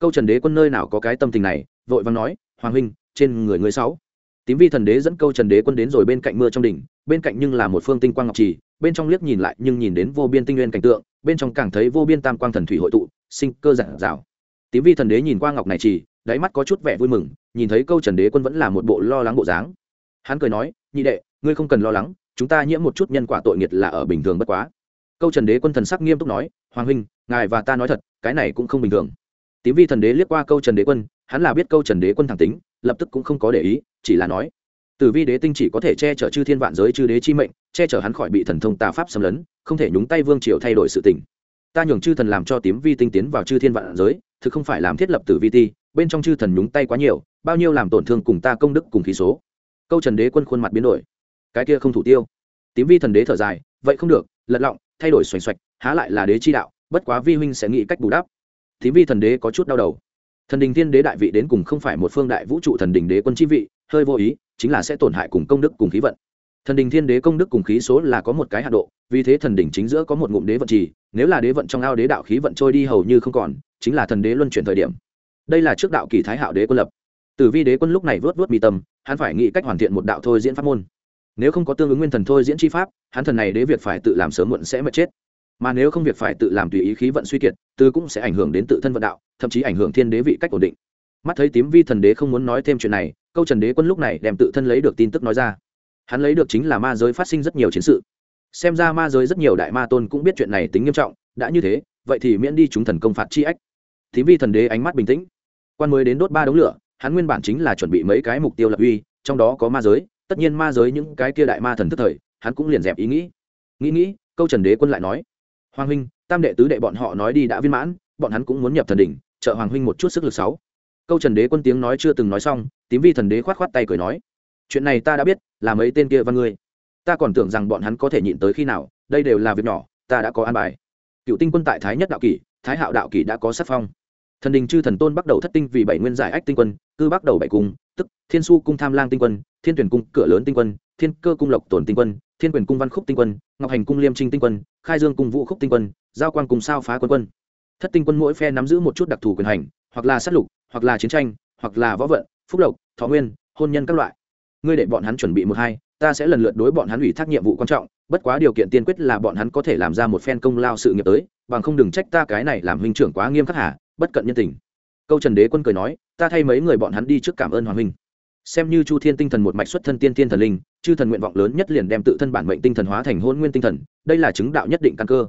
Câu trần đế quân nơi nào có cái tâm tình này, vội vàng nói, hoàng huynh, trên người ngươi sáu tím vi thần đế dẫn câu trần đế quân đến rồi bên cạnh mưa trong đỉnh, bên cạnh nhưng là một phương tinh quang ngọc trì, bên trong liếc nhìn lại nhưng nhìn đến vô biên tinh nguyên cảnh tượng, bên trong càng thấy vô biên tam quang thần thủy hội tụ, sinh cơ giản rào tím vi thần đế nhìn qua ngọc này trì, đáy mắt có chút vẻ vui mừng, nhìn thấy câu trần đế quân vẫn là một bộ lo lắng bộ dáng. Hắn cười nói, nhị đệ, ngươi không cần lo lắng, chúng ta nhiễm một chút nhân quả tội nghiệt là ở bình thường bất quá. Câu trần đế quân thần sắc nghiêm túc nói, hoàng huynh, ngài và ta nói thật, cái này cũng không bình thường. Tím vi thần đế liếc qua câu trần đế quân, hắn là biết câu trần đế quân thẳng tính, lập tức cũng không có để ý chỉ là nói tử vi đế tinh chỉ có thể che chở chư thiên vạn giới chư đế chi mệnh, che chở hắn khỏi bị thần thông tà pháp xâm lấn, không thể nhúng tay vương triều thay đổi sự tình. Ta nhường chư thần làm cho tím vi tinh tiến vào chư thiên vạn giới, thực không phải làm thiết lập tử vi ti, bên trong chư thần nhúng tay quá nhiều, bao nhiêu làm tổn thương cùng ta công đức cùng khí số. Câu trần đế quân khuôn mặt biến đổi. Cái kia không thủ tiêu. Tím vi thần đế thở dài, vậy không được, lật lọng, thay đổi xoành xoạch, há lại là đế chi đạo, bất quá vi huynh sẽ nghĩ cách bù đắp. Tím vi thần đế có chút đau đầu. Thần đình thiên đế đại vị đến cùng không phải một phương đại vũ trụ thần đình đế quân chi vị hơi vô ý, chính là sẽ tổn hại cùng công đức cùng khí vận. Thần đình thiên đế công đức cùng khí số là có một cái hạ độ, vì thế thần đình chính giữa có một ngụm đế vận trì, nếu là đế vận trong ao đế đạo khí vận trôi đi hầu như không còn, chính là thần đế luân chuyển thời điểm. Đây là trước đạo kỳ thái hạo đế quân lập. Tử vi đế quân lúc này vớt vớt mi tâm hắn phải nghĩ cách hoàn thiện một đạo thôi diễn pháp môn. Nếu không có tương ứng nguyên thần thôi diễn chi pháp, hắn thần này đế việc phải tự làm sớm muộn sẽ mất chết. Mà nếu không việc phải tự làm tùy ý khí vận suy kiệt tư cũng sẽ ảnh hưởng đến tự thân vận đạo, thậm chí ảnh hưởng thiên đế vị cách ổn định. Mắt thấy tím vi thần đế không muốn nói thêm chuyện này câu trần đế quân lúc này đem tự thân lấy được tin tức nói ra. Hắn lấy được chính là ma giới phát sinh rất nhiều chiến sự. Xem ra ma giới rất nhiều đại ma tôn cũng biết chuyện này tính nghiêm trọng, đã như thế, vậy thì miễn đi chúng thần công phạt chi ách. Thí vi thần đế ánh mắt bình tĩnh. Quan mới đến đốt ba đống lửa, hắn nguyên bản chính là chuẩn bị mấy cái mục tiêu lập uy, trong đó có ma giới, tất nhiên ma giới những cái kia đại ma thần tức thời, hắn cũng liền dẹp ý nghĩ. Nghĩ nghĩ, câu trần đế quân lại nói, hoàng huynh, tam đệ tứ đệ bọn họ nói đi đã viên mãn, bọn hắn cũng muốn nhập thần đỉnh, trợ hoàng huynh một chút sức lực sáu. Câu trần đế quân tiếng nói chưa từng nói xong tím vi thần đế khoát khoát tay cười nói, chuyện này ta đã biết, là mấy tên kia văn ngươi. Ta còn tưởng rằng bọn hắn có thể nhịn tới khi nào, đây đều là việc nhỏ, ta đã có an bài. Cựu tinh quân tại thái nhất đạo kỷ, thái hạo đạo kỷ đã có sắc phong. Thần đình chư thần tôn bắt đầu thất tinh vì bảy nguyên giải ách tinh quân, cư bắt đầu bảy cung, tức thiên su cung tham lang tinh quân, thiên tuyển cung cửa lớn tinh quân, thiên cơ cung lộc tổn tinh quân, thiên quyền cung văn khúc tinh quân, ngọc hành cung liêm trinh tinh quân, khai dương cung vũ khúc tinh quân, giao quan cùng sao phá quân quân. Thất tinh quân mỗi phe nắm giữ một chút đặc thù quyền hành, hoặc là sát lục, hoặc là chiến tranh, hoặc là võ vận phúc lộc, thọ nguyên, hôn nhân các loại. Ngươi để bọn hắn chuẩn bị một hai, ta sẽ lần lượt đối bọn hắn ủy thác nhiệm vụ quan trọng, bất quá điều kiện tiên quyết là bọn hắn có thể làm ra một phen công lao sự nghiệp tới, bằng không đừng trách ta cái này làm huynh trưởng quá nghiêm khắc hà bất cận nhân tình. Câu trần đế quân cười nói, ta thay mấy người bọn hắn đi trước cảm ơn hoàng huynh xem như chu thiên tinh thần một mạch xuất thân tiên tiên thần linh, chư thần nguyện vọng lớn nhất liền đem tự thân bản mệnh tinh thần hóa thành hôn nguyên tinh thần, đây là chứng đạo nhất định căn cơ.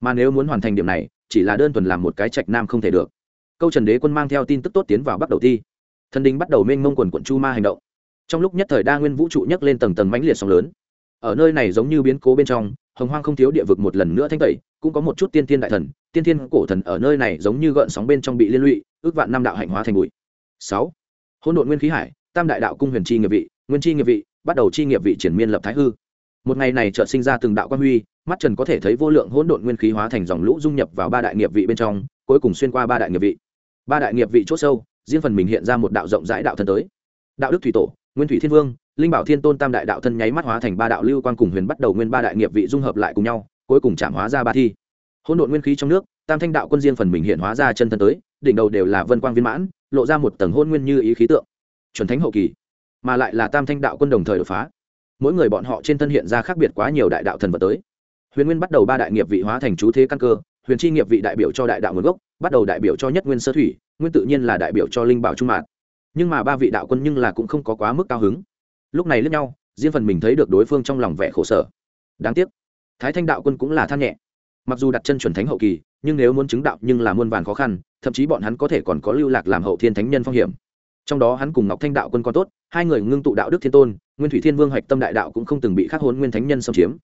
Mà nếu muốn hoàn thành điểm này, chỉ là đơn thuần làm một cái trạch nam không thể được. Câu trần đế quân mang theo tin tức tốt tiến vào bắt đầu thi thần đình bắt đầu mênh mông quần quận chu ma hành động. Trong lúc nhất thời đa nguyên vũ trụ nhấc lên tầng tầng mãnh liệt sóng lớn. Ở nơi này giống như biến cố bên trong, hồng hoang không thiếu địa vực một lần nữa thanh tẩy, cũng có một chút tiên tiên đại thần, tiên tiên cổ thần ở nơi này giống như gợn sóng bên trong bị liên lụy, ước vạn năm đạo hạnh hóa thành bụi. Sáu, hỗn độn nguyên khí hải, tam đại đạo cung huyền chi nghiệp vị, nguyên chi nghiệp vị, bắt đầu chi nghiệp vị triển miên lập thái hư. Một ngày này chợt sinh ra từng đạo quan huy, mắt trần có thể thấy vô lượng hỗn độn nguyên khí hóa thành dòng lũ dung nhập vào ba đại nghiệp vị bên trong, cuối cùng xuyên qua ba đại nghiệp vị. Ba đại nghiệp vị chốt sâu riêng phần mình hiện ra một đạo rộng rãi đạo thân tới. Đạo đức thủy tổ, nguyên thủy thiên vương, linh bảo thiên tôn tam đại đạo thân nháy mắt hóa thành ba đạo lưu quan cùng huyền bắt đầu nguyên ba đại nghiệp vị dung hợp lại cùng nhau, cuối cùng chạm hóa ra ba thi. Hỗn độn nguyên khí trong nước, tam thanh đạo quân riêng phần mình hiện hóa ra chân thân tới, đỉnh đầu đều là vân quang viên mãn, lộ ra một tầng hôn nguyên như ý khí tượng. Chuẩn thánh hậu kỳ, mà lại là tam thanh đạo quân đồng thời đột phá. Mỗi người bọn họ trên thân hiện ra khác biệt quá nhiều đại đạo thần vật tới. Huyền nguyên bắt đầu ba đại nghiệp vị hóa thành chú thế căn cơ, huyền chi nghiệp vị đại biểu cho đại đạo nguồn gốc, bắt đầu đại biểu cho nhất nguyên sơ thủy nguyên tự nhiên là đại biểu cho linh bảo trung mạn nhưng mà ba vị đạo quân nhưng là cũng không có quá mức cao hứng. Lúc này lướt nhau, riêng phần mình thấy được đối phương trong lòng vẻ khổ sở. Đáng tiếc, thái thanh đạo quân cũng là than nhẹ. Mặc dù đặt chân chuẩn thánh hậu kỳ, nhưng nếu muốn chứng đạo nhưng là muôn vàn khó khăn, thậm chí bọn hắn có thể còn có lưu lạc làm hậu thiên thánh nhân phong hiểm. Trong đó hắn cùng ngọc thanh đạo quân còn tốt, hai người ngưng tụ đạo đức thiên tôn, nguyên thủy thiên vương hạch tâm đại đạo cũng không từng bị khắc hôn nguyên thánh nhân xâm chiếm.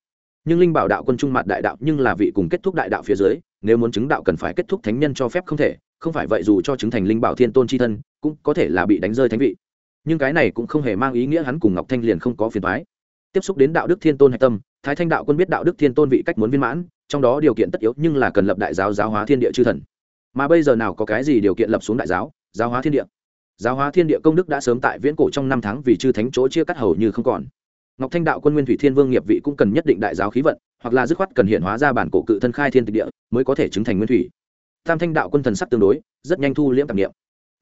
Nhưng linh bảo đạo quân trung mặt đại đạo nhưng là vị cùng kết thúc đại đạo phía dưới, nếu muốn chứng đạo cần phải kết thúc thánh nhân cho phép không thể không phải vậy dù cho chứng thành linh bảo thiên tôn c h i thân, cũng có thể là bị đánh rơi thánh vị. Nhưng cái này cũng không hề mang ý nghĩa hắn cùng ngọc thanh liền không có phiền thoái tiếp xúc đến đạo đức thiên tôn hạch tâm, thái thanh đạo quân biết đạo đức thiên tôn vị cách muốn viên mãn, trong đó điều kiện tất yếu nhưng là cần lập đại giáo giáo hóa thiên địa chư thần. Mà bây giờ nào có cái gì điều kiện lập xuống đại giáo giáo hóa thiên địa? Giáo hóa thiên địa công đức đã sớm tại viễn cổ trong năm tháng vì chư thánh chỗ chia cắt hầu như không còn. Ngọc thanh đạo quân nguyên thủy thiên vương nghiệp vị cũng cần nhất định đại giáo khí vận, hoặc là dứt khoát cần hiện hóa ra bản cổ cự thân khai thiên tịch địa mới có thể chứng thành nguyên thủy tam thanh đạo quân thần sắc tương đối, rất nhanh thu liễm tạp nghiệm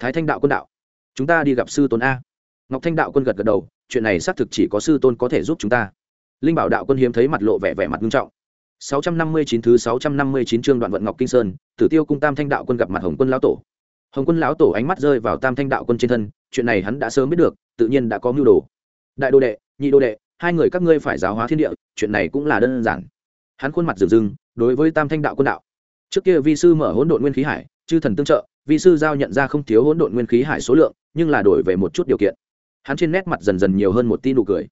thái thanh đạo quân đạo, chúng ta đi gặp sư tôn a. Ngọc thanh đạo quân gật gật đầu, chuyện này xác thực chỉ có sư tôn có thể giúp chúng ta. Linh bảo đạo quân hiếm thấy mặt lộ vẻ vẻ mặt nghiêm trọng. 659 thứ 659 chương đoạn vận ngọc kinh sơn, tử tiêu cung tam thanh đạo quân gặp mặt hồng quân lão tổ. Hồng quân lão tổ ánh mắt rơi vào tam thanh đạo quân trên thân, chuyện này hắn đã sớm biết được, tự nhiên đã có mưu đồ. Đại đô đệ, nhị đô đệ, hai người các ngươi phải giáo hóa thiên địa, chuyện này cũng là đơn giản. Hắn khuôn mặt rừng rừng đối với tam thanh đạo quân đạo trước kia vi sư mở hỗn độn nguyên khí hải, chư thần tương trợ, vi sư giao nhận ra không thiếu hỗn độn nguyên khí hải số lượng, nhưng là đổi về một chút điều kiện. Hắn trên nét mặt dần dần nhiều hơn một tin nụ cười.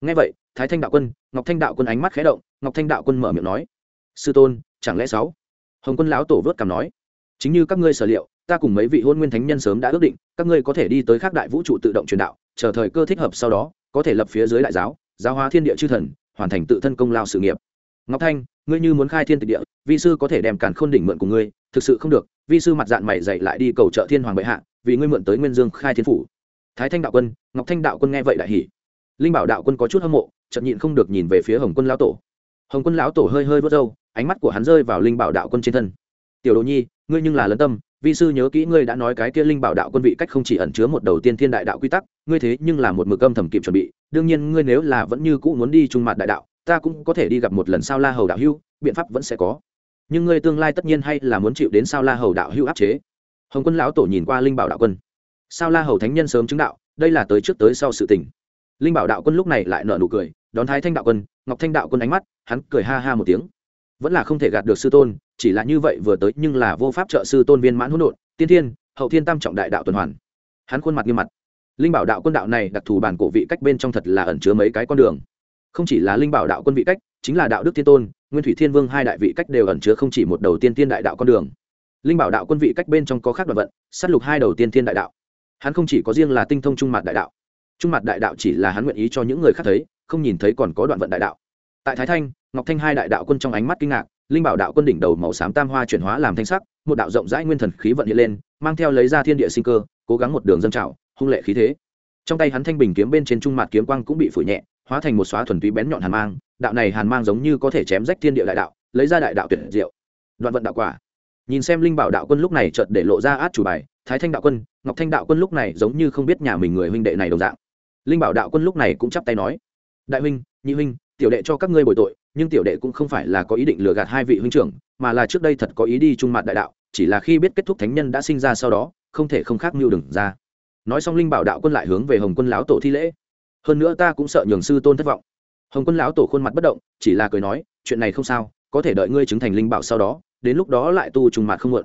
Ngay vậy, thái thanh đạo quân, ngọc thanh đạo quân ánh mắt khé động, ngọc thanh đạo quân mở miệng nói, sư tôn, chẳng lẽ sáu? Hồng quân lão tổ vớt cảm nói, chính như các ngươi sở liệu, ta cùng mấy vị hôn nguyên thánh nhân sớm đã ước định, các ngươi có thể đi tới khác đại vũ trụ tự động truyền đạo, chờ thời cơ thích hợp sau đó, có thể lập phía dưới đại giáo giáo hóa thiên địa chư thần, hoàn thành tự thân công lao sự nghiệp. Ngọc thanh ngươi như muốn khai thiên tịch địa, vi sư có thể đem càn khôn đỉnh mượn của ngươi, thực sự không được, vi sư mặt dạng mày dậy lại đi cầu trợ thiên hoàng bệ hạ, vì ngươi mượn tới nguyên dương khai thiên phủ. Thái thanh đạo quân, ngọc thanh đạo quân nghe vậy đại hỉ. Linh bảo đạo quân có chút hâm mộ chậm nhịn không được nhìn về phía hồng quân lão tổ. Hồng quân lão tổ hơi hơi vớt râu, ánh mắt của hắn rơi vào linh bảo đạo quân trên thân. Tiểu đồ nhi, ngươi nhưng là lấn tâm, vi sư nhớ kỹ ngươi đã nói cái kia linh bảo đạo quân vị cách không chỉ ẩn chứa một đầu tiên thiên đại đạo quy tắc, ngươi thế nhưng là một mực âm thầm kịp chuẩn bị, đương nhiên ngươi nếu là vẫn như cũ muốn đi trung mặt đại đạo ta cũng có thể đi gặp một lần sao la hầu đạo hưu, biện pháp vẫn sẽ có. Nhưng ngươi tương lai tất nhiên hay là muốn chịu đến sao la hầu đạo hưu áp chế. Hồng quân lão tổ nhìn qua linh bảo đạo quân. Sao la hầu thánh nhân sớm chứng đạo, đây là tới trước tới sau sự tình. Linh bảo đạo quân lúc này lại nở nụ cười, đón thái thanh đạo quân, ngọc thanh đạo quân ánh mắt, hắn cười ha ha một tiếng. Vẫn là không thể gạt được sư tôn, chỉ là như vậy vừa tới nhưng là vô pháp trợ sư tôn viên mãn hỗn độn, tiên thiên, hậu thiên tam trọng đại đạo tuần hoàn. Hắn khuôn mặt nghiêm mặt. Linh bảo đạo quân đạo này đặc thù bản cổ vị cách bên trong thật là ẩn chứa mấy cái con đường không chỉ là linh bảo đạo quân vị cách, chính là đạo đức thiên tôn, nguyên thủy thiên vương hai đại vị cách đều ẩn chứa không chỉ một đầu tiên tiên đại đạo con đường. Linh bảo đạo quân vị cách bên trong có khác đoạn vận s á t lục hai đầu tiên tiên đại đạo. Hắn không chỉ có riêng là tinh thông trung mặt đại đạo, trung mặt đại đạo chỉ là hắn nguyện ý cho những người khác thấy, không nhìn thấy còn có đoạn vận đại đạo. Tại thái thanh, ngọc thanh hai đại đạo quân trong ánh mắt kinh ngạc, linh bảo đạo quân đỉnh đầu màu xám tam hoa chuyển hóa làm thanh sắc, một đạo rộng rãi nguyên thần khí vận hiện lên, mang theo lấy ra thiên địa sinh cơ, cố gắng một đường dâng trào, hung lệ khí thế. Trong tay hắn thanh bình kiếm bên trên trung mặt kiếm quang cũng bị phủi nhẹ hóa thành một xóa thuần túy bén nhọn hàn mang, đạo này hàn mang giống như có thể chém rách thiên địa đại đạo, lấy ra đại đạo tuyệt diệu. Đoạn vận đạo quả. Nhìn xem linh bảo đạo quân lúc này chợt để lộ ra át chủ bài, thái thanh đạo quân, ngọc thanh đạo quân lúc này giống như không biết nhà mình người huynh đệ này đồng dạng. Linh bảo đạo quân lúc này cũng chắp tay nói, đại huynh, nhị huynh, tiểu đệ cho các ngươi bồi tội, nhưng tiểu đệ cũng không phải là có ý định lừa gạt hai vị huynh trưởng, mà là trước đây thật có ý đi trung mặt đại đạo, chỉ là khi biết kết thúc thánh nhân đã sinh ra sau đó, không thể không khác mưu đừng ra. Nói xong linh bảo đạo quân lại hướng về hồng quân lão tổ thi lễ hơn nữa ta cũng sợ nhường sư tôn thất vọng. Hồng quân lão tổ khuôn mặt bất động, chỉ là cười nói, chuyện này không sao, có thể đợi ngươi chứng thành linh bảo sau đó, đến lúc đó lại tu trùng mặt không muộn.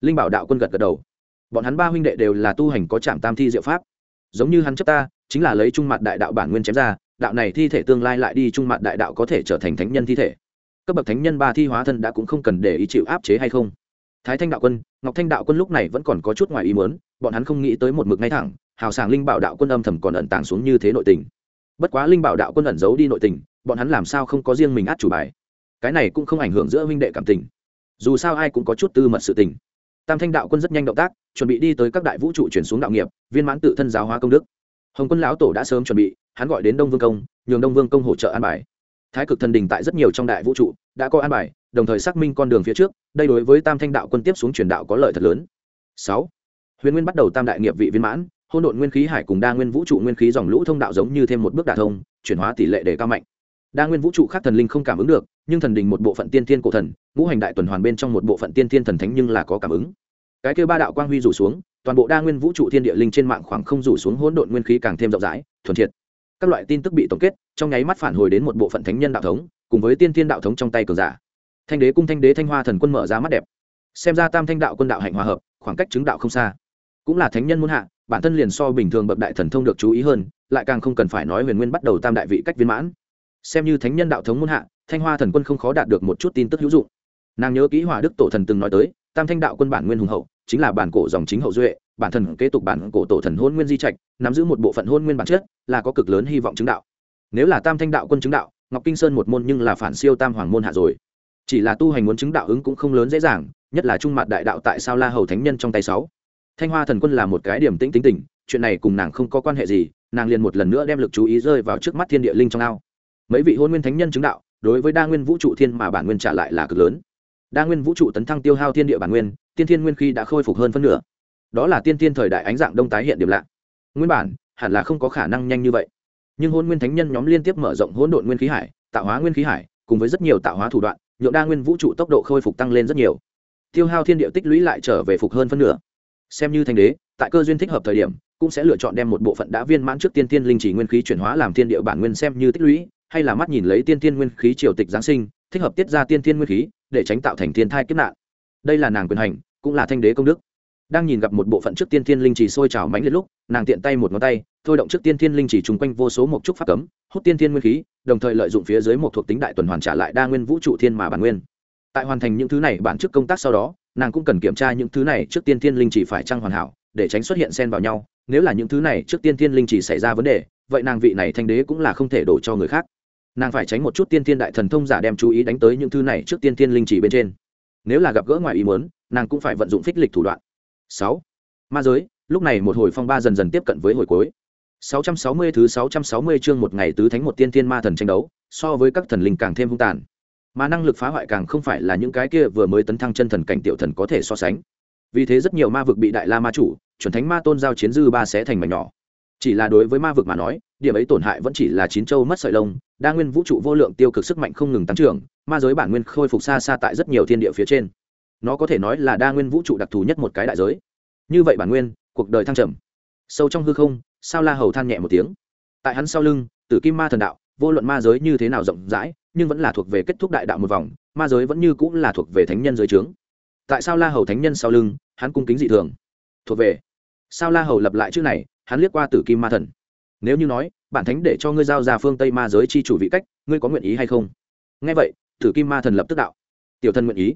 Linh bảo đạo quân gật gật đầu. Bọn hắn ba huynh đệ đều là tu hành có trạm tam thi diệu pháp. Giống như hắn chấp ta, chính là lấy trung mặt đại đạo bản nguyên chém ra, đạo này thi thể tương lai lại đi trung mặt đại đạo có thể trở thành thánh nhân thi thể. Cấp bậc thánh nhân ba thi hóa thân đã cũng không cần để ý chịu áp chế hay không. Thái thanh đạo quân, ngọc thanh đạo quân lúc này vẫn còn có chút ngoài ý muốn, bọn hắn không nghĩ tới một mực ngay thẳng hào sảng linh bảo đạo quân âm thầm còn ẩn tàng xuống như thế nội tình. Bất quá linh bảo đạo quân ẩn giấu đi nội tình, bọn hắn làm sao không có riêng mình át chủ bài? Cái này cũng không ảnh hưởng giữa huynh đệ cảm tình. Dù sao ai cũng có chút tư mật sự tình. Tam thanh đạo quân rất nhanh động tác, chuẩn bị đi tới các đại vũ trụ chuyển xuống đạo nghiệp, viên mãn tự thân giáo hóa công đức. Hồng quân lão tổ đã sớm chuẩn bị, hắn gọi đến đông vương công, nhường đông vương công hỗ trợ an bài. Thái cực thần đình tại rất nhiều trong đại vũ trụ, đã có an bài, đồng thời xác minh con đường phía trước, đây đối với tam thanh đạo quân tiếp xuống truyền đạo có lợi thật lớn. Sáu. Huyền nguyên bắt đầu tam đại nghiệp vị viên mãn hôn độn nguyên khí hải cùng đa nguyên vũ trụ nguyên khí dòng lũ thông đạo giống như thêm một bước đả thông, chuyển hóa tỷ lệ để cao mạnh. Đa nguyên vũ trụ khác thần linh không cảm ứng được, nhưng thần đình một bộ phận tiên thiên cổ thần, ngũ hành đại tuần hoàn bên trong một bộ phận tiên thiên thần thánh nhưng là có cảm ứng. Cái kêu ba đạo quang huy rủ xuống, toàn bộ đa nguyên vũ trụ thiên địa linh trên mạng khoảng không rủ xuống hỗn độn nguyên khí càng thêm rộng rãi, thuần thiệt các loại tin tức bị tổng kết, trong nháy mắt phản hồi đến một bộ phận thánh nhân đạo thống, cùng với tiên thiên đạo thống trong tay cường giả. Thanh đế cung thanh đế thanh hoa thần quân mở ra mắt đẹp. Xem ra tam thanh đạo quân đạo hạnh hòa hợp, khoảng cách chứng đạo không xa. Cũng là thánh nhân muốn hạ bản thân liền so bình thường bậc đại thần thông được chú ý hơn, lại càng không cần phải nói huyền nguyên bắt đầu tam đại vị cách viên mãn. Xem như thánh nhân đạo thống muôn hạ, thanh hoa thần quân không khó đạt được một chút tin tức hữu dụng. Nàng nhớ kỹ hòa đức tổ thần từng nói tới, tam thanh đạo quân bản nguyên hùng hậu, chính là bản cổ dòng chính hậu duệ, bản thần kế tục bản cổ tổ thần hôn nguyên di trạch, nắm giữ một bộ phận hôn nguyên bản chất, là có cực lớn hy vọng chứng đạo. Nếu là tam thanh đạo quân chứng đạo, ngọc kinh sơn một môn nhưng là phản siêu tam hoàng môn hạ rồi. Chỉ là tu hành muốn chứng đạo ứng cũng không lớn dễ dàng, nhất là trung mặt đại đạo tại sao la hầu thánh nhân trong tay sáu thanh hoa thần quân là một cái điểm tĩnh tính tình, chuyện này cùng nàng không có quan hệ gì, nàng liền một lần nữa đem lực chú ý rơi vào trước mắt thiên địa linh trong ao. Mấy vị hôn nguyên thánh nhân chứng đạo, đối với đa nguyên vũ trụ thiên mà bản nguyên trả lại là cực lớn. Đa nguyên vũ trụ tấn thăng tiêu hao thiên địa bản nguyên, tiên thiên nguyên khi đã khôi phục hơn phân nửa. Đó là tiên thiên thời đại ánh dạng đông tái hiện điểm lạ. Nguyên bản, hẳn là không có khả năng nhanh như vậy. Nhưng hôn nguyên thánh nhân nhóm liên tiếp mở rộng hỗn độn nguyên khí hải, tạo hóa nguyên khí hải, cùng với rất nhiều tạo hóa thủ đoạn, nhượng đa nguyên vũ trụ tốc độ khôi phục tăng lên rất nhiều. Tiêu hao thiên địa tích lũy lại trở về phục hơn phân nửa xem như thanh đế, tại cơ duyên thích hợp thời điểm, cũng sẽ lựa chọn đem một bộ phận đã viên mãn trước tiên tiên linh chỉ nguyên khí chuyển hóa làm thiên địa bản nguyên xem như tích lũy, hay là mắt nhìn lấy tiên tiên nguyên khí triều tịch giáng sinh, thích hợp tiết ra tiên tiên nguyên khí, để tránh tạo thành thiên thai kiếp nạn. Đây là nàng quyền hành, cũng là thanh đế công đức. Đang nhìn gặp một bộ phận trước tiên thiên linh chỉ sôi trào mãnh liệt lúc, nàng tiện tay một ngón tay, thôi động trước tiên thiên linh chỉ chung quanh vô số một chút pháp cấm, hút tiên thiên nguyên khí, đồng thời lợi dụng phía dưới một thuộc tính đại tuần hoàn trả lại đa nguyên vũ trụ thiên mà bản nguyên. Tại hoàn thành những thứ này bản trước công tác sau đó nàng cũng cần kiểm tra những thứ này trước tiên thiên linh chỉ phải trăng hoàn hảo, để tránh xuất hiện xen vào nhau. Nếu là những thứ này trước tiên thiên linh chỉ xảy ra vấn đề, vậy nàng vị này thanh đế cũng là không thể đổ cho người khác. Nàng phải tránh một chút tiên thiên đại thần thông giả đem chú ý đánh tới những thứ này trước tiên thiên linh chỉ bên trên. Nếu là gặp gỡ ngoài ý muốn, nàng cũng phải vận dụng phích lịch thủ đoạn. Sáu. Ma giới, lúc này một hồi phong ba dần dần tiếp cận với hồi cuối. 660 thứ 660 chương một ngày tứ thánh một tiên thiên ma thần tranh đấu, so với các thần linh càng thêm hung tàn mà năng lực phá hoại càng không phải là những cái kia vừa mới tấn thăng chân thần cảnh tiểu thần có thể so sánh. Vì thế rất nhiều ma vực bị đại la ma chủ, chuẩn thánh ma tôn giao chiến dư ba sẽ thành mảnh nhỏ. Chỉ là đối với ma vực mà nói, điểm ấy tổn hại vẫn chỉ là chín châu mất sợi lông, đa nguyên vũ trụ vô lượng tiêu cực sức mạnh không ngừng tăng trưởng, ma giới bản nguyên khôi phục xa xa tại rất nhiều thiên địa phía trên. Nó có thể nói là đa nguyên vũ trụ đặc thù nhất một cái đại giới. Như vậy bản nguyên, cuộc đời thăng trầm. Sâu trong hư không, sao la hầu than nhẹ một tiếng. Tại hắn sau lưng, tử kim ma thần đạo, vô luận ma giới như thế nào rộng rãi nhưng vẫn là thuộc về kết thúc đại đạo một vòng, ma giới vẫn như cũng là thuộc về thánh nhân giới trướng. Tại sao la hầu thánh nhân sau lưng, hắn cung kính dị thường. Thuộc về sao la hầu lập lại chữ này, hắn liếc qua tử kim ma thần. Nếu như nói, bản thánh để cho ngươi giao ra phương tây ma giới chi chủ vị cách, ngươi có nguyện ý hay không? Nghe vậy, tử kim ma thần lập tức đạo. Tiểu thần nguyện ý.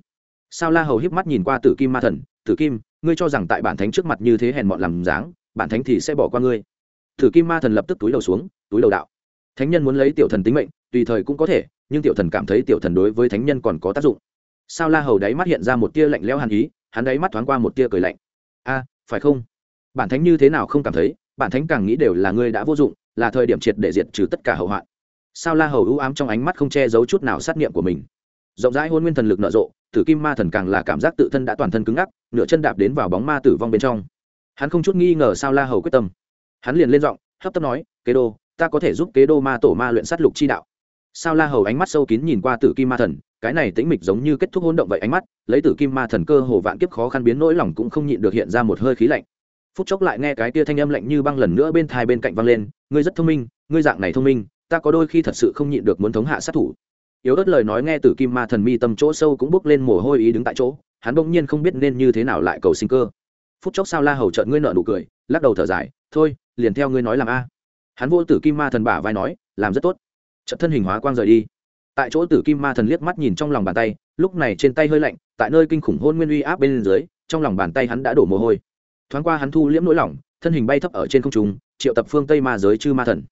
Sao la hầu híp mắt nhìn qua tử kim ma thần, tử kim, ngươi cho rằng tại bản thánh trước mặt như thế hèn mọn làm dáng, bản thánh thì sẽ bỏ qua ngươi. Tử kim ma thần lập tức túi đầu xuống, túi đầu đạo. Thánh nhân muốn lấy tiểu thần tính mệnh, tùy thời cũng có thể nhưng tiểu thần cảm thấy tiểu thần đối với thánh nhân còn có tác dụng. Sao la hầu đáy mắt hiện ra một tia lạnh lẽo hàn ý, hắn đáy mắt thoáng qua một tia cười lạnh. A, phải không? Bản thánh như thế nào không cảm thấy, bản thánh càng nghĩ đều là ngươi đã vô dụng, là thời điểm triệt để diệt trừ tất cả hậu hoạn. Sao la hầu ưu ám trong ánh mắt không che giấu chút nào sát nghiệm của mình. Rộng rãi hôn nguyên thần lực nở rộ, tử kim ma thần càng là cảm giác tự thân đã toàn thân cứng ngắc, nửa chân đạp đến vào bóng ma tử vong bên trong. Hắn không chút nghi ngờ sao la hầu quyết tâm. Hắn liền lên giọng, hấp tấp nói, kế đô, ta có thể giúp kế đô ma tổ ma luyện sát lục chi đạo sao la hầu ánh mắt sâu kín nhìn qua tử kim ma thần, cái này tĩnh mịch giống như kết thúc hỗn động vậy ánh mắt, lấy tử kim ma thần cơ hồ vạn kiếp khó khăn biến nỗi lòng cũng không nhịn được hiện ra một hơi khí lạnh. Phút chốc lại nghe cái kia thanh âm lạnh như băng lần nữa bên thai bên cạnh văng lên, ngươi rất thông minh, ngươi dạng này thông minh, ta có đôi khi thật sự không nhịn được muốn thống hạ sát thủ. Yếu ớt lời nói nghe từ kim ma thần mi tâm chỗ sâu cũng bước lên mồ hôi ý đứng tại chỗ, hắn bỗng nhiên không biết nên như thế nào lại cầu sinh cơ. Phút chốc sao la hầu trợn ngươi nợ nụ cười, lắc đầu thở dài, thôi, liền theo ngươi nói làm a. Hắn vô tử kim ma thần bả vai nói, làm rất tốt trận thân hình hóa quang rời đi. Tại chỗ tử kim ma thần liếc mắt nhìn trong lòng bàn tay, lúc này trên tay hơi lạnh, tại nơi kinh khủng hôn nguyên uy áp bên dưới, trong lòng bàn tay hắn đã đổ mồ hôi. Thoáng qua hắn thu liễm nỗi lòng, thân hình bay thấp ở trên không trung, triệu tập phương tây ma giới chư ma thần.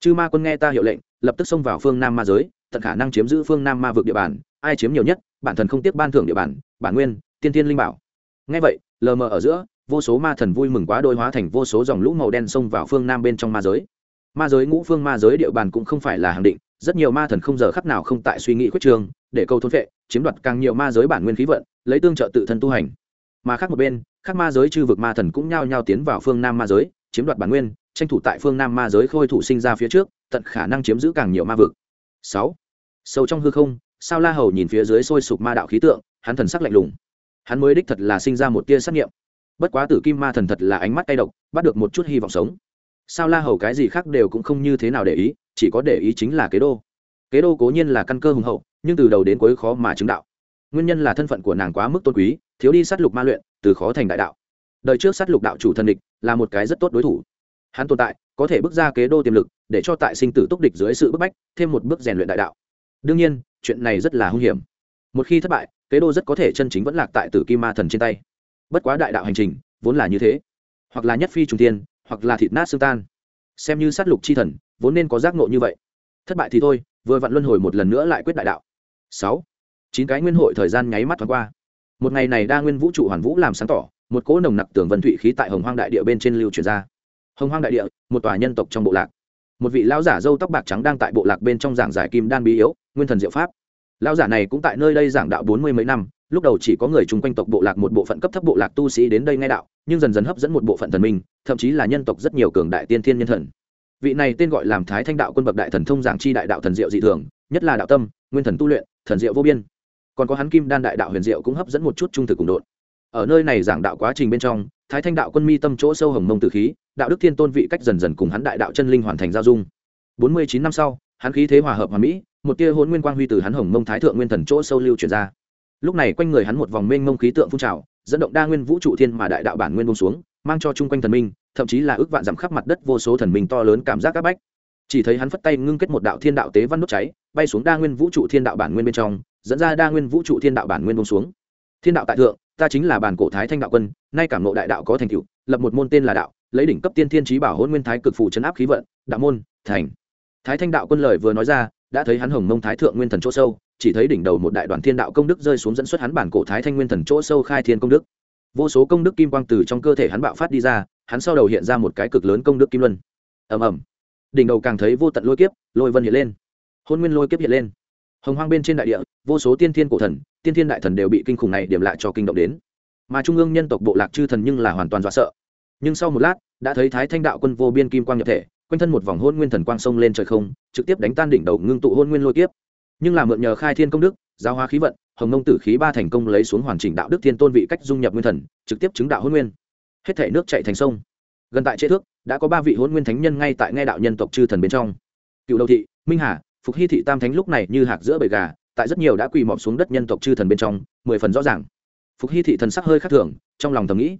Chư ma quân nghe ta hiệu lệnh, lập tức xông vào phương nam ma giới, tận khả năng chiếm giữ phương nam ma vực địa bàn, ai chiếm nhiều nhất, bản thần không tiếc ban thưởng địa bàn, bản nguyên, tiên tiên linh bảo. Ngay vậy, lờ mờ ở giữa, vô số ma thần vui mừng quá đôi hóa thành vô số dòng lũ màu đen xông vào phương nam bên trong ma giới ma giới ngũ phương ma giới địa bàn cũng không phải là hàng định, rất nhiều ma thần không giờ khắc nào không tại suy nghĩ quyết trường, để câu thôn vệ, chiếm đoạt càng nhiều ma giới bản nguyên khí vận, lấy tương trợ tự thân tu hành. Mà khác một bên các ma giới chư vực ma thần cũng nhao nhao tiến vào phương nam ma giới, chiếm đoạt bản nguyên, tranh thủ tại phương nam ma giới khôi thủ sinh ra phía trước, tận khả năng chiếm giữ càng nhiều ma vực. Sáu. Sâu trong hư không, sao la hầu nhìn phía dưới sôi sục ma đạo khí tượng, hắn thần sắc lạnh lùng. Hắn mới đích thật là sinh ra một tia xác nghiệm. Bất quá tử kim ma thần thật là ánh mắt cay độc, bắt được một chút hy vọng sống sao la hầu cái gì khác đều cũng không như thế nào để ý, chỉ có để ý chính là kế đô. Kế đô cố nhiên là căn cơ hùng hậu, nhưng từ đầu đến cuối khó mà chứng đạo. Nguyên nhân là thân phận của nàng quá mức tôn quý, thiếu đi sát lục ma luyện, từ khó thành đại đạo. Đời trước sát lục đạo chủ thần địch là một cái rất tốt đối thủ. Hắn tồn tại, có thể bước ra kế đô tiềm lực, để cho tại sinh tử túc địch dưới sự bức bách, thêm một bước rèn luyện đại đạo. Đương nhiên, chuyện này rất là hung hiểm. Một khi thất bại, kế đô rất có thể chân chính vẫn lạc tại tử kim ma thần trên tay. Bất quá đại đạo hành trình, vốn là như thế. Hoặc là nhất phi trùng tiên hoặc là thịt nát xương tan. Xem như sát lục chi thần, vốn nên có giác ngộ như vậy. Thất bại thì thôi, vừa vặn luân hồi một lần nữa lại quyết đại đạo. Sáu. Chín cái nguyên hội thời gian nháy mắt thoáng qua. Một ngày này đa nguyên vũ trụ hoàn vũ làm sáng tỏ, một cỗ nồng nặc tường vân thụy khí tại hồng hoang đại địa bên trên lưu truyền ra. Hồng hoang đại địa, một tòa nhân tộc trong bộ lạc. Một vị lão giả dâu tóc bạc trắng đang tại bộ lạc bên trong giảng giải kim đan bí yếu, nguyên thần diệu pháp. Lão giả này cũng tại nơi đây giảng đạo bốn mươi mấy năm lúc đầu chỉ có người chung quanh tộc bộ lạc một bộ phận cấp thấp bộ lạc tu sĩ đến đây nghe đạo, nhưng dần dần hấp dẫn một bộ phận thần minh, thậm chí là nhân tộc rất nhiều cường đại tiên thiên nhân thần. Vị này tên gọi làm thái thanh đạo quân bậc đại thần thông giảng chi đại đạo thần diệu dị thường, nhất là đạo tâm, nguyên thần tu luyện, thần diệu vô biên. Còn có hắn kim đan đại đạo huyền diệu cũng hấp dẫn một chút trung thực cùng đột ở nơi này giảng đạo quá trình bên trong, thái thanh đạo quân mi tâm chỗ sâu hồng mông tử khí, đạo đức thiên tôn vị cách dần dần cùng hắn đại đạo chân linh hoàn thành giao dung. Bốn mươi chín năm sau, hắn khí thế hòa hợp hòa mỹ, một tia hôn nguyên quang huy từ hắn hồng mông thái thượng nguyên thần chỗ sâu lưu chuyển ra lúc này quanh người hắn một vòng mênh mông khí tượng phun trào, dẫn động đa nguyên vũ trụ thiên mà đại đạo bản nguyên bông xuống, mang cho chung quanh thần minh, thậm chí là ước vạn dặm khắp mặt đất vô số thần minh to lớn cảm giác áp bách. Chỉ thấy hắn phất tay ngưng kết một đạo thiên đạo tế văn đốt cháy, bay xuống đa nguyên vũ trụ thiên đạo bản nguyên bên trong, dẫn ra đa nguyên vũ trụ thiên đạo bản nguyên bông xuống. Thiên đạo tại thượng, ta chính là bản cổ thái thanh đạo quân, nay cảm nộ đại đạo có thành tựu, lập một môn tên là đạo, lấy đỉnh cấp tiên thiên trí bảo hôn nguyên thái cực phủ chấn áp khí vận, đạo môn, thành. Thái thanh đạo quân lời vừa nói ra, đã thấy hắn hồng mông thái thượng nguyên thần chỗ sâu chỉ thấy đỉnh đầu một đại đoàn thiên đạo công đức rơi xuống dẫn xuất hắn bản cổ thái thanh nguyên thần chỗ sâu khai thiên công đức. Vô số công đức kim quang từ trong cơ thể hắn bạo phát đi ra, hắn sau đầu hiện ra một cái cực lớn công đức kim luân. Ầm ầm. Đỉnh đầu càng thấy vô tận lôi kiếp, lôi vân hiện lên. Hôn nguyên lôi kiếp hiện lên. Hồng hoang bên trên đại địa, vô số tiên thiên cổ thần, tiên thiên đại thần đều bị kinh khủng này điểm lại cho kinh động đến. Mà trung ương nhân tộc bộ lạc chư thần nhưng là hoàn toàn dọa sợ. Nhưng sau một lát, đã thấy thái thanh đạo quân vô biên kim quang nhập thể, quanh thân một vòng hôn nguyên thần quang sông lên trời không, trực tiếp đánh tan đỉnh đầu ngưng tụ hôn nguyên lôi kiếp nhưng là mượn nhờ khai thiên công đức, giáo hóa khí vận, hồng nông tử khí ba thành công lấy xuống hoàn chỉnh đạo đức thiên tôn vị cách dung nhập nguyên thần, trực tiếp chứng đạo hôn nguyên. Hết thể nước chạy thành sông. Gần tại chế thước, đã có ba vị hôn nguyên thánh nhân ngay tại nghe đạo nhân tộc chư thần bên trong. Cựu đầu thị, minh hà, phục hy thị tam thánh lúc này như hạc giữa bầy gà, tại rất nhiều đã quỳ mọp xuống đất nhân tộc chư thần bên trong, mười phần rõ ràng. Phục hy thị thần sắc hơi khắc thường, trong lòng thầm nghĩ,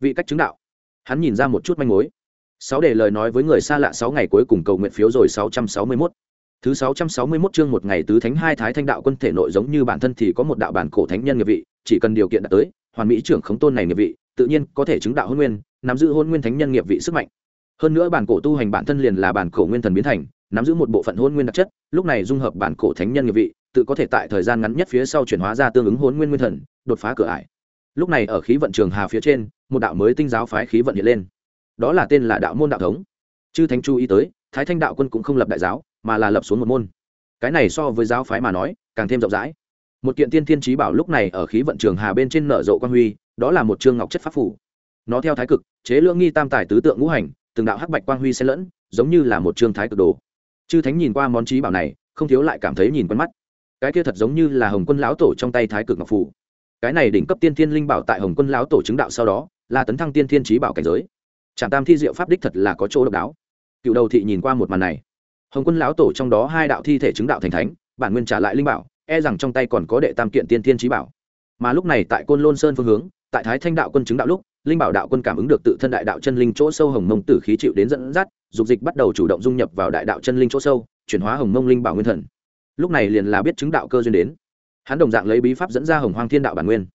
vị cách chứng đạo. Hắn nhìn ra một chút manh mối. Sáu để lời nói với người xa lạ sáu ngày cuối cùng cầu nguyện phiếu rồi sáu trăm sáu mươi mốt thứ sáu trăm sáu mươi mốt chương một ngày tứ thánh hai thái thanh đạo quân thể nội giống như bản thân thì có một đạo bản cổ thánh nhân nghiệp vị, chỉ cần điều kiện đạt tới, hoàn mỹ trưởng khống tôn này nghiệp vị, tự nhiên có thể chứng đạo hôn nguyên, nắm giữ hôn nguyên thánh nhân nghiệp vị sức mạnh. Hơn nữa bản cổ tu hành bản thân liền là bản cổ nguyên thần biến thành, nắm giữ một bộ phận hôn nguyên đặc chất, lúc này dung hợp bản cổ thánh nhân nghiệp vị, tự có thể tại thời gian ngắn nhất phía sau chuyển hóa ra tương ứng hôn nguyên nguyên thần, đột phá cửa ải. Lúc này ở khí vận trường hà phía trên, một đạo mới tinh giáo phái khí vận hiện lên. Đó là tên là đạo môn đạo thống. Chư thánh chú ý tới, thái thanh đạo quân cũng không lập đại giáo mà là lập xuống một môn. Cái này so với giáo phái mà nói, càng thêm rộng rãi. Một kiện tiên thiên trí bảo lúc này ở khí vận trường hà bên trên nở rộ quan huy, đó là một chương ngọc chất pháp phủ. Nó theo thái cực, chế lượng nghi tam tài tứ tượng ngũ hành, từng đạo hắc bạch quang huy xen lẫn, giống như là một chương thái cực đồ. Chư thánh nhìn qua món trí bảo này, không thiếu lại cảm thấy nhìn quen mắt. Cái kia thật giống như là hồng quân lão tổ trong tay thái cực ngọc phủ. Cái này đỉnh cấp tiên thiên linh bảo tại hồng quân lão tổ chứng đạo sau đó, là tấn thăng tiên thiên trí bảo cảnh giới. Trạm tam thi diệu pháp đích thật là có chỗ độc đáo. Cựu đầu thị nhìn qua một màn này hồng quân lão tổ trong đó hai đạo thi thể chứng đạo thành thánh, bản nguyên trả lại linh bảo e rằng trong tay còn có đệ tam kiện tiên thiên trí bảo. Mà lúc này tại côn lôn sơn phương hướng, tại thái thanh đạo quân chứng đạo lúc, linh bảo đạo quân cảm ứng được tự thân đại đạo chân linh chỗ sâu hồng mông tử khí chịu đến dẫn dắt, dục dịch bắt đầu chủ động dung nhập vào đại đạo chân linh chỗ sâu, chuyển hóa hồng mông linh bảo nguyên thần. Lúc này liền là biết chứng đạo cơ duyên đến. Hắn đồng dạng lấy bí pháp dẫn ra hồng hoang thiên đạo bản nguyên.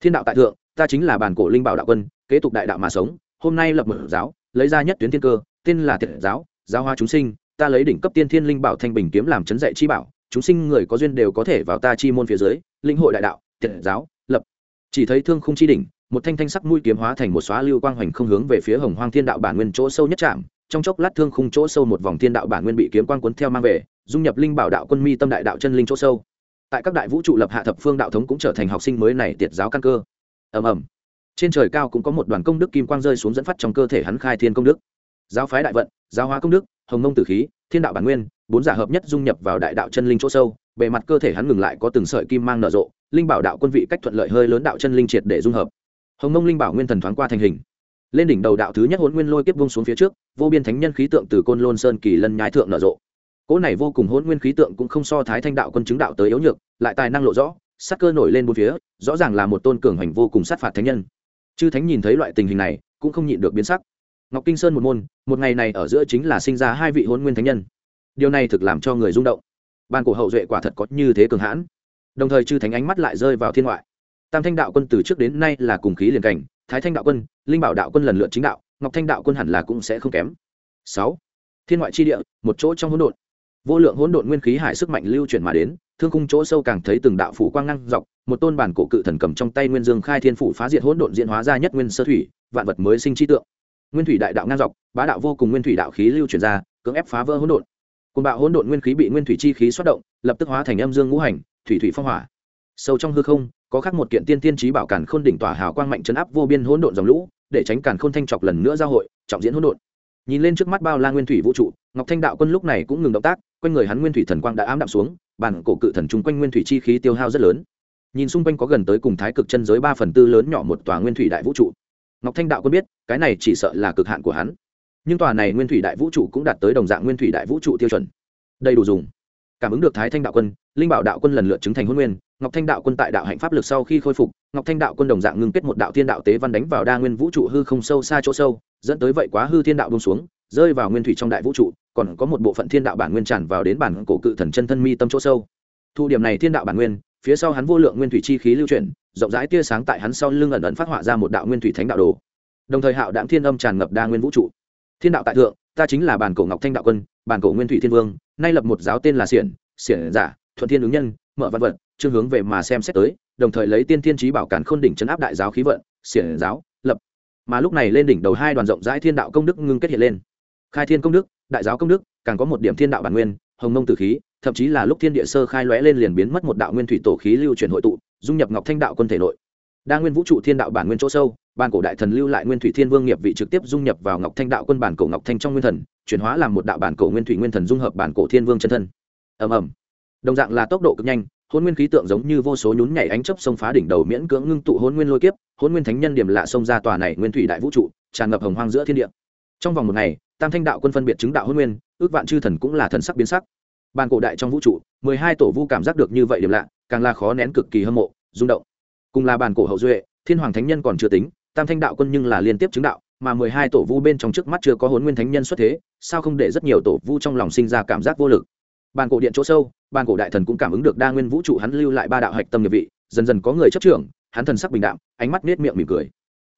Thiên đạo tại thượng, ta chính là bản cổ linh bảo đạo quân, kế tục đại đạo mà sống, hôm nay lập mở giáo, lấy ra nhất tuyến thiên cơ, tên là thiện giáo giáo hoa chúng sinh ta lấy đỉnh cấp tiên thiên linh bảo thanh bình kiếm làm chấn dạy chi bảo, chúng sinh người có duyên đều có thể vào ta chi môn phía dưới, linh hội đại đạo thiệt giáo, lập. Chỉ thấy thương khung chi đỉnh, một thanh thanh sắc mũi kiếm hóa thành một xóa lưu quang hoành không hướng về phía hồng hoang thiên đạo bản nguyên chỗ sâu nhất chạm trong chốc lát thương khung chỗ sâu một vòng thiên đạo bản nguyên bị kiếm quang cuốn theo mang về, dung nhập linh bảo đạo quân mi tâm đại đạo chân linh chỗ sâu. Tại các đại vũ trụ lập hạ thập phương đạo thống cũng trở thành học sinh mới này tiệt giáo căn cơ. Ầm ầm. Trên trời cao cũng có một đoàn công đức kim quang rơi xuống dẫn phát trong cơ thể hắn khai thiên công đức giáo phái đại vận, giáo hóa công đức, hồng mông tử khí, thiên đạo bản nguyên, bốn giả hợp nhất dung nhập vào đại đạo chân linh chỗ sâu, bề mặt cơ thể hắn ngừng lại có từng sợi kim mang nở rộ, linh bảo đạo quân vị cách thuận lợi hơi lớn đạo chân linh triệt để dung hợp. Hồng mông linh bảo nguyên thần thoáng qua thành hình. Lên đỉnh đầu đạo thứ nhất hôn nguyên lôi kiếp vung xuống phía trước, vô biên thánh nhân khí tượng từ côn lôn sơn kỳ lân nhái thượng nở rộ. Cỗ này vô cùng hôn nguyên khí tượng cũng không so thái thanh đạo quân chứng đạo tới yếu nhược, lại tài năng lộ rõ, sắc cơ nổi lên bốn phía, rõ ràng là một tôn cường hành vô cùng sát phạt thánh nhân. Chư thánh nhìn thấy loại tình hình này, cũng không nhịn được biến sắc ngọc kinh sơn một môn, một ngày này ở giữa chính là sinh ra hai vị hôn nguyên thánh nhân. Điều này thực làm cho người rung động. Ban cổ hậu duệ quả thật có như thế cường hãn. Đồng thời chư thánh ánh mắt lại rơi vào thiên ngoại. Tam thanh đạo quân từ trước đến nay là cùng khí liền cảnh, thái thanh đạo quân, linh bảo đạo quân lần lượt chính đạo, ngọc thanh đạo quân hẳn là cũng sẽ không kém. Sáu, thiên ngoại chi địa, một chỗ trong hỗn độn. Vô lượng hỗn độn nguyên khí hải sức mạnh lưu chuyển mà đến, thương khung chỗ sâu càng thấy từng đạo phủ quang ngăn dọc, một tôn bản cổ cự thần cầm trong tay nguyên dương khai thiên phủ phá diệt hỗn độn diễn hóa ra nhất nguyên sơ thủy, vạn vật mới sinh chi tượng nguyên thủy đại đạo ngang dọc, bá đạo vô cùng nguyên thủy đạo khí lưu chuyển ra, cưỡng ép phá vỡ hỗn độn. Côn bạo hỗn độn nguyên khí bị nguyên thủy chi khí xuất động, lập tức hóa thành âm dương ngũ hành, thủy thủy phong hỏa. Sâu trong hư không, có khắc một kiện tiên tiên trí bảo cản khôn đỉnh tỏa hào quang mạnh chấn áp vô biên hỗn độn dòng lũ, để tránh cản khôn thanh chọc lần nữa giao hội, trọng diễn hỗn độn. Nhìn lên trước mắt bao la nguyên thủy vũ trụ, ngọc thanh đạo quân lúc này cũng ngừng động tác, quanh người hắn nguyên thủy thần quang đã ám đạm xuống, bản cổ cự thần chung quanh nguyên thủy chi khí tiêu hao rất lớn. Nhìn xung quanh có gần tới cùng thái cực chân giới ba phần tư lớn nhỏ một tòa nguyên thủy đại vũ trụ ngọc thanh đạo quân biết, cái này chỉ sợ là cực hạn của hắn. Nhưng tòa này nguyên thủy đại vũ trụ cũng đạt tới đồng dạng nguyên thủy đại vũ trụ tiêu chuẩn. Đầy đủ dùng. Cảm ứng được thái thanh đạo quân, linh bảo đạo quân lần lượt chứng thành huân nguyên, ngọc thanh đạo quân tại đạo hạnh pháp lực sau khi khôi phục, ngọc thanh đạo quân đồng dạng ngưng kết một đạo thiên đạo tế văn đánh vào đa nguyên vũ trụ hư không sâu xa chỗ sâu, dẫn tới vậy quá hư thiên đạo bông xuống, rơi vào nguyên thủy trong đại vũ trụ, còn có một bộ phận thiên đạo bản nguyên tràn vào đến bản cổ cự thần chân thân mi tâm chỗ sâu. Thu điểm này thiên đạo bản nguyên, phía sau hắn vô lượng nguyên thủy chi khí lưu chuyển rộng rãi tia sáng tại hắn sau lưng ẩn ẩn phát họa ra một đạo nguyên thủy thánh đạo đồ. Đồng thời hạo đạm thiên âm tràn ngập đa nguyên vũ trụ. Thiên đạo tại thượng, ta chính là bản cổ ngọc thanh đạo quân, bản cổ nguyên thủy thiên vương, nay lập một giáo tên là xiển xiển giả, thuận thiên ứng nhân, mở văn vật, chương hướng về mà xem xét tới, đồng thời lấy tiên thiên trí bảo cản khôn đỉnh chấn áp đại giáo khí vận, xiển giáo, lập. Mà lúc này lên đỉnh đầu hai đoàn rộng rãi thiên đạo công đức ngưng kết hiện lên. Khai thiên công đức, đại giáo công đức, càng có một điểm thiên đạo bản nguyên, hồng mông tử khí, thậm chí là lúc thiên địa sơ khai lóe lên liền biến mất một đạo nguyên thủy tổ khí lưu chuyển hội tụ dung nhập ngọc thanh đạo quân thể nội. Đa nguyên vũ trụ thiên đạo bản nguyên chỗ sâu, bản cổ đại thần lưu lại nguyên thủy thiên vương nghiệp vị trực tiếp dung nhập vào ngọc thanh đạo quân bản cổ ngọc thanh trong nguyên thần, chuyển hóa làm một đạo bản cổ nguyên thủy nguyên thần dung hợp bản cổ thiên vương chân thân. Ầm ầm. Đồng dạng là tốc độ cực nhanh, hôn nguyên khí tượng giống như vô số nhún nhảy ánh chấp xông phá đỉnh đầu miễn cưỡng ngưng tụ hôn nguyên lôi kiếp, hôn nguyên thánh nhân điểm lạ xông ra tòa này nguyên thủy đại vũ trụ, tràn ngập hồng hoang giữa thiên địa. Trong vòng một ngày, tam thanh đạo quân phân biệt chứng đạo hôn nguyên, ước vạn chư thần cũng là thần sắc biến sắc. Bàn cổ đại trong vũ trụ, mười hai tổ vu cảm giác được như vậy điểm lạ càng là khó nén cực kỳ hâm mộ, rung động. Cùng là bàn cổ hậu duệ, thiên hoàng thánh nhân còn chưa tính, tam thanh đạo quân nhưng là liên tiếp chứng đạo, mà mười hai tổ vu bên trong trước mắt chưa có hôn nguyên thánh nhân xuất thế, sao không để rất nhiều tổ vu trong lòng sinh ra cảm giác vô lực? Bàn cổ điện chỗ sâu bàn cổ đại thần cũng cảm ứng được đa nguyên vũ trụ hắn lưu lại ba đạo hạch tâm nghiệp vị, dần dần có người chấp trưởng, hắn thần sắc bình đạm, ánh mắt nết miệng mỉm cười.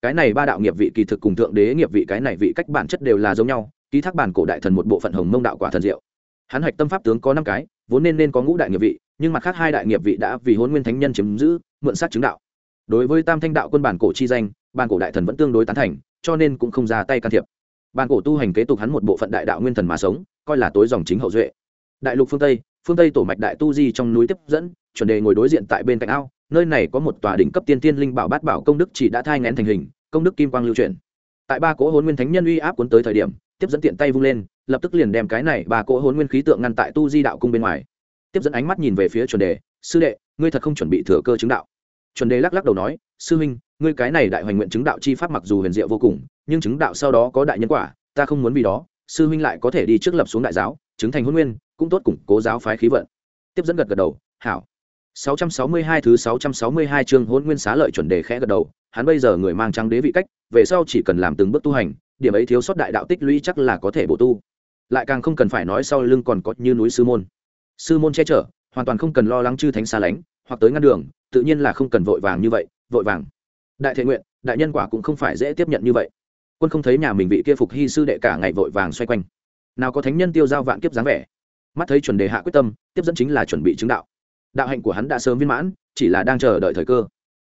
Cái này ba đạo nghiệp vị kỳ thực cùng thượng đế nghiệp vị cái này vị cách bản chất đều là giống nhau, ký thác bản cổ đại thần một bộ phận hồng mông đạo quả thần diệu. Hắn hạch tâm pháp tướng có năm cái, vốn nên nên có ngũ đại nghiệp vị nhưng mặt khác hai đại nghiệp vị đã vì hôn nguyên thánh nhân chiếm giữ, mượn sát chứng đạo. Đối với tam thanh đạo quân bản cổ chi danh, bản cổ đại thần vẫn tương đối tán thành, cho nên cũng không ra tay can thiệp. Bản cổ tu hành kế tục hắn một bộ phận đại đạo nguyên thần mà sống, coi là tối dòng chính hậu duệ. Đại lục phương tây phương tây tổ mạch đại tu di trong núi tiếp dẫn, chuẩn đề ngồi đối diện tại bên cạnh ao, nơi này có một tòa đỉnh cấp tiên tiên linh bảo bát bảo công đức chỉ đã thai ngén thành hình, công đức kim quang lưu truyền tại ba cỗ hôn nguyên thánh nhân uy áp cuốn tới thời điểm, tiếp dẫn tiện tay vung lên, lập tức liền đem cái này ba cỗ hôn nguyên khí tượng ngăn tại tu di đạo cung bên ngoài tiếp dẫn ánh mắt nhìn về phía chuẩn đề, sư đệ, ngươi thật không chuẩn bị thừa cơ chứng đạo. Chuẩn đề lắc lắc đầu nói, sư huynh, ngươi cái này đại hoành nguyện chứng đạo chi pháp mặc dù huyền diệu vô cùng, nhưng chứng đạo sau đó có đại nhân quả, ta không muốn vì đó, sư huynh lại có thể đi trước lập xuống đại giáo, chứng thành huân nguyên, cũng tốt củng cố giáo phái khí vận. Tiếp dẫn gật gật đầu, hảo. 662 thứ 662 chương Hỗn nguyên xá lợi chuẩn đề khẽ gật đầu, hắn bây giờ người mang trang đế vị cách, về sau chỉ cần làm từng bước tu hành, điểm ấy thiếu sót đại đạo tích lũy chắc là có thể bổ tu. Lại càng không cần phải nói sau lưng còn có như núi sư môn sư môn che chở, hoàn toàn không cần lo lắng chư thánh xa lánh, hoặc tới ngăn đường, tự nhiên là không cần vội vàng như vậy, vội vàng. Đại thệ nguyện, đại nhân quả cũng không phải dễ tiếp nhận như vậy. Quân không thấy nhà mình vị kia phục hy sư đệ cả ngày vội vàng xoay quanh. Nào có thánh nhân tiêu giao vạn kiếp dáng vẻ. Mắt thấy chuẩn đề hạ quyết tâm, tiếp dẫn chính là chuẩn bị chứng đạo. Đạo hạnh của hắn đã sớm viên mãn, chỉ là đang chờ đợi thời cơ.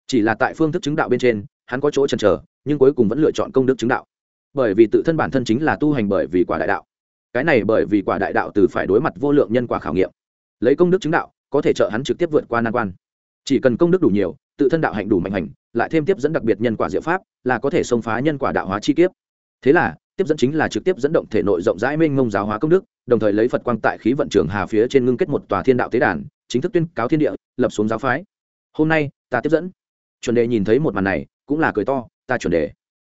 Chỉ là tại phương thức chứng đạo bên trên, hắn có chỗ chần chờ, nhưng cuối cùng vẫn lựa chọn công đức chứng đạo. Bởi vì tự thân bản thân chính là tu hành bởi vì quả đại đạo cái này bởi vì quả đại đạo từ phải đối mặt vô lượng nhân quả khảo nghiệm. Lấy công đức chứng đạo, có thể trợ hắn trực tiếp vượt qua nan quan. Chỉ cần công đức đủ nhiều, tự thân đạo hạnh đủ mạnh hành, lại thêm tiếp dẫn đặc biệt nhân quả diệu pháp, là có thể xông phá nhân quả đạo hóa chi kiếp. Thế là, tiếp dẫn chính là trực tiếp dẫn động thể nội rộng rãi mênh mông giáo hóa công đức, đồng thời lấy phật quang tại khí vận trường hà phía trên ngưng kết một tòa thiên đạo tế đàn, chính thức tuyên cáo thiên địa, lập xuống giáo phái. Hôm nay, ta tiếp dẫn. Chuẩn đề nhìn thấy một màn này, cũng là cười to, ta chuẩn đề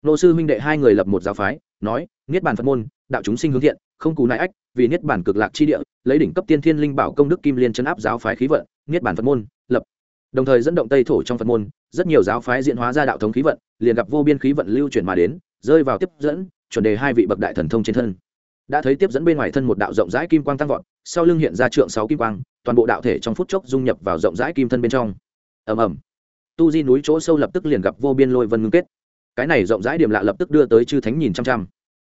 nô sư huynh đệ hai người lập một giáo phái, nói, niết bàn phật môn, đạo chúng sinh hướng thiện không cù nại ách, vì niết bản cực lạc chi địa, lấy đỉnh cấp tiên thiên linh bảo công đức kim liên chấn áp giáo phái khí vận, niết bản phật môn, lập. Đồng thời dẫn động tây thổ trong phật môn, rất nhiều giáo phái diễn hóa ra đạo thống khí vận, liền gặp vô biên khí vận lưu chuyển mà đến, rơi vào tiếp dẫn, chuẩn đề hai vị bậc đại thần thông trên thân. Đã thấy tiếp dẫn bên ngoài thân một đạo rộng rãi kim quang tăng vọt, sau lưng hiện ra trượng sáu kim quang, toàn bộ đạo thể trong phút chốc dung nhập vào rộng rãi kim thân bên trong. Ầm ầm. Tu di núi chỗ sâu lập tức liền gặp vô biên lôi vân ngưng kết. Cái này rộng rãi điểm lạ lập tức đưa tới chư thánh nhìn chăm chăm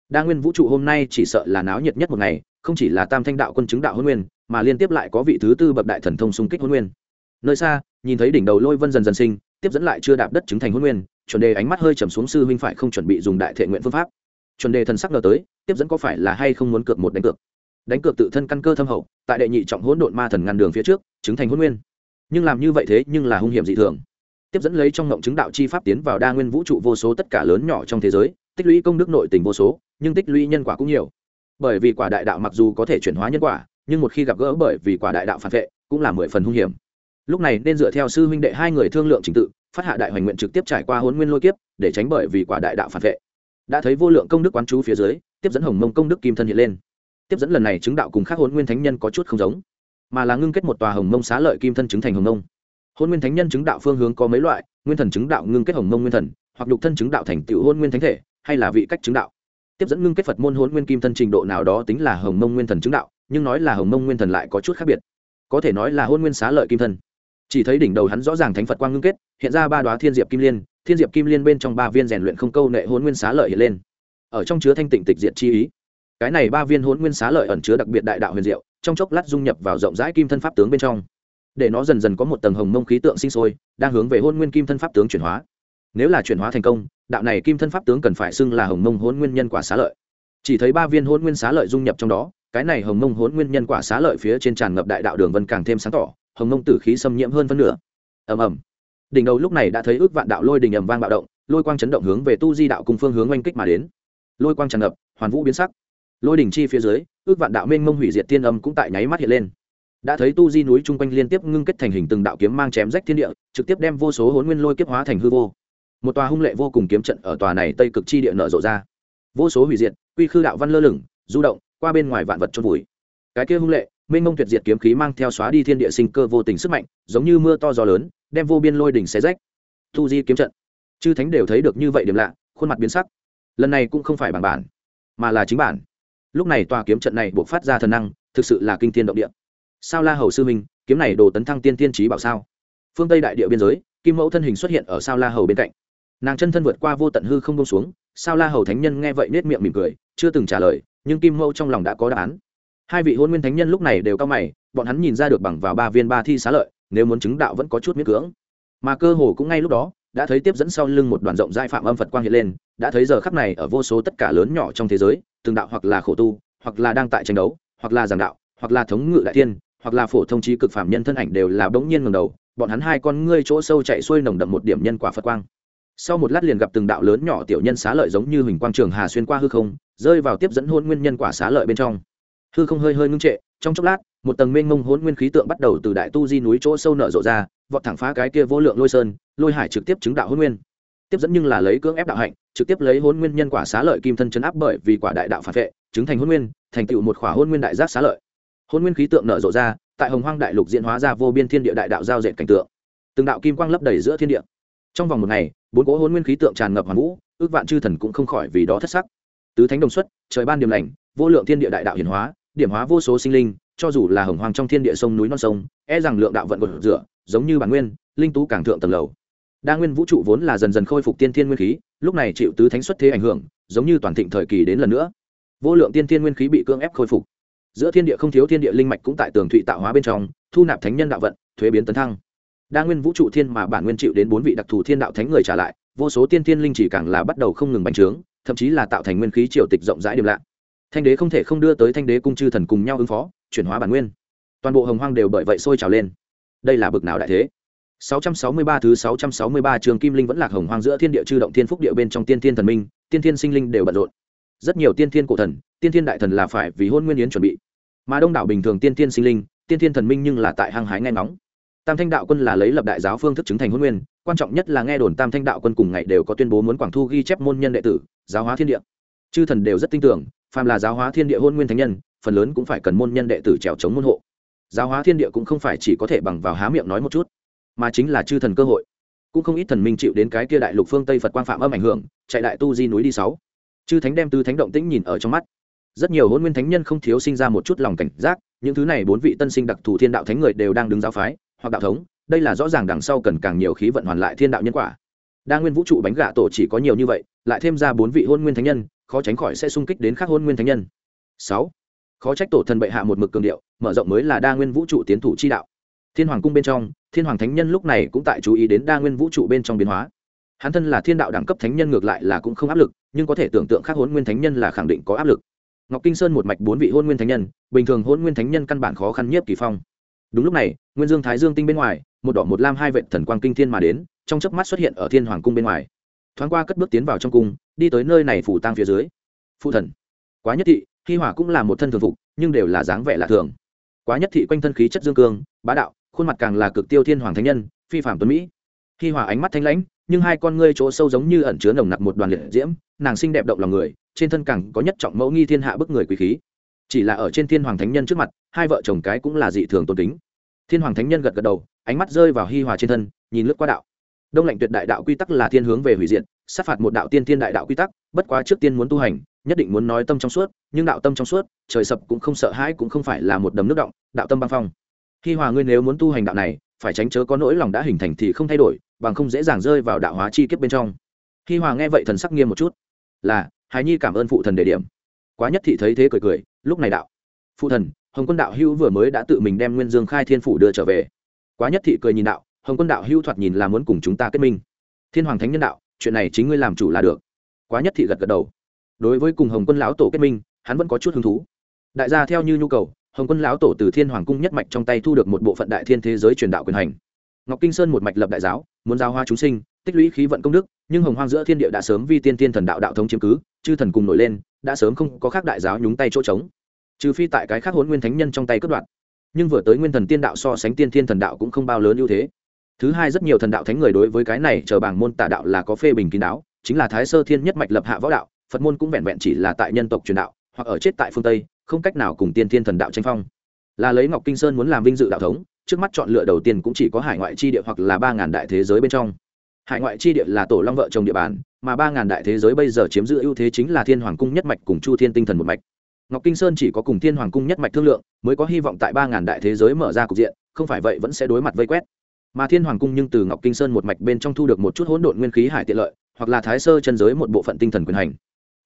đa nguyên vũ trụ hôm nay chỉ sợ là náo nhiệt nhất một ngày, không chỉ là tam thanh đạo quân chứng đạo hôn nguyên, mà liên tiếp lại có vị thứ tư bậc đại thần thông xung kích hôn nguyên. Nơi xa, nhìn thấy đỉnh đầu lôi vân dần dần sinh, tiếp dẫn lại chưa đạp đất chứng thành hôn nguyên, chuẩn đề ánh mắt hơi trầm xuống sư huynh phải không chuẩn bị dùng đại thệ nguyện phương pháp. Chuẩn đề thần sắc ngờ tới, tiếp dẫn có phải là hay không muốn cược một đánh cược. Đánh cược tự thân căn cơ thâm hậu, tại đệ nhị trọng hỗn độn ma thần ngăn đường phía trước, chứng thành hôn nguyên. Nhưng làm như vậy thế nhưng là hung hiểm dị thường. Tiếp dẫn lấy trong ngộng chứng đạo chi pháp tiến vào đa nguyên vũ trụ vô số tất cả lớn nhỏ trong thế giới tích lũy công đức nội tình vô số, nhưng tích lũy nhân quả cũng nhiều. Bởi vì quả đại đạo mặc dù có thể chuyển hóa nhân quả, nhưng một khi gặp gỡ bởi vì quả đại đạo phản vệ, cũng là mười phần hung hiểm. Lúc này nên dựa theo sư huynh đệ hai người thương lượng trình tự, phát hạ đại hoành nguyện trực tiếp trải qua huấn nguyên lôi kiếp, để tránh bởi vì quả đại đạo phản vệ. Đã thấy vô lượng công đức quán chú phía dưới, tiếp dẫn hồng mông công đức kim thân hiện lên. Tiếp dẫn lần này chứng đạo cùng khác hôn nguyên thánh nhân có chút không giống, mà là ngưng kết một tòa hồng mông xá lợi kim thân chứng thành hồng mông. Hôn nguyên thánh nhân chứng đạo phương hướng có mấy loại, nguyên thần chứng đạo ngưng kết hồng mông nguyên thần, hoặc nhục thân chứng đạo thành tựu hôn nguyên thánh thể hay là vị cách chứng đạo. Tiếp dẫn ngưng kết phật môn hôn nguyên kim thân trình độ nào đó tính là hồng mông nguyên thần chứng đạo, nhưng nói là hồng mông nguyên thần lại có chút khác biệt. Có thể nói là hôn nguyên xá lợi kim thân. Chỉ thấy đỉnh đầu hắn rõ ràng thánh phật quang ngưng kết, hiện ra ba đoá thiên diệp kim liên, thiên diệp kim liên bên trong ba viên rèn luyện không câu nệ hôn nguyên xá lợi hiện lên. Ở trong chứa thanh tịnh tịch diệt chi ý. Cái này ba viên hôn nguyên xá lợi ẩn chứa đặc biệt đại đạo huyền diệu, trong chốc lát dung nhập vào rộng rãi kim thân pháp tướng bên trong. Để nó dần dần có một tầng hồng mông khí tượng sinh sôi, đang hướng về hôn nguyên kim thân pháp tướng chuyển hóa nếu là chuyển hóa thành công, đạo này kim thân pháp tướng cần phải xưng là hồng mông hôn nguyên nhân quả xá lợi. Chỉ thấy ba viên hôn nguyên xá lợi dung nhập trong đó, cái này hồng mông hôn nguyên nhân quả xá lợi phía trên tràn ngập đại đạo đường vân càng thêm sáng tỏ, hồng mông tử khí xâm nhiễm hơn phân nửa. Ầm ầm. Đỉnh đầu lúc này đã thấy ước vạn đạo lôi đình ầm vang bạo động, lôi quang chấn động hướng về tu di đạo cùng phương hướng oanh kích mà đến. Lôi quang tràn ngập, hoàn vũ biến sắc. Lôi đỉnh chi phía dưới, ước vạn đạo mênh mông hủy diệt tiên âm cũng tại nháy mắt hiện lên. Đã thấy tu di núi chung quanh liên tiếp ngưng kết thành hình từng đạo kiếm mang chém rách thiên địa, trực tiếp đem vô số hốn nguyên lôi kiếp hóa thành hư vô một tòa hung lệ vô cùng kiếm trận ở tòa này tây cực chi địa nở rộ ra. Vô số hủy diệt, quy khư đạo văn lơ lửng, du động, qua bên ngoài vạn vật chôn vùi. Cái kia hung lệ, mênh mông tuyệt diệt kiếm khí mang theo xóa đi thiên địa sinh cơ vô tình sức mạnh, giống như mưa to gió lớn, đem vô biên lôi đỉnh xé rách. Thu di kiếm trận. Chư thánh đều thấy được như vậy điểm lạ, khuôn mặt biến sắc. Lần này cũng không phải bằng bản, mà là chính bản. Lúc này tòa kiếm trận này buộc phát ra thần năng, thực sự là kinh thiên động địa. Sao la hầu sư minh, kiếm này đồ tấn thăng tiên tiên trí bảo sao? Phương tây đại địa biên giới, kim mẫu thân hình xuất hiện ở sao la hầu bên cạnh nàng chân thân vượt qua vô tận hư không bông xuống, sao la hầu thánh nhân nghe vậy nết miệng mỉm cười, chưa từng trả lời, nhưng kim mâu trong lòng đã có đáp án. Hai vị hôn nguyên thánh nhân lúc này đều cao mày, bọn hắn nhìn ra được bằng vào ba viên ba thi xá lợi, nếu muốn chứng đạo vẫn có chút miễn cưỡng. Mà cơ hồ cũng ngay lúc đó, đã thấy tiếp dẫn sau lưng một đoàn rộng giai phạm âm phật quang hiện lên, đã thấy giờ khắc này ở vô số tất cả lớn nhỏ trong thế giới, từng đạo hoặc là khổ tu, hoặc là đang tại tranh đấu, hoặc là giảng đạo, hoặc là thống ngự đại tiên hoặc là phổ thông trí cực phạm nhân thân ảnh đều là bỗng nhiên ngầm đầu, bọn hắn hai con ngươi chỗ sâu chạy xuôi nồng đậm một điểm nhân quả phật quang sau một lát liền gặp từng đạo lớn nhỏ tiểu nhân xá lợi giống như hình quang trường hà xuyên qua hư không, rơi vào tiếp dẫn hôn nguyên nhân quả xá lợi bên trong. Hư không hơi hơi ngưng trệ, trong chốc lát, một tầng mênh mông hôn nguyên khí tượng bắt đầu từ đại tu di núi chỗ sâu nở rộ ra, vọt thẳng phá cái kia vô lượng lôi sơn, lôi hải trực tiếp chứng đạo hôn nguyên. Tiếp dẫn nhưng là lấy cưỡng ép đạo hạnh, trực tiếp lấy hôn nguyên nhân quả xá lợi kim thân chấn áp bởi vì quả đại đạo phản vệ, chứng thành hôn nguyên, thành tựu một khỏa hôn nguyên đại giác xá lợi. Hôn nguyên khí tượng nở rộ ra, tại hồng hoang đại lục diễn hóa ra vô biên thiên địa đại đạo giao dệt cảnh tượng. Từng đạo kim quang lấp đầy giữa thiên địa trong vòng một ngày bốn cỗ hôn nguyên khí tượng tràn ngập hoàn vũ ước vạn chư thần cũng không khỏi vì đó thất sắc. Tứ thánh đồng xuất trời ban điểm lành vô lượng thiên địa đại đạo hiển hóa điểm hóa vô số sinh linh cho dù là hồng hoàng trong thiên địa sông núi non sông e rằng lượng đạo vận còn dựa, giống như bản nguyên linh tú càng thượng tầng lầu. Đa nguyên vũ trụ vốn là dần dần khôi phục tiên thiên nguyên khí lúc này chịu tứ thánh xuất thế ảnh hưởng giống như toàn thịnh thời kỳ đến lần nữa. Vô lượng tiên thiên nguyên khí bị cưỡng ép khôi phục. Giữa thiên địa không thiếu thiên địa linh mạch cũng tại tường thụy tạo hóa bên trong thu nạp thánh nhân đạo vận thuế biến tấn thăng đa nguyên vũ trụ thiên mà bản nguyên chịu đến bốn vị đặc thù thiên đạo thánh người trả lại vô số tiên thiên linh chỉ càng là bắt đầu không ngừng bành trướng thậm chí là tạo thành nguyên khí triều tịch rộng rãi điểm lạ thanh đế không thể không đưa tới thanh đế cung chư thần cùng nhau ứng phó chuyển hóa bản nguyên toàn bộ hồng hoang đều bởi vậy sôi trào lên đây là bực nào đại thế 663 thứ 663 trường Kim Linh vẫn lạc hồng hoang giữa thiên địa chư động thiên phúc địa bên trong tiên thiên thần minh, tiên thiên sinh linh đều bận rộn. Rất nhiều tiên thiên cổ thần, tiên thiên đại thần là phải vì hôn nguyên yến chuẩn bị. Mà đông đảo bình thường tiên thiên sinh linh, tiên thiên thần minh nhưng là tại hang hái nghe ngóng. Tam Thanh đạo quân là lấy lập đại giáo phương thức chứng thành hôn nguyên, quan trọng nhất là nghe đồn Tam Thanh đạo quân cùng ngày đều có tuyên bố muốn quảng thu ghi chép môn nhân đệ tử, giáo hóa thiên địa. Chư thần đều rất tin tưởng, phàm là giáo hóa thiên địa hôn nguyên thánh nhân, phần lớn cũng phải cần môn nhân đệ tử trèo chống môn hộ. Giáo hóa thiên địa cũng không phải chỉ có thể bằng vào há miệng nói một chút mà chính là chư thần cơ hội cũng không ít thần minh chịu đến cái kia đại lục phương tây phật quang phạm âm ảnh hưởng chạy đại tu di núi đi sáu chư thánh đem tư thánh động tĩnh nhìn ở trong mắt rất nhiều hôn nguyên thánh nhân không thiếu sinh ra một chút lòng cảnh giác những thứ này bốn vị tân sinh đặc thù thiên đạo thánh người đều đang đứng giáo phái hoặc đạo thống, đây là rõ ràng đằng sau cần càng nhiều khí vận hoàn lại thiên đạo nhân quả. Đa nguyên vũ trụ bánh gạ tổ chỉ có nhiều như vậy, lại thêm ra bốn vị hôn nguyên thánh nhân, khó tránh khỏi sẽ xung kích đến các hôn nguyên thánh nhân. Sáu, khó trách tổ thần bệ hạ một mực cường điệu, mở rộng mới là đa nguyên vũ trụ tiến thủ chi đạo. Thiên hoàng cung bên trong, thiên hoàng thánh nhân lúc này cũng tại chú ý đến đa nguyên vũ trụ bên trong biến hóa. Hắn thân là thiên đạo đẳng cấp thánh nhân ngược lại là cũng không áp lực, nhưng có thể tưởng tượng khác hôn nguyên thánh nhân là khẳng định có áp lực. Ngọc kinh sơn một mạch bốn vị hôn nguyên thánh nhân, bình thường hôn nguyên thánh nhân căn bản khó khăn nhiếp kỳ phong đúng lúc này, nguyên dương thái dương tinh bên ngoài, một đỏ một lam hai vệ thần quang kinh thiên mà đến, trong chớp mắt xuất hiện ở thiên hoàng cung bên ngoài. Thoáng qua cất bước tiến vào trong cung, đi tới nơi này phủ tang phía dưới. Phụ thần, quá nhất thị, hi hỏa cũng là một thân thường phục, nhưng đều là dáng vẻ lạ thường. Quá nhất thị quanh thân khí chất dương cương, bá đạo, khuôn mặt càng là cực tiêu thiên hoàng thánh nhân, phi phạm tuấn mỹ. Hi hỏa ánh mắt thanh lãnh, nhưng hai con ngươi chỗ sâu giống như ẩn chứa nồng nặc một đoàn liệt diễm, nàng xinh đẹp động lòng người, trên thân càng có nhất trọng mẫu nghi thiên hạ bức người quý khí. Chỉ là ở trên thiên hoàng thánh nhân trước mặt, hai vợ chồng cái cũng là dị thường tôn kính thiên hoàng thánh nhân gật gật đầu, ánh mắt rơi vào hi hòa trên thân, nhìn lướt qua đạo. Đông lạnh tuyệt đại đạo quy tắc là thiên hướng về hủy diện sát phạt một đạo tiên thiên đại đạo quy tắc, bất quá trước tiên muốn tu hành, nhất định muốn nói tâm trong suốt, nhưng đạo tâm trong suốt, trời sập cũng không sợ hãi cũng không phải là một đầm nước động, đạo tâm băng phong. Hi hòa ngươi nếu muốn tu hành đạo này, phải tránh chớ có nỗi lòng đã hình thành thì không thay đổi, bằng không dễ dàng rơi vào đạo hóa chi kiếp bên trong. Hi hòa nghe vậy thần sắc nghiêm một chút. Là hài nhi cảm ơn phụ thần đề điểm. Quá nhất thị thấy thế cười cười, lúc này đạo. Phụ thần hồng quân đạo hữu vừa mới đã tự mình đem nguyên dương khai thiên phủ đưa trở về. Quá nhất thị cười nhìn đạo, hồng quân đạo hữu thoạt nhìn là muốn cùng chúng ta kết minh. Thiên hoàng thánh nhân đạo, chuyện này chính ngươi làm chủ là được. Quá nhất thị gật gật đầu. Đối với cùng hồng quân lão tổ kết minh, hắn vẫn có chút hứng thú. Đại gia theo như nhu cầu, hồng quân lão tổ từ thiên hoàng cung nhất mạch trong tay thu được một bộ phận đại thiên thế giới truyền đạo quyền hành. Ngọc kinh sơn một mạch lập đại giáo, muốn giao hoa chúng sinh, tích lũy khí vận công đức, nhưng hồng hoang giữa thiên địa đã sớm vi tiên tiên thần đạo đạo thống chiếm cứ, chư thần cùng nổi lên, đã sớm không có khác đại giáo nhúng tay chỗ trống trừ phi tại cái khác hôn nguyên thánh nhân trong tay cất đoạn nhưng vừa tới nguyên thần tiên đạo so sánh tiên thiên thần đạo cũng không bao lớn ưu thế. Thứ hai rất nhiều thần đạo thánh người đối với cái này chờ bảng môn tả đạo là có phê bình kín đáo, chính là thái sơ thiên nhất mạch lập hạ võ đạo, phật môn cũng vẹn vẹn chỉ là tại nhân tộc truyền đạo, hoặc ở chết tại phương tây, không cách nào cùng tiên thiên thần đạo tranh phong. Là lấy ngọc kinh sơn muốn làm vinh dự đạo thống, trước mắt chọn lựa đầu tiên cũng chỉ có hải ngoại chi địa hoặc là ba ngàn đại thế giới bên trong. Hải ngoại chi địa là tổ long vợ chồng địa bàn, mà ba ngàn đại thế giới bây giờ chiếm giữ ưu thế chính là thiên hoàng cung nhất mạch cùng chu thiên tinh thần một mạch ngọc kinh sơn chỉ có cùng thiên hoàng cung nhất mạch thương lượng, mới có hy vọng tại ba ngàn đại thế giới mở ra cục diện, không phải vậy vẫn sẽ đối mặt vây quét. Mà thiên hoàng cung nhưng từ ngọc kinh sơn một mạch bên trong thu được một chút hỗn độn nguyên khí hải tiện lợi, hoặc là thái sơ chân giới một bộ phận tinh thần quyền hành.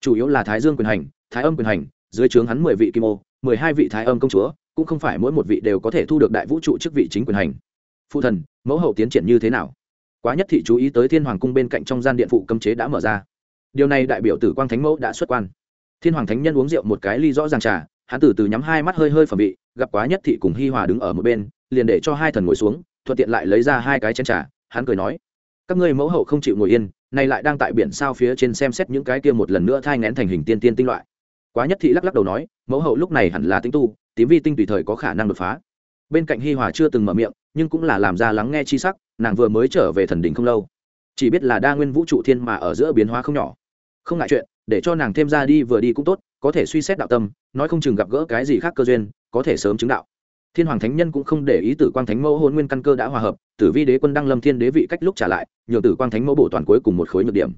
Chủ yếu là thái dương quyền hành, thái âm quyền hành, dưới trướng hắn mười vị kim ô, mười hai vị thái âm công chúa, cũng không phải mỗi một vị đều có thể thu được đại vũ trụ chức vị chính quyền hành. Phụ thần, mẫu hậu tiến triển như thế nào? Quá nhất thị chú ý tới thiên hoàng cung bên cạnh trong gian điện phụ cấm chế đã mở ra. Điều này đại biểu tử quang thánh mẫu đã xuất quan thiên hoàng thánh nhân uống rượu một cái ly rõ ràng trà, hắn từ từ nhắm hai mắt hơi hơi phẩm vị, gặp quá nhất thị cùng hi hòa đứng ở một bên, liền để cho hai thần ngồi xuống, thuận tiện lại lấy ra hai cái chén trà, hắn cười nói, các ngươi mẫu hậu không chịu ngồi yên, nay lại đang tại biển sao phía trên xem xét những cái kia một lần nữa thai ngén thành hình tiên tiên tinh loại. Quá nhất thị lắc lắc đầu nói, mẫu hậu lúc này hẳn là tinh tu, tím vi tinh tùy thời có khả năng đột phá. Bên cạnh hi hòa chưa từng mở miệng, nhưng cũng là làm ra lắng nghe chi sắc, nàng vừa mới trở về thần đỉnh không lâu. Chỉ biết là đa nguyên vũ trụ thiên mà ở giữa biến hóa không nhỏ. Không ngại chuyện để cho nàng thêm ra đi vừa đi cũng tốt, có thể suy xét đạo tâm, nói không chừng gặp gỡ cái gì khác cơ duyên, có thể sớm chứng đạo. Thiên hoàng thánh nhân cũng không để ý tử quang thánh mẫu hôn nguyên căn cơ đã hòa hợp, tử vi đế quân đăng lâm thiên đế vị cách lúc trả lại nhờ tử quang thánh mẫu bổ toàn cuối cùng một khối nhược điểm.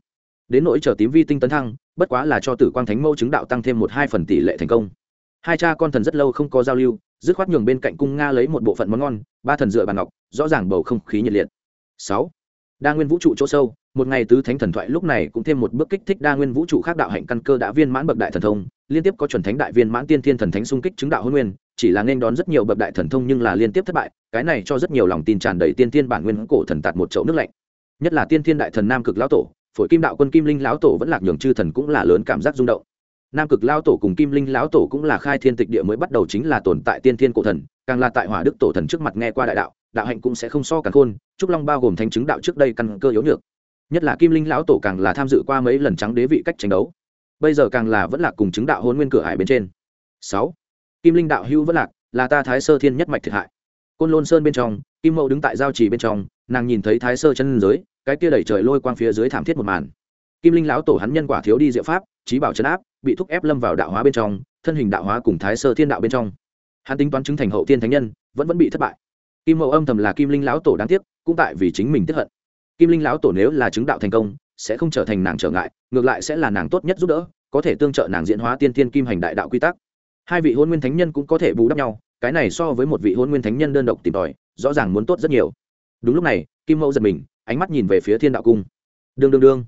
Đến nỗi chờ tím vi tinh tấn thăng, bất quá là cho tử quang thánh mẫu chứng đạo tăng thêm một hai phần tỷ lệ thành công. Hai cha con thần rất lâu không có giao lưu, dứt khoát nhường bên cạnh cung nga lấy một bộ phận món ngon, ba thần dựa bàn ngọc, rõ ràng bầu không khí nhiệt liệt. Sáu đa nguyên vũ trụ chỗ sâu, một ngày tứ thánh thần thoại lúc này cũng thêm một bước kích thích đa nguyên vũ trụ khác đạo hạnh căn cơ đã viên mãn bậc đại thần thông, liên tiếp có chuẩn thánh đại viên mãn tiên thiên thần thánh xung kích chứng đạo hôn nguyên, chỉ là nên đón rất nhiều bậc đại thần thông nhưng là liên tiếp thất bại, cái này cho rất nhiều lòng tin tràn đầy tiên thiên bản nguyên cổ thần tạt một chậu nước lạnh. Nhất là tiên thiên đại thần nam cực lão tổ, phổi kim đạo quân kim linh lão tổ vẫn lạc nhường chư thần cũng là lớn cảm giác rung động. Nam cực lão tổ cùng kim linh lão tổ cũng là khai thiên tịch địa mới bắt đầu chính là tồn tại tiên thiên cổ thần càng là tại hỏa đức tổ thần trước mặt nghe qua đại đạo đạo hạnh cũng sẽ không so càng khôn, trúc long bao gồm thanh chứng đạo trước đây căn cơ yếu nhược. Nhất là kim linh lão tổ càng là tham dự qua mấy lần trắng đế vị cách tranh đấu. Bây giờ càng là vẫn là cùng chứng đạo hôn nguyên cửa hải bên trên. Sáu, kim linh đạo hữu vẫn lạc, là ta thái sơ thiên nhất mạch thiệt hại. Côn lôn sơn bên trong, kim mẫu đứng tại giao trì bên trong, nàng nhìn thấy thái sơ chân giới, cái kia đẩy trời lôi quang phía dưới thảm thiết một màn. Kim linh lão tổ hắn nhân quả thiếu đi diệu pháp trí bảo chấn áp, bị thúc ép lâm vào đạo hóa bên trong, thân hình đạo hóa cùng thái sơ thiên đạo bên trong hắn tính toán chứng thành hậu thiên thánh nhân, vẫn vẫn bị thất bại. Kim mẫu âm thầm là kim linh lão tổ đáng tiếc, cũng tại vì chính mình tiếp hận. Kim linh lão tổ nếu là chứng đạo thành công, sẽ không trở thành nàng trở ngại, ngược lại sẽ là nàng tốt nhất giúp đỡ, có thể tương trợ nàng diễn hóa tiên tiên kim hành đại đạo quy tắc. Hai vị hôn nguyên thánh nhân cũng có thể bù đắp nhau, cái này so với một vị hôn nguyên thánh nhân đơn độc tìm tòi, rõ ràng muốn tốt rất nhiều. Đúng lúc này, kim mẫu giật mình, ánh mắt nhìn về phía thiên đạo cung. Đương đương đương.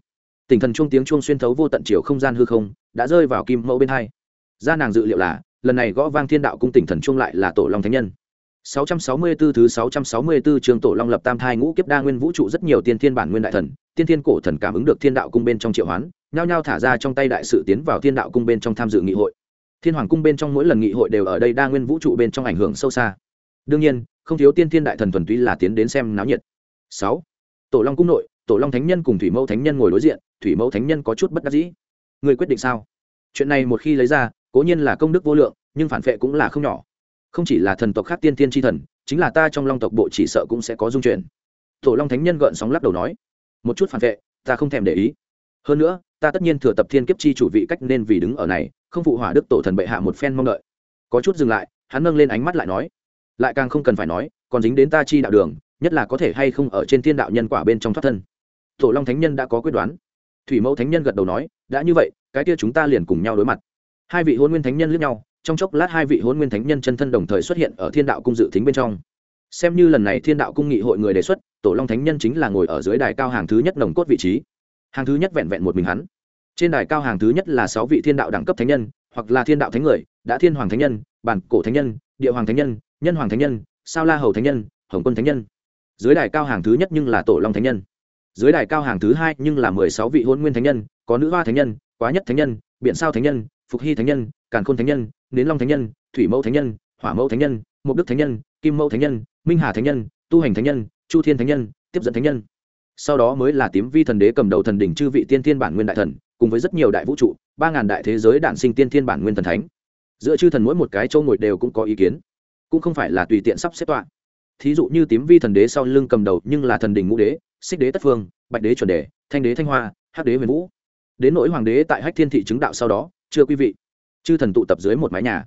Tỉnh thần chuông tiếng chuông xuyên thấu vô tận chiều không gian hư không, đã rơi vào kim mẫu bên hai. Ra nàng dự liệu là lần này gõ vang thiên đạo cung tỉnh thần chuông lại là tổ long thánh nhân 664 thứ 664 trường tổ long lập tam thai ngũ kiếp đa nguyên vũ trụ rất nhiều tiên thiên bản nguyên đại thần, tiên thiên cổ thần cảm ứng được thiên đạo cung bên trong triệu hoán, nhao nhao thả ra trong tay đại sự tiến vào thiên đạo cung bên trong tham dự nghị hội. Thiên hoàng cung bên trong mỗi lần nghị hội đều ở đây đa nguyên vũ trụ bên trong ảnh hưởng sâu xa. Đương nhiên, không thiếu tiên thiên đại thần thuần túy là tiến đến xem náo nhiệt. 6. Tổ long cung nội, tổ long thánh nhân cùng thủy mẫu thánh nhân ngồi đối diện, thủy mẫu thánh nhân có chút bất đắc dĩ. Người quyết định sao? Chuyện này một khi lấy ra, cố nhiên là công đức vô lượng, nhưng phản vệ cũng là không nhỏ. Không chỉ là thần tộc khác tiên tiên tri thần chính là ta trong long tộc bộ chỉ sợ cũng sẽ có dung chuyển. Tổ long thánh nhân gợn sóng lắc đầu nói một chút phản vệ ta không thèm để ý. Hơn nữa ta tất nhiên thừa tập thiên kiếp chi chủ vị cách nên vì đứng ở này không phụ hỏa đức tổ thần bệ hạ một phen mong đợi. Có chút dừng lại hắn nâng lên ánh mắt lại nói lại càng không cần phải nói còn dính đến ta chi đạo đường nhất là có thể hay không ở trên thiên đạo nhân quả bên trong thoát thân. Tổ long thánh nhân đã có quyết đoán. Thủy mẫu thánh nhân gật đầu nói đã như vậy cái kia chúng ta liền cùng nhau đối mặt hai vị hôn nguyên thánh nhân lướt nhau, trong chốc lát hai vị hôn nguyên thánh nhân chân thân đồng thời xuất hiện ở thiên đạo cung dự thính bên trong. Xem như lần này thiên đạo cung nghị hội người đề xuất, tổ long thánh nhân chính là ngồi ở dưới đài cao hàng thứ nhất nồng cốt vị trí. Hàng thứ nhất vẹn vẹn một mình hắn. Trên đài cao hàng thứ nhất là sáu vị thiên đạo đẳng cấp thánh nhân, hoặc là thiên đạo thánh người, đã thiên hoàng thánh nhân, bản cổ thánh nhân, địa hoàng thánh nhân nhân hoàng thánh nhân, sao la hầu thánh nhân, hồng quân thánh nhân. Dưới đài cao hàng thứ nhất nhưng là tổ long thánh nhân. Dưới đài cao hàng thứ hai nhưng là mười sáu vị hôn nguyên thánh nhân, có nữ hoa thánh nhân, quá nhất thánh nhân, biện sao thánh nhân phục hy thánh nhân càn khôn thánh nhân nến long thánh nhân thủy mẫu thánh nhân hỏa mẫu thánh nhân mục đức thánh nhân kim mẫu thánh nhân minh hà thánh nhân tu hành thánh nhân chu thiên thánh nhân tiếp dẫn thánh nhân sau đó mới là tím vi thần đế cầm đầu thần đỉnh chư vị tiên thiên bản nguyên đại thần cùng với rất nhiều đại vũ trụ ba ngàn đại thế giới đản sinh tiên thiên bản nguyên thần thánh giữa chư thần mỗi một cái châu ngồi đều cũng có ý kiến cũng không phải là tùy tiện sắp xếp tọa thí dụ như tím vi thần đế sau lưng cầm đầu nhưng là thần đỉnh ngũ đế xích đế tất phương bạch đế chuẩn đế thanh đế thanh hoa hắc đế huyền vũ đến nỗi hoàng đế tại hách thiên thị chứng đạo sau đó chưa quý vị, chư thần tụ tập dưới một mái nhà.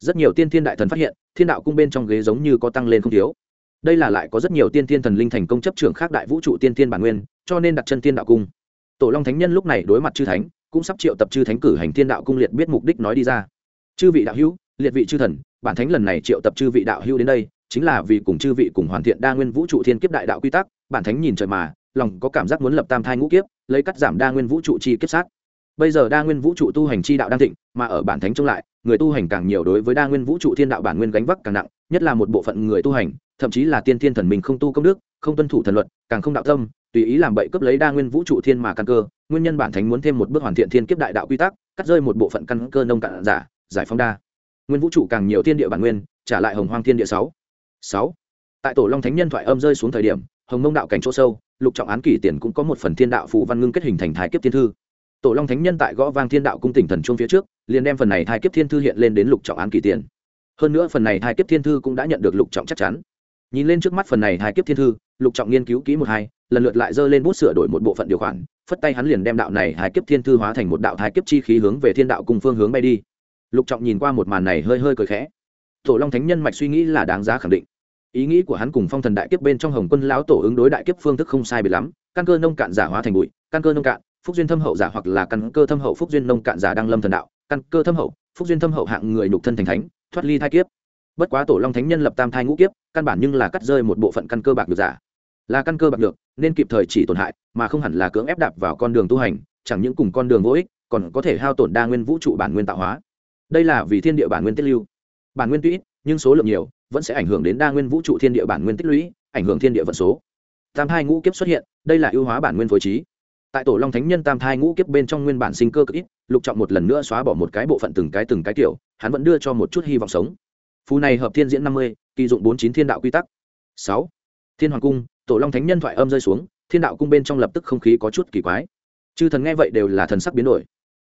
Rất nhiều tiên thiên đại thần phát hiện, thiên đạo cung bên trong ghế giống như có tăng lên không thiếu. Đây là lại có rất nhiều tiên thiên thần linh thành công chấp trưởng khác đại vũ trụ tiên thiên bản nguyên, cho nên đặt chân thiên đạo cung. Tổ long thánh nhân lúc này đối mặt chư thánh, cũng sắp triệu tập chư thánh cử hành thiên đạo cung liệt biết mục đích nói đi ra. Chư vị đạo hữu, liệt vị chư thần, bản thánh lần này triệu tập chư vị đạo hữu đến đây, chính là vì cùng chư vị cùng hoàn thiện đa nguyên vũ trụ thiên kiếp đại đạo quy tắc, bản thánh nhìn trời mà, lòng có cảm giác muốn lập tam thai ngũ kiếp, lấy cắt giảm đa nguyên vũ trụ chi kiếp sát bây giờ đa nguyên vũ trụ tu hành chi đạo đang thịnh, mà ở bản thánh chống lại, người tu hành càng nhiều đối với đa nguyên vũ trụ thiên đạo bản nguyên gánh vác càng nặng, nhất là một bộ phận người tu hành, thậm chí là tiên thiên thần mình không tu công đức, không tuân thủ thần luật, càng không đạo tâm, tùy ý làm bậy cướp lấy đa nguyên vũ trụ thiên mà căn cơ, nguyên nhân bản thánh muốn thêm một bước hoàn thiện thiên kiếp đại đạo quy tắc, cắt rơi một bộ phận căn cơ nông cạn giả, giải phóng đa. Nguyên vũ trụ càng nhiều thiên địa bản nguyên, trả lại hồng hoang thiên địa sáu. Sáu. Tại tổ long thánh nhân thoại âm rơi xuống thời điểm, hồng mông đạo cảnh chỗ sâu, lục trọng án kỷ tiền cũng có một phần thiên đạo phụ văn ngưng kết hình thành thái kiếp thiên thư tổ long thánh nhân tại gõ vang thiên đạo cung tỉnh thần Chuông phía trước, liền đem phần này thai kiếp thiên thư hiện lên đến lục trọng án kỳ tiền. Hơn nữa phần này thai kiếp thiên thư cũng đã nhận được lục trọng chắc chắn. Nhìn lên trước mắt phần này thai kiếp thiên thư, lục trọng nghiên cứu kỹ một hai, lần lượt lại dơ lên bút sửa đổi một bộ phận điều khoản, phất tay hắn liền đem đạo này thai kiếp thiên thư hóa thành một đạo thái kiếp chi khí hướng về thiên đạo cùng phương hướng bay đi. Lục trọng nhìn qua một màn này hơi hơi cười khẽ. Tổ long thánh nhân mạch suy nghĩ là đáng giá khẳng định. Ý nghĩ của hắn cùng phong thần đại kiếp bên trong hồng quân lão tổ ứng đối đại kiếp phương thức không sai biệt lắm, căn cơ nông cạn giả hóa thành bụi, căn cơ nông cạn phúc duyên thâm hậu giả hoặc là căn cơ thâm hậu phúc duyên nông cạn giả đang lâm thần đạo, căn cơ thâm hậu, phúc duyên thâm hậu hạng người nhục thân thành thánh, thoát ly thai kiếp. Bất quá tổ long thánh nhân lập tam thai ngũ kiếp, căn bản nhưng là cắt rơi một bộ phận căn cơ bạc được giả. Là căn cơ bạc được nên kịp thời chỉ tổn hại, mà không hẳn là cưỡng ép đạp vào con đường tu hành, chẳng những cùng con đường vô ích, còn có thể hao tổn đa nguyên vũ trụ bản nguyên tạo hóa. Đây là vì thiên địa bản nguyên tiết lưu. Bản nguyên tuy ít, nhưng số lượng nhiều, vẫn sẽ ảnh hưởng đến đa nguyên vũ trụ thiên địa bản nguyên tích lũy, ảnh hưởng thiên địa vận số. Tam thai ngũ kiếp xuất hiện, đây là ưu hóa bản nguyên phối trí tại tổ long thánh nhân tam thai ngũ kiếp bên trong nguyên bản sinh cơ cực ít, lục trọng một lần nữa xóa bỏ một cái bộ phận từng cái từng cái kiểu, hắn vẫn đưa cho một chút hy vọng sống. Phù này hợp thiên diễn năm mươi, kỳ dụng bốn chín thiên đạo quy tắc. Sáu. Thiên hoàng cung, tổ long thánh nhân thoại âm rơi xuống, thiên đạo cung bên trong lập tức không khí có chút kỳ quái. Chư thần nghe vậy đều là thần sắc biến đổi.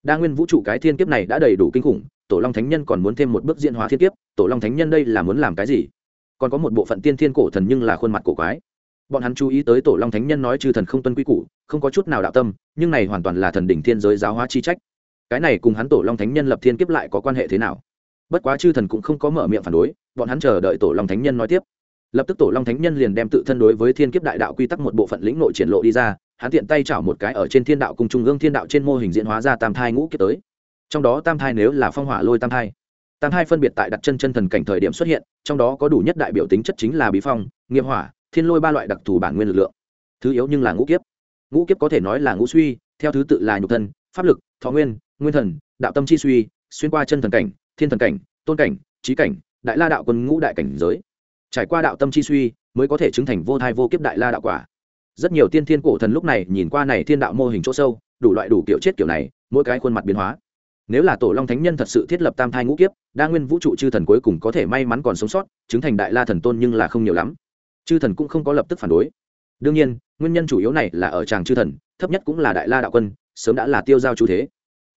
Đa nguyên vũ trụ cái thiên kiếp này đã đầy đủ kinh khủng, tổ long thánh nhân còn muốn thêm một bước diễn hóa thiên kiếp, tổ long thánh nhân đây là muốn làm cái gì? Còn có một bộ phận tiên thiên cổ thần nhưng là khuôn mặt cổ quái bọn hắn chú ý tới tổ long thánh nhân nói chư thần không tuân quy củ, không có chút nào đạo tâm, nhưng này hoàn toàn là thần đỉnh thiên giới giáo hóa chi trách. Cái này cùng hắn tổ long thánh nhân lập thiên kiếp lại có quan hệ thế nào? Bất quá chư thần cũng không có mở miệng phản đối, bọn hắn chờ đợi tổ long thánh nhân nói tiếp. Lập tức tổ long thánh nhân liền đem tự thân đối với thiên kiếp đại đạo quy tắc một bộ phận lĩnh nội triển lộ đi ra, hắn tiện tay chảo một cái ở trên thiên đạo cùng trung ương thiên đạo trên mô hình diễn hóa ra tam thai ngũ kiếp tới. Trong đó tam thai nếu là phong hỏa lôi tam thai tam thai phân biệt tại đặt chân chân thần cảnh thời điểm xuất hiện, trong đó có đủ nhất đại biểu tính chất chính là bí phong, nghiệp hỏa thiên lôi ba loại đặc thù bản nguyên lực lượng. Thứ yếu nhưng là ngũ kiếp. Ngũ kiếp có thể nói là ngũ suy, theo thứ tự là nhục thân, pháp lực, thọ nguyên nguyên thần, đạo tâm chi suy, xuyên qua chân thần cảnh, thiên thần cảnh, tôn cảnh, trí cảnh, đại la đạo quân ngũ đại cảnh giới. Trải qua đạo tâm chi suy mới có thể chứng thành vô thai vô kiếp đại la đạo quả. Rất nhiều tiên thiên cổ thần lúc này nhìn qua này thiên đạo mô hình chỗ sâu, đủ loại đủ kiểu chết kiểu này, mỗi cái khuôn mặt biến hóa. Nếu là tổ long thánh nhân thật sự thiết lập tam thai ngũ kiếp, đa nguyên vũ trụ chư thần cuối cùng có thể may mắn còn sống sót, chứng thành đại la thần tôn nhưng là không nhiều lắm chư thần cũng không có lập tức phản đối. Đương nhiên, nguyên nhân chủ yếu này là ở tràng chư thần, thấp nhất cũng là đại la đạo quân, sớm đã là tiêu giao chú thế.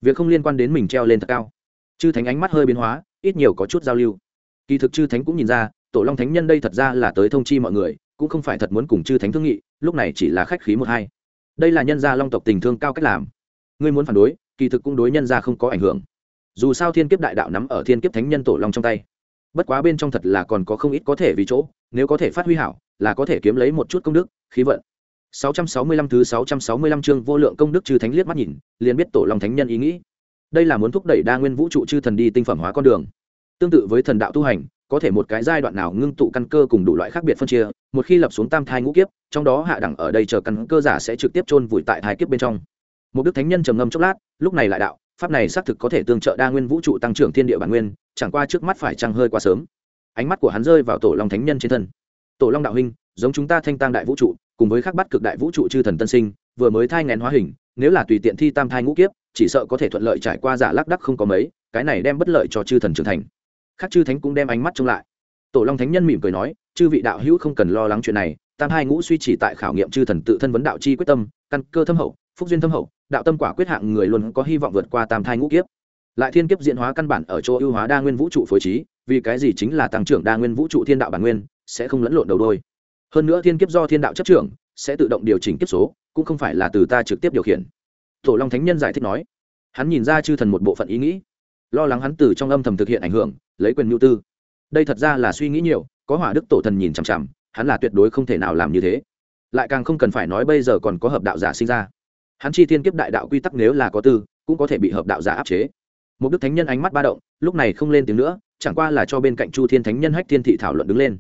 Việc không liên quan đến mình treo lên thật cao. Chư thánh ánh mắt hơi biến hóa, ít nhiều có chút giao lưu. Kỳ thực chư thánh cũng nhìn ra, tổ long thánh nhân đây thật ra là tới thông chi mọi người, cũng không phải thật muốn cùng chư thánh thương nghị, lúc này chỉ là khách khí một hai. Đây là nhân gia long tộc tình thương cao cách làm. Ngươi muốn phản đối, kỳ thực cũng đối nhân gia không có ảnh hưởng. Dù sao thiên kiếp đại đạo nắm ở thiên kiếp thánh nhân tổ long trong tay bất quá bên trong thật là còn có không ít có thể vì chỗ, nếu có thể phát huy hảo, là có thể kiếm lấy một chút công đức, khí vận. 665 thứ 665 chương vô lượng công đức chư thánh liếc mắt nhìn, liền biết tổ long thánh nhân ý nghĩ. Đây là muốn thúc đẩy đa nguyên vũ trụ chư thần đi tinh phẩm hóa con đường. Tương tự với thần đạo tu hành, có thể một cái giai đoạn nào ngưng tụ căn cơ cùng đủ loại khác biệt phân chia, một khi lập xuống tam thai ngũ kiếp, trong đó hạ đẳng ở đây chờ căn cơ giả sẽ trực tiếp chôn vùi tại thai kiếp bên trong. Một đức thánh nhân trầm ngâm chốc lát, lúc này lại đạo, pháp này xác thực có thể tương trợ đa nguyên vũ trụ tăng trưởng thiên địa bản nguyên chẳng qua trước mắt phải trăng hơi quá sớm. Ánh mắt của hắn rơi vào tổ long thánh nhân trên thân. Tổ long đạo huynh, giống chúng ta thanh tang đại vũ trụ, cùng với khắc bắt cực đại vũ trụ chư thần tân sinh, vừa mới thai ngén hóa hình, nếu là tùy tiện thi tam thai ngũ kiếp, chỉ sợ có thể thuận lợi trải qua giả lắc đắc không có mấy, cái này đem bất lợi cho chư thần trưởng thành. Khác chư thánh cũng đem ánh mắt trông lại. Tổ long thánh nhân mỉm cười nói, chư vị đạo hữu không cần lo lắng chuyện này, tam hai ngũ suy chỉ tại khảo nghiệm chư thần tự thân vấn đạo chi quyết tâm, căn cơ thâm hậu, phúc duyên thâm hậu, đạo tâm quả quyết hạng người luôn có hy vọng vượt qua tam thai ngũ kiếp lại thiên kiếp diễn hóa căn bản ở chỗ ưu hóa đa nguyên vũ trụ phối trí, vì cái gì chính là tăng trưởng đa nguyên vũ trụ thiên đạo bản nguyên, sẽ không lẫn lộn đầu đôi. Hơn nữa thiên kiếp do thiên đạo chấp trưởng, sẽ tự động điều chỉnh kiếp số, cũng không phải là từ ta trực tiếp điều khiển. Tổ long thánh nhân giải thích nói, hắn nhìn ra chư thần một bộ phận ý nghĩ, lo lắng hắn từ trong âm thầm thực hiện ảnh hưởng, lấy quyền nhu tư. Đây thật ra là suy nghĩ nhiều, có hỏa đức tổ thần nhìn chằm chằm, hắn là tuyệt đối không thể nào làm như thế. Lại càng không cần phải nói bây giờ còn có hợp đạo giả sinh ra. Hắn chi thiên kiếp đại đạo quy tắc nếu là có tư, cũng có thể bị hợp đạo giả áp chế một đức thánh nhân ánh mắt ba động, lúc này không lên tiếng nữa, chẳng qua là cho bên cạnh chu thiên thánh nhân hách thiên thị thảo luận đứng lên.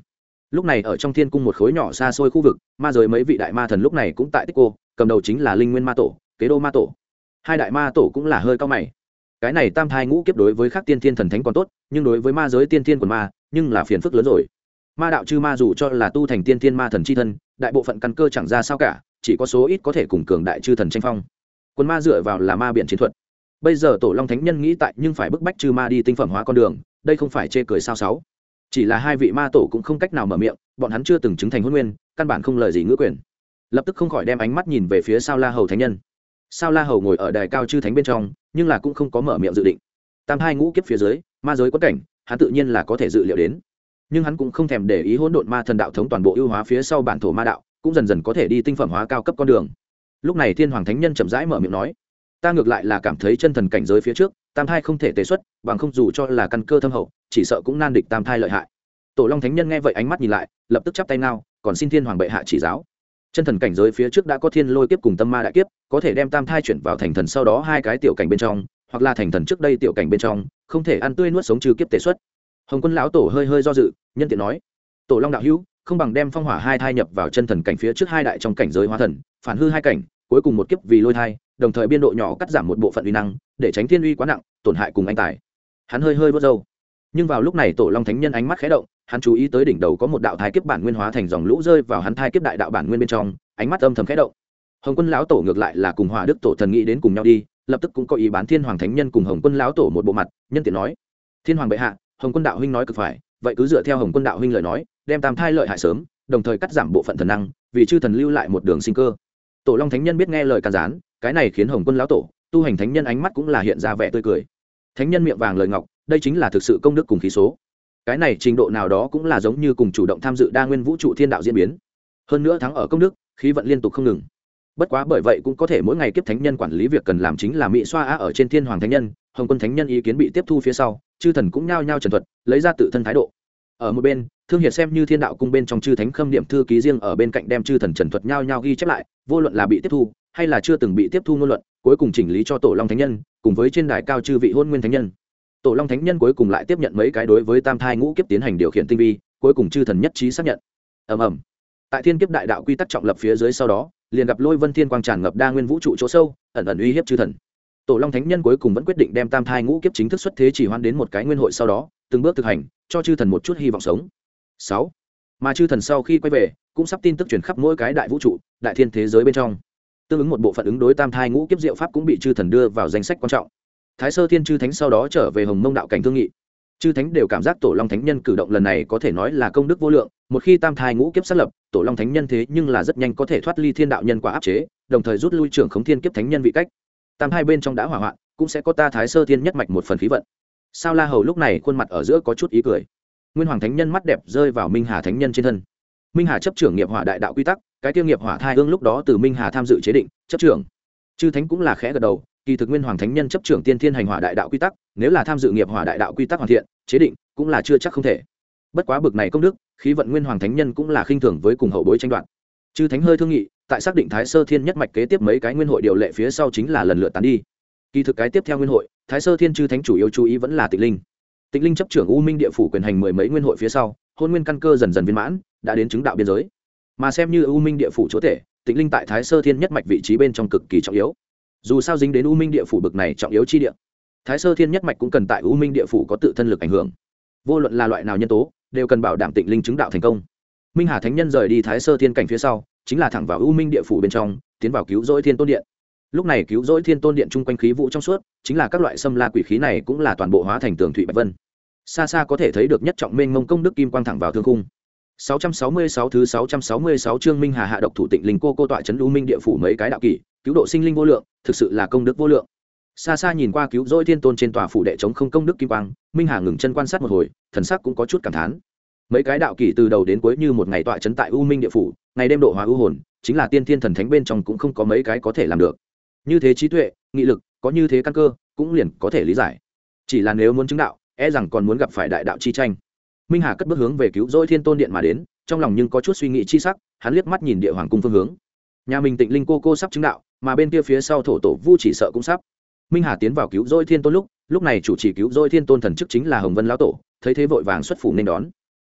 Lúc này ở trong thiên cung một khối nhỏ xa xôi khu vực, ma giới mấy vị đại ma thần lúc này cũng tại tích cô, cầm đầu chính là linh nguyên ma tổ, kế đô ma tổ. Hai đại ma tổ cũng là hơi cao mày. Cái này tam thai ngũ kiếp đối với các tiên thiên thần thánh còn tốt, nhưng đối với ma giới tiên thiên quần ma, nhưng là phiền phức lớn rồi. Ma đạo chư ma dù cho là tu thành tiên thiên ma thần c h i thân, đại bộ phận căn cơ chẳng ra sao cả, chỉ có số ít có thể cùng cường đại chư thần tranh phong. Quân ma dựa vào là ma biện chiến thuật bây giờ tổ long thánh nhân nghĩ tại nhưng phải bức bách trừ ma đi tinh phẩm hóa con đường, đây không phải chê cười sao sáu. Chỉ là hai vị ma tổ cũng không cách nào mở miệng, bọn hắn chưa từng chứng thành huân nguyên, căn bản không lời gì ngữ quyền. Lập tức không khỏi đem ánh mắt nhìn về phía sao la hầu thánh nhân. Sao la hầu ngồi ở đài cao chư thánh bên trong, nhưng là cũng không có mở miệng dự định. Tam hai ngũ kiếp phía dưới, ma giới quất cảnh, hắn tự nhiên là có thể dự liệu đến. Nhưng hắn cũng không thèm để ý hỗn độn ma thần đạo thống toàn bộ ưu hóa phía sau bản thổ ma đạo, cũng dần dần có thể đi tinh phẩm hóa cao cấp con đường. Lúc này thiên hoàng thánh nhân chậm rãi mở miệng nói ta ngược lại là cảm thấy chân thần cảnh giới phía trước, tam thai không thể tế xuất, bằng không dù cho là căn cơ thâm hậu, chỉ sợ cũng nan địch tam thai lợi hại. Tổ long thánh nhân nghe vậy ánh mắt nhìn lại, lập tức chắp tay nao còn xin thiên hoàng bệ hạ chỉ giáo. Chân thần cảnh giới phía trước đã có thiên lôi kiếp cùng tâm ma đại kiếp, có thể đem tam thai chuyển vào thành thần sau đó hai cái tiểu cảnh bên trong, hoặc là thành thần trước đây tiểu cảnh bên trong, không thể ăn tươi nuốt sống trừ kiếp tế xuất. Hồng quân lão tổ hơi hơi do dự, nhân tiện nói, tổ long đạo hữu, không bằng đem phong hỏa hai thai nhập vào chân thần cảnh phía trước hai đại trong cảnh giới hóa thần, phản hư hai cảnh, cuối cùng một kiếp vì lôi thai đồng thời biên độ nhỏ cắt giảm một bộ phận uy năng, để tránh thiên uy quá nặng, tổn hại cùng anh tài. Hắn hơi hơi vớt râu. Nhưng vào lúc này tổ long thánh nhân ánh mắt khé động, hắn chú ý tới đỉnh đầu có một đạo thai kiếp bản nguyên hóa thành dòng lũ rơi vào hắn thai kiếp đại đạo bản nguyên bên trong, ánh mắt âm thầm khé động. Hồng quân lão tổ ngược lại là cùng hòa đức tổ thần nghĩ đến cùng nhau đi, lập tức cũng có ý bán thiên hoàng thánh nhân cùng hồng quân lão tổ một bộ mặt, nhân tiện nói, thiên hoàng bệ hạ, hồng quân đạo huynh nói cực phải, vậy cứ dựa theo hồng quân đạo huynh lời nói, đem tam thai lợi hại sớm, đồng thời cắt giảm bộ phận thần năng, vì chư thần lưu lại một đường sinh cơ. Tổ long thánh nhân biết nghe lời can gián cái này khiến hồng quân lão tổ, tu hành thánh nhân ánh mắt cũng là hiện ra vẻ tươi cười. Thánh nhân miệng vàng lời ngọc, đây chính là thực sự công đức cùng khí số. Cái này trình độ nào đó cũng là giống như cùng chủ động tham dự đa nguyên vũ trụ thiên đạo diễn biến. Hơn nữa thắng ở công đức, khí vận liên tục không ngừng. Bất quá bởi vậy cũng có thể mỗi ngày kiếp thánh nhân quản lý việc cần làm chính là mỹ xoa á ở trên thiên hoàng thánh nhân, hồng quân thánh nhân ý kiến bị tiếp thu phía sau, chư thần cũng nhao nhao trần thuật, lấy ra tự thân thái độ ở một bên, thương hiệt xem như thiên đạo cung bên trong chư thánh khâm điểm thư ký riêng ở bên cạnh đem chư thần trần thuật nhao nhao ghi chép lại, vô luận là bị tiếp thu, hay là chưa từng bị tiếp thu ngôn luận, cuối cùng chỉnh lý cho tổ long thánh nhân, cùng với trên đài cao chư vị hôn nguyên thánh nhân. Tổ long thánh nhân cuối cùng lại tiếp nhận mấy cái đối với tam thai ngũ kiếp tiến hành điều khiển tinh vi, cuối cùng chư thần nhất trí xác nhận. Ầm ầm. Tại thiên kiếp đại đạo quy tắc trọng lập phía dưới sau đó, liền gặp lôi vân thiên quang tràn ngập đa nguyên vũ trụ chỗ sâu, ẩn ẩn uy hiếp chư thần tổ long thánh nhân cuối cùng vẫn quyết định đem tam thai ngũ kiếp chính thức xuất thế chỉ hoan đến một cái nguyên hội sau đó, từng bước thực hành, cho chư thần một chút hy vọng sống. Sáu, mà chư thần sau khi quay về, cũng sắp tin tức truyền khắp mỗi cái đại vũ trụ, đại thiên thế giới bên trong. Tương ứng một bộ phận ứng đối tam thai ngũ kiếp diệu pháp cũng bị chư thần đưa vào danh sách quan trọng. Thái sơ thiên chư thánh sau đó trở về hồng mông đạo cảnh thương nghị. Chư thánh đều cảm giác tổ long thánh nhân cử động lần này có thể nói là công đức vô lượng, một khi tam thai ngũ kiếp xác lập, tổ long thánh nhân thế nhưng là rất nhanh có thể thoát ly thiên đạo nhân quả áp chế, đồng thời rút lui trưởng khống thiên kiếp thánh nhân vị cách tam hai bên trong đã hỏa hoạn, cũng sẽ có ta thái sơ thiên nhất mạch một phần khí vận. Sao la hầu lúc này khuôn mặt ở giữa có chút ý cười. Nguyên hoàng thánh nhân mắt đẹp rơi vào minh hà thánh nhân trên thân. Minh hà chấp trưởng nghiệp hỏa đại đạo quy tắc, cái tiêu nghiệp hỏa thai hương lúc đó từ minh hà tham dự chế định, chấp trưởng. Chư thánh cũng là khẽ gật đầu, kỳ thực nguyên hoàng thánh nhân chấp trưởng tiên thiên hành hỏa đại đạo quy tắc, nếu là tham dự nghiệp hỏa đại đạo quy tắc hoàn thiện, chế định, cũng là chưa chắc không thể. Bất quá bực này công đức, khí vận nguyên hoàng thánh nhân cũng là khinh thường với cùng hậu bối tranh đoạt chư thánh hơi thương nghị, tại xác định thái sơ thiên nhất mạch kế tiếp mấy cái nguyên hội điều lệ phía sau chính là lần lượt tán đi. Kỳ thực cái tiếp theo nguyên hội, thái sơ thiên chư thánh chủ yếu chú ý vẫn là tịnh linh. Tịnh linh chấp trưởng u minh địa phủ quyền hành mười mấy nguyên hội phía sau, hôn nguyên căn cơ dần dần viên mãn, đã đến chứng đạo biên giới. Mà xem như u minh địa phủ chúa thể tịnh linh tại thái sơ thiên nhất mạch vị trí bên trong cực kỳ trọng yếu. Dù sao dính đến u minh địa phủ bực này trọng yếu chi địa, thái sơ thiên nhất mạch cũng cần tại u minh địa phủ có tự thân lực ảnh hưởng. Vô luận là loại nào nhân tố, đều cần bảo đảm tịnh linh chứng đạo thành công minh hà thánh nhân rời đi thái sơ thiên cảnh phía sau chính là thẳng vào u minh địa phủ bên trong tiến vào cứu rỗi thiên tôn điện lúc này cứu rỗi thiên tôn điện chung quanh khí vụ trong suốt chính là các loại xâm la quỷ khí này cũng là toàn bộ hóa thành tường thủy bạch vân xa xa có thể thấy được nhất trọng mênh mông công đức kim quang thẳng vào thương khung 666 thứ 666 chương Minh Hà hạ độc thủ tịnh linh cô cô tọa trấn U Minh địa phủ mấy cái đạo kỷ cứu độ sinh linh vô lượng, thực sự là công đức vô lượng. Xa xa nhìn qua cứu rỗi thiên tôn trên tòa phủ đệ chống không công đức kim quang, Minh Hà ngừng chân quan sát một hồi, thần sắc cũng có chút cảm thán. Mấy cái đạo kỳ từ đầu đến cuối như một ngày tọa trấn tại U Minh địa phủ, ngày đêm độ hóa u hồn, chính là tiên thiên thần thánh bên trong cũng không có mấy cái có thể làm được. Như thế trí tuệ, nghị lực, có như thế căn cơ, cũng liền có thể lý giải. Chỉ là nếu muốn chứng đạo, e rằng còn muốn gặp phải đại đạo chi tranh minh hà cất bước hướng về cứu rỗi thiên tôn điện mà đến trong lòng nhưng có chút suy nghĩ chi sắc hắn liếc mắt nhìn địa hoàng cung phương hướng nhà mình tịnh linh cô cô sắp chứng đạo mà bên kia phía sau thổ tổ vu chỉ sợ cũng sắp minh hà tiến vào cứu rỗi thiên tôn lúc lúc này chủ trì cứu rỗi thiên tôn thần chức chính là hồng vân lão tổ thấy thế vội vàng xuất phủ nên đón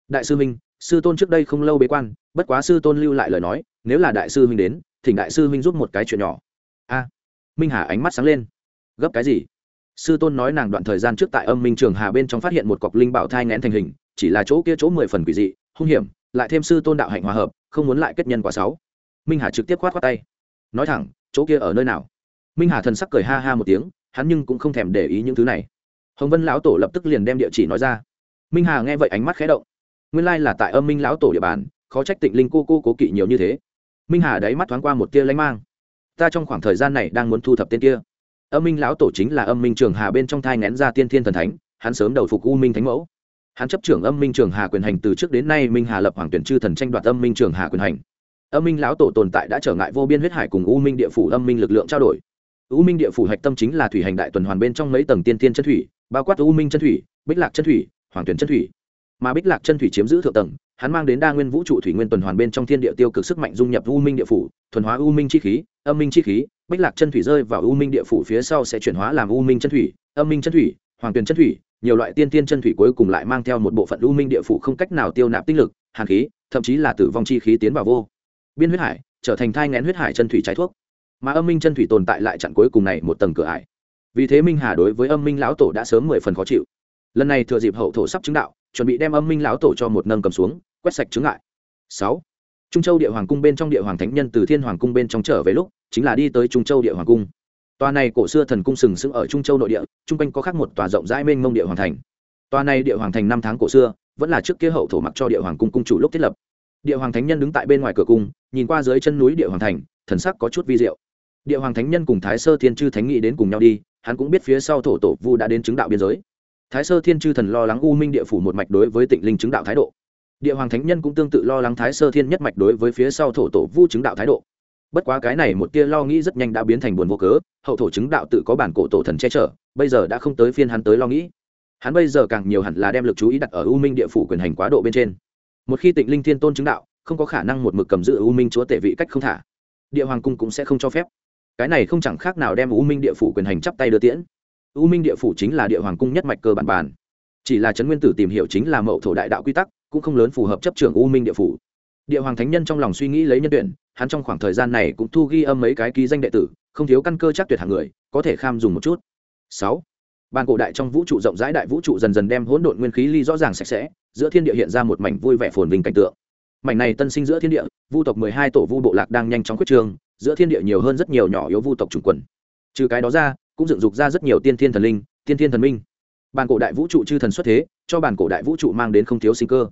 đại sư minh sư tôn trước đây không lâu bế quan, bất quá sư tôn lưu lại lời nói, nếu là đại sư minh đến, thỉnh đại sư minh giúp một cái chuyện nhỏ. A. Minh hà ánh mắt sáng lên. Gấp cái gì? Sư tôn nói nàng đoạn thời gian trước tại âm minh trường hà bên trong phát hiện một cọc linh bảo thai ngẽn thành hình, chỉ là chỗ kia chỗ mười phần quỷ dị, hung hiểm, lại thêm sư tôn đạo hạnh hòa hợp, không muốn lại kết nhân quả sáu minh hà trực tiếp khoát khoát tay. Nói thẳng, chỗ kia ở nơi nào? Minh hà thần sắc cười ha ha một tiếng, hắn nhưng cũng không thèm để ý những thứ này. Hồng vân lão tổ lập tức liền đem địa chỉ nói ra. Minh hà nghe vậy ánh mắt khé động nguyên lai là tại âm minh lão tổ địa bàn, khó trách tịnh linh cô cô cố kỵ nhiều như thế. Minh hà đáy mắt thoáng qua một tia lãnh mang. Ta trong khoảng thời gian này đang muốn thu thập tên kia. Âm minh lão tổ chính là âm minh trường hà bên trong thai ngén ra tiên thiên thần thánh, hắn sớm đầu phục u minh thánh mẫu. Hắn chấp trưởng âm minh trường hà quyền hành từ trước đến nay, minh hà lập hoàng tuyển chư thần tranh đoạt âm minh trường hà quyền hành. Âm minh lão tổ tồn tại đã trở ngại vô biên huyết hải cùng u minh địa phủ âm minh lực lượng trao đổi. U minh địa phủ hạch tâm chính là thủy hành đại tuần hoàn bên trong mấy tầng tiên tiên chân thủy, bao quát u minh chân thủy, bích lạc chân thủy, hoàng tuyển chân thủy mà bích lạc chân thủy chiếm giữ thượng tầng, hắn mang đến đa nguyên vũ trụ thủy nguyên tuần hoàn bên trong thiên địa tiêu cực sức mạnh dung nhập u minh địa phủ, thuần hóa u minh chi khí, âm minh chi khí, bích lạc chân thủy rơi vào u minh địa phủ phía sau sẽ chuyển hóa làm u minh chân thủy, âm minh chân thủy, hoàng tuyền chân thủy, nhiều loại tiên tiên chân thủy cuối cùng lại mang theo một bộ phận u minh địa phủ không cách nào tiêu nạp tinh lực, hàn khí, thậm chí là tử vong chi khí tiến vào vô. Biên huyết hải trở thành thai ngén huyết hải chân thủy trái thuốc. Mà âm minh chân thủy tồn tại lại chặn cuối cùng này một tầng cửa hải vì thế minh hà đối với âm minh lão tổ đã sớm mười phần khó chịu. Lần này thừa dịp hậu thổ sắp chứng đạo chuẩn bị đem âm minh lão tổ cho một nâng cầm xuống, quét sạch chứng ngại. Sáu, trung châu địa hoàng cung bên trong địa hoàng thánh nhân từ thiên hoàng cung bên trong trở về lúc, chính là đi tới trung châu địa hoàng cung. Tòa này cổ xưa thần cung sừng sững ở trung châu nội địa trung quanh có khác một tòa rộng rãi mênh mông địa hoàng thành. Tòa này địa hoàng thành năm tháng cổ xưa, vẫn là trước kia hậu thổ mặc cho địa hoàng cung cung chủ lúc thiết lập. Địa hoàng thánh nhân đứng tại bên ngoài cửa cung, nhìn qua dưới chân núi địa hoàng thành, thần sắc có chút vi diệu. Địa hoàng thánh nhân cùng thái sơ thiên chư thánh nghị đến cùng nhau đi, hắn cũng biết phía sau thổ tổ vu đã đến chứng đạo biên giới thái sơ thiên chư thần lo lắng u minh địa phủ một mạch đối với tịnh linh chứng đạo thái độ. Địa hoàng thánh nhân cũng tương tự lo lắng thái sơ thiên nhất mạch đối với phía sau thổ tổ vu chứng đạo thái độ. Bất quá cái này một tia lo nghĩ rất nhanh đã biến thành buồn vô cớ, hậu thổ chứng đạo tự có bản cổ tổ thần che chở, bây giờ đã không tới phiên hắn tới lo nghĩ. Hắn bây giờ càng nhiều hẳn là đem lực chú ý đặt ở u minh địa phủ quyền hành quá độ bên trên. Một khi tịnh linh thiên tôn chứng đạo, không có khả năng một mực cầm giữ u minh chúa tể vị cách không thả. Địa hoàng cung cũng sẽ không cho phép. Cái này không chẳng khác nào đem u minh địa phủ quyền hành chắp tay đưa tiễn u minh địa phủ chính là địa hoàng cung nhất mạch cơ bản bản chỉ là trấn nguyên tử tìm hiểu chính là mậu thổ đại đạo quy tắc, cũng không lớn phù hợp chấp trưởng u minh địa phủ. Địa hoàng thánh nhân trong lòng suy nghĩ lấy nhân tuyển, hắn trong khoảng thời gian này cũng thu ghi âm mấy cái ký danh đệ tử, không thiếu căn cơ chắc tuyệt hàng người, có thể kham dùng một chút. Sáu. Ban cổ đại trong vũ trụ rộng rãi đại vũ trụ dần dần đem hỗn độn nguyên khí ly rõ ràng sạch sẽ, giữa thiên địa hiện ra một mảnh vui vẻ phồn vinh cảnh tượng. Mảnh này tân sinh giữa thiên địa, vu tộc mười hai tổ vu bộ lạc đang nhanh chóng quyết trường, giữa thiên địa nhiều hơn rất nhiều nhỏ yếu vu tộc chủng quần. Trừ cái đó ra cũng dựng dục ra rất nhiều tiên thiên thần linh, tiên thiên thần minh. Bản cổ đại vũ trụ chư thần xuất thế, cho bản cổ đại vũ trụ mang đến không thiếu sinh cơ.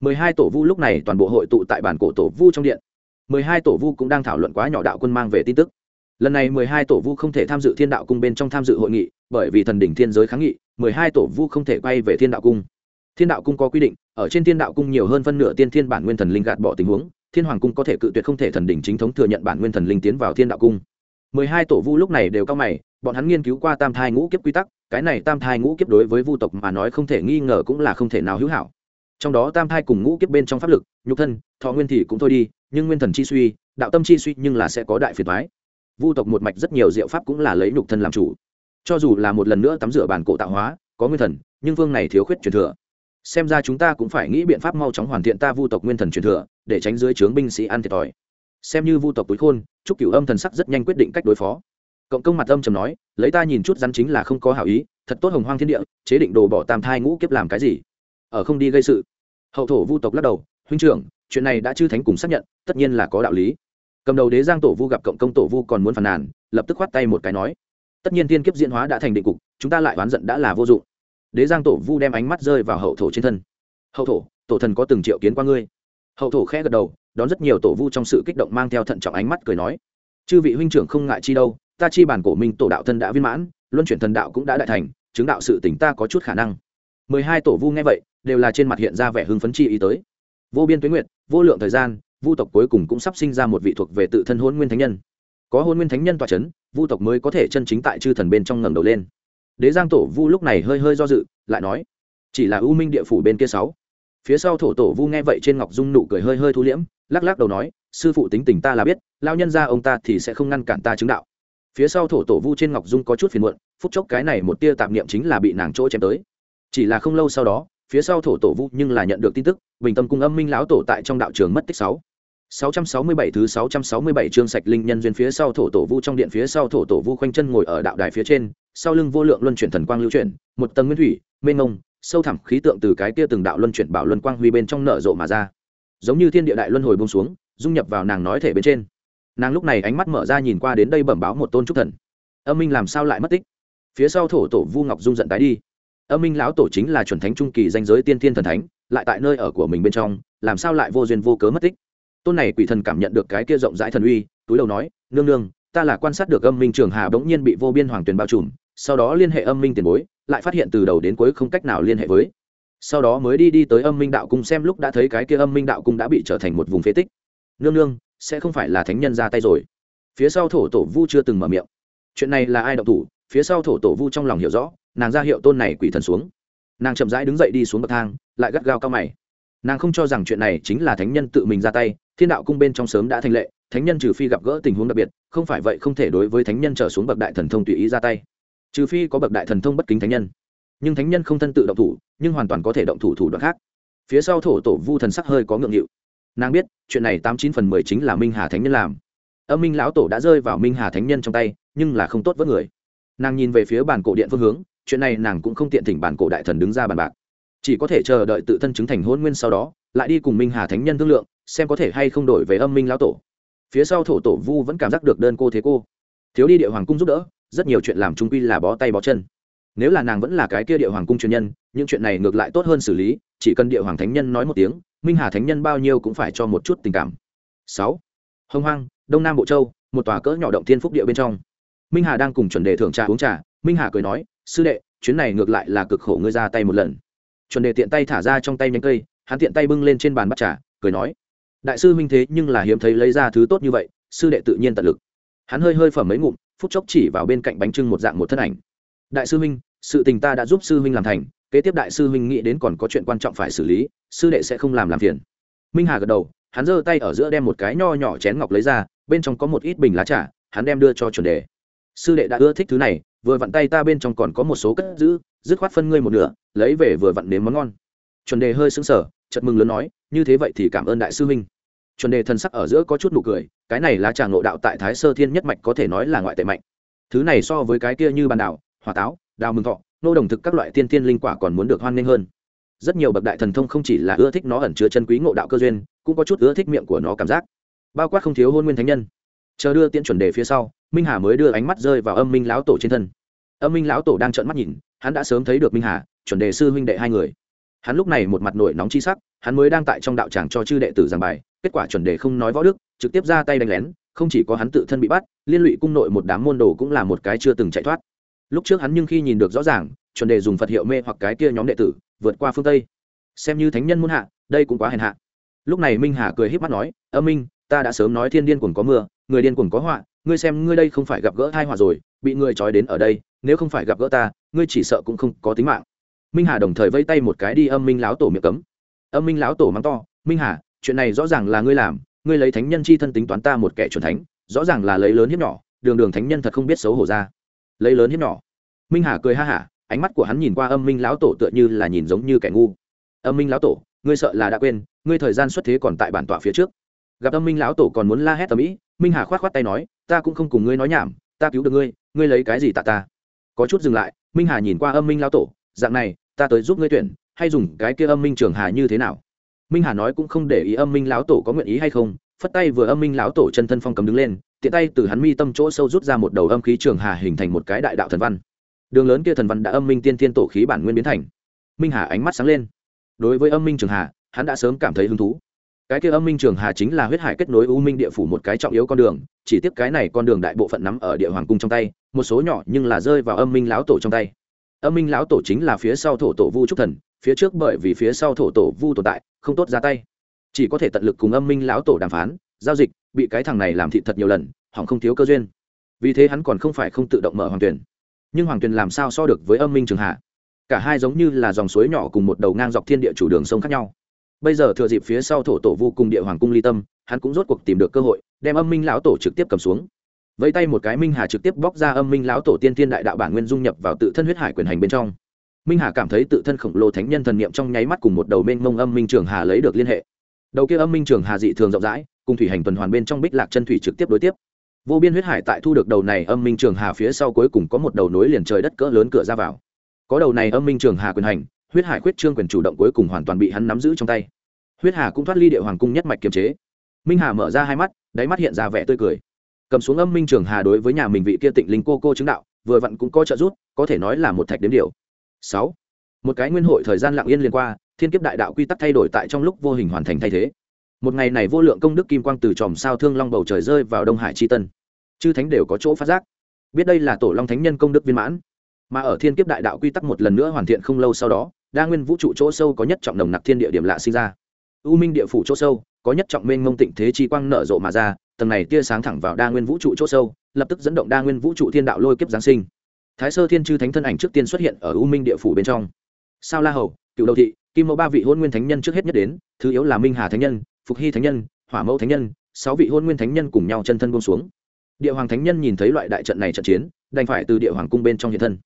Mười hai tổ vu lúc này toàn bộ hội tụ tại bản cổ tổ vu trong điện. Mười hai tổ vu cũng đang thảo luận quá nhỏ đạo quân mang về tin tức. Lần này mười hai tổ vu không thể tham dự thiên đạo cung bên trong tham dự hội nghị, bởi vì thần đỉnh thiên giới kháng nghị, mười hai tổ vu không thể quay về thiên đạo cung. Thiên đạo cung có quy định, ở trên thiên đạo cung nhiều hơn phân nửa tiên thiên bản nguyên thần linh gạt bỏ tình huống, thiên hoàng cung có thể cự tuyệt không thể thần đỉnh chính thống thừa nhận bản nguyên thần linh tiến vào thiên đạo cung mười hai tổ vu lúc này đều cao mày, bọn hắn nghiên cứu qua tam thai ngũ kiếp quy tắc, cái này tam thai ngũ kiếp đối với vu tộc mà nói không thể nghi ngờ cũng là không thể nào hữu hảo. Trong đó tam thai cùng ngũ kiếp bên trong pháp lực, nhục thân, thọ nguyên thì cũng thôi đi, nhưng nguyên thần chi suy, đạo tâm chi suy nhưng là sẽ có đại phiền thoái vu tộc một mạch rất nhiều diệu pháp cũng là lấy nhục thân làm chủ. Cho dù là một lần nữa tắm rửa bản cổ tạo hóa, có nguyên thần, nhưng vương này thiếu khuyết truyền thừa. Xem ra chúng ta cũng phải nghĩ biện pháp mau chóng hoàn thiện ta vu tộc nguyên thần truyền thừa, để tránh dưới trướng binh sĩ ăn thiệt thòi xem như vu tộc túi khôn, chúc cửu âm thần sắc rất nhanh quyết định cách đối phó. Cộng công mặt âm trầm nói, lấy ta nhìn chút rắn chính là không có hảo ý, thật tốt hồng hoang thiên địa, chế định đồ bỏ tam thai ngũ kiếp làm cái gì? Ở không đi gây sự. Hậu thổ vu tộc lắc đầu, huynh trưởng, chuyện này đã chư thánh cùng xác nhận, tất nhiên là có đạo lý. Cầm đầu đế giang tổ vu gặp cộng công tổ vu còn muốn phàn nàn, lập tức khoát tay một cái nói, tất nhiên thiên kiếp diễn hóa đã thành định cục, chúng ta lại oán giận đã là vô dụng. Đế giang tổ vu đem ánh mắt rơi vào hậu thổ trên thân. Hậu thổ, tổ thần có từng triệu kiến qua ngươi. Hậu thổ khẽ gật đầu đón rất nhiều tổ vu trong sự kích động mang theo thận trọng ánh mắt cười nói, chư vị huynh trưởng không ngại chi đâu, ta chi bản cổ minh tổ đạo thân đã viên mãn, luân chuyển thần đạo cũng đã đại thành, chứng đạo sự tỉnh ta có chút khả năng. Mười hai tổ vu nghe vậy, đều là trên mặt hiện ra vẻ hưng phấn chi ý tới. Vô biên tuyến nguyện vô lượng thời gian, vu tộc cuối cùng cũng sắp sinh ra một vị thuộc về tự thân hôn nguyên thánh nhân. Có hôn nguyên thánh nhân tọa c h ấ n vu tộc mới có thể chân chính tại chư thần bên trong ngẩng đầu lên. Đế giang tổ vu lúc này hơi hơi do dự, lại nói, chỉ là ưu minh địa phủ bên kia sáu phía sau thổ tổ vu nghe vậy trên ngọc dung nụ cười hơi hơi thu liễm lắc lắc đầu nói sư phụ tính tình ta là biết lao nhân ra ông ta thì sẽ không ngăn cản ta chứng đạo. Phía sau thổ tổ vu trên ngọc dung có chút phiền muộn phút chốc cái này một tia tạp niệm chính là bị nàng chỗ chém tới. Chỉ là không lâu sau đó phía sau thổ tổ vu nhưng là nhận được tin tức bình tâm cung âm minh lão tổ tại trong đạo trường mất tích sáu. 667 thứ 667 chương sạch linh nhân duyên phía sau thổ tổ vu trong điện phía sau thổ tổ vu khoanh chân ngồi ở đạo đài phía trên, sau lưng vô lượng luân chuyển thần quang lưu chuyển, một tầng nguyên thủy, mênh mông, sâu thẳm khí tượng từ cái kia từng đạo luân chuyển bảo luân quang huy bên trong nở rộ mà ra. Giống như thiên địa đại luân hồi bông xuống, dung nhập vào nàng nói thể bên trên. Nàng lúc này ánh mắt mở ra nhìn qua đến đây bẩm báo một tôn trúc thần. Âm Minh làm sao lại mất tích? Phía sau thổ tổ Vu Ngọc dung giận tái đi. Âm Minh lão tổ chính là chuẩn thánh trung kỳ danh giới tiên thiên thần thánh, lại tại nơi ở của mình bên trong, làm sao lại vô duyên vô cớ mất tích? tôn này quỷ thần cảm nhận được cái kia rộng rãi thần uy túi đầu nói nương nương ta là quan sát được âm minh trường hà bỗng nhiên bị vô biên hoàng tuyền bao trùm sau đó liên hệ âm minh tiền bối, lại phát hiện từ đầu đến cuối không cách nào liên hệ với. Sau đó mới đi đi tới âm minh đạo cung xem lúc đã thấy cái kia âm minh đạo cung đã bị trở thành một vùng phế tích. Nương nương, sẽ không phải là thánh nhân ra tay rồi. Phía sau thổ tổ vu chưa từng mở miệng. Chuyện này là ai động thủ? Phía sau thổ tổ vu trong lòng hiểu rõ, nàng ra hiệu tôn này quỷ thần xuống. Nàng chậm rãi đứng dậy đi xuống bậc thang, lại gắt gao cao mày. Nàng không cho rằng chuyện này chính là thánh nhân tự mình ra tay, thiên đạo cung bên trong sớm đã thành lệ, thánh nhân trừ phi gặp gỡ tình huống đặc biệt, không phải vậy không thể đối với thánh nhân trở xuống bậc đại thần thông tùy ý ra tay trừ phi có bậc đại thần thông bất kính thánh nhân. Nhưng thánh nhân không thân tự động thủ, nhưng hoàn toàn có thể động thủ thủ đoạn khác. Phía sau thổ tổ vu thần sắc hơi có ngượng nghịu. Nàng biết, chuyện này tám chín phần mười chính là minh hà thánh nhân làm. Âm minh lão tổ đã rơi vào minh hà thánh nhân trong tay, nhưng là không tốt với người. Nàng nhìn về phía bản cổ điện phương hướng, chuyện này nàng cũng không tiện thỉnh bản cổ đại thần đứng ra bàn bạc. Chỉ có thể chờ đợi tự thân chứng thành hôn nguyên sau đó, lại đi cùng minh hà thánh nhân thương lượng, xem có thể hay không đổi về âm minh lão tổ. Phía sau thổ tổ vu vẫn cảm giác được đơn cô thế cô. Thiếu đi địa hoàng cung giúp đỡ rất nhiều chuyện làm trung quy là bó tay bó chân. Nếu là nàng vẫn là cái kia địa hoàng cung truyền nhân, những chuyện này ngược lại tốt hơn xử lý, chỉ cần địa hoàng thánh nhân nói một tiếng, minh hà thánh nhân bao nhiêu cũng phải cho một chút tình cảm. Sáu. Hồng hoang, đông nam bộ châu, một tòa cỡ nhỏ động thiên phúc địa bên trong. Minh hà đang cùng chuẩn đề thưởng trà uống trà, minh hà cười nói, sư đệ, chuyến này ngược lại là cực khổ ngươi ra tay một lần. Chuẩn đề tiện tay thả ra trong tay nhánh cây, hắn tiện tay bưng lên trên bàn bắt trà, cười nói, đại sư minh thế nhưng là hiếm thấy lấy ra thứ tốt như vậy, sư đệ tự nhiên tận lực. Hắn hơi hơi phẩm mấy ngụm phút chốc chỉ vào bên cạnh bánh trưng một dạng một thân ảnh. Đại sư minh sự tình ta đã giúp sư minh làm thành, kế tiếp đại sư minh nghĩ đến còn có chuyện quan trọng phải xử lý, sư đệ sẽ không làm làm phiền. Minh hà gật đầu, hắn giơ tay ở giữa đem một cái nho nhỏ chén ngọc lấy ra, bên trong có một ít bình lá trà, hắn đem đưa cho chuẩn đề. Sư đệ đã ưa thích thứ này, vừa vặn tay ta bên trong còn có một số cất giữ, dứt khoát phân ngươi một nửa, lấy về vừa vặn nếm món ngon. Chuẩn đề hơi sững sờ chật mừng lớn nói, như thế vậy thì cảm ơn đại sư huynh. Chuẩn đề thần sắc ở giữa có chút nụ cười cái này lá trà ngộ đạo tại thái sơ thiên nhất mạch có thể nói là ngoại tệ mạnh. Thứ này so với cái kia như bàn đảo, hỏa táo, đào mừng thọ, nô đồng thực các loại tiên tiên linh quả còn muốn được hoan nghênh hơn. Rất nhiều bậc đại thần thông không chỉ là ưa thích nó ẩn chứa chân quý ngộ đạo cơ duyên, cũng có chút ưa thích miệng của nó cảm giác. Bao quát không thiếu hôn nguyên thánh nhân. Chờ đưa tiễn chuẩn đề phía sau, minh hà mới đưa ánh mắt rơi vào âm minh lão tổ trên thân. Âm minh lão tổ đang trợn mắt nhìn, hắn đã sớm thấy được minh hà, chuẩn đề sư huynh đệ hai người. Hắn lúc này một mặt nổi nóng chi sắc, hắn mới đang tại trong đạo tràng cho chư đệ tử giảng bài kết quả chuẩn đề không nói võ đức, trực tiếp ra tay đánh lén, không chỉ có hắn tự thân bị bắt, liên lụy cung nội một đám môn đồ cũng là một cái chưa từng chạy thoát. Lúc trước hắn nhưng khi nhìn được rõ ràng, chuẩn đề dùng phật hiệu mê hoặc cái kia nhóm đệ tử, vượt qua phương tây. Xem như thánh nhân muôn hạ, đây cũng quá hèn hạ. Lúc này minh hà cười h í p mắt nói, âm minh, ta đã sớm nói thiên điên cuồng có mưa, người điên cuồng có họa, ngươi xem ngươi đây không phải gặp gỡ thai họa rồi, bị ngươi trói đến ở đây, nếu không phải gặp gỡ ta, ngươi chỉ sợ cũng không có tính mạng. Minh hà đồng thời vây tay một cái đi âm minh lão tổ miệng cấm. Âm minh lão tổ mắng to, minh hà chuyện này rõ ràng là ngươi làm, ngươi lấy thánh nhân chi thân tính toán ta một kẻ chuẩn thánh, rõ ràng là lấy lớn hiếp nhỏ, đường đường thánh nhân thật không biết xấu hổ ra. Lấy lớn hiếp nhỏ. Minh hà cười ha hả, ánh mắt của hắn nhìn qua âm minh lão tổ tựa như là nhìn giống như kẻ ngu. Âm minh lão tổ, ngươi sợ là đã quên, ngươi thời gian xuất thế còn tại bản tọa phía trước. Gặp âm minh lão tổ còn muốn la hét tầm ĩ, minh hà khoát khoát tay nói, ta cũng không cùng ngươi nói nhảm, ta cứu được ngươi ngươi lấy cái gì tạ ta? Có chút dừng lại, minh hà nhìn qua âm minh lão tổ, dạng này, ta tới giúp ngươi tuyển, hay dùng cái kia âm minh trường hà như thế nào? Minh hà nói cũng không để ý âm minh lão tổ có nguyện ý hay không, phất tay vừa âm minh lão tổ chân thân phong cầm đứng lên, tiện tay từ hắn mi tâm chỗ sâu rút ra một đầu âm khí trường hà hình thành một cái đại đạo thần văn. Đường lớn kia thần văn đã âm minh tiên thiên tổ khí bản nguyên biến thành. Minh hà ánh mắt sáng lên. Đối với âm minh trường hà, hắn đã sớm cảm thấy hứng thú. Cái kia âm minh trường hà chính là huyết hải kết nối u minh địa phủ một cái trọng yếu con đường, chỉ tiếp cái này con đường đại bộ phận nắm ở địa hoàng cung trong tay, một số nhỏ nhưng là rơi vào âm minh lão tổ trong tay. Âm minh lão tổ chính là phía sau thổ tổ vu trúc thần, phía trước bởi vì phía sau thổ tổ vu tồn tại không tốt ra tay. Chỉ có thể tận lực cùng âm minh lão tổ đàm phán, giao dịch, bị cái thằng này làm thị thật nhiều lần, hỏng không thiếu cơ duyên. Vì thế hắn còn không phải không tự động mở hoàng tuyển. Nhưng hoàng tuyển làm sao so được với âm minh trường hạ? Cả hai giống như là dòng suối nhỏ cùng một đầu ngang dọc thiên địa chủ đường sông khác nhau. Bây giờ thừa dịp phía sau thổ tổ vô cùng địa hoàng cung ly tâm, hắn cũng rốt cuộc tìm được cơ hội, đem âm minh lão tổ trực tiếp cầm xuống. Vẫy tay một cái minh hà trực tiếp bóc ra âm minh lão tổ tiên Thiên đại đạo bản nguyên dung nhập vào tự thân huyết hải quyền hành bên trong minh hà cảm thấy tự thân khổng lồ thánh nhân thần niệm trong nháy mắt cùng một đầu bên mông âm minh trường hà lấy được liên hệ. Đầu kia âm minh trường hà dị thường rộng rãi, cùng thủy hành tuần hoàn bên trong bích lạc chân thủy trực tiếp đối tiếp. Vô biên huyết hải tại thu được đầu này âm minh trường hà phía sau cuối cùng có một đầu nối liền trời đất cỡ lớn cửa ra vào. Có đầu này âm minh trường hà quyền hành, huyết hải quyết trương quyền chủ động cuối cùng hoàn toàn bị hắn nắm giữ trong tay. Huyết hà cũng thoát ly địa hoàng cung nhất mạch kiềm chế. Minh hà mở ra hai mắt, đáy mắt hiện ra vẻ tươi cười. Cầm xuống âm minh trường hà đối với nhà mình vị kia tịnh linh cô cô chứng đạo, vừa vặn cũng có trợ giúp, có thể nói là một thạch đến điều sáu. Một cái nguyên hội thời gian lặng yên liên qua, thiên kiếp đại đạo quy tắc thay đổi tại trong lúc vô hình hoàn thành thay thế. Một ngày này vô lượng công đức kim quang từ tròm sao thương long bầu trời rơi vào đông hải c h i tân. Chư thánh đều có chỗ phát giác. Biết đây là tổ long thánh nhân công đức viên mãn. Mà ở thiên kiếp đại đạo quy tắc một lần nữa hoàn thiện không lâu sau đó, đa nguyên vũ trụ chỗ sâu có nhất trọng nồng nặc thiên địa điểm lạ sinh ra. U minh địa phủ chỗ sâu, có nhất trọng mênh mông tịnh thế chi quang nở rộ mà ra, tầng này tia sáng thẳng vào đa nguyên vũ trụ chỗ sâu, lập tức dẫn động đa nguyên vũ trụ thiên đạo lôi kiếp giáng sinh thái sơ thiên chư thánh thân ảnh trước tiên xuất hiện ở u minh địa phủ bên trong. Sao la hầu, cựu đầu thị, kim mẫu ba vị hôn nguyên thánh nhân trước hết nhất đến, thứ yếu là minh hà thánh nhân, phục hy thánh nhân, hỏa mẫu thánh nhân, sáu vị hôn nguyên thánh nhân cùng nhau chân thân buông xuống. Địa hoàng thánh nhân nhìn thấy loại đại trận này trận chiến, đành phải từ địa hoàng cung bên trong hiện thân.